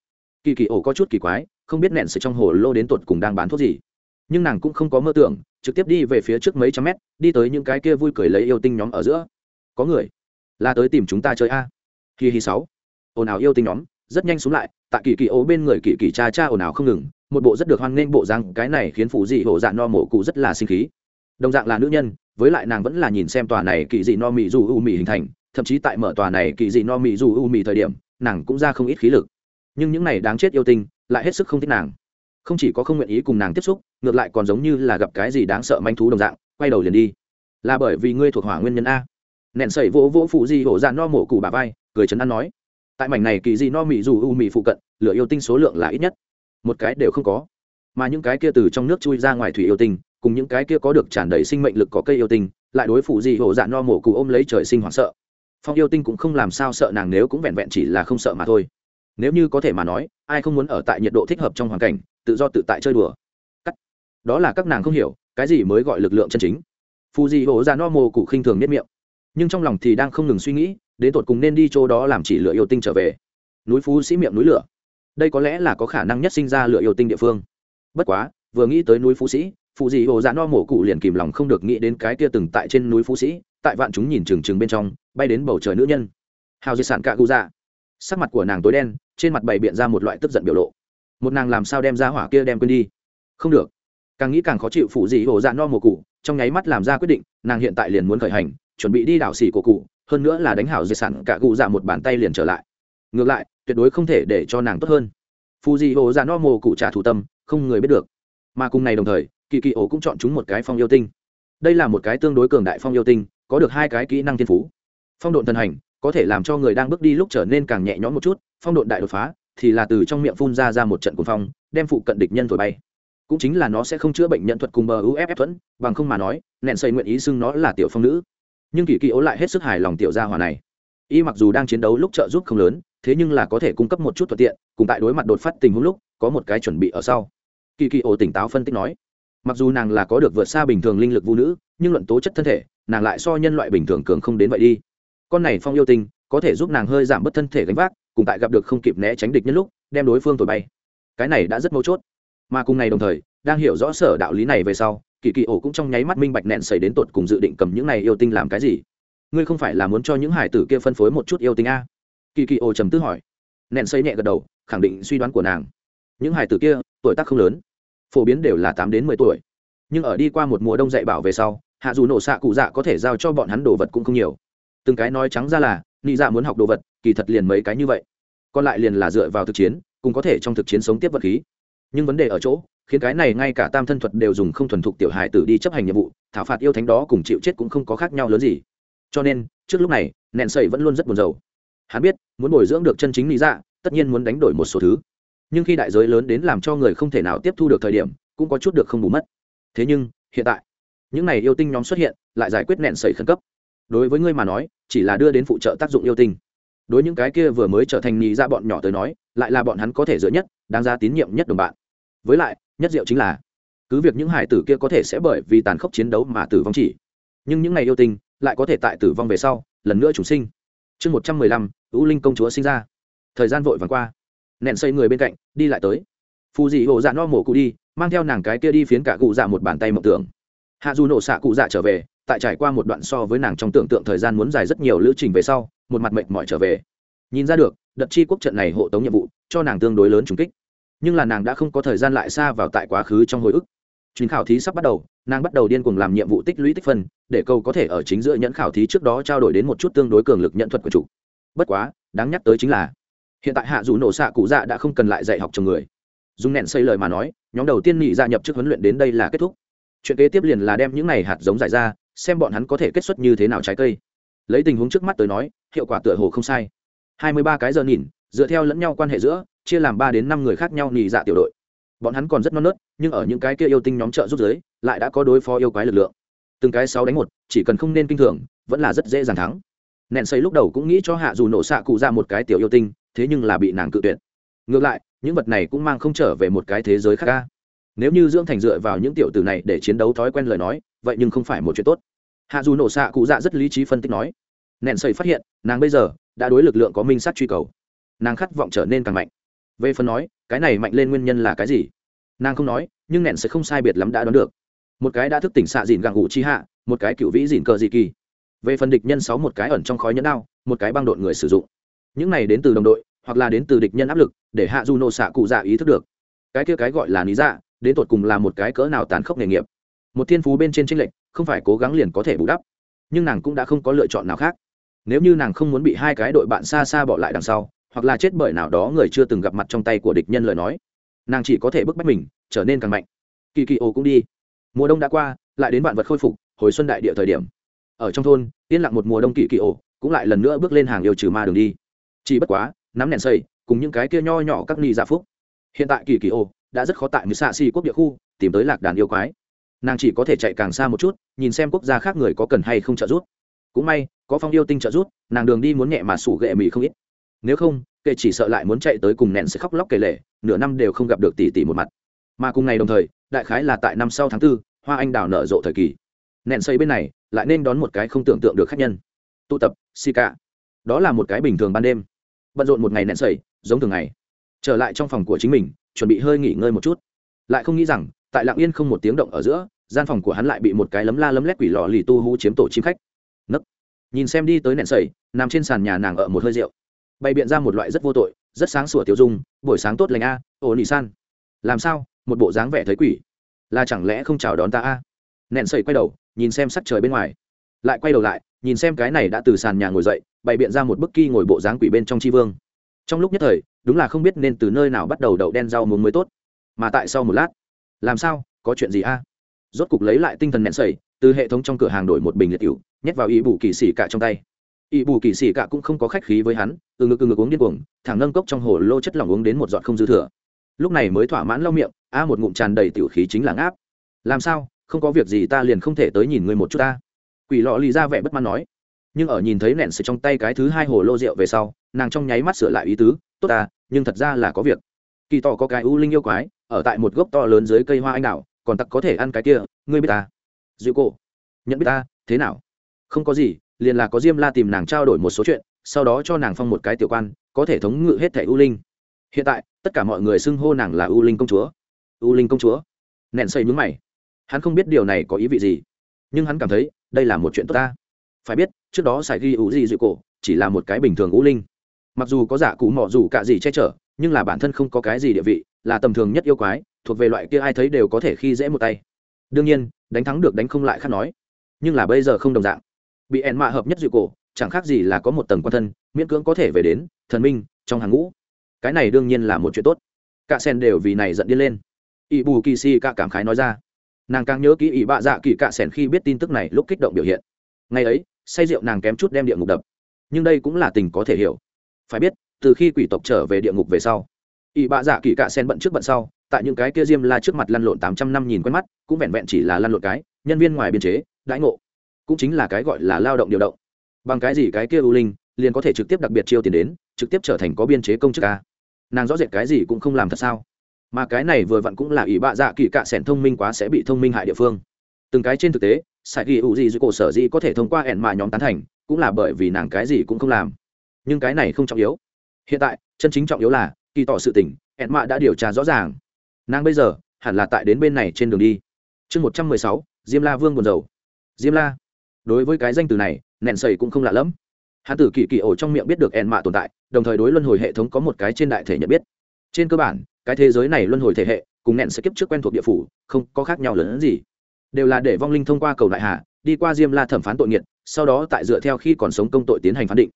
Speaker 1: Kỳ kỳ ổ có chút kỳ quái, không biết nẹn xảy trong hồ lô đến tột cùng đang bán thuốc gì. Nhưng nàng cũng không có mơ tưởng, trực tiếp đi về phía trước mấy trăm mét, đi tới những cái kia vui cười lấy yêu tinh nhóm ở giữa. Có người là tới tìm chúng ta chơi a? Kỳ hi sáu ồn ào yêu tinh nhóm, rất nhanh xuống lại tại kỳ kỳ ố bên người kỳ kỳ cha cha ồn ào không ngừng, một bộ rất được hoan nghênh bộ răng cái này khiến phụ dị hổ dạ no mổ cụ rất là sinh khí. Đồng dạng là nữ nhân, với lại nàng vẫn là nhìn xem tòa này kỳ dị no mị dù u mị hình thành, thậm chí tại mở tòa này kỳ dị no mị dù u mị thời điểm, nàng cũng ra không ít khí lực. Nhưng những này đáng chết yêu tinh, lại hết sức không thích nàng. Không chỉ có không nguyện ý cùng nàng tiếp xúc, ngược lại còn giống như là gặp cái gì đáng sợ manh thú đồng dạng, quay đầu liền đi. Là bởi vì ngươi thuộc hỏa nguyên nhân a. Nện sẩy vỗ vỗ phụ di hổ dạ no mổ cụ bà vai, cười chấn an nói tại mảnh này kỳ dị no mị dù u mị phụ cận, lửa yêu tinh số lượng là ít nhất. Một cái đều không có. Mà những cái kia từ trong nước chui ra ngoài thủy yêu tinh, cùng những cái kia có được tràn đầy sinh mệnh lực có cây yêu tinh, lại đối phụ gì hổ dạ no mổ cụ ôm lấy trời sinh hoảng sợ. Phong yêu tinh cũng không làm sao sợ nàng nếu cũng vẹn vẹn chỉ là không sợ mà thôi. Nếu như có thể mà nói, ai không muốn ở tại nhiệt độ thích hợp trong hoàn cảnh, tự do tự tại chơi đùa. Cắt. Đó là các nàng không hiểu, cái gì mới gọi lực lượng chân chính. Phù dị hổ ra no mồ cụ khinh thường nhất miệng. Nhưng trong lòng thì đang không ngừng suy nghĩ đến tột cùng nên đi chỗ đó làm chỉ lửa yêu tinh trở về. Núi phú sĩ miệng núi lửa. Đây có lẽ là có khả năng nhất sinh ra lửa yêu tinh địa phương. Bất quá, vừa nghĩ tới núi phú sĩ, phụ dị hồ dạ no mổ cụ liền kìm lòng không được nghĩ đến cái kia từng tại trên núi phú sĩ, tại vạn chúng nhìn trừng trừng bên trong, bay đến bầu trời nữ nhân. Hào di sản cạ cụ dạ. Sắc mặt của nàng tối đen, trên mặt bày biện ra một loại tức giận biểu lộ. Một nàng làm sao đem ra hỏa kia đem quên đi? Không được. Càng nghĩ càng khó chịu phụ dị hồ dạ no mổ cụ, trong nháy mắt làm ra quyết định, nàng hiện tại liền muốn khởi hành, chuẩn bị đi đảo xỉ của cụ hơn nữa là đánh hảo di sản cả cụ dạ một bàn tay liền trở lại. Ngược lại, tuyệt đối không thể để cho nàng tốt hơn. Phù dị ổ dạ no mồ cụ trả thủ tâm, không người biết được. Mà cùng này đồng thời kỳ kỳ ổ cũng chọn chúng một cái phong yêu tinh. Đây là một cái tương đối cường đại phong yêu tinh, có được hai cái kỹ năng thiên phú. Phong độn thần hành, có thể làm cho người đang bước đi lúc trở nên càng nhẹ nhõm một chút, phong độn đại đột phá, thì là từ trong miệng phun ra ra một trận cuồng phong, đem phụ cận địch nhân thổi bay. Cũng chính là nó sẽ không chữa bệnh nhận thuật cùng bờ uff thuẫn, bằng không mà nói, nện xây nguyện ý xưng nó là tiểu phong nữ nhưng kỳ kỳ ố lại hết sức hài lòng tiểu gia hòa này. Y mặc dù đang chiến đấu lúc trợ giúp không lớn, thế nhưng là có thể cung cấp một chút thuận tiện, cùng tại đối mặt đột phát tình huống lúc, có một cái chuẩn bị ở sau. Kỳ kỳ ổ tỉnh táo phân tích nói, mặc dù nàng là có được vượt xa bình thường linh lực vũ nữ, nhưng luận tố chất thân thể, nàng lại so nhân loại bình thường cường không đến vậy đi. Con này phong yêu tinh, có thể giúp nàng hơi giảm bớt thân thể gánh vác, cùng tại gặp được không kịp né tránh địch nhân lúc, đem đối phương thổi bay. Cái này đã rất mấu chốt. Mà cùng ngày đồng thời đang hiểu rõ sở đạo lý này về sau, kỳ kỳ ổ cũng trong nháy mắt minh bạch nẹn xảy đến tột cùng dự định cầm những này yêu tinh làm cái gì. Ngươi không phải là muốn cho những hải tử kia phân phối một chút yêu tinh a? Kỳ kỳ ổ trầm tư hỏi. Nẹn xây nhẹ gật đầu, khẳng định suy đoán của nàng. Những hải tử kia, tuổi tác không lớn, phổ biến đều là tám đến mười tuổi. Nhưng ở đi qua một mùa đông dạy bảo về sau, hạ dù nổ xạ cụ dạ có thể giao cho bọn hắn đồ vật cũng không nhiều. Từng cái nói trắng ra là, nị dạ muốn học đồ vật, kỳ thật liền mấy cái như vậy. Còn lại liền là dựa vào thực chiến, cùng có thể trong thực chiến sống tiếp vật khí nhưng vấn đề ở chỗ, khiến cái này ngay cả tam thân thuật đều dùng không thuần thục tiểu hài tử đi chấp hành nhiệm vụ, thảo phạt yêu thánh đó cùng chịu chết cũng không có khác nhau lớn gì. Cho nên, trước lúc này, nẹn sậy vẫn luôn rất buồn rầu. Hắn biết, muốn bồi dưỡng được chân chính lý dạ tất nhiên muốn đánh đổi một số thứ. Nhưng khi đại giới lớn đến làm cho người không thể nào tiếp thu được thời điểm, cũng có chút được không bù mất. Thế nhưng, hiện tại, những này yêu tinh nhóm xuất hiện, lại giải quyết nẹn sẩy khẩn cấp. Đối với ngươi mà nói, chỉ là đưa đến phụ trợ tác dụng yêu tinh. Đối những cái kia vừa mới trở thành nhị ra dạ bọn nhỏ tới nói, lại là bọn hắn có thể dựa nhất, đáng ra tín nhiệm nhất đồng bạn với lại, nhất diệu chính là, cứ việc những hải tử kia có thể sẽ bởi vì tàn khốc chiến đấu mà tử vong chỉ, nhưng những ngày yêu tinh lại có thể tại tử vong về sau lần nữa chúng sinh. Chương một trăm mười lăm, u linh công chúa sinh ra. Thời gian vội vàng qua, nện xây người bên cạnh, đi lại tới. Phù dị hộ dạ no mổ cụ đi, mang theo nàng cái kia đi phiến cả cụ dạ một bàn tay mộng tưởng. Hạ dù nổ xạ cụ dạ trở về, tại trải qua một đoạn so với nàng trong tưởng tượng thời gian muốn dài rất nhiều lữ trình về sau, một mặt mệnh mỏi trở về. Nhìn ra được, đợt chi quốc trận này hộ tống nhiệm vụ, cho nàng tương đối lớn trùng kích nhưng là nàng đã không có thời gian lại xa vào tại quá khứ trong hồi ức. Chuyến khảo thí sắp bắt đầu, nàng bắt đầu điên cuồng làm nhiệm vụ tích lũy tích phân, để câu có thể ở chính giữa nhẫn khảo thí trước đó trao đổi đến một chút tương đối cường lực nhận thuật của chủ. Bất quá, đáng nhắc tới chính là, hiện tại hạ dù nổ xạ cụ dạ đã không cần lại dạy học chồng người. Dùng nẹn xây lời mà nói, nhóm đầu tiên nghỉ gia nhập trước huấn luyện đến đây là kết thúc. Chuyện kế tiếp liền là đem những này hạt giống giải ra, xem bọn hắn có thể kết xuất như thế nào trái cây. Lấy tình huống trước mắt tới nói, hiệu quả tựa hồ không sai. Hai mươi ba cái giờ nhìn dựa theo lẫn nhau quan hệ giữa, chia làm ba đến năm người khác nhau nhì dạ tiểu đội. Bọn hắn còn rất non nớt, nhưng ở những cái kia yêu tinh nhóm trợ giúp giới lại đã có đối phó yêu quái lực lượng. Từng cái sáu đánh một, chỉ cần không nên kinh thường, vẫn là rất dễ dàng thắng. Nẹn xây lúc đầu cũng nghĩ cho hạ dù nổ xạ cụ ra một cái tiểu yêu tinh, thế nhưng là bị nàng cự tuyệt. Ngược lại, những vật này cũng mang không trở về một cái thế giới khác ca nếu như dưỡng thành dựa vào những tiểu tử này để chiến đấu thói quen lời nói, vậy nhưng không phải một chuyện tốt. Hạ dù nổ xạ cụ dạ rất lý trí phân tích nói. Nẹn xây phát hiện, nàng bây giờ đã đối lực lượng có minh sát truy cầu nàng khát vọng trở nên càng mạnh. Về phần nói, cái này mạnh lên nguyên nhân là cái gì? Nàng không nói, nhưng nẹn sẽ không sai biệt lắm đã đoán được. Một cái đã thức tỉnh xạ dìn gặng ngủ chi hạ, một cái cựu vĩ dìn cờ dị kỳ. Về phần địch nhân sáu một cái ẩn trong khói nhẫn đao, một cái băng đột người sử dụng. Những này đến từ đồng đội, hoặc là đến từ địch nhân áp lực, để hạ du nô xạ cụ dạ ý thức được. Cái kia cái gọi là lý dạ đến tột cùng là một cái cỡ nào tàn khốc nghề nghiệp. Một thiên phú bên trên tranh lệch, không phải cố gắng liền có thể bù đắp. Nhưng nàng cũng đã không có lựa chọn nào khác. Nếu như nàng không muốn bị hai cái đội bạn xa xa bỏ lại đằng sau hoặc là chết bởi nào đó người chưa từng gặp mặt trong tay của địch nhân lời nói. Nàng chỉ có thể bức bách mình, trở nên càng mạnh. Kỳ kỳ ô cũng đi. Mùa đông đã qua, lại đến vạn vật khôi phục, hồi xuân đại địa thời điểm. Ở trong thôn, yên lặng một mùa đông kỳ kỳ ô, cũng lại lần nữa bước lên hàng yêu trừ ma đường đi. Chỉ bất quá, nắm nền xây cùng những cái kia nho nhỏ các ni dạ phúc. Hiện tại kỳ kỳ ô đã rất khó tại mười xạ xì quốc địa khu, tìm tới lạc đàn yêu quái. Nàng chỉ có thể chạy càng xa một chút, nhìn xem quốc gia khác người có cần hay không trợ giúp. Cũng may, có phong yêu tinh trợ giúp, nàng đường đi muốn nhẹ mà sủ ghệ mì không ít nếu không, kệ chỉ sợ lại muốn chạy tới cùng nẹn sẽ khóc lóc kể lệ nửa năm đều không gặp được tỷ tỷ một mặt. Mà cùng ngày đồng thời, đại khái là tại năm sau tháng tư, hoa anh đào nở rộ thời kỳ. Nẹn xây bên này, lại nên đón một cái không tưởng tượng được khách nhân. Tụ tập si cả đó là một cái bình thường ban đêm. Bận rộn một ngày nẹn xây, giống thường ngày. Trở lại trong phòng của chính mình, chuẩn bị hơi nghỉ ngơi một chút. Lại không nghĩ rằng, tại lạng yên không một tiếng động ở giữa, gian phòng của hắn lại bị một cái lấm la lấm lét quỷ lò lì tu hú chiếm tổ chim khách. Nấc. Nhìn xem đi tới nẹn sẩy nằm trên sàn nhà nàng ở một hơi rượu bày biện ra một loại rất vô tội, rất sáng sủa tiêu dung, buổi sáng tốt lành a, ồ nị san. Làm sao? Một bộ dáng vẻ thấy quỷ. Là chẳng lẽ không chào đón ta a? Nẹn sẩy quay đầu, nhìn xem sắc trời bên ngoài. Lại quay đầu lại, nhìn xem cái này đã từ sàn nhà ngồi dậy, bày biện ra một bức kỳ ngồi bộ dáng quỷ bên trong tri vương. Trong lúc nhất thời, đúng là không biết nên từ nơi nào bắt đầu đậu đen rau muống mới tốt. Mà tại sau một lát, làm sao? Có chuyện gì a? Rốt cục lấy lại tinh thần nện sẩy, từ hệ thống trong cửa hàng đổi một bình liệt cựu nhét vào ý bù kỳ xỉ cả trong tay ỵ bù kỳ xỉ cả cũng không có khách khí với hắn, từ ngực từ ngực uống điên cuồng, thẳng nâng cốc trong hồ lô chất lỏng uống đến một giọt không dư thừa. Lúc này mới thỏa mãn lau miệng, a, một ngụm tràn đầy tiểu khí chính là ngáp. Làm sao? Không có việc gì ta liền không thể tới nhìn ngươi một chút ta. Quỷ lọ lì ra vẻ bất mãn nói. Nhưng ở nhìn thấy nẹn sợi trong tay cái thứ hai hồ lô rượu về sau, nàng trong nháy mắt sửa lại ý tứ. Tốt ta, nhưng thật ra là có việc. Kỳ tỏ có cái u linh yêu quái, ở tại một gốc to lớn dưới cây hoa anh đào, còn tặc có thể ăn cái kia, ngươi biết ta. Dịu cổ. Nhận biết ta, thế nào? Không có gì liền là có diêm la tìm nàng trao đổi một số chuyện, sau đó cho nàng phong một cái tiểu quan, có thể thống ngự hết thẻ u linh. Hiện tại, tất cả mọi người xưng hô nàng là u linh công chúa. U linh công chúa. Nện xây nhúng mày. Hắn không biết điều này có ý vị gì, nhưng hắn cảm thấy, đây là một chuyện tốt ta. Phải biết, trước đó sài ghi ủ gì dịu cổ chỉ là một cái bình thường u linh. Mặc dù có giả cụ mỏ dù cả gì che chở, nhưng là bản thân không có cái gì địa vị, là tầm thường nhất yêu quái, thuộc về loại kia ai thấy đều có thể khi dễ một tay. Đương nhiên, đánh thắng được đánh không lại khác nói. Nhưng là bây giờ không đồng dạng bị ẻn mạ hợp nhất dịu cổ, chẳng khác gì là có một tầng quan thân, miễn cưỡng có thể về đến, thần minh, trong hàng ngũ. Cái này đương nhiên là một chuyện tốt. Cả sen đều vì này giận điên lên. Ỵ bù kỳ si cả cảm khái nói ra. Nàng càng nhớ kỹ ỵ bạ dạ kỳ cả sen khi biết tin tức này lúc kích động biểu hiện. Ngày ấy, say rượu nàng kém chút đem địa ngục đập. Nhưng đây cũng là tình có thể hiểu. Phải biết, từ khi quỷ tộc trở về địa ngục về sau ỵ bạ dạ kỳ cả sen bận trước bận sau, tại những cái kia diêm la trước mặt lăn lộn tám trăm năm nhìn quen mắt, cũng vẹn vẹn chỉ là lăn lộn cái, nhân viên ngoài biên chế, đãi ngộ cũng chính là cái gọi là lao động điều động. Bằng cái gì cái kia ưu linh liền có thể trực tiếp đặc biệt chiêu tiền đến, trực tiếp trở thành có biên chế công chức ca nàng rõ rệt cái gì cũng không làm thật sao? Mà cái này vừa vặn cũng là ỷ bạ dạ kỳ cạ sẻn thông minh quá sẽ bị thông minh hại địa phương. Từng cái trên thực tế sai ghi ủ gì dưới cổ sở dĩ có thể thông qua ẻn mà nhóm tán thành, cũng là bởi vì nàng cái gì cũng không làm. Nhưng cái này không trọng yếu. Hiện tại, chân chính trọng yếu là, kỳ tỏ sự tỉnh ẻn mạ đã điều tra rõ ràng. Nàng bây giờ, hẳn là tại đến bên này trên đường đi. Chương một trăm mười sáu, diêm la vương buồn dầu diêm la đối với cái danh từ này, nẹn sầy cũng không lạ lẫm. Hắn tử kỳ kỳ ổ trong miệng biết được ẹn mạ tồn tại, đồng thời đối luân hồi hệ thống có một cái trên đại thể nhận biết. Trên cơ bản, cái thế giới này luân hồi thể hệ cùng nẹn sẽ kiếp trước quen thuộc địa phủ không có khác nhau lớn hơn gì. Đều là để vong linh thông qua cầu đại hạ đi qua diêm la thẩm phán tội nghiệt, sau đó tại dựa theo khi còn sống công tội tiến hành phán định.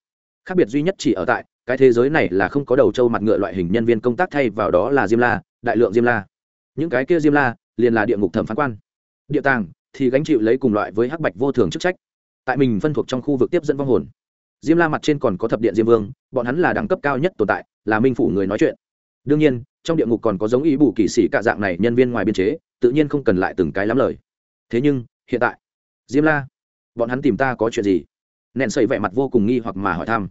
Speaker 1: Khác biệt duy nhất chỉ ở tại, cái thế giới này là không có đầu trâu mặt ngựa loại hình nhân viên công tác thay vào đó là diêm la, đại lượng diêm la. Những cái kia diêm la liền là địa ngục thẩm phán quan. Địa tàng thì gánh chịu lấy cùng loại với hắc bạch vô thường chức trách. Tại mình phân thuộc trong khu vực tiếp dẫn vong hồn. Diêm la mặt trên còn có thập điện diêm vương, bọn hắn là đẳng cấp cao nhất tồn tại, là minh phủ người nói chuyện. Đương nhiên, trong địa ngục còn có giống ý bù kỵ sĩ cả dạng này nhân viên ngoài biên chế, tự nhiên không cần lại từng cái lắm lời. Thế nhưng, hiện tại, diêm la, bọn hắn tìm ta có chuyện gì? Nện sầy vẻ mặt vô cùng nghi hoặc mà hỏi thăm.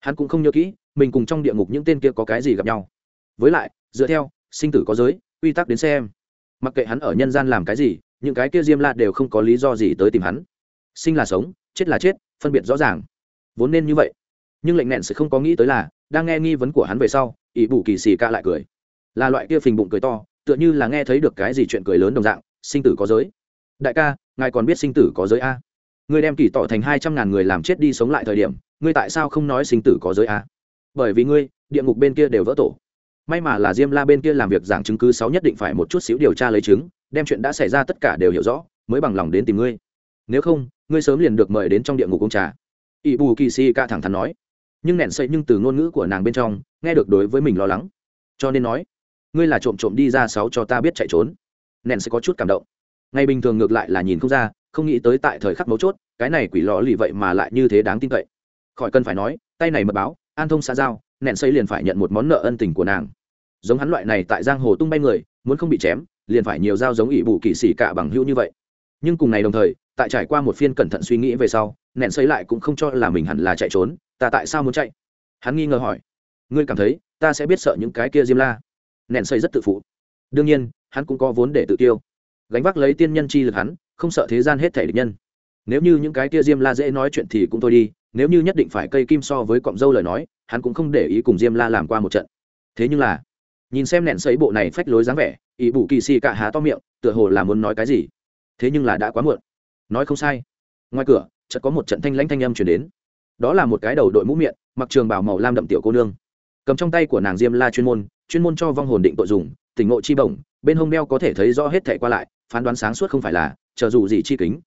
Speaker 1: Hắn cũng không nhớ kỹ, mình cùng trong địa ngục những tên kia có cái gì gặp nhau. Với lại, dựa theo, sinh tử có giới, quy tắc đến xem. Mặc kệ hắn ở nhân gian làm cái gì những cái kia diêm la đều không có lý do gì tới tìm hắn. Sinh là sống, chết là chết, phân biệt rõ ràng. Vốn nên như vậy. Nhưng lệnh nẹn sẽ không có nghĩ tới là, đang nghe nghi vấn của hắn về sau, ỷ bù kỳ xì ca lại cười. Là loại kia phình bụng cười to, tựa như là nghe thấy được cái gì chuyện cười lớn đồng dạng, sinh tử có giới. Đại ca, ngài còn biết sinh tử có giới a? Ngươi đem kỳ tỏ thành hai trăm ngàn người làm chết đi sống lại thời điểm, ngươi tại sao không nói sinh tử có giới a? Bởi vì ngươi, địa ngục bên kia đều vỡ tổ. May mà là diêm la bên kia làm việc giảng chứng cứ sáu nhất định phải một chút xíu điều tra lấy chứng đem chuyện đã xảy ra tất cả đều hiểu rõ, mới bằng lòng đến tìm ngươi. Nếu không, ngươi sớm liền được mời đến trong địa ngục công trà. Ỵ bù kỳ si ca thẳng thắn nói. Nhưng nẹn xây nhưng từ ngôn ngữ của nàng bên trong, nghe được đối với mình lo lắng. Cho nên nói, ngươi là trộm trộm đi ra sáu cho ta biết chạy trốn. Nẹn sẽ có chút cảm động. Ngày bình thường ngược lại là nhìn không ra, không nghĩ tới tại thời khắc mấu chốt, cái này quỷ lò lì vậy mà lại như thế đáng tin cậy. Khỏi cần phải nói, tay này mật báo, an thông xã giao, nẹn xây liền phải nhận một món nợ ân tình của nàng. Giống hắn loại này tại giang hồ tung bay người, muốn không bị chém liền phải nhiều dao giống ỷ bù kỵ sĩ cả bằng hữu như vậy. Nhưng cùng ngày đồng thời, tại trải qua một phiên cẩn thận suy nghĩ về sau, nẹn xây lại cũng không cho là mình hẳn là chạy trốn, ta tại sao muốn chạy? Hắn nghi ngờ hỏi. Ngươi cảm thấy, ta sẽ biết sợ những cái kia diêm la? Nẹn xây rất tự phụ. Đương nhiên, hắn cũng có vốn để tự tiêu gánh vác lấy tiên nhân chi lực hắn, không sợ thế gian hết thể địch nhân. Nếu như những cái kia diêm la dễ nói chuyện thì cũng thôi đi, nếu như nhất định phải cây kim so với cọng dâu lời nói, hắn cũng không để ý cùng diêm la làm qua một trận. Thế nhưng là nhìn xem nẹn sấy bộ này phách lối dáng vẻ, ỷ bù kỳ xì cạ há to miệng, tựa hồ là muốn nói cái gì. Thế nhưng là đã quá muộn. Nói không sai. Ngoài cửa, chợt có một trận thanh lãnh thanh âm chuyển đến. Đó là một cái đầu đội mũ miệng, mặc trường bảo màu lam đậm tiểu cô nương. Cầm trong tay của nàng diêm la chuyên môn chuyên môn cho vong hồn định tội dùng, tỉnh ngộ chi bổng, bên hông đeo có thể thấy rõ hết thẻ qua lại, phán đoán sáng suốt không phải là, chờ dù gì chi kính.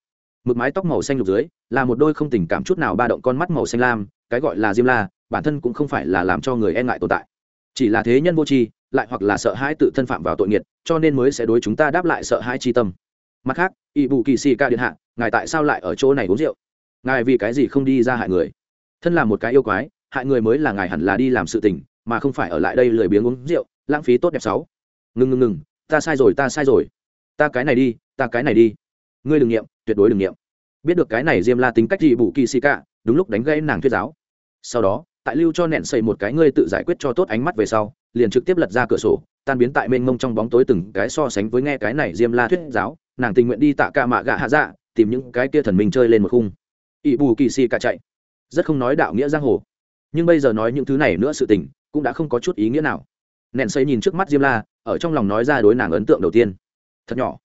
Speaker 1: Mực mái tóc màu xanh lục dưới, là một đôi không tình cảm chút nào ba động con mắt màu xanh lam, cái gọi là diêm la, bản thân cũng không phải là làm cho người e ngại tồn tại chỉ là thế nhân vô tri, lại hoặc là sợ hãi tự thân phạm vào tội nghiệt, cho nên mới sẽ đối chúng ta đáp lại sợ hãi tri tâm. Mặt khác ỵ bù kỳ xì ca điện hạ, ngài tại sao lại ở chỗ này uống rượu? Ngài vì cái gì không đi ra hại người? Thân là một cái yêu quái, hại người mới là ngài hẳn là đi làm sự tình, mà không phải ở lại đây lười biếng uống rượu, lãng phí tốt đẹp sáu ngừng ngừng ngừng ta sai rồi, ta sai rồi. Ta cái này đi, ta cái này đi. Ngươi đừng nghiệm tuyệt đối đừng nghiệm biết được cái này diêm la tính cách gì bù kỳ xì cả đúng lúc đánh gãy nàng thuyết giáo. Sau đó tại lưu cho nẹn xây một cái ngươi tự giải quyết cho tốt ánh mắt về sau, liền trực tiếp lật ra cửa sổ, tan biến tại mênh mông trong bóng tối từng cái so sánh với nghe cái này diêm la thuyết giáo, nàng tình nguyện đi tạ ca mạ gạ hạ dạ tìm những cái kia thần minh chơi lên một khung. Ỵ bù kỳ xì cả chạy. Rất không nói đạo nghĩa giang hồ. Nhưng bây giờ nói những thứ này nữa sự tình, cũng đã không có chút ý nghĩa nào. Nẹn xây nhìn trước mắt diêm la, ở trong lòng nói ra đối nàng ấn tượng đầu tiên. Thật nhỏ.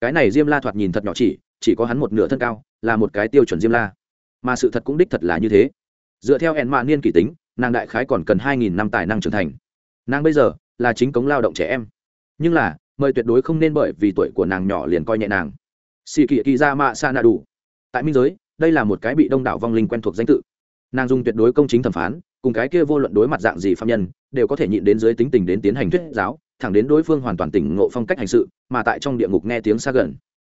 Speaker 1: Cái này diêm la thoạt nhìn thật nhỏ chỉ chỉ có hắn một nửa thân cao, là một cái tiêu chuẩn diêm la. Mà sự thật cũng đích thật là như thế dựa theo hẹn mạ niên kỷ tính, nàng đại khái còn cần hai nghìn năm tài năng trưởng thành. Nàng bây giờ là chính cống lao động trẻ em. Nhưng là, mời tuyệt đối không nên bởi vì tuổi của nàng nhỏ liền coi nhẹ nàng. Xì kỳ kỳ ra mạ sa nạ đủ tại minh giới, đây là một cái bị đông đảo vong linh quen thuộc danh tự. Nàng dùng tuyệt đối công chính thẩm phán, cùng cái kia vô luận đối mặt dạng gì phạm nhân, đều có thể nhịn đến dưới tính tình đến tiến hành thuyết giáo, thẳng đến đối phương hoàn toàn tỉnh ngộ phong cách hành sự, mà tại trong địa ngục nghe tiếng xa gần.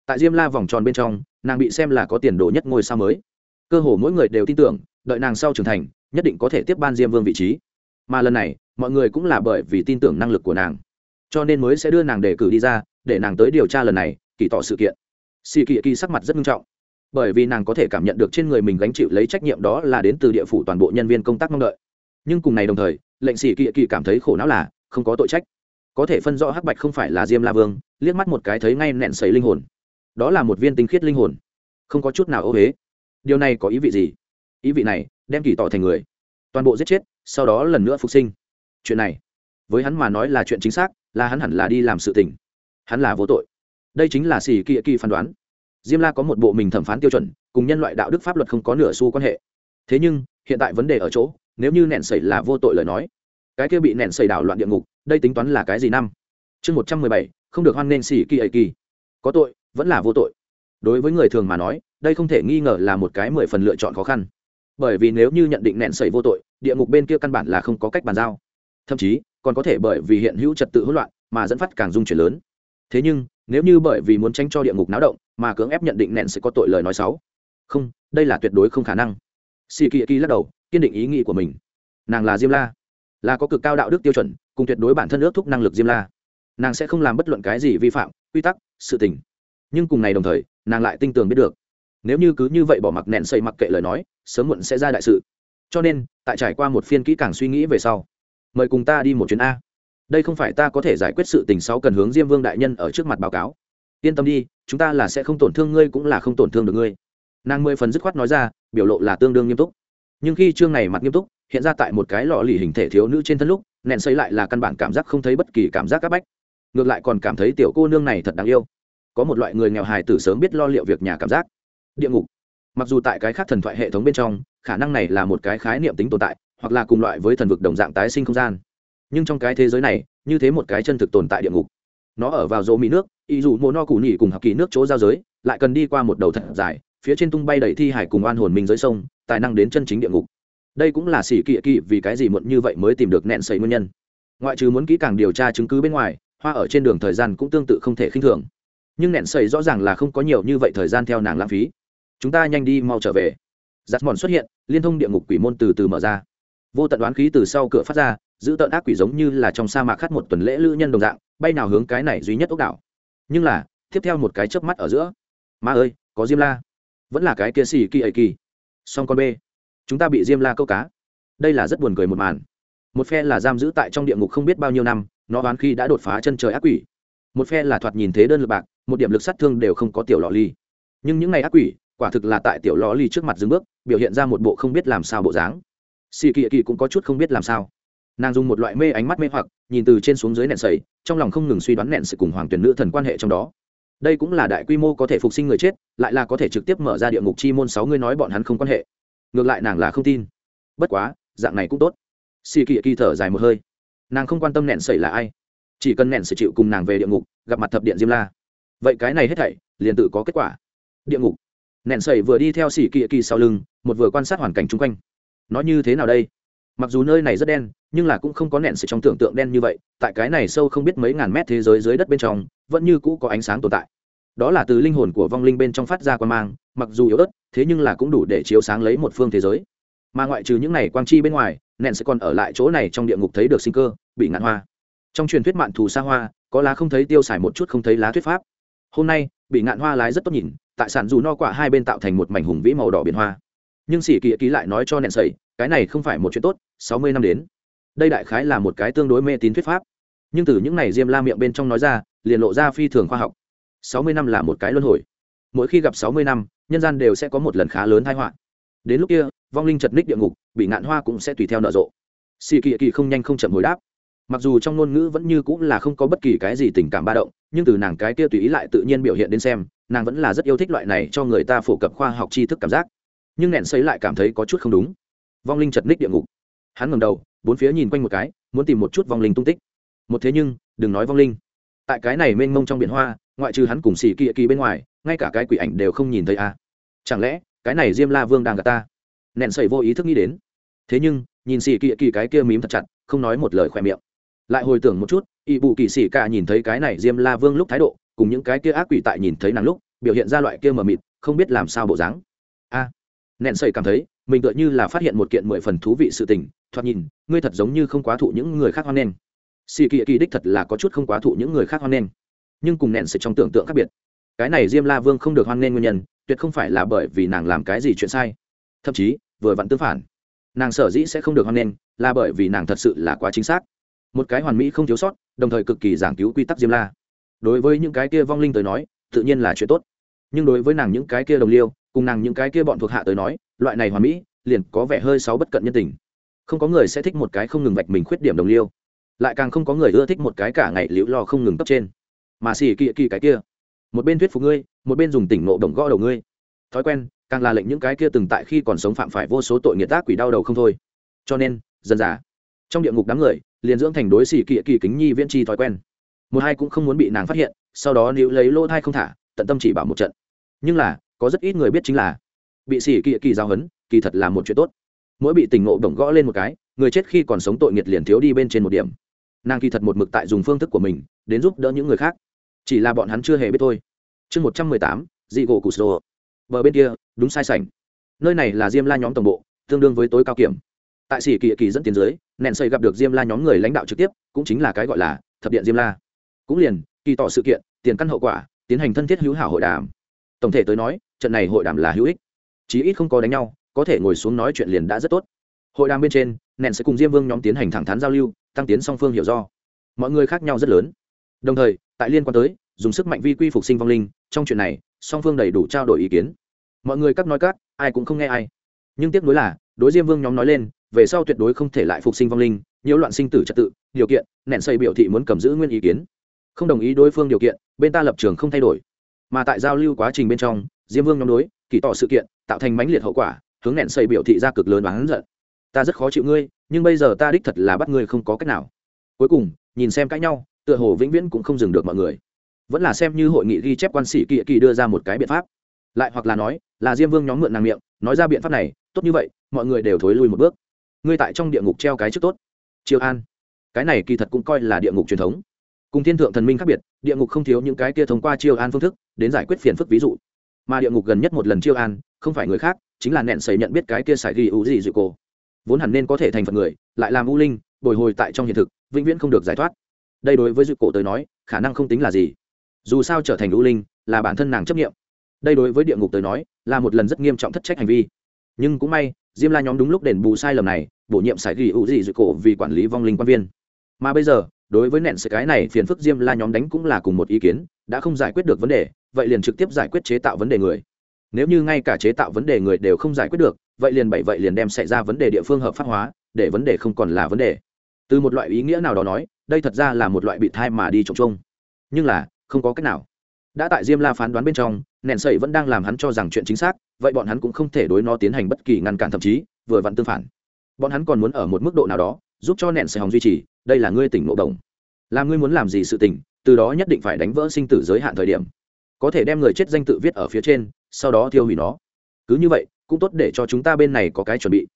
Speaker 1: Tại diêm la vòng tròn bên trong, nàng bị xem là có tiền đồ nhất ngôi sao mới. Cơ hồ mỗi người đều tin tưởng đợi nàng sau trưởng thành, nhất định có thể tiếp ban diêm vương vị trí. Mà lần này, mọi người cũng là bởi vì tin tưởng năng lực của nàng. Cho nên mới sẽ đưa nàng đề cử đi ra, để nàng tới điều tra lần này, kỳ tỏ sự kiện. Xì kỳ kỳ sắc mặt rất nghiêm trọng. Bởi vì nàng có thể cảm nhận được trên người mình gánh chịu lấy trách nhiệm đó là đến từ địa phủ toàn bộ nhân viên công tác mong đợi. Nhưng cùng này đồng thời, lệnh xì kỳ kỳ cảm thấy khổ não là không có tội trách. Có thể phân rõ hắc bạch không phải là diêm la vương, liếc mắt một cái thấy ngay nẹn sấy linh hồn. Đó là một viên tinh khiết linh hồn. Không có chút nào ô huế điều này có ý vị gì? Ý vị này, đem kỳ tỏ thành người. Toàn bộ giết chết, sau đó lần nữa phục sinh. Chuyện này, với hắn mà nói là chuyện chính xác, là hắn hẳn là đi làm sự tình. Hắn là vô tội. Đây chính là xì kỳ kỳ phán đoán. Diêm la có một bộ mình thẩm phán tiêu chuẩn, cùng nhân loại đạo đức pháp luật không có nửa xu quan hệ. Thế nhưng, hiện tại vấn đề ở chỗ, nếu như nẹn sẩy là vô tội lời nói, cái kia bị nẹn sẩy đảo loạn địa ngục, đây tính toán là cái gì năm? Chương một trăm mười bảy, không được hoan nghênh xì kỳ ấy kỳ. Có tội, vẫn là vô tội. Đối với người thường mà nói, đây không thể nghi ngờ là một cái mười phần lựa chọn khó khăn bởi vì nếu như nhận định nẹn sẩy vô tội, địa ngục bên kia căn bản là không có cách bàn giao. Thậm chí, còn có thể bởi vì hiện hữu trật tự hỗn loạn mà dẫn phát càng dung chuyển lớn. Thế nhưng, nếu như bởi vì muốn tránh cho địa ngục náo động mà cưỡng ép nhận định nẹn sẽ có tội lời nói xấu. Không, đây là tuyệt đối không khả năng. Si kỳ kỳ lắc đầu, kiên định ý nghĩ của mình. Nàng là diêm la. Là có cực cao đạo đức tiêu chuẩn, cùng tuyệt đối bản thân ước thúc năng lực diêm la. Nàng sẽ không làm bất luận cái gì vi phạm, quy tắc, sự tình. Nhưng cùng ngày đồng thời, nàng lại tinh tường biết được nếu như cứ như vậy bỏ mặc nẹn xây mặc kệ lời nói, sớm muộn sẽ ra đại sự. Cho nên, tại trải qua một phiên kỹ càng suy nghĩ về sau, mời cùng ta đi một chuyến a. Đây không phải ta có thể giải quyết sự tình sau cần hướng diêm vương đại nhân ở trước mặt báo cáo. Yên tâm đi, chúng ta là sẽ không tổn thương ngươi cũng là không tổn thương được ngươi. Nàng mười phần dứt khoát nói ra, biểu lộ là tương đương nghiêm túc. Nhưng khi chương này mặt nghiêm túc, hiện ra tại một cái lọ lì hình thể thiếu nữ trên thân lúc nện xây lại là căn bản cảm giác không thấy bất kỳ cảm giác c áp bách. Ngược lại còn cảm thấy tiểu cô nương này thật đáng yêu. Có một loại người nghèo hài tử sớm biết lo liệu việc nhà cảm giác địa ngục. Mặc dù tại cái khác thần thoại hệ thống bên trong, khả năng này là một cái khái niệm tính tồn tại, hoặc là cùng loại với thần vực đồng dạng tái sinh không gian. Nhưng trong cái thế giới này, như thế một cái chân thực tồn tại địa ngục. Nó ở vào rỗ mỹ nước ý dù mồ no củ nhỉ cùng học kỳ nước chỗ giao giới, lại cần đi qua một đầu thật dài, phía trên tung bay đầy thi hải cùng oan hồn mình dưới sông, tài năng đến chân chính địa ngục. Đây cũng là xỉ kỵ kỵ vì cái gì muộn như vậy mới tìm được nẹn sầy nguyên nhân. Ngoại trừ muốn kỹ càng điều tra chứng cứ bên ngoài, hoa ở trên đường thời gian cũng tương tự không thể khinh thường. Nhưng nẹn sầy rõ ràng là không có nhiều như vậy thời gian theo nàng lãng phí chúng ta nhanh đi mau trở về. Giặt mòn xuất hiện, liên thông địa ngục quỷ môn từ từ mở ra. Vô tận đoán khí từ sau cửa phát ra, giữ tận ác quỷ giống như là trong sa mạc khát một tuần lễ lữ nhân đồng dạng, bay nào hướng cái này duy nhất ốc đảo. Nhưng là, tiếp theo một cái chớp mắt ở giữa. Ma ơi, có diêm la. Vẫn là cái kia xì kỳ ấy kỳ. Song con b chúng ta bị diêm la câu cá. Đây là rất buồn cười một màn. Một phe là giam giữ tại trong địa ngục không biết bao nhiêu năm, nó đoán khi đã đột phá chân trời ác quỷ. Một phe là thoạt nhìn thế đơn lực bạc, một điểm lực sát thương đều không có tiểu lọ ly. Nhưng những ngày ác quỷ quả thực là tại tiểu lò ly trước mặt dưng bước, biểu hiện ra một bộ không biết làm sao bộ dáng. Xì kỳ kỳ cũng có chút không biết làm sao. Nàng dùng một loại mê ánh mắt mê hoặc, nhìn từ trên xuống dưới nện sầy, trong lòng không ngừng suy đoán nện sự cùng hoàng tuyển nữ thần quan hệ trong đó. Đây cũng là đại quy mô có thể phục sinh người chết, lại là có thể trực tiếp mở ra địa ngục chi môn sáu người nói bọn hắn không quan hệ. Ngược lại nàng là không tin. Bất quá, dạng này cũng tốt. Xì kỳ kỳ thở dài một hơi. Nàng không quan tâm nện sẩy là ai. Chỉ cần nện sự chịu cùng nàng về địa ngục, gặp mặt thập điện diêm la. Vậy cái này hết thảy, liền tự có kết quả. Địa ngục nện sẩy vừa đi theo xỉ kỳ kỳ sau lưng, một vừa quan sát hoàn cảnh chung quanh. Nói như thế nào đây? Mặc dù nơi này rất đen, nhưng là cũng không có nện sẩy trong tưởng tượng đen như vậy, tại cái này sâu không biết mấy ngàn mét thế giới dưới đất bên trong, vẫn như cũ có ánh sáng tồn tại. Đó là từ linh hồn của vong linh bên trong phát ra quan mang, mặc dù yếu ớt, thế nhưng là cũng đủ để chiếu sáng lấy một phương thế giới. Mà ngoại trừ những này quang chi bên ngoài nện sẽ còn ở lại chỗ này trong địa ngục thấy được sinh cơ, bị ngạn hoa. Trong truyền thuyết mạn thù xa hoa, có lá không thấy tiêu xài một chút không thấy lá thuyết pháp. Hôm nay, bị ngạn hoa lái rất tốt nhìn tại sản dù no quả hai bên tạo thành một mảnh hùng vĩ màu đỏ biển hoa. Nhưng sĩ kỳ ký lại nói cho nện sẩy cái này không phải một chuyện tốt, sáu mươi năm đến. Đây đại khái là một cái tương đối mê tín thuyết pháp. Nhưng từ những này diêm la miệng bên trong nói ra, liền lộ ra phi thường khoa học. Sáu mươi năm là một cái luân hồi. Mỗi khi gặp sáu mươi năm, nhân gian đều sẽ có một lần khá lớn tai họa. Đến lúc kia, vong linh chật ních địa ngục, bị ngạn hoa cũng sẽ tùy theo nợ rộ. Xì kỳ kỳ không nhanh không chậm hồi đáp mặc dù trong ngôn ngữ vẫn như cũng là không có bất kỳ cái gì tình cảm ba động, nhưng từ nàng cái kia tùy ý lại tự nhiên biểu hiện đến xem, nàng vẫn là rất yêu thích loại này cho người ta phổ cập khoa học tri thức cảm giác. Nhưng nẹn xấy lại cảm thấy có chút không đúng. Vong linh chật ních địa ngục. Hắn ngầm đầu, bốn phía nhìn quanh một cái, muốn tìm một chút vong linh tung tích. Một thế nhưng, đừng nói vong linh. Tại cái này mênh mông trong biển hoa, ngoại trừ hắn cùng xì kỳ kỳ bên ngoài, ngay cả cái quỷ ảnh đều không nhìn thấy a. À. chẳng lẽ, cái này diêm la vương đang gạt ta? Nện xầy vô ý thức nghĩ đến. Thế nhưng, nhìn xì kỳ kỳ cái kia mím thật chặt, không nói một lời khỏe miệng lại hồi tưởng một chút ỵ bù kỳ sĩ cả nhìn thấy cái này diêm la vương lúc thái độ cùng những cái kia ác quỷ tại nhìn thấy nàng lúc biểu hiện ra loại kia mờ mịt không biết làm sao bộ dáng. A à, nện sẩy cảm thấy mình tựa như là phát hiện một kiện mười phần thú vị sự tình thoạt nhìn ngươi thật giống như không quá thụ những người khác hoan nghênh. Xì kỳ kỳ đích thật là có chút không quá thụ những người khác hoan nghênh. Nhưng cùng nện sẩy trong tưởng tượng khác biệt. Cái này diêm la vương không được hoan nghênh nguyên nhân tuyệt không phải là bởi vì nàng làm cái gì chuyện sai. Thậm chí vừa vặn tương phản. Nàng sở dĩ sẽ không được hoan nghênh là bởi vì nàng thật sự là quá chính xác một cái hoàn mỹ không thiếu sót, đồng thời cực kỳ giảng cứu quy tắc diêm la. Đối với những cái kia vong linh tới nói, tự nhiên là chuyện tốt. Nhưng đối với nàng những cái kia đồng liêu, cùng nàng những cái kia bọn thuộc hạ tới nói, loại này hoàn mỹ, liền có vẻ hơi xấu bất cận nhân tình. Không có người sẽ thích một cái không ngừng vạch mình khuyết điểm đồng liêu. Lại càng không có người ưa thích một cái cả ngày liễu lo không ngừng cấp trên. Mà xì kỳ kỳ cái kia. Một bên thuyết phục ngươi, một bên dùng tỉnh nộ đồng gõ đầu ngươi. Thói quen, càng là lệnh những cái kia từng tại khi còn sống phạm phải vô số tội nghiệt tác quỷ đau đầu không thôi. Cho nên, dần dà, trong địa ngục đám người liền dưỡng thành đối xỉ kỳ kỳ kính nhi viễn chi thói quen. Một hai cũng không muốn bị nàng phát hiện, sau đó nếu lấy lỗ thai không thả, tận tâm chỉ bảo một trận. Nhưng là, có rất ít người biết chính là, bị xỉ kỳ kỳ giao hấn kỳ thật là một chuyện tốt. Mỗi bị tỉnh ngộ đồng gõ lên một cái, người chết khi còn sống tội nghiệt liền thiếu đi bên trên một điểm. Nàng kỳ thật một mực tại dùng phương thức của mình, đến giúp đỡ những người khác. Chỉ là bọn hắn chưa hề biết thôi. Chương một trăm mười tám, dị gỗ cụ sô. Bờ bên kia, đúng sai sảnh. Nơi này là diêm la nhóm tổng bộ, tương đương với tối cao kiểm. Tại sĩ kỳ kỳ dẫn tiến dưới nện xây gặp được diêm la nhóm người lãnh đạo trực tiếp, cũng chính là cái gọi là thập điện diêm la. Cũng liền, kỳ tỏ sự kiện, tiền căn hậu quả, tiến hành thân thiết hữu hảo hội đàm. Tổng thể tới nói, trận này hội đàm là hữu ích. Chí ít không có đánh nhau, có thể ngồi xuống nói chuyện liền đã rất tốt. Hội đàm bên trên nện sẽ cùng diêm vương nhóm tiến hành thẳng thắn giao lưu, tăng tiến song phương hiểu do. Mọi người khác nhau rất lớn. Đồng thời, tại liên quan tới, dùng sức mạnh vi quy phục sinh vong linh, trong chuyện này, song phương đầy đủ trao đổi ý kiến. Mọi người các nói các ai cũng không nghe ai. Nhưng tiếc nuối là, đối diêm vương nhóm nói lên về sau tuyệt đối không thể lại phục sinh vong linh, nhiễu loạn sinh tử trật tự, điều kiện nện xây biểu thị muốn cầm giữ nguyên ý kiến. Không đồng ý đối phương điều kiện, bên ta lập trường không thay đổi. Mà tại giao lưu quá trình bên trong, diêm vương nhóm đối, kỳ tỏ sự kiện, tạo thành mãnh liệt hậu quả, hướng nện xây biểu thị ra cực lớn và hắn giận. Ta rất khó chịu ngươi, nhưng bây giờ ta đích thật là bắt ngươi không có cách nào. Cuối cùng, nhìn xem cãi nhau, tựa hồ vĩnh viễn cũng không dừng được mọi người. Vẫn là xem như hội nghị ghi chép quan sĩ kỳ kỳ đưa ra một cái biện pháp. Lại hoặc là nói, là diêm vương nhóm mượn nàng miệng, nói ra biện pháp này, tốt như vậy, mọi người đều thối lui một bước ngươi tại trong địa ngục treo cái trước tốt. Chiêu an. Cái này kỳ thật cũng coi là địa ngục truyền thống. Cùng thiên thượng thần minh khác biệt, địa ngục không thiếu những cái kia thông qua chiêu an phương thức, đến giải quyết phiền phức ví dụ. Mà địa ngục gần nhất một lần chiêu an, không phải người khác, chính là nẹn sầy nhận biết cái kia sải ghi ủ gì dự cổ. vốn hẳn nên có thể thành phận người, lại làm u linh, bồi hồi tại trong hiện thực, vĩnh viễn không được giải thoát. Đây đối với dự cổ tới nói, khả năng không tính là gì. Dù sao trở thành u linh, là bản thân nàng chấp nghiệm đây đối với địa ngục tới nói, là một lần rất nghiêm trọng thất trách hành vi. Nhưng cũng may, diêm la nhóm đúng lúc đền bù sai lầm này bổ nhiệm sải ghi hữu dị dự cổ vì quản lý vong linh quan viên. Mà bây giờ, đối với nện sự cái này phiền phức diêm la nhóm đánh cũng là cùng một ý kiến, đã không giải quyết được vấn đề, vậy liền trực tiếp giải quyết chế tạo vấn đề người. Nếu như ngay cả chế tạo vấn đề người đều không giải quyết được, vậy liền bảy vậy liền đem xảy ra vấn đề địa phương hợp pháp hóa, để vấn đề không còn là vấn đề. Từ một loại ý nghĩa nào đó nói, đây thật ra là một loại bị thai mà đi trồng trông nhưng là, không có cách nào. Đã tại diêm la phán đoán bên trong nện sậy vẫn đang làm hắn cho rằng chuyện chính xác, vậy bọn hắn cũng không thể đối nó tiến hành bất kỳ ngăn cản thậm chí, vừa vặn tương phản bọn hắn còn muốn ở một mức độ nào đó, giúp cho nện sài hòng duy trì, đây là ngươi tỉnh nộ đồng là ngươi muốn làm gì sự tỉnh, từ đó nhất định phải đánh vỡ sinh tử giới hạn thời điểm. Có thể đem người chết danh tự viết ở phía trên, sau đó tiêu hủy nó. Cứ như vậy, cũng tốt để cho chúng ta bên này có cái chuẩn bị.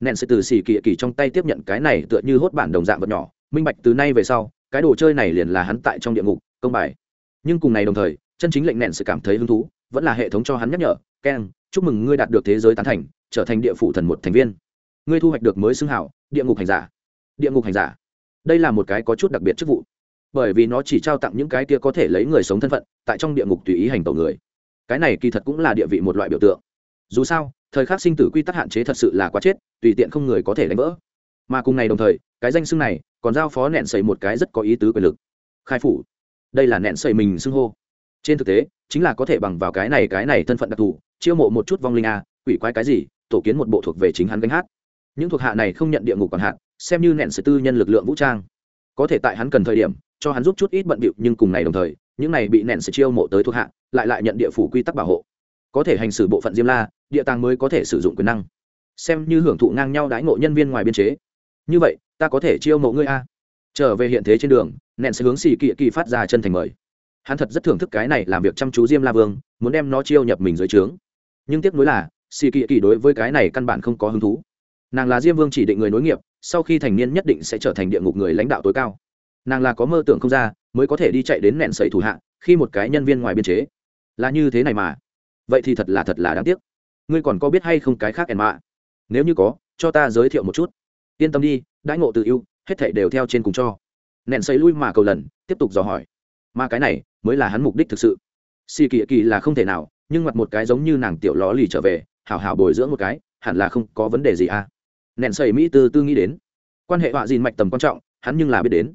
Speaker 1: Nện sẽ từ xì kỳ kỳ trong tay tiếp nhận cái này tựa như hốt bản đồng dạng vật nhỏ, minh bạch từ nay về sau, cái đồ chơi này liền là hắn tại trong địa ngục, công bài. Nhưng cùng này đồng thời, chân chính lệnh nện sự cảm thấy hứng thú, vẫn là hệ thống cho hắn nhắc nhở keng chúc mừng ngươi đạt được thế giới tán thành, trở thành địa phủ thần một thành viên ngươi thu hoạch được mới xưng hảo, địa ngục hành giả. Địa ngục hành giả. Đây là một cái có chút đặc biệt chức vụ. Bởi vì nó chỉ trao tặng những cái kia có thể lấy người sống thân phận, tại trong địa ngục tùy ý hành tẩu người. Cái này kỳ thật cũng là địa vị một loại biểu tượng. Dù sao, thời khắc sinh tử quy tắc hạn chế thật sự là quá chết, tùy tiện không người có thể đánh vỡ. Mà cùng ngày đồng thời, cái danh xưng này còn giao phó nẹn xây một cái rất có ý tứ quyền lực. Khai phủ. Đây là nẹn xây mình xưng hô. Trên thực tế, chính là có thể bằng vào cái này cái này thân phận đặc thù, chiêu mộ một chút vong linh a, quỷ quái cái gì, tổ kiến một bộ thuộc về chính hắn gánh hát những thuộc hạ này không nhận địa ngục còn hạn xem như nện sự tư nhân lực lượng vũ trang. Có thể tại hắn cần thời điểm, cho hắn giúp chút ít bận bịu, nhưng cùng này đồng thời, những này bị nện sự chiêu mộ tới thuộc hạ, lại lại nhận địa phủ quy tắc bảo hộ. Có thể hành xử bộ phận diêm la, địa tàng mới có thể sử dụng quyền năng. Xem như hưởng thụ ngang nhau đãi ngộ nhân viên ngoài biên chế. Như vậy, ta có thể chiêu mộ ngươi a. Trở về hiện thế trên đường nện sẽ hướng xì kỵ kỳ phát ra chân thành mời. Hắn thật rất thưởng thức cái này làm việc chăm chú diêm la vương, muốn đem nó chiêu nhập mình dưới trướng. Nhưng tiếc nuối là, xì kỵ kỳ đối với cái này căn bản không có hứng thú nàng là diêm vương chỉ định người nối nghiệp, sau khi thành niên nhất định sẽ trở thành địa ngục người lãnh đạo tối cao. Nàng là có mơ tưởng không ra, mới có thể đi chạy đến nện sẩy thủ hạ, khi một cái nhân viên ngoài biên chế. Là như thế này mà. Vậy thì thật là thật là đáng tiếc. Ngươi còn có biết hay không cái khác ẻn mạ? Nếu như có, cho ta giới thiệu một chút. Yên tâm đi, đãi ngộ tự yêu hết thảy đều theo trên cùng cho. Nện xây lui mà cầu lần, tiếp tục dò hỏi. Mà cái này, mới là hắn mục đích thực sự. Xì kỳ kỳ là không thể nào, nhưng mặt một cái giống như nàng tiểu ló lì trở về, hảo hảo bồi dưỡng một cái, hẳn là không có vấn đề gì à nện sẩy mỹ tư tư nghĩ đến. Quan hệ họa dìn mạch tầm quan trọng, hắn nhưng là biết đến.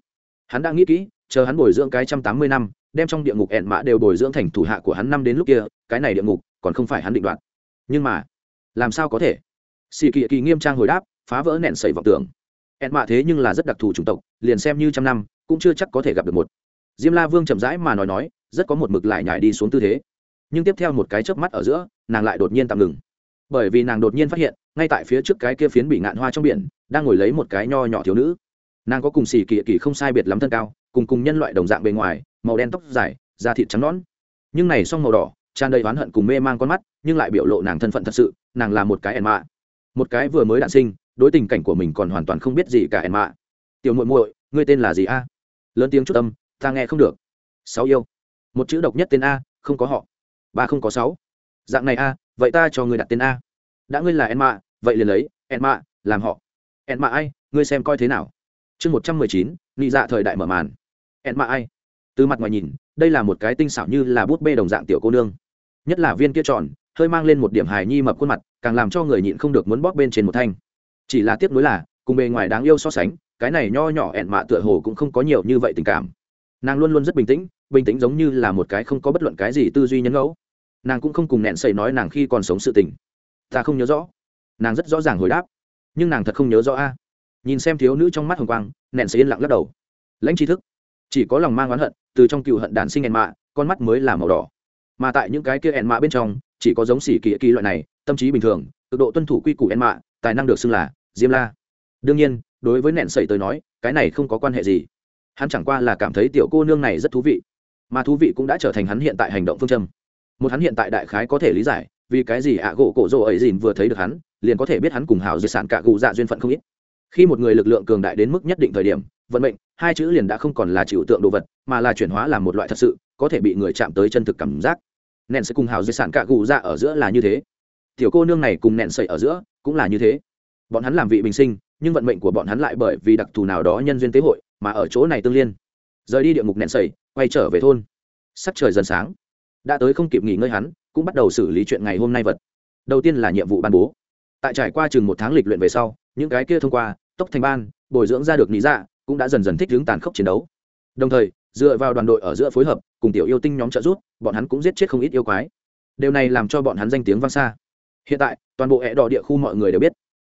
Speaker 1: Hắn đã nghĩ kỹ, chờ hắn bồi dưỡng cái trăm tám mươi năm, đem trong địa ngục ẹn mã đều bồi dưỡng thành thủ hạ của hắn năm đến lúc kia, cái này địa ngục còn không phải hắn định đoạt. Nhưng mà, làm sao có thể? Xì kỳ kỳ nghiêm trang hồi đáp, phá vỡ nện sẩy vọng tưởng. Ẹn mạ thế nhưng là rất đặc thù chủng tộc, liền xem như trăm năm, cũng chưa chắc có thể gặp được một. Diêm la vương chậm rãi mà nói nói, rất có một mực lại nhảy đi xuống tư thế. Nhưng tiếp theo một cái chớp mắt ở giữa, nàng lại đột nhiên tạm ngừng bởi vì nàng đột nhiên phát hiện, ngay tại phía trước cái kia phiến bị ngạn hoa trong biển, đang ngồi lấy một cái nho nhỏ thiếu nữ. Nàng có cùng xì kỳ kỳ không sai biệt lắm thân cao, cùng cùng nhân loại đồng dạng bề ngoài, màu đen tóc dài, da thịt trắng nõn. Nhưng này song màu đỏ, tràn đầy oán hận cùng mê mang con mắt, nhưng lại biểu lộ nàng thân phận thật sự, nàng là một cái ẻn mạ. Một cái vừa mới đạn sinh, đối tình cảnh của mình còn hoàn toàn không biết gì cả ẻn mạ. Tiểu muội muội, ngươi tên là gì a? Lớn tiếng chút âm, ta nghe không được. Sáu yêu. Một chữ độc nhất tên a, không có họ. Ba không có sáu. Dạng này a vậy ta cho ngươi đặt tên a. Đã ngươi là ẻn mạ vậy liền lấy ẻn mạ làm họ. Ẻn mạ ai, ngươi xem coi thế nào. Chương một trăm mười chín, nị dạ thời đại mở màn. Ẻn mạ ai? Từ mặt ngoài nhìn, đây là một cái tinh xảo như là bút bê đồng dạng tiểu cô nương. Nhất là viên kia tròn, hơi mang lên một điểm hài nhi mập khuôn mặt, càng làm cho người nhịn không được muốn bóp bên trên một thanh. Chỉ là tiếc nuối là, cùng bề ngoài đáng yêu so sánh, cái này nho nhỏ ẹn mạ tựa hồ cũng không có nhiều như vậy tình cảm. Nàng luôn luôn rất bình tĩnh bình tĩnh giống như là một cái không có bất luận cái gì tư duy nhân ngẫu nàng cũng không cùng nẹn sầy nói nàng khi còn sống sự tình. Ta không nhớ rõ. Nàng rất rõ ràng hồi đáp. Nhưng nàng thật không nhớ rõ a. Nhìn xem thiếu nữ trong mắt hồng quang, nẹn sầy yên lặng lắc đầu. Lãnh tri thức. Chỉ có lòng mang oán hận, từ trong cựu hận đản sinh ẹn mạ, con mắt mới là màu đỏ. Mà tại những cái kia ẹn mạ bên trong, chỉ có giống xỉ kỳ kỳ loại này, tâm trí bình thường, cực độ tuân thủ quy củ ẹn mạ, tài năng được xưng là diêm la. Đương nhiên, đối với nẹn sầy tới nói, cái này không có quan hệ gì. Hắn chẳng qua là cảm thấy tiểu cô nương này rất thú vị. Mà thú vị cũng đã trở thành hắn hiện tại hành động phương châm một hắn hiện tại đại khái có thể lý giải, vì cái gì ạ gỗ cổ rồ ấy dìn vừa thấy được hắn, liền có thể biết hắn cùng hào di sản cả gù dạ duyên phận không ít. Khi một người lực lượng cường đại đến mức nhất định thời điểm, vận mệnh, hai chữ liền đã không còn là chịu tượng đồ vật, mà là chuyển hóa làm một loại thật sự, có thể bị người chạm tới chân thực cảm giác. Nện sẽ cùng hào di sản cả gù dạ ở giữa là như thế. Tiểu cô nương này cùng nện sậy ở giữa cũng là như thế. Bọn hắn làm vị bình sinh, nhưng vận mệnh của bọn hắn lại bởi vì đặc thù nào đó nhân duyên tế hội mà ở chỗ này tương liên. Rời đi địa ngục nện sậy, quay trở về thôn. Sắc trời dần sáng đã tới không kịp nghỉ ngơi hắn, cũng bắt đầu xử lý chuyện ngày hôm nay vật. Đầu tiên là nhiệm vụ ban bố. Tại trải qua chừng một tháng lịch luyện về sau, những cái kia thông qua, tốc thành ban, bồi dưỡng ra được lý dạ cũng đã dần dần thích hướng tàn khốc chiến đấu. Đồng thời, dựa vào đoàn đội ở giữa phối hợp, cùng tiểu yêu tinh nhóm trợ giúp, bọn hắn cũng giết chết không ít yêu quái. Điều này làm cho bọn hắn danh tiếng vang xa. Hiện tại, toàn bộ hệ đỏ địa khu mọi người đều biết.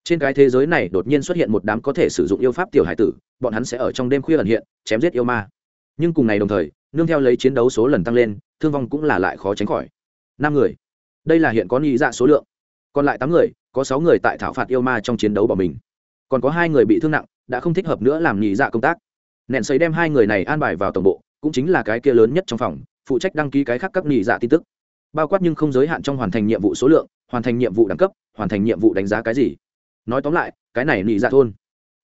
Speaker 1: Trên cái thế giới này đột nhiên xuất hiện một đám có thể sử dụng yêu pháp tiểu hải tử, bọn hắn sẽ ở trong đêm khuya ẩn hiện, chém giết yêu ma. Nhưng cùng ngày đồng thời, nương theo lấy chiến đấu số lần tăng lên thương vong cũng là lại khó tránh khỏi. Năm người. Đây là hiện có nghĩ dạ số lượng. Còn lại tám người, có sáu người tại thảo phạt yêu ma trong chiến đấu bỏ mình. Còn có hai người bị thương nặng, đã không thích hợp nữa làm nhị dạ công tác. Nện xấy đem hai người này an bài vào tổng bộ, cũng chính là cái kia lớn nhất trong phòng, phụ trách đăng ký cái khác các nhị dạ tin tức. Bao quát nhưng không giới hạn trong hoàn thành nhiệm vụ số lượng, hoàn thành nhiệm vụ đẳng cấp, hoàn thành nhiệm vụ đánh giá cái gì. Nói tóm lại, cái này nhị dạ thôn,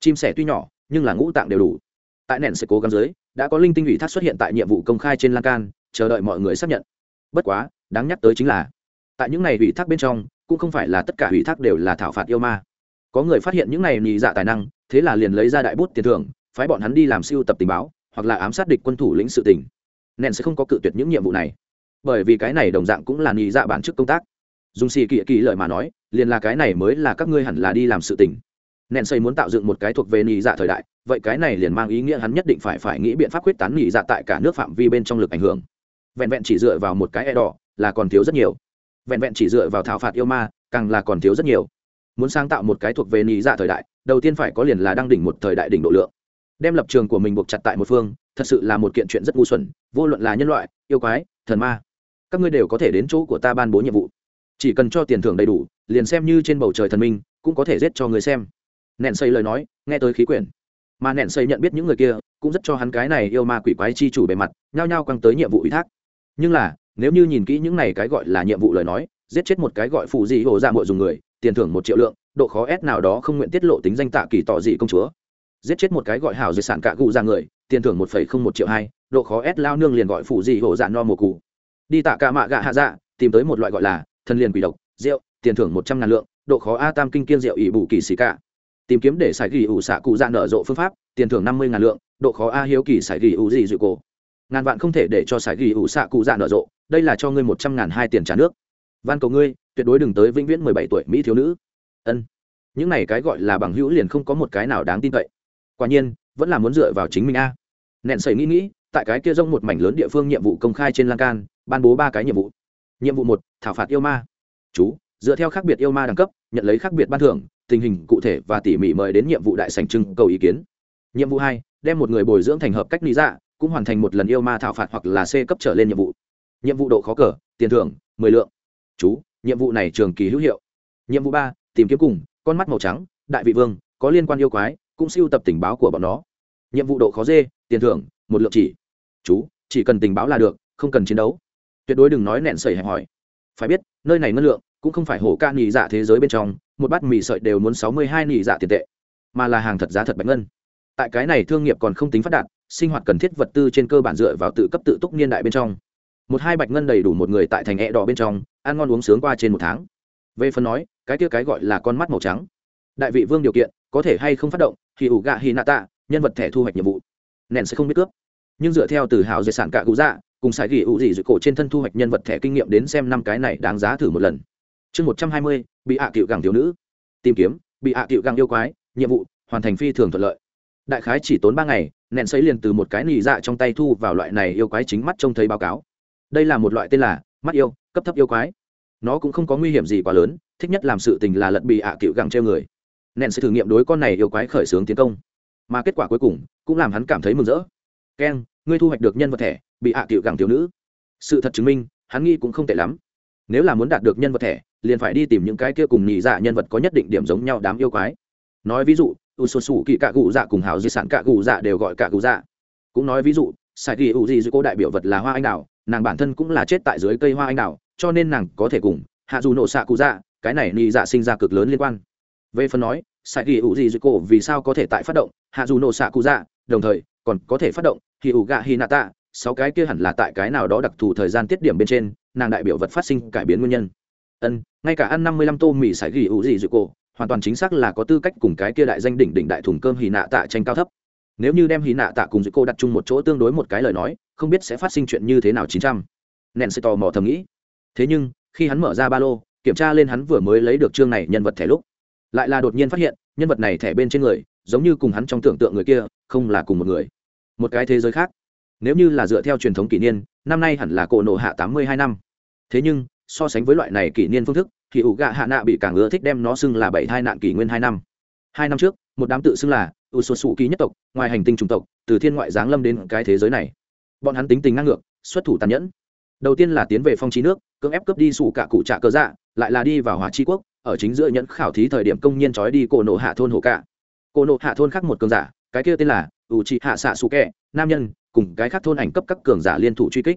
Speaker 1: chim sẻ tuy nhỏ, nhưng là ngũ tạng đều đủ. Tại nện sẽ cố gắng dưới, đã có linh tinh ủy thác xuất hiện tại nhiệm vụ công khai trên lan can chờ đợi mọi người xác nhận. Bất quá, đáng nhắc tới chính là, tại những này ủy thác bên trong, cũng không phải là tất cả ủy thác đều là thảo phạt yêu ma. Có người phát hiện những này nhị dạ tài năng, thế là liền lấy ra đại bút tiền thưởng, phái bọn hắn đi làm siêu tập tình báo, hoặc là ám sát địch quân thủ lĩnh sự tình. Nện sẽ không có cự tuyệt những nhiệm vụ này. Bởi vì cái này đồng dạng cũng là nhị dạ bản chức công tác. Dùng xì kỵ kỵ lợi mà nói, liền là cái này mới là các ngươi hẳn là đi làm sự tình. Nện xây muốn tạo dựng một cái thuộc về nhị dạ thời đại, vậy cái này liền mang ý nghĩa hắn nhất định phải phải nghĩ biện pháp quyết tán nhị dạ tại cả nước phạm vi bên trong lực ảnh hưởng vẹn vẹn chỉ dựa vào một cái e đỏ là còn thiếu rất nhiều. Vẹn vẹn chỉ dựa vào thảo phạt yêu ma, càng là còn thiếu rất nhiều. Muốn sáng tạo một cái thuộc về nhị dạ thời đại, đầu tiên phải có liền là đăng đỉnh một thời đại đỉnh độ lượng. Đem lập trường của mình buộc chặt tại một phương, thật sự là một kiện chuyện rất ngu xuẩn, vô luận là nhân loại, yêu quái, thần ma, các ngươi đều có thể đến chỗ của ta ban bố nhiệm vụ. Chỉ cần cho tiền thưởng đầy đủ, liền xem như trên bầu trời thần minh, cũng có thể giết cho người xem. Nện xây lời nói, nghe tới khí quyển. Mà nện xây nhận biết những người kia, cũng rất cho hắn cái này yêu ma quỷ quái chi chủ bề mặt, nhao nhao quăng tới nhiệm vụ ủy thác nhưng là, nếu như nhìn kỹ những này cái gọi là nhiệm vụ lời nói, giết chết một cái gọi phụ dị hồ ra dạ mội dùng người, tiền thưởng một triệu lượng, độ khó ép nào đó không nguyện tiết lộ tính danh tạ kỳ tỏ dị công chúa. Giết chết một cái gọi hảo di sản cạ cụ ra người, tiền thưởng một phẩy không một triệu hai, độ khó ép lao nương liền gọi phụ dị hồ dạ no mồ cụ. Đi tạ cả mạ gạ hạ dạ tìm tới một loại gọi là thần liền quỷ độc, rượu, tiền thưởng một trăm ngàn lượng, độ khó a tam kinh kiên rượu ỷ bù kỳ xì cả tìm kiếm để xài ghi ủ xạ cụ dạ nở rộ phương pháp, tiền thưởng năm mươi ngàn lượng, độ khó a hiếu kỳ xài ghi ủ gì dự cổ ngàn vạn không thể để cho sải ghi ủ xạ cụ dạ nở rộ, đây là cho ngươi một trăm ngàn hai tiền trả nước. Van cầu ngươi, tuyệt đối đừng tới vĩnh viễn mười bảy tuổi mỹ thiếu nữ. Ân. Những này cái gọi là bằng hữu liền không có một cái nào đáng tin cậy. Quả nhiên, vẫn là muốn dựa vào chính mình a. Nện sẩy nghĩ nghĩ, tại cái kia rông một mảnh lớn địa phương nhiệm vụ công khai trên lan can, ban bố ba cái nhiệm vụ. Nhiệm vụ một, thảo phạt yêu ma. Chú, dựa theo khác biệt yêu ma đẳng cấp, nhận lấy khác biệt ban thưởng, tình hình cụ thể và tỉ mỉ mời đến nhiệm vụ đại sành trưng cầu ý kiến. Nhiệm vụ hai, đem một người bồi dưỡng thành hợp cách lý dạ cũng hoàn thành một lần yêu ma thảo phạt hoặc là c cấp trở lên nhiệm vụ. Nhiệm vụ độ khó cờ, tiền thưởng, mười lượng. Chú, nhiệm vụ này trường kỳ hữu hiệu. Nhiệm vụ ba, tìm kiếm cùng, con mắt màu trắng, đại vị vương, có liên quan yêu quái, cũng siêu tập tình báo của bọn nó. Nhiệm vụ độ khó dê tiền thưởng, một lượng chỉ. Chú, chỉ cần tình báo là được, không cần chiến đấu. Tuyệt đối đừng nói nẹn sẩy hẹp hỏi phải biết, nơi này ngân lượng, cũng không phải hổ ca nhị dạ thế giới bên trong, một bát mì sợi đều muốn sáu mươi hai nhị dạ tiền tệ, mà là hàng thật giá thật bạch ngân. Tại cái này thương nghiệp còn không tính phát đạt sinh hoạt cần thiết vật tư trên cơ bản dựa vào tự cấp tự túc niên đại bên trong. Một hai bạch ngân đầy đủ một người tại thành e đỏ bên trong, ăn ngon uống sướng qua trên một tháng. Về phần nói, cái kia cái gọi là con mắt màu trắng. Đại vị vương điều kiện, có thể hay không phát động, thì ủ gạ hy nạ tạ, nhân vật thẻ thu hoạch nhiệm vụ. Nền sẽ không biết cướp. Nhưng dựa theo từ hào dệt sản cả cụ dạ cùng sải ghi ủ gì dự cổ trên thân thu hoạch nhân vật thẻ kinh nghiệm đến xem năm cái này đáng giá thử một lần. Chương một trăm hai mươi, bị hạ à cựu gàng thiếu nữ. Tìm kiếm, bị hạ à cựu gàng yêu quái, nhiệm vụ, hoàn thành phi thường thuận lợi đại khái chỉ tốn ba ngày nện xấy liền từ một cái nỉ dạ trong tay thu vào loại này yêu quái chính mắt trông thấy báo cáo. Đây là một loại tên là mắt yêu, cấp thấp yêu quái. Nó cũng không có nguy hiểm gì quá lớn, thích nhất làm sự tình là lật bị hạ à cựu gẳng treo người. Nện sẽ thử nghiệm đối con này yêu quái khởi xướng tiến công. Mà kết quả cuối cùng cũng làm hắn cảm thấy mừng rỡ. Keng ngươi thu hoạch được nhân vật thẻ, bị hạ cựu gẳng thiếu nữ. Sự thật chứng minh, hắn nghi cũng không tệ lắm. Nếu là muốn đạt được nhân vật thẻ, liền phải đi tìm những cái kia cùng nhị dạ nhân vật có nhất định điểm giống nhau đám yêu quái. Nói ví dụ u sô sù kỳ cạ cụ dạ cùng hào di sản cạ cụ dạ đều gọi cạ cụ dạ. Cũng nói ví dụ, sai kỳ u di dưới cô đại biểu vật là hoa anh đào, nàng bản thân cũng là chết tại dưới cây hoa anh đào, cho nên nàng có thể cùng hạ dù nổ xạ cụ dạ cái này nhị dạ sinh ra cực lớn liên quan. Về phần nói, sai kỳ u di dưới cô vì sao có thể tại phát động hạ dù nổ xạ cụ dạ đồng thời còn có thể phát động thì ủ gạ hi nạ tạ sáu cái kia hẳn là tại cái nào đó đặc thù thời gian tiết điểm bên trên, nàng đại biểu vật phát sinh cải biến nguyên nhân. Ân, ngay cả ăn năm mươi lăm tô mì sải ghi ủ gì dự cổ hoàn toàn chính xác là có tư cách cùng cái kia đại danh đỉnh đỉnh đại thùng cơm hì nạ tạ tranh cao thấp. Nếu như đem hì nạ tạ cùng dự cô đặt chung một chỗ tương đối một cái lời nói, không biết sẽ phát sinh chuyện như thế nào chín trăm. Nện sẽ tò mò thầm nghĩ. Thế nhưng, khi hắn mở ra ba lô, kiểm tra lên hắn vừa mới lấy được chương này nhân vật thẻ lúc, lại là đột nhiên phát hiện, nhân vật này thẻ bên trên người, giống như cùng hắn trong tưởng tượng người kia, không là cùng một người. Một cái thế giới khác. Nếu như là dựa theo truyền thống kỷ niên, năm nay hẳn là cổ nộ hạ tám mươi hai năm. Thế nhưng so sánh với loại này kỷ niên phương thức, thì ủ gạ hạ nạ bị càng ưa thích đem nó xưng là bảy hai nạn kỷ nguyên hai năm. Hai năm trước, một đám tự xưng là ủ số sụ ký nhất tộc, ngoài hành tinh chủng tộc, từ thiên ngoại giáng lâm đến cái thế giới này. Bọn hắn tính tình ngang ngược, xuất thủ tàn nhẫn. Đầu tiên là tiến về phong trí nước, cưỡng ép cướp đi sủ cả cụ trạ cơ dạ lại là đi vào hỏa tri quốc, ở chính giữa nhẫn khảo thí thời điểm công nhiên trói đi cổ nộ hạ thôn hồ cả. Cổ nộ hạ thôn khác một cường giả, cái kia tên là ủ trị hạ xạ sụ kẹ nam nhân, cùng cái khác thôn ảnh cấp các cường giả liên thủ truy kích.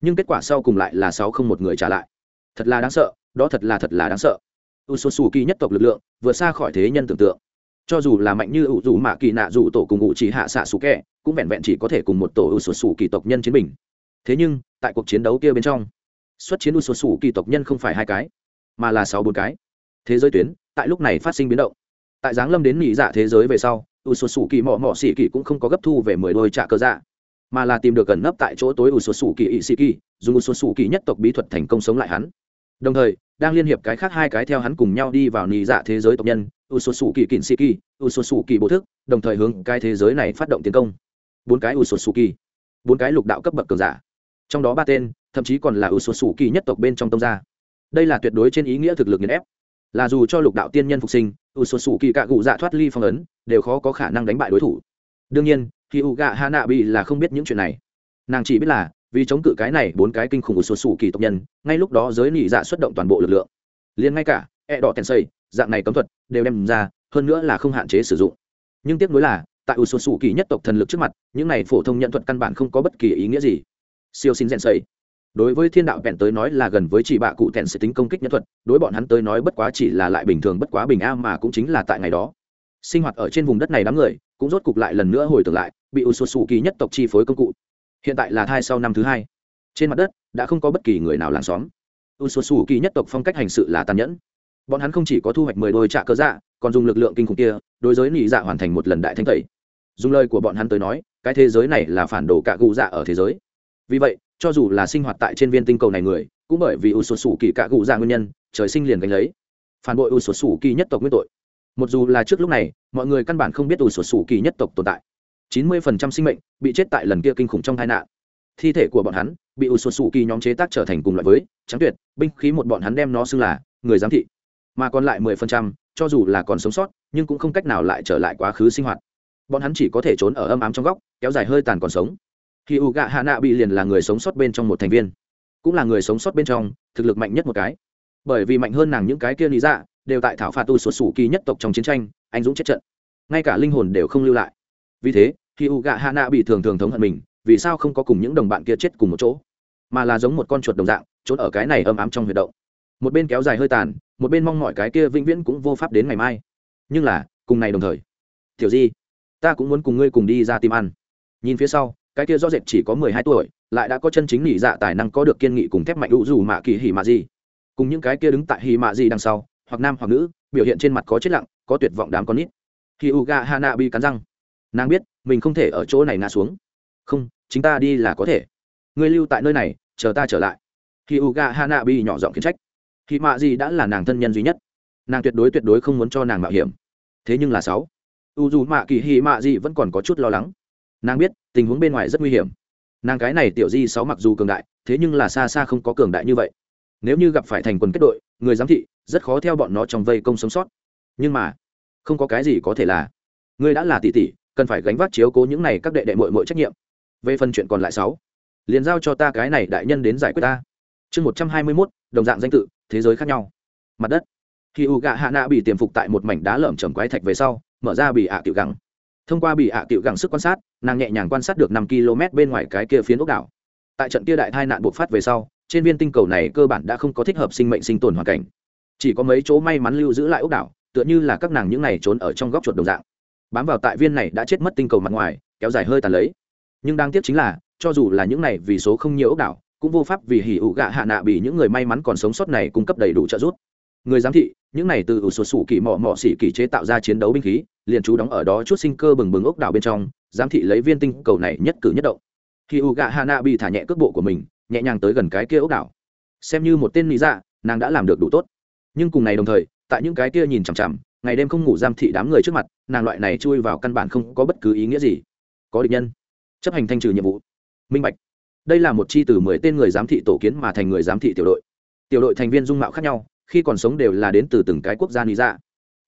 Speaker 1: Nhưng kết quả sau cùng lại là sáu không một người trả lại thật là đáng sợ, đó thật là thật là đáng sợ. U số xù kỳ nhất tộc lực lượng vượt xa khỏi thế nhân tưởng tượng. Cho dù là mạnh như ủ dù mạ kỳ nạ dù tổ cùng ngụ chỉ hạ xạ xù kẹ cũng vẹn vẹn chỉ có thể cùng một tổ u số xù kỳ tộc nhân chiến bình. Thế nhưng, tại cuộc chiến đấu kia bên trong, xuất chiến u số xù kỳ tộc nhân không phải hai cái, mà là sáu bốn cái. Thế giới tuyến, tại lúc này phát sinh biến động. Tại giáng lâm đến mỹ dạ thế giới về sau u số xù kỳ mọ mọ xỉ kỳ cũng không có gấp thu về mười đôi trả cơ dạ mà là tìm được gần nấp tại chỗ tối u số xù kỳ ỵ sĩ kỳ dùng u số xù kỳ nhất tộc bí thuật thành công sống lại hắn đồng thời, đang liên hiệp cái khác hai cái theo hắn cùng nhau đi vào nị dạ thế giới tộc nhân u số u kỳ kỳn sĩ kỳ u số u kỳ bố thức, đồng thời hướng cái thế giới này phát động tiến công. Bốn cái u số u kỳ bốn cái lục đạo cấp bậc cường giả. Trong đó ba tên, thậm chí còn là u số u kỳ nhất tộc bên trong tông gia. Đây là tuyệt đối trên ý nghĩa thực lực nghiền ép. Là dù cho lục đạo tiên nhân phục sinh u số u kỳ cạ cụ dạ thoát ly phong ấn, đều khó có khả năng đánh bại đối thủ. Đương nhiên khi u gạ hà nạ bị là không biết những chuyện này. Nàng chỉ biết là vì chống cự cái này bốn cái kinh khủng của số sủ kỳ tộc nhân, ngay lúc đó giới nị dạ xuất động toàn bộ lực lượng. Liền ngay cả e đỏ tèn xây dạng này cấm thuật, đều đem ra, hơn nữa là không hạn chế sử dụng. Nhưng tiếc nuối là, tại u số sủ kỳ nhất tộc thần lực trước mặt, những này phổ thông nhận thuật căn bản không có bất kỳ ý nghĩa gì. Siêu xin rèn xây đối với thiên đạo bèn tới nói là gần với chỉ bạ cụ tèn sẽ tính công kích nhân thuật, đối bọn hắn tới nói bất quá chỉ là lại bình thường bất quá bình a mà cũng chính là tại ngày đó. Sinh hoạt ở trên vùng đất này đám người, cũng rốt cục lại lần nữa hồi tưởng lại, bị u sù kỳ nhất tộc chi phối công cụ hiện tại là thai sau năm thứ hai. Trên mặt đất, đã không có bất kỳ người nào làng xóm. U s u kỳ nhất tộc phong cách hành sự là tàn nhẫn. Bọn hắn không chỉ có thu hoạch mười đôi trạ cơ dạ còn dùng lực lượng kinh khủng kia, đối giới nị dạ hoàn thành một lần đại thanh tẩy. Dùng lời của bọn hắn tới nói, cái thế giới này là phản đồ cả gù dạ ở thế giới. Vì vậy, cho dù là sinh hoạt tại trên viên tinh cầu này người, cũng bởi vì u s u kỳ cả gù dạ nguyên nhân, trời sinh liền gánh lấy. Phản bội u s u kỳ nhất tộc nguyên tội. Một dù là trước lúc này, mọi người căn bản không biết u s u kỳ nhất tộc tồn tại chín mươi phần trăm sinh mệnh bị chết tại lần kia kinh khủng trong tai nạn. Thi thể của bọn hắn bị u sù sù kỳ nhóm chế tác trở thành cùng loại với trắng tuyệt, binh khí một bọn hắn đem nó xưng là người giám thị. Mà còn lại mười phần trăm, cho dù là còn sống sót, nhưng cũng không cách nào lại trở lại quá khứ sinh hoạt. Bọn hắn chỉ có thể trốn ở âm ám trong góc, kéo dài hơi tàn còn sống. Khi u gạ hạ nạ bị liền là người sống sót bên trong một thành viên. Cũng là người sống sót bên trong, thực lực mạnh nhất một cái. Bởi vì mạnh hơn nàng những cái kia lý dạ đều tại thảo phạt tu sụt sủ kỳ nhất tộc trong chiến tranh, anh dũng chết trận. Ngay cả linh hồn đều không lưu lại. Vì thế khi u gạ hạ nạ bị thường thường thống hận mình, vì sao không có cùng những đồng bạn kia chết cùng một chỗ? Mà là giống một con chuột đồng dạng, trốn ở cái này âm ám trong huyệt động. Một bên kéo dài hơi tàn, một bên mong mọi cái kia vĩnh viễn cũng vô pháp đến ngày mai. Nhưng là, cùng này đồng thời. Tiểu di, ta cũng muốn cùng ngươi cùng đi ra tìm ăn. Nhìn phía sau, cái kia rõ rệt chỉ có mười hai tuổi, lại đã có chân chính nghỉ dạ tài năng có được kiên nghị cùng thép mạnh đủ dù mạ kỳ hỉ mạ gì. Cùng những cái kia đứng tại hỉ mạ gì đằng sau, hoặc nam hoặc nữ, biểu hiện trên mặt có chết lặng, có tuyệt vọng đám con nít. Khi u ga hana bi cắn răng. Nàng biết mình không thể ở chỗ này ngã xuống. Không, chính ta đi là có thể. Ngươi lưu tại nơi này, chờ ta trở lại. Khi u gà hạ nhỏ giọng khiến trách. Khi mạ gì đã là nàng thân nhân duy nhất. Nàng tuyệt đối tuyệt đối không muốn cho nàng mạo hiểm. Thế nhưng là sáu. U dù mạ kỳ hi mạ gì vẫn còn có chút lo lắng. Nàng biết, tình huống bên ngoài rất nguy hiểm. Nàng cái này tiểu di sáu mặc dù cường đại, thế nhưng là xa xa không có cường đại như vậy. Nếu như gặp phải thành quần kết đội, người giám thị, rất khó theo bọn nó trong vây công sống sót. Nhưng mà, không có cái gì có thể là. Ngươi đã là tỷ tỷ cần phải gánh vác chiếu cố những này các đệ đệ mội mội trách nhiệm. Về phần chuyện còn lại sáu, liền giao cho ta cái này đại nhân đến giải quyết ta. Chương một trăm hai mươi mốt, đồng dạng danh tự, thế giới khác nhau. Mặt đất. Khi u gạ hạ nạ bị tiềm phục tại một mảnh đá lởm chầm quái thạch về sau, mở ra bị ạ à tiểu gẳng. Thông qua bị ạ à tiểu gẳng sức quan sát, nàng nhẹ nhàng quan sát được năm km bên ngoài cái kia phiến ốc đảo. Tại trận kia đại tai nạn bộc phát về sau, trên viên tinh cầu này cơ bản đã không có thích hợp sinh mệnh sinh tồn hoàn cảnh. Chỉ có mấy chỗ may mắn lưu giữ lại ốc đảo, tựa như là các nàng những này trốn ở trong góc chuột đồng dạng bám vào tại viên này đã chết mất tinh cầu mặt ngoài, kéo dài hơi tàn lấy. Nhưng đáng tiếc chính là, cho dù là những này vì số không nhiều ốc đảo, cũng vô pháp vì hỉ ủ gạ hạ nạ bị những người may mắn còn sống sót này cung cấp đầy đủ trợ giúp. Người giám thị, những này từ ủ sột sủ kỳ mỏ mỏ xỉ kỳ chế tạo ra chiến đấu binh khí, liền chú đóng ở đó chút sinh cơ bừng bừng ốc đảo bên trong, giám thị lấy viên tinh cầu này nhất cử nhất động. Khi u gạ hạ nạ bị thả nhẹ cước bộ của mình, nhẹ nhàng tới gần cái kia ốc đảo. Xem như một tên lý dạ nàng đã làm được đủ tốt. Nhưng cùng ngày đồng thời, tại những cái kia nhìn chằm chằm ngày đêm không ngủ giam thị đám người trước mặt, nàng loại này chui vào căn bản không có bất cứ ý nghĩa gì. Có địch nhân. Chấp hành thanh trừ nhiệm vụ. Minh bạch. Đây là một chi từ mười tên người giám thị tổ kiến mà thành người giám thị tiểu đội. Tiểu đội thành viên dung mạo khác nhau, khi còn sống đều là đến từ từng cái quốc gia lý ra. Dạ.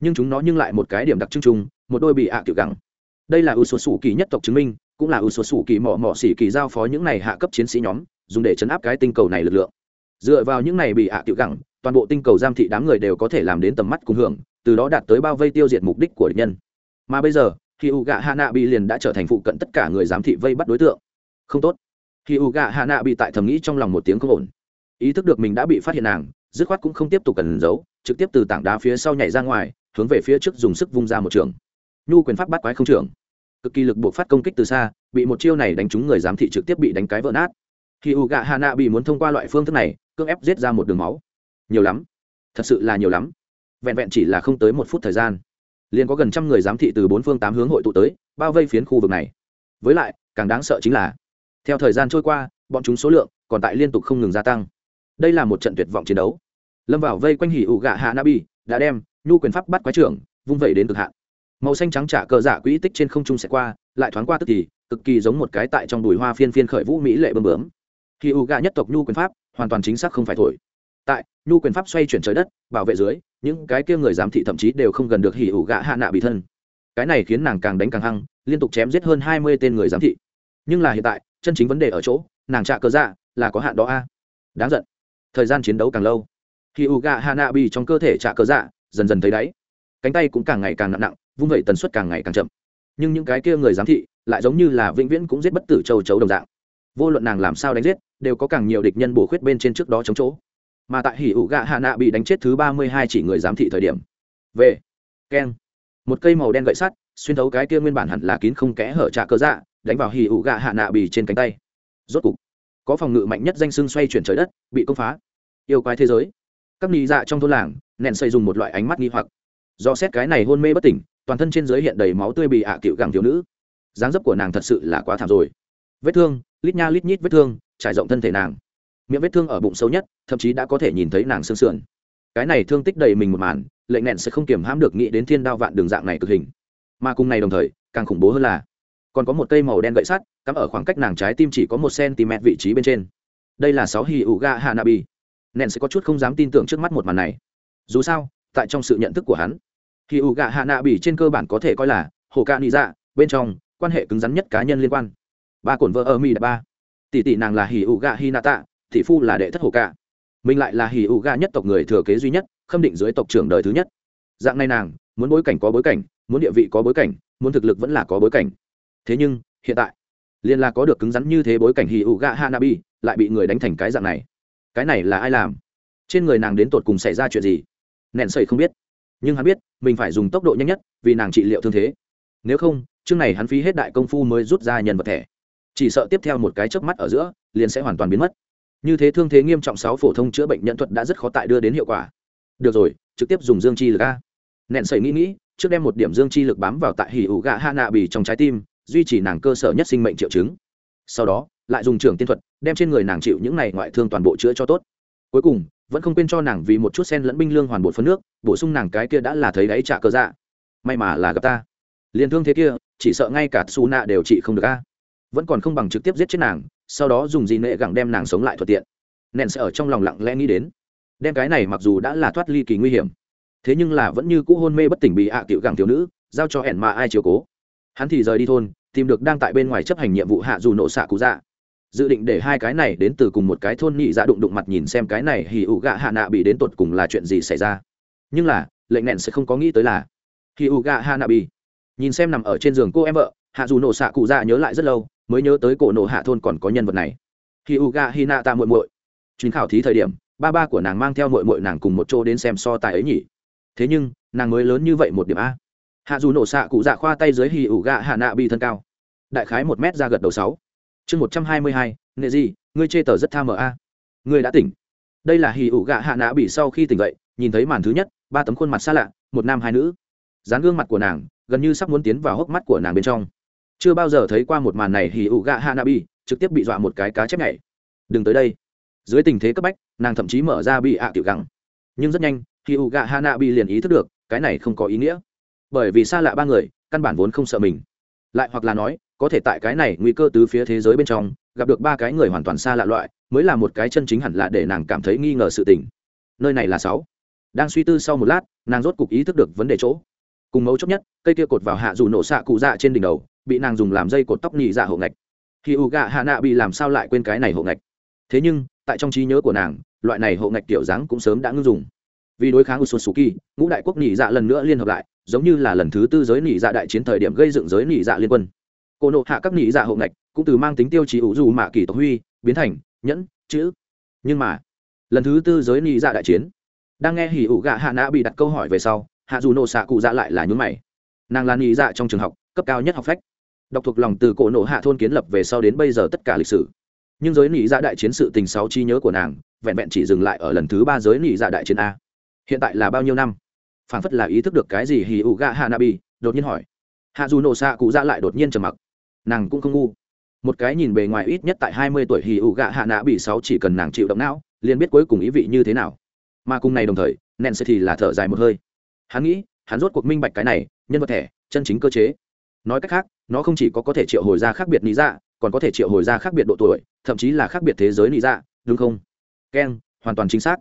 Speaker 1: nhưng chúng nó nhưng lại một cái điểm đặc trưng chung, một đôi bị ạ à kiểu gẳng. Đây là ưu số sủ kỳ nhất tộc chứng minh, cũng là ưu số sủ kỳ mỏ mỏ xỉ kỳ giao phó những này hạ cấp chiến sĩ nhóm, dùng để chấn áp cái tinh cầu này lực lượng. Dựa vào những này bị ạ à tiểu gẳng toàn bộ tinh cầu giam thị đám người đều có thể làm đến tầm mắt cùng hưởng, từ đó đạt tới bao vây tiêu diệt mục đích của địch nhân. Mà bây giờ khi u gạ hạ nạ bị liền đã trở thành phụ cận tất cả người giám thị vây bắt đối tượng. Không tốt. Khi u gạ hạ nạ bị tại thầm nghĩ trong lòng một tiếng không ổn. Ý thức được mình đã bị phát hiện nàng, dứt khoát cũng không tiếp tục cần giấu, trực tiếp từ tảng đá phía sau nhảy ra ngoài, hướng về phía trước dùng sức vung ra một trường. Nhu quyền pháp bắt quái không trưởng. Cực kỳ lực buộc phát công kích từ xa, bị một chiêu này đánh trúng người giám thị trực tiếp bị đánh cái vỡ nát. Khi u gạ hạ nạ bị muốn thông qua loại phương thức này, cưỡng ép giết ra một đường máu nhiều lắm. Thật sự là nhiều lắm. Vẹn vẹn chỉ là không tới một phút thời gian, liền có gần trăm người giám thị từ bốn phương tám hướng hội tụ tới, bao vây phiến khu vực này. Với lại, càng đáng sợ chính là, theo thời gian trôi qua, bọn chúng số lượng còn tại liên tục không ngừng gia tăng. Đây là một trận tuyệt vọng chiến đấu. Lâm vào vây quanh hỉ ủ gạ hạ nabi đã đem nhu quyền pháp bắt quái trưởng, vung vẩy đến cực hạn. Màu xanh trắng trả cờ giả quỹ tích trên không trung sẽ qua, lại thoáng qua tức thì, cực kỳ giống một cái tại trong đùi hoa phiên phiên khởi vũ mỹ lệ bơm bướm. Hỉ ủ gạ nhất tộc nhu quyền pháp hoàn toàn chính xác không phải thổi tại, nhu quyền pháp xoay chuyển trời đất, bảo vệ dưới, những cái kia người giám thị thậm chí đều không gần được hỉ ủ gạ hạ nạ bị thân. Cái này khiến nàng càng đánh càng hăng, liên tục chém giết hơn hai mươi tên người giám thị. Nhưng là hiện tại, chân chính vấn đề ở chỗ, nàng trạ cơ dạ là có hạn đó a. Đáng giận. Thời gian chiến đấu càng lâu, hỉ ủ gạ hạ nạ bị trong cơ thể trạ cơ dạ dần dần thấy đáy. Cánh tay cũng càng ngày càng nặng nặng, vung vẩy tần suất càng ngày càng chậm. Nhưng những cái kia người giám thị, lại giống như là vĩnh viễn cũng giết bất tử châu chấu đồng dạng. Vô luận nàng làm sao đánh giết, đều có càng nhiều địch nhân bổ khuyết bên trên trước đó chống chỗ mà tại hỉ ủ gạ hạ nạ bị đánh chết thứ ba mươi hai chỉ người giám thị thời điểm. Về. Keng. Một cây màu đen gậy sắt, xuyên thấu cái kia nguyên bản hẳn là kín không kẽ hở trà cơ dạ đánh vào hỉ ủ gạ hạ nạ bị trên cánh tay. Rốt cục, có phòng ngự mạnh nhất danh sưng xoay chuyển trời đất, bị công phá. Yêu quái thế giới. Các nị dạ trong thôn làng, nện xây dùng một loại ánh mắt nghi hoặc. Do xét cái này hôn mê bất tỉnh, toàn thân trên giới hiện đầy máu tươi bị ạ à cựu gẳng thiếu nữ. Dáng dấp của nàng thật sự là quá thảm rồi. Vết thương, lít nha lít nhít vết thương, trải rộng thân thể nàng miệng vết thương ở bụng sâu nhất, thậm chí đã có thể nhìn thấy nàng sương sườn. Cái này thương tích đầy mình một màn, lệnh nẹn sẽ không kiềm hãm được nghĩ đến thiên đao vạn đường dạng này cực hình. Mà cùng này đồng thời, càng khủng bố hơn là, còn có một cây màu đen gậy sắt, cắm ở khoảng cách nàng trái tim chỉ có một cm vị trí bên trên. Đây là sáu hì ủ ga hanabi nẹn sẽ có chút không dám tin tưởng trước mắt một màn này. Dù sao, tại trong sự nhận thức của hắn hì ủ ga hanabi trên cơ bản có thể coi là hồ ca nị dạ bên trong, quan hệ cứng rắn nhất cá nhân liên quan. Ba cổn vợ ở mi ba. Tỷ tỷ nàng là hì ủ ga hinata thị phu là đệ thất hồ ca. Mình lại là hì ủ ga nhất tộc người thừa kế duy nhất, khâm định dưới tộc trưởng đời thứ nhất. Dạng này nàng, muốn bối cảnh có bối cảnh, muốn địa vị có bối cảnh, muốn thực lực vẫn là có bối cảnh. Thế nhưng, hiện tại liên là có được cứng rắn như thế bối cảnh hì ủ ga hanabi, lại bị người đánh thành cái dạng này. Cái này là ai làm? Trên người nàng đến tột cùng xảy ra chuyện gì? Nẹn sầy không biết. Nhưng hắn biết, mình phải dùng tốc độ nhanh nhất, vì nàng trị liệu thương thế. Nếu không, chương này hắn phí hết đại công phu mới rút ra nhân vật thẻ. Chỉ sợ tiếp theo một cái chớp mắt ở giữa, liền sẽ hoàn toàn biến mất như thế thương thế nghiêm trọng sáu phổ thông chữa bệnh nhận thuật đã rất khó tại đưa đến hiệu quả. Được rồi, trực tiếp dùng dương chi lực a. Nện sẩy nghĩ nghĩ, trước đem một điểm dương chi lực bám vào tại hỉ ủ gạ ha nạ bì trong trái tim, duy trì nàng cơ sở nhất sinh mệnh triệu chứng. Sau đó, lại dùng trưởng tiên thuật, đem trên người nàng chịu những này ngoại thương toàn bộ chữa cho tốt. Cuối cùng, vẫn không quên cho nàng vì một chút sen lẫn binh lương hoàn bột phân nước, bổ sung nàng cái kia đã là thấy đáy trả cơ dạ. May mà là gặp ta. Liền thương thế kia, chỉ sợ ngay cả su nạ đều trị không được a. Vẫn còn không bằng trực tiếp giết chết nàng sau đó dùng gì nệ gẳng đem nàng sống lại thuận tiện. Nện sẽ ở trong lòng lặng lẽ nghĩ đến, đem cái này mặc dù đã là thoát ly kỳ nguy hiểm, thế nhưng là vẫn như cũ hôn mê bất tỉnh bị ạ à tiểu gẳng thiếu nữ, giao cho ẻn mà ai chiều cố. Hắn thì rời đi thôn, tìm được đang tại bên ngoài chấp hành nhiệm vụ hạ dù nộ xạ cụ dạ. Dự định để hai cái này đến từ cùng một cái thôn nhị dạ đụng đụng mặt nhìn xem cái này hì ụ gạ hạ nạ bị đến tột cùng là chuyện gì xảy ra. Nhưng là, lệnh nện sẽ không có nghĩ tới là, hì ụ gạ hạ nạ bị, nhìn xem nằm ở trên giường cô em vợ, hạ dù nổ xạ cụ dạ nhớ lại rất lâu mới nhớ tới cổ nổ hạ thôn còn có nhân vật này. Hì ụ gạ hi nạ ta muội muội. Chuyến khảo thí thời điểm, ba ba của nàng mang theo muội muội nàng cùng một chỗ đến xem so tài ấy nhỉ. Thế nhưng, nàng mới lớn như vậy một điểm a. Hạ dù nổ xạ cụ dạ khoa tay dưới hì ủ gạ hạ nạ bị thân cao. Đại khái một mét ra gật đầu sáu. Chương một trăm hai mươi hai, nghệ gì, ngươi chê tờ rất tha mờ a. Ngươi đã tỉnh. Đây là hì ủ gạ hạ nạ bị sau khi tỉnh dậy, nhìn thấy màn thứ nhất, ba tấm khuôn mặt xa lạ, một nam hai nữ. Dán gương mặt của nàng gần như sắp muốn tiến vào hốc mắt của nàng bên trong chưa bao giờ thấy qua một màn này hì ụ gạ hạ trực tiếp bị dọa một cái cá chép nhảy. Đừng tới đây. Dưới tình thế cấp bách, nàng thậm chí mở ra bị ạ tiểu gắng nhưng rất nhanh hì ụ gạ hạ liền ý thức được, cái này không có ý nghĩa. Bởi vì xa lạ ba người, căn bản vốn không sợ mình. Lại hoặc là nói, có thể tại cái này nguy cơ từ phía thế giới bên trong, gặp được ba cái người hoàn toàn xa lạ loại, mới là một cái chân chính hẳn là để nàng cảm thấy nghi ngờ sự tình. Nơi này là sáu. Đang suy tư sau một lát, nàng rốt cục ý thức được vấn đề chỗ. Cùng mấu chốt nhất, cây kia cột vào hạ dù nổ xạ cụ dạ trên đỉnh đầu bị nàng dùng làm dây cột tóc nhị dạ hộ ngạch khi u gạ hạ nạ bị làm sao lại quên cái này hộ ngạch thế nhưng tại trong trí nhớ của nàng loại này hộ ngạch kiểu dáng cũng sớm đã ngưng dùng vì đối kháng Usosuki, ngũ đại quốc nhị dạ lần nữa liên hợp lại, giống như là lần thứ tư giới nhị dạ đại chiến thời điểm gây dựng giới nhị dạ liên quân. Cô nộ hạ các nhị dạ hộ ngạch, cũng từ mang tính tiêu chí ủ dù mạ kỳ tộc huy, biến thành nhẫn, chữ. Nhưng mà, lần thứ tư giới nhị dạ đại chiến, đang nghe hỉ ủ gạ hạ nạ bị đặt câu hỏi về sau, hạ dù nộ xạ cụ dạ lại là nhún mày. Nàng là nhị dạ trong trường học, cấp cao nhất học phách. Đọc thuộc lòng từ cổ nộ hạ thôn kiến lập về sau đến bây giờ tất cả lịch sử. Nhưng giới nhị dạ đại chiến sự tình sáu chi nhớ của nàng, vẹn vẹn chỉ dừng lại ở lần thứ ba giới nhị dạ đại chiến a. Hiện tại là bao nhiêu năm? Phản phất là ý thức được cái gì hì u gạ hạ nabi đột nhiên hỏi. Hạ dù nổ xạ cụ ra lại đột nhiên trầm mặc. Nàng cũng không ngu. Một cái nhìn bề ngoài ít nhất tại hai mươi tuổi hì u gạ hạ nạ bị sáu chỉ cần nàng chịu động não liền biết cuối cùng ý vị như thế nào. Mà cùng này đồng thời nện sẽ thì là thở dài một hơi. Hắn nghĩ hắn rốt cuộc minh bạch cái này nhân vật thẻ chân chính cơ chế nói cách khác, nó không chỉ có có thể triệu hồi ra khác biệt lý dạ còn có thể triệu hồi ra khác biệt độ tuổi, thậm chí là khác biệt thế giới lý dạ đúng không? Keng hoàn toàn chính xác.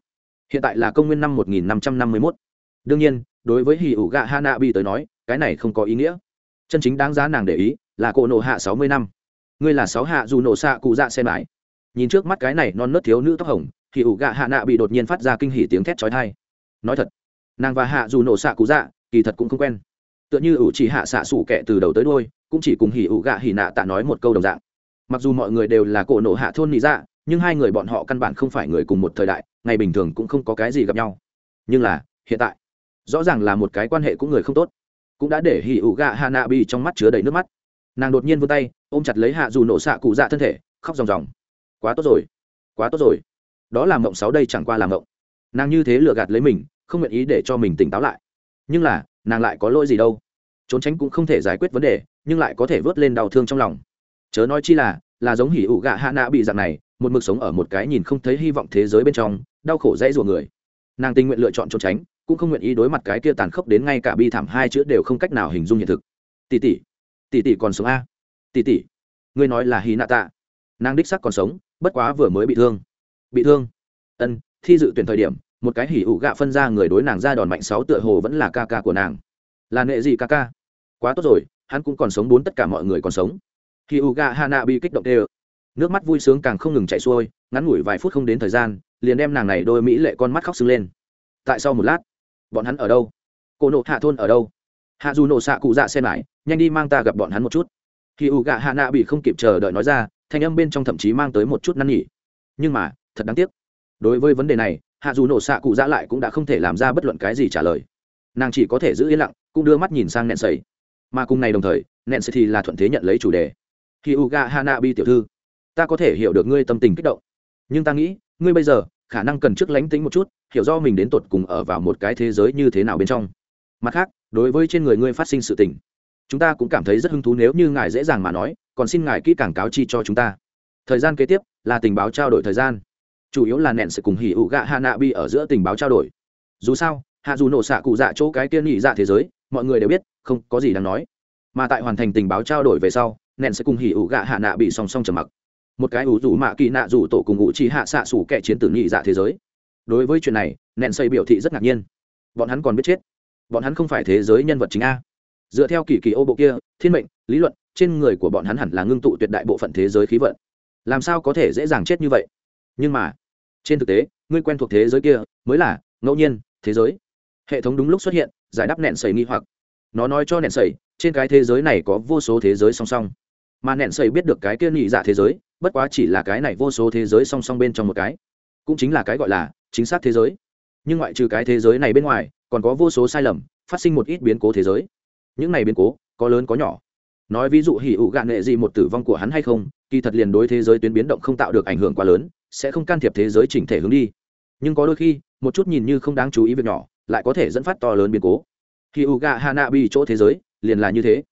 Speaker 1: Hiện tại là công nguyên năm 1551. đương nhiên, đối với hì ủ gạ hana bi tới nói, cái này không có ý nghĩa. Chân chính đáng giá nàng để ý là cổ nộ hạ sáu mươi năm. Ngươi là sáu hạ dù nổ xạ cụ dạ xem lại nhìn trước mắt cái này non nớt thiếu nữ tóc hồng hì ủ gạ hạ nạ bị đột nhiên phát ra kinh hỉ tiếng thét chói tai. Nói thật, nàng và hạ dù nổ xạ cụ dạ kỳ thật cũng không quen tựa như ủ chỉ hạ xạ sủ kẻ từ đầu tới đôi cũng chỉ cùng hỉ ủ gạ hỉ nạ tạ nói một câu đồng dạng. Mặc dù mọi người đều là cổ nổ hạ thôn nị dạ nhưng hai người bọn họ căn bản không phải người cùng một thời đại, ngày bình thường cũng không có cái gì gặp nhau. Nhưng là, hiện tại, rõ ràng là một cái quan hệ cũng người không tốt. Cũng đã để hỉ ủ gạ hạ nạ bị trong mắt chứa đầy nước mắt. Nàng đột nhiên vươn tay, ôm chặt lấy hạ dù nổ xạ cụ dạ thân thể, khóc ròng ròng. Quá tốt rồi, quá tốt rồi. Đó là mộng sáu đây chẳng qua là mộng. Nàng như thế lừa gạt lấy mình, không nguyện ý để cho mình tỉnh táo lại. Nhưng là, nàng lại có lỗi gì đâu? Trốn tránh cũng không thể giải quyết vấn đề, nhưng lại có thể vớt lên đau thương trong lòng. Chớ nói chi là là giống hỉ ủ gạ hạ nạ bị dạng này, một mực sống ở một cái nhìn không thấy hy vọng thế giới bên trong, đau khổ dãy rủa người. Nàng tình nguyện lựa chọn trốn tránh, cũng không nguyện ý đối mặt cái kia tàn khốc đến ngay cả bi thảm hai chữ đều không cách nào hình dung hiện thực. Tỷ tỷ tỷ tỷ còn sống a? Tỷ tỷ ngươi nói là hy nạ tạ. Nàng đích sắc còn sống, bất quá vừa mới bị thương. Bị thương. Ân, thi dự tuyển thời điểm, một cái hỉ ủ gạ phân ra người đối nàng ra đòn mạnh sáu tựa hồ vẫn là ca ca của nàng là nệ gì ca ca. Quá tốt rồi, hắn cũng còn sống, bốn tất cả mọi người còn sống. Khi ủ gạ hana bị kích động tê nước mắt vui sướng càng không ngừng chạy xuôi, ngắn ngủi vài phút không đến thời gian, liền đem nàng này đôi mỹ lệ con mắt khóc sưng lên. Tại sau một lát, bọn hắn ở đâu? Cô nộ hạ thôn ở đâu? Hạ dù nổ xạ cụ dạ xe lại, nhanh đi mang ta gặp bọn hắn một chút. Khi u gạ hạ nạ bị không kịp chờ đợi nói ra, thanh âm bên trong thậm chí mang tới một chút năn nỉ. Nhưng mà, thật đáng tiếc. Đối với vấn đề này, hạ dù nổ xạ cụ dạ lại cũng đã không thể làm ra bất luận cái gì trả lời. Nàng chỉ có thể giữ yên lặng cũng đưa mắt nhìn sang nẹn sầy mà cùng này đồng thời nẹn sầy thì là thuận thế nhận lấy chủ đề. Khi u gạ hạ tiểu thư, ta có thể hiểu được ngươi tâm tình kích động. Nhưng ta nghĩ, ngươi bây giờ, khả năng cần trước lánh tính một chút, hiểu do mình đến tột cùng ở vào một cái thế giới như thế nào bên trong. Mặt khác, đối với trên người ngươi phát sinh sự tình, chúng ta cũng cảm thấy rất hứng thú nếu như ngài dễ dàng mà nói, còn xin ngài kỹ càng cáo chi cho chúng ta. Thời gian kế tiếp, là tình báo trao đổi thời gian. Chủ yếu là nện sự cùng hỉ ụ gạ hạ nạ bi ở giữa tình báo trao đổi. Dù sao hạ dù nổ xạ cụ dạ chỗ cái tiên nhị dạ thế giới mọi người đều biết, không có gì đáng nói. Mà tại hoàn thành tình báo trao đổi về sau, nện sẽ cùng hỉ ủ gạ hạ nạ bị song song trầm mặc. Một cái ủ rủ mạ kỳ nạ rủ tổ cùng ngụ chỉ hạ xạ sủ kẻ chiến tử nhị dạ thế giới. Đối với chuyện này, nện xây biểu thị rất ngạc nhiên. Bọn hắn còn biết chết. Bọn hắn không phải thế giới nhân vật chính a. Dựa theo kỳ kỳ ô bộ kia, thiên mệnh, lý luận, trên người của bọn hắn hẳn là ngưng tụ tuyệt đại bộ phận thế giới khí vận. Làm sao có thể dễ dàng chết như vậy? Nhưng mà, trên thực tế, ngươi quen thuộc thế giới kia mới là, ngẫu nhiên, thế giới. Hệ thống đúng lúc xuất hiện giải đáp nện sầy nghi hoặc. Nó nói cho nện sầy, trên cái thế giới này có vô số thế giới song song. Mà nện sầy biết được cái kia nhị dạ thế giới, bất quá chỉ là cái này vô số thế giới song song bên trong một cái. Cũng chính là cái gọi là chính xác thế giới. Nhưng ngoại trừ cái thế giới này bên ngoài, còn có vô số sai lầm, phát sinh một ít biến cố thế giới. Những này biến cố, có lớn có nhỏ. Nói ví dụ hỉ ụ gạn nghệ gì một tử vong của hắn hay không, kỳ thật liền đối thế giới tuyến biến động không tạo được ảnh hưởng quá lớn, sẽ không can thiệp thế giới chỉnh thể hướng đi. Nhưng có đôi khi, một chút nhìn như không đáng chú ý việc nhỏ lại có thể dẫn phát to lớn biến cố. Khi u gạ hà nạ bị chỗ thế giới liền là như thế.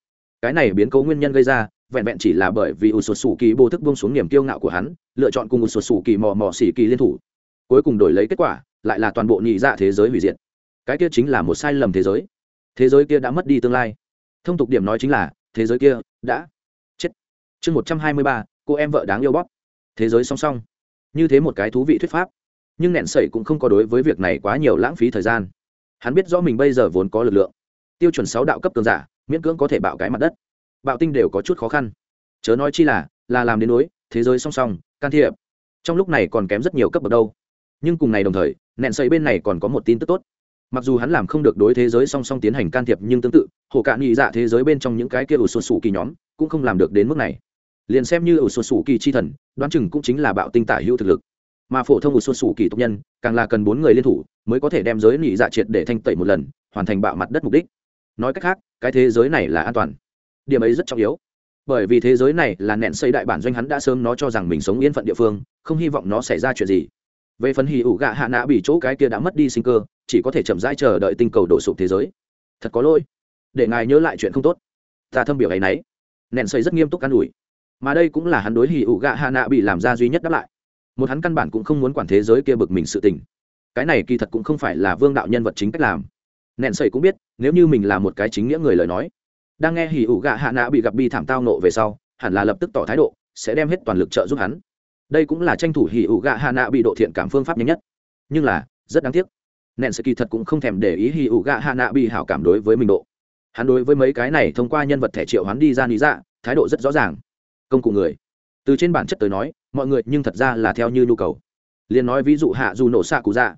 Speaker 1: Cái này biến cố nguyên nhân gây ra, vẹn vẹn chỉ là bởi vì u sột sủ kỳ bô thức bông xuống niềm kiêu ngạo của hắn, lựa chọn cùng u sột sủ kỳ mò mò xỉ kỳ liên thủ. Cuối cùng đổi lấy kết quả, lại là toàn bộ nhị dạ thế giới hủy diệt. Cái kia chính là một sai lầm thế giới. Thế giới kia đã mất đi tương lai. Thông tục điểm nói chính là, thế giới kia đã chết. Chương một trăm hai mươi ba, cô em vợ đáng yêu bóp. Thế giới song song. Như thế một cái thú vị thuyết pháp. Nhưng nẹn sẩy cũng không có đối với việc này quá nhiều lãng phí thời gian hắn biết rõ mình bây giờ vốn có lực lượng. Tiêu chuẩn sáu đạo cấp cường giả, miễn cưỡng có thể bạo cái mặt đất. Bạo tinh đều có chút khó khăn. Chớ nói chi là là làm đến đối thế giới song song, can thiệp. Trong lúc này còn kém rất nhiều cấp bậc đâu. Nhưng cùng ngày đồng thời, nẹn xây bên này còn có một tin tức tốt. Mặc dù hắn làm không được đối thế giới song song tiến hành can thiệp nhưng tương tự, hồ cạn nghị dạ thế giới bên trong những cái kia ủ sụt sủ kỳ nhóm, cũng không làm được đến mức này. Liền xem như ủ sụt sủ kỳ chi thần, đoán chừng cũng chính là bạo tinh tả hữu thực lực mà phổ thông một xuân sủ kỳ tộc nhân, càng là cần bốn người liên thủ mới có thể đem giới nhị dạ triệt để thanh tẩy một lần, hoàn thành bạo mặt đất mục đích. Nói cách khác, cái thế giới này là an toàn. Điểm ấy rất trọng yếu. Bởi vì thế giới này là nện xây đại bản doanh hắn đã sớm nó cho rằng mình sống yên phận địa phương, không hy vọng nó xảy ra chuyện gì. Về phần hì ủ gạ hạ nạ bị chỗ cái kia đã mất đi sinh cơ, chỉ có thể chậm rãi chờ đợi tinh cầu đổ sụp thế giới. Thật có lỗi. Để ngài nhớ lại chuyện không tốt. Ta thâm biểu ấ y n ấ y nện xây rất nghiêm túc an ủi. Mà đây cũng là hắn đối hì ủ gạ hạ nạ bị làm ra duy nhất đáp lại một hắn căn bản cũng không muốn quản thế giới kia bực mình sự tình. Cái này kỳ thật cũng không phải là vương đạo nhân vật chính cách làm. Nện xây cũng biết, nếu như mình là một cái chính nghĩa người lời nói, đang nghe Hỉ ủ gạ hạ nạ bị gặp bi thảm tao nộ về sau, hẳn là lập tức tỏ thái độ, sẽ đem hết toàn lực trợ giúp hắn. Đây cũng là tranh thủ hỉ ủ gạ hạ nạ bị độ thiện cảm phương pháp nhanh nhất. Nhưng là, rất đáng tiếc nện sẽ kỳ thật cũng không thèm để ý hỉ ủ gạ hạ nạ bị hảo cảm đối với mình độ. Hắn đối với mấy cái này thông qua nhân vật thẻ triệu hắn đi ra lý dạ thái độ rất rõ ràng. Công cụ người. Từ trên bản chất tới nói mọi người nhưng thật ra là theo như nhu cầu. Liền nói ví dụ hạ dù nổ xạ cụ dạ.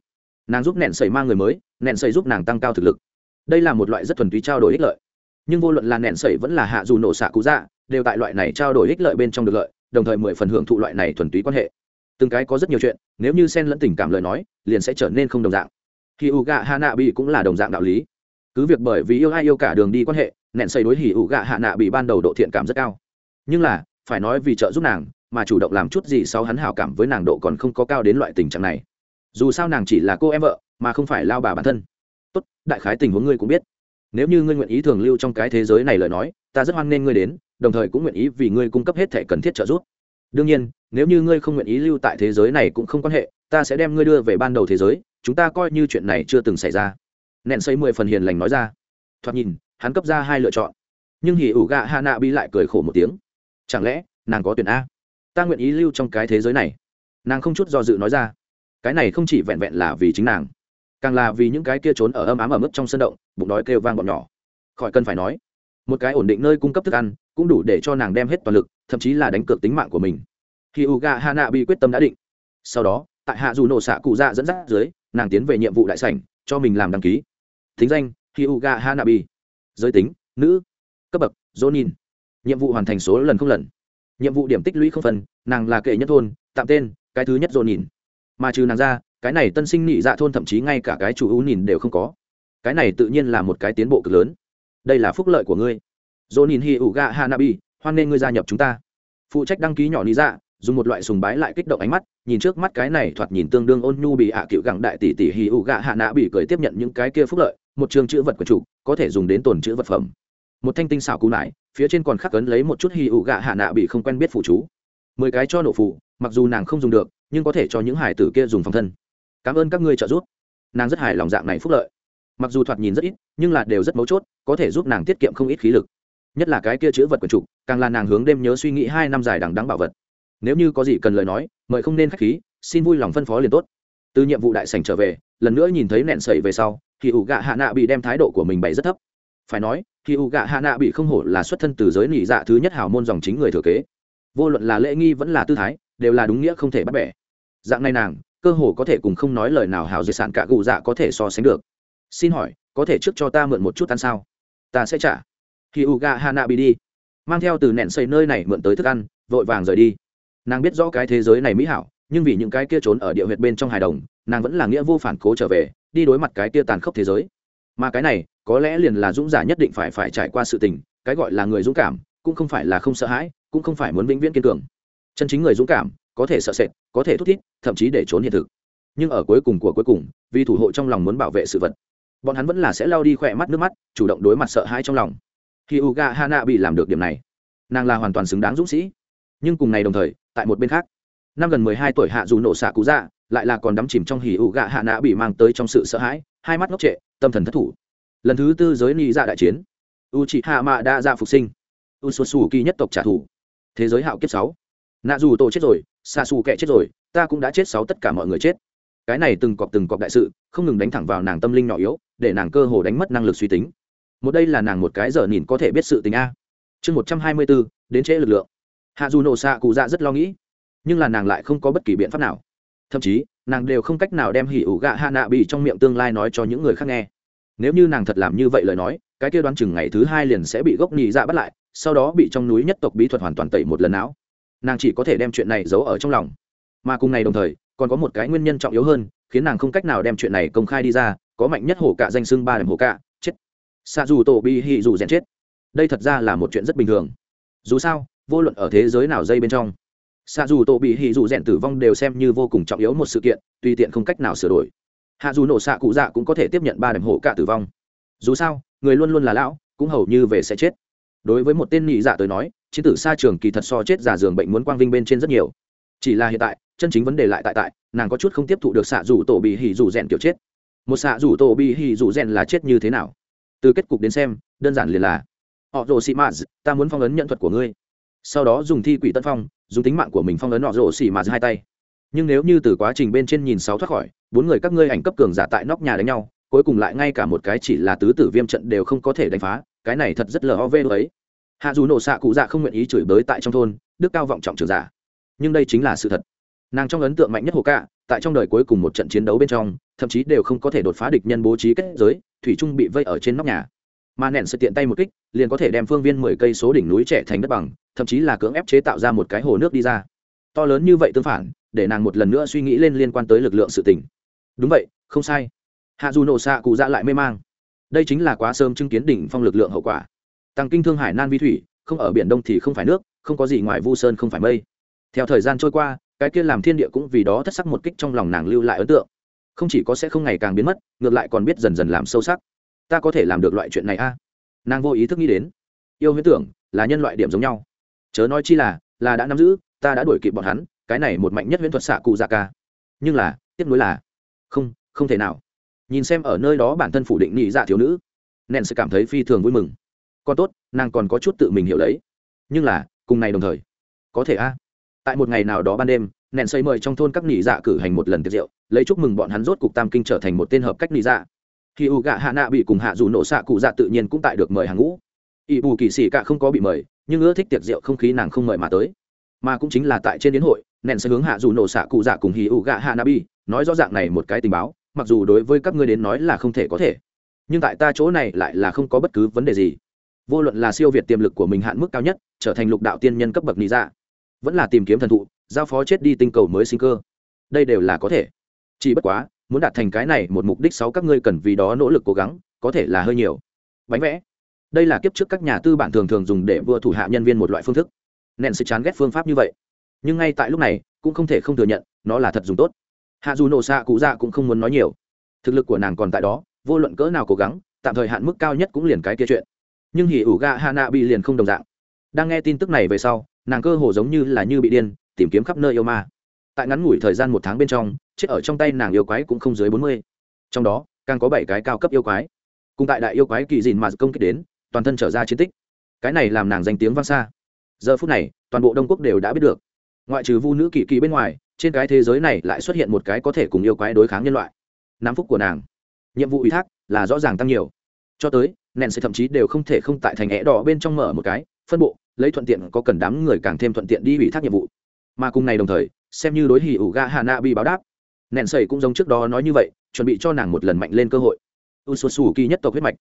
Speaker 1: Nàng giúp nện sẩy mang người mới nện sẩy giúp nàng tăng cao thực lực. Đây là một loại rất thuần túy trao đổi ích lợi. Nhưng vô luận là nện sẩy vẫn là hạ dù nổ xạ cụ dạ đều tại loại này trao đổi ích lợi bên trong được lợi, đồng thời mười phần hưởng thụ loại này thuần túy quan hệ. Từng cái có rất nhiều chuyện, nếu như xen lẫn tình cảm lời nói, liền sẽ trở nên không đồng dạng. Hì ủ gạ hạ nạ bị cũng là đồng dạng đạo lý. Cứ việc bởi vì yêu ai yêu cả đường đi quan hệ nện xây đối hì ủ gạ hạ nạ bị ban đầu độ thiện cảm rất cao. Nhưng là, phải nói vì trợ giúp nàng mà chủ động làm chút gì sau hắn hảo cảm với nàng độ còn không có cao đến loại tình trạng này. Dù sao nàng chỉ là cô em vợ, mà không phải lao bà bản thân. Tốt, đại khái tình huống ngươi cũng biết. Nếu như ngươi nguyện ý thường lưu trong cái thế giới này lời nói, ta rất hoan nghênh ngươi đến, đồng thời cũng nguyện ý vì ngươi cung cấp hết thể cần thiết trợ giúp. Đương nhiên, nếu như ngươi không nguyện ý lưu tại thế giới này cũng không quan hệ, ta sẽ đem ngươi đưa về ban đầu thế giới, chúng ta coi như chuyện này chưa từng xảy ra. Nện xây mười phần hiền lành nói ra. Thoạt nhìn, hắn cấp ra hai lựa chọn. Nhưng hỉ ủ gạ hạ nạ bị lại cười khổ một tiếng. Chẳng lẽ nàng có tuyển a? Ta nguyện ý lưu trong cái thế giới này. Nàng không chút do dự nói ra. Cái này không chỉ vẹn vẹn là vì chính nàng, càng là vì những cái kia trốn ở âm ám ở mức trong sân động, bụng đói kêu vang bọn nhỏ. Khỏi cần phải nói, một cái ổn định nơi cung cấp thức ăn, cũng đủ để cho nàng đem hết toàn lực, thậm chí là đánh cược tính mạng của mình. Khi u gà hà nạ bị quyết tâm đã định. Sau đó, tại hạ dù nổ xạ cụ dạ dẫn dắt dưới, nàng tiến về nhiệm vụ đại sảnh, cho mình làm đăng ký. Thính danh khi u gà hà nạ bị. Giới tính, nữ. Cấp bậc dỗ nhìn nhiệm vụ hoàn thành số lần không lần nhiệm vụ điểm tích lũy không phần, nàng là kệ nhất thôn, tạm tên, cái thứ nhất dồn nhìn. Mà trừ nàng ra, cái này tân sinh nhị dạ thôn thậm chí ngay cả cái chủ ưu nhìn đều không có. Cái này tự nhiên là một cái tiến bộ cực lớn. Đây là phúc lợi của ngươi. Dồn nhìn hi ủ gạ hanabi, hoan nên ngươi gia nhập chúng ta. Phụ trách đăng ký nhỏ lý dạ dùng một loại sùng bái lại kích động ánh mắt, nhìn trước mắt cái này thoạt nhìn tương đương ôn nhu bị hạ cựu gặng đại tỷ tỷ hì ụ gạ hạ nã bị cười tiếp nhận những cái kia phúc lợi, một trường chữ vật của chủ, có thể dùng đến tồn chữ vật phẩm. Một thanh tinh xảo cú nải phía trên còn khắc ấn lấy một chút hi ủ gạ hạ nạ bị không quen biết phụ chú. Mười cái cho nổ phụ, mặc dù nàng không dùng được, nhưng có thể cho những hải tử kia dùng phòng thân. Cảm ơn các ngươi trợ giúp. Nàng rất hài lòng dạng này phúc lợi. Mặc dù thoạt nhìn rất ít, nhưng là đều rất mấu chốt, có thể giúp nàng tiết kiệm không ít khí lực. Nhất là cái kia chữ vật quần trục, càng là nàng hướng đêm nhớ suy nghĩ hai năm dài đằng đắng bảo vật. Nếu như có gì cần lời nói, mời không nên k h á c h khí, xin vui lòng phân phó liền tốt. Từ nhiệm vụ đại sành trở về, lần nữa nhìn thấy nẹn sẩy về sau thì ủ gạ hạ nạ bị đem thái độ của mình bày rất thấp. Phải nói thì ủ gạ hạ nạ bị không hổ là xuất thân từ giới nỉ dạ thứ nhất hào môn dòng chính người thừa kế. Vô luận là lễ nghi vẫn là tư thái, đều là đúng nghĩa không thể bắt bẻ. Dạng này nàng, cơ hồ có thể cùng không nói lời nào hào di sản cả cụ dạ có thể so sánh được. Xin hỏi, có thể trước cho ta mượn một chút ăn sao? Ta sẽ trả. Khi u hạ nạ bị đi, mang theo từ nẹn xây nơi này mượn tới thức ăn, vội vàng rời đi. Nàng biết rõ cái thế giới này mỹ hảo, nhưng vì những cái kia trốn ở địa huyệt bên trong hài đồng, nàng vẫn là nghĩa vô phản cố trở về, đi đối mặt cái kia tàn khốc thế giới mà cái này có lẽ liền là dũng giả nhất định phải phải trải qua sự tình cái gọi là người dũng cảm cũng không phải là không sợ hãi cũng không phải muốn vĩnh viễn kiên cường. Chân chính người dũng cảm có thể sợ sệt có thể thúc thiết, thậm chí để trốn hiện thực. Nhưng ở cuối cùng của cuối cùng vì thủ hộ trong lòng muốn bảo vệ sự vật bọn hắn vẫn là sẽ lao đi khỏe mắt nước mắt chủ động đối mặt sợ hãi trong lòng. Khi u ga hana bị làm được điểm này nàng là hoàn toàn xứng đáng dũng sĩ. Nhưng cùng ngày đồng thời tại một bên khác năm gần mười hai tuổi hạ dù nổ xạ cú dạ lại là còn đắm chìm trong hỉ Uga gạ hạ bị mang tới trong sự sợ hãi hai mắt ngốc trệ, tâm thần thất thủ. Lần thứ tư giới ni dạ đại chiến u chị hạ mạ đã ra phục sinh. U su su kỳ nhất tộc trả thù. Thế giới hạo kiếp sáu. Nạ dù tổ chết rồi xa xù kệ chết rồi, ta cũng đã chết sáu tất cả mọi người chết. Cái này từng cọp từng cọp đại sự, không ngừng đánh thẳng vào nàng tâm linh nhỏ yếu, để nàng cơ hồ đánh mất năng lực suy tính. Một đây là nàng một cái giờ nhìn có thể biết sự tình a. Chương một trăm hai mươi bốn, đến trễ lực lượng. Hạ dù nổ xạ cụ dạ rất lo nghĩ, nhưng là nàng lại không có bất kỳ biện pháp nào. Thậm chí nàng đều không cách nào đem hỉ ủ gạ hạ nạ bị trong miệng tương lai nói cho những người khác nghe. Nếu như nàng thật làm như vậy lời nói, cái kia đoán chừng ngày thứ hai liền sẽ bị gốc nhị dạ bắt lại, sau đó bị trong núi nhất tộc bí thuật hoàn toàn tẩy một lần não. Nàng chỉ có thể đem chuyện này giấu ở trong lòng. Mà cùng ngày đồng thời, còn có một cái nguyên nhân trọng yếu hơn, khiến nàng không cách nào đem chuyện này công khai đi ra, có mạnh nhất hổ cạ danh xưng ba đềm hổ cạ chết. Xa dù tổ bi hị dù rèn chết. Đây thật ra là một chuyện rất bình thường. Dù sao, vô luận ở thế giới nào dây bên trong xa dù tổ bị hì dù rèn tử vong đều xem như vô cùng trọng yếu một sự kiện tùy tiện không cách nào sửa đổi. Hạ dù nổ xạ cụ dạ cũng có thể tiếp nhận ba đềm hộ cả tử vong. Dù sao, người luôn luôn là lão, cũng hầu như về sẽ chết. Đối với một tên nhị dạ tới nói, chiến tử xa trường kỳ thật so chết giả giường bệnh muốn quang vinh bên trên rất nhiều. Chỉ là hiện tại, chân chính vấn đề lại tại tại, nàng có chút không tiếp thụ được xạ rủ tổ bị hỉ rủ rèn kiểu chết. Một xạ rủ tổ bị hỉ rủ rèn là chết như thế nào? Từ kết cục đến xem, đơn giản liền là, họ rồ sĩ mạt ta muốn phong ấn nhận thuật của ngươi. Sau đó dùng thi quỷ tân phong dùng tính mạng của mình phong ấn nọ rổ xỉ mà hai tay. Nhưng nếu như từ quá trình bên trên nhìn sáu thoát khỏi, bốn người các ngươi ảnh cấp cường giả tại nóc nhà đánh nhau, cuối cùng lại ngay cả một cái chỉ là tứ tử viêm trận đều không có thể đánh phá, cái này thật rất lờ ho vê ấy. Hạ dù nổ xạ cụ dạ không nguyện ý chửi bới tại trong thôn, đức cao vọng trọng trường giả. Nhưng đây chính là sự thật. Nàng trong ấn tượng mạnh nhất hồ cạ tại trong đời cuối cùng một trận chiến đấu bên trong, thậm chí đều không có thể đột phá địch nhân bố trí kết giới, thủy trung bị vây ở trên nóc nhà. Mà nện sự tiện tay một kích, liền có thể đem phương viên mười cây số đỉnh núi trẻ thành đất bằng thậm chí là cưỡng ép chế tạo ra một cái hồ nước đi ra. To lớn như vậy tương phản, để nàng một lần nữa suy nghĩ lên liên quan tới lực lượng sự tỉnh đúng vậy, không sai. Hạ dù nổ xạ cụ dạ lại mê mang. Đây chính là quá sớm chứng kiến đỉnh phong lực lượng hậu quả. Tăng kinh thương hải nan vi thủy, không ở biển đông thì không phải nước, không có gì ngoài vu sơn không phải mây. Theo thời gian trôi qua, cái kia làm thiên địa cũng vì đó thất sắc một kích trong lòng nàng lưu lại ấn tượng. Không chỉ có sẽ không ngày càng biến mất, ngược lại còn biết dần dần làm sâu sắc. Ta có thể làm được loại chuyện này a? Nàng vô ý thức nghĩ đến. Yêu huyết tưởng, là nhân loại điểm giống nhau chớ nói chi là là đã nắm giữ, ta đã đuổi kịp bọn hắn, cái này một mạnh nhất huyễn thuật xạ cụ dạ ca. Nhưng là tiếp nối là, không không thể nào. Nhìn xem ở nơi đó bản thân phủ định nhị dạ thiếu nữ, nèn sẽ cảm thấy phi thường vui mừng. Còn tốt, nàng còn có chút tự mình hiểu lấy. Nhưng là, cùng ngày đồng thời, có thể a. Tại một ngày nào đó ban đêm nện xây mời trong thôn các nhị dạ cử hành một lần tiệc rượu, lấy chúc mừng bọn hắn rốt cục tam kinh trở thành một tên hợp cách nhị dạ. Khi u gạ hạ nạ bị cùng hạ dù nổ xạ cụ dạ tự nhiên cũng tại được mời hàng ngũ. Ỵ bù kỳ xỉ cả không có bị mời nhưng ưa thích tiệc rượu không khí nàng không mời mà tới. Mà cũng chính là tại trên đến hội, nện sẽ hướng hạ dù nổ xạ cụ dạ cùng hì ụ gạ hạ nabi nói rõ ràng này một cái tình báo, mặc dù đối với các ngươi đến nói là không thể có thể, nhưng tại ta chỗ này lại là không có bất cứ vấn đề gì. Vô luận là siêu việt tiềm lực của mình hạn mức cao nhất, trở thành lục đạo tiên nhân cấp bậc lý dạ vẫn là tìm kiếm thần thụ, giao phó chết đi tinh cầu mới sinh cơ. Đây đều là có thể. Chỉ bất quá, muốn đạt thành cái này một mục đích sáu các ngươi cần vì đó nỗ lực cố gắng, có thể là hơi nhiều. Bánh vẽ đây là kiếp trước các nhà tư bản thường thường dùng để vừa thủ hạ nhân viên một loại phương thức. Nện sẽ chán ghét phương pháp như vậy. Nhưng ngay tại lúc này, cũng không thể không thừa nhận, nó là thật dùng tốt. Hạ dù nổ xạ cụ dạ cũng không muốn nói nhiều. Thực lực của nàng còn tại đó, vô luận cỡ nào cố gắng, tạm thời hạn mức cao nhất cũng liền cái kia chuyện. Nhưng hỉ ủ gạ hạ nạ bị liền không đồng dạng. Đang nghe tin tức này về sau, nàng cơ hồ giống như là như bị điên, tìm kiếm khắp nơi yêu ma. Tại ngắn ngủi thời gian một tháng bên trong, chết ở trong tay nàng yêu quái cũng không dưới bốn mươi. Trong đó, càng có bảy cái cao cấp yêu quái. Cùng tại đại yêu quái kỳ dìn mà công kích đến toàn thân trở ra chiến tích. Cái này làm nàng danh tiếng vang xa. Giờ phút này, toàn bộ đông quốc đều đã biết được. Ngoại trừ vu nữ kỳ kỳ bên ngoài, trên cái thế giới này lại xuất hiện một cái có thể cùng yêu quái đối kháng nhân loại. Nam phúc của nàng. Nhiệm vụ ủy thác là rõ ràng tăng nhiều. Cho tới nện sẽ thậm chí đều không thể không tại thành é đỏ bên trong mở một cái, phân bộ, lấy thuận tiện có cần đám người càng thêm thuận tiện đi ủy thác nhiệm vụ. Mà cùng này đồng thời, xem như đối hỉ ủ ga hà na bị báo đáp. Nện sẩy cũng giống trước đó nói như vậy, chuẩn bị cho nàng một lần mạnh lên cơ hội. U s u kỳ nhất tộc huyết mạch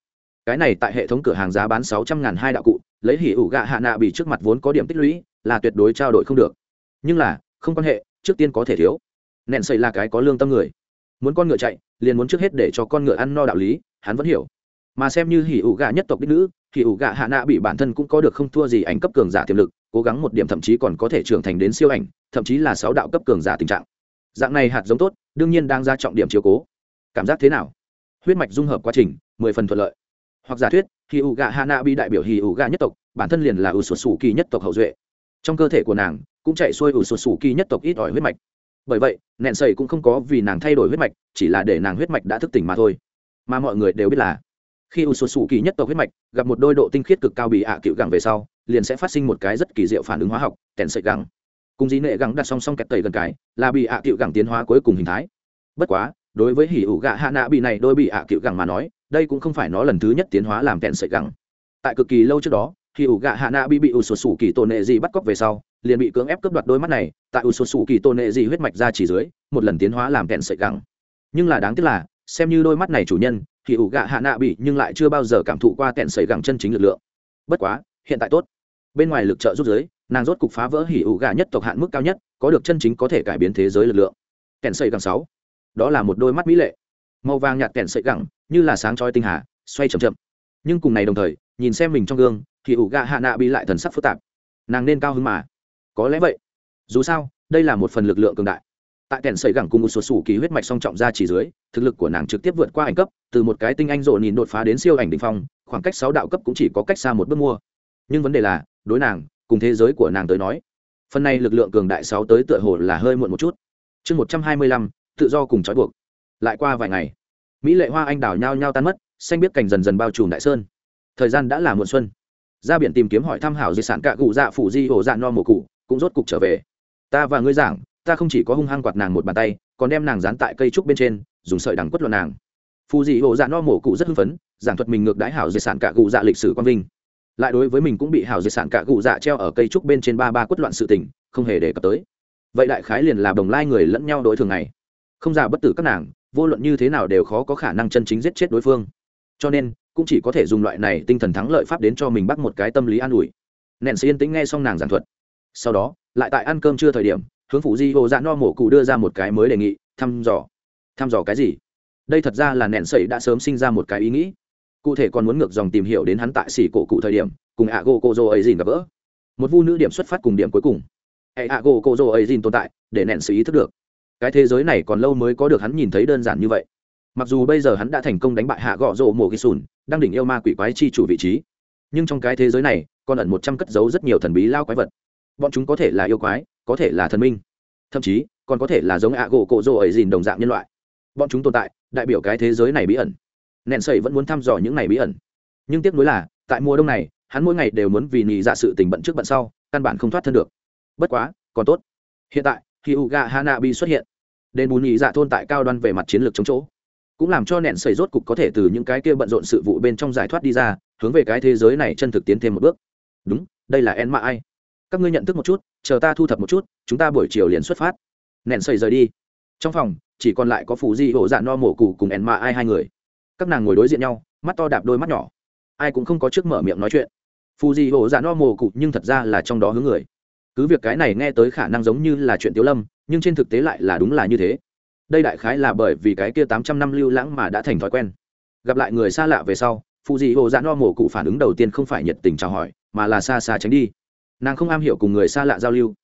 Speaker 1: cái này tại hệ thống cửa hàng giá bán sáu trăm ngàn hai đạo cụ, lấy hỉ ủ gạ hạ nạ bị trước mặt vốn có điểm tích lũy, là tuyệt đối trao đổi không được. Nhưng là, không quan hệ, trước tiên có thể thiếu. Nện xây là cái có lương tâm người. Muốn con ngựa chạy, liền muốn trước hết để cho con ngựa ăn no đạo lý, hắn vẫn hiểu. Mà xem như hỉ ủ gạ nhất tộc đích nữ, hỉ ủ gạ hạ nạ bị bản thân cũng có được không thua gì ảnh cấp cường giả tiềm lực, cố gắng một điểm thậm chí còn có thể trưởng thành đến siêu ảnh, thậm chí là sáu đạo cấp cường giả tình trạng. Dạng này hạt giống tốt, đương nhiên đang ra trọng điểm chiếu cố. Cảm giác thế nào? Huyết mạch dung hợp quá trình, mười phần thuận lợi hoặc giả thuyết, hì ủ gạ hạ nạ bị đại biểu hì ủ gạ nhất tộc, bản thân liền là ủ sột sủ kỳ nhất tộc hậu duệ. Trong cơ thể của nàng cũng chạy xuôi ủ sột sủ kỳ nhất tộc ít ỏi huyết mạch. Bởi vậy, nẹn sầy cũng không có vì nàng thay đổi huyết mạch, chỉ là để nàng huyết mạch đã thức tỉnh mà thôi. Mà mọi người đều biết là, khi ủ sột sủ kỳ nhất tộc huyết mạch gặp một đôi độ tinh khiết cực cao bị ạ cựu gẳng về sau, liền sẽ phát sinh một cái rất kỳ diệu phản ứng hóa học, tèn sợi gẳng. Cùng dĩ nệ gẳng đặt song song kẹt tẩy gần cái, là bị ạ cựu gẳng tiến hóa cuối cùng hình thái. Bất quá, đối với hỉ ủ gạ hạ nạ bị này đôi bị ạ cựu gẳng mà nói đây cũng không phải nó lần thứ nhất tiến hóa làm kẹn sợi gẳng. Tại cực kỳ lâu trước đó, khi ủ gạ hạ nạ bị bị ủ sột sủ kỳ tổ nệ gì bắt cóc về sau, liền bị cưỡng ép cướp đoạt đôi mắt này, tại ủ sột sủ kỳ tổ nệ gì huyết mạch ra chỉ dưới, một lần tiến hóa làm kẹn sợi gẳng. Nhưng là đáng tiếc là, xem như đôi mắt này chủ nhân, thì ủ gạ hạ nạ bị nhưng lại chưa bao giờ cảm thụ qua kẹn sợi gẳng chân chính lực lượng. Bất quá, hiện tại tốt. Bên ngoài lực trợ giúp giới, nàng rốt cục phá vỡ hỉ ủ gà nhất tộc hạn mức cao nhất, có được chân chính có thể cải biến thế giới lực lượng. Kèn sợi gẳng sáu. Đó là một đôi mắt mỹ lệ. Màu vàng nhạt kèn sợi gẳng như là sáng chói tinh hà, xoay chậm chậm. Nhưng cùng này đồng thời, nhìn xem mình trong gương, thì ủ gạ hạ nạ bị lại thần sắc phức tạp. Nàng nên cao hứng mà. Có lẽ vậy. Dù sao, đây là một phần lực lượng cường đại. Tại kèn sợi gẳng cùng một số sủ kỳ huyết mạch song trọng ra chỉ dưới, thực lực của nàng trực tiếp vượt qua ảnh cấp, từ một cái tinh anh rộ nhìn đột phá đến siêu ảnh đ ỉ n h phong, khoảng cách sáu đạo cấp cũng chỉ có cách xa một bước mua. Nhưng vấn đề là, đối nàng, cùng thế giới của nàng tới nói, phần này lực lượng cường đại sáu tới tựa hồ là hơi muộn một chút. Chương một trăm hai mươi lăm, tự do cùng trói buộc. Lại qua vài ngày mỹ lệ hoa anh đào nhao nhao tan mất, xanh biết cảnh dần dần bao trùm đại sơn. Thời gian đã là muộn xuân. Ra biển tìm kiếm hỏi thăm hảo di sản cạ cụ dạ phủ di hồ dạ no mồ cụ, cũng rốt cục trở về. Ta và ngươi giảng, ta không chỉ có hung hăng quạt nàng một bàn tay, còn đem nàng dán tại cây trúc bên trên, dùng sợi đằng quất luận nàng. Phù dị hồ dạ no mổ cụ rất hưng phấn, giảng thuật mình ngược đái hảo di sản cạ cụ dạ lịch sử quang vinh. Lại đối với mình cũng bị hảo di sản cả cụ dạ treo ở cây trúc bên trên ba ba quất loạn sự tình, không hề đề cập tới. Vậy đại khái liền là đồng lai người lẫn nhau đối thường ngày. Không già bất tử các nàng vô luận như thế nào đều khó có khả năng chân chính giết chết đối phương. Cho nên, cũng chỉ có thể dùng loại này tinh thần thắng lợi pháp đến cho mình bắt một cái tâm lý an ủi. Nện sẽ yên tĩnh nghe xong nàng giảng thuật. Sau đó, lại tại ăn cơm chưa thời điểm, hướng phụ di hồ dạ no mổ cụ đưa ra một cái mới đề nghị, thăm dò. Thăm dò cái gì? Đây thật ra là nện sẩy đã sớm sinh ra một cái ý nghĩ. Cụ thể còn muốn ngược dòng tìm hiểu đến hắn tại xỉ cổ cụ thời điểm, cùng ạ gô cô dô ấy dìn gặp gỡ. Một vu nữ điểm xuất phát cùng điểm cuối cùng. Hệ ạ gô cô dô ấy dìn tồn tại, để nện sự ý thức được cái thế giới này còn lâu mới có được hắn nhìn thấy đơn giản như vậy. Mặc dù bây giờ hắn đã thành công đánh bại hạ gõ rộ mổ ghi sùn, đang đỉnh yêu ma quỷ quái chi chủ vị trí. Nhưng trong cái thế giới này, còn ẩn một trăm cất giấu rất nhiều thần bí lao quái vật. Bọn chúng có thể là yêu quái, có thể là thần minh, thậm chí còn có thể là giống ạ gỗ cộ rộ ấy dìn đồng dạng nhân loại. Bọn chúng tồn tại, đại biểu cái thế giới này bí ẩn. Nện sẩy vẫn muốn thăm dò những này bí ẩn. Nhưng tiếc nuối là, tại mùa đông này, hắn mỗi ngày đều muốn vì nhị dạ sự tình bận trước bận sau, căn bản không thoát thân được. Bất quá, còn tốt. Hiện tại khi uga hanabi xuất hiện đền bù nhị dạ thôn tại cao đoan về mặt chiến lược chống chỗ. Cũng làm cho nện sẩy rốt cục có thể từ những cái kia bận rộn sự vụ bên trong giải thoát đi ra, hướng về cái thế giới này chân thực tiến thêm một bước. Đúng, đây là en mạ ai? Các ngươi nhận thức một chút, chờ ta thu thập một chút, chúng ta buổi chiều liền xuất phát. Nện sẩy rời đi. Trong phòng, chỉ còn lại có phù di hộ dạ no mổ cụ cùng en mạ ai hai người. Các nàng ngồi đối diện nhau, mắt to đạp đôi mắt nhỏ. Ai cũng không có trước mở miệng nói chuyện. Phù di hộ dạ no mổ cụ nhưng thật ra là trong đó hướng người cứ việc cái này nghe tới khả năng giống như là chuyện tiếu lâm, nhưng trên thực tế lại là đúng là như thế. Đây đại khái là bởi vì cái kia tám trăm năm lưu lãng mà đã thành thói quen. Gặp lại người xa lạ về sau, phụ dị hồ dạ no mổ cụ phản ứng đầu tiên không phải nhiệt tình chào hỏi, mà là xa xa tránh đi. Nàng không am hiểu cùng người xa lạ giao lưu.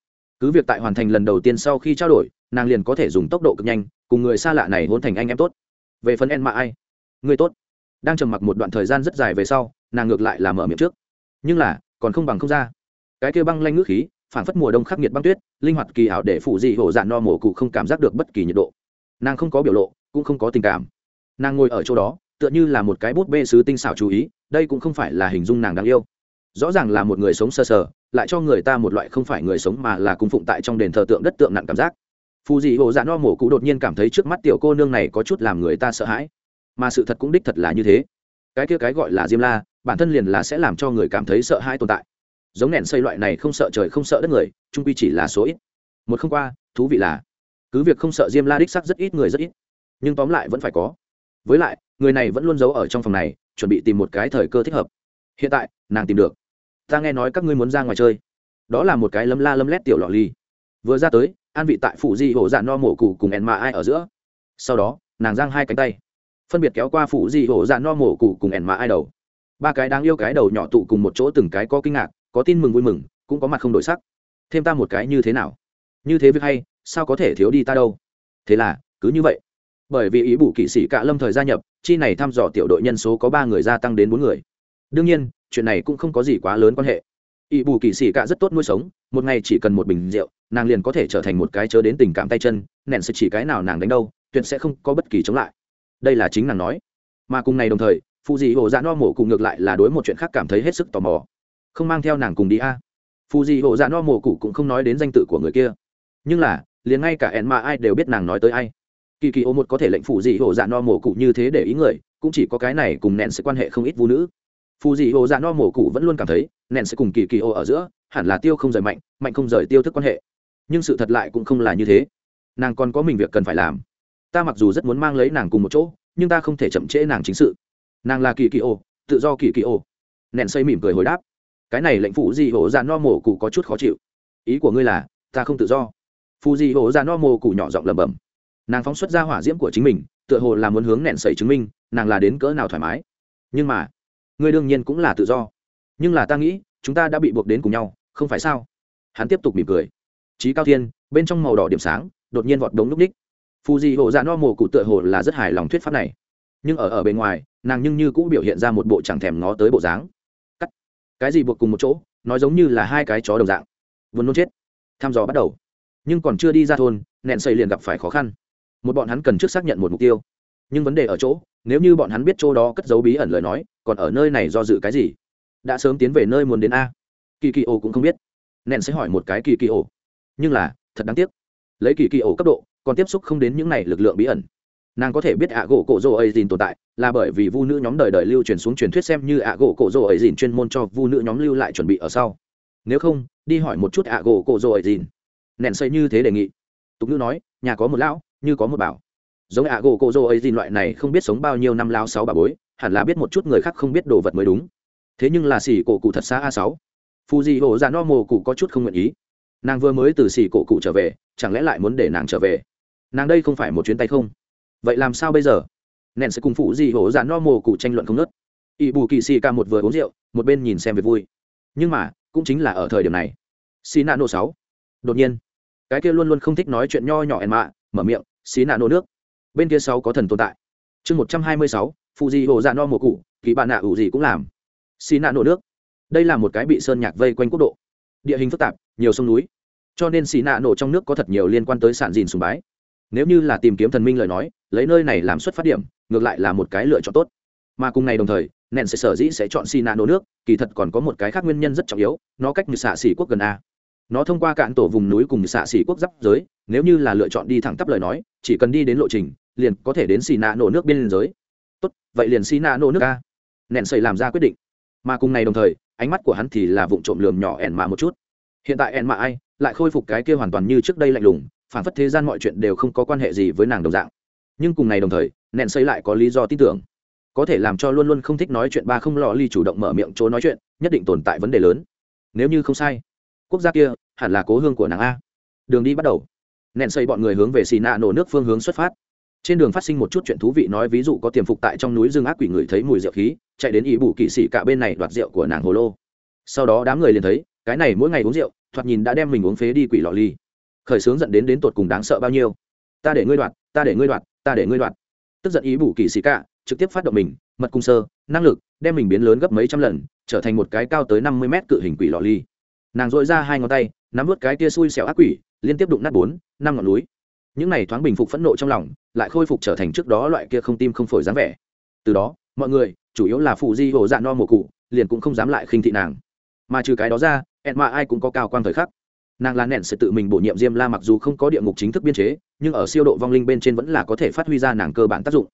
Speaker 1: Cứ việc tại hoàn thành lần đầu tiên sau khi trao đổi, nàng liền có thể dùng tốc độ cực nhanh, cùng người xa lạ này hôn thành anh em tốt. Về phần en mạ ai, người tốt. Đang trầm mặc một đoạn thời gian rất dài về sau, nàng ngược lại là mở miệng trước. Nhưng là, còn không bằng không ra. Cái kia băng lanh ngữ khí phảng phất mùa đông khắc nghiệt băng tuyết linh hoạt kỳ ảo để phụ dị hổ dạn no mổ cụ không cảm giác được bất kỳ nhiệt độ. Nàng không có biểu lộ cũng không có tình cảm. Nàng ngồi ở chỗ đó tựa như là một cái bút bê sứ tinh xảo chú ý đây cũng không phải là hình dung nàng đáng yêu. Rõ ràng là một người sống sơ sờ, sờ lại cho người ta một loại không phải người sống mà là cung phụng tại trong đền thờ tượng đất tượng nặng cảm giác. Phù dị hồ dạ no mổ cụ đột nhiên cảm thấy trước mắt tiểu cô nương này có chút làm người ta sợ hãi. Mà sự thật cũng đích thật là như thế. Cái kia cái gọi là diêm la bản thân liền là sẽ làm cho người cảm thấy sợ hãi tồn tại giống nền xây loại này không sợ trời không sợ đất người trung quy chỉ là số ít. Một không qua, thú vị là, cứ việc không sợ diêm la đích sắc rất ít người rất ít, nhưng tóm lại vẫn phải có. Với lại, người này vẫn luôn giấu ở trong phòng này, chuẩn bị tìm một cái thời cơ thích hợp. Hiện tại, nàng tìm được. Ta nghe nói các ngươi muốn ra ngoài chơi. Đó là một cái lấm la lấm lét tiểu lọ ly. Vừa ra tới, an vị tại phụ di hổ dạ no mổ cụ cùng ẹn mà ai ở giữa. Sau đó, nàng giang hai cánh tay. Phân biệt kéo qua phụ di hổ dạ no mổ cụ cùng ẹn mà ai đầu. Ba cái đáng yêu cái đầu nhỏ tụ cùng một chỗ từng cái có kinh ngạc có tin mừng vui mừng, cũng có mặt không đổi sắc. Thêm ta một cái như thế nào? Như thế việc hay, sao có thể thiếu đi ta đâu? Thế là, cứ như vậy. Bởi vì ý bù kỵ sĩ cạ lâm thời gia nhập, chi này thăm dò tiểu đội nhân số có ba người gia tăng đến bốn người. Đương nhiên, chuyện này cũng không có gì quá lớn quan hệ. Ý bù kỵ sĩ cạ rất tốt nuôi sống, một ngày chỉ cần một bình rượu, nàng liền có thể trở thành một cái chớ đến tình cảm tay chân nện sẽ chỉ cái nào nàng đánh đâu, tuyệt sẽ không có bất kỳ chống lại. Đây là chính nàng nói. Mà cùng ngày đồng thời phụ dị hồ dạ no mổ cùng ngược lại là đối một chuyện khác cảm thấy hết sức tò mò không mang theo nàng cùng đi a. À. phụ dị hồ dạ no mổ cụ cũng không nói đến danh tự của người kia. Nhưng là, liền ngay cả ẹn mà ai đều biết nàng nói tới ai. Kỳ kỳ ô một có thể lệnh phù dị hồ dạ no mổ cụ như thế để ý người, cũng chỉ có cái này cùng nện sẽ quan hệ không ít vũ nữ. Phù dị hồ dạ no mổ cụ vẫn luôn cảm thấy nện sẽ cùng kỳ kỳ ô ở giữa, hẳn là tiêu không rời mạnh mạnh không rời tiêu thức quan hệ. Nhưng sự thật lại cũng không là như thế. Nàng còn có mình việc cần phải làm. Ta mặc dù rất muốn mang lấy nàng cùng một chỗ, nhưng ta không thể chậm trễ nàng chính sự. Nàng là kỳ kỳ ô, tự do kỳ kỳ ô. Nện xây mỉm cười hồi đáp cái này lệnh phụ gì hổ dạ no mổ cụ có chút khó chịu. Ý của ngươi là, ta không tự do. Phụ gì hổ dạ no mổ cụ nhỏ giọng lẩm bẩm. Nàng phóng xuất ra hỏa diễm của chính mình, tựa hồ là muốn hướng nện sẩy chứng minh, nàng là đến cỡ nào thoải mái. Nhưng mà, ngươi đương nhiên cũng là tự do. Nhưng là ta nghĩ, chúng ta đã bị buộc đến cùng nhau, không phải sao? Hắn tiếp tục mỉm cười. Trí cao thiên, bên trong màu đỏ điểm sáng, đột nhiên vọt đống núp ních. Phù dị hộ dạ no mồ cụ tựa hồ là rất hài lòng thuyết pháp này. Nhưng ở ở bên ngoài, nàng nhưng như cũng biểu hiện ra một bộ chẳng thèm ngó tới bộ dáng cái gì buộc cùng một chỗ, nói giống như là hai cái chó đồng dạng. Vốn nôn chết. Tham dò bắt đầu. Nhưng còn chưa đi ra thôn, nẹn xây liền gặp phải khó khăn. Một bọn hắn cần trước xác nhận một mục tiêu. Nhưng vấn đề ở chỗ, nếu như bọn hắn biết chỗ đó cất dấu bí ẩn lời nói, còn ở nơi này do dự cái gì? Đã sớm tiến về nơi muốn đến a. Kỳ kỳ ổ cũng không biết. Nện sẽ hỏi một cái kỳ kỳ ổ nhưng là, thật đáng tiếc. Lấy kỳ kỳ ổ cấp độ, còn tiếp xúc không đến những này lực lượng bí ẩn nàng có thể biết ạ gỗ cổ rô ấy dìn tồn tại, là bởi vì vu nữ nhóm đời đời lưu truyền xuống truyền thuyết xem như ạ gỗ cổ rô ấy dìn chuyên môn cho vu nữ nhóm lưu lại chuẩn bị ở sau. Nếu không, đi hỏi một chút ạ gỗ cổ rô ấy dìn. Nện xây như thế đề nghị. Tục nữ nói, nhà có một lão, như có một bảo. Giống ạ gỗ cổ rô ấy dìn loại này không biết sống bao nhiêu năm lao sáu bà bối, hẳn là biết một chút người khác không biết đồ vật mới đúng. Thế nhưng là xỉ cổ cụ thật xa a sáu. Phù dị hộ dạ no mồ cụ có chút không nguyện ý. Nàng vừa mới từ xỉ cổ cụ trở về, chẳng lẽ lại muốn để nàng trở về? Nàng đây không phải một chuyến tay không? Vậy làm sao bây giờ? Nện sẽ cùng phụ gì hộ dạ no mồ cụ tranh luận không nớt ỵ bù kỳ xì ca một vừa uống rượu, một bên nhìn xem về vui. Nhưng mà, cũng chính là ở thời điểm này. Xì nạ nổ sáu. Đột nhiên, cái kia luôn luôn không thích nói chuyện nho nhỏ ẻn mạ, mở miệng, xì nạ nổ nước. Bên kia sáu có thần tồn tại. Chương một trăm hai mươi sáu, phụ di hộ dạ no mồ cụ, kỳ bạn nạ ủ gì cũng làm. Xì nạ nổ nước. Đây là một cái bị sơn nhạc vây quanh quốc độ. Địa hình phức tạp, nhiều sông núi. Cho nên xì nạ nổ trong nước có thật nhiều liên quan tới sản dìn sùng bái nếu như là tìm kiếm thần minh lời nói, lấy nơi này làm xuất phát điểm, ngược lại là một cái lựa chọn tốt. Mà cùng ngày đồng thời, nện sẽ sở dĩ sẽ chọn xì nano nước, kỳ thật còn có một cái khác nguyên nhân rất trọng yếu, nó cách như xạ xỉ quốc gần a. Nó thông qua cạn tổ vùng núi cùng xạ xỉ quốc giáp giới, nếu như là lựa chọn đi thẳng tắp lời nói, chỉ cần đi đến lộ trình, liền có thể đến xì nạ nổ nước biên giới. Tốt, vậy liền xì nạ nổ nước a. Nện xây làm ra quyết định. Mà cùng ngày đồng thời, ánh mắt của hắn thì là vụ trộm lườm nhỏ ẻn mạ một chút. Hiện tại ẻn mạ ai, lại khôi phục cái kia hoàn toàn như trước đây lạnh lùng phản phất thế gian mọi chuyện đều không có quan hệ gì với nàng đồng dạng. Nhưng cùng ngày đồng thời, nện xây lại có lý do tin tưởng. Có thể làm cho luôn luôn không thích nói chuyện ba không lò ly chủ động mở miệng chỗ nói chuyện, nhất định tồn tại vấn đề lớn. Nếu như không sai, quốc gia kia hẳn là cố hương của nàng a. Đường đi bắt đầu. Nện xây bọn người hướng về xì nạ nổ nước phương hướng xuất phát. Trên đường phát sinh một chút chuyện thú vị nói ví dụ có tiềm phục tại trong núi rừng ác quỷ người thấy mùi rượu khí, chạy đến ý bù kỵ sĩ cả bên này đoạt rượu của nàng hồ lô. Sau đó đám người liền thấy, cái này mỗi ngày uống rượu, thoạt nhìn đã đem mình uống phế đi quỷ lò ly khởi sướng dẫn đến đến tột cùng đáng sợ bao nhiêu. Ta để ngươi đoạt, ta để ngươi đoạt, ta để ngươi đoạt. Tức giận ý bù kỳ xì cả, trực tiếp phát động mình, mật cung sơ, năng lực, đem mình biến lớn gấp mấy trăm lần, trở thành một cái cao tới năm mươi mét cự hình quỷ lò ly. Nàng dội ra hai ngón tay, nắm vớt cái tia xui xẻo ác quỷ, liên tiếp đụng nát bốn, năm ngọn núi. Những này thoáng bình phục phẫn nộ trong lòng, lại khôi phục trở thành trước đó loại kia không tim không phổi dáng vẻ. Từ đó, mọi người, chủ yếu là phụ di hồ dạ no mùa cụ, liền cũng không dám lại khinh thị nàng. Mà trừ cái đó ra ẹn mà ai cũng có cao quan thời khắc nàng là nện sẽ tự mình bổ nhiệm diêm la mặc dù không có địa ngục chính thức biên chế, nhưng ở siêu độ vong linh bên trên vẫn là có thể phát huy ra nàng cơ bản tác dụng.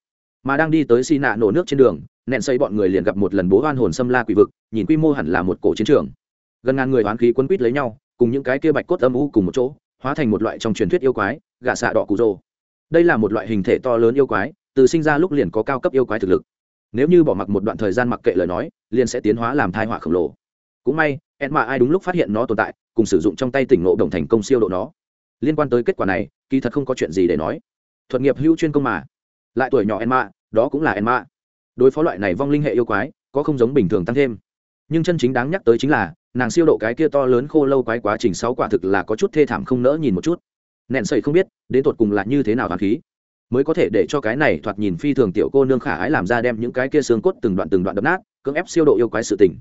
Speaker 1: Mà đang đi tới xi nạ nổ nước trên đường nện xây bọn người liền gặp một lần bố hoan hồn xâm la quỷ vực, nhìn quy mô hẳn là một cổ chiến trường. Gần ngàn người oán khí quấn quýt lấy nhau, cùng những cái kia bạch cốt âm u cùng một chỗ, hóa thành một loại trong truyền thuyết yêu quái, gạ xạ đỏ cụ rô. đây là một loại hình thể to lớn yêu quái, từ sinh ra lúc liền có cao cấp yêu quái thực lực. Nếu như bỏ mặc một đoạn thời gian mặc kệ lời nói, liền sẽ tiến hóa làm thai họa khổng lồ. Cũng may ẹn mà ai đúng lúc phát hiện nó tồn tại, cùng sử dụng trong tay tỉnh ngộ đồng thành công siêu độ nó. Liên quan tới kết quả này, kỳ thật không có chuyện gì để nói. Thuật nghiệp hữu chuyên công mà. Lại tuổi nhỏ ẹn mạ đó cũng là ẹn mạ đối phó loại này vong linh hệ yêu quái, có không giống bình thường tăng thêm. Nhưng chân chính đáng nhắc tới chính là, nàng siêu độ cái kia to lớn khô lâu quái quá trình sáu quả thực là có chút thê thảm không nỡ nhìn một chút. Nẹn sậy không biết, đến tột cùng là như thế nào hoàn khí. Mới có thể để cho cái này thoạt nhìn phi thường tiểu cô nương khả ái làm ra đem những cái kia xương cốt từng đoạn từng đoạn đập nát, cưỡng ép siêu độ yêu quái sự tình.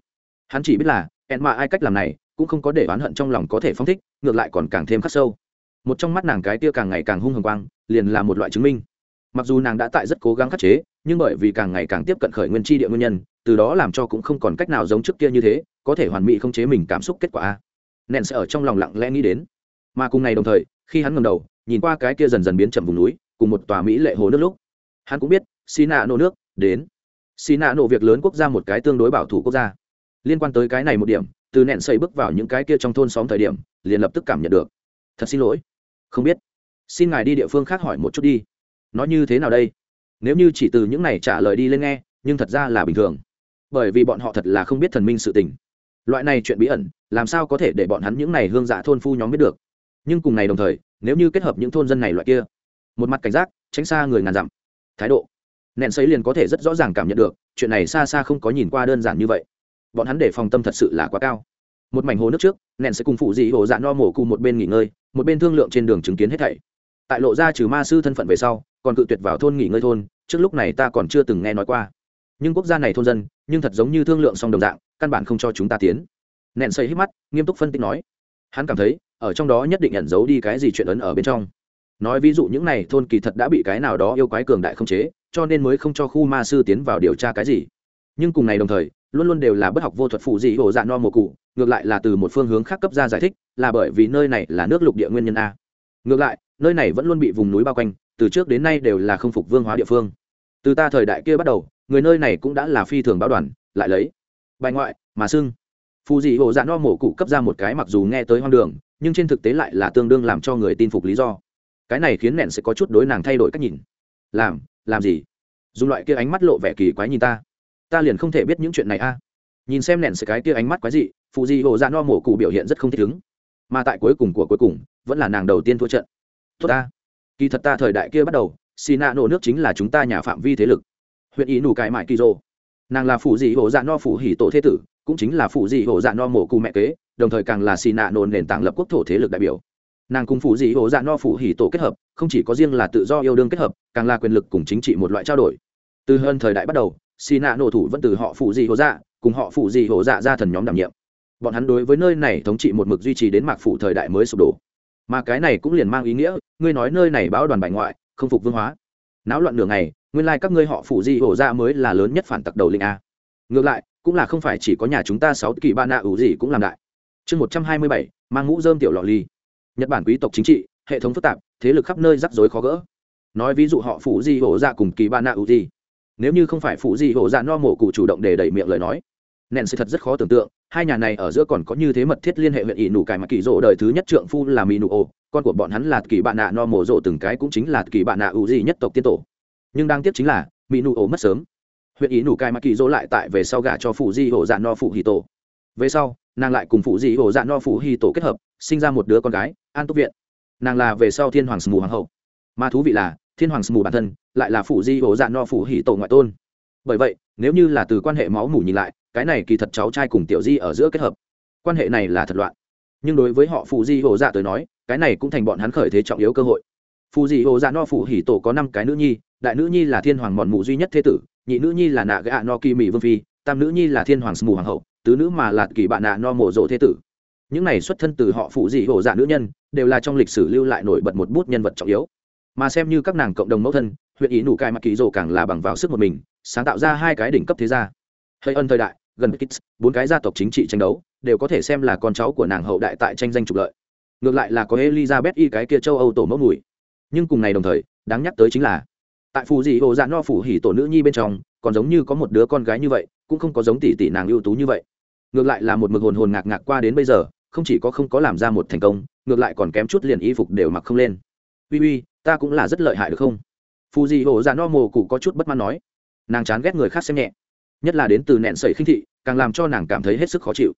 Speaker 1: Hắn chỉ biết là ẹn mà ai cách làm này cũng không có để oán hận trong lòng có thể phong thích, ngược lại còn càng thêm khắc sâu. Một trong mắt nàng cái kia càng ngày càng hung hồng quang, liền là một loại chứng minh. Mặc dù nàng đã tại rất cố gắng khắc chế, nhưng bởi vì càng ngày càng tiếp cận khởi nguyên tri địa nguyên nhân, từ đó làm cho cũng không còn cách nào giống trước kia như thế, có thể hoàn mỹ không chế mình cảm xúc kết quả. Nện sẽ ở trong lòng lặng lẽ nghĩ đến. Mà cùng ngày đồng thời, khi hắn ngầm đầu, nhìn qua cái kia dần dần biến chậm vùng núi, cùng một tòa mỹ lệ hồ nước lúc, hắn cũng biết xì nạ nổ nước đến. Xì nạ nổ việc lớn quốc gia một cái tương đối bảo thủ quốc gia liên quan tới cái này một điểm, từ nện xây bước vào những cái kia trong thôn xóm thời điểm, liền lập tức cảm nhận được. Thật xin lỗi. Không biết. Xin ngài đi địa phương khác hỏi một chút đi. Nó như thế nào đây? Nếu như chỉ từ những này trả lời đi lên nghe, nhưng thật ra là bình thường. Bởi vì bọn họ thật là không biết thần minh sự tình. Loại này chuyện bí ẩn, làm sao có thể để bọn hắn những này hương dạ thôn phu nhóm biết được? Nhưng cùng này đồng thời, nếu như kết hợp những thôn dân này loại kia, một mặt cảnh giác, tránh xa người ngàn dặm. Thái độ. Nện xấy liền có thể rất rõ ràng cảm nhận được, chuyện này xa xa không có nhìn qua đơn giản như vậy bọn hắn để phòng tâm thật sự là quá cao. Một mảnh hồ nước trước nện sẽ cùng phụ dị hồ dạ no mổ cùng một bên nghỉ ngơi, một bên thương lượng trên đường chứng kiến hết thảy. Tại lộ ra trừ ma sư thân phận về sau, còn cự tuyệt vào thôn nghỉ ngơi thôn, trước lúc này ta còn chưa từng nghe nói qua. Nhưng quốc gia này thôn dân, nhưng thật giống như thương lượng xong đồng dạng, căn bản không cho chúng ta tiến. Nện xây hít mắt, nghiêm túc phân tích nói. Hắn cảm thấy, ở trong đó nhất định ẩn giấu đi cái gì chuyện ấn ở bên trong. Nói ví dụ những này thôn kỳ thật đã bị cái nào đó yêu quái cường đại không chế, cho nên mới không cho khu ma sư tiến vào điều tra cái gì. Nhưng cùng này đồng thời luôn luôn đều là bất học vô thuật phụ gì hồ dạ no mồ cụ, ngược lại là từ một phương hướng khác cấp ra giải thích, là bởi vì nơi này là nước lục địa nguyên nhân a. Ngược lại, nơi này vẫn luôn bị vùng núi bao quanh, từ trước đến nay đều là không phục vương hóa địa phương. Từ ta thời đại kia bắt đầu, người nơi này cũng đã là phi thường báo đoàn, lại lấy. Bài ngoại, mà xưng. Phù dị hồ dạ no mổ cụ cấp ra một cái mặc dù nghe tới hoang đường, nhưng trên thực tế lại là tương đương làm cho người tin phục lý do. Cái này khiến nện sẽ có chút đối nàng thay đổi cách nhìn. Làm làm gì? Dùng loại kia ánh mắt lộ vẻ kỳ quái nhìn ta ta liền không thể biết những chuyện này a. Nhìn xem nện sự cái kia ánh mắt quái dị phụ di hồ dạ no mổ cụ biểu hiện rất không thích ứng. Mà tại cuối cùng của cuối cùng, vẫn là nàng đầu tiên thua trận. Tốt ta. Kỳ thật ta thời đại kia bắt đầu xì nạ nổ nước chính là chúng ta nhà phạm vi thế lực. Huyện ý nủ cải mại kỳ rô. Nàng là phụ dị hồ dạ no phụ hỉ tổ thế tử, cũng chính là phụ dị hồ dạ no mổ cụ mẹ kế, đồng thời càng là xì nạ nổ nền tảng lập quốc thổ thế lực đại biểu. Nàng cùng phụ dị hồ dạ no phụ hỉ tổ kết hợp, không chỉ có riêng là tự do yêu đương kết hợp, càng là quyền lực cùng chính trị một loại trao đổi. Từ hơn thời đại bắt đầu xì nạ nổ thủ vẫn từ họ phụ dị hồ dạ cùng họ phụ dị hồ dạ ra thần nhóm đảm nhiệm. Bọn hắn đối với nơi này thống trị một mực duy trì đến mạc phủ thời đại mới sụp đổ. Mà cái này cũng liền mang ý nghĩa, ngươi nói nơi này báo đoàn bài ngoại, không phục vương hóa. Náo loạn nửa ngày, nguyên lai các ngươi họ phụ di hổ ra mới là lớn nhất phản tặc đầu linh a. Ngược lại, cũng là không phải chỉ có nhà chúng ta sáu kỳ ba nạ ủ gì cũng làm đại. Chương một trăm hai mươi bảy, mang mũ dơm tiểu lọ ly. Nhật bản quý tộc chính trị, hệ thống phức tạp, thế lực khắp nơi rắc rối khó gỡ. Nói ví dụ họ phụ di hổ ra cùng kỳ ba nạ ủ gì nếu như không phải phụ di hộ dạ no mổ cụ chủ động để đẩy miệng lời nói nện sẽ thật rất khó tưởng tượng, hai nhà này ở giữa còn có như thế mật thiết liên hệ huyện ỷ nụ cải mà kỳ rỗ đời thứ nhất trượng phu là mỹ nụ ô, con của bọn hắn là kỳ bạn nạ no mổ rỗ từng cái cũng chính là kỳ bạn nạ ủ gì nhất tộc tiên tổ. Nhưng đang tiếc chính là mỹ nụ ô mất sớm. Huyện ý nụ cải mà kỳ rỗ lại tại về sau gả cho phụ di hộ dạ no phụ hì tổ. Về sau, nàng lại cùng phụ di hộ dạ no phụ hì tổ kết hợp, sinh ra một đứa con gái, an túc viện. Nàng là về sau thiên hoàng sù hoàng hậu. Mà thú vị là thiên hoàng mù bản thân lại là phụ di hổ dạ no phụ Hỉ tổ ngoại tôn. Bởi vậy, nếu như là từ quan hệ máu mủ nhìn lại, cái này kỳ thật cháu trai cùng tiểu di ở giữa kết hợp. Quan hệ này là thật loạn. Nhưng đối với họ phụ di hồ dạ tới nói, cái này cũng thành bọn hắn khởi thế trọng yếu cơ hội. Phụ di hồ dạ no phụ hỉ tổ có năm cái nữ nhi, đại nữ nhi là thiên hoàng mòn mù duy nhất thế tử, nhị nữ nhi là nạ gạ no kỳ mỹ vương phi, tam nữ nhi là thiên hoàng mù hoàng hậu, tứ nữ mà là kỳ bạn nạ no mộ rộ thế tử. Những này xuất thân từ họ phụ dị hổ dạ nữ nhân, đều là trong lịch sử lưu lại nổi bật một bút nhân vật trọng yếu mà xem như các nàng cộng đồng mẫu thân, huyện ý nụ cai mặc kỳ rồ càng là bằng vào sức một mình, sáng tạo ra hai cái đỉnh cấp thế gia. Hay ân thời đại, gần kids bốn cái gia tộc chính trị tranh đấu, đều có thể xem là con cháu của nàng hậu đại tại tranh danh trục lợi. Ngược lại là có elizabeth y cái kia châu âu tổ mẫu mùi. Nhưng cùng ngày đồng thời, đáng nhắc tới chính là, tại phù dị hồ dạ no phủ hỉ tổ nữ nhi bên trong, còn giống như có một đứa con gái như vậy, cũng không có giống tỷ tỷ nàng ưu tú như vậy. Ngược lại là một mực hồn hồn ngạc ngạc qua đến bây giờ, không chỉ có không có làm ra một thành công, ngược lại còn kém chút liền y phục đều mặc không lên uy uy, ta cũng là rất lợi hại được không? Phù dị hồ dạ no mồ cụ có chút bất mãn nói. Nàng chán ghét người khác xem nhẹ, nhất là đến từ nẹn sẩy khinh thị, càng làm cho nàng cảm thấy hết sức khó chịu.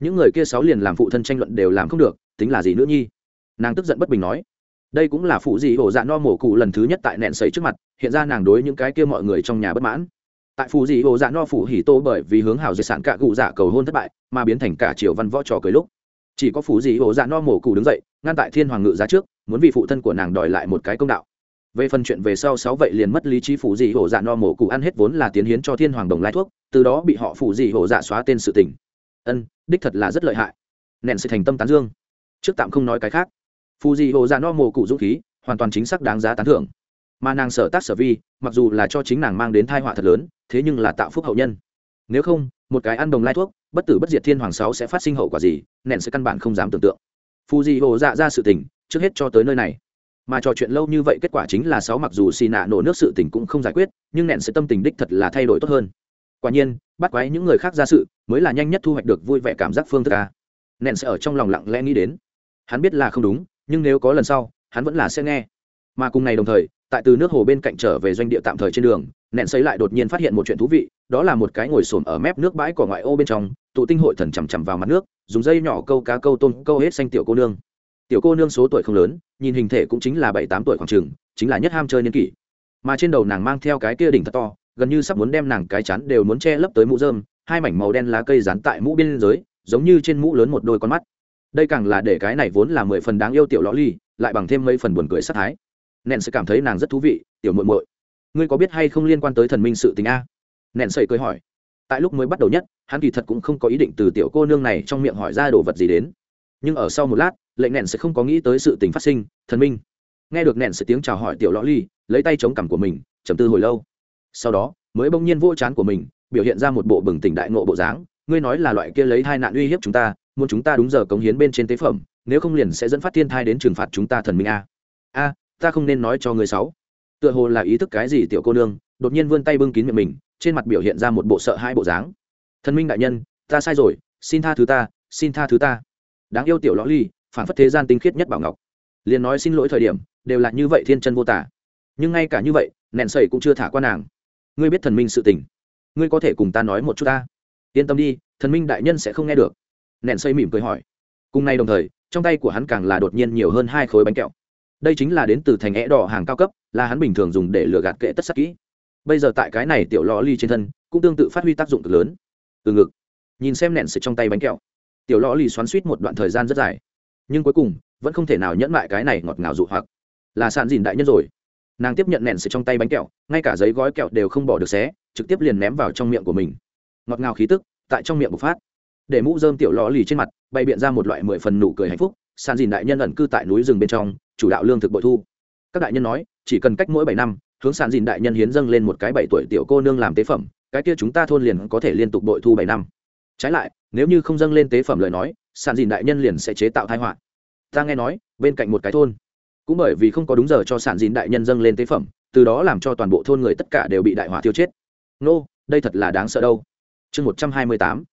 Speaker 1: Những người kia sáu liền làm phụ thân tranh luận đều làm không được, tính là gì nữa nhi? Nàng tức giận bất bình nói. Đây cũng là phụ dị hổ dạ no mổ cụ lần thứ nhất tại nẹn sấy trước mặt, hiện ra nàng đối những cái kia mọi người trong nhà bất mãn. Tại phụ dị hổ dạ no phủ hỉ tô bởi vì hướng hào di sản cả cụ dạ cầu hôn thất bại, mà biến thành cả triều văn võ trò cười lúc chỉ có phụ dị hổ dạ no mổ cụ đứng dậy, ngăn tại thiên hoàng ngự giá trước, muốn vì phụ thân của nàng đòi lại một cái công đạo. Về phần chuyện về sau sáu vậy liền mất lý trí phủ dị hổ dạ no mổ cụ ăn hết vốn là tiến hiến cho thiên hoàng đồng lai thuốc, từ đó bị họ phủ dị hổ dạ xóa tên sự tình. Ân, đích thật là rất lợi hại. Nện sự thành tâm tán dương. Trước tạm không nói cái khác. Phù dị hồ dạ no mổ cụ dũng khí, hoàn toàn chính xác đáng giá tán thưởng. Mà nàng sở tác sở vi, mặc dù là cho chính nàng mang đến thai họa thật lớn, thế nhưng là tạo phúc hậu nhân nếu không, một cái ăn đồng lai thuốc, bất tử bất diệt thiên hoàng sáu sẽ phát sinh hậu quả gì nện sẽ căn bản không dám tưởng tượng. Phù dị hồ dạ ra sự tình, trước hết cho tới nơi này. Mà trò chuyện lâu như vậy kết quả chính là sáu mặc dù xì nạ nổ nước sự tình cũng không giải quyết, nhưng nện sẽ tâm tình đích thật là thay đổi tốt hơn. Quả nhiên, bắt quái những người khác ra sự, mới là nhanh nhất thu hoạch được vui vẻ cảm giác phương thức ca nện sẽ ở trong lòng lặng lẽ nghĩ đến. Hắn biết là không đúng, nhưng nếu có lần sau, hắn vẫn là sẽ nghe. Mà cùng ngày đồng thời, tại từ nước hồ bên cạnh trở về doanh địa tạm thời trên đường nện xấy lại đột nhiên phát hiện một chuyện thú vị đó là một cái ngồi xổm ở mép nước bãi cỏ ngoại ô bên trong, tụ tinh hội thần chằm chằm vào mặt nước, dùng dây nhỏ câu cá câu tôm câu hết xanh tiểu cô nương. Tiểu cô nương số tuổi không lớn, nhìn hình thể cũng chính là bảy tám tuổi khoảng chừng, chính là nhất ham chơi niên kỷ. Mà trên đầu nàng mang theo cái kia đỉnh thật to, gần như sắp muốn đem nàng cái chắn đều muốn che lấp tới mũ rơm, hai mảnh màu đen lá cây dán tại mũ bên dưới, giống như trên mũ lớn một đôi con mắt. Đây càng là để cái này vốn là mười phần đáng yêu tiểu lõ ly, lại bằng thêm mấy phần buồn cười sát thái. Nện sẽ cảm thấy nàng rất thú vị, tiểu muội muội, ngươi có biết hay không liên quan tới thần minh sự tình a? Nện sẩy cười hỏi. Tại lúc mới bắt đầu nhất, hắn kỳ thật cũng không có ý định từ tiểu cô nương này trong miệng hỏi ra đồ vật gì đến. Nhưng ở sau một lát, lệnh nện sẽ không có nghĩ tới sự tình phát sinh, thần minh. Nghe được nện sẽ tiếng chào hỏi tiểu lõ ly, lấy tay chống cằm của mình, trầm tư hồi lâu. Sau đó, mới bỗng nhiên vô chán của mình, biểu hiện ra một bộ bừng tỉnh đại ngộ bộ dáng. Ngươi nói là loại kia lấy hai nạn uy hiếp chúng ta, muốn chúng ta đúng giờ cống hiến bên trên tế phẩm, nếu không liền sẽ dẫn phát thiên thai đến trừng phạt chúng ta thần minh a. A, ta không nên nói cho người sáu tựa hồ là ý thức cái gì tiểu cô nương, đột nhiên vươn tay bưng kín miệng mình trên mặt biểu hiện ra một bộ sợ hai bộ dáng. Thần minh đại nhân, ta sai rồi, xin tha thứ ta, xin tha thứ ta. Đáng yêu tiểu lõ ly, phản phất thế gian tinh khiết nhất bảo ngọc. Liền nói xin lỗi thời điểm, đều là như vậy thiên chân vô tả. Nhưng ngay cả như vậy, nẹn sẩy cũng chưa thả qua nàng. Ngươi biết thần minh sự tình. Ngươi có thể cùng ta nói một chút ta. Yên tâm đi, thần minh đại nhân sẽ không nghe được. Nện sẩy mỉm cười hỏi. Cùng nay đồng thời, trong tay của hắn càng là đột nhiên nhiều hơn hai khối bánh kẹo. Đây chính là đến từ thành é đỏ hàng cao cấp, là hắn bình thường dùng để lừa gạt kệ tất sắc kỹ bây giờ tại cái này tiểu lò ly trên thân, cũng tương tự phát huy tác dụng cực lớn. Từ ngực, nhìn xem nện sợi trong tay bánh kẹo. Tiểu lò ly xoắn suýt một đoạn thời gian rất dài, nhưng cuối cùng, vẫn không thể nào nhẫn lại cái này ngọt ngào dụ hoặc. Là sàn dìn đại nhân rồi. Nàng tiếp nhận nện sợi trong tay bánh kẹo, ngay cả giấy gói kẹo đều không bỏ được xé, trực tiếp liền ném vào trong miệng của mình. Ngọt ngào khí tức, tại trong miệng bộc phát. Để mũ dơm tiểu lò lì trên mặt, bày biện ra một loại mười phần nụ cười hạnh phúc sàn dìn đại nhân ẩn cư tại núi rừng bên trong, chủ đạo lương thực bội thu. Các đại nhân nói, chỉ cần cách mỗi bảy năm hướng sàn dìn đại nhân hiến dâng lên một cái bảy tuổi tiểu cô nương làm tế phẩm, cái kia chúng ta thôn liền có thể liên tục bội thu bảy năm. Trái lại, nếu như không dâng lên tế phẩm lời nói, sàn dìn đại nhân liền sẽ chế tạo thai họa. Ta nghe nói, bên cạnh một cái thôn, cũng bởi vì không có đúng giờ cho sản dìn đại nhân dâng lên tế phẩm, từ đó làm cho toàn bộ thôn người tất cả đều bị đại hỏa tiêu chết. Nô, đây thật là đáng sợ đâu. Chương một trăm hai mươi tám,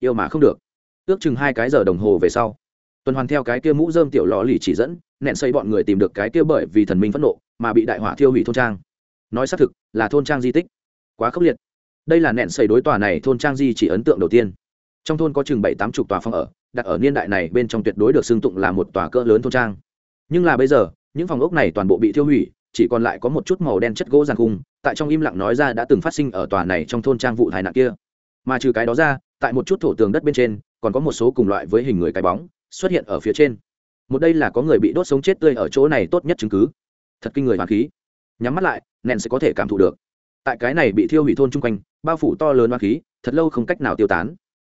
Speaker 1: yêu mà không được. Ước chừng hai cái giờ đồng hồ về sau, tuần hoàn theo cái kia mũ dơm tiểu lò lì chỉ dẫn, nện xây bọn người tìm được cái kia bởi vì thần minh phẫn nộ, mà bị đại hỏa thiêu hủy thôn trang nói xác thực, là thôn trang di tích. Quá khốc liệt. Đây là nện xây đối tòa này thôn trang di chỉ ấn tượng đầu tiên. Trong thôn có chừng bảy tám chục tòa phòng ở, đặt ở niên đại này bên trong tuyệt đối được xưng tụng là một tòa cỡ lớn thôn trang. Nhưng là bây giờ, những phòng ốc này toàn bộ bị thiêu hủy, chỉ còn lại có một chút màu đen chất gỗ giàn khung, tại trong im lặng nói ra đã từng phát sinh ở tòa này trong thôn trang vụ tai nạn kia. Mà trừ cái đó ra, tại một chút thổ tường đất bên trên, còn có một số cùng loại với hình người cái bóng, xuất hiện ở phía trên. Một đây là có người bị đốt sống chết tươi ở chỗ này tốt nhất chứng cứ. Thật kinh người hoàng khí. Nhắm mắt lại nện sẽ có thể cảm thụ được. Tại cái này bị thiêu hủy thôn chung quanh, bao phủ to lớn hoa khí, thật lâu không cách nào tiêu tán.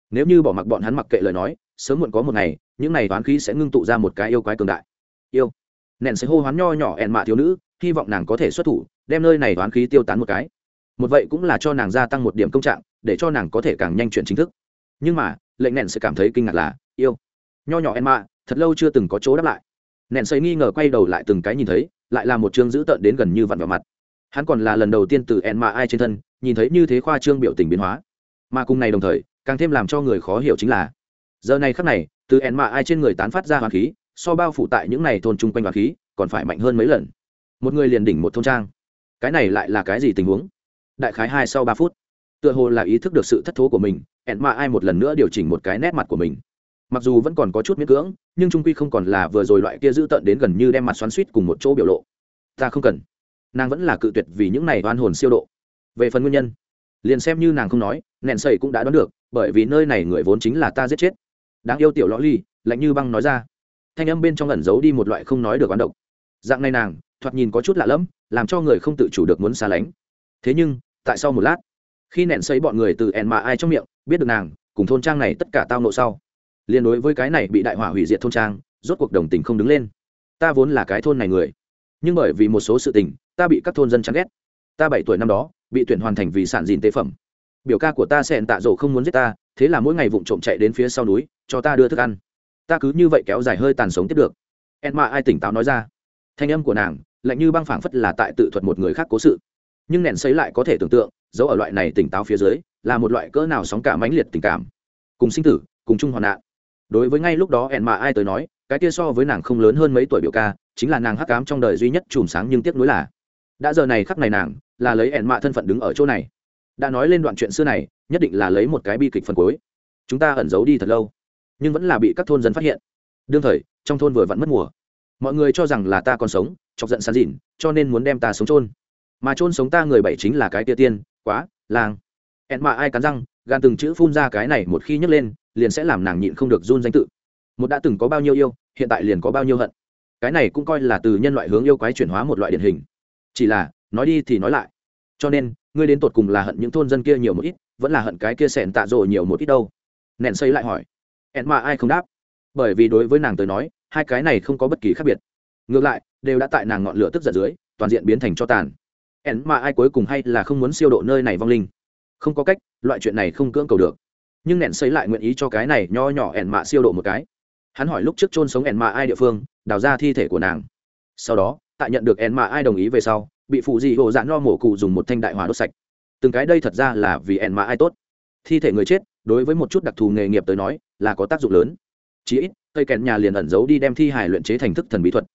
Speaker 1: Nếu như bỏ mặc bọn hắn mặc kệ lời nói, sớm muộn có một ngày, những này toán khí sẽ ngưng tụ ra một cái yêu quái cường đại. Yêu. Nện sẽ hô hoán nho nhỏ ẹn mạ thiếu nữ, hy vọng nàng có thể xuất thủ, đem nơi này toán khí tiêu tán một cái. Một vậy cũng là cho nàng gia tăng một điểm công trạng, để cho nàng có thể càng nhanh chuyển chính thức. Nhưng mà, lệnh nện sẽ cảm thấy kinh ngạc là, yêu. Nho nhỏ ẹn mạ, thật lâu chưa từng có chỗ đáp lại. Nện xây nghi ngờ quay đầu lại từng cái nhìn thấy, lại là một chương dữ tợn đến gần như vặn vào mặt hắn còn là lần đầu tiên từ ẹn mạ ai trên thân, nhìn thấy như thế khoa trương biểu tình biến hóa. Mà cùng này đồng thời, càng thêm làm cho người khó hiểu chính là, giờ này khắc này, từ ẹn mạ ai trên người tán phát ra hoàng khí, so bao phủ tại những này thôn chung quanh hoàng khí, còn phải mạnh hơn mấy lần. Một người liền đỉnh một thôn trang. Cái này lại là cái gì tình huống? Đại khái hai sau ba phút. Tựa hồ là ý thức được sự thất thố của mình ẹn mạ ai một lần nữa điều chỉnh một cái nét mặt của mình. Mặc dù vẫn còn có chút miễn cưỡng, nhưng trung quy không còn là vừa rồi loại kia giữ tợn đến gần như đem mặt xoắn suýt cùng một chỗ biểu lộ. Ta không cần nàng vẫn là cự tuyệt vì những này oan hồn siêu độ. Về phần nguyên nhân, liền xem như nàng không nói, nẹn sầy cũng đã đoán được, bởi vì nơi này người vốn chính là ta giết chết. Đáng yêu tiểu lõ ly, lạnh như băng nói ra. Thanh âm bên trong ẩn giấu đi một loại không nói được oán độc. Dạng này nàng, thoạt nhìn có chút lạ lẫm, làm cho người không tự chủ được muốn xa lánh. Thế nhưng, tại sau một lát, khi nẹn xây bọn người từ ẹn mà ai trong miệng, biết được nàng, cùng thôn trang này tất cả tao nộ sau liên đối với cái này bị đại hỏa hủy diệt thôn trang, rốt cuộc đồng tình không đứng lên. Ta vốn là cái thôn này người, nhưng bởi vì một số sự tình ta bị các thôn dân chán ghét. Ta bảy tuổi năm đó, bị tuyển hoàn thành vì sản dìn tế phẩm. Biểu ca của ta sẹn tạ rổ không muốn giết ta, thế là mỗi ngày vụng trộm chạy đến phía sau núi, cho ta đưa thức ăn. Ta cứ như vậy kéo dài hơi tàn sống tiếp được. Em ai tỉnh táo nói ra. Thanh âm của nàng, lạnh như băng phảng phất là tại tự thuật một người khác cố sự. Nhưng nền xấy lại có thể tưởng tượng, dấu ở loại này tỉnh táo phía dưới, là một loại cỡ nào sóng cả mãnh liệt tình cảm. Cùng sinh tử, cùng chung hoạn nạn. Đối với ngay lúc đó ẹn mà ai tới nói, cái kia so với nàng không lớn hơn mấy tuổi biểu ca, chính là nàng hắc cám trong đời duy nhất chùm sáng nhưng tiếc nuối là đã giờ này khắc này nàng là lấy ẹn mạ thân phận đứng ở chỗ này. Đã nói lên đoạn chuyện xưa này, nhất định là lấy một cái bi kịch phần cuối. Chúng ta ẩn giấu đi thật lâu, nhưng vẫn là bị các thôn dân phát hiện. Đương thời, trong thôn vừa vặn mất mùa. Mọi người cho rằng là ta còn sống, chọc giận sán dịn, cho nên muốn đem ta sống trôn mà trôn sống ta người bảy chính là cái tia tiên, quá làng ẹn mạ ai cắn răng, gan từng chữ phun ra cái này một khi nhấc lên, liền sẽ làm nàng nhịn không được run danh tự. Một đã từng có bao nhiêu yêu, hiện tại liền có bao nhiêu hận. Cái này cũng coi là từ nhân loại hướng yêu quái chuyển hóa một loại điển hình chỉ là, nói đi thì nói lại. Cho nên, ngươi đến tột cùng là hận những thôn dân kia nhiều một ít, vẫn là hận cái kia sẻn tạ rồi nhiều một ít đâu? Nện xây lại hỏi. Ẹn mà ai không đáp? Bởi vì đối với nàng tới nói, hai cái này không có bất kỳ khác biệt. Ngược lại, đều đã tại nàng ngọn lửa tức giận dưới, toàn diện biến thành cho tàn. Ẹn mà ai cuối cùng hay là không muốn siêu độ nơi này vong linh? Không có cách, loại chuyện này không cưỡng cầu được. Nhưng nện xây lại nguyện ý cho cái này nho nhỏ ẹn mạ siêu độ một cái. Hắn hỏi lúc trước chôn sống ẹn mạ ai địa phương, đào ra thi thể của nàng. Sau đó tại nhận được ẹn mà ai đồng ý về sau, bị phụ dị hộ dạn lo mổ cụ dùng một thanh đại hỏa đốt sạch. Từng cái đây thật ra là vì ẹn mà ai tốt. Thi thể người chết, đối với một chút đặc thù nghề nghiệp tới nói, là có tác dụng lớn. Chí ít, cây kèn nhà liền ẩn giấu đi đem thi hài luyện chế thành thức thần bí thuật.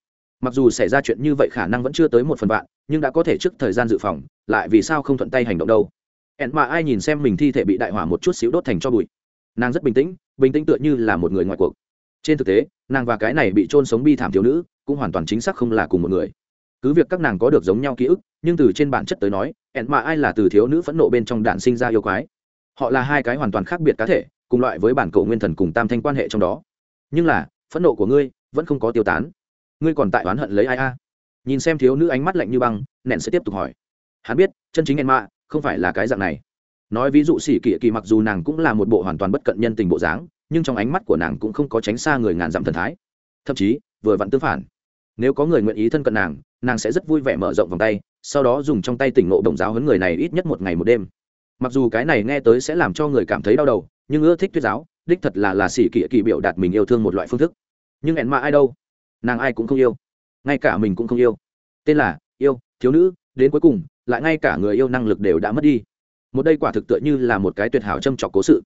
Speaker 1: Mặc dù xảy ra chuyện như vậy khả năng vẫn chưa tới một phần vạn, nhưng đã có thể trước thời gian dự phòng, lại vì sao không thuận tay hành động đâu. Ẹn mà ai nhìn xem mình thi thể bị đại hỏa một chút xíu đốt thành cho bụi. Nàng rất bình tĩnh bình tĩnh tựa như là một người ngoài cuộc. Trên thực tế, nàng và cái này bị trôn sống bi thảm thiếu nữ, cũng hoàn toàn chính xác không là cùng một người cứ việc các nàng có được giống nhau ký ức, nhưng từ trên bản chất tới nói, ẹn mà ai là từ thiếu nữ phẫn nộ bên trong đạn sinh ra yêu quái. Họ là hai cái hoàn toàn khác biệt cá thể, cùng loại với bản cầu nguyên thần cùng tam thanh quan hệ trong đó. Nhưng là, phẫn nộ của ngươi vẫn không có tiêu tán. Ngươi còn tại oán hận lấy ai a? Nhìn xem thiếu nữ ánh mắt lạnh như băng nện sẽ tiếp tục hỏi. Hắn biết, chân chính ẹn mạ không phải là cái dạng này. Nói ví dụ xỉ kỵ kỳ mặc dù nàng cũng là một bộ hoàn toàn bất cận nhân tình bộ dáng, nhưng trong ánh mắt của nàng cũng không có tránh xa người ngàn dặm thần thái. Thậm chí, vừa vặn tương phản. Nếu có người nguyện ý thân cận nàng nàng sẽ rất vui vẻ mở rộng vòng tay, sau đó dùng trong tay tỉnh ngộ đồng giáo huấn người này ít nhất một ngày một đêm. Mặc dù cái này nghe tới sẽ làm cho người cảm thấy đau đầu, nhưng ưa thích thuyết giáo, đích thật là là xỉ kỵ kỳ biểu đạt mình yêu thương một loại phương thức. Nhưng ẹn mạ ai đâu? Nàng ai cũng không yêu. Ngay cả mình cũng không yêu. Tên là yêu, thiếu nữ, đến cuối cùng, lại ngay cả người yêu năng lực đều đã mất đi. Một đây quả thực tựa như là một cái tuyệt hảo châm trọc cố sự.